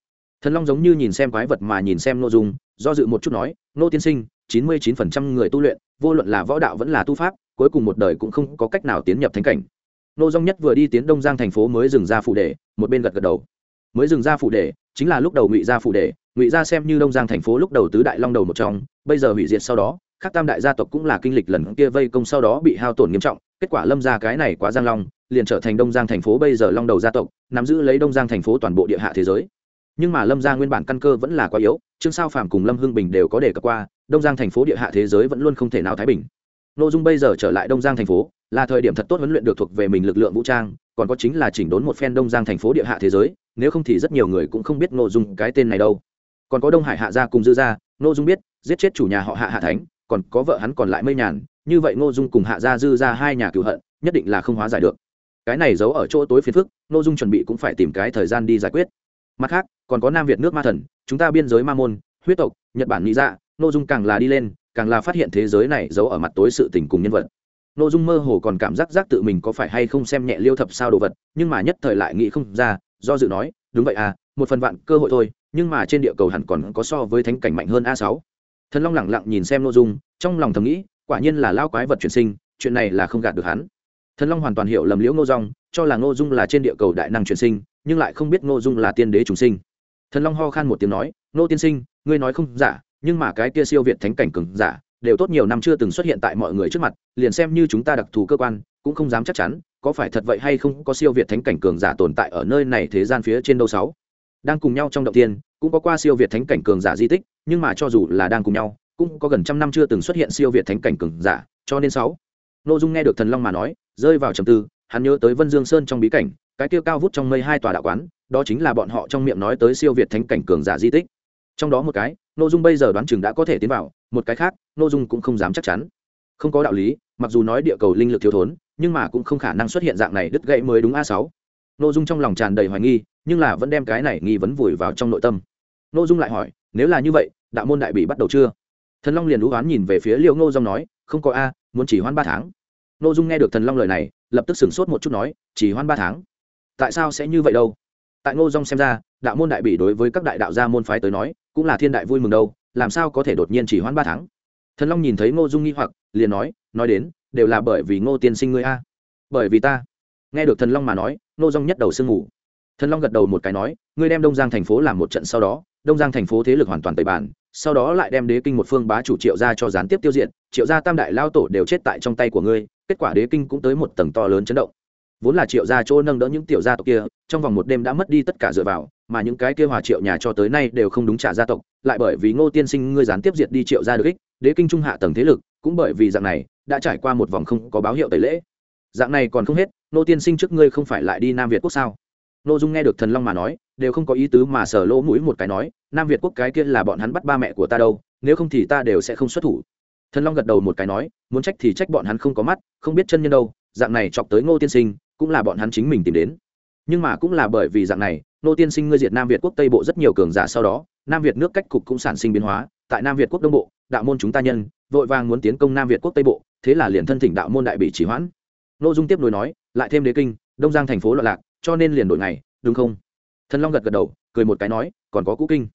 S1: Thần long giống như nhìn xem quái vật mà nhìn xem nội dung, do dự một chút nói, nô tiên sinh, chín mươi chín phần trăm người tu luyện, vô luận là võ đạo vẫn là tu pháp, cuối cùng một đời cũng không có cách nào tiến nhập thánh cảnh. Nô dong nhất vừa đi tiến đông giang thành phố mới dừng ra phụ đề, một bên gật gật đầu. Mới dừng ra phụ đề, chính là lúc đầu ngụy ra phụ đề, ngụy ra xem như đông giang thành phố lúc đầu tứ đại long đầu một trong, bây giờ hủy diệt sau đó khác tam đại gia tộc cũng là kinh lịch lần kia vây công sau đó bị hao tổn nghiêm trọng, kết quả lâm ra cái này quá giang long, liền trở thành đông giang thành phố bây giờ long đầu gia tộc, nắm giữ lấy đông giang thành phố toàn bộ địa hạ thế giới. Nhưng mà lâm ra nguyên bản căn cơ vẫn là quá yếu, trương sao phàm cùng lâm hưng bình đều có đề cập qua, đông giang thành phố địa hạ thế giới vẫn luôn không thể nào thái bình. Nội dung bây giờ trở lại đông giang thành phố, là thời điểm thật tốt huấn luyện được thuộc về mình lực lượng vũ trang, còn có chính là chỉnh đốn một phen đông giang thành phố địa hạ thế giới, nếu không thì rất nhiều người cũng không biết nội dung cái tên này đâu. Còn có đông hải hạ gia cùng dư gia, nội dung biết, giết chết chủ nhà họ hạ hạ thánh còn có vợ hắn còn lại mây nhàn, như vậy ngô dung cùng hạ gia dư ra hai nhà cựu hận, nhất định là không hóa giải được. Cái này giấu ở chỗ tối phiền phức, ngô dung chuẩn bị cũng phải tìm cái thời gian đi giải quyết. Mặt khác, còn có nam việt nước ma thần, chúng ta biên giới ma môn, huyết tộc, nhật bản nghĩ dạ ngô dung càng là đi lên, càng là phát hiện thế giới này giấu ở mặt tối sự tình cùng nhân vật. Nội dung mơ hồ còn cảm giác giác tự mình có phải hay không xem nhẹ liêu thập sao đồ vật, nhưng mà nhất thời lại nghĩ không ra, do dự nói, đúng vậy à một phần vạn cơ hội thôi, nhưng mà trên địa cầu hẳn còn có so với thánh cảnh mạnh hơn a sáu thần long lẳng lặng nhìn xem nội dung, trong lòng thầm nghĩ, quả nhiên là lao quái vật chuyển sinh, chuyện này là không gạt được hắn. Thần long hoàn toàn hiểu lầm liễu ngô dung, cho là ngô dung là trên địa cầu đại năng chuyển sinh, nhưng lại không biết ngô dung là tiên đế trùng sinh. Thần long ho khan một tiếng nói, ngô tiên sinh, ngươi nói không giả, nhưng mà cái kia siêu việt thánh cảnh cường giả, đều tốt nhiều năm chưa từng xuất hiện tại mọi người trước mặt, liền xem như chúng ta đặc thù cơ quan, cũng không dám chắc chắn, có phải thật vậy hay không có siêu việt thánh cảnh cường giả tồn tại ở nơi này thế gian phía trên đâu sáu? Đang cùng nhau trong động tiên cũng có qua siêu việt thánh cảnh cường giả di tích, nhưng mà cho dù là đang cùng nhau, cũng có gần trăm năm chưa từng xuất hiện siêu việt thánh cảnh cường giả, cho nên sáu. Nội dung nghe được thần long mà nói, rơi vào trầm tư, hắn nhớ tới vân dương sơn trong bí cảnh, cái kia cao vút trong mây hai tòa đạo quán, đó chính là bọn họ trong miệng nói tới siêu việt thánh cảnh cường giả di tích. Trong đó một cái nội dung bây giờ đoán chừng đã có thể tiến vào, một cái khác nội dung cũng không dám chắc chắn. Không có đạo lý, mặc dù nói địa cầu linh lực thiếu thốn, nhưng mà cũng không khả năng xuất hiện dạng này đứt gãy mới đúng a sáu. Nội dung trong lòng tràn đầy hoài nghi nhưng là vẫn đem cái này nghi vấn vùi vào trong nội tâm. Nô dung lại hỏi, nếu là như vậy, đạo môn đại bị bắt đầu chưa? Thần long liền đũ oán nhìn về phía liêu ngô dung nói, không có a, muốn chỉ hoãn ba tháng. Nô dung nghe được thần long lời này, lập tức sửng sốt một chút nói, chỉ hoãn ba tháng? Tại sao sẽ như vậy đâu? Tại ngô dung xem ra, đạo môn đại bị đối với các đại đạo gia môn phái tới nói, cũng là thiên đại vui mừng đâu, làm sao có thể đột nhiên chỉ hoãn ba tháng? Thần long nhìn thấy ngô dung nghi hoặc, liền nói nói đến, đều là bởi vì ngô tiên sinh ngươi a. Bởi vì ta. Nghe được thần long mà nói, ngô dung nhất đầu sương ngủ thần long gật đầu một cái nói, ngươi đem đông giang thành phố làm một trận sau đó, đông giang thành phố thế lực hoàn toàn tẩy bản, sau đó lại đem đế kinh một phương bá chủ triệu ra cho gián tiếp tiêu diệt, triệu gia tam đại lao tổ đều chết tại trong tay của ngươi, kết quả đế kinh cũng tới một tầng to lớn chấn động. Vốn là triệu gia chỗ nâng đỡ những tiểu gia tộc kia, trong vòng một đêm đã mất đi tất cả dựa vào, mà những cái kia hòa triệu nhà cho tới nay đều không đúng trả gia tộc, lại bởi vì ngô tiên sinh ngươi gián tiếp diệt đi triệu gia được ích đế kinh trung hạ tầng thế lực, cũng bởi vì dạng này, đã trải qua một vòng không có báo hiệu tẩy lễ. Dạng này còn không hết, ngô tiên sinh trước ngươi không phải lại đi nam việt quốc sao? Nô dung nghe được thần long mà nói, đều không có ý tứ mà sờ lỗ mũi một cái nói, nam việt quốc cái kia là bọn hắn bắt ba mẹ của ta đâu, nếu không thì ta đều sẽ không xuất thủ. Thần long gật đầu một cái nói, muốn trách thì trách bọn hắn không có mắt, không biết chân nhân đâu, dạng này chọc tới ngô tiên sinh, cũng là bọn hắn chính mình tìm đến. Nhưng mà cũng là bởi vì dạng này, ngô tiên sinh ngươi diệt nam việt quốc tây bộ rất nhiều cường giả sau đó, nam việt nước cách cục cũng sản sinh biến hóa, tại nam việt quốc đông bộ, đạo môn chúng ta nhân, vội vàng muốn tiến công nam việt quốc tây bộ, thế là liền thân thỉnh đạo môn đại bị chỉ hoãn. Nội dung tiếp nối nói, lại thêm đế kinh, đông giang thành phố loạn lạc cho nên liền đổi ngày, đúng không? Thần long gật gật đầu, cười một cái nói, còn có cũ kinh.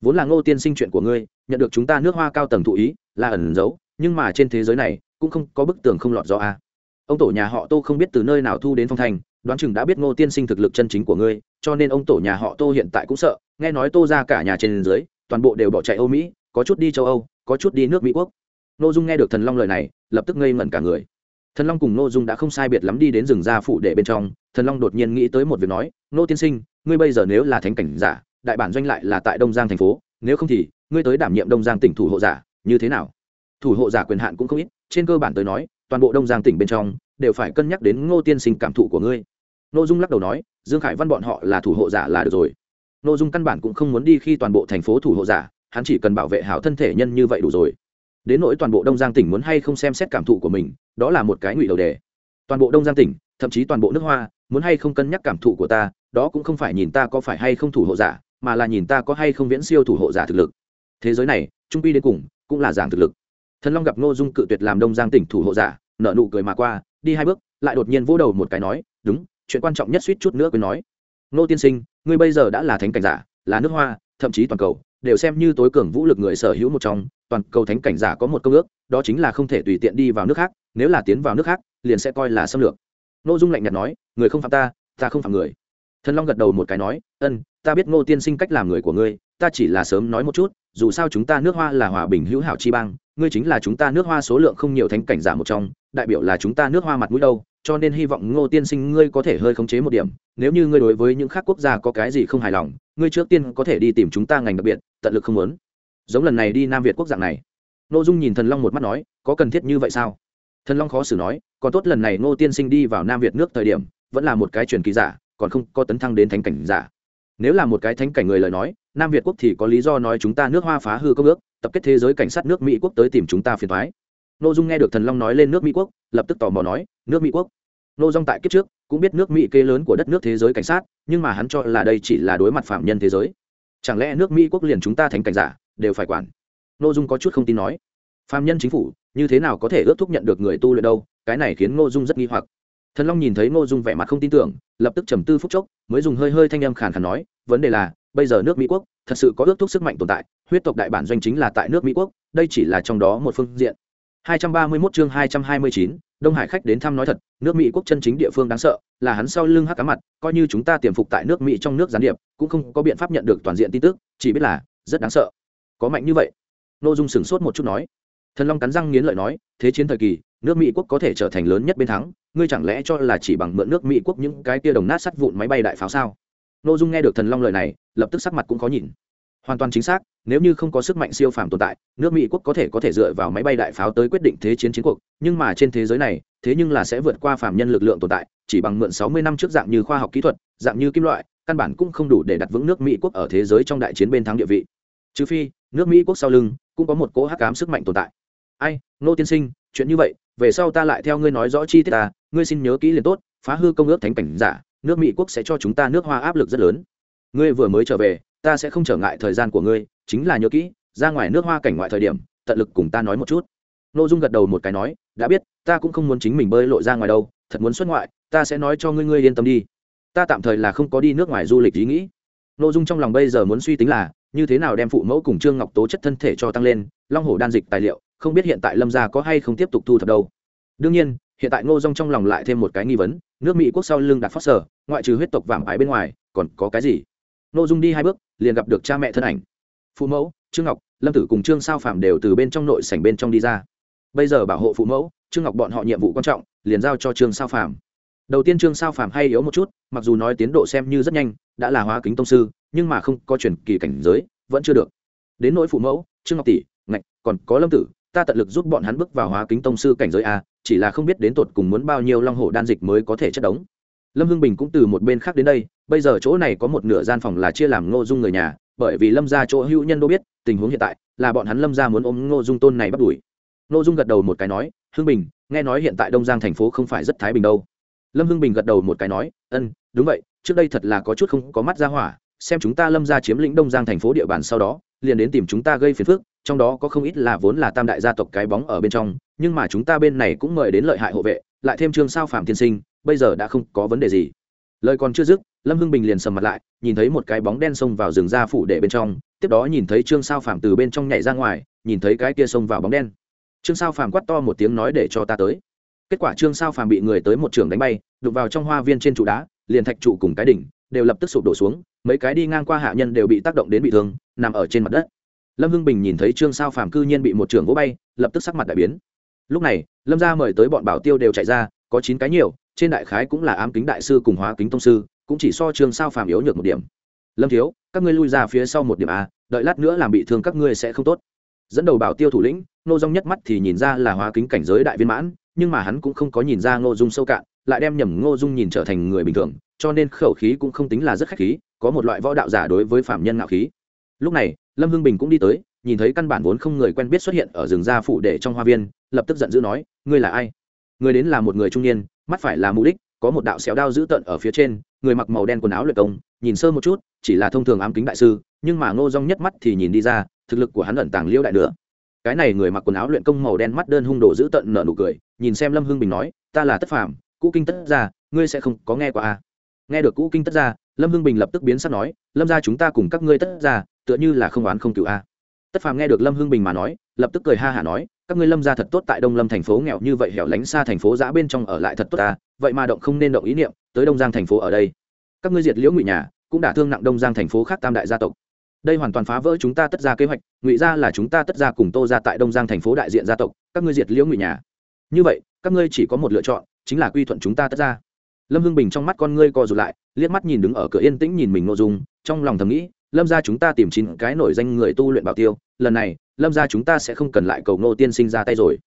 S1: Vốn là ngô tiên sinh chuyện của ngươi, nhận được chúng ta nước hoa cao tầng thụ ý, là ẩn giấu, nhưng mà trên thế giới này, cũng không có bức tường không lọt do a. Ông tổ nhà họ tô không biết từ nơi nào thu đến phong thành, đoán chừng đã biết ngô tiên sinh thực lực chân chính của ngươi, cho nên ông tổ nhà họ tô hiện tại cũng sợ, nghe nói tô ra cả nhà trên dưới, toàn bộ đều bỏ chạy âu mỹ, có chút đi châu âu, có chút đi nước mỹ quốc. N ô dung nghe được thần long lời này, lập tức ngây ngẩn cả người thần long cùng n ô dung đã không sai biệt lắm đi đến rừng gia phụ để bên trong, thần long đột nhiên nghĩ tới một việc nói nô tiên sinh, ngươi bây giờ nếu là thánh cảnh giả, đại bản doanh lại là tại đông giang thành phố, nếu không thì, ngươi tới đảm nhiệm đông giang tỉnh thủ hộ giả, như thế nào? Thủ hộ giả quyền hạn cũng không ít, trên cơ bản tới nói, toàn bộ đông giang tỉnh bên trong đều phải cân nhắc đến ngô tiên sinh cảm thụ của ngươi. N ô dung lắc đầu nói, dương khải văn bọn họ là thủ hộ giả là được rồi. N ô dung căn bản cũng không muốn đi khi toàn bộ thành phố thủ hộ giả, hắn chỉ cần bảo vệ hảo thân thể nhân như vậy đủ rồi đến nỗi toàn bộ đông giang tỉnh muốn hay không xem xét cảm thụ của mình, đó là một cái ngụy đầu đề. Toàn bộ đông giang tỉnh, thậm chí toàn bộ nước hoa, muốn hay không cân nhắc cảm thụ của ta, đó cũng không phải nhìn ta có phải hay không thủ hộ giả, mà là nhìn ta có hay không viễn siêu thủ hộ giả thực lực. Thế giới này, trung pi đến cùng cũng là giảng thực lực. Thần long gặp ngô dung cự tuyệt làm đông giang tỉnh thủ hộ giả nợ nụ cười mà qua, đi hai bước, lại đột nhiên vỗ đầu một cái nói, đúng, chuyện quan trọng nhất suýt chút nữa quên nói. Ngô tiên sinh, ngươi bây giờ đã là thánh cảnh giả, là nước hoa, thậm chí toàn cầu, đều xem như tối cường vũ lực người sở hữu một trong toàn cầu thánh cảnh giả có một công ước, đó chính là không thể tùy tiện đi vào nước khác, nếu là tiến vào nước khác, liền sẽ coi là xâm lược. N ô dung lạnh nhạt nói, người không phạm ta ta không phạm người. Thần long gật đầu một cái nói, ân, ta biết ngô tiên sinh cách làm người của ngươi, ta chỉ là sớm nói một chút, dù sao chúng ta nước hoa là hòa bình hữu hảo chi bang, ngươi chính là chúng ta nước hoa số lượng không nhiều thánh cảnh giả một trong, đại biểu là chúng ta nước hoa mặt mũi đâu, cho nên hy vọng ngô tiên sinh ngươi có thể hơi khống chế một điểm, nếu như ngươi đối với những khác quốc gia có cái gì không hài lòng, ngươi trước tiên có thể đi tìm chúng ta ngành đặc biệt, tận lực không muốn giống lần này đi nam việt quốc dạng này. N ô dung nhìn thần long một mắt nói, có cần thiết như vậy sao? Thần long khó xử nói, còn tốt lần này ngô tiên sinh đi vào nam việt nước thời điểm, vẫn là một cái truyền kỳ giả, còn không có tấn thăng đến thánh cảnh giả. Nếu là một cái thánh cảnh người lời nói, nam việt quốc thì có lý do nói chúng ta nước hoa phá hư công ước, tập kết thế giới cảnh sát nước mỹ quốc tới tìm chúng ta phiền thoái n ô dung nghe được thần long nói lên nước mỹ quốc, lập tức tò mò nói, nước mỹ quốc? N ô dung tại kiếp trước, cũng biết nước mỹ kế lớn của đất nước thế giới cảnh sát, nhưng mà hắn cho là đây chỉ là đối mặt phạm nhân thế giới. Chẳng lẽ nước mỹ quốc liền chúng ta thành cảnh giả? Đều phải quản. Nội dung có chút không tin nói phạm nhân chính phủ như thế nào có thể ước thúc nhận được người tu luyện đâu? Cái này khiến ngô dung rất nghi hoặc. Thần long nhìn thấy ngô dung vẻ mặt không tin tưởng lập tức trầm tư phúc chốc mới dùng hơi hơi thanh âm khàn khàn nói vấn đề là bây giờ nước mỹ quốc thật sự có ước thúc sức mạnh tồn tại huyết tộc đại bản doanh chính là tại nước mỹ quốc đây chỉ là trong đó một phương diện. 231 chương 229, đông hải khách đến thăm nói thật nước mỹ quốc chân chính địa phương đáng sợ là hắn sau lưng hắc cá mặt coi như chúng ta tiềm phục tại nước mỹ trong nước gián điệp cũng không có biện pháp nhận được toàn diện tin tức chỉ biết là rất đáng sợ có mạnh như vậy? N ô dung sửng sốt một chút nói. Thần long cắn răng nghiến lợi nói, thế chiến thời kỳ, nước mỹ quốc có thể trở thành lớn nhất bên thắng, ngươi chẳng lẽ cho là chỉ bằng mượn nước mỹ quốc những cái tia đồng nát sắt vụn máy bay đại pháo sao? N ô dung nghe được thần long lời này, lập tức sắc mặt cũng khó nhìn. Hoàn toàn chính xác, nếu như không có sức mạnh siêu phàm tồn tại, nước mỹ quốc có thể có thể dựa vào máy bay đại pháo tới quyết định thế chiến chiến cuộc, nhưng mà trên thế giới này, thế nhưng là sẽ vượt qua phàm nhân lực lượng tồn tại, chỉ bằng mượn sáu mươi năm trước dạng như khoa học kỹ thuật, dạng như kim loại, căn bản cũng không đủ để đặt vững nước mỹ quốc ở thế giới trong đại chiến bên thắng địa vị trừ phi, nước mỹ quốc sau lưng cũng có một cỗ hắc cám sức mạnh tồn tại. Ai nô tiên sinh, chuyện như vậy, về sau ta lại theo ngươi nói rõ chi tiết ta, ngươi xin nhớ kỹ liền tốt, phá hư công ước thánh cảnh giả, nước mỹ quốc sẽ cho chúng ta nước hoa áp lực rất lớn. Ngươi vừa mới trở về, ta sẽ không trở ngại thời gian của ngươi, chính là nhớ kỹ, ra ngoài nước hoa cảnh ngoại thời điểm, tận lực cùng ta nói một chút. N ô dung gật đầu một cái nói, đã biết, ta cũng không muốn chính mình bơi lội ra ngoài đâu, thật muốn xuất ngoại, ta sẽ nói cho ngươi ngươi yên tâm đi. Ta tạm thời là không có đi nước ngoài du lịch ý nghĩ. N ô dung trong lòng bây giờ muốn suy tính là như thế nào đem phụ mẫu cùng trương ngọc tố chất thân thể cho tăng lên, long hổ đan dịch tài liệu, không biết hiện tại lâm gia có hay không tiếp tục thu thập đâu. Đương nhiên, hiện tại ngô dung trong lòng lại thêm một cái nghi vấn, nước mỹ quốc sau lưng đặt phát sở, ngoại trừ huyết tộc vảm ái bên ngoài, còn có cái gì? N ô dung đi hai bước, liền gặp được cha mẹ thân ảnh. Phụ mẫu, trương ngọc, lâm tử cùng trương sao phạm đều từ bên trong nội sảnh bên trong đi ra. Bây giờ bảo hộ phụ mẫu, trương ngọc bọn họ nhiệm vụ quan trọng, liền giao cho trương sao phạm đầu tiên trương sao phạm hay yếu một chút, mặc dù nói tiến độ xem như rất nhanh, đã là hóa kính tông sư nhưng mà không có truyền kỳ cảnh giới, vẫn chưa được. Đến nỗi phụ mẫu, trương ngọc tỷ, ngạch, còn có lâm tử, ta tận lực giúp bọn hắn bước vào hóa kính tông sư cảnh giới a, chỉ là không biết đến tột cùng muốn bao nhiêu long hổ đan dịch mới có thể chất đống. Lâm hưng bình cũng từ một bên khác đến đây, bây giờ chỗ này có một nửa gian phòng là chia làm ngô dung người nhà, bởi vì lâm ra chỗ hữu nhân đô biết, tình huống hiện tại là bọn hắn lâm ra muốn ôm ngô dung tôn này bắt đuổi. Ngô dung gật đầu một cái nói, hưng bình, nghe nói hiện tại đông giang thành phố không phải rất thái bình đâu. Lâm hưng bình gật đầu một cái nói ân đúng vậy, trước đây thật là có chút không có mắt ra hỏa xem chúng ta lâm ra chiếm lĩnh đông giang thành phố địa bàn sau đó, liền đến tìm chúng ta gây phiền phức, trong đó có không ít là vốn là tam đại gia tộc cái bóng ở bên trong, nhưng mà chúng ta bên này cũng mời đến lợi hại hộ vệ, lại thêm trương sao phạm tiên sinh, bây giờ đã không có vấn đề gì. Lời còn chưa dứt, lâm hưng bình liền sầm mặt lại, nhìn thấy một cái bóng đen xông vào rừng ra phủ để bên trong, tiếp đó nhìn thấy trương sao phàm từ bên trong nhảy ra ngoài, nhìn thấy cái kia xông vào bóng đen. Trương sao phàm quát to một tiếng nói để cho ta tới. Kết quả trương sao phàm bị người tới một trường đánh bay đục vào trong hoa viên trên trụ đá, liền thạch trụ cùng cái đỉnh đều lập tức sụp đổ xuống, mấy cái đi ngang qua hạ nhân đều bị tác động đến bị thương, nằm ở trên mặt đất. Lâm hưng bình nhìn thấy trương sao phàm cư nhiên bị một trường vỗ bay, lập tức sắc mặt đại biến. Lúc này, lâm ra mời tới bọn bảo tiêu đều chạy ra, có chín cái nhiều, trên đại khái cũng là ám kính đại sư cùng hóa kính tông sư, cũng chỉ so trương sao phàm yếu nhược một điểm. Lâm thiếu, các ngươi lui ra phía sau một điểm a đợi lát nữa làm bị thương các ngươi sẽ không tốt. Dẫn đầu bảo tiêu thủ lĩnh nô dung nhất mắt thì nhìn ra là hóa kính cảnh giới đại viên mãn, nhưng mà hắn cũng không có nhìn ra ngô dung sâu cạn, lại đem nhầm ngô dung nhìn trở thành người bình thường cho nên khẩu khí cũng không tính là rất khách khí, có một loại võ đạo giả đối với phạm nhân ngạo khí. Lúc này, lâm hưng bình cũng đi tới, nhìn thấy căn bản vốn không người quen biết xuất hiện ở rừng gia phụ để trong hoa viên, lập tức giận dữ nói, ngươi là ai? Người đến là một người trung niên, mắt phải là mục đích, có một đạo xéo đao dữ tợn ở phía trên, người mặc màu đen quần áo luyện công, nhìn sơ một chút, chỉ là thông thường ám kính đại sư, nhưng mà ngô Dung nhất mắt thì nhìn đi ra, thực lực của hắn ẩn tàng liêu đại nữa. Cái này người mặc quần áo luyện công màu đen mắt đơn hung đồ dữ tợn nở nụ cười, nhìn xem lâm hưng bình nói, ta là tất phàm, cũ kinh tất ra ngươi sẽ không có nghe qua à nghe được cũ kinh tất ra, lâm hưng bình lập tức biến sắc nói, lâm ra chúng ta cùng các ngươi tất ra, tựa như là không oán không cựu a. Tất phàm nghe được lâm hưng bình mà nói, lập tức cười ha hả nói, các ngươi lâm ra thật tốt tại đông lâm thành phố nghèo như vậy, hẻo lánh xa thành phố giã bên trong ở lại thật tốt ta, vậy mà động không nên động ý niệm, tới đông giang thành phố ở đây. Các ngươi diệt liễu ngụy nhà, cũng đã thương nặng đông giang thành phố khác tam đại gia tộc. Đây hoàn toàn phá vỡ chúng ta tất ra kế hoạch, ngụy ra là chúng ta tất ra cùng tô ra tại đông giang thành phố đại diện gia tộc, các ngươi diệt liễu ngụy nhà. Như vậy, các ngươi chỉ có một lựa chọn, chính là quy thuận chúng ta tất ra lâm hưng bình trong mắt con ngươi co rụt lại liếc mắt nhìn đứng ở cửa yên tĩnh nhìn mình nội dung trong lòng thầm nghĩ lâm ra chúng ta tìm chín cái nổi danh người tu luyện bảo tiêu lần này lâm ra chúng ta sẽ không cần lại cầu ngô tiên sinh ra tay rồi.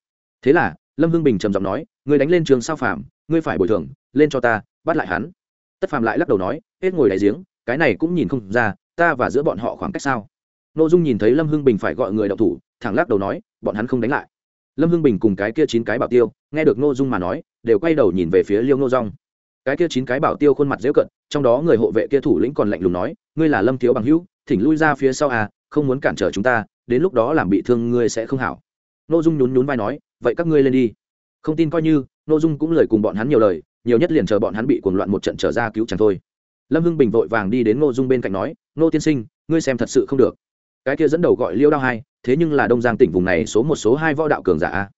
S1: Thế là lâm hưng bình trầm giọng nói người đánh lên trường sao phạm, ngươi phải bồi thường lên cho ta bắt lại hắn. Tất Phạm lại lắc đầu nói hết ngồi đại giếng cái này cũng nhìn không ra ta và giữa bọn họ khoảng cách sao? N ô dung nhìn thấy lâm hưng bình phải gọi người đậu thủ thẳng lắc đầu nói bọn hắn không đánh lại. Lâm hưng bình cùng cái kia chín cái bảo tiêu nghe được n ô dung mà nói đều quay đầu nhìn về phía liêu n ô rong cái kia chín cái bảo tiêu khuôn mặt dễ cận, trong đó người hộ vệ kia thủ lĩnh còn lạnh lùng nói, ngươi là lâm thiếu bằng hữu, thỉnh lui ra phía sau à không muốn cản trở chúng ta, đến lúc đó làm bị thương ngươi sẽ không hảo. N ô dung nhún nhún vai nói, vậy các ngươi lên đi. Không tin coi như n ô dung cũng lời cùng bọn hắn nhiều lời, nhiều nhất liền chờ bọn hắn bị cuồng loạn một trận trở ra cứu chẳng thôi. Lâm hưng bình vội vàng đi đến n ô dung bên cạnh nói n ô tiên sinh, ngươi xem thật sự không được. Cái kia dẫn đầu gọi liêu đao hai, thế nhưng là đông giang tỉnh vùng này số một số hai võ đạo cường giả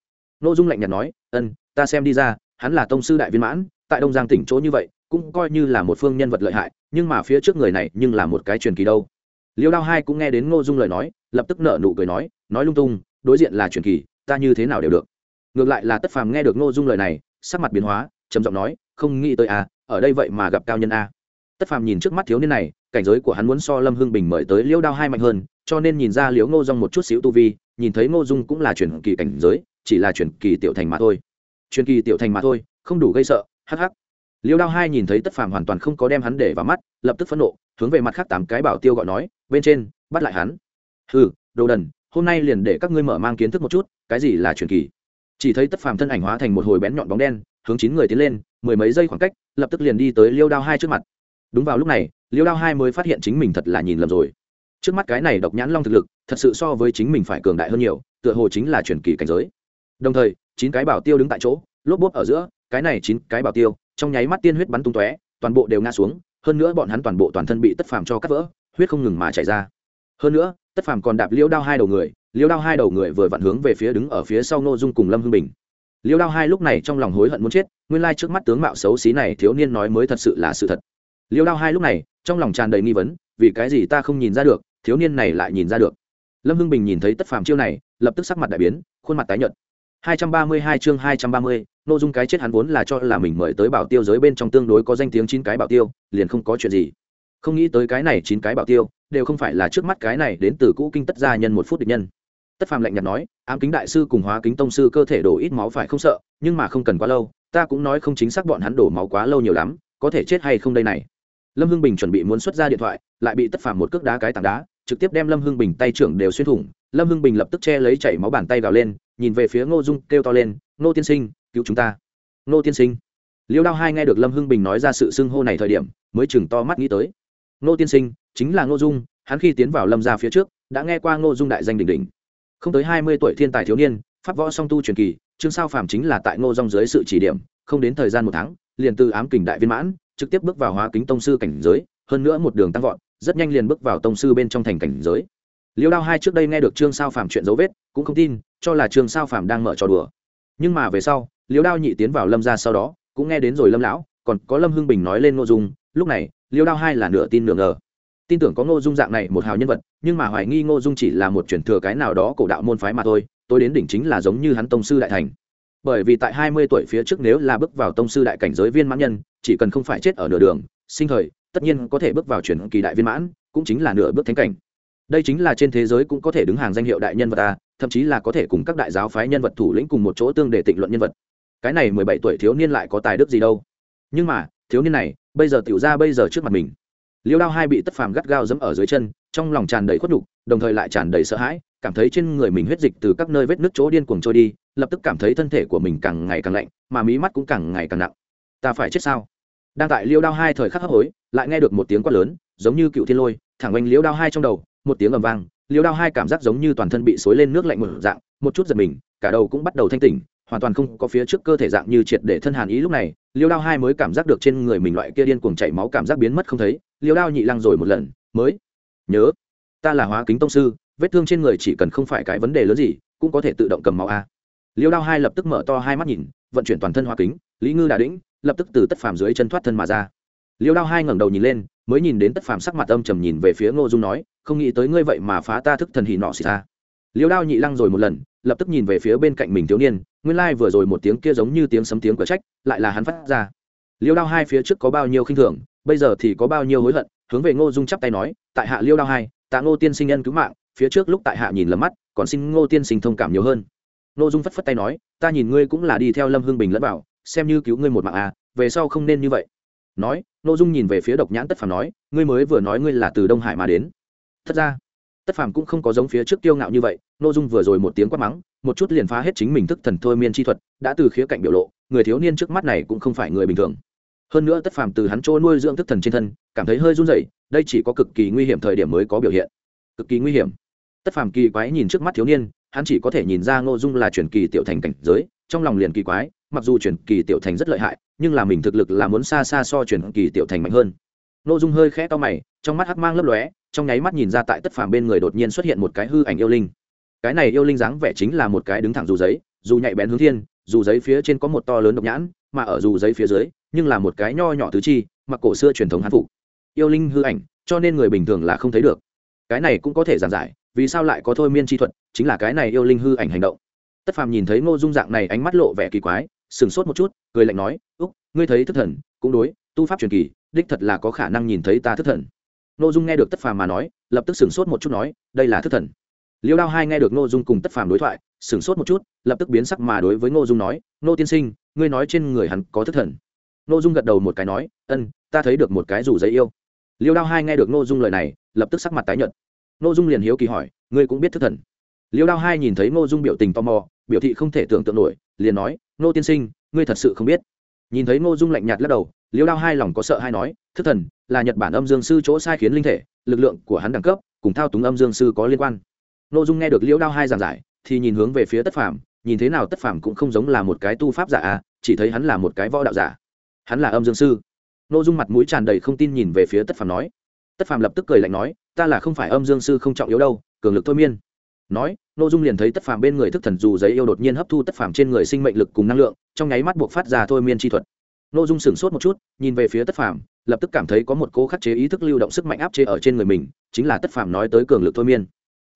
S1: n ô dung lạnh nhạt nói ân ta xem đi ra, hắn là tông sư đại viên mãn tại đông giang tỉnh chỗ như vậy, cũng coi như là một phương nhân vật lợi hại, nhưng mà phía trước người này nhưng là một cái truyền kỳ đâu. Liêu đao hai cũng nghe đến ngô dung lời nói, lập tức nợ nụ cười nói nói lung tung, đối diện là truyền kỳ, ta như thế nào đều được. Ngược lại là tất phàm nghe được ngô dung lời này, sắc mặt biến hóa, trầm giọng nói, không nghĩ tới à ở đây vậy mà gặp cao nhân a. Tất phàm nhìn trước mắt thiếu niên này, cảnh giới của hắn muốn so lâm hưng bình mời tới liêu đao hai mạnh hơn, cho nên nhìn ra liễu ngô dung một chút xíu tu vi, nhìn thấy ngô dung cũng là truyền kỳ cảnh giới, chỉ là truyền kỳ tiểu thành mà thôi. Truyền kỳ tiểu thành mà thôi, không đủ gây sợ hắc hắc. Liêu đao hai nhìn thấy tất phàm hoàn toàn không có đem hắn để vào mắt lập tức phẫn nộ hướng về mặt khác tám cái bảo tiêu gọi nói bên trên bắt lại hắn. Hừ, đồ đần hôm nay liền để các ngươi mở mang kiến thức một chút cái gì là truyền kỳ. Chỉ thấy tất phàm thân ảnh hóa thành một hồi bén nhọn bóng đen hướng chín người tiến lên mười mấy giây khoảng cách lập tức liền đi tới liêu đao hai trước mặt. Đúng vào lúc này liêu đao hai mới phát hiện chính mình thật là nhìn lầm rồi. Trước mắt cái này độc nhãn long thực lực thật sự so với chính mình phải cường đại hơn nhiều tựa hồ chính là truyền kỳ cảnh giới. Đồng thời chín cái bảo tiêu đứng tại chỗ lốp bốp ở giữa cái này chín cái bảo tiêu trong nháy mắt tiên huyết bắn tung tóe toàn bộ đều ngã xuống hơn nữa bọn hắn toàn bộ toàn thân bị tất phàm cho cắt vỡ huyết không ngừng mà chảy ra. Hơn nữa tất phàm còn đạp liêu đao hai đầu người liêu đao hai đầu người vừa vặn hướng về phía đứng ở phía sau nô dung cùng lâm hưng bình. Liêu đao hai lúc này trong lòng hối hận muốn chết nguyên lai trước mắt tướng mạo xấu xí này thiếu niên nói mới thật sự là sự thật. Liêu đao hai lúc này trong lòng tràn đầy nghi vấn vì cái gì ta không nhìn ra được thiếu niên này lại nhìn ra được. Lâm hưng bình nhìn thấy tất phàm chiêu này lập tức sắc mặt đại biến khuôn mặt tái nhợt. 232 chương 230, nội dung cái chết hắn vốn là cho là mình mời tới bảo tiêu giới bên trong tương đối có danh tiếng chín cái bảo tiêu, liền không có chuyện gì. Không nghĩ tới cái này chín cái bảo tiêu, đều không phải là trước mắt cái này đến từ cũ kinh tất gia nhân một phút địch nhân. Tất Phàm lạnh nhạt nói, ám kính đại sư cùng hóa kính tông sư cơ thể đổ ít máu phải không sợ, nhưng mà không cần quá lâu, ta cũng nói không chính xác bọn hắn đổ máu quá lâu nhiều lắm, có thể chết hay không đây này. Lâm Hưng Bình chuẩn bị muốn xuất ra điện thoại, lại bị Tất Phàm một cước đá cái tảng đá, trực tiếp đem Lâm Hưng Bình tay trưởng đều xuyên thủng, Lâm Hưng Bình lập tức che lấy chảy máu bàn tay vào lên, nhìn về phía ngô dung kêu to lên ngô tiên sinh cứu chúng ta. Nô tiên sinh. Liêu đao hai nghe được lâm hưng bình nói ra sự xưng hô này thời điểm, mới chừng to mắt nghĩ tới. Nô tiên sinh, chính là ngô dung, hắn khi tiến vào lâm ra phía trước, đã nghe qua ngô dung đại danh đỉnh đỉnh. Không tới hai mươi tuổi thiên tài thiếu niên, pháp võ song tu truyền kỳ chương sao phàm chính là tại ngô dung dưới sự chỉ điểm, không đến thời gian một tháng, liền từ ám kình đại viên mãn, trực tiếp bước vào hóa kính tông sư cảnh giới, hơn nữa một đường tăng vọt, rất nhanh liền bước vào tông sư bên trong thành cảnh giới. Liêu đao hai trước đây nghe được trương sao phàm chuyện dấu vết, cũng không tin, cho là trương sao phàm đang mở trò đùa. Nhưng mà về sau liêu đao nhị tiến vào lâm ra sau đó, cũng nghe đến rồi lâm lão, còn có lâm hưng bình nói lên nội dung, lúc này, liêu đao hai là nửa tin nửa ngờ. Tin tưởng có ngô dung dạng này một hào nhân vật, nhưng mà hoài nghi ngô dung chỉ là một truyền thừa cái nào đó cổ đạo môn phái mà thôi tôi đến đỉnh chính là giống như hắn tông sư đại thành. Bởi vì tại hai mươi tuổi phía trước nếu là bước vào tông sư đại cảnh giới viên mãn nhân, chỉ cần không phải chết ở nửa đường, sinh thời, tất nhiên có thể bước vào chuyển kỳ đại viên mãn, cũng chính là nửa bước thánh cảnh. Đây chính là trên thế giới cũng có thể đứng hàng danh hiệu đại nhân vật ta, thậm chí là có thể cùng các đại giáo phái nhân vật thủ lĩnh cùng một chỗ tương để tịnh luận nhân vật cái này mười bảy tuổi thiếu niên lại có tài đức gì đâu. Nhưng mà, thiếu niên này, bây giờ tiểu ra bây giờ trước mặt mình. Liêu đao hai bị tất phàm gắt gao dẫm ở dưới chân, trong lòng tràn đầy khuất nhục, đồng thời lại tràn đầy sợ hãi, cảm thấy trên người mình huyết dịch từ các nơi vết nước chỗ điên cuồng trôi đi, lập tức cảm thấy thân thể của mình càng ngày càng lạnh, mà mí mắt cũng càng ngày càng nặng. Ta phải chết sao? Đang tại liêu đao hai thời khắc hấp hối, lại nghe được một tiếng quát lớn, giống như cựu thiên lôi, thẳng oanh liêu đao hai trong đầu, một tiếng ầm vang, liêu đao hai cảm giác giống như toàn thân bị xối lên nước lạnh một dạng, một chút giật mình, cả đầu cũng bắt đầu thanh tỉnh hoàn toàn không có phía trước cơ thể dạng như triệt để thân hàn ý lúc này, liêu đao hai mới cảm giác được trên người mình loại kia điên cuồng chảy máu cảm giác biến mất không thấy, liêu đao nhị lăng rồi một lần, mới, nhớ, ta là hóa kính tông sư, vết thương trên người chỉ cần không phải cái vấn đề lớn gì, cũng có thể tự động cầm máu a. Liêu đao hai lập tức mở to hai mắt nhìn, vận chuyển toàn thân hóa kính, lý ngư đà đĩnh, lập tức từ tất phàm dưới chân thoát thân mà ra. Liêu đao hai ngẩng đầu nhìn lên, mới nhìn đến tất phàm sắc mặt âm trầm nhìn về phía ngô dung nói, không nghĩ tới ngươi vậy mà phá ta thức thần hỉ nọ xì ta liêu đao nhị lăng rồi một lần lập tức nhìn về phía bên cạnh mình thiếu niên, nguyên lai vừa rồi một tiếng kia giống như tiếng sấm tiếng của trách, lại là hắn phát ra. Liêu đao hai phía trước có bao nhiêu khinh thường, bây giờ thì có bao nhiêu hối hận, hướng về ngô dung chắp tay nói, tại hạ liêu đao hai, tạ ngô tiên sinh nhân cứu mạng, phía trước lúc tại hạ nhìn lầm mắt, còn xin ngô tiên sinh thông cảm nhiều hơn. Ngô dung phất phất tay nói, ta nhìn ngươi cũng là đi theo lâm hương bình lẫn bảo xem như cứu ngươi một mạng à về sau không nên như vậy. Nói, ngô dung nhìn về phía độc nhãn tất phàm nói, ngươi mới vừa nói ngươi là từ đông hải mà đến. Thật ra, tất phàm cũng không có giống phía trước kiêu ngạo như vậy ngô dung vừa rồi một tiếng quát mắng, một chút liền phá hết chính mình thức thần thôi miên chi thuật, đã từ khía cạnh biểu lộ, người thiếu niên trước mắt này cũng không phải người bình thường. Hơn nữa tất phàm từ hắn trôi nuôi dưỡng thức thần trên thân, cảm thấy hơi run rẩy, đây chỉ có cực kỳ nguy hiểm thời điểm mới có biểu hiện. Cực kỳ nguy hiểm. Tất phàm kỳ quái nhìn trước mắt thiếu niên, hắn chỉ có thể nhìn ra ngô dung là truyền kỳ tiểu thành cảnh giới, trong lòng liền kỳ quái, mặc dù truyền kỳ tiểu thành rất lợi hại, nhưng là mình thực lực là muốn xa xa so truyền kỳ tiểu thành mạnh hơn. Ngô dung hơi khẽ to mày, trong mắt hắc mang lấp lóe, trong nháy mắt nhìn ra tại tất phàm bên người đột nhiên xuất hiện một cái hư ảnh yêu linh cái này yêu linh dáng vẻ chính là một cái đứng thẳng dù giấy, dù nhạy bén hướng thiên, dù giấy phía trên có một to lớn độc nhãn, mà ở dù giấy phía dưới, nhưng là một cái nho nhỏ tứ chi, mặc cổ xưa truyền thống hán phục. Yêu linh hư ảnh, cho nên người bình thường là không thấy được. Cái này cũng có thể giản giải, vì sao lại có thôi miên chi thuật, chính là cái này yêu linh hư ảnh hành động. Tất phàm nhìn thấy ngô dung dạng này ánh mắt lộ vẻ kỳ quái sừng sốt một chút, cười lạnh nói, úc, ngươi thấy thức thần, cũng đối, tu pháp truyền kỳ, đích thật là có khả năng nhìn thấy ta thức thần. Ngô dung nghe được tất phàm mà nói, lập tức sừng sốt một chút nói, đây là thức thần liêu đao hai nghe được ngô dung cùng tất phàm đối thoại, sửng sốt một chút, lập tức biến sắc mà đối với ngô dung nói, ngô tiên sinh, ngươi nói trên người hắn có thức thần. Ngô dung gật đầu một cái nói, ân, ta thấy được một cái rủ giấy yêu. Liêu đao hai nghe được ngô dung lời này, lập tức sắc mặt tái nhợt. Ngô dung liền hiếu kỳ hỏi, ngươi cũng biết thức thần? Liêu đao hai nhìn thấy ngô dung biểu tình tò mò, biểu thị không thể tưởng tượng nổi, liền nói, ngô tiên sinh, ngươi thật sự không biết. Nhìn thấy ngô dung lạnh nhạt lắc đầu, liêu đao hai lòng có sợ hai nói thức thần là nhật bản âm dương sư chỗ sai khiến linh thể, lực lượng của hắn đẳng cấp, cùng thao túng âm dương sư có liên quan ngô dung nghe được liễu đao hai giảng giải, thì nhìn hướng về phía tất phàm, nhìn thế nào tất phàm cũng không giống là một cái tu pháp giả à chỉ thấy hắn là một cái võ đạo giả. Hắn là âm dương sư. N ô dung mặt mũi tràn đầy không tin nhìn về phía tất phàm nói. Tất phàm lập tức cười lạnh nói, ta là không phải âm dương sư không trọng yếu đâu, cường lực thôi miên. Nói n ô dung liền thấy tất phàm bên người thức thần dù giấy yêu đột nhiên hấp thu tất phàm trên người sinh mệnh lực cùng năng lượng, trong nháy mắt buộc phát ra thôi miên chi thuật. N dung sửng sốt một chút, nhìn về phía tất phàm, lập tức cảm thấy có một cố khắc chế ý thức lưu động sức mạnh áp chế ở trên người mình, chính là tất phàm nói tới cường lực thôi miên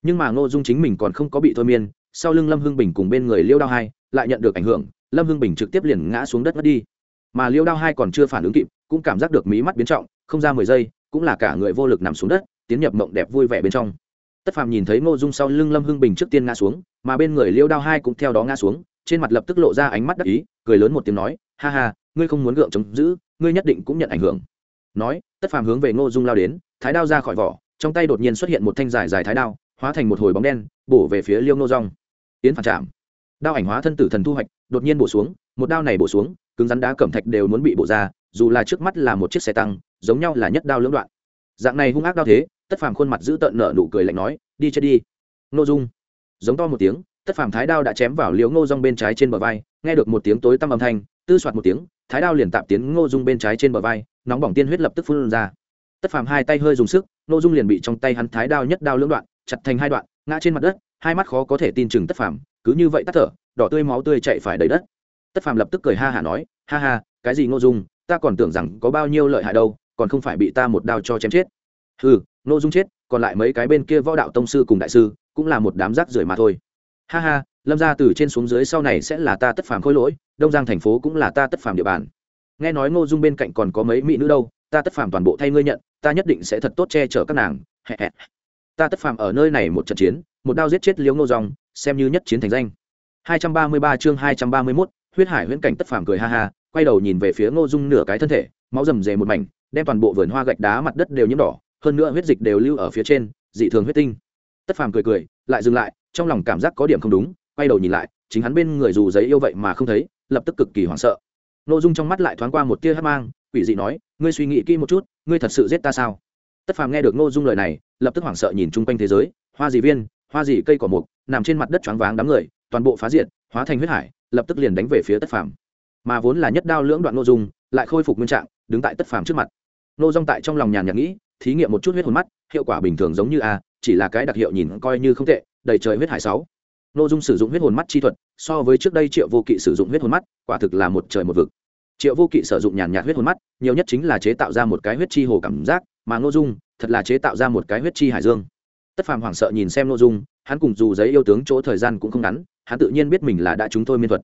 S1: nhưng mà ngô dung chính mình còn không có bị thôi miên, sau lưng lâm hưng bình cùng bên người liêu đao hai lại nhận được ảnh hưởng, lâm hưng bình trực tiếp liền ngã xuống đất mất đi. Mà liêu đao hai còn chưa phản ứng kịp, cũng cảm giác được mí mắt biến trọng, không ra mười giây, cũng là cả người vô lực nằm xuống đất, tiến nhập mộng đẹp vui vẻ bên trong. Tất phàm nhìn thấy ngô dung sau lưng lâm hưng bình trước tiên ngã xuống, mà bên người liêu đao hai cũng theo đó ngã xuống, trên mặt lập tức lộ ra ánh mắt đắc ý, cười lớn một tiếng nói, ha ha, ngươi không muốn gượng chống giữ, ngươi nhất định cũng nhận ảnh hưởng. Nói, tất phàm hướng về ngô dung lao đến, thái đao ra khỏi vỏ, trong tay đột nhiên xuất hiện một thanh dài dài thái đao hóa thành một hồi bóng đen, bổ về phía liêu ngô rong tiến phản chạm. Đao ảnh hóa thân tử thần thu hoạch, đột nhiên bổ xuống, một đao này bổ xuống, cứng rắn đá cẩm thạch đều muốn bị bổ ra, dù là trước mắt là một chiếc xe tăng, giống nhau là nhất đao lưỡng đoạn. Dạng này hung ác đao thế, tất phàm khuôn mặt giữ tợn nở nụ cười lạnh nói, đi chết đi. Ngô dung. Giống to một tiếng, tất phàm thái đao đã chém vào liếu ngô rong bên trái trên bờ vai, nghe được một tiếng tối tăm âm thanh, tư soạt một tiếng, thái đao liền tạm tiến ngô dung bên trái trên bờ vai, nóng bỏng tiên huyết lập tức phun ra. Tất phàm hai tay hơi dùng sức, ngô dung liền bị trong tay hắn thái đao nhất đao lưỡng đoạn chặt thành hai đoạn, ngã trên mặt đất, hai mắt khó có thể tin chừng tất phàm, cứ như vậy tắt thở, đỏ tươi máu tươi chạy phải đầy đất. Tất phàm lập tức cười ha hả nói, ha ha, cái gì ngô dung, ta còn tưởng rằng có bao nhiêu lợi hại đâu, còn không phải bị ta một đao cho chém chết. Ừ ngô dung chết, còn lại mấy cái bên kia võ đạo tông sư cùng đại sư, cũng là một đám rác rưởi mà thôi. Ha ha, lâm ra từ trên xuống dưới sau này sẽ là ta tất phàm khôi lỗi, đông giang thành phố cũng là ta tất phàm địa bàn. Nghe nói ngô dung bên cạnh còn có mấy mỹ nữ đâu, ta tất phàm toàn bộ thay ngươi nhận, ta nhất định sẽ thật tốt che chở các nàng ta tất phàm ở nơi này một trận chiến một đao giết chết liễu ngô dòng xem như nhất chiến thành danh. 233 chương 231, huyết hải huyễn cảnh tất phàm cười ha ha quay đầu nhìn về phía ngô dung nửa cái thân thể máu rầm rề một mảnh đem toàn bộ vườn hoa gạch đá mặt đất đều nhiễm đỏ hơn nữa huyết dịch đều lưu ở phía trên dị thường huyết tinh. Tất phàm cười cười lại dừng lại trong lòng cảm giác có điểm không đúng quay đầu nhìn lại chính hắn bên người dù giấy yêu vậy mà không thấy lập tức cực kỳ hoảng sợ. Ngô dung trong mắt lại thoáng qua một tia hắc mang quỷ dị nói ngươi suy nghĩ kỹ một chút ngươi thật sự giết ta sao? Tất phàm nghe được ngô dung lời này, lập tức hoảng sợ nhìn chung quanh thế giới, hoa dị viên, hoa dị cây cỏ mục, nằm trên mặt đất choáng váng đám người, toàn bộ phá diệt, hóa thành huyết hải, lập tức liền đánh về phía tất phàm. Mà vốn là nhất đao lưỡng đoạn ngô dung, lại khôi phục nguyên trạng, đứng tại tất phàm trước mặt. Ngô dung tại trong lòng nhàn nhạt nghĩ, thí nghiệm một chút huyết hồn mắt, hiệu quả bình thường giống như a, chỉ là cái đặc hiệu nhìn coi như không tệ, đầy trời huyết hải sáu. Ngô dung sử dụng huyết hồn mắt chi thuật, so với trước đây triệu vô kỵ sử dụng huyết hồn mắt, quả thực là một trời một vực. Triệu vô kỵ sử dụng nhàn nhạt huyết hồn mắt, nhiều nhất chính là chế tạo ra một cái huyết chi hồ cảm giác mà ngô dung thật là chế tạo ra một cái huyết chi hải dương. Tất phàm hoảng sợ nhìn xem ngô dung, hắn cùng dù giấy yêu tướng chỗ thời gian cũng không ngắn, hắn tự nhiên biết mình là đã chúng thôi miên thuật.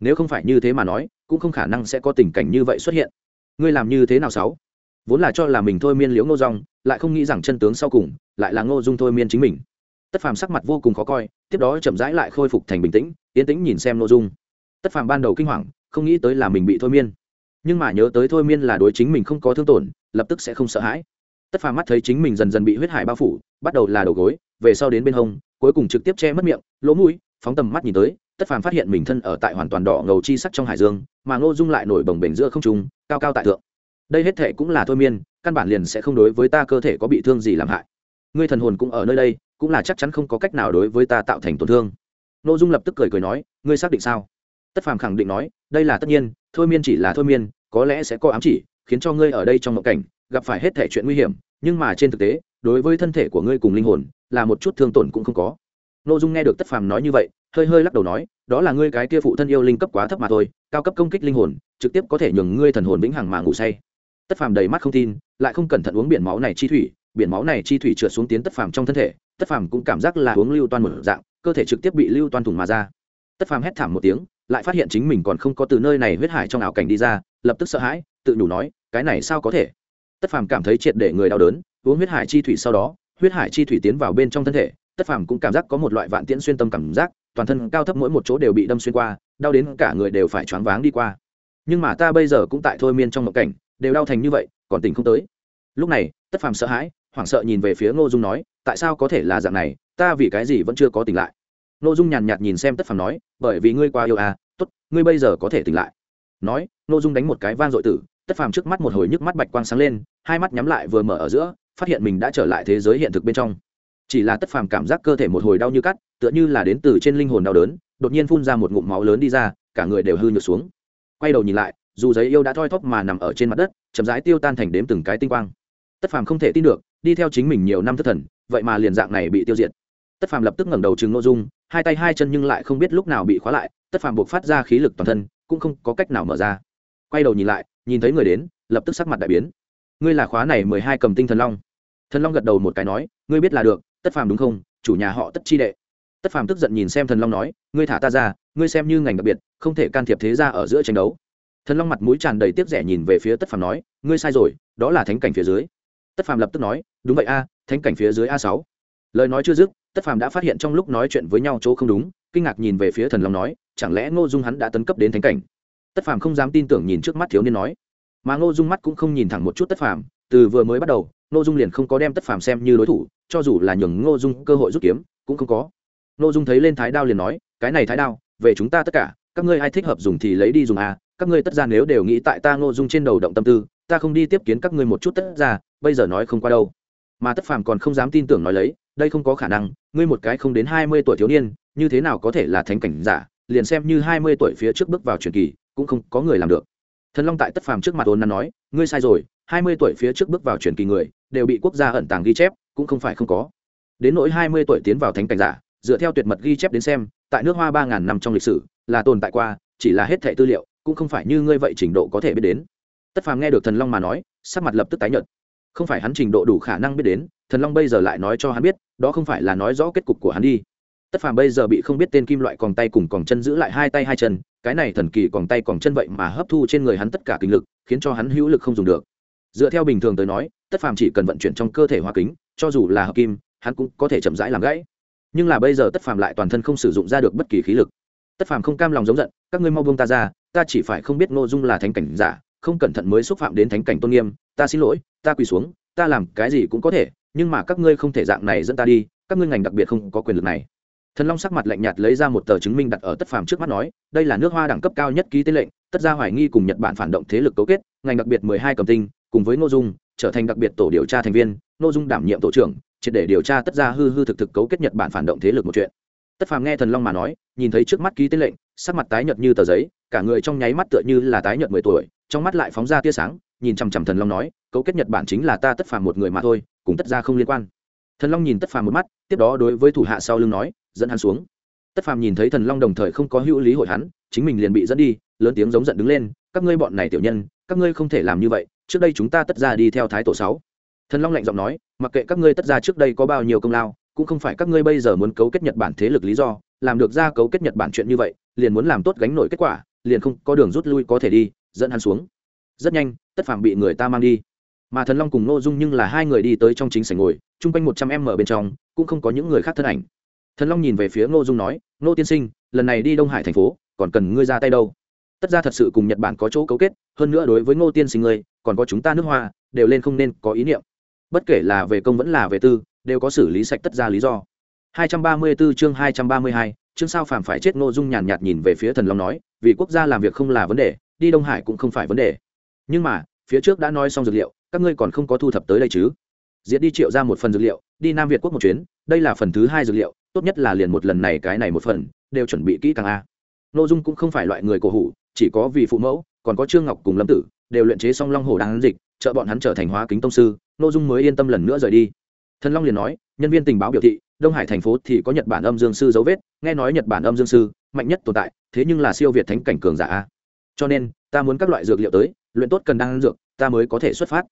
S1: Nếu không phải như thế mà nói, cũng không khả năng sẽ có tình cảnh như vậy xuất hiện. Ngươi làm như thế nào sáu? Vốn là cho là mình thôi miên liễu ngô dòng lại không nghĩ rằng chân tướng sau cùng lại là ngô dung thôi miên chính mình. Tất phàm sắc mặt vô cùng khó coi, tiếp đó chậm rãi lại khôi phục thành bình tĩnh, yên tĩnh nhìn xem nội dung. Tất phàm ban đầu kinh hoàng, không nghĩ tới là mình bị thôi miên. Nhưng mà nhớ tới thôi miên là đối chính mình không có thương tổn, lập tức sẽ không sợ hãi tất phàm mắt thấy chính mình dần dần bị huyết hải bao phủ, bắt đầu là đầu gối, về sau đến bên hông, cuối cùng trực tiếp che mất miệng, lỗ mũi, phóng tầm mắt nhìn tới, tất phàm phát hiện mình thân ở tại hoàn toàn đỏ ngầu chi sắc trong hải dương, mà ngô dung lại nổi bồng bềnh giữa không trung, cao cao tại thượng. Đây hết thệ cũng là thôi miên, căn bản liền sẽ không đối với ta cơ thể có bị thương gì làm hại. Ngươi thần hồn cũng ở nơi đây, cũng là chắc chắn không có cách nào đối với ta tạo thành tổn thương. Ngô dung lập tức cười cười nói, ngươi xác định sao? Tất phàm khẳng định nói, đây là tất nhiên, thôi miên chỉ là thôi miên, có lẽ sẽ có ám chỉ khiến cho ngươi ở đây trong mộng cảnh, gặp phải hết thể chuyện nguy hiểm, nhưng mà trên thực tế, đối với thân thể của ngươi cùng linh hồn, là một chút thương tổn cũng không có. Nội dung nghe được tất phàm nói như vậy, hơi hơi lắc đầu nói, đó là ngươi cái kia phụ thân yêu linh cấp quá thấp mà thôi, cao cấp công kích linh hồn, trực tiếp có thể nhường ngươi thần hồn vĩnh hằng mà ngủ say. Tất phàm đầy mắt không tin, lại không cẩn thận uống biển máu này chi thủy, biển máu này chi thủy trượt xuống tiến tất phàm trong thân thể, tất phàm cũng cảm giác là uống lưu toan một dạng, cơ thể trực tiếp bị lưu toan thủng mà ra. Tất phàm hét thảm một tiếng, lại phát hiện chính mình còn không có từ nơi này huyết hải trong ảo cảnh đi ra, lập tức sợ hãi tự nhủ nói, cái này sao có thể? Tất phàm cảm thấy triệt để người đau đớn, uống huyết hải chi thủy sau đó, huyết hải chi thủy tiến vào bên trong thân thể, tất phàm cũng cảm giác có một loại vạn tiễn xuyên tâm cảm giác, toàn thân cao thấp mỗi một chỗ đều bị đâm xuyên qua, đau đến cả người đều phải choáng váng đi qua. Nhưng mà ta bây giờ cũng tại thôi miên trong một cảnh, đều đau thành như vậy, còn tỉnh không tới. Lúc này, tất phàm sợ hãi, hoảng sợ nhìn về phía ngô dung nói, tại sao có thể là dạng này? Ta vì cái gì vẫn chưa có tỉnh lại? Ngô dung nhàn nhạt nhìn xem tất phàm nói, bởi vì ngươi qua yêu à tốt, ngươi bây giờ có thể tỉnh lại. Nói, ngô dung đánh một cái vang dội tử tất phàm trước mắt một hồi nhức mắt bạch quang sáng lên, hai mắt nhắm lại vừa mở ở giữa, phát hiện mình đã trở lại thế giới hiện thực bên trong. Chỉ là tất phàm cảm giác cơ thể một hồi đau như cắt, tựa như là đến từ trên linh hồn đau đớn, đột nhiên phun ra một ngụm máu lớn đi ra, cả người đều hư nhược xuống. Quay đầu nhìn lại, dù giấy yêu đã thoi thóp mà nằm ở trên mặt đất, chậm rãi tiêu tan thành đếm từng cái tinh quang. Tất phàm không thể tin được, đi theo chính mình nhiều năm thất thần, vậy mà liền dạng này bị tiêu diệt. Tất phàm lập tức ngẩng đầu chừng nội dung, hai tay hai chân nhưng lại không biết lúc nào bị khóa lại, tất phàm buộc phát ra khí lực toàn thân, cũng không có cách nào mở ra. Quay đầu nhìn lại nhìn thấy người đến, lập tức sắc mặt đại biến. Ngươi là khóa này mười hai cầm tinh thần long. Thần long gật đầu một cái nói, ngươi biết là được, tất phàm đúng không? Chủ nhà họ tất chi đệ. Tất phàm tức giận nhìn xem thần long nói, ngươi thả ta ra, ngươi xem như ngành đặc biệt, không thể can thiệp thế ra ở giữa tranh đấu. Thần long mặt mũi tràn đầy tiếc rẻ nhìn về phía tất phàm nói, ngươi sai rồi, đó là thánh cảnh phía dưới. Tất phàm lập tức nói, đúng vậy a, thánh cảnh phía dưới a sáu. Lời nói chưa dứt, tất phàm đã phát hiện trong lúc nói chuyện với nhau chỗ không đúng, kinh ngạc nhìn về phía thần long nói, chẳng lẽ ngô dung hắn đã tấn cấp đến thánh cảnh? Tất phàm không dám tin tưởng nhìn trước mắt thiếu niên nói. Mà ngô dung mắt cũng không nhìn thẳng một chút tất phàm, từ vừa mới bắt đầu, ngô dung liền không có đem tất phàm xem như đối thủ, cho dù là nhường ngô dung cơ hội rút kiếm, cũng không có. Ngô dung thấy lên thái đao liền nói, cái này thái đao, về chúng ta tất cả, các ngươi ai thích hợp dùng thì lấy đi dùng à các ngươi tất ra nếu đều nghĩ tại ta ngô dung trên đầu động tâm tư, ta không đi tiếp kiến các ngươi một chút tất ra bây giờ nói không qua đâu. Mà tất phàm còn không dám tin tưởng nói lấy, đây không có khả năng, ngươi một cái không đến hai mươi tuổi thiếu niên, như thế nào có thể là thánh cảnh giả, liền xem như hai mươi tuổi phía trước bước vào truyền kỳ cũng không có người làm được. Thần long tại tất phàm trước mặt ôn năn nói, ngươi sai rồi, hai mươi tuổi phía trước bước vào truyền kỳ người, đều bị quốc gia ẩn tàng ghi chép, cũng không phải không có. Đến nỗi hai mươi tuổi tiến vào thánh cảnh giả, dựa theo tuyệt mật ghi chép đến xem, tại nước hoa ba ngàn năm trong lịch sử, là tồn tại qua, chỉ là hết thẻ tư liệu, cũng không phải như ngươi vậy trình độ có thể biết đến. Tất phàm nghe được thần long mà nói, sắc mặt lập tức tái nhợt. Không phải hắn trình độ đủ khả năng biết đến, thần long bây giờ lại nói cho hắn biết, đó không phải là nói rõ kết cục của hắn đi tất phàm bây giờ bị không biết tên kim loại còn tay cùng còn chân giữ lại hai tay hai chân, cái này thần kỳ còn tay còn chân vậy mà hấp thu trên người hắn tất cả kinh lực, khiến cho hắn hữu lực không dùng được. Dựa theo bình thường tới nói, tất phàm chỉ cần vận chuyển trong cơ thể hoa kính, cho dù là hợp kim, hắn cũng có thể chậm rãi làm gãy. Nhưng là bây giờ tất phàm lại toàn thân không sử dụng ra được bất kỳ khí lực. Tất phàm không cam lòng giống giận, các ngươi mau buông ta ra, ta chỉ phải không biết nội dung là thánh cảnh giả, không cẩn thận mới xúc phạm đến thánh cảnh tôn nghiêm, ta xin lỗi, ta quỳ xuống, ta làm cái gì cũng có thể, nhưng mà các ngươi không thể dạng này dẫn ta đi, các ngươi ngành đặc biệt không có quyền lực này thần long sắc mặt lạnh nhạt lấy ra một tờ chứng minh đặt ở tất phàm trước mắt nói, đây là nước hoa đẳng cấp cao nhất ký tên lệnh, tất ra hoài nghi cùng nhật bản phản động thế lực cấu kết, ngành đặc biệt mười hai cầm tinh, cùng với ngô dung, trở thành đặc biệt tổ điều tra thành viên, ngô dung đảm nhiệm tổ trưởng, triệt để điều tra tất ra hư hư thực thực cấu kết nhật bản phản động thế lực một chuyện. Tất phàm nghe thần long mà nói, nhìn thấy trước mắt ký tên lệnh, sắc mặt tái nhợt như tờ giấy, cả người trong nháy mắt tựa như là tái nhợt mười tuổi, trong mắt lại phóng ra tia sáng, nhìn chằm chằm thần long nói, cấu kết nhật bản chính là ta tất phàm một người mà thôi, cùng tất ra không liên quan thần long nhìn tất phàm một mắt, tiếp đó đối với thủ hạ sau lưng nói, dẫn hắn xuống. Tất phàm nhìn thấy thần long đồng thời không có hữu lý hội hắn, chính mình liền bị dẫn đi, lớn tiếng giống giận đứng lên, các ngươi bọn này tiểu nhân, các ngươi không thể làm như vậy, trước đây chúng ta tất ra đi theo thái tổ sáu. Thần long lạnh giọng nói, mặc kệ các ngươi tất ra trước đây có bao nhiêu công lao, cũng không phải các ngươi bây giờ muốn cấu kết nhật bản thế lực lý do, làm được ra cấu kết nhật bản chuyện như vậy, liền muốn làm tốt gánh nổi kết quả, liền không có đường rút lui có thể đi, dẫn hắn xuống. Rất nhanh, tất phạm bị người ta mang đi mà thần long cùng nô dung nhưng là hai người đi tới trong chính sảnh ngồi chung quanh một trăm em ở bên trong cũng không có những người khác thân ảnh. Thần long nhìn về phía ngô dung nói ngô tiên sinh lần này đi đông hải thành phố còn cần ngươi ra tay đâu? Tất ra thật sự cùng nhật bản có chỗ cấu kết hơn nữa đối với ngô tiên sinh ngươi còn có chúng ta nước hoa đều lên không nên có ý niệm. Bất kể là về công vẫn là về tư đều có xử lý sạch tất ra lý do. 234 chương 232, chương sao phàm phải chết ngô dung nhàn nhạt nhìn về phía thần long nói vì quốc gia làm việc không là vấn đề đi đông hải cũng không phải vấn đề. Nhưng mà phía trước đã nói xong dược liệu các ngươi còn không có thu thập tới đây chứ? Diệt đi triệu ra một phần dược liệu, đi nam việt quốc một chuyến, đây là phần thứ hai dược liệu, tốt nhất là liền một lần này, cái này một phần, đều chuẩn bị kỹ càng a. N ô dung cũng không phải loại người cổ hủ, chỉ có vì phụ mẫu, còn có trương ngọc cùng lâm tử, đều luyện chế song long hồ đang dịch, trợ bọn hắn trở thành hóa kính tông sư n ô dung mới yên tâm lần nữa rời đi. Thần long liền nói, nhân viên tình báo biểu thị, đông hải thành phố thì có nhật bản âm dương sư dấu vết, nghe nói nhật bản âm dương sư, mạnh nhất tồn tại, thế nhưng là siêu việt thánh cảnh cường giả a. Cho nên, ta muốn các loại dược liệu tới, luyện tốt cần đang dược, ta mới có thể xuất phát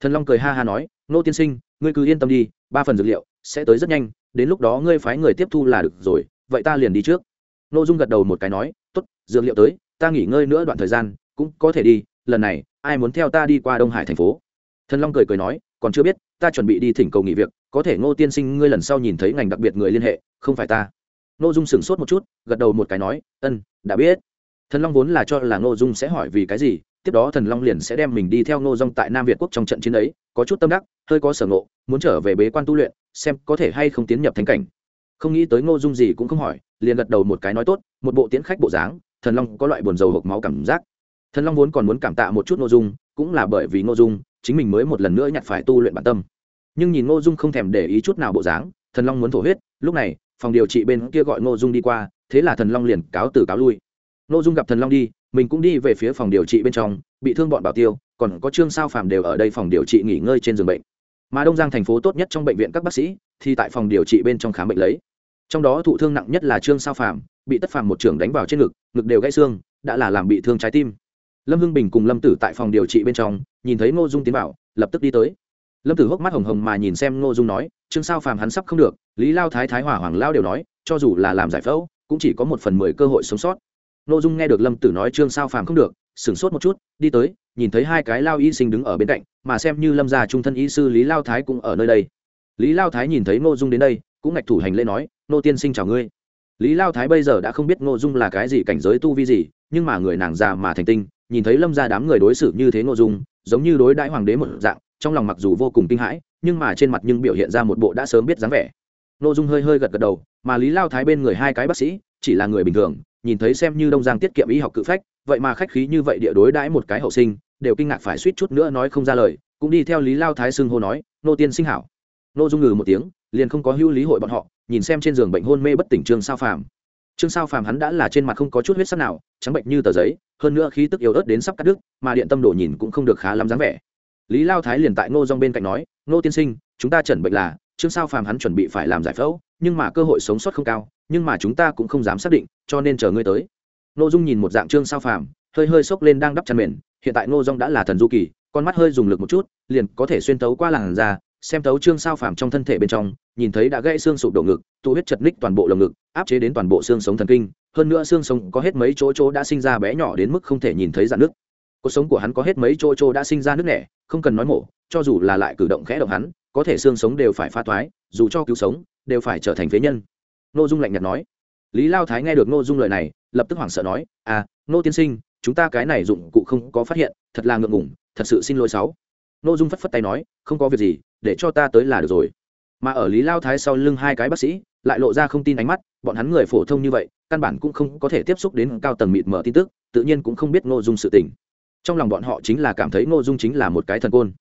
S1: thần long cười ha ha nói, nô tiên sinh, ngươi cứ yên tâm đi, ba phần dược liệu sẽ tới rất nhanh, đến lúc đó ngươi phái người tiếp thu là được rồi, vậy ta liền đi trước. Nô dung gật đầu một cái nói, tốt, dược liệu tới, ta nghỉ ngơi nữa đoạn thời gian, cũng có thể đi, lần này, ai muốn theo ta đi qua đông hải thành phố? Thần long cười cười nói, còn chưa biết, ta chuẩn bị đi thỉnh cầu nghỉ việc, có thể ngô tiên sinh ngươi lần sau nhìn thấy ngành đặc biệt người liên hệ, không phải ta. Ngô dung sửng sốt một chút, gật đầu một cái nói ân đã biết. Thần long vốn là cho là ngô dung sẽ hỏi vì cái gì tiếp đó thần long liền sẽ đem mình đi theo ngô dung tại nam việt quốc trong trận chiến ấy, có chút tâm đắc, hơi có sở ngộ, muốn trở về bế quan tu luyện, xem có thể hay không tiến nhập thánh cảnh. Không nghĩ tới ngô dung gì cũng không hỏi, liền gật đầu một cái nói tốt, một bộ tiễn khách bộ dáng, thần long có loại buồn dầu hộp máu cảm giác. Thần long vốn còn muốn cảm tạ một chút ngô dung, cũng là bởi vì ngô dung, chính mình mới một lần nữa nhặt phải tu luyện bản tâm. Nhưng nhìn ngô dung không thèm để ý chút nào bộ dáng, thần long muốn thổ huyết, lúc này, phòng điều trị bên kia gọi ngô dung đi qua, thế là thần long liền cáo từ cáo lui. Ngô dung gặp thần long đi mình cũng đi về phía phòng điều trị bên trong, bị thương bọn bảo tiêu, còn có trương sao phàm đều ở đây phòng điều trị nghỉ ngơi trên giường bệnh. Mà đông giang thành phố tốt nhất trong bệnh viện các bác sĩ thì tại phòng điều trị bên trong khám bệnh lấy. Trong đó thụ thương nặng nhất là trương sao phàm, bị tất phàm một trưởng đánh vào trên ngực ngực đều gãy xương, đã là làm bị thương trái tim. Lâm hưng bình cùng lâm tử tại phòng điều trị bên trong, nhìn thấy ngô dung tiến vào, lập tức đi tới. Lâm tử hốc mắt hồng hồng mà nhìn xem ngô dung nói, trương sao phàm hắn sắp không được. Lý lao thái thái hỏa hoàng lao đều nói, cho dù là làm giải phẫu, cũng chỉ có một phần mười cơ hội sống sót ngô dung nghe được lâm tử nói trương sao phàm không được, sửng sốt một chút, đi tới, nhìn thấy hai cái lao y sinh đứng ở bên cạnh, mà xem như lâm gia trung thân y sư lý lao thái cũng ở nơi đây. Lý lao thái nhìn thấy ngô dung đến đây, cũng ngạch thủ hành lễ nói nô tiên sinh chào ngươi. Lý lao thái bây giờ đã không biết ngô dung là cái gì cảnh giới tu vi gì, nhưng mà người nàng già mà thành tinh, nhìn thấy lâm gia đám người đối xử như thế ngô dung, giống như đối đãi hoàng đế một dạng, trong lòng mặc dù vô cùng kinh hãi, nhưng mà trên mặt nhưng biểu hiện ra một bộ đã sớm biết dáng vẻ. Ngô dung hơi hơi gật gật đầu, mà lý lao thái bên người hai cái bác sĩ, chỉ là người bình thường nhìn thấy xem như đông giang tiết kiệm y học cự phách, vậy mà khách khí như vậy địa đối đãi một cái hậu sinh, đều kinh ngạc phải suýt chút nữa nói không ra lời, cũng đi theo lý lao thái xưng hô nói, nô tiên sinh hảo. Nô dung ngừ một tiếng, liền không có hưu lý hội bọn họ, nhìn xem trên giường bệnh hôn mê bất tỉnh trương sao phàm. Trương sao phàm hắn đã là trên mặt không có chút huyết sắc nào, trắng bệnh như tờ giấy, hơn nữa khí tức yếu ớt đến sắp cắt đứt, mà điện tâm đồ nhìn cũng không được khá lắm dáng vẻ. Lý lao thái liền tại ngô dong bên cạnh nói, ngô tiên sinh, chúng ta chẩn bệnh là, trương sao phàm hắn chuẩn bị phải làm giải phẫu, nhưng mà cơ hội sống sót không cao nhưng mà chúng ta cũng không dám xác định, cho nên chờ ngươi tới. Ngô dung nhìn một dạng trương sao phàm, hơi hơi sốc lên đang đắp chăn mền, hiện tại ngô dung đã là thần du kỳ, con mắt hơi dùng lực một chút, liền có thể xuyên tấu qua làn da, xem tấu trương sao phàm trong thân thể bên trong, nhìn thấy đã gãy xương sụp đổ ngực, tụ huyết chật ních toàn bộ lồng ngực, áp chế đến toàn bộ xương sống thần kinh, hơn nữa xương sống có hết mấy chỗ chỗ đã sinh ra bé nhỏ đến mức không thể nhìn thấy dạn nước cuộc sống của hắn có hết mấy chỗ chỗ đã sinh ra nước nẻ, không cần nói mổ, cho dù là lại cử động khẽ động hắn, có thể xương sống đều phải pha thoái, dù cho cứu sống, đều phải trở thành phế nhân nô dung lạnh nhạt nói. Lý lao thái nghe được nô dung lời này, lập tức hoảng sợ nói à nô tiên sinh, chúng ta cái này dụng cụ không có phát hiện, thật là ngượng ngủng thật sự xin lỗi sáu. Nô dung phất phất tay nói, không có việc gì, để cho ta tới là được rồi. Mà ở lý lao thái sau lưng hai cái bác sĩ, lại lộ ra không tin ánh mắt, bọn hắn người phổ thông như vậy, căn bản cũng không có thể tiếp xúc đến cao tầng mịt mở tin tức, tự nhiên cũng không biết ngô dung sự tình. Trong lòng bọn họ chính là cảm thấy ngô dung chính là một cái thần côn.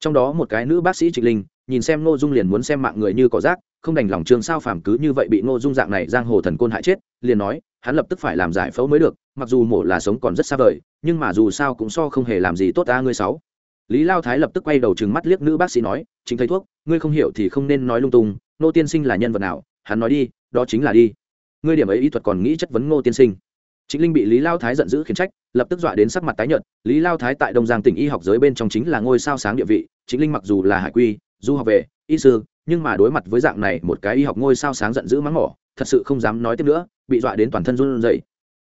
S1: Trong đó một cái nữ bác sĩ trịnh linh, nhìn xem ngô dung liền muốn xem mạng người như cỏ rác không đành lòng trương sao phàm cứ như vậy bị ngô dung dạng này giang hồ thần côn hại chết, liền nói, hắn lập tức phải làm giải phẫu mới được, mặc dù mổ là sống còn rất xa vời, nhưng mà dù sao cũng so không hề làm gì tốt ta ngươi sáu. Lý lao thái lập tức quay đầu trừng mắt liếc nữ bác sĩ nói, chính thầy thuốc, ngươi không hiểu thì không nên nói lung tung nô tiên sinh là nhân vật nào, hắn nói đi, đó chính là đi. Ngươi điểm ấy y thuật còn nghĩ chất vấn ngô tiên sinh. Chính linh bị lý lao thái giận dữ khiển trách, lập tức dọa đến sắc mặt tái nhợt, lý lao thái tại đông giang tỉnh y học giới bên trong chính là ngôi sao sáng địa vị chính linh mặc dù là hải quy, du học về, y sư nhưng mà đối mặt với dạng này một cái y học ngôi sao sáng giận dữ mắng mỏ, thật sự không dám nói tiếp nữa, bị dọa đến toàn thân run rẩy.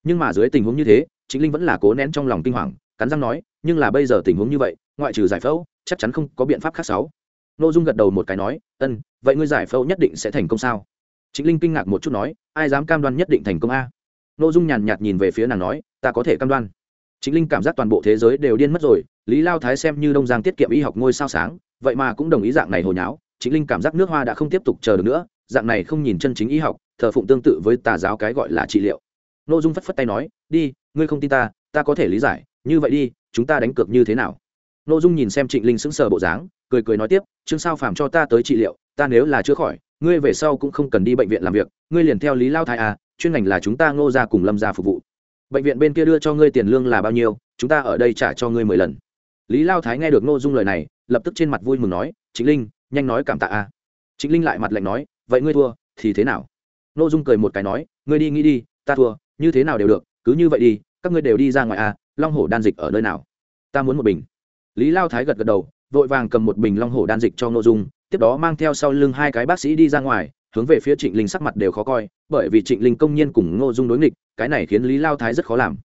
S1: Nhưng mà dưới tình huống như thế chính linh vẫn là cố nén trong lòng kinh hoàng, cắn răng nói, nhưng là bây giờ tình huống như vậy, ngoại trừ giải phẫu, chắc chắn không có biện pháp khác sáu nội dung gật đầu một cái nói, ân, vậy ngươi giải phẫu nhất định sẽ thành công sao? Chính linh kinh ngạc một chút nói, ai dám cam đoan nhất định thành công a? Nội dung nhàn nhạt nhìn về phía nàng nói, ta có thể cam đoan. Chính linh cảm giác toàn bộ thế giới đều điên mất rồi, lý lao thái xem như đông giang tiết kiệm y học ngôi sao sáng, vậy mà cũng đồng ý dạng này hồi nháo chính linh cảm giác nước hoa đã không tiếp tục chờ được nữa, dạng này không nhìn chân chính y học, thờ phụng tương tự với tà giáo cái gọi là trị liệu. Nội dung phất phất tay nói, đi, ngươi không tin ta ta có thể lý giải, như vậy đi, chúng ta đánh cược như thế nào? Nội dung nhìn xem trịnh linh sững sờ bộ dáng, cười cười nói tiếp chương sao phàm cho ta tới trị liệu, ta nếu là chữa khỏi, ngươi về sau cũng không cần đi bệnh viện làm việc, ngươi liền theo lý lao thái à chuyên ngành là chúng ta ngô ra cùng lâm ra phục vụ. Bệnh viện bên kia đưa cho ngươi tiền lương là bao nhiêu, chúng ta ở đây trả cho ngươi mười lần. Lý lao thái nghe được ngô dung lời này, lập tức trên mặt vui mừng nói chính linh nhanh nói cảm tạ a. Chính linh lại mặt lạnh nói, vậy ngươi thua, thì thế nào? Ngô dung cười một cái nói, ngươi đi nghĩ đi, ta thua, như thế nào đều được, cứ như vậy đi, các ngươi đều đi ra ngoài a, long hổ đan dịch ở nơi nào? Ta muốn một bình. Lý lao thái gật gật đầu, vội vàng cầm một bình long hổ đan dịch cho ngô dung, tiếp đó mang theo sau lưng hai cái bác sĩ đi ra ngoài, hướng về phía trịnh linh sắc mặt đều khó coi, bởi vì trịnh linh công nhiên cùng ngô dung đối nghịch, cái này khiến lý lao thái rất khó làm.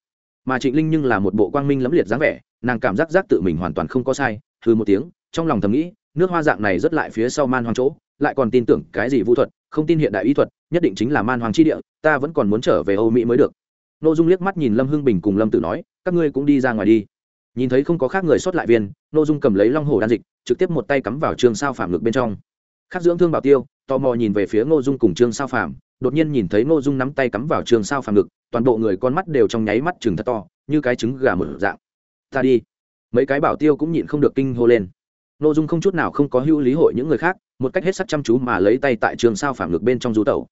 S1: Mà trịnh linh nhưng là một bộ quang minh lẫm liệt dáng vẻ, nàng cảm giác giác tự mình hoàn toàn không có sai thư một tiếng, trong lòng thầm nghĩ nước hoa dạng này rất lại phía sau man hoang chỗ lại còn tin tưởng cái gì vũ thuật không tin hiện đại y thuật nhất định chính là man hoang chi địa ta vẫn còn muốn trở về âu mỹ mới được. N ô dung liếc mắt nhìn lâm hưng bình cùng lâm tử nói các ngươi cũng đi ra ngoài đi. Nhìn thấy không có khác người sót lại viên n ô dung cầm lấy long hồ đan dịch trực tiếp một tay cắm vào trường sao phạm ngực bên trong. Khác dưỡng thương bảo tiêu tò mò nhìn về phía ngô dung cùng trương sao Phạm, đột nhiên nhìn thấy ngô dung nắm tay cắm vào trương sao Phạm ngực toàn bộ người con mắt đều trong nháy mắt chừng thật to như cái trứng gà mở dạng. Ta đi. Mấy cái bảo tiêu cũng nhịn không được kinh hô lên ngô dung không chút nào không có hữu lý hội những người khác, một cách hết sắc chăm chú mà lấy tay tại trường sao phản ngược bên trong du tẩu.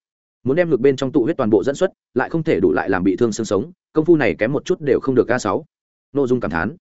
S1: Muốn đem ngược bên trong tụ huyết toàn bộ dẫn xuất, lại không thể đủ lại làm bị thương xương sống, công phu này kém một chút đều không được ca sáu. Ngô dung cảm thán.